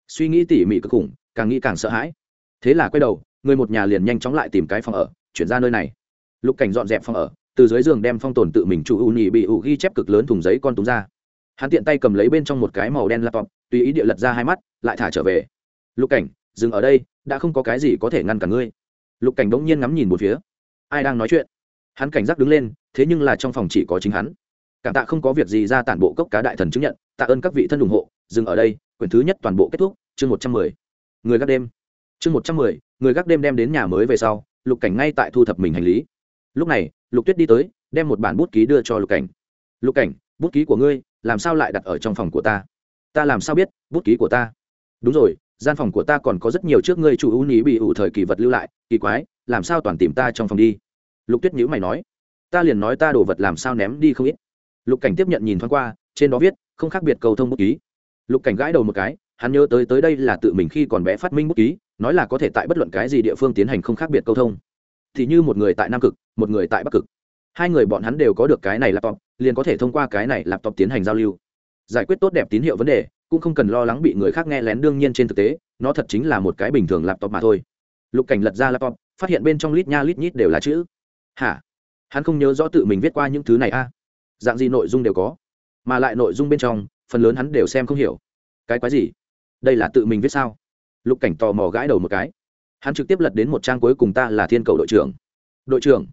Suy nghĩ tỉ mỉ cực khủng, càng nghĩ càng sợ hãi. Thế là quay đầu, người một nhà liền nhanh chóng lại tìm cái phòng ở, chuyển ra nơi này. Lục cảnh dọn dẹp phòng ở từ dưới giường đem phong tồn tự mình chủ u nhị bị ủ ghi chép cực lớn thùng giấy con túng ra. Hắn tiện tay cầm lấy bên trong một cái màu đen laptop, tùy ý địa lật ra hai mắt, lại thả trở về. Lục cảnh, dừng ở đây, đã không có cái gì có thể ngăn cả ngươi. Lục cảnh bỗng nhiên ngắm nhìn một phía. Ai đang nói chuyện? Hắn cảnh giác đứng lên, thế nhưng là trong phòng chỉ có chính hắn. Cảm tạ không có việc gì ra tản bộ cốc cá đại thần chứng nhận, tạ ơn các vị thân ủng hộ, dừng ở đây, quyển thứ nhất toàn bộ kết thúc, chương một trăm mười. Người gác đêm. Chương một trăm mười, người gác đêm đem đến nhà mới về sau, lục cảnh ngay tại thu thập mình hành lý lúc này, lục tuyết đi tới, đem một bản bút ký đưa cho lục cảnh. Lục cảnh, bút ký của ngươi, làm sao lại đặt ở trong phòng của ta? Ta làm sao biết, bút ký của ta? Đúng rồi, gian phòng của ta còn có rất nhiều trước ngươi chủ ưu nhí bị ủ thời kỳ vật lưu lại, kỳ quái, làm sao toàn tìm ta trong phòng đi? Lục tuyết nhữ mày nói. Ta liền nói ta đồ vật làm sao ném đi không ít. Lục cảnh tiếp nhận nhìn thoáng qua, trên đó viết, không khác biệt cầu thông bút ký. Lục cảnh gãi đầu một cái, hắn nhớ tới tới đây là tự mình khi còn bé phát minh bút ký, nói là có thể tại bất luận cái gì địa phương tiến hành không khác biệt câu thông thì như một người tại nam cực, một người tại bắc cực. Hai người bọn hắn đều có được cái này laptop, liền có thể thông qua cái này laptop tiến hành giao lưu. Giải quyết tốt đẹp tín hiệu vấn đề, cũng không cần lo lắng bị người khác nghe lén đương nhiên trên thực tế, nó thật chính là một cái bình thường laptop mà thôi. Lục cảnh lật ra laptop, phát hiện bên trong lít nha lít nhít đều là chữ. Hả? Hắn không nhớ rõ tự mình viết qua những thứ này a. À? dạng gì nội dung đều có, mà lại nội dung bên trong, phần lớn hắn đều xem không hiểu. Cái quái gì? Đây là tự mình viết sao? Lục cảnh tò mò gãi đầu một cái hắn trực tiếp lật đến một trang cuối cùng ta là thiên cầu đội trưởng. Đội trưởng,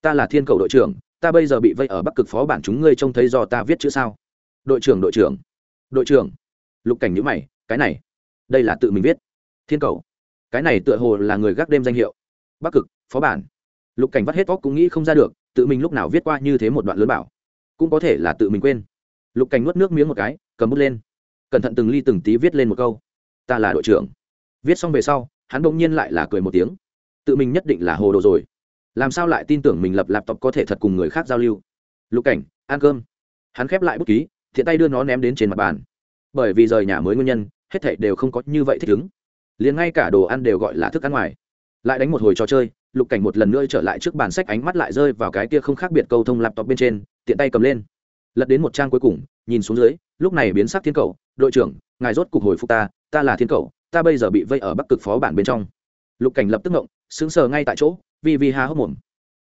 ta là thiên cầu đội trưởng, ta bây giờ bị vây ở bắc cực phó bản chúng ngươi trông thấy do ta viết chữ sao? Đội trưởng đội trưởng đội trưởng. Lục cảnh nhữ mày, cái này, đây là tự mình viết. Thiên cầu, cái này tựa hồ là người gác đêm danh hiệu. Bắc cực phó bản. Lục cảnh vắt hết óc cũng nghĩ không ra được, tự mình lúc nào viết qua như thế một đoạn lớn bảo. Cũng có thể là tự mình quên. Lục cảnh nuốt nước miếng một cái, cầm bút lên. Cẩn thận từng ly từng tí viết lên một câu. Ta là đội trưởng. Viết xong về sau hắn bỗng nhiên lại là cười một tiếng. Tự mình nhất định là hồ đồ rồi. Làm sao lại tin tưởng mình lập laptop có thể thật cùng người khác giao lưu? Lục cảnh, ăn cơm. Hắn khép lại bút ký, thiện tay đưa nó ném đến trên mặt bàn. Bởi vì rời nhà mới nguyên nhân, hết thảy đều không có như vậy thích ứng. Liền ngay cả đồ ăn đều gọi là thức ăn ngoài. Lại đánh một hồi trò chơi, lục cảnh một lần nữa trở lại trước bàn sách ánh mắt lại rơi vào cái kia không khác biệt câu thông laptop bên trên, tiện tay cầm lên. Lật đến một trang cuối cùng, nhìn xuống dưới, lúc này biến sắc thiên cầu, đội trưởng, ngài rốt cục hồi phục ta ta là thiên cầu ta bây giờ bị vây ở bắc cực phó bản bên trong. Lục cảnh lập tức ngộng, sững sờ ngay tại chỗ vì vì há hốc mồm.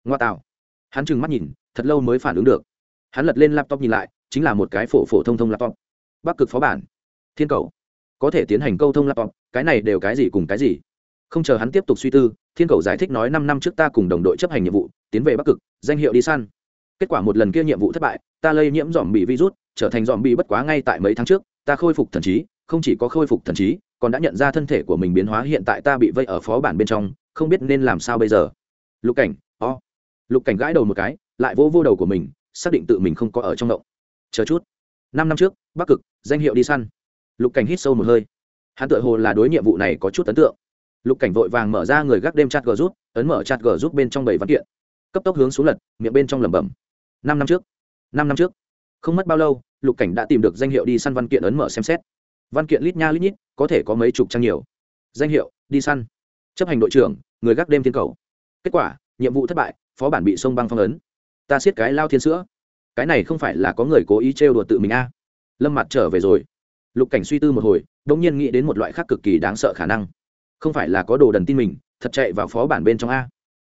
Ngoa tạo. Hắn trừng mắt nhìn, thật lâu mới phản ứng được. Hắn lật lên laptop nhìn lại, chính là một cái phổ phổ thông thông laptop. Bắc cực phó bản. Thiên cầu. Có thể tiến hành câu thông laptop, cái này đều cái gì cùng cái gì. Không chờ hắn tiếp tục suy tư, thiên cầu giải thích nói năm năm trước ta cùng đồng đội chấp hành nhiệm vụ, tiến về bắc cực, danh hiệu đi săn. Kết quả một lần kia nhiệm vụ thất bại, ta lây nhiễm dòm bị virus, trở thành dòm bị bất quá ngay tại mấy tháng trước, ta khôi phục thần trí, không chỉ có khôi phục thần trí còn đã nhận ra thân thể của mình biến hóa hiện tại ta bị vây ở phó bản bên trong, không biết nên làm sao bây giờ. Lục cảnh, o、oh. lục cảnh gãi đầu một cái, lại vô vô đầu của mình, xác định tự mình không có ở trong động. Chờ chút. Năm năm trước, bắc cực, danh hiệu đi săn. Lục cảnh hít sâu một hơi. Hắn tự hồ là đối nhiệm vụ này có chút ấn tượng. Lục cảnh vội vàng mở ra người gác đêm chat g giúp ấn mở chat g giúp bên trong bảy văn kiện. Cấp tốc hướng xuống lật, miệng bên trong lẩm bẩm. Năm năm trước. Năm năm trước. Không mất bao lâu, lục cảnh đã tìm được danh hiệu đi săn văn kiện ấn mở xem xét văn kiện lít nha lít nhít, có thể có mấy chục trang nhiều. Danh hiệu, đi săn. Chấp hành đội trưởng, người gác đêm thiên cầu. Kết quả, nhiệm vụ thất bại, phó bản bị sông băng phong ấn. Ta siết cái lao thiên sữa. Cái này không phải là có người cố ý trêu đùa tự mình a. Lâm mặt trở về rồi. Lục cảnh suy tư một hồi đ ỗ n g nhiên nghĩ đến một loại khác cực kỳ đáng sợ khả năng. Không phải là có đồ đần tin mình, thật chạy vào phó bản bên trong a.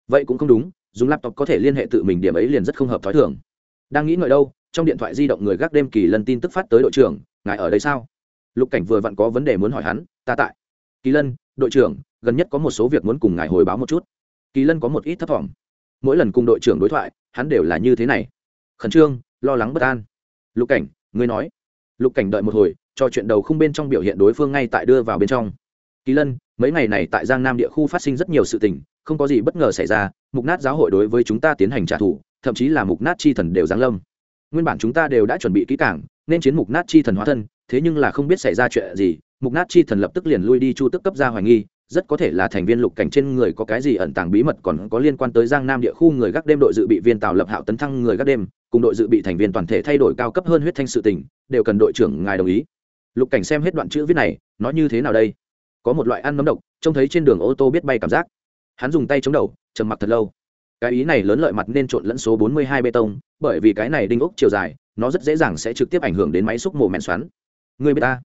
Vậy cũng không đúng, dùng laptop có thể liên hệ tự mình điểm ấy liền rất không hợp t h ó i thường. Đang nghĩ ngợi đâu, trong điện thoại di động người gác đêm kỳ lần tin tức phát tới đội trưởng, ngài ở đây sao? Lục cảnh vừa vặn có vấn đề muốn hỏi hắn, ta tại. Kỳ lân, đội trưởng, gần nhất có một số việc muốn cùng ngài hồi báo một chút. Kỳ lân có một ít thấp t mỗi lần cùng đội trưởng đối thoại, hắn đều là như thế này. Khẩn trương, lo lắng bất an. Lục cảnh, ngươi nói. Lục cảnh đợi một hồi, cho chuyện đầu không bên trong biểu hiện đối phương ngay tại đưa vào bên trong. Kỳ lân, mấy ngày này tại giang nam địa khu phát sinh rất nhiều sự tình, không có gì bất ngờ xảy ra, mục nát giáo hội đối với chúng ta tiến hành trả thù, thậm chí là mục nát chi thần đều giáng lâm. Nguyên bản chúng ta đều đã chuẩn bị kỹ cảng nên chiến mục nát chi thần hóa thân, thế nhưng là không biết xảy ra chuyện gì, mục nát chi thần lập tức liền lui đi chu tức cấp ra hoài nghi, rất có thể là thành viên lục cảnh trên người có cái gì ẩn tàng bí mật còn có liên quan tới giang nam địa khu người gác đêm đội dự bị viên tào lập hạo tấn thăng người gác đêm, cùng đội dự bị thành viên toàn thể thay đổi cao cấp hơn huyết thanh sự tình, đều cần đội trưởng ngài đồng ý. Lục cảnh xem hết đoạn chữ viết này, nói như thế nào đây? Có một loại ăn nấm độc, trông thấy trên đường ô tô biết bay cảm giác. Hắn dùng tay chống đầu, trầm mặc thật lâu. Cái ý này lớn lợi mặt nên trộn lẫn số 42 bê tông, bởi vì cái này đinh ốc chiều dài nó rất dễ dàng sẽ trực tiếp ảnh hưởng đến máy xúc mổ mẹn xoắn. Người b ta?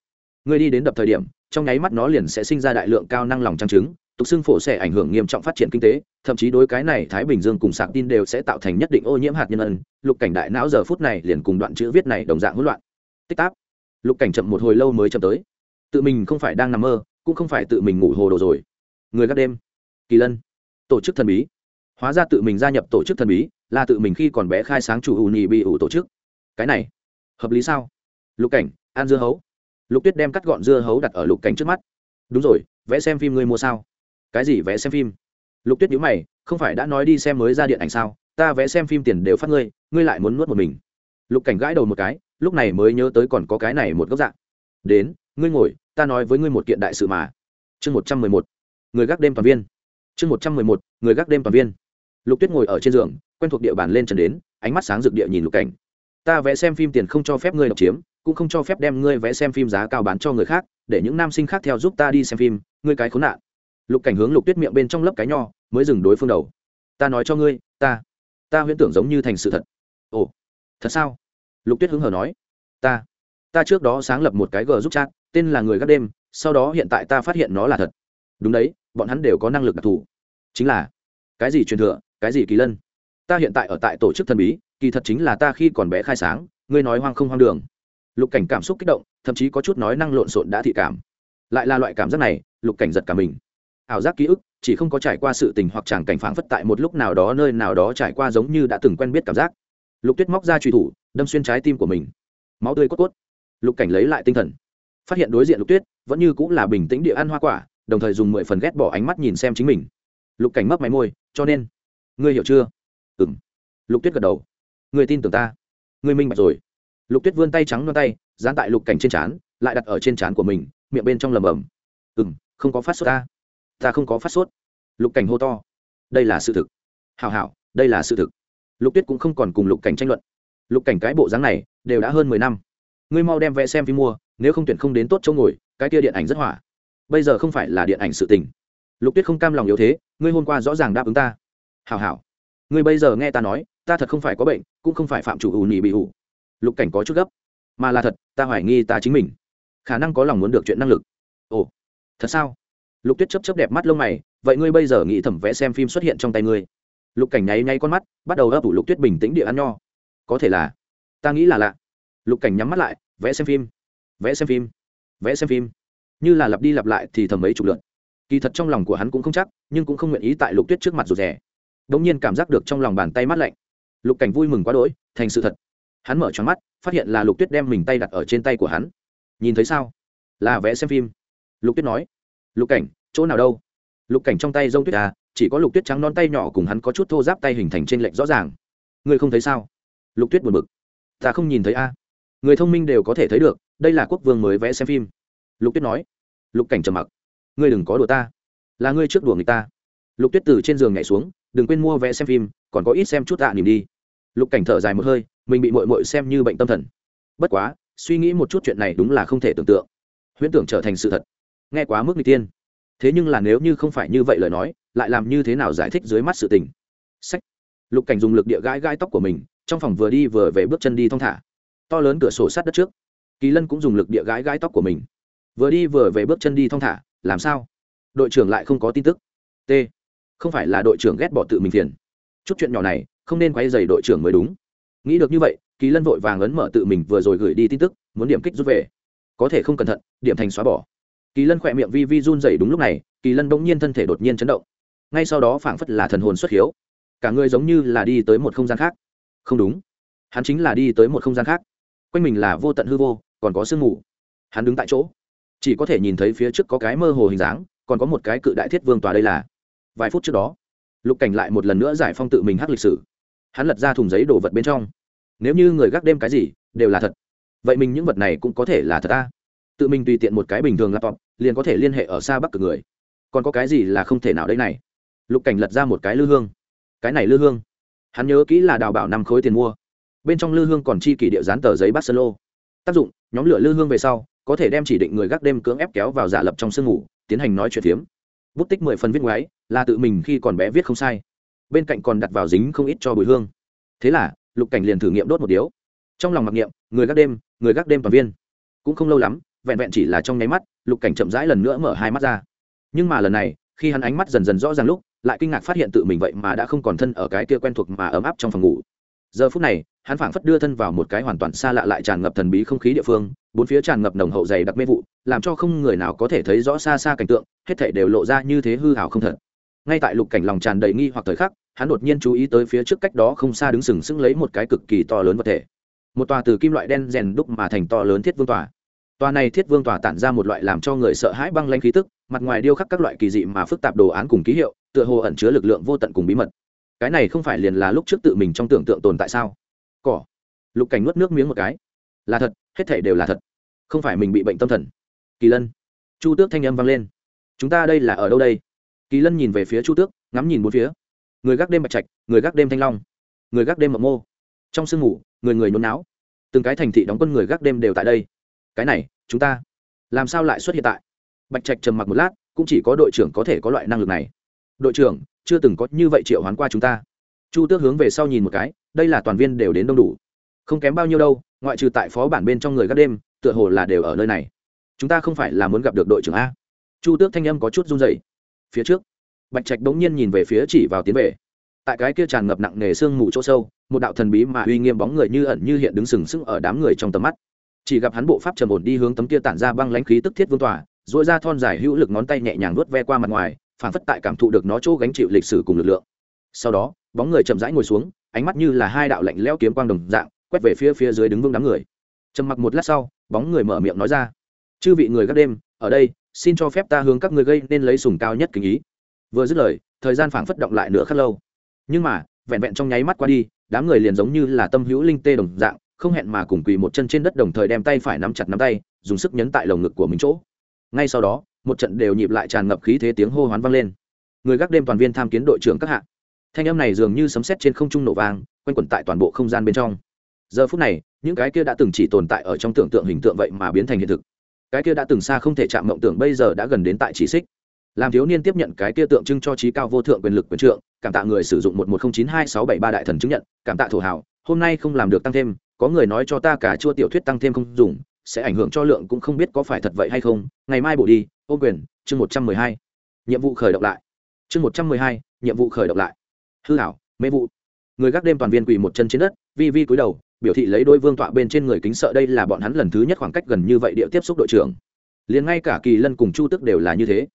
Người đi đến đập thời điểm, trong nháy mắt nó liền sẽ sinh ra đại lượng cao năng lòng trang trứng, tục xương phổ sẽ ảnh hưởng nghiêm trọng phát triển kinh tế, thậm chí đối cái này thái bình dương cùng sạc tin đều sẽ tạo thành nhất định ô nhiễm hạt nhân ân. Lục cảnh đại não giờ phút này liền cùng đoạn chữ viết này đồng dạng hỗn loạn. Tích táp lục cảnh chậm một hồi lâu mới chậm tới. Tự mình không phải đang nằm mơ, cũng không phải tự mình ngủ hồ đồ rồi. Người gác đêm. Kỳ lân. Tổ chức thần bí. Hóa ra tự mình gia nhập tổ chức thần bí, là tự mình khi còn bé khai sáng chủ ù nhì bị ủ tổ chức cái này, hợp lý sao? Lục cảnh, ăn dưa hấu. Lục tuyết đem cắt gọn dưa hấu đặt ở lục cảnh trước mắt. Đúng rồi, vẽ xem phim ngươi mua sao? Cái gì vẽ xem phim? Lục tuyết nhữ mày, không phải đã nói đi xem mới ra điện ảnh sao? Ta vẽ xem phim tiền đều phát ngươi ngươi lại muốn nuốt một mình. Lục cảnh gãi đầu một cái, lúc này mới nhớ tới còn có cái này một góc dạng. Đến, ngươi ngồi, ta nói với ngươi một kiện đại sự mà. Chương một trăm mười một, người gác đêm toàn viên. Chương một trăm mười một, người gác đêm toàn viên. Lục tuyết ngồi ở trên giường, quen thuộc địa bàn lên trần đến, ánh mắt sáng rực địa nhìn lục cảnh ta vẽ xem phim tiền không cho phép ngươi độc chiếm, cũng không cho phép đem ngươi vẽ xem phim giá cao bán cho người khác, để những nam sinh khác theo giúp ta đi xem phim, ngươi cái khốn nạn. Lục cảnh hướng lục tuyết miệng bên trong lớp cái nho, mới dừng đối phương đầu. Ta nói cho ngươi, ta ta huyễn tưởng giống như thành sự thật. Ồ, thật sao? Lục tuyết hứng hờ nói. Ta ta trước đó sáng lập một cái g giúp chat, tên là người gác đêm, sau đó hiện tại ta phát hiện nó là thật. Đúng đấy, bọn hắn đều có năng lực đặc thù. Chính là, cái gì truyền thừa, cái gì kỳ lân? Ta hiện tại ở tại tổ chức thần bí kỳ thật chính là ta khi còn bé khai sáng, ngươi nói hoang không hoang đường. Lục cảnh cảm xúc kích động, thậm chí có chút nói năng lộn xộn đã thị cảm. Lại là loại cảm giác này, lục cảnh giật cả mình. Ảo giác ký ức, chỉ không có trải qua sự tình hoặc chẳng cảnh phảng phất tại một lúc nào đó nơi nào đó trải qua giống như đã từng quen biết cảm giác. Lục tuyết móc ra truy thủ, đâm xuyên trái tim của mình. Máu tươi cốt cốt. Lục cảnh lấy lại tinh thần. Phát hiện đối diện lục tuyết, vẫn như cũng là bình tĩnh địa ăn hoa quả, đồng thời dùng mười phần ghét bỏ ánh mắt nhìn xem chính mình. Lục cảnh mấp máy môi, cho nên, ngươi hiểu chưa? Ừ m lục tuyết gật đầu ngươi tin tưởng ta. Ngươi minh bạch rồi. Lục tuyết vươn tay trắng non tay, dán tại lục cảnh trên trán, lại đặt ở trên trán của mình, miệng bên trong lầm bầm. Ừ m không có phát sốt ta. Ta không có phát sốt. Lục cảnh hô to. Đây là sự thực. Hào hảo, đây là sự thực. Lục tuyết cũng không còn cùng lục cảnh tranh luận. Lục cảnh cái bộ dáng này đều đã hơn mười năm. Ngươi mau đem vẽ xem phim mua, nếu không tuyển không đến tốt chỗ ngồi, cái kia điện ảnh rất hỏa. Bây giờ không phải là điện ảnh sự tình. Lục tuyết không cam lòng yếu thế, ngươi hôm qua rõ ràng đáp ứng ta. Hào hảo. Ngươi bây giờ nghe ta nói ta thật không phải có bệnh, cũng không phải phạm chủ ủ nỉ bị ủ lục cảnh có chút gấp. Mà là thật, ta hoài nghi ta chính mình. Khả năng có lòng muốn được chuyện năng lực. Ồ, thật sao? Lục tuyết chấp chấp đẹp mắt lông mày, vậy ngươi bây giờ nghĩ thẩm vẽ xem phim xuất hiện trong tay ngươi. Lục cảnh nháy nháy con mắt, bắt đầu ấp ủ lục tuyết bình tĩnh địa ăn nho. Có thể là, ta nghĩ là lạ. Lục cảnh nhắm mắt lại, vẽ xem phim. Vẽ xem phim. Vẽ xem phim. Như là lặp đi lặp lại thì thầm mấy chục lượt. Kỳ thật trong lòng của hắn cũng không chắc, nhưng cũng không nguyện ý tại lục tuyết trước mặt rụt rè. Đ ỗ n g nhiên cảm giác được trong lòng bàn tay mát lạnh lục cảnh vui mừng quá đỗi thành sự thật. Hắn mở tròn mắt phát hiện là lục tuyết đem mình tay đặt ở trên tay của hắn. Nhìn thấy sao? Là vẽ xem phim. Lục tuyết nói. Lục cảnh chỗ nào đâu? Lục cảnh trong tay g tuyết à chỉ có lục tuyết trắng non tay nhỏ cùng hắn có chút thô giáp tay hình thành trên lệnh rõ ràng. Ngươi không thấy sao? Lục tuyết buồn b ự c ta không nhìn thấy a. Người thông minh đều có thể thấy được đây là quốc vương mới vẽ xem phim. Lục tuyết nói. Lục cảnh trầm mặc. Ngươi đừng có đùa ta. Là ngươi trước đùa người ta. Lục tuyết từ trên giường nhảy xuống đừng quên mua vé xem phim còn có ít xem chút tạ à, niềm đi lục cảnh thở dài một hơi, mình bị mội mội xem như bệnh tâm thần. Bất quá, suy nghĩ một chút chuyện này đúng là không thể tưởng tượng. Huyễn tưởng trở thành sự thật. Nghe quá mức n g tiên thế nhưng là nếu như không phải như vậy lời nói, lại làm như thế nào giải thích dưới mắt sự tình? Sách. Lục cảnh dùng lực địa gãi gãi tóc của mình, trong phòng vừa đi vừa về bước chân đi thong thả. To lớn cửa sổ sát đất trước. Kỳ lân cũng dùng lực địa gãi gãi tóc của mình. Vừa đi vừa về bước chân đi thong thả, làm sao? Đội trưởng lại không có tin tức. T. Không phải là đội trưởng ghét bỏ tự mình phiền. Chút chuyện nhỏ này không nên quay dày đội trưởng mới đúng. Nghĩ được như vậy, kỳ lân vội vàng ấn mở tự mình vừa rồi gửi đi tin tức, muốn điểm kích rút về. Có thể không cẩn thận, điểm thành xóa bỏ. Kỳ lân khỏe miệng vi vi run dày đúng lúc này, kỳ lân bỗng nhiên thân thể đột nhiên chấn động. Ngay sau đó phảng phất là thần hồn xuất hiếu. Cả người giống như là đi tới một không gian khác. Không đúng. Hắn chính là đi tới một không gian khác. Quanh mình là vô tận hư vô, còn có sương mù. Hắn đứng tại chỗ. Chỉ có thể nhìn thấy phía trước có cái mơ hồ hình dáng, còn có một cái cự đại thiết vương tòa đây là. Vài phút trước đó, lục cảnh lại một lần nữa giải phong tự mình hắc lịch sử hắn lật ra thùng giấy đổ vật bên trong. Nếu như người gác đêm cái gì, đều là thật. Vậy mình những vật này cũng có thể là thật ta tự mình tùy tiện một cái bình thường laptop, liền có thể liên hệ ở xa bắc cực người. Còn có cái gì là không thể nào đây này? Lục cảnh lật ra một cái lư hương. Cái này lư hương. Hắn nhớ kỹ là đào bảo năm khối tiền mua. Bên trong lư hương còn chi kỷ địa dán tờ giấy barcelo. Tác dụng, nhóm lửa lư hương về sau, có thể đem chỉ định người gác đêm cưỡng ép kéo vào giả lập trong sương ngủ, tiến hành nói chuyện phiếm. Bút tích mười phần viết ngoái, là tự mình khi còn bé viết không sai bên cạnh còn đặt vào dính không ít cho bùi hương. Thế là, lục cảnh liền thử nghiệm đốt một điếu. Trong lòng mặc niệm, người gác đêm, người gác đêm toàn viên. Cũng không lâu lắm, vẹn vẹn chỉ là trong nháy mắt, lục cảnh chậm rãi lần nữa mở hai mắt ra. Nhưng mà lần này, khi hắn ánh mắt dần dần rõ ràng lúc, lại kinh ngạc phát hiện tự mình vậy mà đã không còn thân ở cái kia quen thuộc mà ấm áp trong phòng ngủ. Giờ phút này, hắn phảng phất đưa thân vào một cái hoàn toàn xa lạ lại tràn ngập thần bí không khí địa phương, bốn phía tràn ngập nồng hậu dày đặc mê vụ, làm cho không người nào có thể thấy rõ xa xa cảnh tượng, hết thảy đều lộ ra như thế hư hào không thật ngay tại lục cảnh lòng tràn đầy nghi hoặc thời khắc, hắn đột nhiên chú ý tới phía trước cách đó không xa đứng sừng sững lấy một cái cực kỳ to lớn vật thể. Một tòa từ kim loại đen rèn đúc mà thành to lớn thiết vương tòa. Tòa này thiết vương tòa tản ra một loại làm cho người sợ hãi băng lanh khí tức, mặt ngoài điêu khắc các loại kỳ dị mà phức tạp đồ án cùng ký hiệu, tựa hồ ẩn chứa lực lượng vô tận cùng bí mật. Cái này không phải liền là lúc trước tự mình trong tưởng tượng tồn tại sao? Cỏ. Lục cảnh nuốt nước miếng một cái. Là thật, hết thể đều là thật. Không phải mình bị bệnh tâm thần. Kỳ lân. Chu tước thanh âm vang lên. Chúng ta đây là ở đâu đây? Kỳ lân nhìn về phía chu tước, ngắm nhìn bốn phía. Người gác đêm bạch trạch, người gác đêm thanh long, người gác đêm mộng mô. Trong sương ngủ người người nôn não từng cái thành thị đóng quân người gác đêm đều tại đây. Cái này, chúng ta làm sao lại xuất hiện tại? Bạch trạch trầm mặc một lát, cũng chỉ có đội trưởng có thể có loại năng lực này. Đội trưởng, chưa từng có như vậy triệu hoán qua chúng ta. Chu tước hướng về sau nhìn một cái, đây là toàn viên đều đến đông đủ. Không kém bao nhiêu đâu, ngoại trừ tại phó bản bên trong người gác đêm, tựa hồ là đều ở nơi này. Chúng ta không phải là muốn gặp được đội trưởng a. Chu tước thanh âm có chút run dày phía trước. Bạch trạch bỗng nhiên nhìn về phía chỉ vào tiến về. Tại cái kia tràn ngập nặng nề sương mù chỗ sâu, một đạo thần bí mà uy nghiêm bóng người như ẩn như hiện đứng sừng sững ở đám người trong tầm mắt. Chỉ gặp hắn bộ pháp trầm ổn đi hướng tấm kia tản ra băng lãnh khí tức thiết vương tỏa dỗi ra thon dài hữu lực ngón tay nhẹ nhàng vuốt ve qua mặt ngoài phản phất tại cảm thụ được nó chỗ gánh chịu lịch sử cùng lực lượng. Sau đó, bóng người chậm rãi ngồi xuống, ánh mắt như là hai đạo lạnh lẽo kiếm quang đồng dạng, quét về phía phía dưới đứng vững đám người. Trầm mặc một lát sau, bóng người mở miệng nói ra, chư vị người các đêm, ở đây xin cho phép ta hướng các người gây nên lấy sùng cao nhất kính ý. Vừa dứt lời, thời gian phảng phất động lại nửa khắc lâu. Nhưng mà, vẹn vẹn trong nháy mắt qua đi, đám người liền giống như là tâm hữu linh tê đồng dạng, không hẹn mà cùng quỳ một chân trên đất đồng thời đem tay phải nắm chặt nắm tay, dùng sức nhấn tại lồng ngực của mình chỗ. Ngay sau đó, một trận đều nhịp lại tràn ngập khí thế tiếng hô hoán vang lên. Người gác đêm toàn viên tham kiến đội trưởng các hạ. Thanh âm này dường như sấm sét trên không trung nổ vang, quanh quẩn tại toàn bộ không gian bên trong. Giờ phút này, những cái kia đã từng chỉ tồn tại ở trong tưởng tượng hình tượng vậy mà biến thành hiện thực cái kia đã từng xa không thể chạm mộng tưởng bây giờ đã gần đến tại chỉ xích. Làm thiếu niên tiếp nhận cái kia tượng trưng cho trí cao vô thượng quyền lực quyền trượng, cảm tạ người sử dụng một một không chín hai sáu bảy ba đại thần chứng nhận, cảm tạ thổ hảo hôm nay không làm được tăng thêm, có người nói cho ta cả chua tiểu thuyết tăng thêm không dùng, sẽ ảnh hưởng cho lượng cũng không biết có phải thật vậy hay không, ngày mai bổ đi, ô quyền, chương một trăm mười hai. Nhiệm vụ khởi động lại. Chương một trăm mười hai, nhiệm vụ khởi động lại. Hư hảo, mê vụ. Người gác đêm toàn viên quỳ một chân trên đất, vi vi cúi đầu biểu thị lấy đôi vương tọa bên trên người kính sợ đây là bọn hắn lần thứ nhất khoảng cách gần như vậy địa tiếp xúc đội trưởng. Liền ngay cả kỳ lân cùng chu tước đều là như thế.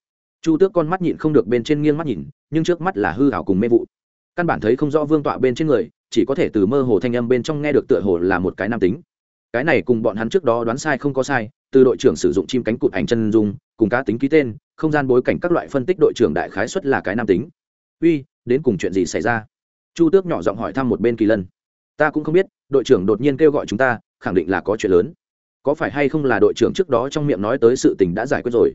Chu tước con mắt nhịn không được bên trên nghiêng mắt nhìn, nhưng trước mắt là hư hảo cùng mê vụ. Căn bản thấy không rõ vương tọa bên trên người, chỉ có thể từ mơ hồ thanh âm bên trong nghe được tựa hồ là một cái nam tính. Cái này cùng bọn hắn trước đó đoán sai không có sai, từ đội trưởng sử dụng chim cánh cụt ảnh chân dung, cùng cá tính ký tên, không gian bối cảnh các loại phân tích đội trưởng đại khái xuất là cái nam tính. Uy, đến cùng chuyện gì xảy ra? Chu tước nhỏ giọng hỏi thăm một bên kỳ lân. Ta cũng không biết đội trưởng đột nhiên kêu gọi chúng ta, khẳng định là có chuyện lớn. Có phải hay không là đội trưởng trước đó trong miệng nói tới sự tình đã giải quyết rồi?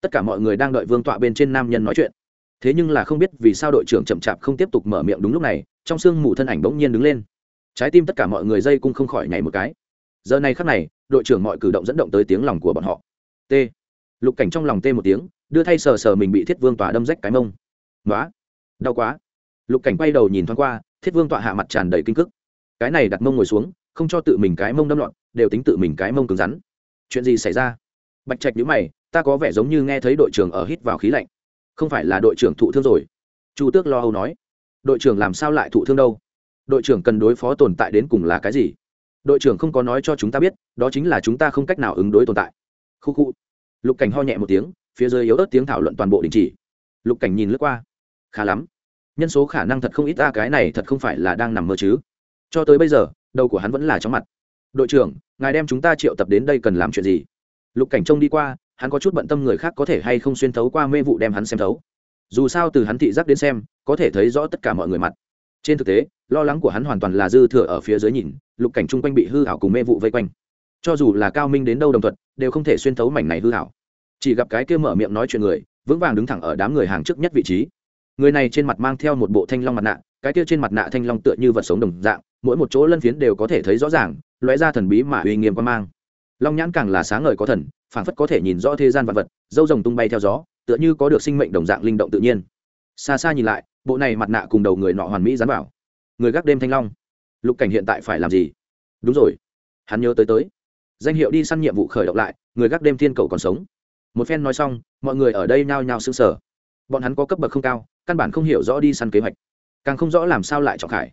Tất cả mọi người đang đợi vương tọa bên trên nam nhân nói chuyện. Thế nhưng là không biết vì sao đội trưởng chậm chạp không tiếp tục mở miệng đúng lúc này, trong sương mù thân ảnh bỗng nhiên đứng lên. Trái tim tất cả mọi người dây cũng không khỏi nhảy một cái. Giờ này khắc này, đội trưởng mọi cử động dẫn động tới tiếng lòng của bọn họ. T. Lục cảnh trong lòng tê một tiếng, đưa thay sờ sờ mình bị thiết vương Tọa đâm rách cái mông. Nói đau quá. Lục cảnh quay đầu nhìn thoáng qua, thiết vương tọa hạ mặt tràn đầy kinh cức cái này đặt mông ngồi xuống, không cho tự mình cái mông đâm loạn, đều tính tự mình cái mông cứng rắn. Chuyện gì xảy ra? Bạch trạch nhữ mày, ta có vẻ giống như nghe thấy đội trưởng ở hít vào khí lạnh. Không phải là đội trưởng thụ thương rồi. Chu tước lo âu nói. Đội trưởng làm sao lại thụ thương đâu? Đội trưởng cần đối phó tồn tại đến cùng là cái gì? Đội trưởng không có nói cho chúng ta biết, đó chính là chúng ta không cách nào ứng đối tồn tại. Khu khu. Lục cảnh ho nhẹ một tiếng, phía dưới yếu ớt tiếng thảo luận toàn bộ đình chỉ. Lục cảnh nhìn lướt qua. Khá lắm. Nhân số khả năng thật không ít ta cái này thật không phải là đang nằm mơ chứ cho tới bây giờ, đầu của hắn vẫn là chóng mặt. Đội trưởng, ngài đem chúng ta triệu tập đến đây cần làm chuyện gì? Lục cảnh trông đi qua, hắn có chút bận tâm người khác có thể hay không xuyên thấu qua mê vụ đem hắn xem thấu. Dù sao từ hắn thị giác đến xem, có thể thấy rõ tất cả mọi người mặt. Trên thực tế, lo lắng của hắn hoàn toàn là dư thừa ở phía dưới nhìn, lục cảnh chung quanh bị hư hảo cùng mê vụ vây quanh. Cho dù là cao minh đến đâu đồng thuận, đều không thể xuyên thấu mảnh này hư hảo chỉ gặp cái kia mở miệng nói chuyện người, vững vàng đứng thẳng ở đám người hàng trước nhất vị trí. Người này trên mặt mang theo một bộ thanh long mặt nạ, cái kia trên mặt nạ thanh long tựa như vật sống đồng dạng mỗi một chỗ lân phiến đều có thể thấy rõ ràng, lóe ra thần bí mà uy nghiêm quan mang. Long nhãn càng là sáng ngời có thần, phảng phất có thể nhìn rõ thế gian vật vật, dâu rồng tung bay theo gió, tựa như có được sinh mệnh đồng dạng linh động tự nhiên. Xa xa nhìn lại, bộ này mặt nạ cùng đầu người nọ hoàn mỹ dán vào. Người gác đêm thanh long. Lục cảnh hiện tại phải làm gì? Đúng rồi. Hắn nhớ tới tới. Danh hiệu đi săn nhiệm vụ khởi động lại, người gác đêm thiên cầu còn sống. Một phen nói xong, mọi người ở đây nhao nhao sững sờ. Bọn hắn có cấp bậc không cao, căn bản không hiểu rõ đi săn kế hoạch. Càng không rõ làm sao lại trọng khải.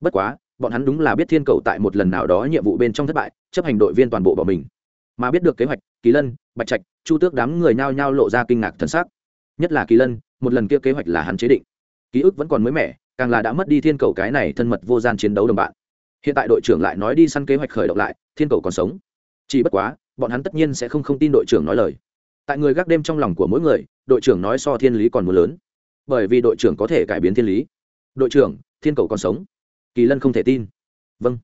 Bất quá bọn hắn đúng là biết thiên cầu tại một lần nào đó nhiệm vụ bên trong thất bại, chấp hành đội viên toàn bộ bỏ mình. Mà biết được kế hoạch, kỳ lân, bạch trạch, chu tước đám người nhao nhao lộ ra kinh ngạc thân xác nhất là kỳ lân, một lần kia kế hoạch là hắn chế định. Ký ức vẫn còn mới mẻ, càng là đã mất đi thiên cầu cái này thân mật vô gian chiến đấu đồng bạn. Hiện tại đội trưởng lại nói đi săn kế hoạch khởi động lại, thiên cầu còn sống. Chỉ bất quá, bọn hắn tất nhiên sẽ không không tin đội trưởng nói lời. Tại người gác đêm trong lòng của mỗi người, đội trưởng nói so thiên lý còn muốn lớn. Bởi vì đội trưởng có thể cải biến thiên lý. Đội trưởng, thiên cầu còn sống kỳ lân không thể tin. Vâng.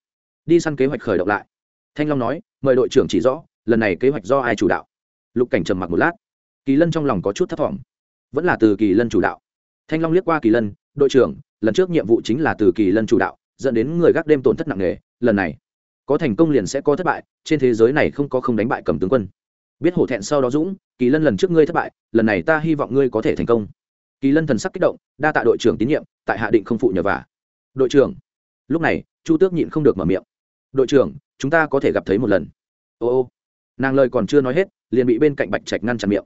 Đi săn kế hoạch khởi động lại. Thanh long nói, mời đội trưởng chỉ rõ, lần này kế hoạch do ai chủ đạo. Lục cảnh trầm mặc một lát. Kỳ lân trong lòng có chút thấp t vẫn là từ kỳ lân chủ đạo. Thanh long liếc qua kỳ lân, đội trưởng, lần trước nhiệm vụ chính là từ kỳ lân chủ đạo, dẫn đến người gác đêm tổn thất nặng nề, lần này có thành công liền sẽ có thất bại, trên thế giới này không có không đánh bại cầm tướng quân. Biết hổ thẹn sau đó dũng, kỳ lân lần trước ngươi thất bại, lần này ta hy vọng ngươi có thể thành công. Kỳ lân thần sắc kích động, đa tạ đội trưởng tín nhiệm, tại hạ định không phụ nhờ vả. Đội trưởng lúc này, chu tước nhịn không được mở miệng. Đội trưởng, chúng ta có thể gặp thấy một lần. Ô ô. Nàng lời còn chưa nói hết, liền bị bên cạnh bạch trạch ngăn chặn miệng.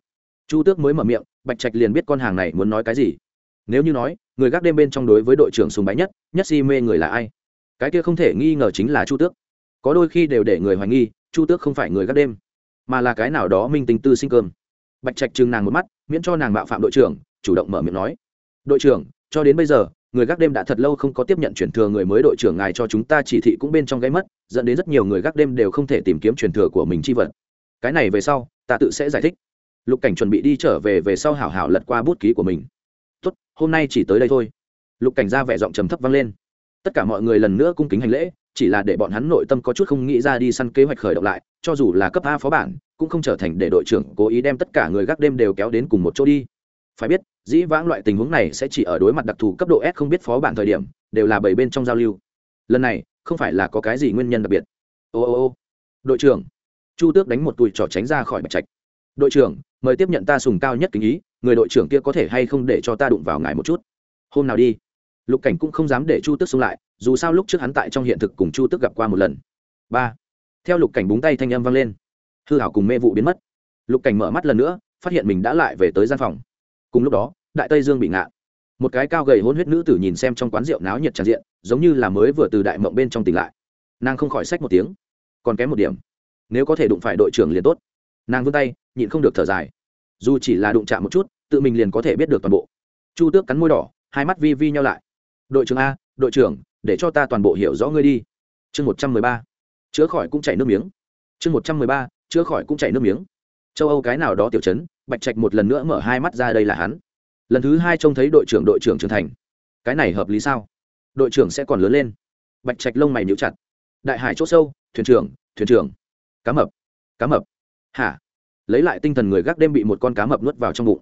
Chu tước mới mở miệng, bạch trạch liền biết con hàng này muốn nói cái gì. Nếu như nói, người gác đêm bên trong đối với đội trưởng sùng bái nhất nhất si mê người là ai? Cái kia không thể nghi ngờ chính là chu tước. Có đôi khi đều để người hoài nghi, chu tước không phải người gác đêm, mà là cái nào đó minh tình tư sinh cơm. Bạch trạch chừng nàng một mắt, miễn cho nàng mạo phạm đội trưởng, chủ động mở miệng nói. Đội trưởng, cho đến bây giờ người gác đêm đã thật lâu không có tiếp nhận truyền thừa người mới đội trưởng ngài cho chúng ta chỉ thị cũng bên trong gáy mất, dẫn đến rất nhiều người gác đêm đều không thể tìm kiếm truyền thừa của mình chi vật. Cái này về sau, ta tự sẽ giải thích. Lục cảnh chuẩn bị đi trở về về sau hảo hảo lật qua bút ký của mình. Tốt, hôm nay chỉ tới đây thôi. Lục cảnh ra vẻ giọng trầm thấp vang lên. Tất cả mọi người lần nữa cung kính hành lễ, chỉ là để bọn hắn nội tâm có chút không nghĩ ra đi săn kế hoạch khởi động lại, cho dù là cấp a phó bản, cũng không trở thành để đội trưởng cố ý đem tất cả người gác đêm đều kéo đến cùng một chỗ đi phải biết, dĩ vãng loại tình huống này sẽ chỉ ở đối mặt đặc thù cấp độ s không biết phó bản thời điểm, đều là bảy bên trong giao lưu. Lần này, không phải là có cái gì nguyên nhân đặc biệt. Ô ô ô. Đội trưởng. Chu tước đánh một tùi trò tránh ra khỏi bạch trạch. Đội trưởng, mời tiếp nhận ta sùng cao nhất kính ý, người đội trưởng kia có thể hay không để cho ta đụng vào ngài một chút? Hôm nào đi. Lục cảnh cũng không dám để chu tước xông lại, dù sao lúc trước hắn tại trong hiện thực cùng chu tước gặp qua một lần. Ba. Theo lục cảnh búng tay thanh âm vang lên. Hư hảo cùng mê vụ biến mất. Lục cảnh mở mắt lần nữa, phát hiện mình đã lại về tới gian phòng cùng lúc đó, đại tây dương bị ngạn một cái cao gầy hôn huyết nữ tử nhìn xem trong quán rượu náo nhiệt tràn diện, giống như là mới vừa từ đại mộng bên trong tỉnh lại. Nàng không khỏi sách một tiếng. Còn kém một điểm. Nếu có thể đụng phải đội trưởng liền tốt. Nàng vươn tay, nhịn không được thở dài. Dù chỉ là đụng chạm một chút, tự mình liền có thể biết được toàn bộ. Chu tước cắn môi đỏ, hai mắt vi vi nhau lại. Đội trưởng a, đội trưởng, để cho ta toàn bộ hiểu rõ ngươi đi. Chương một trăm mười ba. Chữa khỏi cũng chảy nước miếng. Chương một trăm mười ba, chữa khỏi cũng chảy nước miếng châu âu cái nào đó tiểu chấn bạch trạch một lần nữa mở hai mắt ra đây là hắn. Lần thứ hai trông thấy đội trưởng đội trưởng trưởng thành. Cái này hợp lý sao? Đội trưởng sẽ còn lớn lên. Bạch trạch lông mày níu chặt. Đại hải c h ỗ sâu, thuyền trưởng thuyền trưởng. Cá mập cá mập. Hả? Lấy lại tinh thần người gác đêm bị một con cá mập nuốt vào trong bụng.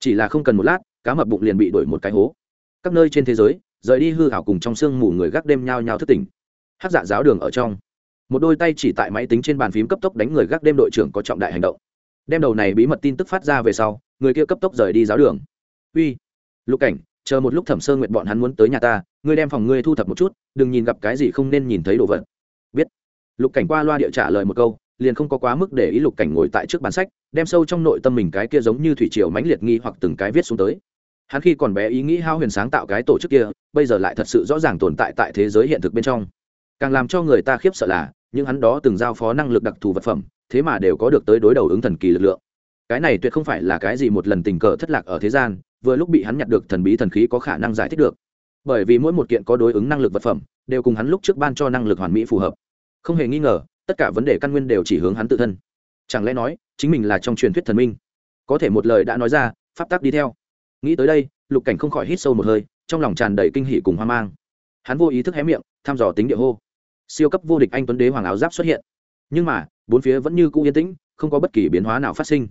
Chỉ là không cần một lát, cá mập bụng liền bị đổi một cái hố. Các nơi trên thế giới, rời đi hư hảo cùng trong sương mù người gác đêm nhao nhao thức tỉnh. Hát dạ giáo đường ở trong. Một đôi tay chỉ tại máy tính trên bàn phím cấp tốc đánh người gác đêm đội trưởng có trọng đại hành động đem đầu này bí mật tin tức phát ra về sau, người kia cấp tốc rời đi giáo đường. Uy, lục cảnh, chờ một lúc thẩm sơ nguyện bọn hắn muốn tới nhà ta, ngươi đem phòng ngươi thu thập một chút, đừng nhìn gặp cái gì không nên nhìn thấy đồ vật. Biết. Lục cảnh qua loa địa trả lời một câu, liền không có quá mức để ý lục cảnh ngồi tại trước bàn sách, đem sâu trong nội tâm mình cái kia giống như thủy triều mãnh liệt nghi hoặc từng cái viết xuống tới. Hắn khi còn bé ý nghĩ hao huyền sáng tạo cái tổ chức kia, bây giờ lại thật sự rõ ràng tồn tại tại thế giới hiện thực bên trong. Càng làm cho người ta khiếp sợ là, những hắn đó từng giao phó năng lực đặc thù vật phẩm thế mà đều có được tới đối đầu ứng thần kỳ lực lượng. Cái này tuyệt không phải là cái gì một lần tình cờ thất lạc ở thế gian, vừa lúc bị hắn nhặt được thần bí thần khí có khả năng giải thích được. Bởi vì mỗi một kiện có đối ứng năng lực vật phẩm, đều cùng hắn lúc trước ban cho năng lực hoàn mỹ phù hợp. Không hề nghi ngờ, tất cả vấn đề căn nguyên đều chỉ hướng hắn tự thân. Chẳng lẽ nói, chính mình là trong truyền thuyết thần minh? Có thể một lời đã nói ra, pháp tắc đi theo. Nghĩ tới đây, lục cảnh không khỏi hít sâu một hơi, trong lòng tràn đầy kinh hỉ cùng hoang mang. Hắn vô ý thức hé miệng, thăm dò tính địa hô. Siêu cấp vô địch anh tuấn đế hoàng áo giáp xuất hiện. Nhưng mà bốn phía vẫn như cũ yên tĩnh, không có bất kỳ biến hóa nào phát sinh.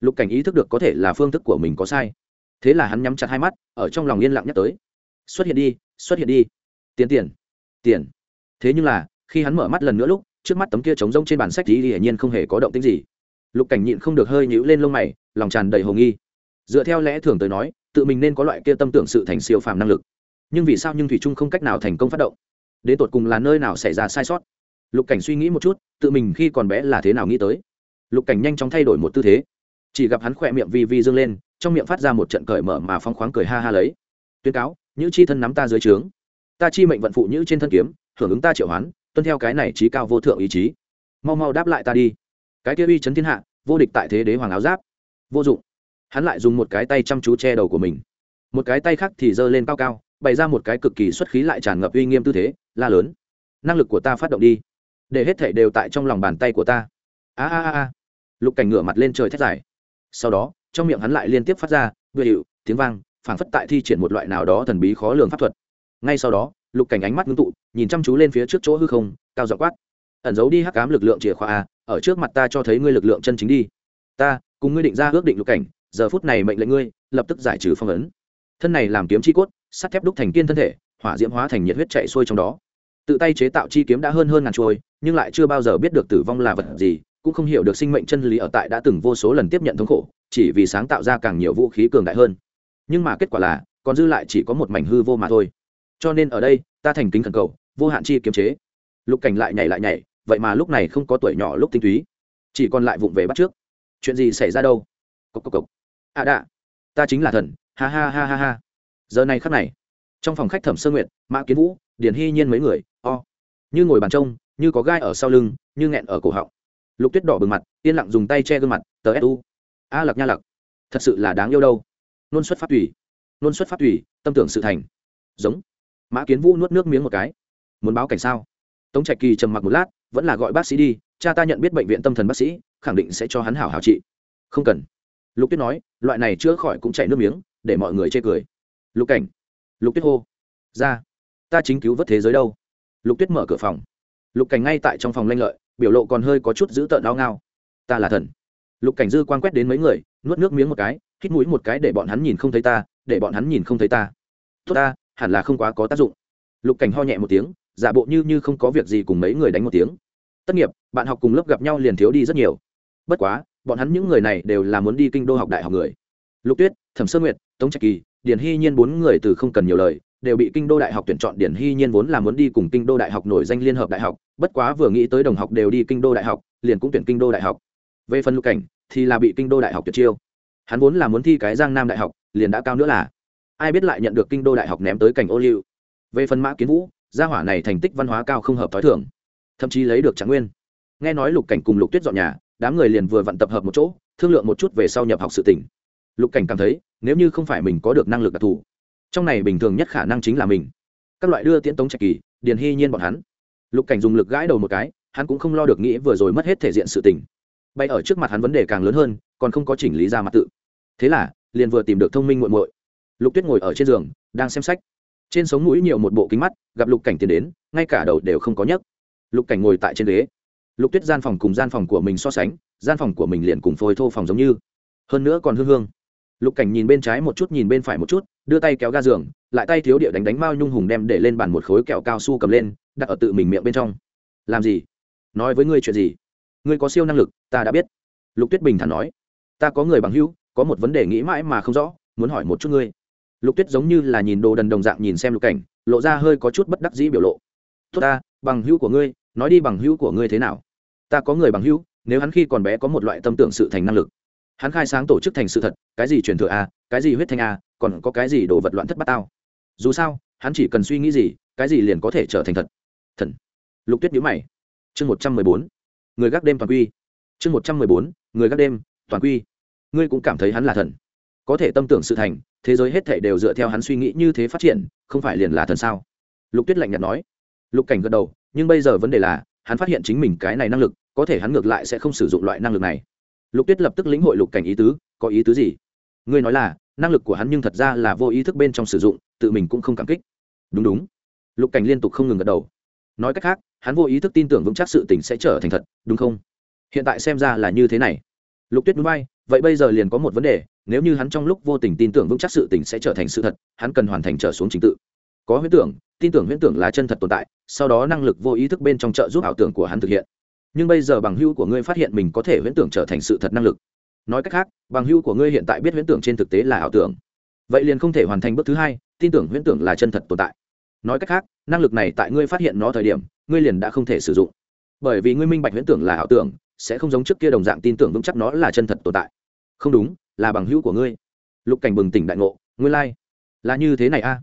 Lục cảnh ý thức được có thể là phương thức của mình có sai. Thế là hắn nhắm chặt hai mắt, ở trong lòng yên lặng nhắc tới. Xuất hiện đi, xuất hiện đi. Tiền tiền tiền. Thế nhưng là, khi hắn mở mắt lần nữa lúc, trước mắt tấm kia trống rông trên bản sách thì hiển nhiên không hề có động tĩnh gì. Lục cảnh nhịn không được hơi nhíu lên lông mày, lòng tràn đầy hồ nghi. Dựa theo lẽ thường tới nói, tự mình nên có loại kia tâm tưởng sự thành siêu phàm năng lực. Nhưng vì sao nhưng thủy trung không cách nào thành công phát động? Đến tột cùng là nơi nào xảy ra sai sót? Lục cảnh suy nghĩ một chút, tự mình khi còn bé là thế nào nghĩ tới. Lục cảnh nhanh chóng thay đổi một tư thế. Chỉ gặp hắn khỏe miệng vi vi dương lên, trong miệng phát ra một trận cởi mở mà phong khoáng cười ha ha lấy. Tuyên cáo những chi thân nắm ta dưới trướng. Ta chi mệnh vận phụ nhữ trên thân kiếm, hưởng ứng ta triệu hoán, tuân theo cái này trí cao vô thượng ý chí. Mau mau đáp lại ta đi. Cái kia uy chấn thiên hạ, vô địch tại thế đế hoàng áo giáp. Vô dụng. Hắn lại dùng một cái tay chăm chú che đầu của mình. Một cái tay khác thì giơ lên cao cao, bày ra một cái cực kỳ xuất khí lại tràn ngập uy nghiêm tư thế, la lớn. Năng lực của ta phát động đi để hết thảy đều tại trong lòng bàn tay của ta. A a a lục cảnh ngửa mặt lên trời thét dài. Sau đó, trong miệng hắn lại liên tiếp phát ra vừa hiệu, tiếng vang, phảng phất tại thi triển một loại nào đó thần bí khó lường pháp thuật. Ngay sau đó, lục cảnh ánh mắt ngưng tụ, nhìn chăm chú lên phía trước chỗ hư không, cao dọ quát. Ẩn giấu đi hắc cám lực lượng chìa khóa a ở trước mặt ta cho thấy ngươi lực lượng chân chính đi. Ta, cùng ngươi định ra ước định lục cảnh, giờ phút này mệnh lệnh ngươi, lập tức giải trừ phong ấn. Thân này làm kiếm chi cốt, sắt thép đúc thành kiên thân thể, hỏa diễm hóa thành nhiệt huyết chạy xuôi trong đó tự tay chế tạo chi kiếm đã hơn hơn ngàn trôi nhưng lại chưa bao giờ biết được tử vong là vật gì, cũng không hiểu được sinh mệnh chân lý ở tại đã từng vô số lần tiếp nhận thống khổ, chỉ vì sáng tạo ra càng nhiều vũ khí cường đại hơn. Nhưng mà kết quả là, còn dư lại chỉ có một mảnh hư vô mà thôi. Cho nên ở đây, ta thành kính thần cầu, vô hạn chi kiếm chế. Lục cảnh lại nhảy lại nhảy, vậy mà lúc này không có tuổi nhỏ lúc tinh túy. Chỉ còn lại vụng về bắt trước. Chuyện gì xảy ra đâu? Cốc cốc cốc. à đạ, ta chính là thần, ha ha ha ha ha. Giờ này khắc này, trong phòng khách thẩm sơ nguyện mã kiến vũ điển hy nhiên mấy người o. Như ngồi bàn trông, như có gai ở sau lưng, như nghẹn ở cổ họng. Lục tuyết đỏ bừng mặt, yên lặng dùng tay che gương mặt, tờ su a lặc nha lặc, thật sự là đáng yêu đâu. Nôn xuất phát tùy. Nôn xuất phát tùy, tâm tưởng sự thành. Giống. Mã kiến vũ nuốt nước miếng một cái. Muốn báo cảnh sao? Tống trạch kỳ trầm mặc một lát, vẫn là gọi bác sĩ đi, cha ta nhận biết bệnh viện tâm thần bác sĩ, khẳng định sẽ cho hắn hảo hảo trị. Không cần. Lục tuyết nói, loại này chữa khỏi cũng chảy nước miếng, để mọi người chê cười. Lục cảnh. Lục tuyết hô. Ra. Ta chính cứu vớt thế giới đâu? Lục tuyết mở cửa phòng. Lục cảnh ngay tại trong phòng lanh lợi, biểu lộ còn hơi có chút dữ tợn đau ngao. Ta là thần. Lục cảnh dư quan quét đến mấy người, nuốt nước miếng một cái, hít mũi một cái để bọn hắn nhìn không thấy ta, để bọn hắn nhìn không thấy ta. Tốt ta, hẳn là không quá có tác dụng. Lục cảnh ho nhẹ một tiếng, giả bộ như như không có việc gì cùng mấy người đánh một tiếng. Tất nghiệp, bạn học cùng lớp gặp nhau liền thiếu đi rất nhiều. Bất quá, bọn hắn những người này đều là muốn đi kinh đô học đại học người. Lục tuyết, thẩm sơ nguyệt, tống trạch kỳ điển hy nhiên bốn người từ không cần nhiều lời đều bị kinh đô đại học tuyển chọn điển hy nhiên vốn là muốn đi cùng kinh đô đại học nổi danh liên hợp đại học, bất quá vừa nghĩ tới đồng học đều đi kinh đô đại học, liền cũng tuyển kinh đô đại học. Về phần lục cảnh, thì là bị kinh đô đại học tuyệt chiêu. Hắn vốn là muốn thi cái giang nam đại học, liền đã cao nữa là. Ai biết lại nhận được kinh đô đại học ném tới cảnh ô liu. Về phần mã kiến vũ, gia hỏa này thành tích văn hóa cao không hợp t h o i thưởng thậm chí lấy được trạng nguyên. Nghe nói lục cảnh cùng lục tuyết dọn nhà, đám người liền vừa vặn tập hợp một chỗ, thương lượng một chút về sau nhập học sự tỉnh. Lục cảnh cảm thấy, nếu như không phải mình có được năng lực đặc thù trong này bình thường nhất khả năng chính là mình. Các loại đưa tiễn tống trạch kỳ, điền hy nhiên bọn hắn. Lục cảnh dùng lực gãi đầu một cái, hắn cũng không lo được nghĩ vừa rồi mất hết thể diện sự tình. Bay ở trước mặt hắn vấn đề càng lớn hơn, còn không có chỉnh lý ra mặt tự. Thế là, liền vừa tìm được thông minh muộn muội. Lục tuyết ngồi ở trên giường, đang xem sách. Trên sống mũi nhiều một bộ kính mắt, gặp lục cảnh tiến đến, ngay cả đầu đều không có nhấc. Lục cảnh ngồi tại trên ghế. Lục tuyết gian phòng cùng gian phòng của mình so sánh, gian phòng của mình liền cùng phôi thô phòng giống như. Hơn nữa còn hương hương lục cảnh nhìn bên trái một chút, nhìn bên phải một chút, đưa tay kéo ga giường, lại tay thiếu địa đánh đánh mao nhung hùng đem để lên bàn một khối kẹo cao su cầm lên, đặt ở tự mình miệng bên trong. Làm gì? Nói với ngươi chuyện gì? Ngươi có siêu năng lực, ta đã biết. Lục tuyết bình thản nói. Ta có người bằng hữu, có một vấn đề nghĩ mãi mà không rõ, muốn hỏi một chút ngươi. Lục tuyết giống như là nhìn đồ đần đồng dạng nhìn xem lục cảnh, lộ ra hơi có chút bất đắc dĩ biểu lộ. Tốt ta, bằng hữu của ngươi, nói đi bằng hữu của ngươi thế nào? Ta có người bằng hữu, nếu hắn khi còn bé có một loại tâm tưởng sự thành năng lực hắn khai sáng tổ chức thành sự thật, cái gì truyền thừa a, cái gì huyết thanh a, còn có cái gì đồ vật loạn thất bát tao? Dù sao, hắn chỉ cần suy nghĩ gì, cái gì liền có thể trở thành thật. Thần. Lục tuyết nhíu mày. Chương một trăm mười bốn. Người gác đêm toàn quy. Chương một trăm mười bốn. Người gác đêm toàn quy. Ngươi cũng cảm thấy hắn là thần. Có thể tâm tưởng sự thành, thế giới hết thể đều dựa theo hắn suy nghĩ như thế phát triển, không phải liền là thần sao? Lục tuyết lạnh nhạt nói. Lục cảnh gật đầu, nhưng bây giờ vấn đề là, hắn phát hiện chính mình cái này năng lực, có thể hắn ngược lại sẽ không sử dụng loại năng lực này lục tuyết lập tức lĩnh hội lục cảnh ý tứ, có ý tứ gì? Ngươi nói là, năng lực của hắn nhưng thật ra là vô ý thức bên trong sử dụng, tự mình cũng không cảm kích. Đúng đúng. Lục cảnh liên tục không ngừng gật đầu. Nói cách khác, hắn vô ý thức tin tưởng vững chắc sự tình sẽ trở thành thật, đúng không? Hiện tại xem ra là như thế này. Lục tuyết núi bay, vậy bây giờ liền có một vấn đề, nếu như hắn trong lúc vô tình tin tưởng vững chắc sự tình sẽ trở thành sự thật, hắn cần hoàn thành trở xuống trình tự. Có huyễn tưởng, tin tưởng huyễn tưởng là chân thật tồn tại, sau đó năng lực vô ý thức bên trong trợ giúp ảo tưởng của hắn thực hiện nhưng bây giờ bằng hữu của ngươi phát hiện mình có thể huyễn tưởng trở thành sự thật năng lực. Nói cách khác, bằng hữu của ngươi hiện tại biết huyễn tưởng trên thực tế là ảo tưởng. Vậy liền không thể hoàn thành bước thứ hai, tin tưởng huyễn tưởng là chân thật tồn tại. Nói cách khác, năng lực này tại ngươi phát hiện nó thời điểm, ngươi liền đã không thể sử dụng. Bởi vì ngươi minh bạch huyễn tưởng là ảo tưởng, sẽ không giống trước kia đồng dạng tin tưởng vững chắc nó là chân thật tồn tại. Không đúng, là bằng hữu của ngươi. Lục cảnh bừng tỉnh đại ngộ, ngươi lai、like. là như thế này a.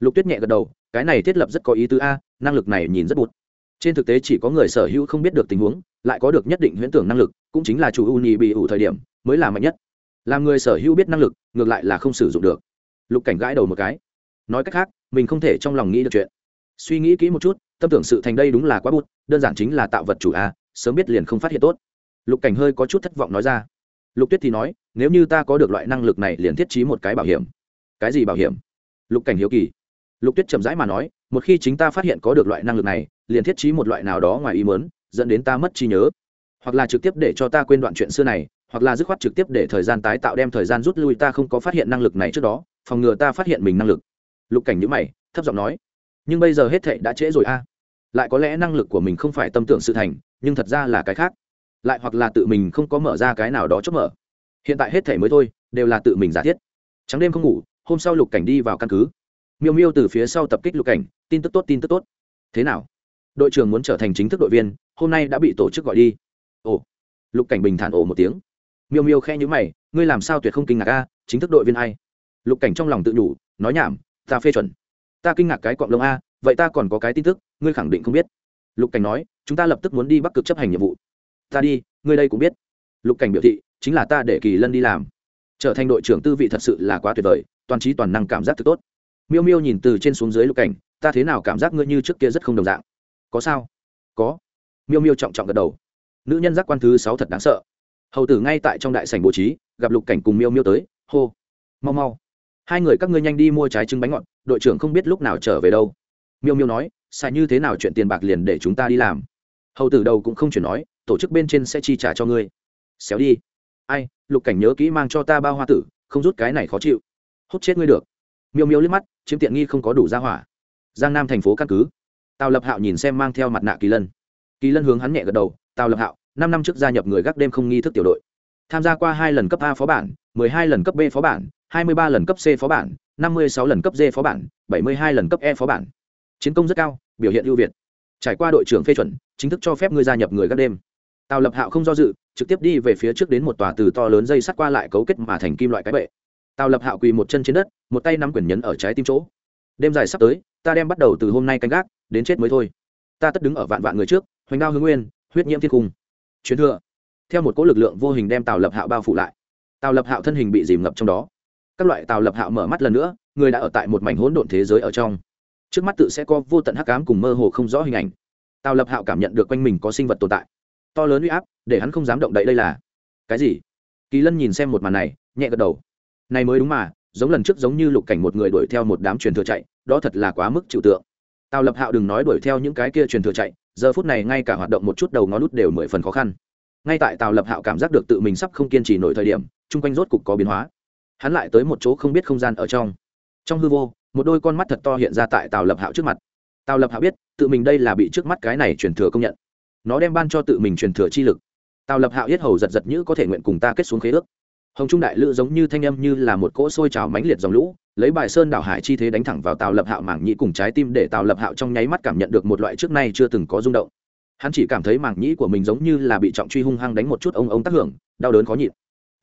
Lục tuyết nhẹ gật đầu, cái này thiết lập rất có ý tứ a, năng lực này nhìn rất bụt trên thực tế chỉ có người sở hữu không biết được tình huống, lại có được nhất định huyễn tưởng năng lực, cũng chính là chủ u nhì bị ủ thời điểm, mới là mạnh nhất. Làm người sở hữu biết năng lực, ngược lại là không sử dụng được. Lục cảnh gãi đầu một cái. Nói cách khác, mình không thể trong lòng nghĩ được chuyện. Suy nghĩ kỹ một chút, tâm tưởng sự thành đây đúng là quá bút đơn giản chính là tạo vật chủ a, sớm biết liền không phát hiện tốt. Lục cảnh hơi có chút thất vọng nói ra. Lục tuyết thì nói, nếu như ta có được loại năng lực này liền thiết trí một cái bảo hiểm. Cái gì bảo hiểm? Lục cảnh hiếu kỳ. Lục tuyết chậm rãi mà nói một khi chính ta phát hiện có được loại năng lực này, liền thiết trí một loại nào đó ngoài ý mớn dẫn đến ta mất trí nhớ. Hoặc là trực tiếp để cho ta quên đoạn chuyện xưa này, hoặc là dứt khoát trực tiếp để thời gian tái tạo đem thời gian rút lui ta không có phát hiện năng lực này trước đó, phòng ngừa ta phát hiện mình năng lực. Lục cảnh nhữ mày, thấp giọng nói, nhưng bây giờ hết thệ đã trễ rồi a. Lại có lẽ năng lực của mình không phải tâm tưởng sự thành, nhưng thật ra là cái khác. Lại hoặc là tự mình không có mở ra cái nào đó chốt mở. Hiện tại hết thể mới thôi, đều là tự mình giả thiết. Trắng đêm không ngủ, hôm sau lục cảnh đi vào căn cứ. Miêu miêu từ phía sau tập kích lục cảnh tin tức tốt, tin tức tốt. Thế nào? Đội trưởng muốn trở thành chính thức đội viên, hôm nay đã bị tổ chức gọi đi. Ồ. Lục cảnh bình thản ồ một tiếng. Miêu miêu khe nhữ mày, ngươi làm sao tuyệt không kinh ngạc a, chính thức đội viên ai? Lục cảnh trong lòng tự nhủ, nói nhảm, ta phê chuẩn. Ta kinh ngạc cái cọng lông a, vậy ta còn có cái tin tức, ngươi khẳng định không biết. Lục cảnh nói, chúng ta lập tức muốn đi bắc cực chấp hành nhiệm vụ. Ta đi, ngươi đây cũng biết. Lục cảnh biểu thị, chính là ta để kỳ lân đi làm. Trở thành đội trưởng tư vị thật sự là quá tuyệt vời, toàn trí toàn năng cảm giác thật tốt. Miêu miêu nhìn từ trên xuống dưới lục cảnh ta thế nào cảm giác ngươi như trước kia rất không đồng dạng? Có sao? Có. Miêu miêu trọng trọng gật đầu. Nữ nhân giác quan thứ sáu thật đáng sợ. Hầu tử ngay tại trong đại sảnh bố trí, gặp lục cảnh cùng miêu miêu tới, hô, mau mau. Hai người các ngươi nhanh đi mua trái trứng bánh ngọt, đội trưởng không biết lúc nào trở về đâu. Miêu miêu nói, xài như thế nào chuyện tiền bạc liền để chúng ta đi làm? Hầu tử đầu cũng không chuyển nói, tổ chức bên trên sẽ chi trả cho ngươi. Xéo đi. Ai, lục cảnh nhớ kỹ mang cho ta bao hoa tử, không rút cái này khó chịu. Hút chết ngươi được. Miêu miêu liếc mắt, chiếm tiện nghi không có đủ ra hỏa giang nam thành phố căn cứ. Tào lập hạo nhìn xem mang theo mặt nạ kỳ lân. Kỳ lân hướng hắn nhẹ gật đầu, tào lập hạo, năm năm trước gia nhập người gác đêm không nghi thức tiểu đội. Tham gia qua hai lần cấp a phó bản, mười hai lần cấp b phó bản, hai mươi ba lần cấp c phó bản, năm mươi sáu lần cấp d phó bản, bảy mươi hai lần cấp e phó bản. Chiến công rất cao, biểu hiện ưu việt. Trải qua đội trưởng phê chuẩn, chính thức cho phép ngươi gia nhập người gác đêm. Tào lập hạo không do dự, trực tiếp đi về phía trước đến một tòa từ to lớn dây sắt qua lại cấu kết mà thành kim loại cái bệ. Tào lập hạo quỳ một chân trên đất, một tay nắm quyển nhấn ở trái tim chỗ. Đêm dài sắp tới ta đem bắt đầu từ hôm nay canh gác, đến chết mới thôi. Ta tất đứng ở vạn vạn người trước, hoành đao hương nguyên, huyết nhiễm thiên cung. Truyền thừa. Theo một cỗ lực lượng vô hình đem tào lập hạo bao phủ lại. Tào lập hạo thân hình bị dìm ngập trong đó. Các loại tào lập hạo mở mắt lần nữa, người đã ở tại một mảnh hỗn độn thế giới ở trong. Trước mắt tự sẽ có vô tận hắc ám cùng mơ hồ không rõ hình ảnh. Tào lập hạo cảm nhận được quanh mình có sinh vật tồn tại. To lớn uy áp, để hắn không dám động đậy đây là. Cái gì? Kỳ lân nhìn xem một màn này, nhẹ gật đầu. Này mới đúng mà, giống lần trước giống như lục cảnh một người đuổi theo một đám truyền thừa chạy đó thật là quá mức chịu tượng. Tào lập hạo đừng nói đuổi theo những cái kia truyền thừa chạy, giờ phút này ngay cả hoạt động một chút đầu ngón nút đều mười phần khó khăn. Ngay tại tào lập hạo cảm giác được tự mình sắp không kiên trì nổi thời điểm, chung quanh rốt cục có biến hóa. Hắn lại tới một chỗ không biết không gian ở trong. Trong hư vô, một đôi con mắt thật to hiện ra tại tào lập hạo trước mặt. Tào lập hạo biết, tự mình đây là bị trước mắt cái này truyền thừa công nhận. Nó đem ban cho tự mình truyền thừa chi lực. Tào lập hạo yết hầu giật giật như có thể nguyện cùng ta kết xuống khế ước. Hồng trung đại lữ giống như thanh âm như là một cỗ sôi trào mãnh liệt dòng lũ lấy bài sơn đảo hải chi thế đánh thẳng vào tào lập hạo mảng nhĩ cùng trái tim để tào lập hạo trong nháy mắt cảm nhận được một loại trước nay chưa từng có rung động. Hắn chỉ cảm thấy mảng nhĩ của mình giống như là bị trọng truy hung hăng đánh một chút ông ông tác hưởng, đau đớn khó nhịn.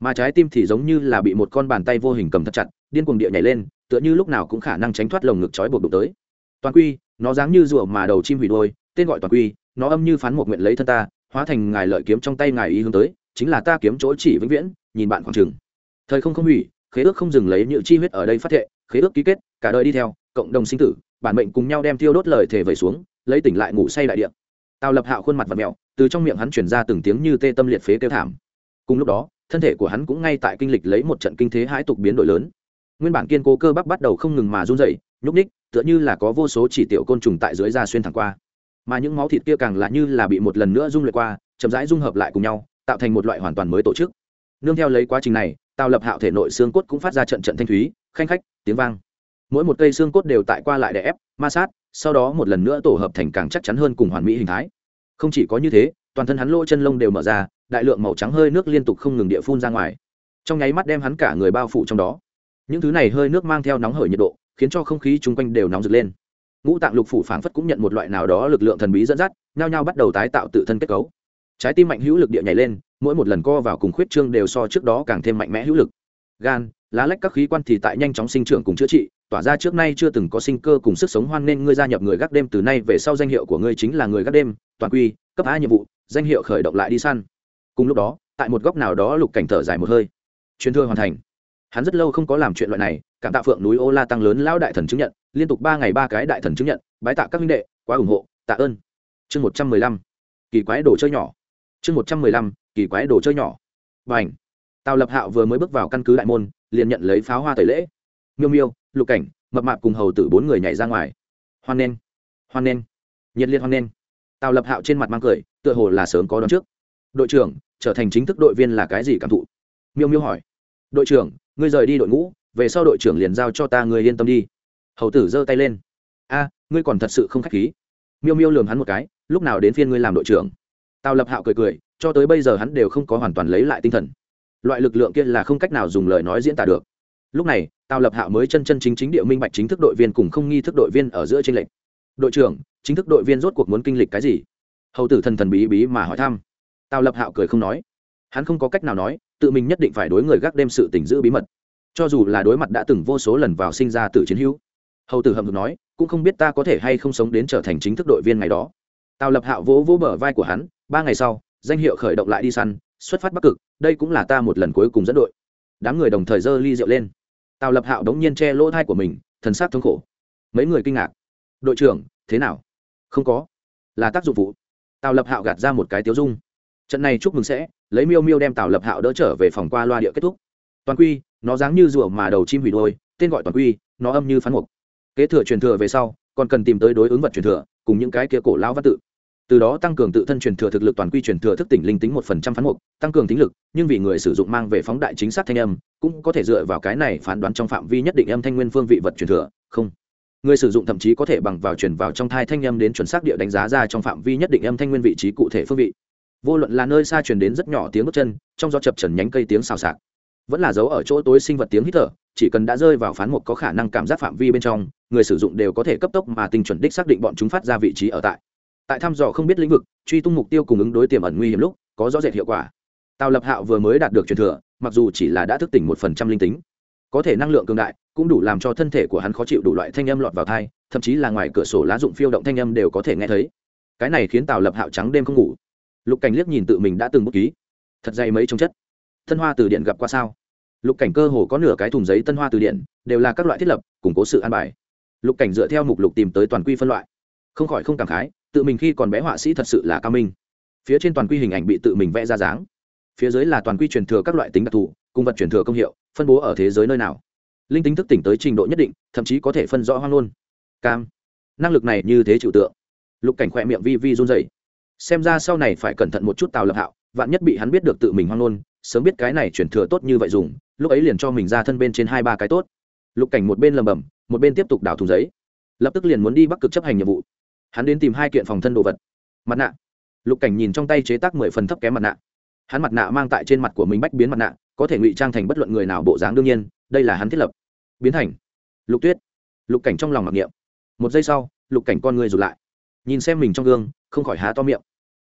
Mà trái tim thì giống như là bị một con bàn tay vô hình cầm thật chặt, điên cuồng địa nhảy lên, tựa như lúc nào cũng khả năng tránh thoát lồng ngực trói buộc đụng tới. Toàn quy, nó dáng như rùa mà đầu chim hủy đôi tên gọi toàn quy, nó âm như phán một nguyện lấy thân ta, hóa thành ngài lợi kiếm trong tay ngài ý hướng tới, chính là ta kiếm chỗ chỉ vĩnh viễn, nhìn bạn khoảng chừng thời không không hủy khế ước không dừng lấy những chi huyết ở đây phát thệ, khế ước ký kết, cả đời đi theo, cộng đồng sinh tử, bản mệnh cùng nhau đem tiêu đốt lời thể vẩy xuống, lấy tỉnh lại ngủ say đại điện tào lập hạo khuôn mặt và mẹo từ trong miệng hắn chuyển ra từng tiếng như tê tâm liệt phế kêu thảm. Cùng lúc đó, thân thể của hắn cũng ngay tại kinh lịch lấy một trận kinh thế hãi tục biến đổi lớn. Nguyên bản kiên cố cơ bắp bắt đầu không ngừng mà run dậy nhúc ních tựa như là có vô số chỉ tiểu côn trùng tại dưới da xuyên thẳng qua. Mà những máu thịt kia càng là như là bị một lần nữa rung luyện qua, chậm rãi dung hợp lại cùng nhau, tạo thành một loại hoàn toàn mới tổ chức. Nương theo lấy quá trình này tào lập hạo thể nội xương cốt cũng phát ra trận trận thanh thúy, khanh khách, tiếng vang. Mỗi một cây xương cốt đều tại qua lại đè ép, ma sát, sau đó một lần nữa tổ hợp thành càng chắc chắn hơn cùng hoàn mỹ hình thái. Không chỉ có như thế, toàn thân hắn lỗ chân lông đều mở ra, đại lượng màu trắng hơi nước liên tục không ngừng địa phun ra ngoài. Trong nháy mắt đem hắn cả người bao phủ trong đó. Những thứ này hơi nước mang theo nóng hởi nhiệt độ, khiến cho không khí chung quanh đều nóng rực lên. Ngũ tạng lục phủ phảng phất cũng nhận một loại nào đó lực lượng thần bí dẫn dắt, nhao nhao bắt đầu tái tạo tự thân kết cấu trái tim mạnh hữu lực địa nhảy lên, mỗi một lần co vào cùng khuyết trương đều so trước đó càng thêm mạnh mẽ hữu lực. Gan, lá lách các khí quan thì tại nhanh chóng sinh trưởng cùng chữa trị, tỏa ra trước nay chưa từng có sinh cơ cùng sức sống hoan nên ngươi gia nhập người gác đêm từ nay về sau danh hiệu của ngươi chính là người gác đêm, toàn quy, cấp a nhiệm vụ, danh hiệu khởi động lại đi săn. Cùng lúc đó, tại một góc nào đó lục cảnh thở dài một hơi. Chuyến thương hoàn thành. Hắn rất lâu không có làm chuyện loại này, cảm tạ phượng núi ô la tăng lớn lão đại thần chứng nhận, liên tục ba ngày ba cái đại thần chứng nhận, bái tạ các minh đệ, quá ủng hộ, tạ ơn. Chương một trăm mười lăm. Kỳ quái đồ chơi nhỏ chương một trăm mười lăm, kỳ quái đồ chơi nhỏ. Và ảnh tào lập hạo vừa mới bước vào căn cứ đại môn, liền nhận lấy pháo hoa tẩy lễ. Miêu miêu, lục cảnh, mập mạp cùng hầu tử bốn người nhảy ra ngoài. Hoan nen hoan nen nhiệt liệt hoan nen tào lập hạo trên mặt mang cười, tựa hồ là sớm có đón trước. Đội trưởng, trở thành chính thức đội viên là cái gì cảm thụ? Miêu miêu hỏi. Đội trưởng, ngươi rời đi đội ngũ, về sau đội trưởng liền giao cho ta người yên tâm đi. Hầu tử giơ tay lên. A, ngươi còn thật sự không k h á c h khí. Miêu miêu lường hắn một cái, lúc nào đến phiên ngươi làm đội trưởng? Tào lập hạo cười cười, cho tới bây giờ hắn đều không có hoàn toàn lấy lại tinh thần. Loại lực lượng kia là không cách nào dùng lời nói diễn tả được. Lúc này, tào lập hạo mới chân chân chính chính địa minh bạch chính thức đội viên cùng không nghi thức đội viên ở giữa tranh lệch. Đội trưởng, chính thức đội viên rốt cuộc muốn kinh lịch cái gì? Hầu tử thần thần bí bí mà hỏi thăm. Tào lập hạo cười không nói. Hắn không có cách nào nói, tự mình nhất định phải đối người gác đêm sự tỉnh giữ bí mật. Cho dù là đối mặt đã từng vô số lần vào sinh ra từ chiến hữu. Hầu tử hầm hực nói, cũng không biết ta có thể hay không sống đến trở thành chính thức đội viên ngày đó. Tào lập hạo vỗ vỗ bờ vai của hắn ba ngày sau, danh hiệu khởi động lại đi săn, xuất phát bắc cực, đây cũng là ta một lần cuối cùng dẫn đội. Đám người đồng thời dơ ly rượu lên. Tào lập hạo đống nhiên che lỗ thai của mình, thần sắc thống khổ. Mấy người kinh ngạc. Đội trưởng, thế nào? Không có. Là tác dụng vụ. Tào lập hạo gạt ra một cái tiếu dung. Trận này chúc mừng sẽ, lấy miêu miêu đem tào lập hạo đỡ trở về phòng qua loa địa kết thúc. Toàn quy, nó dáng như rùa mà đầu chim hủy đôi, tên gọi toàn quy, nó âm như phán mục. Kế thừa truyền thừa về sau, còn cần tìm tới đối ứng vật truyền thừa, cùng những cái kia cổ lão văn tự từ đó tăng cường tự thân truyền thừa thực lực toàn quy truyền thừa thức tỉnh linh tính một phần trăm phán mục, tăng cường tính lực, nhưng vì người sử dụng mang về phóng đại chính xác thanh âm, cũng có thể dựa vào cái này phán đoán trong phạm vi nhất định âm thanh nguyên phương vị vật truyền thừa, không. Người sử dụng thậm chí có thể bằng vào truyền vào trong thai thanh âm đến chuẩn xác địa đánh giá ra trong phạm vi nhất định âm thanh nguyên vị trí cụ thể phương vị. Vô luận là nơi xa truyền đến rất nhỏ tiếng bước chân, trong gió chập trần nhánh cây tiếng xào xạc, vẫn là dấu ở chỗ tối sinh vật tiếng hít thở, chỉ cần đã rơi vào phán mục có khả năng cảm giác phạm vi bên trong, người sử dụng đều có thể cấp tốc mà tinh chuẩn đích xác định bọn chúng phát ra vị trí ở tại tại thăm dò không biết lĩnh vực, truy tung mục tiêu cùng ứng đối tiềm ẩn nguy hiểm lúc, có rõ rệt hiệu quả. Tào lập hạo vừa mới đạt được truyền thừa, mặc dù chỉ là đã thức tỉnh một phần trăm linh tính, có thể năng lượng cường đại, cũng đủ làm cho thân thể của hắn khó chịu đủ loại thanh âm lọt vào thai thậm chí là ngoài cửa sổ lá dụng phiêu động thanh âm đều có thể nghe thấy. Cái này khiến tào lập hạo trắng đêm không ngủ. Lục cảnh liếc nhìn tự mình đã từng bút ký. Thật dày mấy trong chất. Tân hoa từ điện gặp qua sao? Lục cảnh cơ hồ có nửa cái thùng giấy tân hoa từ điện, đều là các loại thiết lập, củng cố sự an bài. Lục cảnh dựa theo mục lục tìm tới toàn quy phân loại. Không khỏi không cảm khái tự mình khi còn bé họa sĩ thật sự là cao minh. Phía trên toàn quy hình ảnh bị tự mình vẽ ra dáng. Phía dưới là toàn quy truyền thừa các loại tính đặc thù cung vật truyền thừa công hiệu, phân bố ở thế giới nơi nào. Linh tính thức tỉnh tới trình độ nhất định, thậm chí có thể phân rõ hoang luôn. Cam. Năng lực này như thế chịu tượng. Lục cảnh khỏe miệng vi vi run dày xem ra sau này phải cẩn thận một chút tào lập hạo, vạn nhất bị hắn biết được tự mình hoang luôn, sớm biết cái này chuyển thừa tốt như vậy dùng, lúc ấy liền cho mình ra thân bên trên hai ba cái tốt. Lục cảnh một bên lầm bầm một bên tiếp tục đảo thùng giấy. Lập tức liền muốn đi bắc cực chấp hành nhiệm vụ hắn đến tìm hai kiện phòng thân đồ vật. Mặt nạ. Lục cảnh nhìn trong tay chế tác mười phần thấp kém mặt nạ. Hắn mặt nạ mang tại trên mặt của mình bách biến mặt nạ, có thể ngụy trang thành bất luận người nào bộ dáng đương nhiên, đây là hắn thiết lập. Biến thành. Lục tuyết. Lục cảnh trong lòng mặc niệm. Một giây sau, lục cảnh con người rụt lại. Nhìn xem mình trong gương, không khỏi há to miệng.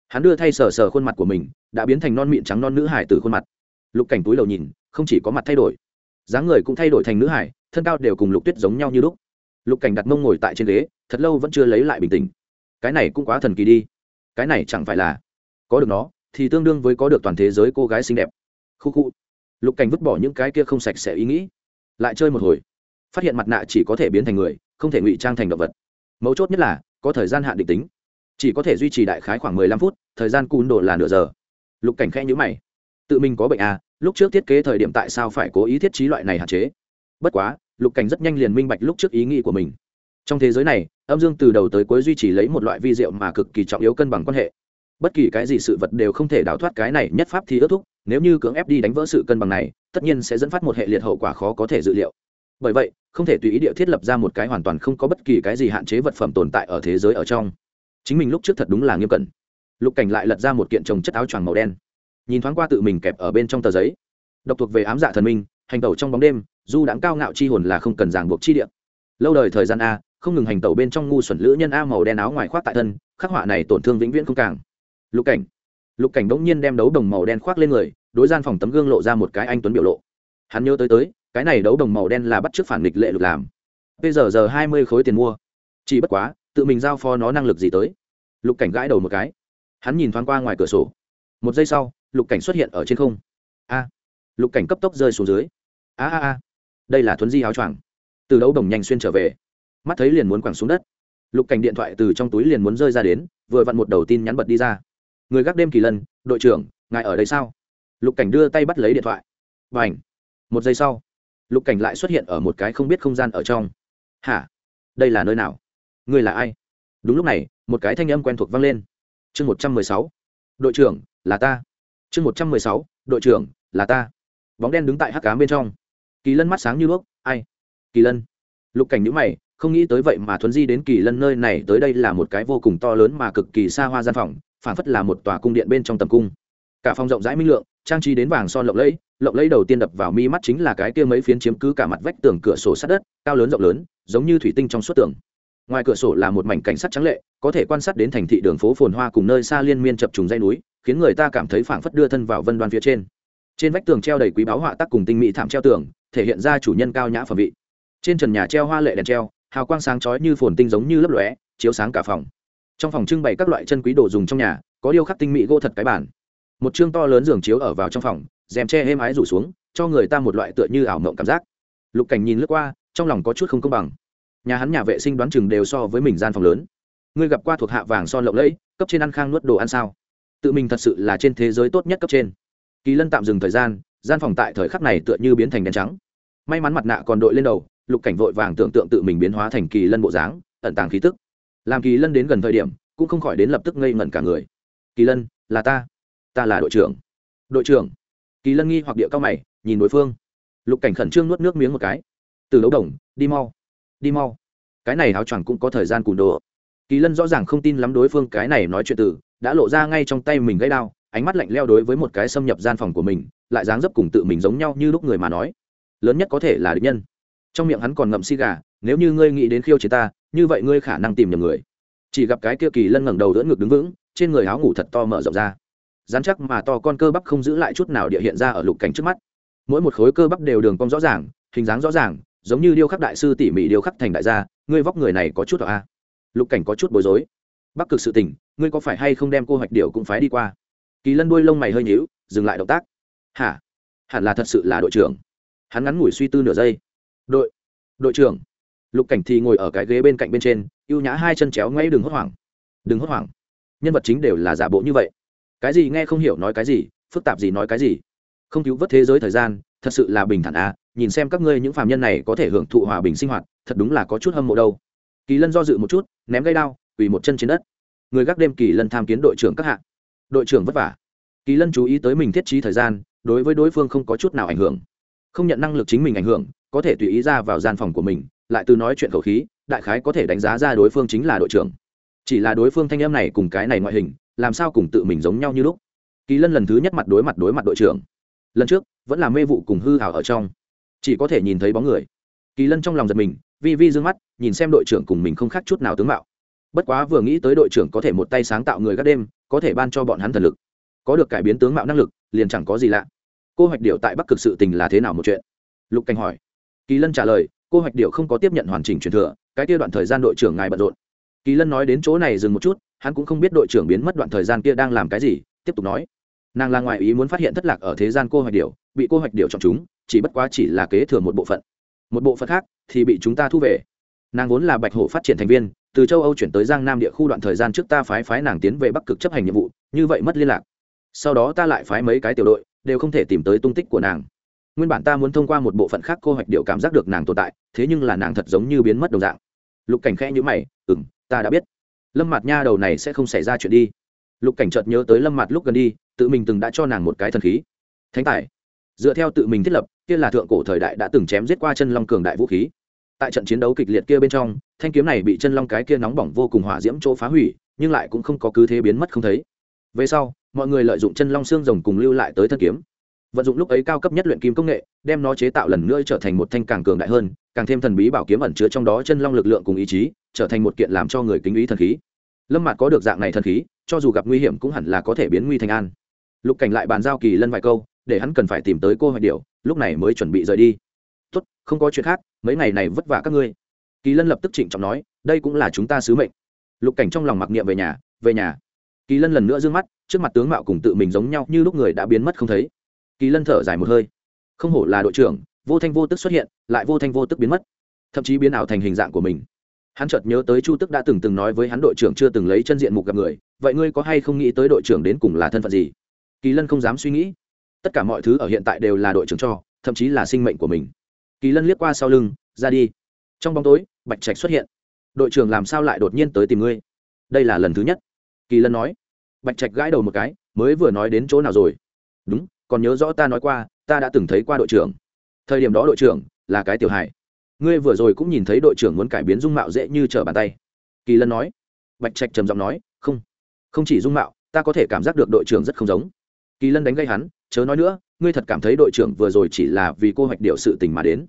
Hắn đưa thay sờ sờ khuôn mặt của mình, đã biến thành non miệng trắng non nữ hải từ khuôn mặt. Lục cảnh túi đầu nhìn, không chỉ có mặt thay đổi, dáng người cũng thay đổi thành nữ hải, thân cao đều cùng lục tuyết giống nhau như lúc. Lục cảnh đặt mông ngồi tại trên ghế, thật lâu vẫn chưa lấy lại bình tĩnh cái này cũng quá thần kỳ đi. Cái này chẳng phải là có được nó, thì tương đương với có được toàn thế giới cô gái xinh đẹp. Khu khu. Lục cảnh vứt bỏ những cái kia không sạch sẽ ý nghĩ. Lại chơi một hồi. Phát hiện mặt nạ chỉ có thể biến thành người, không thể ngụy trang thành động vật. Mấu chốt nhất là, có thời gian hạn định tính. Chỉ có thể duy trì đại khái khoảng mười lăm phút, thời gian cún đồ là nửa giờ. Lục cảnh khẽ nhữ mày. Tự mình có bệnh à lúc trước thiết kế thời điểm tại sao phải cố ý thiết trí loại này hạn chế? Bất quá, lục cảnh rất nhanh liền minh bạch lúc trước ý nghĩ của mình trong thế giới này, âm dương từ đầu tới cuối duy trì lấy một loại vi diệu mà cực kỳ trọng yếu cân bằng quan hệ. Bất kỳ cái gì sự vật đều không thể đào thoát cái này nhất pháp thì ước thúc, nếu như cưỡng ép đi đánh vỡ sự cân bằng này, tất nhiên sẽ dẫn phát một hệ liệt hậu quả khó có thể dự liệu. Bởi vậy, không thể tùy ý địa thiết lập ra một cái hoàn toàn không có bất kỳ cái gì hạn chế vật phẩm tồn tại ở thế giới ở trong. Chính mình lúc trước thật đúng là nghiêm cẩn. Lục cảnh lại lật ra một kiện trồng chất áo choàng màu đen. Nhìn thoáng qua tự mình kẹp ở bên trong tờ giấy. Độc thuộc về ám dạ thần minh, hành tẩu trong bóng đêm dù đáng cao ngạo chi hồn là không cần ràng buộc chi địa. Lâu đời thời gian a không ngừng hành tẩu bên trong ngu xuẩn lữ nhân a màu đen áo ngoài khoác tại thân, khắc họa này tổn thương vĩnh viễn không càng. Lục cảnh. Lục cảnh bỗng nhiên đem đấu đồng màu đen khoác lên người, đối gian phòng tấm gương lộ ra một cái anh tuấn biểu lộ. Hắn nhớ tới tới, cái này đấu đồng màu đen là bắt t r ư ớ c phản nghịch lệ lục làm. Bây giờ giờ hai mươi khối tiền mua. Chỉ bất quá, tự mình giao phó nó năng lực gì tới? Lục cảnh gãi đầu một cái. Hắn nhìn thoáng qua ngoài cửa sổ. Một giây sau, lục cảnh xuất hiện ở trên không. A. Lục cảnh cấp tốc rơi xuống dưới. A a a. Đây là thuấn di áo choàng. Từ đấu đồng nhanh xuyên trở về mắt thấy liền muốn quẳng xuống đất. Lục cảnh điện thoại từ trong túi liền muốn rơi ra đến, vừa vặn một đầu tin nhắn bật đi ra. Người gác đêm kỳ lân, đội trưởng, ngài ở đây sao? Lục cảnh đưa tay bắt lấy điện thoại. Và ảnh một giây sau, lục cảnh lại xuất hiện ở một cái không biết không gian ở trong. Hả? Đây là nơi nào? Ngươi là ai? Đúng lúc này, một cái thanh âm quen thuộc vang lên. Chương một trăm mười sáu. Đội trưởng, là ta. Chương một trăm mười sáu. Đội trưởng, là ta. Bóng đen đứng tại hắc cám bên trong. Kỳ lân mắt sáng như đuốc. Ai? Kỳ lân. Lục cảnh nhữ mày không nghĩ tới vậy mà thuấn di đến kỳ lân nơi này tới đây là một cái vô cùng to lớn mà cực kỳ xa hoa gian phòng phản phất là một tòa cung điện bên trong tầm cung. Cả phòng rộng rãi minh lượng, trang trí đến vàng son lộng lẫy lộng lẫy đầu tiên đập vào mi mắt chính là cái kia mấy phiến chiếm cứ cả mặt vách tường cửa sổ sát đất, cao lớn rộng lớn, giống như thủy tinh trong suốt tường. Ngoài cửa sổ là một mảnh cảnh sắc trắng lệ, có thể quan sát đến thành thị đường phố phồn hoa cùng nơi xa liên miên chập trùng dây núi, khiến người ta cảm thấy phảng phất đưa thân vào vân đoan phía trên. Trên vách tường treo đầy quý báu họa tác cùng tinh mỹ thảm treo tường, thể hiện ra chủ nhân cao nhã phẩm vị. Trên trần nhà treo hoa lệ đèn treo hào quang sáng chói như phồn tinh giống như lấp lóe, chiếu sáng cả phòng. Trong phòng trưng bày các loại chân quý đồ dùng trong nhà, có điêu khắc tinh mỹ gỗ thật cái bản một chương to lớn giường chiếu ở vào trong phòng, rèm che êm ái rủ xuống, cho người ta một loại tựa như ảo mộng cảm giác. Lục cảnh nhìn lướt qua, trong lòng có chút không công bằng. Nhà hắn nhà vệ sinh đoán chừng đều so với mình gian phòng lớn. Ngươi gặp qua thuộc hạ vàng son lộng lẫy, cấp trên ăn khang nuốt đồ ăn sao? Tự mình thật sự là trên thế giới tốt nhất cấp trên. Kỳ lân tạm dừng thời gian gian phòng tại thời khắc này tựa như biến thành đèn trắng. May mắn mặt nạ còn đội lên đầu lục cảnh vội vàng tưởng tượng tự mình biến hóa thành kỳ lân bộ dáng, ẩn tàng khí tức. Làm kỳ lân đến gần thời điểm, cũng không khỏi đến lập tức ngây ngẩn cả người. Kỳ lân, là ta. Ta là đội trưởng. Đội trưởng. Kỳ lân nghi hoặc địa cao mày, nhìn đối phương. Lục cảnh khẩn trương nuốt nước miếng một cái. Từ đấu đồng, đi mau. Đi mau. Cái này áo choàng cũng có thời gian cùn đồ. Kỳ lân rõ ràng không tin lắm đối phương cái này nói chuyện từ, đã lộ ra ngay trong tay mình gãy đao, ánh mắt lạnh leo đối với một cái xâm nhập gian phòng của mình, lại dáng dấp cùng tự mình giống nhau như lúc người mà nói. Lớn nhất có thể là địch nhân trong miệng hắn còn ngậm si gà, nếu như ngươi nghĩ đến khiêu chiến ta, như vậy ngươi khả năng tìm nhầm người. Chỉ gặp cái kia kỳ lân ngẩng đầu đỡ ngực đứng vững, trên người áo ngủ thật to mở rộng ra. Dán chắc mà to con cơ bắp không giữ lại chút nào địa hiện ra ở lục cảnh trước mắt. Mỗi một khối cơ bắp đều đường cong rõ ràng, hình dáng rõ ràng, giống như điêu khắc đại sư tỉ mỉ điêu khắc thành đại gia, ngươi vóc người này có chút ở a lục cảnh có chút bối rối. Bắc cực sự tình, ngươi có phải hay không đem cô hoạch điệu cũng phái đi qua? Kỳ lân đuôi lông mày hơi nhíu, dừng lại động tác. Hả? Hẳn là thật sự là đội trưởng. Hắn ngắn ngủi suy tư nửa giây đội đội trưởng. Lục cảnh thì ngồi ở cái ghế bên cạnh bên trên y ê u nhã hai chân chéo ngay đừng hốt hoảng. Đừng hốt hoảng, nhân vật chính đều là giả bộ như vậy. Cái gì nghe không hiểu nói cái gì, phức tạp gì nói cái gì. Không cứu vớt thế giới thời gian, thật sự là bình thản à nhìn xem các ngươi những phạm nhân này có thể hưởng thụ hòa bình sinh hoạt, thật đúng là có chút hâm mộ đâu. Kỳ lân do dự một chút, ném gây đao, quỳ một chân trên đất. Người gác đêm kỳ lân tham kiến đội trưởng các hạ. Đội trưởng vất vả. Kỳ lân chú ý tới mình thiết trí thời gian, đối với đối phương không có chút nào ảnh hưởng. Không nhận năng lực chính mình ảnh hưởng có thể tùy ý ra vào gian phòng của mình, lại từ nói chuyện khẩu khí, đại khái có thể đánh giá ra đối phương chính là đội trưởng. Chỉ là đối phương thanh em này cùng cái này ngoại hình, làm sao cùng tự mình giống nhau như lúc? Kỳ lân lần thứ nhất mặt đối mặt đối mặt đội trưởng. Lần trước, vẫn là mê vụ cùng hư hào ở trong. Chỉ có thể nhìn thấy bóng người. Kỳ lân trong lòng giật mình, vi vi d ư ơ n g mắt, nhìn xem đội trưởng cùng mình không khác chút nào tướng mạo. Bất quá vừa nghĩ tới đội trưởng có thể một tay sáng tạo người các đêm, có thể ban cho bọn hắn thần lực, có được cải biến tướng mạo năng lực, liền chẳng có gì lạ. Cô hoạch điệu tại bắc cực sự tình là thế nào một chuyện? Lục cảnh hỏi kỳ lân trả lời, cô hoạch điệu không có tiếp nhận hoàn chỉnh truyền thừa, cái kia đoạn thời gian đội trưởng ngài bận rộn. Kỳ lân nói đến chỗ này dừng một chút, hắn cũng không biết đội trưởng biến mất đoạn thời gian kia đang làm cái gì, tiếp tục nói. Nàng là ngoại ý muốn phát hiện thất lạc ở thế gian cô hoạch điệu bị cô hoạch điệu chọn chúng, chỉ bất quá chỉ là kế thừa một bộ phận. Một bộ phận khác thì bị chúng ta thu về. Nàng vốn là bạch hổ phát triển thành viên, từ châu âu chuyển tới giang nam địa khu đoạn thời gian trước ta phái phái nàng tiến về bắc cực chấp hành nhiệm vụ, như vậy mất liên lạc. Sau đó ta lại phái mấy cái tiểu đội, đều không thể tìm tới tung tích của nàng nguyên bản ta muốn thông qua một bộ phận khác cô hoạch điệu cảm giác được nàng tồn tại, thế nhưng là nàng thật giống như biến mất đồng dạng. Lục cảnh khẽ nhữ mày ừ m ta đã biết. Lâm mặt nha đầu này sẽ không xảy ra chuyện đi. Lục cảnh chợt nhớ tới lâm mặt lúc gần đi, tự mình từng đã cho nàng một cái thần khí. Thánh tài. Dựa theo tự mình thiết lập, kia là thượng cổ thời đại đã từng chém giết qua chân long cường đại vũ khí. Tại trận chiến đấu kịch liệt kia bên trong, thanh kiếm này bị chân long cái kia nóng bỏng vô cùng hỏa diễm chỗ phá hủy, nhưng lại cũng không có cứ thế biến mất không thấy. Về sau, mọi người lợi dụng chân long xương rồng cùng lưu lại tới thân kiếm vận dụng lúc ấy cao cấp nhất luyện kim công nghệ, đem nó chế tạo lần nữa trở thành một thanh càng cường đại hơn, càng thêm thần bí bảo kiếm ẩn chứa trong đó chân long lực lượng cùng ý chí, trở thành một kiện làm cho người kính ý thần khí. Lâm mạt có được dạng này thần khí, cho dù gặp nguy hiểm cũng hẳn là có thể biến nguy thành an. Lục cảnh lại bàn giao kỳ lân vài câu, để hắn cần phải tìm tới cô hoạch điệu lúc này mới chuẩn bị rời đi. Tốt, không có chuyện khác, mấy ngày này vất vả các ngươi. Kỳ lân lập tức trịnh trọng nói, đây cũng là chúng ta sứ mệnh. Lục cảnh trong lòng mặc niệm về nhà về nhà. Kỳ lân lần nữa d ư ơ n g mắt, trước mặt tướng mạo cùng tự mình giống nhau như lúc người đã biến mất không thấy kỳ lân thở dài một hơi. Không hổ là đội trưởng, vô thanh vô tức xuất hiện, lại vô thanh vô tức biến mất. Thậm chí biến ảo thành hình dạng của mình. Hắn chợt nhớ tới chu tức đã từng từng nói với hắn đội trưởng chưa từng lấy chân diện mục gặp người, vậy ngươi có hay không nghĩ tới đội trưởng đến cùng là thân phận gì? Kỳ lân không dám suy nghĩ. Tất cả mọi thứ ở hiện tại đều là đội trưởng cho, thậm chí là sinh mệnh của mình. Kỳ lân liếc qua sau lưng, ra đi. Trong bóng tối, bạch trạch xuất hiện. Đội trưởng làm sao lại đột nhiên tới tìm ngươi? Đây là lần thứ nhất. Kỳ lân nói. Bạch trạch gãi đầu một cái, mới vừa nói đến chỗ nào rồi? Đúng còn nhớ rõ ta nói qua, ta đã từng thấy qua đội trưởng. Thời điểm đó đội trưởng là cái tiểu hài. Ngươi vừa rồi cũng nhìn thấy đội trưởng muốn cải biến dung mạo dễ như trở bàn tay. Kỳ lân nói. Bạch trạch trầm giọng nói, không không chỉ dung mạo, ta có thể cảm giác được đội trưởng rất không giống. Kỳ lân đánh gây hắn, chớ nói nữa, ngươi thật cảm thấy đội trưởng vừa rồi chỉ là vì cô hoạch điệu sự tình mà đến.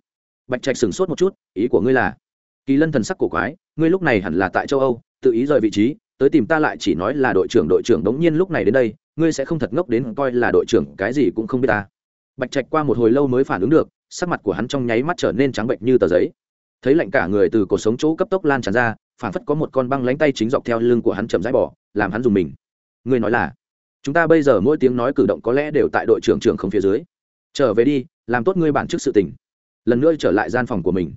Bạch trạch sửng sốt một chút, ý của ngươi là? Kỳ lân thần sắc cổ quái, ngươi lúc này hẳn là tại châu âu, tự ý rời vị trí, tới tìm ta lại chỉ nói là đội trưởng đội trưởng đống nhiên lúc này đến đây ngươi sẽ không thật ngốc đến coi là đội trưởng, cái gì cũng không biết ta. Bạch trạch qua một hồi lâu mới phản ứng được, sắc mặt của hắn trong nháy mắt trở nên trắng bệnh như tờ giấy. Thấy lạnh cả người từ cuộc sống chỗ cấp tốc lan tràn ra phản phất có một con băng lánh tay chính dọc theo lưng của hắn chậm rãi bỏ, làm hắn dùng mình. Ngươi nói là, chúng ta bây giờ mỗi tiếng nói cử động có lẽ đều tại đội trưởng trưởng không phía dưới. Trở về đi, làm tốt ngươi bản trước sự tình. Lần nữa trở lại gian phòng của mình.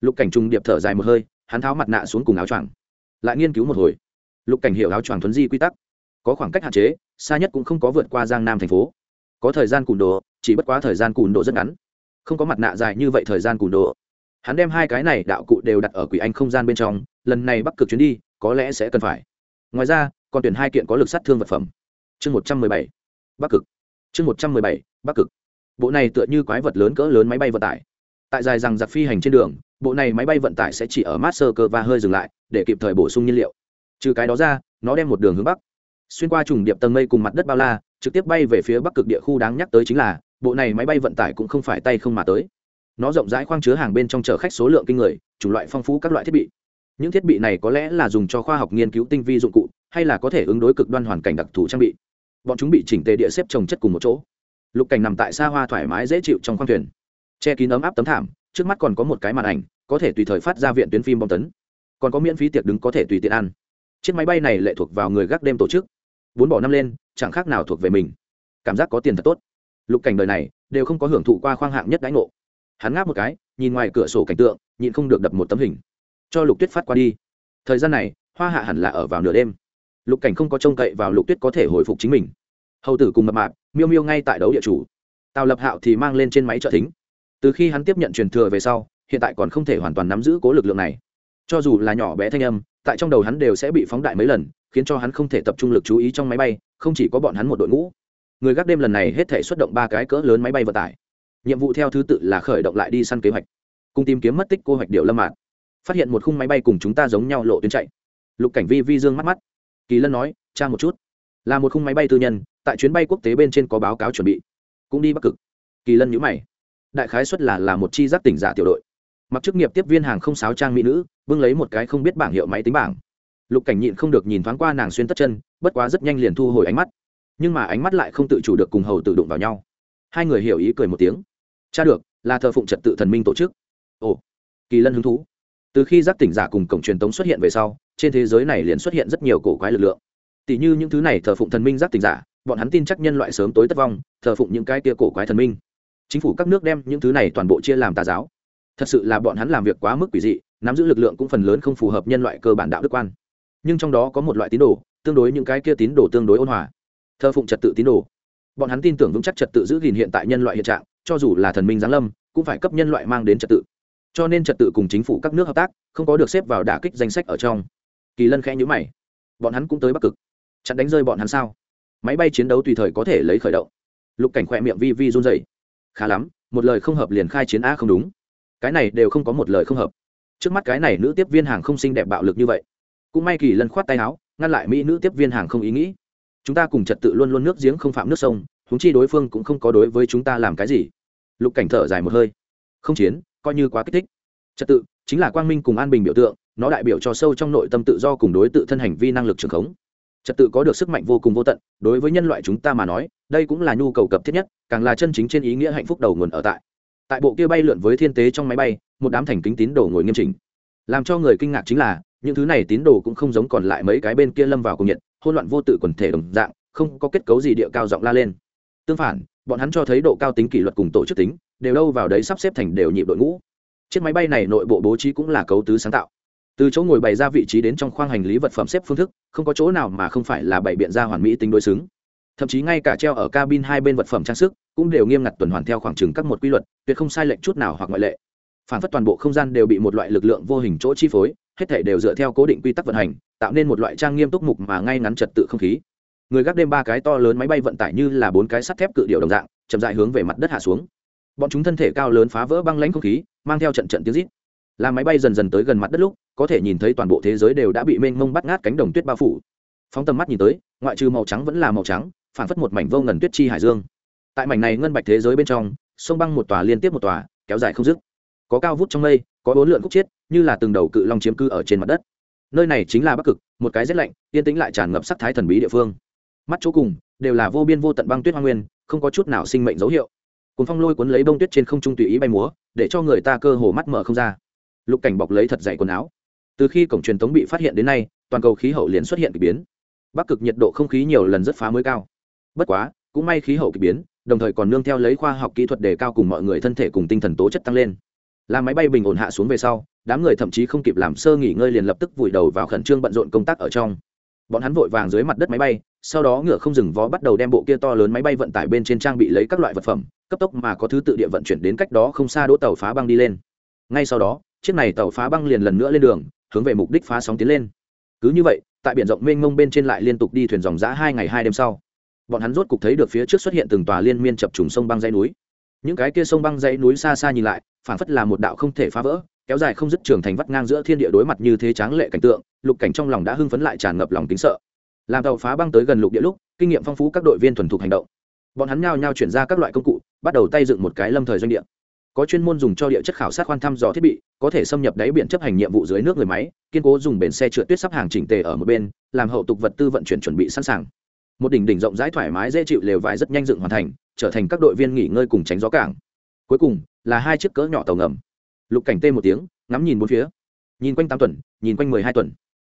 Lục cảnh trung điệp thở dài một hơi, hắn tháo mặt nạ xuống cùng áo choàng. Lại nghiên cứu một hồi. Lục cảnh hiểu áo choàng thuấn di quy tắc có khoảng cách hạn chế, xa nhất cũng không có vượt qua giang nam thành phố. Có thời gian cùn đồ, chỉ bất quá thời gian cùn đồ rất ngắn. Không có mặt nạ dài như vậy thời gian cùn đồ. Hắn đem hai cái này đạo cụ đều đặt ở quỷ anh không gian bên trong, lần này bắc cực chuyến đi, có lẽ sẽ cần phải. Ngoài ra, còn tuyển hai kiện có lực sát thương vật phẩm. Chương một trăm mười bảy, bắc cực. Chương một trăm mười bảy, bắc cực. Bộ này tựa như quái vật lớn cỡ lớn máy bay vận tải. Tại dài rằng giặc phi hành trên đường, bộ này máy bay vận tải sẽ chỉ ở master cơ và hơi dừng lại, để kịp thời bổ sung nhiên liệu. Trừ cái đó ra, nó đem một đường hướng bắc xuyên qua trùng điệp tầng mây cùng mặt đất bao la, trực tiếp bay về phía bắc cực địa khu đáng nhắc tới chính là, bộ này máy bay vận tải cũng không phải tay không mà tới. Nó rộng rãi khoang chứa hàng bên trong chở khách số lượng kinh người, chủng loại phong phú các loại thiết bị. Những thiết bị này có lẽ là dùng cho khoa học nghiên cứu tinh vi dụng cụ, hay là có thể ứng đối cực đoan hoàn cảnh đặc thù trang bị. Bọn chúng bị chỉnh tề địa xếp trồng chất cùng một chỗ. Lục cảnh nằm tại xa hoa thoải mái dễ chịu trong khoang thuyền. Che kín ấm áp tấm thảm, trước mắt còn có một cái màn ảnh, có thể tùy thời phát ra viện tuyến phim bom tấn. Còn có miễn phí tiệc đứng có thể tùy tiện ăn. Chiếc máy bay này lệ thuộc vào người gác đêm tổ chức bốn bỏ năm lên, chẳng khác nào thuộc về mình. Cảm giác có tiền thật tốt. Lục cảnh đời này, đều không có hưởng thụ qua khoang hạng nhất đãi ngộ. Hắn ngáp một cái, nhìn ngoài cửa sổ cảnh tượng, nhịn không được đập một tấm hình. Cho lục tuyết phát qua đi. Thời gian này, hoa hạ hẳn là ở vào nửa đêm. Lục cảnh không có trông cậy vào lục tuyết có thể hồi phục chính mình. Hầu tử cùng mập mạp, miêu miêu ngay tại đấu địa chủ. Tào lập hạo thì mang lên trên máy trợ thính. Từ khi hắn tiếp nhận truyền thừa về sau, hiện tại còn không thể hoàn toàn nắm giữ cố lực lượng này. Cho dù là nhỏ bé thanh âm, tại trong đầu hắn đều sẽ bị phóng đại mấy lần khiến cho hắn không thể tập trung lực chú ý trong máy bay, không chỉ có bọn hắn một đội ngũ. Người gác đêm lần này hết thể xuất động ba cái cỡ lớn máy bay vận tải. Nhiệm vụ theo thứ tự là khởi động lại đi săn kế hoạch. Cùng tìm kiếm mất tích cô hoạch điệu lâm mạn phát hiện một khung máy bay cùng chúng ta giống nhau lộ tuyến chạy. Lục cảnh vi vi dương mắt mắt. Kỳ lân nói tra một chút. Là một khung máy bay tư nhân, tại chuyến bay quốc tế bên trên có báo cáo chuẩn bị. Cũng đi bắc cực. Kỳ lân nhữ mày. Đại khái xuất là là một chi giác tỉnh giả tiểu đội. Mặc chức nghiệp tiếp viên hàng không sáo trang mỹ nữ, bưng lấy một cái không biết bảng hiệu máy tính bảng lục cảnh nhịn không được nhìn thoáng qua nàng xuyên tất chân, bất quá rất nhanh liền thu hồi ánh mắt. Nhưng mà ánh mắt lại không tự chủ được cùng hầu tự đụng vào nhau. Hai người hiểu ý cười một tiếng. Cha được, là thờ phụng trật tự thần minh tổ chức. Ồ, kỳ lân hứng thú. Từ khi giác tỉnh giả cùng cổng truyền tống xuất hiện về sau, trên thế giới này liền xuất hiện rất nhiều cổ quái lực lượng. Tỷ như những thứ này thờ phụng thần minh giác tỉnh giả, bọn hắn tin chắc nhân loại sớm tối tất vong, thờ phụng những cái tia cổ quái thần minh. Chính phủ các nước đem những thứ này toàn bộ chia làm tà giáo. Thật sự là bọn hắn làm việc quá mức quỷ dị, nắm giữ lực lượng cũng phần lớn không phù hợp nhân loại cơ bản đạo đức quan nhưng trong đó có một loại tín đồ, tương đối những cái kia tín đồ tương đối ôn hòa. Thờ phụng trật tự tín đồ. Bọn hắn tin tưởng vững chắc trật tự giữ gìn hiện tại nhân loại hiện trạng, cho dù là thần minh giáng lâm, cũng phải cấp nhân loại mang đến trật tự. Cho nên trật tự cùng chính phủ các nước hợp tác, không có được xếp vào đả kích danh sách ở trong. Kỳ lân khẽ nhữ mày. Bọn hắn cũng tới bắc cực. Chặn đánh rơi bọn hắn sao? Máy bay chiến đấu tùy thời có thể lấy khởi động. Lục cảnh khỏe miệng vi vi run dày khá lắm, một lời không hợp liền khai chiến a không đúng. Cái này đều không có một lời không hợp. Trước mắt cái này nữ tiếp viên hàng không xinh đẹp bạo lực như vậy cũng may kỳ lân khoát tay áo, ngăn lại mỹ nữ tiếp viên hàng không ý nghĩ. Chúng ta cùng trật tự luôn luôn nước giếng không phạm nước sông húng chi đối phương cũng không có đối với chúng ta làm cái gì. Lục cảnh thở dài một hơi. Không chiến, coi như quá kích thích. Trật tự, chính là quang minh cùng an bình biểu tượng, nó đại biểu cho sâu trong nội tâm tự do cùng đối tự thân hành vi năng lực trường khống. Trật tự có được sức mạnh vô cùng vô tận, đối với nhân loại chúng ta mà nói, đây cũng là nhu cầu cấp thiết nhất, càng là chân chính trên ý nghĩa hạnh phúc đầu nguồn ở tại. Tại bộ kia bay lượn với thiên tế trong máy bay, một đám thành kính tín đồ ngồi nghiêm chỉnh. Làm cho người kinh ngạc chính là những thứ này tín đồ cũng không giống còn lại mấy cái bên kia lâm vào cùng nhiệt hôn loạn vô tự quần thể đồng dạng, không có kết cấu gì địa cao giọng la lên. Tương phản, bọn hắn cho thấy độ cao tính kỷ luật cùng tổ chức tính, đều đâu vào đấy sắp xếp thành đều nhịp đội ngũ. Chiếc máy bay này nội bộ bố trí cũng là cấu tứ sáng tạo. Từ chỗ ngồi bày ra vị trí đến trong khoang hành lý vật phẩm xếp phương thức, không có chỗ nào mà không phải là bày biện ra hoàn mỹ tính đối xứng. Thậm chí ngay cả treo ở cabin hai bên vật phẩm trang sức cũng đều nghiêm ngặt tuần hoàn theo khoảng trừng các một quy luật, tuyệt không sai lệch chút nào hoặc ngoại lệ. Phản phất toàn bộ không gian đều bị một loại lực lượng vô hình chỗ chi phối hết thể đều dựa theo cố định quy tắc vận hành, tạo nên một loại trang nghiêm túc mục mà ngay ngắn trật tự không khí. Người gác đêm ba cái to lớn máy bay vận tải như là bốn cái sắt thép cự điệu đồng dạng, chậm dại hướng về mặt đất hạ xuống. Bọn chúng thân thể cao lớn phá vỡ băng lãnh không khí, mang theo trận trận tiếng rít. Làm máy bay dần dần tới gần mặt đất lúc, có thể nhìn thấy toàn bộ thế giới đều đã bị mênh mông bắt ngát cánh đồng tuyết bao phủ. Phóng tầm mắt nhìn tới, ngoại trừ màu trắng vẫn là màu trắng, phản phất một mảnh vô ngần tuyết chi hải dương. Tại mảnh này ngân bạch thế giới bên trong, sông băng một tòa liên tiếp một tòa, kéo dài không dứt. Có cao vút trong mây, có bốn lượn khúc chiết như là từng đầu cự long chiếm cư ở trên mặt đất. Nơi này chính là bắc cực, một cái rét lạnh, yên tĩnh lại tràn ngập sắc thái thần bí địa phương. Mắt chỗ cùng, đều là vô biên vô tận băng tuyết hoa nguyên, không có chút nào sinh mệnh dấu hiệu. Cuốn phong lôi cuốn lấy bông tuyết trên không trung tùy ý bay múa, để cho người ta cơ hồ mắt mở không ra. Lục cảnh bọc lấy thật dày quần áo. Từ khi cổng truyền thống bị phát hiện đến nay, toàn cầu khí hậu liền xuất hiện k ỳ biến. Bắc cực nhiệt độ không khí nhiều lần rất phá mới cao. Bất quá, cũng may khí hậu k ỳ biến, đồng thời còn nương theo lấy khoa học kỹ thuật đề cao cùng mọi người thân thể cùng tinh thần tố chất tăng lên làm máy bay bình ổn hạ xuống về sau, đám người thậm chí không kịp làm sơ nghỉ ngơi liền lập tức vùi đầu vào khẩn trương bận rộn công tác ở trong. Bọn hắn vội vàng dưới mặt đất máy bay, sau đó ngựa không dừng vó bắt đầu đem bộ kia to lớn máy bay vận tải bên trên trang bị lấy các loại vật phẩm, cấp tốc mà có thứ tự địa vận chuyển đến cách đó không xa đỗ tàu phá băng đi lên. Ngay sau đó, chiếc này tàu phá băng liền lần nữa lên đường, hướng về mục đích phá sóng tiến lên. Cứ như vậy, tại biển rộng mênh mông bên trên lại liên tục đi thuyền dòng giã hai ngày hai đêm sau, bọn hắn rốt cục thấy được phía trước xuất hiện từng tòa liên miên chập trùng sông băng dây núi những cái kia sông băng dãy núi xa xa nhìn lại phản phất là một đạo không thể phá vỡ, kéo dài không dứt trường thành vắt ngang giữa thiên địa đối mặt như thế tráng lệ cảnh tượng, lục cảnh trong lòng đã hưng phấn lại tràn ngập lòng tính sợ. Làm tàu phá băng tới gần lục địa lúc, kinh nghiệm phong phú các đội viên thuần thục hành động. Bọn hắn nhao nhao chuyển ra các loại công cụ, bắt đầu tay dựng một cái lâm thời doanh địa. Có chuyên môn dùng cho địa chất khảo sát khoan thăm dò thiết bị, có thể xâm nhập đáy biển chấp hành nhiệm vụ dưới nước người máy, kiên cố dùng bến xe trượt tuyết sắp hàng chỉnh tề ở một bên, làm hậu tục vật tư vận chuyển chuẩn bị sẵn sàng. Một đỉnh đỉnh rộng rãi thoải mái dễ chịu lều vải rất nhanh dựng hoàn thành trở thành các đội viên nghỉ ngơi cùng tránh gió cảng. Cuối cùng, là hai chiếc cỡ nhỏ tàu ngầm. Lục cảnh tê một tiếng, ngắm nhìn bốn phía. Nhìn quanh tám tuần, nhìn quanh mười hai tuần.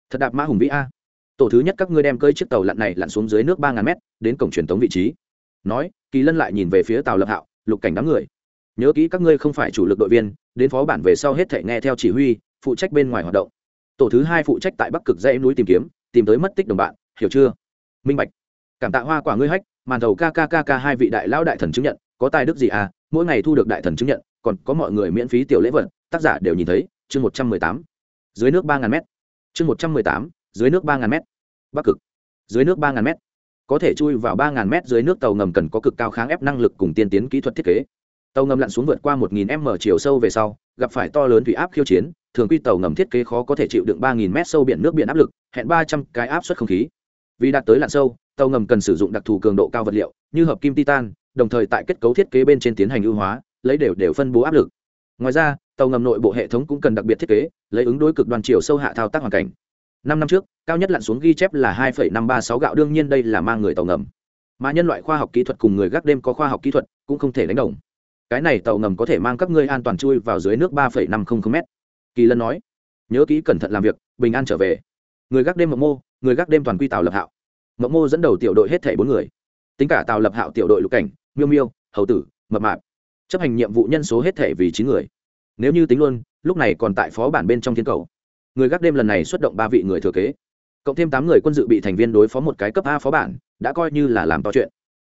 Thật đạp mã hùng vĩ a. Tổ thứ nhất các ngươi đem cơi chiếc tàu lặn này lặn xuống dưới nước ba ngàn mét, đến cổng truyền thống vị trí. Nói, kỳ lân lại nhìn về phía tàu lập hạo, lục cảnh đám người. Nhớ kỹ các ngươi không phải chủ lực đội viên, đến phó bản về sau hết thể nghe theo chỉ huy, phụ trách bên ngoài hoạt động. Tổ thứ hai phụ trách tại bắc cực dãy núi tìm kiếm, tìm tới mất tích đồng bạn, hiểu chưa? Minh bạch. Cảm tạ hoa quả ngươi hách màn thầu kkkk hai vị đại lão đại thần chứng nhận, có tài đức gì à? Mỗi ngày thu được đại thần chứng nhận, còn có mọi người miễn phí tiểu lễ vật, tác giả đều nhìn thấy, chương một trăm mười tám. Dưới nước ba ngàn m chương một trăm mười tám, dưới nước ba ngàn m bắc cực. Dưới nước ba ngàn m có thể chui vào ba ngàn m dưới nước tàu ngầm cần có cực cao kháng ép năng lực cùng tiên tiến kỹ thuật thiết kế. Tàu ngầm lặn xuống vượt qua 1.000 m chiều sâu về sau, gặp phải to lớn thủy áp khiêu chiến, thường quy tàu ngầm thiết kế khó có thể chịu đựng ba nghìn m sâu biển nước biển áp lực, hẹn 300 cái áp suất không khí vì đạt tới lặn sâu, tàu ngầm cần sử dụng đặc thù cường độ cao vật liệu, như hợp kim titan, đồng thời tại kết cấu thiết kế bên trên tiến hành ưu hóa, lấy đều đều phân bố áp lực. Ngoài ra, tàu ngầm nội bộ hệ thống cũng cần đặc biệt thiết kế, lấy ứng đối cực đoan chiều sâu hạ thao tác hoàn cảnh. Năm năm trước, cao nhất lặn xuống ghi chép là hai năm ba sáu gạo, đương nhiên đây là mang người tàu ngầm. Mà nhân loại khoa học kỹ thuật cùng người gác đêm có khoa học kỹ thuật cũng không thể đánh đồng. Cái này tàu ngầm có thể mang các ngươi an toàn chui vào dưới nước ba năm trăm linh m kỳ lân nói, nhớ kỹ cẩn thận làm việc, bình an trở về. Người gác đêm mộng mô người gác đêm toàn quy tàu lập hạo. Mộng mô dẫn đầu tiểu đội hết thảy bốn người. Tính cả tàu lập hạo tiểu đội lục cảnh, miêu miêu, hầu tử, mập mạp, chấp hành nhiệm vụ nhân số hết thảy vì chín người. Nếu như tính luôn, lúc này còn tại phó bản bên trong thiên cầu. Người gác đêm lần này xuất động ba vị người thừa kế. Cộng thêm tám người quân dự bị thành viên đối phó một cái cấp a phó bản, đã coi như là làm to chuyện.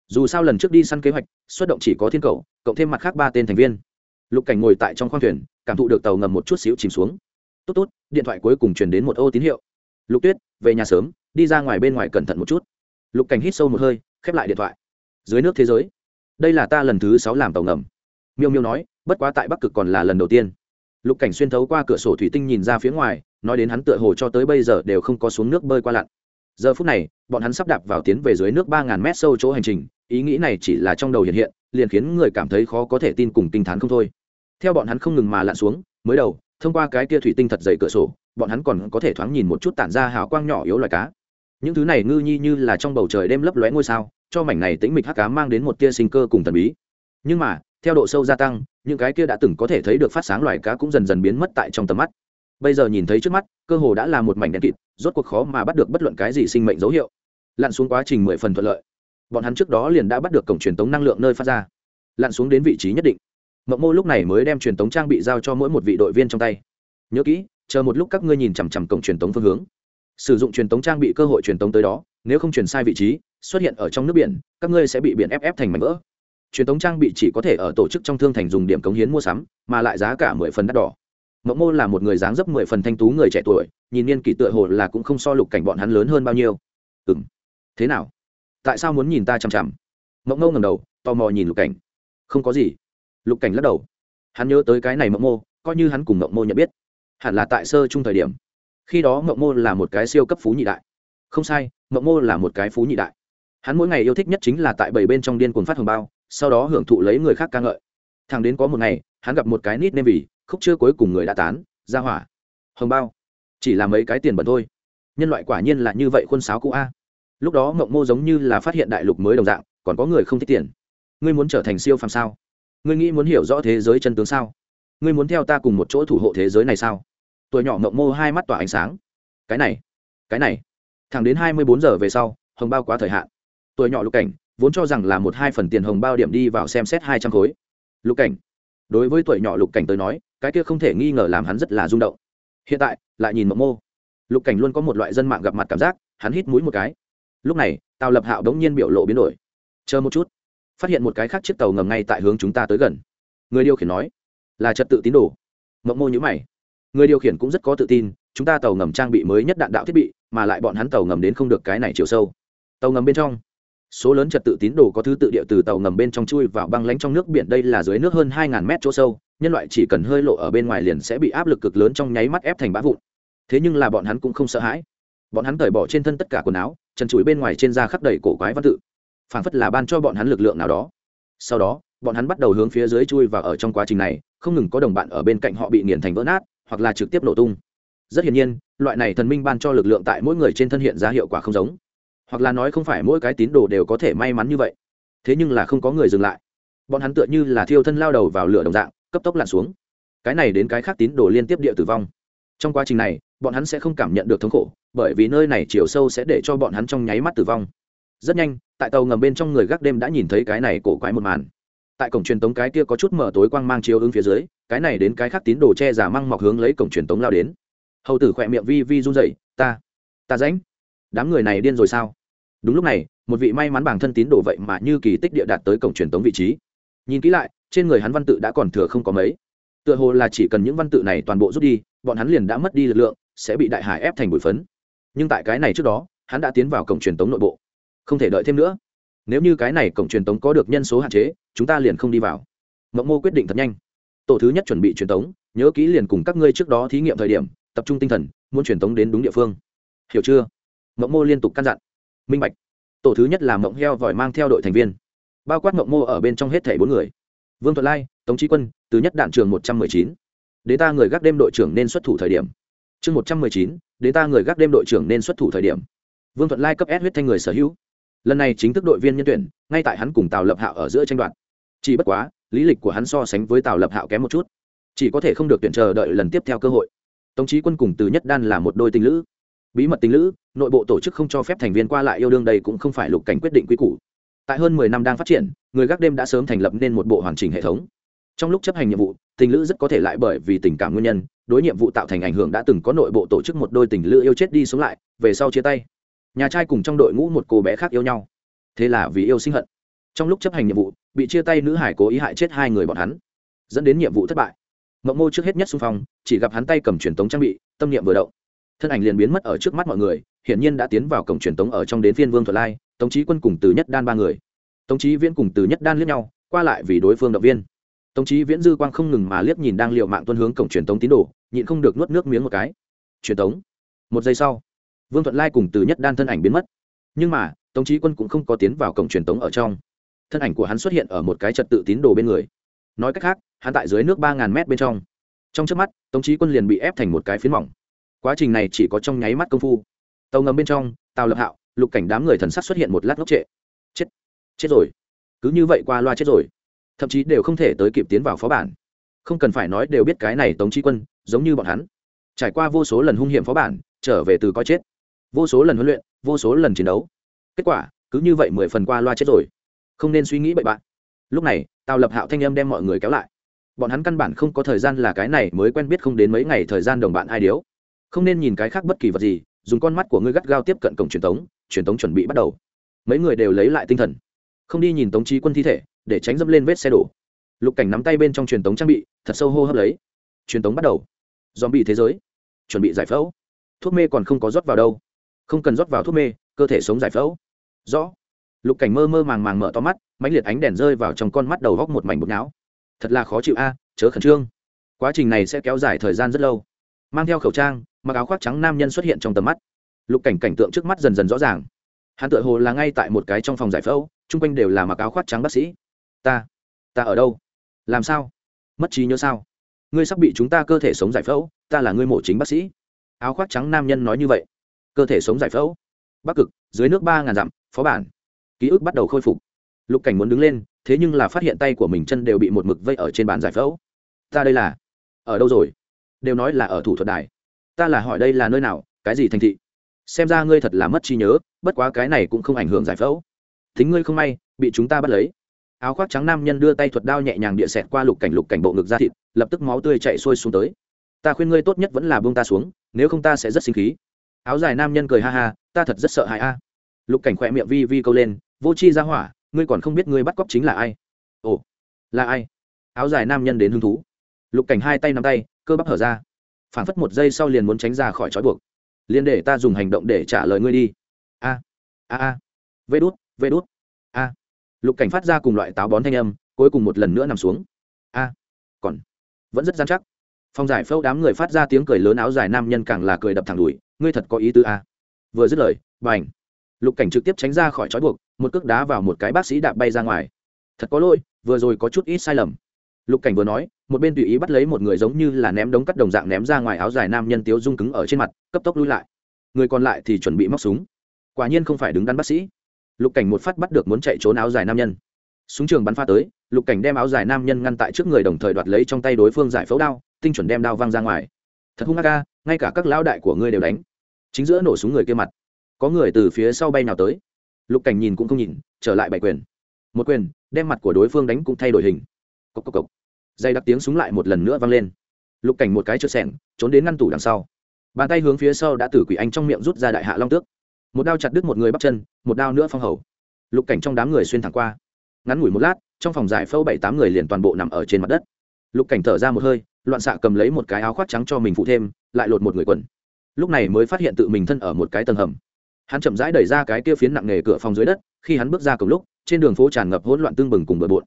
Dù sao lần trước đi săn kế hoạch, xuất động chỉ có thiên cầu, cộng thêm mặt khác ba tên thành viên. Lục cảnh ngồi tại trong khoang thuyền, cảm thụ được tàu ngầm một chút xíu chìm xuống. Tốt tốt, điện thoại cuối cùng truyền đến một ô tín hiệu lục tuyết, về nhà sớm, đi ra ngoài bên ngoài cẩn thận một chút. Lục cảnh hít sâu một hơi, khép lại điện thoại. Dưới nước thế giới, đây là ta lần thứ sáu làm tàu ngầm. Miêu miêu nói, bất quá tại bắc cực còn là lần đầu tiên. Lục cảnh xuyên thấu qua cửa sổ thủy tinh nhìn ra phía ngoài, nói đến hắn tựa hồ cho tới bây giờ đều không có xuống nước bơi qua lặn. Giờ phút này, bọn hắn sắp đạp vào tiến về dưới nước ba ngàn mét sâu chỗ hành trình, ý nghĩ này chỉ là trong đầu hiện hiện, liền khiến người cảm thấy khó có thể tin cùng kinh t h á n không thôi. Theo bọn hắn không ngừng mà lặn xuống, mới đầu, thông qua cái kia thủy tinh thật dày cửa sổ bọn hắn còn có thể thoáng nhìn một chút tản ra hào quang nhỏ yếu loài cá. Những thứ này ngư nhi như là trong bầu trời đêm lấp lóe ngôi sao, cho mảnh này tĩnh mịch hắc cá mang đến một tia sinh cơ cùng thần bí. Nhưng mà, theo độ sâu gia tăng, những cái kia đã từng có thể thấy được phát sáng loài cá cũng dần dần biến mất tại trong tầm mắt. Bây giờ nhìn thấy trước mắt, cơ hồ đã là một mảnh đen kịt, rốt cuộc khó mà bắt được bất luận cái gì sinh mệnh dấu hiệu. Lặn xuống quá trình mười phần thuận lợi. Bọn hắn trước đó liền đã bắt được cổng truyền tống năng lượng nơi phát ra. Lặn xuống đến vị trí nhất định. Mộng mô lúc này mới đem truyền tống trang bị giao cho mỗi một vị đội viên trong tay. Nhớ kỹ chờ một lúc các ngươi nhìn chằm chằm cổng truyền tống phương hướng. Sử dụng truyền tống trang bị cơ hội truyền tống tới đó, nếu không truyền sai vị trí, xuất hiện ở trong nước biển, các ngươi sẽ bị biển ép ép thành mảnh vỡ. Truyền tống trang bị chỉ có thể ở tổ chức trong thương thành dùng điểm cống hiến mua sắm, mà lại giá cả mười phần đắt đỏ. Mộng mô là một người dáng dấp mười phần thanh tú người trẻ tuổi, nhìn niên kỷ tựa hồ là cũng không so lục cảnh bọn hắn lớn hơn bao nhiêu. Ừ m thế nào? Tại sao muốn nhìn ta chằm chằm? Mộng mô ngầm đầu, tò mò nhìn lục cảnh. Không có gì. Lục cảnh lắc đầu. Hắn nhớ tới cái này mộng mô, coi như hắn cùng mộng mô nhận biết hẳn là tại sơ trung thời điểm. Khi đó mộng mô là một cái siêu cấp phú nhị đại. Không sai, mộng mô là một cái phú nhị đại. Hắn mỗi ngày yêu thích nhất chính là tại bảy bên trong điên cuồng phát hồng bao, sau đó hưởng thụ lấy người khác ca ngợi. Thằng đến có một ngày, hắn gặp một cái nít nên vì, khúc chưa cuối cùng người đã tán, ra hỏa. Hồng bao. Chỉ là mấy cái tiền bẩn thôi. Nhân loại quả nhiên là như vậy khuôn sáo cũ a. Lúc đó mộng mô giống như là phát hiện đại lục mới đồng dạng, còn có người không thích tiền. Ngươi muốn trở thành siêu phàm sao? Ngươi nghĩ muốn hiểu rõ thế giới chân tướng sao? Ngươi muốn theo ta cùng một chỗ thủ hộ thế giới này sao? Tuổi nhỏ mộng mô hai mắt tỏa ánh sáng. Cái này cái này. Thẳng đến hai mươi bốn giờ về sau, hồng bao quá thời hạn. Tuổi nhỏ lục cảnh, vốn cho rằng là một hai phần tiền hồng bao điểm đi vào xem xét hai trăm khối. Lục cảnh, đối với tuổi nhỏ lục cảnh tới nói, cái kia không thể nghi ngờ làm hắn rất là rung động. Hiện tại, lại nhìn mộng mô. Lục cảnh luôn có một loại dân mạng gặp mặt cảm giác, hắn hít mũi một cái. Lúc này tàu lập hạo đống nhiên biểu lộ biến đổi. Chờ một chút. Phát hiện một cái khác chiếc tàu ngầm ngay tại hướng chúng ta tới gần. Người điều khiển nói, là trật tự tín đồ. Mộng mô nhữ mày người điều khiển cũng rất có tự tin, chúng ta tàu ngầm trang bị mới nhất đạn đạo thiết bị, mà lại bọn hắn tàu ngầm đến không được cái này chiều sâu. Tàu ngầm bên trong, số lớn trật tự tín đồ có thứ tự địa từ tàu ngầm bên trong chui vào băng lánh trong nước biển, đây là dưới nước hơn hai ngàn mét chỗ sâu, nhân loại chỉ cần hơi lộ ở bên ngoài liền sẽ bị áp lực cực lớn trong nháy mắt ép thành bã vụn. Thế nhưng là bọn hắn cũng không sợ hãi. Bọn hắn cởi bỏ trên thân tất cả quần áo, trần trụi bên ngoài trên da khắp đầy cổ quái văn tự. Phảng phất là ban cho bọn hắn lực lượng nào đó. Sau đó, bọn hắn bắt đầu hướng phía dưới chui và ở trong quá trình này, không ngừng có đồng bạn ở bên cạnh họ bị nghiền thành vỡ nát hoặc là trực tiếp nổ tung. Rất hiển nhiên, loại này thần minh ban cho lực lượng tại mỗi người trên thân hiện ra hiệu quả không giống. Hoặc là nói không phải mỗi cái tín đồ đều có thể may mắn như vậy. Thế nhưng là không có người dừng lại. Bọn hắn tựa như là thiêu thân lao đầu vào lửa đồng dạng, cấp tốc lặn xuống. Cái này đến cái khác tín đồ liên tiếp địa tử vong. Trong quá trình này, bọn hắn sẽ không cảm nhận được thống khổ, bởi vì nơi này chiều sâu sẽ để cho bọn hắn trong nháy mắt tử vong. Rất nhanh, tại tàu ngầm bên trong người gác đêm đã nhìn thấy cái này cổ quái một màn tại cổng truyền tống cái kia có chút mở tối quang mang chiếu ứng phía dưới, cái này đến cái khác tín đồ che giả măng mọc hướng lấy cổng truyền tống lao đến. Hầu tử khỏe miệng vi vi run dậy ta ta ránh đám người này điên rồi sao? Đúng lúc này, một vị may mắn bản thân tín đồ vậy mà như kỳ tích địa đạt tới cổng truyền tống vị trí. Nhìn kỹ lại, trên người hắn văn tự đã còn thừa không có mấy. Tựa hồ là chỉ cần những văn tự này toàn bộ rút đi, bọn hắn liền đã mất đi lực lượng, sẽ bị đại hải ép thành bụi phấn. Nhưng tại cái này trước đó, hắn đã tiến vào cổng truyền tống nội bộ. Không thể đợi thêm nữa nếu như cái này cổng truyền tống có được nhân số hạn chế, chúng ta liền không đi vào. Mộng mô quyết định thật nhanh. Tổ thứ nhất chuẩn bị truyền tống, nhớ kỹ liền cùng các ngươi trước đó thí nghiệm thời điểm, tập trung tinh thần, muốn truyền tống đến đúng địa phương. Hiểu chưa? Mộng mô liên tục căn dặn. Minh bạch. Tổ thứ nhất là mộng heo vòi mang theo đội thành viên. Bao quát mộng mô ở bên trong hết thảy bốn người. Vương thuận lai, tống trí quân, từ nhất đạn trường một trăm mười chín. Đế ta người gác đêm đội trưởng nên xuất thủ thời điểm. Chương một trăm mười chín, đế ta người gác đêm đội trưởng nên xuất thủ thời điểm. Vương thuận lai cấp s huyết thanh người sở hữu lần này chính thức đội viên nhân tuyển, ngay tại hắn cùng tào lập hạo ở giữa tranh đoạt. Chỉ bất quá, lý lịch của hắn so sánh với tào lập hạo kém một chút. Chỉ có thể không được tuyển chờ đợi lần tiếp theo cơ hội. Tống trí quân cùng từ nhất đan là một đôi tình lữ. Bí mật tình lữ, nội bộ tổ chức không cho phép thành viên qua lại yêu đương đây cũng không phải lục cảnh quyết định quy củ. Tại hơn mười năm đang phát triển, người gác đêm đã sớm thành lập nên một bộ hoàn chỉnh hệ thống. Trong lúc chấp hành nhiệm vụ, tình lữ rất có thể lại bởi vì tình cảm nguyên nhân, đối nhiệm vụ tạo thành ảnh hưởng đã từng có nội bộ tổ chức một đôi tình lữ yêu chết đi sống lại, về sau chia tay nhà trai cùng trong đội ngũ một cô bé khác yêu nhau. Thế là vì yêu sinh hận. Trong lúc chấp hành nhiệm vụ, bị chia tay nữ hải cố ý hại chết hai người bọn hắn, dẫn đến nhiệm vụ thất bại. Mộng mô trước hết nhất xung phong, chỉ gặp hắn tay cầm truyền tống trang bị, tâm niệm vừa động. Thân ảnh liền biến mất ở trước mắt mọi người, hiển nhiên đã tiến vào cổng truyền tống ở trong đến phiên vương thuật lai, tống trí quân cùng từ nhất đan ba người. Tống trí viễn cùng từ nhất đan liếc nhau, qua lại vì đối phương động viên. Tống trí viễn dư quang không ngừng mà liếc nhìn đang liệu mạng tuân hướng cổng truyền tống tín đồ, nhịn không được nuốt nước miếng một cái. Truyền tống. Một giây sau vương thuận lai cùng từ nhất đan thân ảnh biến mất. Nhưng mà, tống trí quân cũng không có tiến vào cổng truyền tống ở trong. Thân ảnh của hắn xuất hiện ở một cái trật tự tín đồ bên người. Nói cách khác, hắn tại dưới nước ba ngàn mét bên trong. Trong trước mắt, tống trí quân liền bị ép thành một cái phiến mỏng. Quá trình này chỉ có trong nháy mắt công phu. Tàu ngầm bên trong tàu lập hạo, lục cảnh đám người thần sắc xuất hiện một lát ngốc trệ. Chết chết rồi. Cứ như vậy qua loa chết rồi. Thậm chí đều không thể tới kịp tiến vào phó bản. Không cần phải nói đều biết cái này tống trí quân, giống như bọn hắn. Trải qua vô số lần hung hiểm phó bản, trở về từ coi chết vô số lần huấn luyện, vô số lần chiến đấu. Kết quả, cứ như vậy mười phần qua loa chết rồi. Không nên suy nghĩ bậy bạn. Lúc này, tào lập hạo thanh âm đem mọi người kéo lại. Bọn hắn căn bản không có thời gian là cái này mới quen biết không đến mấy ngày thời gian đồng bạn ai điếu. Không nên nhìn cái khác bất kỳ vật gì, dùng con mắt của ngươi gắt gao tiếp cận cổng truyền tống truyền tống chuẩn bị bắt đầu. Mấy người đều lấy lại tinh thần. Không đi nhìn tống trí quân thi thể, để tránh dâm lên vết xe đổ. Lục cảnh nắm tay bên trong truyền tống trang bị, thật sâu hô hấp lấy. Truyền tống bắt đầu. Dòm bị thế giới. Chuẩn bị giải phẫu. Thuốc mê còn không có rót vào đâu không cần rót vào thuốc mê, cơ thể sống giải phẫu. Rõ. Lục cảnh mơ mơ màng màng mở to mắt, mãnh liệt ánh đèn rơi vào trong con mắt đầu góc một mảnh bột não. Thật là khó chịu a, chớ khẩn trương. Quá trình này sẽ kéo dài thời gian rất lâu. Mang theo khẩu trang, mặc áo khoác trắng nam nhân xuất hiện trong tầm mắt. Lục cảnh cảnh tượng trước mắt dần dần rõ ràng. Hắn tự hồ là ngay tại một cái trong phòng giải phẫu, chung quanh đều là mặc áo khoác trắng bác sĩ. Ta ta ở đâu? Làm sao? Mất trí nhớ sao? Ngươi sắp bị chúng ta cơ thể sống giải phẫu, ta là ngươi mổ chính bác sĩ. Áo khoác trắng nam nhân nói như vậy cơ thể sống giải phẫu. Bắc cực, dưới nước ba ngàn dặm, phó bản. Ký ức bắt đầu khôi phục. Lục cảnh muốn đứng lên, thế nhưng là phát hiện tay của mình chân đều bị một mực vây ở trên bàn giải phẫu. Ta đây là, ở đâu rồi? Đều nói là ở thủ thuật đài. Ta là hỏi đây là nơi nào, cái gì thành thị? Xem ra ngươi thật là mất trí nhớ, bất quá cái này cũng không ảnh hưởng giải phẫu. Thính ngươi không may, bị chúng ta bắt lấy. Áo khoác trắng nam nhân đưa tay thuật đao nhẹ nhàng địa sẹt qua lục cảnh lục cảnh bộ ngực ra thịt, lập tức máu tươi chạy sôi xuống tới. Ta khuyên ngươi tốt nhất vẫn là buông ta xuống, nếu không ta sẽ rất sinh khí áo dài nam nhân cười ha ha, ta thật rất sợ hãi a. Lục cảnh khỏe miệng vi vi câu lên, vô c h i ra hỏa, ngươi còn không biết ngươi bắt cóc chính là ai. Ồ, là ai? Áo dài nam nhân đến hứng thú. Lục cảnh hai tay nắm tay, cơ bắp hở ra. Phản phất một giây sau liền muốn tránh ra khỏi trói buộc. Liền để ta dùng hành động để trả lời ngươi đi. A a a. Vê đút vê đút. A. Lục cảnh phát ra cùng loại táo bón thanh âm, cuối cùng một lần nữa nằm xuống. A, còn vẫn rất gian chắc phong giải phẫu đám người phát ra tiếng cười lớn áo dài nam nhân càng là cười đập thẳng đùi, ngươi thật có ý tứ a. Vừa dứt lời b à lục cảnh trực tiếp tránh ra khỏi trói buộc, một cước đá vào một cái bác sĩ đạp bay ra ngoài. Thật có lỗi, vừa rồi có chút ít sai lầm. Lục cảnh vừa nói, một bên tùy ý bắt lấy một người giống như là ném đống cắt đồng dạng ném ra ngoài áo dài nam nhân tiếu rung cứng ở trên mặt, cấp tốc lui lại. Người còn lại thì chuẩn bị móc súng. Quả nhiên không phải đứng đắn bác sĩ. Lục cảnh một phát bắt được muốn chạy trốn áo dài nam nhân. Súng trường bắn pha tới, lục cảnh đem áo dài nam nhân ngăn tại trước người đồng thời đoạt lấy trong tay đối phương giải phẫu đao tinh chuẩn đem đao văng ra ngoài. Thật hung ác ca ngay cả các lão đại của ngươi đều đánh. Chính giữa nổ súng người kia mặt. Có người từ phía sau bay nào tới. Lục cảnh nhìn cũng không nhìn, trở lại bảy quyền. Một quyền, đem mặt của đối phương đánh cũng thay đổi hình. Cộc cộc cộc. Dây đặc tiếng súng lại một lần nữa vang lên. Lục cảnh một cái chợt sẻng trốn đến ngăn tủ đằng sau. Bàn tay hướng phía sau đã tử quỷ anh trong miệng rút ra đại hạ long tước. Một đao chặt đứt một người bắp chân, một đao nữa phong hầu. Lục cảnh trong đám người xuyên thẳng qua. Ngắn ngủi một lát, trong phòng giải phẫu bảy tám người liền toàn bộ nằm ở trên mặt đất. Lục cảnh thở ra một hơi loạn xạ cầm lấy một cái áo khoác trắng cho mình phụ thêm, lại lột một người quần. Lúc này mới phát hiện tự mình thân ở một cái tầng hầm. Hắn chậm rãi đẩy ra cái kia phiến nặng nề cửa phòng dưới đất, khi hắn bước ra cổng lúc, trên đường phố tràn ngập hỗn loạn tương bừng cùng bừa bộn.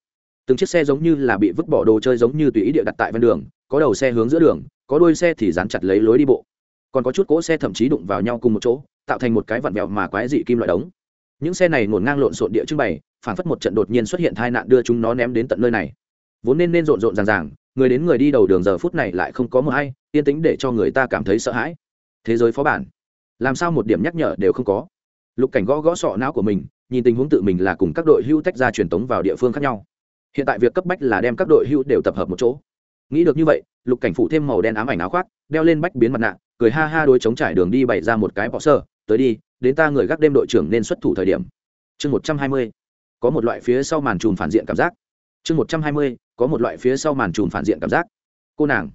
Từng chiếc xe giống như là bị vứt bỏ đồ chơi giống như tùy ý địa đặt tại ven đường, có đầu xe hướng giữa đường, có đuôi xe thì dán chặt lấy lối đi bộ. Còn có chút cỗ xe thậm chí đụng vào nhau cùng một chỗ, tạo thành một cái vặn vẹo mà quái dị kim loại đống. Những xe này ngổn ngang lộn xộn địa trưng bày phản phất một trận đột nhiên xuất hiện tai nạn đưa chúng nó ném đến tận nơi này. Vốn nên nên rộn rộn ràng ràng người đến người đi đầu đường giờ phút này lại không có mưa hay, yên tĩnh để cho người ta cảm thấy sợ hãi. Thế giới phó bản, làm sao một điểm nhắc nhở đều không có? Lục cảnh gõ gõ sọ não của mình, nhìn tình huống tự mình là cùng các đội hưu tách ra truyền tống vào địa phương khác nhau. Hiện tại việc cấp bách là đem các đội hưu đều tập hợp một chỗ. Nghĩ được như vậy, lục cảnh phụ thêm màu đen ám ảnh áo khoác, đeo lên bách biến mặt nạ, cười ha ha đôi chống trải đường đi bày ra một cái bọ sơ, tới đi, đến ta người gác đêm đội trưởng nên xuất thủ thời điểm. Chương một trăm hai mươi, có một loại phía sau màn trùm phản diện cảm giác. Chương một trăm hai mươi có một loại phía sau màn trùm phản diện cảm giác. Cô nàng.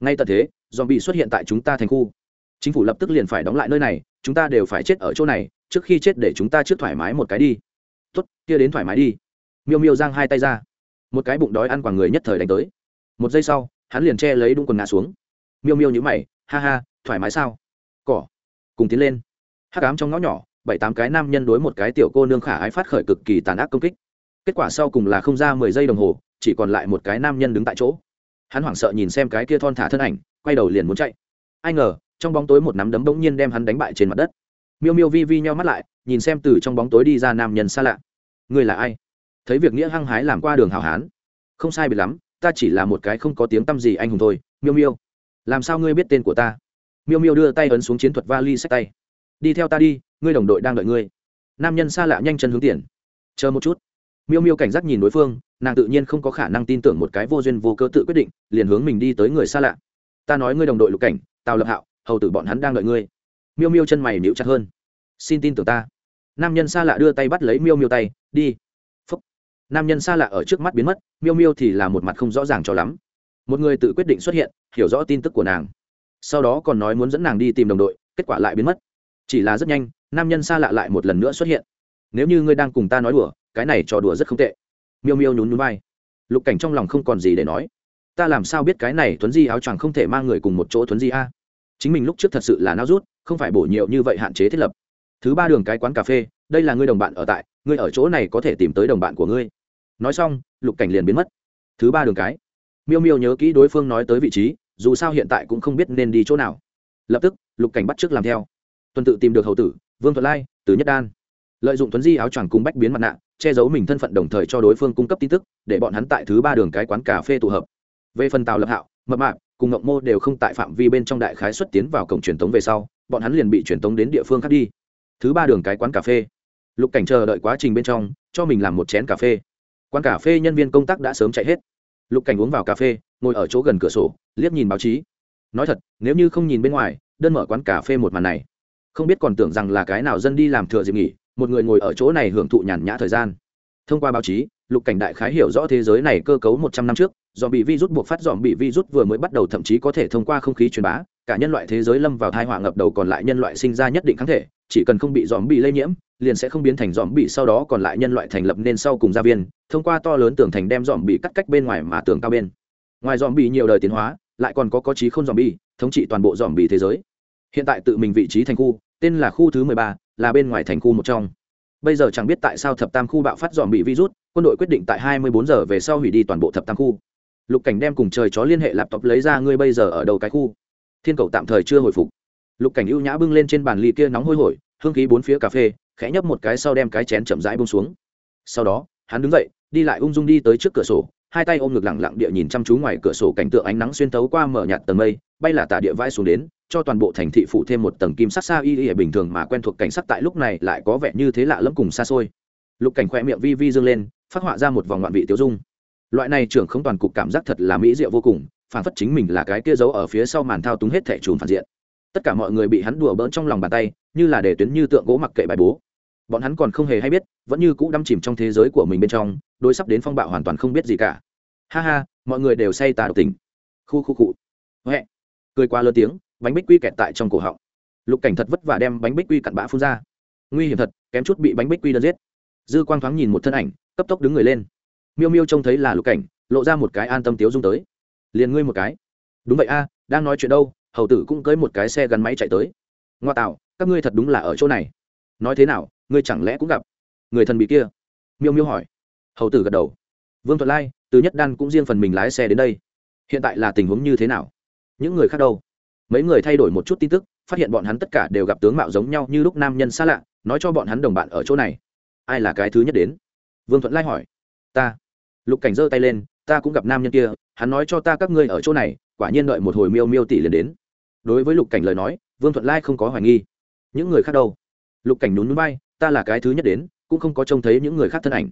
Ngay tận thế dòm bị xuất hiện tại chúng ta thành khu. Chính phủ lập tức liền phải đóng lại nơi này, chúng ta đều phải chết ở chỗ này, trước khi chết để chúng ta trước thoải mái một cái đi. Tốt, kia đến thoải mái đi. Miêu miêu giang hai tay ra. Một cái bụng đói ăn quả người nhất thời đánh tới. Một giây sau, hắn liền che lấy đúng quần ngã xuống. Miêu miêu nhữ mày, ha ha, thoải mái sao? Cỏ. Cùng tiến lên. Hắc ám trong ngõ nhỏ, bảy tám cái nam nhân đối một cái tiểu cô nương khả ái phát khởi cực kỳ tàn ác công kích. Kết quả sau cùng là không ra mười giây đồng hồ chỉ còn lại một cái nam nhân đứng tại chỗ. Hắn hoảng sợ nhìn xem cái kia thon thả thân ảnh, quay đầu liền muốn chạy. Ai ngờ, trong bóng tối một nắm đấm bỗng nhiên đem hắn đánh bại trên mặt đất. Miêu miêu vi vi nhau mắt lại, nhìn xem từ trong bóng tối đi ra nam nhân xa lạ. Ngươi là ai? Thấy việc nghĩa hăng hái làm qua đường hào hán. Không sai bị lắm, ta chỉ là một cái không có tiếng t â m gì anh hùng thôi, miêu miêu. Làm sao ngươi biết tên của ta? Miêu miêu đưa tay ấn xuống chiến thuật vali sách tay. Đi theo ta đi, ngươi đồng đội đang đợi ngươi. Nam nhân xa lạ nhanh chân hướng tiền. Chờ một chút. Miêu miêu cảnh giác nhìn đối phương nàng tự nhiên không có khả năng tin tưởng một cái vô duyên vô cơ tự quyết định, liền hướng mình đi tới người xa lạ. Ta nói ngươi đồng đội lục cảnh, tào lập hạo, hầu tử bọn hắn đang đợi ngươi. Miêu miêu chân mày níu chặt hơn. Xin tin tưởng ta. Nam nhân xa lạ đưa tay bắt lấy miêu miêu tay, đi. Phúc. nam nhân xa lạ ở trước mắt biến mất, miêu miêu thì là một mặt không rõ ràng cho lắm. Một người tự quyết định xuất hiện, hiểu rõ tin tức của nàng. Sau đó còn nói muốn dẫn nàng đi tìm đồng đội, kết quả lại biến mất. Chỉ là rất nhanh, nam nhân xa lạ lại một lần nữa xuất hiện. Nếu như ngươi đang cùng ta nói đùa, cái này trò đùa rất không tệ miêu miêu nhún nhún vai. Lục cảnh trong lòng không còn gì để nói. Ta làm sao biết cái này Thuấn di áo choàng không thể mang người cùng một chỗ Thuấn di a? Chính mình lúc trước thật sự là nao rút, không phải bổ nhiều như vậy hạn chế thiết lập. Thứ ba đường cái quán cà phê, đây là ngươi đồng bạn ở tại, ngươi ở chỗ này có thể tìm tới đồng bạn của ngươi. Nói xong, lục cảnh liền biến mất. Thứ ba đường cái. Miêu miêu nhớ kỹ đối phương nói tới vị trí, dù sao hiện tại cũng không biết nên đi chỗ nào. Lập tức, lục cảnh bắt t r ư ớ c làm theo. Tuần tự tìm được hầu tử, vương thuận lai, từ nhất đan. Lợi dụng tuấn di áo choàng cùng bách biến mặt nạ che giấu mình thân phận đồng thời cho đối phương cung cấp tin tức, để bọn hắn tại thứ ba đường cái quán cà phê tụ hợp. Về phần tàu lập hạo, mập mạp cùng ngộng mô đều không tại phạm vi bên trong đại khái xuất tiến vào cổng truyền tống về sau, bọn hắn liền bị truyền tống đến địa phương khác đi. Thứ ba đường cái quán cà phê. Lục cảnh chờ đợi quá trình bên trong, cho mình làm một chén cà phê. Quán cà phê nhân viên công tác đã sớm chạy hết. Lục cảnh uống vào cà phê, ngồi ở chỗ gần cửa sổ, liếc nhìn báo chí. Nói thật, nếu như không nhìn bên ngoài, đơn mở quán cà phê một màn này, không biết còn tưởng rằng là cái nào dân đi làm thừa dịp nghỉ một người ngồi ở chỗ này hưởng thụ nhàn nhã thời gian. Thông qua báo chí, lục cảnh đại khái hiểu rõ thế giới này cơ cấu một trăm năm trước dòm bị virus buộc phát dòm bị virus vừa mới bắt đầu thậm chí có thể thông qua không khí truyền bá, cả nhân loại thế giới lâm vào thai họa ngập đầu còn lại nhân loại sinh ra nhất định kháng thể, chỉ cần không bị dòm bị lây nhiễm, liền sẽ không biến thành dòm bị sau đó còn lại nhân loại thành lập nên sau cùng gia viên, thông qua to lớn tường thành đem dòm bị cắt cách bên ngoài mà tường cao bên. Ngoài dòm bị nhiều đời tiến hóa, lại còn có có trí không dòm bị thống trị toàn bộ dòm bị thế giới. Hiện tại tự mình vị trí thành khu, tên là khu thứ mười ba là bên ngoài thành khu một trong. Bây giờ chẳng biết tại sao thập tam khu bạo phát dòm bị virus, quân đội quyết định tại 24 giờ về sau hủy đi toàn bộ thập tam khu. Lục cảnh đem cùng trời chó liên hệ laptop lấy ra, ngươi bây giờ ở đầu cái khu? Thiên cầu tạm thời chưa hồi phục. Lục cảnh ưu nhã bưng lên trên bàn ly kia nóng hôi hổi, hương khí bốn phía cà phê, khẽ nhấp một cái sau đem cái chén chậm rãi bông xuống. Sau đó, hắn đứng dậy, đi lại ung dung đi tới trước cửa sổ, hai tay ôm ngực lẳng lặng địa nhìn chăm chú ngoài cửa sổ cảnh tượng ánh nắng xuyên tấu qua mở nhạt tầng mây, bay là tả địa vãi xuống đến cho toàn bộ thành thị phụ thêm một tầng kim sắc xa y y bình thường mà quen thuộc cảnh sắc tại lúc này lại có vẻ như thế lạ lẫm cùng xa xôi. Lục cảnh khoe miệng vi vi dương lên, phát họa ra một vòng ngoạn vị tiêu dung. Loại này trưởng không toàn cục cảm giác thật là mỹ diệu vô cùng, phản phất chính mình là cái kia giấu ở phía sau màn thao túng hết thẻ trùn phản diện. Tất cả mọi người bị hắn đùa bỡn trong lòng bàn tay, như là để tuyến như tượng gỗ mặc kệ bài bố. Bọn hắn còn không hề hay biết, vẫn như cũ đắm chìm trong thế giới của mình bên trong, đối sắp đến phong bạo hoàn toàn không biết gì cả. Ha ha, mọi người đều say tà độc tình. Khu khu cụ huệ. Cười qua lớn tiếng bánh bích quy kẹt tại trong cổ họng. Lục cảnh thật vất vả đem bánh bích quy cặn bã phun ra. Nguy hiểm thật, kém chút bị bánh bích quy đơn giết. Dư quang thoáng nhìn một thân ảnh, cấp tốc đứng người lên. Miêu miêu trông thấy là lục cảnh, lộ ra một cái an tâm tiếu dung tới. Liền ngươi một cái. Đúng vậy a, đang nói chuyện đâu, hầu tử cũng cưới một cái xe gắn máy chạy tới. Ngoa tạo, các ngươi thật đúng là ở chỗ này. Nói thế nào, ngươi chẳng lẽ cũng gặp người thần bị kia? Miêu miêu hỏi. Hầu tử gật đầu. Vương thuận lai, từ nhất đan cũng riêng phần mình lái xe đến đây. Hiện tại là tình huống như thế nào? Những người khác đâu? Mấy người thay đổi một chút tin tức, phát hiện bọn hắn tất cả đều gặp tướng mạo giống nhau như lúc nam nhân xa lạ, nói cho bọn hắn đồng bạn ở chỗ này. Ai là cái thứ nhất đến? Vương thuận lai hỏi. Ta. Lục cảnh giơ tay lên, ta cũng gặp nam nhân kia, hắn nói cho ta các ngươi ở chỗ này, quả nhiên đợi một hồi miêu miêu tỷ liền đến. Đối với lục cảnh lời nói, vương thuận lai không có hoài nghi. Những người khác đâu? Lục cảnh nhún núi bay ta là cái thứ nhất đến, cũng không có trông thấy những người khác thân ảnh.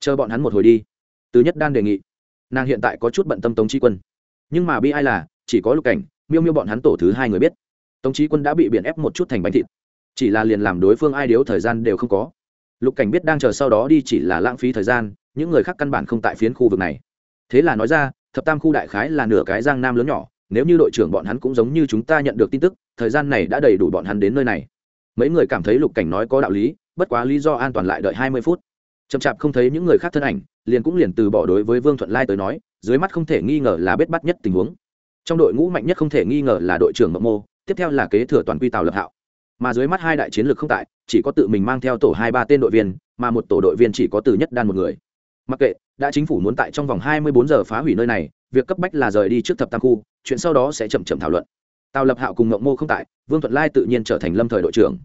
Chờ bọn hắn một hồi đi. Tứ nhất đan đề nghị. Nàng hiện tại có chút bận tâm tống tri quân. Nhưng mà bi ai là, chỉ có lục cảnh miêu miêu bọn hắn tổ thứ hai người biết. Tống trí quân đã bị biển ép một chút thành bánh thịt. Chỉ là liền làm đối phương ai điếu thời gian đều không có. Lục cảnh biết đang chờ sau đó đi chỉ là lãng phí thời gian, những người khác căn bản không tại phiến khu vực này. Thế là nói ra, thập tam khu đại khái là nửa cái giang nam lớn nhỏ, nếu như đội trưởng bọn hắn cũng giống như chúng ta nhận được tin tức, thời gian này đã đầy đủ bọn hắn đến nơi này. Mấy người cảm thấy lục cảnh nói có đạo lý, bất quá lý do an toàn lại đợi hai mươi phút. Chậm chạp không thấy những người khác thân ảnh, liền cũng liền từ bỏ đối với vương thuận lai tới nói, dưới mắt không thể nghi ngờ là bết bắt nhất tình huống trong đội ngũ mạnh nhất không thể nghi ngờ là đội trưởng mộng mô, tiếp theo là kế thừa toàn quy tàu lập hạo. Mà dưới mắt hai đại chiến lược không tại, chỉ có tự mình mang theo tổ hai ba tên đội viên, mà một tổ đội viên chỉ có từ nhất đan một người. Mặc kệ, đã chính phủ muốn tại trong vòng hai mươi bốn giờ phá hủy nơi này, việc cấp bách là rời đi trước thập tam khu, chuyện sau đó sẽ chậm chậm thảo luận. Tào lập hạo cùng mộng mô không tại, vương thuận lai tự nhiên trở thành lâm thời đội trưởng.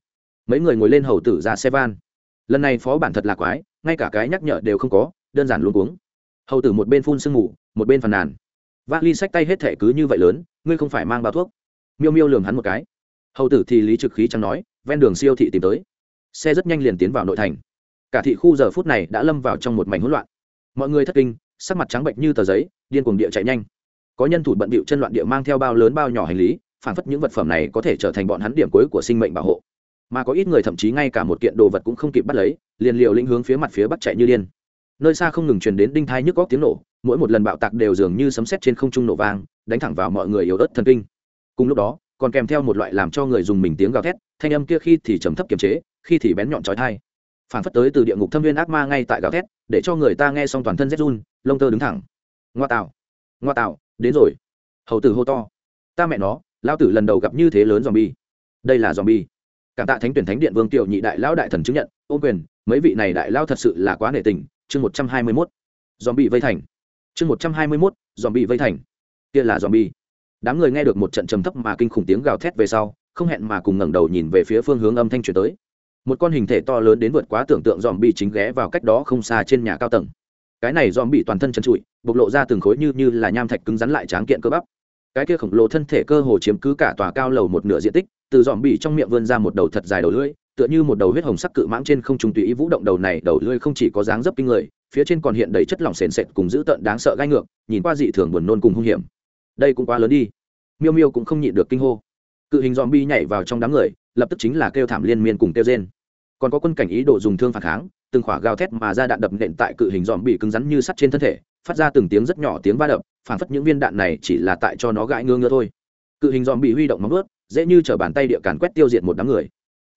Mấy người ngồi lên hầu tử ra xe van. Lần này phó bản thật là quái, ngay cả cái nhắc nhở đều không có, đơn giản luôn cuống. Hầu tử một bên phun sương ngủ một bên phàn nàn vác ly sách tay hết thẻ cứ như vậy lớn, ngươi không phải mang bao thuốc. Miêu miêu lường hắn một cái. Hầu tử thì lý trực khí chẳng nói, ven đường siêu thị tìm tới. Xe rất nhanh liền tiến vào nội thành. Cả thị khu giờ phút này đã lâm vào trong một mảnh hỗn loạn. Mọi người thất kinh, sắc mặt trắng bệnh như tờ giấy, điên cuồng địa chạy nhanh. Có nhân thủ bận bịu chân loạn địa mang theo bao lớn bao nhỏ hành lý, phản phất những vật phẩm này có thể trở thành bọn hắn điểm cuối của sinh mệnh bảo hộ. Mà có ít người thậm chí ngay cả một kiện đồ vật cũng không kịp bắt lấy, liền liều lĩnh hướng phía mặt phía bắc chạy như điên. Nơi xa không ngừng truyền đến đinh thai nhức góc tiếng nổ mỗi một lần bạo tạc đều dường như sấm sét trên không trung nổ vang, đánh thẳng vào mọi người yếu ớt thần kinh. Cùng lúc đó, còn kèm theo một loại làm cho người dùng mình tiếng gào thét, thanh âm kia khi thì trầm thấp kiềm chế, khi thì bén nhọn trói thai. Phản phất tới từ địa ngục thâm viên ác ma ngay tại gào thét, để cho người ta nghe xong toàn thân rét run, lông tơ đứng thẳng. Ngoa tạo ngoa tạo, đến rồi. Hầu tử hô to, ta mẹ nó lao tử lần đầu gặp như thế lớn dòm bi đây là dòm bi cảm tạ thánh tuyển thánh điện vương tiểu nhị đại lão đại thần chứng nhận ô quyền, mấy vị này đại lao thật sự là quá nể tình. Chương một trăm hai mươi mốt. Dòm bị vây thành chương một trăm hai mươi mốt dòm bị vây thành. Kia là dòm bi đám người nghe được một trận trầm thấp mà kinh khủng tiếng gào thét về sau, không hẹn mà cùng ngẩng đầu nhìn về phía phương hướng âm thanh truyền tới. Một con hình thể to lớn đến vượt quá tưởng tượng dòm bị chính ghé vào cách đó không xa trên nhà cao tầng. Cái này dòm bị toàn thân chân trụi, bộc lộ ra từng khối như như là nham thạch cứng rắn lại tráng kiện cơ bắp. Cái kia khổng lồ thân thể cơ hồ chiếm cứ cả tòa cao lầu một nửa diện tích, từ dòm bị trong miệng vươn ra một đầu thật dài đầu lưỡi, tựa như một đầu huyết hồng sắc cự mãng trên không trung tùy ý vũ động đầu này, đầu lưỡi không chỉ có dáng dấp kinh người phía trên còn hiện đầy chất lỏng sền sệt cùng dữ tợn đáng sợ gai ngược, nhìn qua dị thường buồn nôn cùng hung hiểm. Đây cũng quá lớn đi. Miêu miêu cũng không nhịn được kinh hô. Cự hình dòm bi nhảy vào trong đám người, lập tức chính là kêu thảm liên miên cùng kêu trên còn có quân cảnh ý đồ dùng thương phản kháng, từng khỏa gào thét mà ra đạn đập nện tại cự hình dòm bị cứng rắn như sắt trên thân thể, phát ra từng tiếng rất nhỏ tiếng va đập phản phất những viên đạn này chỉ là tại cho nó gãi ngơ ngơ thôi. Cự hình dòm bị huy động móng ướt dễ như chở bàn tay địa càn quét tiêu diệt một đám người.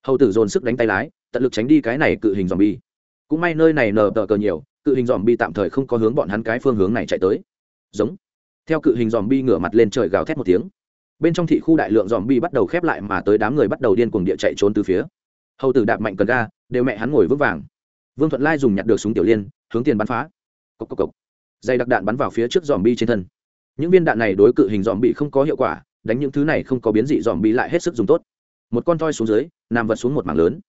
Hầu tử dồn sức đánh tay lái, tận lực tránh đi cái này cự hình dòm bi cũng may nơi này nở tờ cờ nhiều cự hình dòm bi tạm thời không có hướng bọn hắn cái phương hướng này chạy tới. Giống. Theo cự hình dòm bi ngửa mặt lên trời gào thét một tiếng. Bên trong thị khu đại lượng dòm bi bắt đầu khép lại mà tới đám người bắt đầu điên cuồng địa chạy trốn từ phía. Hầu tử đạp mạnh cần ga, đều mẹ hắn ngồi vững vàng. Vương thuận lai dùng nhặt được súng tiểu liên, hướng tiền bắn phá. Cốc cốc cốc. dây đặc đạn bắn vào phía trước dòm bi trên thân. Những viên đạn này đối cự hình dòm bi không có hiệu quả, đánh những thứ này không có biến dị dòm bi lại hết sức dùng tốt. Một con toi xuống dưới, nằm vật xuống một mảng lớn.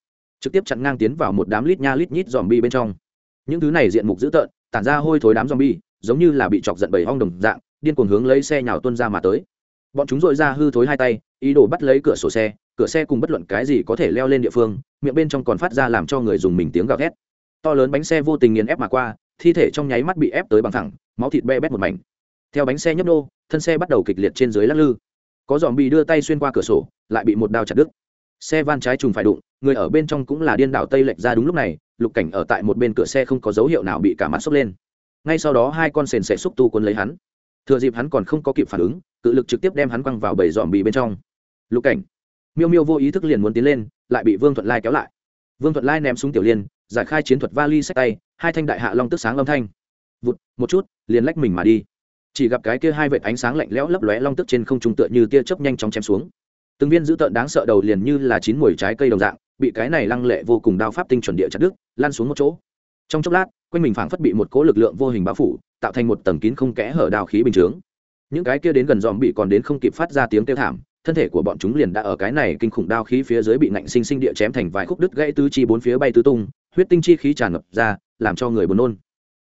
Trực tiếp chặn ngang tiến vào một đám lít nha lít nhít dòm bi bên trong những thứ này diện mục dữ tợn tản ra hôi thối đám zombie, bi giống như là bị chọc giận bầy hong đồng dạng điên cuồng hướng lấy xe nhào tuân ra mà tới. Bọn chúng dội ra hư thối hai tay ý đồ bắt lấy cửa sổ xe cửa xe cùng bất luận cái gì có thể leo lên địa phương miệng bên trong còn phát ra làm cho người dùng mình tiếng gào thét. To lớn bánh xe vô tình nghiền ép mà qua thi thể trong nháy mắt bị ép tới bằng thẳng máu thịt be bét một mảnh. Theo bánh xe nhấp nô thân xe bắt đầu kịch liệt trên dưới lắc lư. Có dòm bị đưa tay xuyên qua cửa sổ lại bị một đao chặt đứt. Xe van trái trùng phải đụng người ở bên trong cũng là điên đảo tây lệch ra đúng lúc này lục cảnh ở tại một bên cửa xe không có dấu hiệu nào bị cả mặt sốc lên. Ngay sau đó hai con sền sẽ xúc tu quân lấy hắn. Thừa dịp hắn còn không có kịp phản ứng, cự lực trực tiếp đem hắn quăng vào bầy dòm bì bên trong. Lục cảnh. Miêu miêu vô ý thức liền muốn tiến lên, lại bị vương thuận lai kéo lại. Vương thuận lai ném súng tiểu liên, giải khai chiến thuật vali sách tay, hai thanh đại hạ long tức sáng âm thanh. Vụt, một chút, liền lách mình mà đi. Chỉ gặp cái kia hai vệt ánh sáng lạnh lẽo lấp lóe long tức trên không trung tựa như tia chớp nhanh chóng chém xuống. Từng viên dữ tợn đáng sợ đầu liền như là chín mùi trái cây đồng dạng bị cái này lăng lệ vô cùng đao pháp tinh chuẩn địa chặt đứt lan xuống một chỗ. Trong chốc lát, quanh mình phảng phất bị một cỗ lực lượng vô hình bao phủ, tạo thành một tầng kín không kẽ hở đào khí bình chướng. Những cái kia đến gần dòm bị còn đến không kịp phát ra tiếng kêu thảm, thân thể của bọn chúng liền đã ở cái này kinh khủng đao khí phía dưới bị nạnh sinh sinh địa chém thành vài khúc đứt gãy tứ chi bốn phía bay tứ tung, huyết tinh chi khí tràn ngập ra, làm cho người buồn nôn.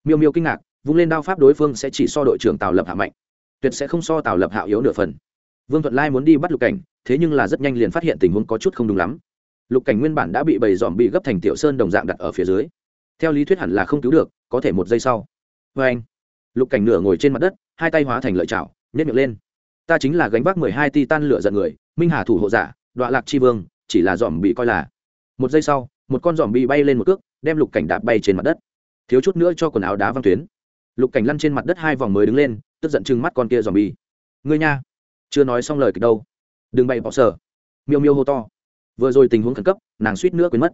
Miêu miêu kinh ngạc, vung lên đao pháp đối phương sẽ chỉ so đội trưởng tào lập hạ mạnh, tuyệt sẽ không so tào lập hạ yếu nửa phần. Vương thuận lai muốn đi bắt lục cảnh, thế nhưng là rất nhanh liền phát hiện tình huống có chút không đúng lắm lục cảnh nguyên bản đã bị bầy dòm bị gấp thành tiểu sơn đồng dạng đặt ở phía dưới. Theo lý thuyết hẳn là không cứu được, có thể một giây sau. Vê anh, lục cảnh nửa ngồi trên mặt đất, hai tay hóa thành lợi chảo nhét miệng lên. Ta chính là gánh vác mười hai ti tan lửa giận người, minh hà thủ hộ giả đọa lạc chi vương, chỉ là dòm bị coi là. Một giây sau, một con dòm bị bay lên một cước, đem lục cảnh đạp bay trên mặt đất. Thiếu chút nữa cho quần áo đá văng tuyến. Lục cảnh lăn trên mặt đất hai vòng mới đứng lên, tức giận chừng mắt con kia dòm bi ngươi nha, chưa nói xong lời kịch đâu. Đừng bày bỏ sở. Miêu miêu hô to vừa rồi tình huống khẩn cấp, nàng suýt nữa quên mất.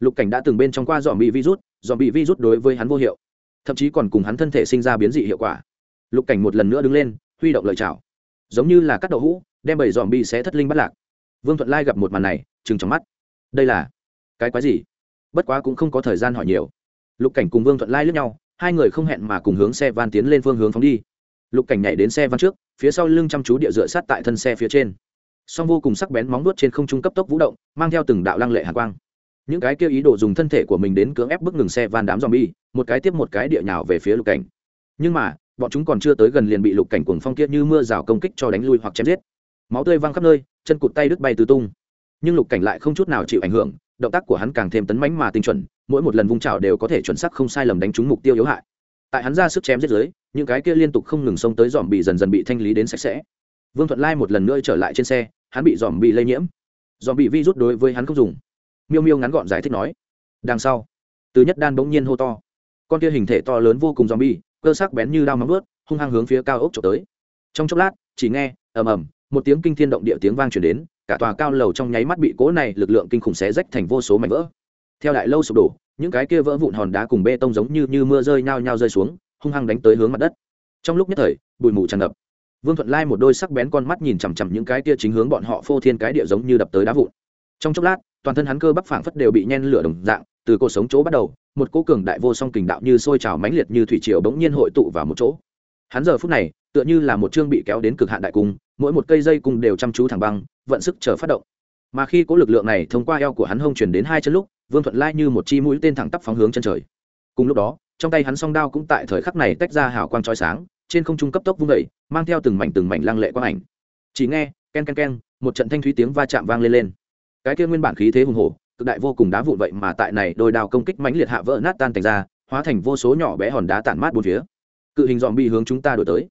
Lục cảnh đã từng bên trong qua dòm bị virus dòm bị virus đối với hắn vô hiệu. Thậm chí còn cùng hắn thân thể sinh ra biến dị hiệu quả. Lục cảnh một lần nữa đứng lên, huy động lợi chảo. Giống như là cắt đậu hũ, đem bảy dòm bị sẽ thất linh bắt lạc. Vương thuận lai gặp một màn này chừng trong mắt. Đây là cái quái gì? Bất quá cũng không có thời gian hỏi nhiều. Lục cảnh cùng vương thuận lai lướt nhau, hai người không hẹn mà cùng hướng xe van tiến lên phương hướng phóng đi. Lục cảnh nhảy đến xe van trước, phía sau lưng chăm chú địa dựa sát tại thân xe phía trên song vô cùng sắc bén móng nuốt trên không trung cấp tốc vũ động mang theo từng đạo lăng lệ hạ quang. Những cái kia ý đồ dùng thân thể của mình đến cưỡng ép bức ngừng xe van đám zombie, một cái tiếp một cái địa nhào về phía lục cảnh. Nhưng mà bọn chúng còn chưa tới gần liền bị lục cảnh cuồng phong kia như mưa rào công kích cho đánh lui hoặc chém giết. Máu tươi văng khắp nơi chân cụt tay đứt bay tứ tung. Nhưng lục cảnh lại không chút nào chịu ảnh hưởng động tác của hắn càng thêm tấn mãnh mà tinh chuẩn mỗi một lần vung trào đều có thể chuẩn xác không sai lầm đánh trúng mục tiêu yếu hại. Tại hắn ra sức chém giết giới những cái kia liên tục không ngừng xông tới dòm bị dần dần bị thanh lý đến sạch sẽ vương thuận lai một lần nữa trở lại trên xe, hắn bị dòm bị lây nhiễm. Dòm bị virus đối với hắn không dùng. Miêu miêu ngắn gọn giải thích nói, đằng sau. Từ nhất đan bỗng nhiên hô to. Con kia hình thể to lớn vô cùng dòm bi cơ sắc bén như đao móng ướt hung hăng hướng phía cao ốc trộm tới. Trong chốc lát, chỉ nghe, ầm ầm, một tiếng kinh thiên động địa tiếng vang chuyển đến, cả tòa cao lầu trong nháy mắt bị cố này lực lượng kinh khủng xé rách thành vô số mảnh vỡ. Theo đại lâu sụp đổ, những cái kia vỡ vụn hòn đá cùng bê tông giống như như mưa rơi nhao nhao rơi xuống, hung hăng đánh tới hướng mặt đất. Trong lúc nhất thời, bụi mù tràn ngập vương thuận lai một đôi sắc bén con mắt nhìn chằm chằm những cái tia chính hướng bọn họ phô thiên cái địa giống như đập tới đá vụn. Trong chốc lát, toàn thân hắn cơ bắp phảng phất đều bị nhen lửa đồng dạng, từ cuộc sống chỗ bắt đầu, một cỗ cường đại vô song kình đạo như sôi trào mãnh liệt như thủy triều bỗng nhiên hội tụ vào một chỗ. Hắn giờ phút này, tựa như là một chương bị kéo đến cực hạn đại cung, mỗi một cây dây cung đều chăm chú thẳng băng, vận sức chờ phát động. Mà khi cỗ lực lượng này thông qua eo của hắn hông chuyển đến hai chân lúc, vương thuận lai như một chi mũi tên thẳng tắp phóng hướng chân trời. Cùng lúc đó, trong tay hắn song đao cũng tại thời khắc này tách ra hào quang trói sáng trên không trung cấp tốc vung dậy, mang theo từng mảnh từng mảnh lăng lệ quang ảnh. Chỉ nghe, ken ken ken, một trận thanh thúy tiếng va chạm vang lên lên. Cái kia nguyên bản khí thế hùng hổ, cực đại vô cùng đá vụn vậy mà tại này đôi đao công kích mãnh liệt hạ vỡ nát tan thành ra, hóa thành vô số nhỏ bé hòn đá tản mát bốn phía. Cự hình dòm bị hướng chúng ta đổi tới.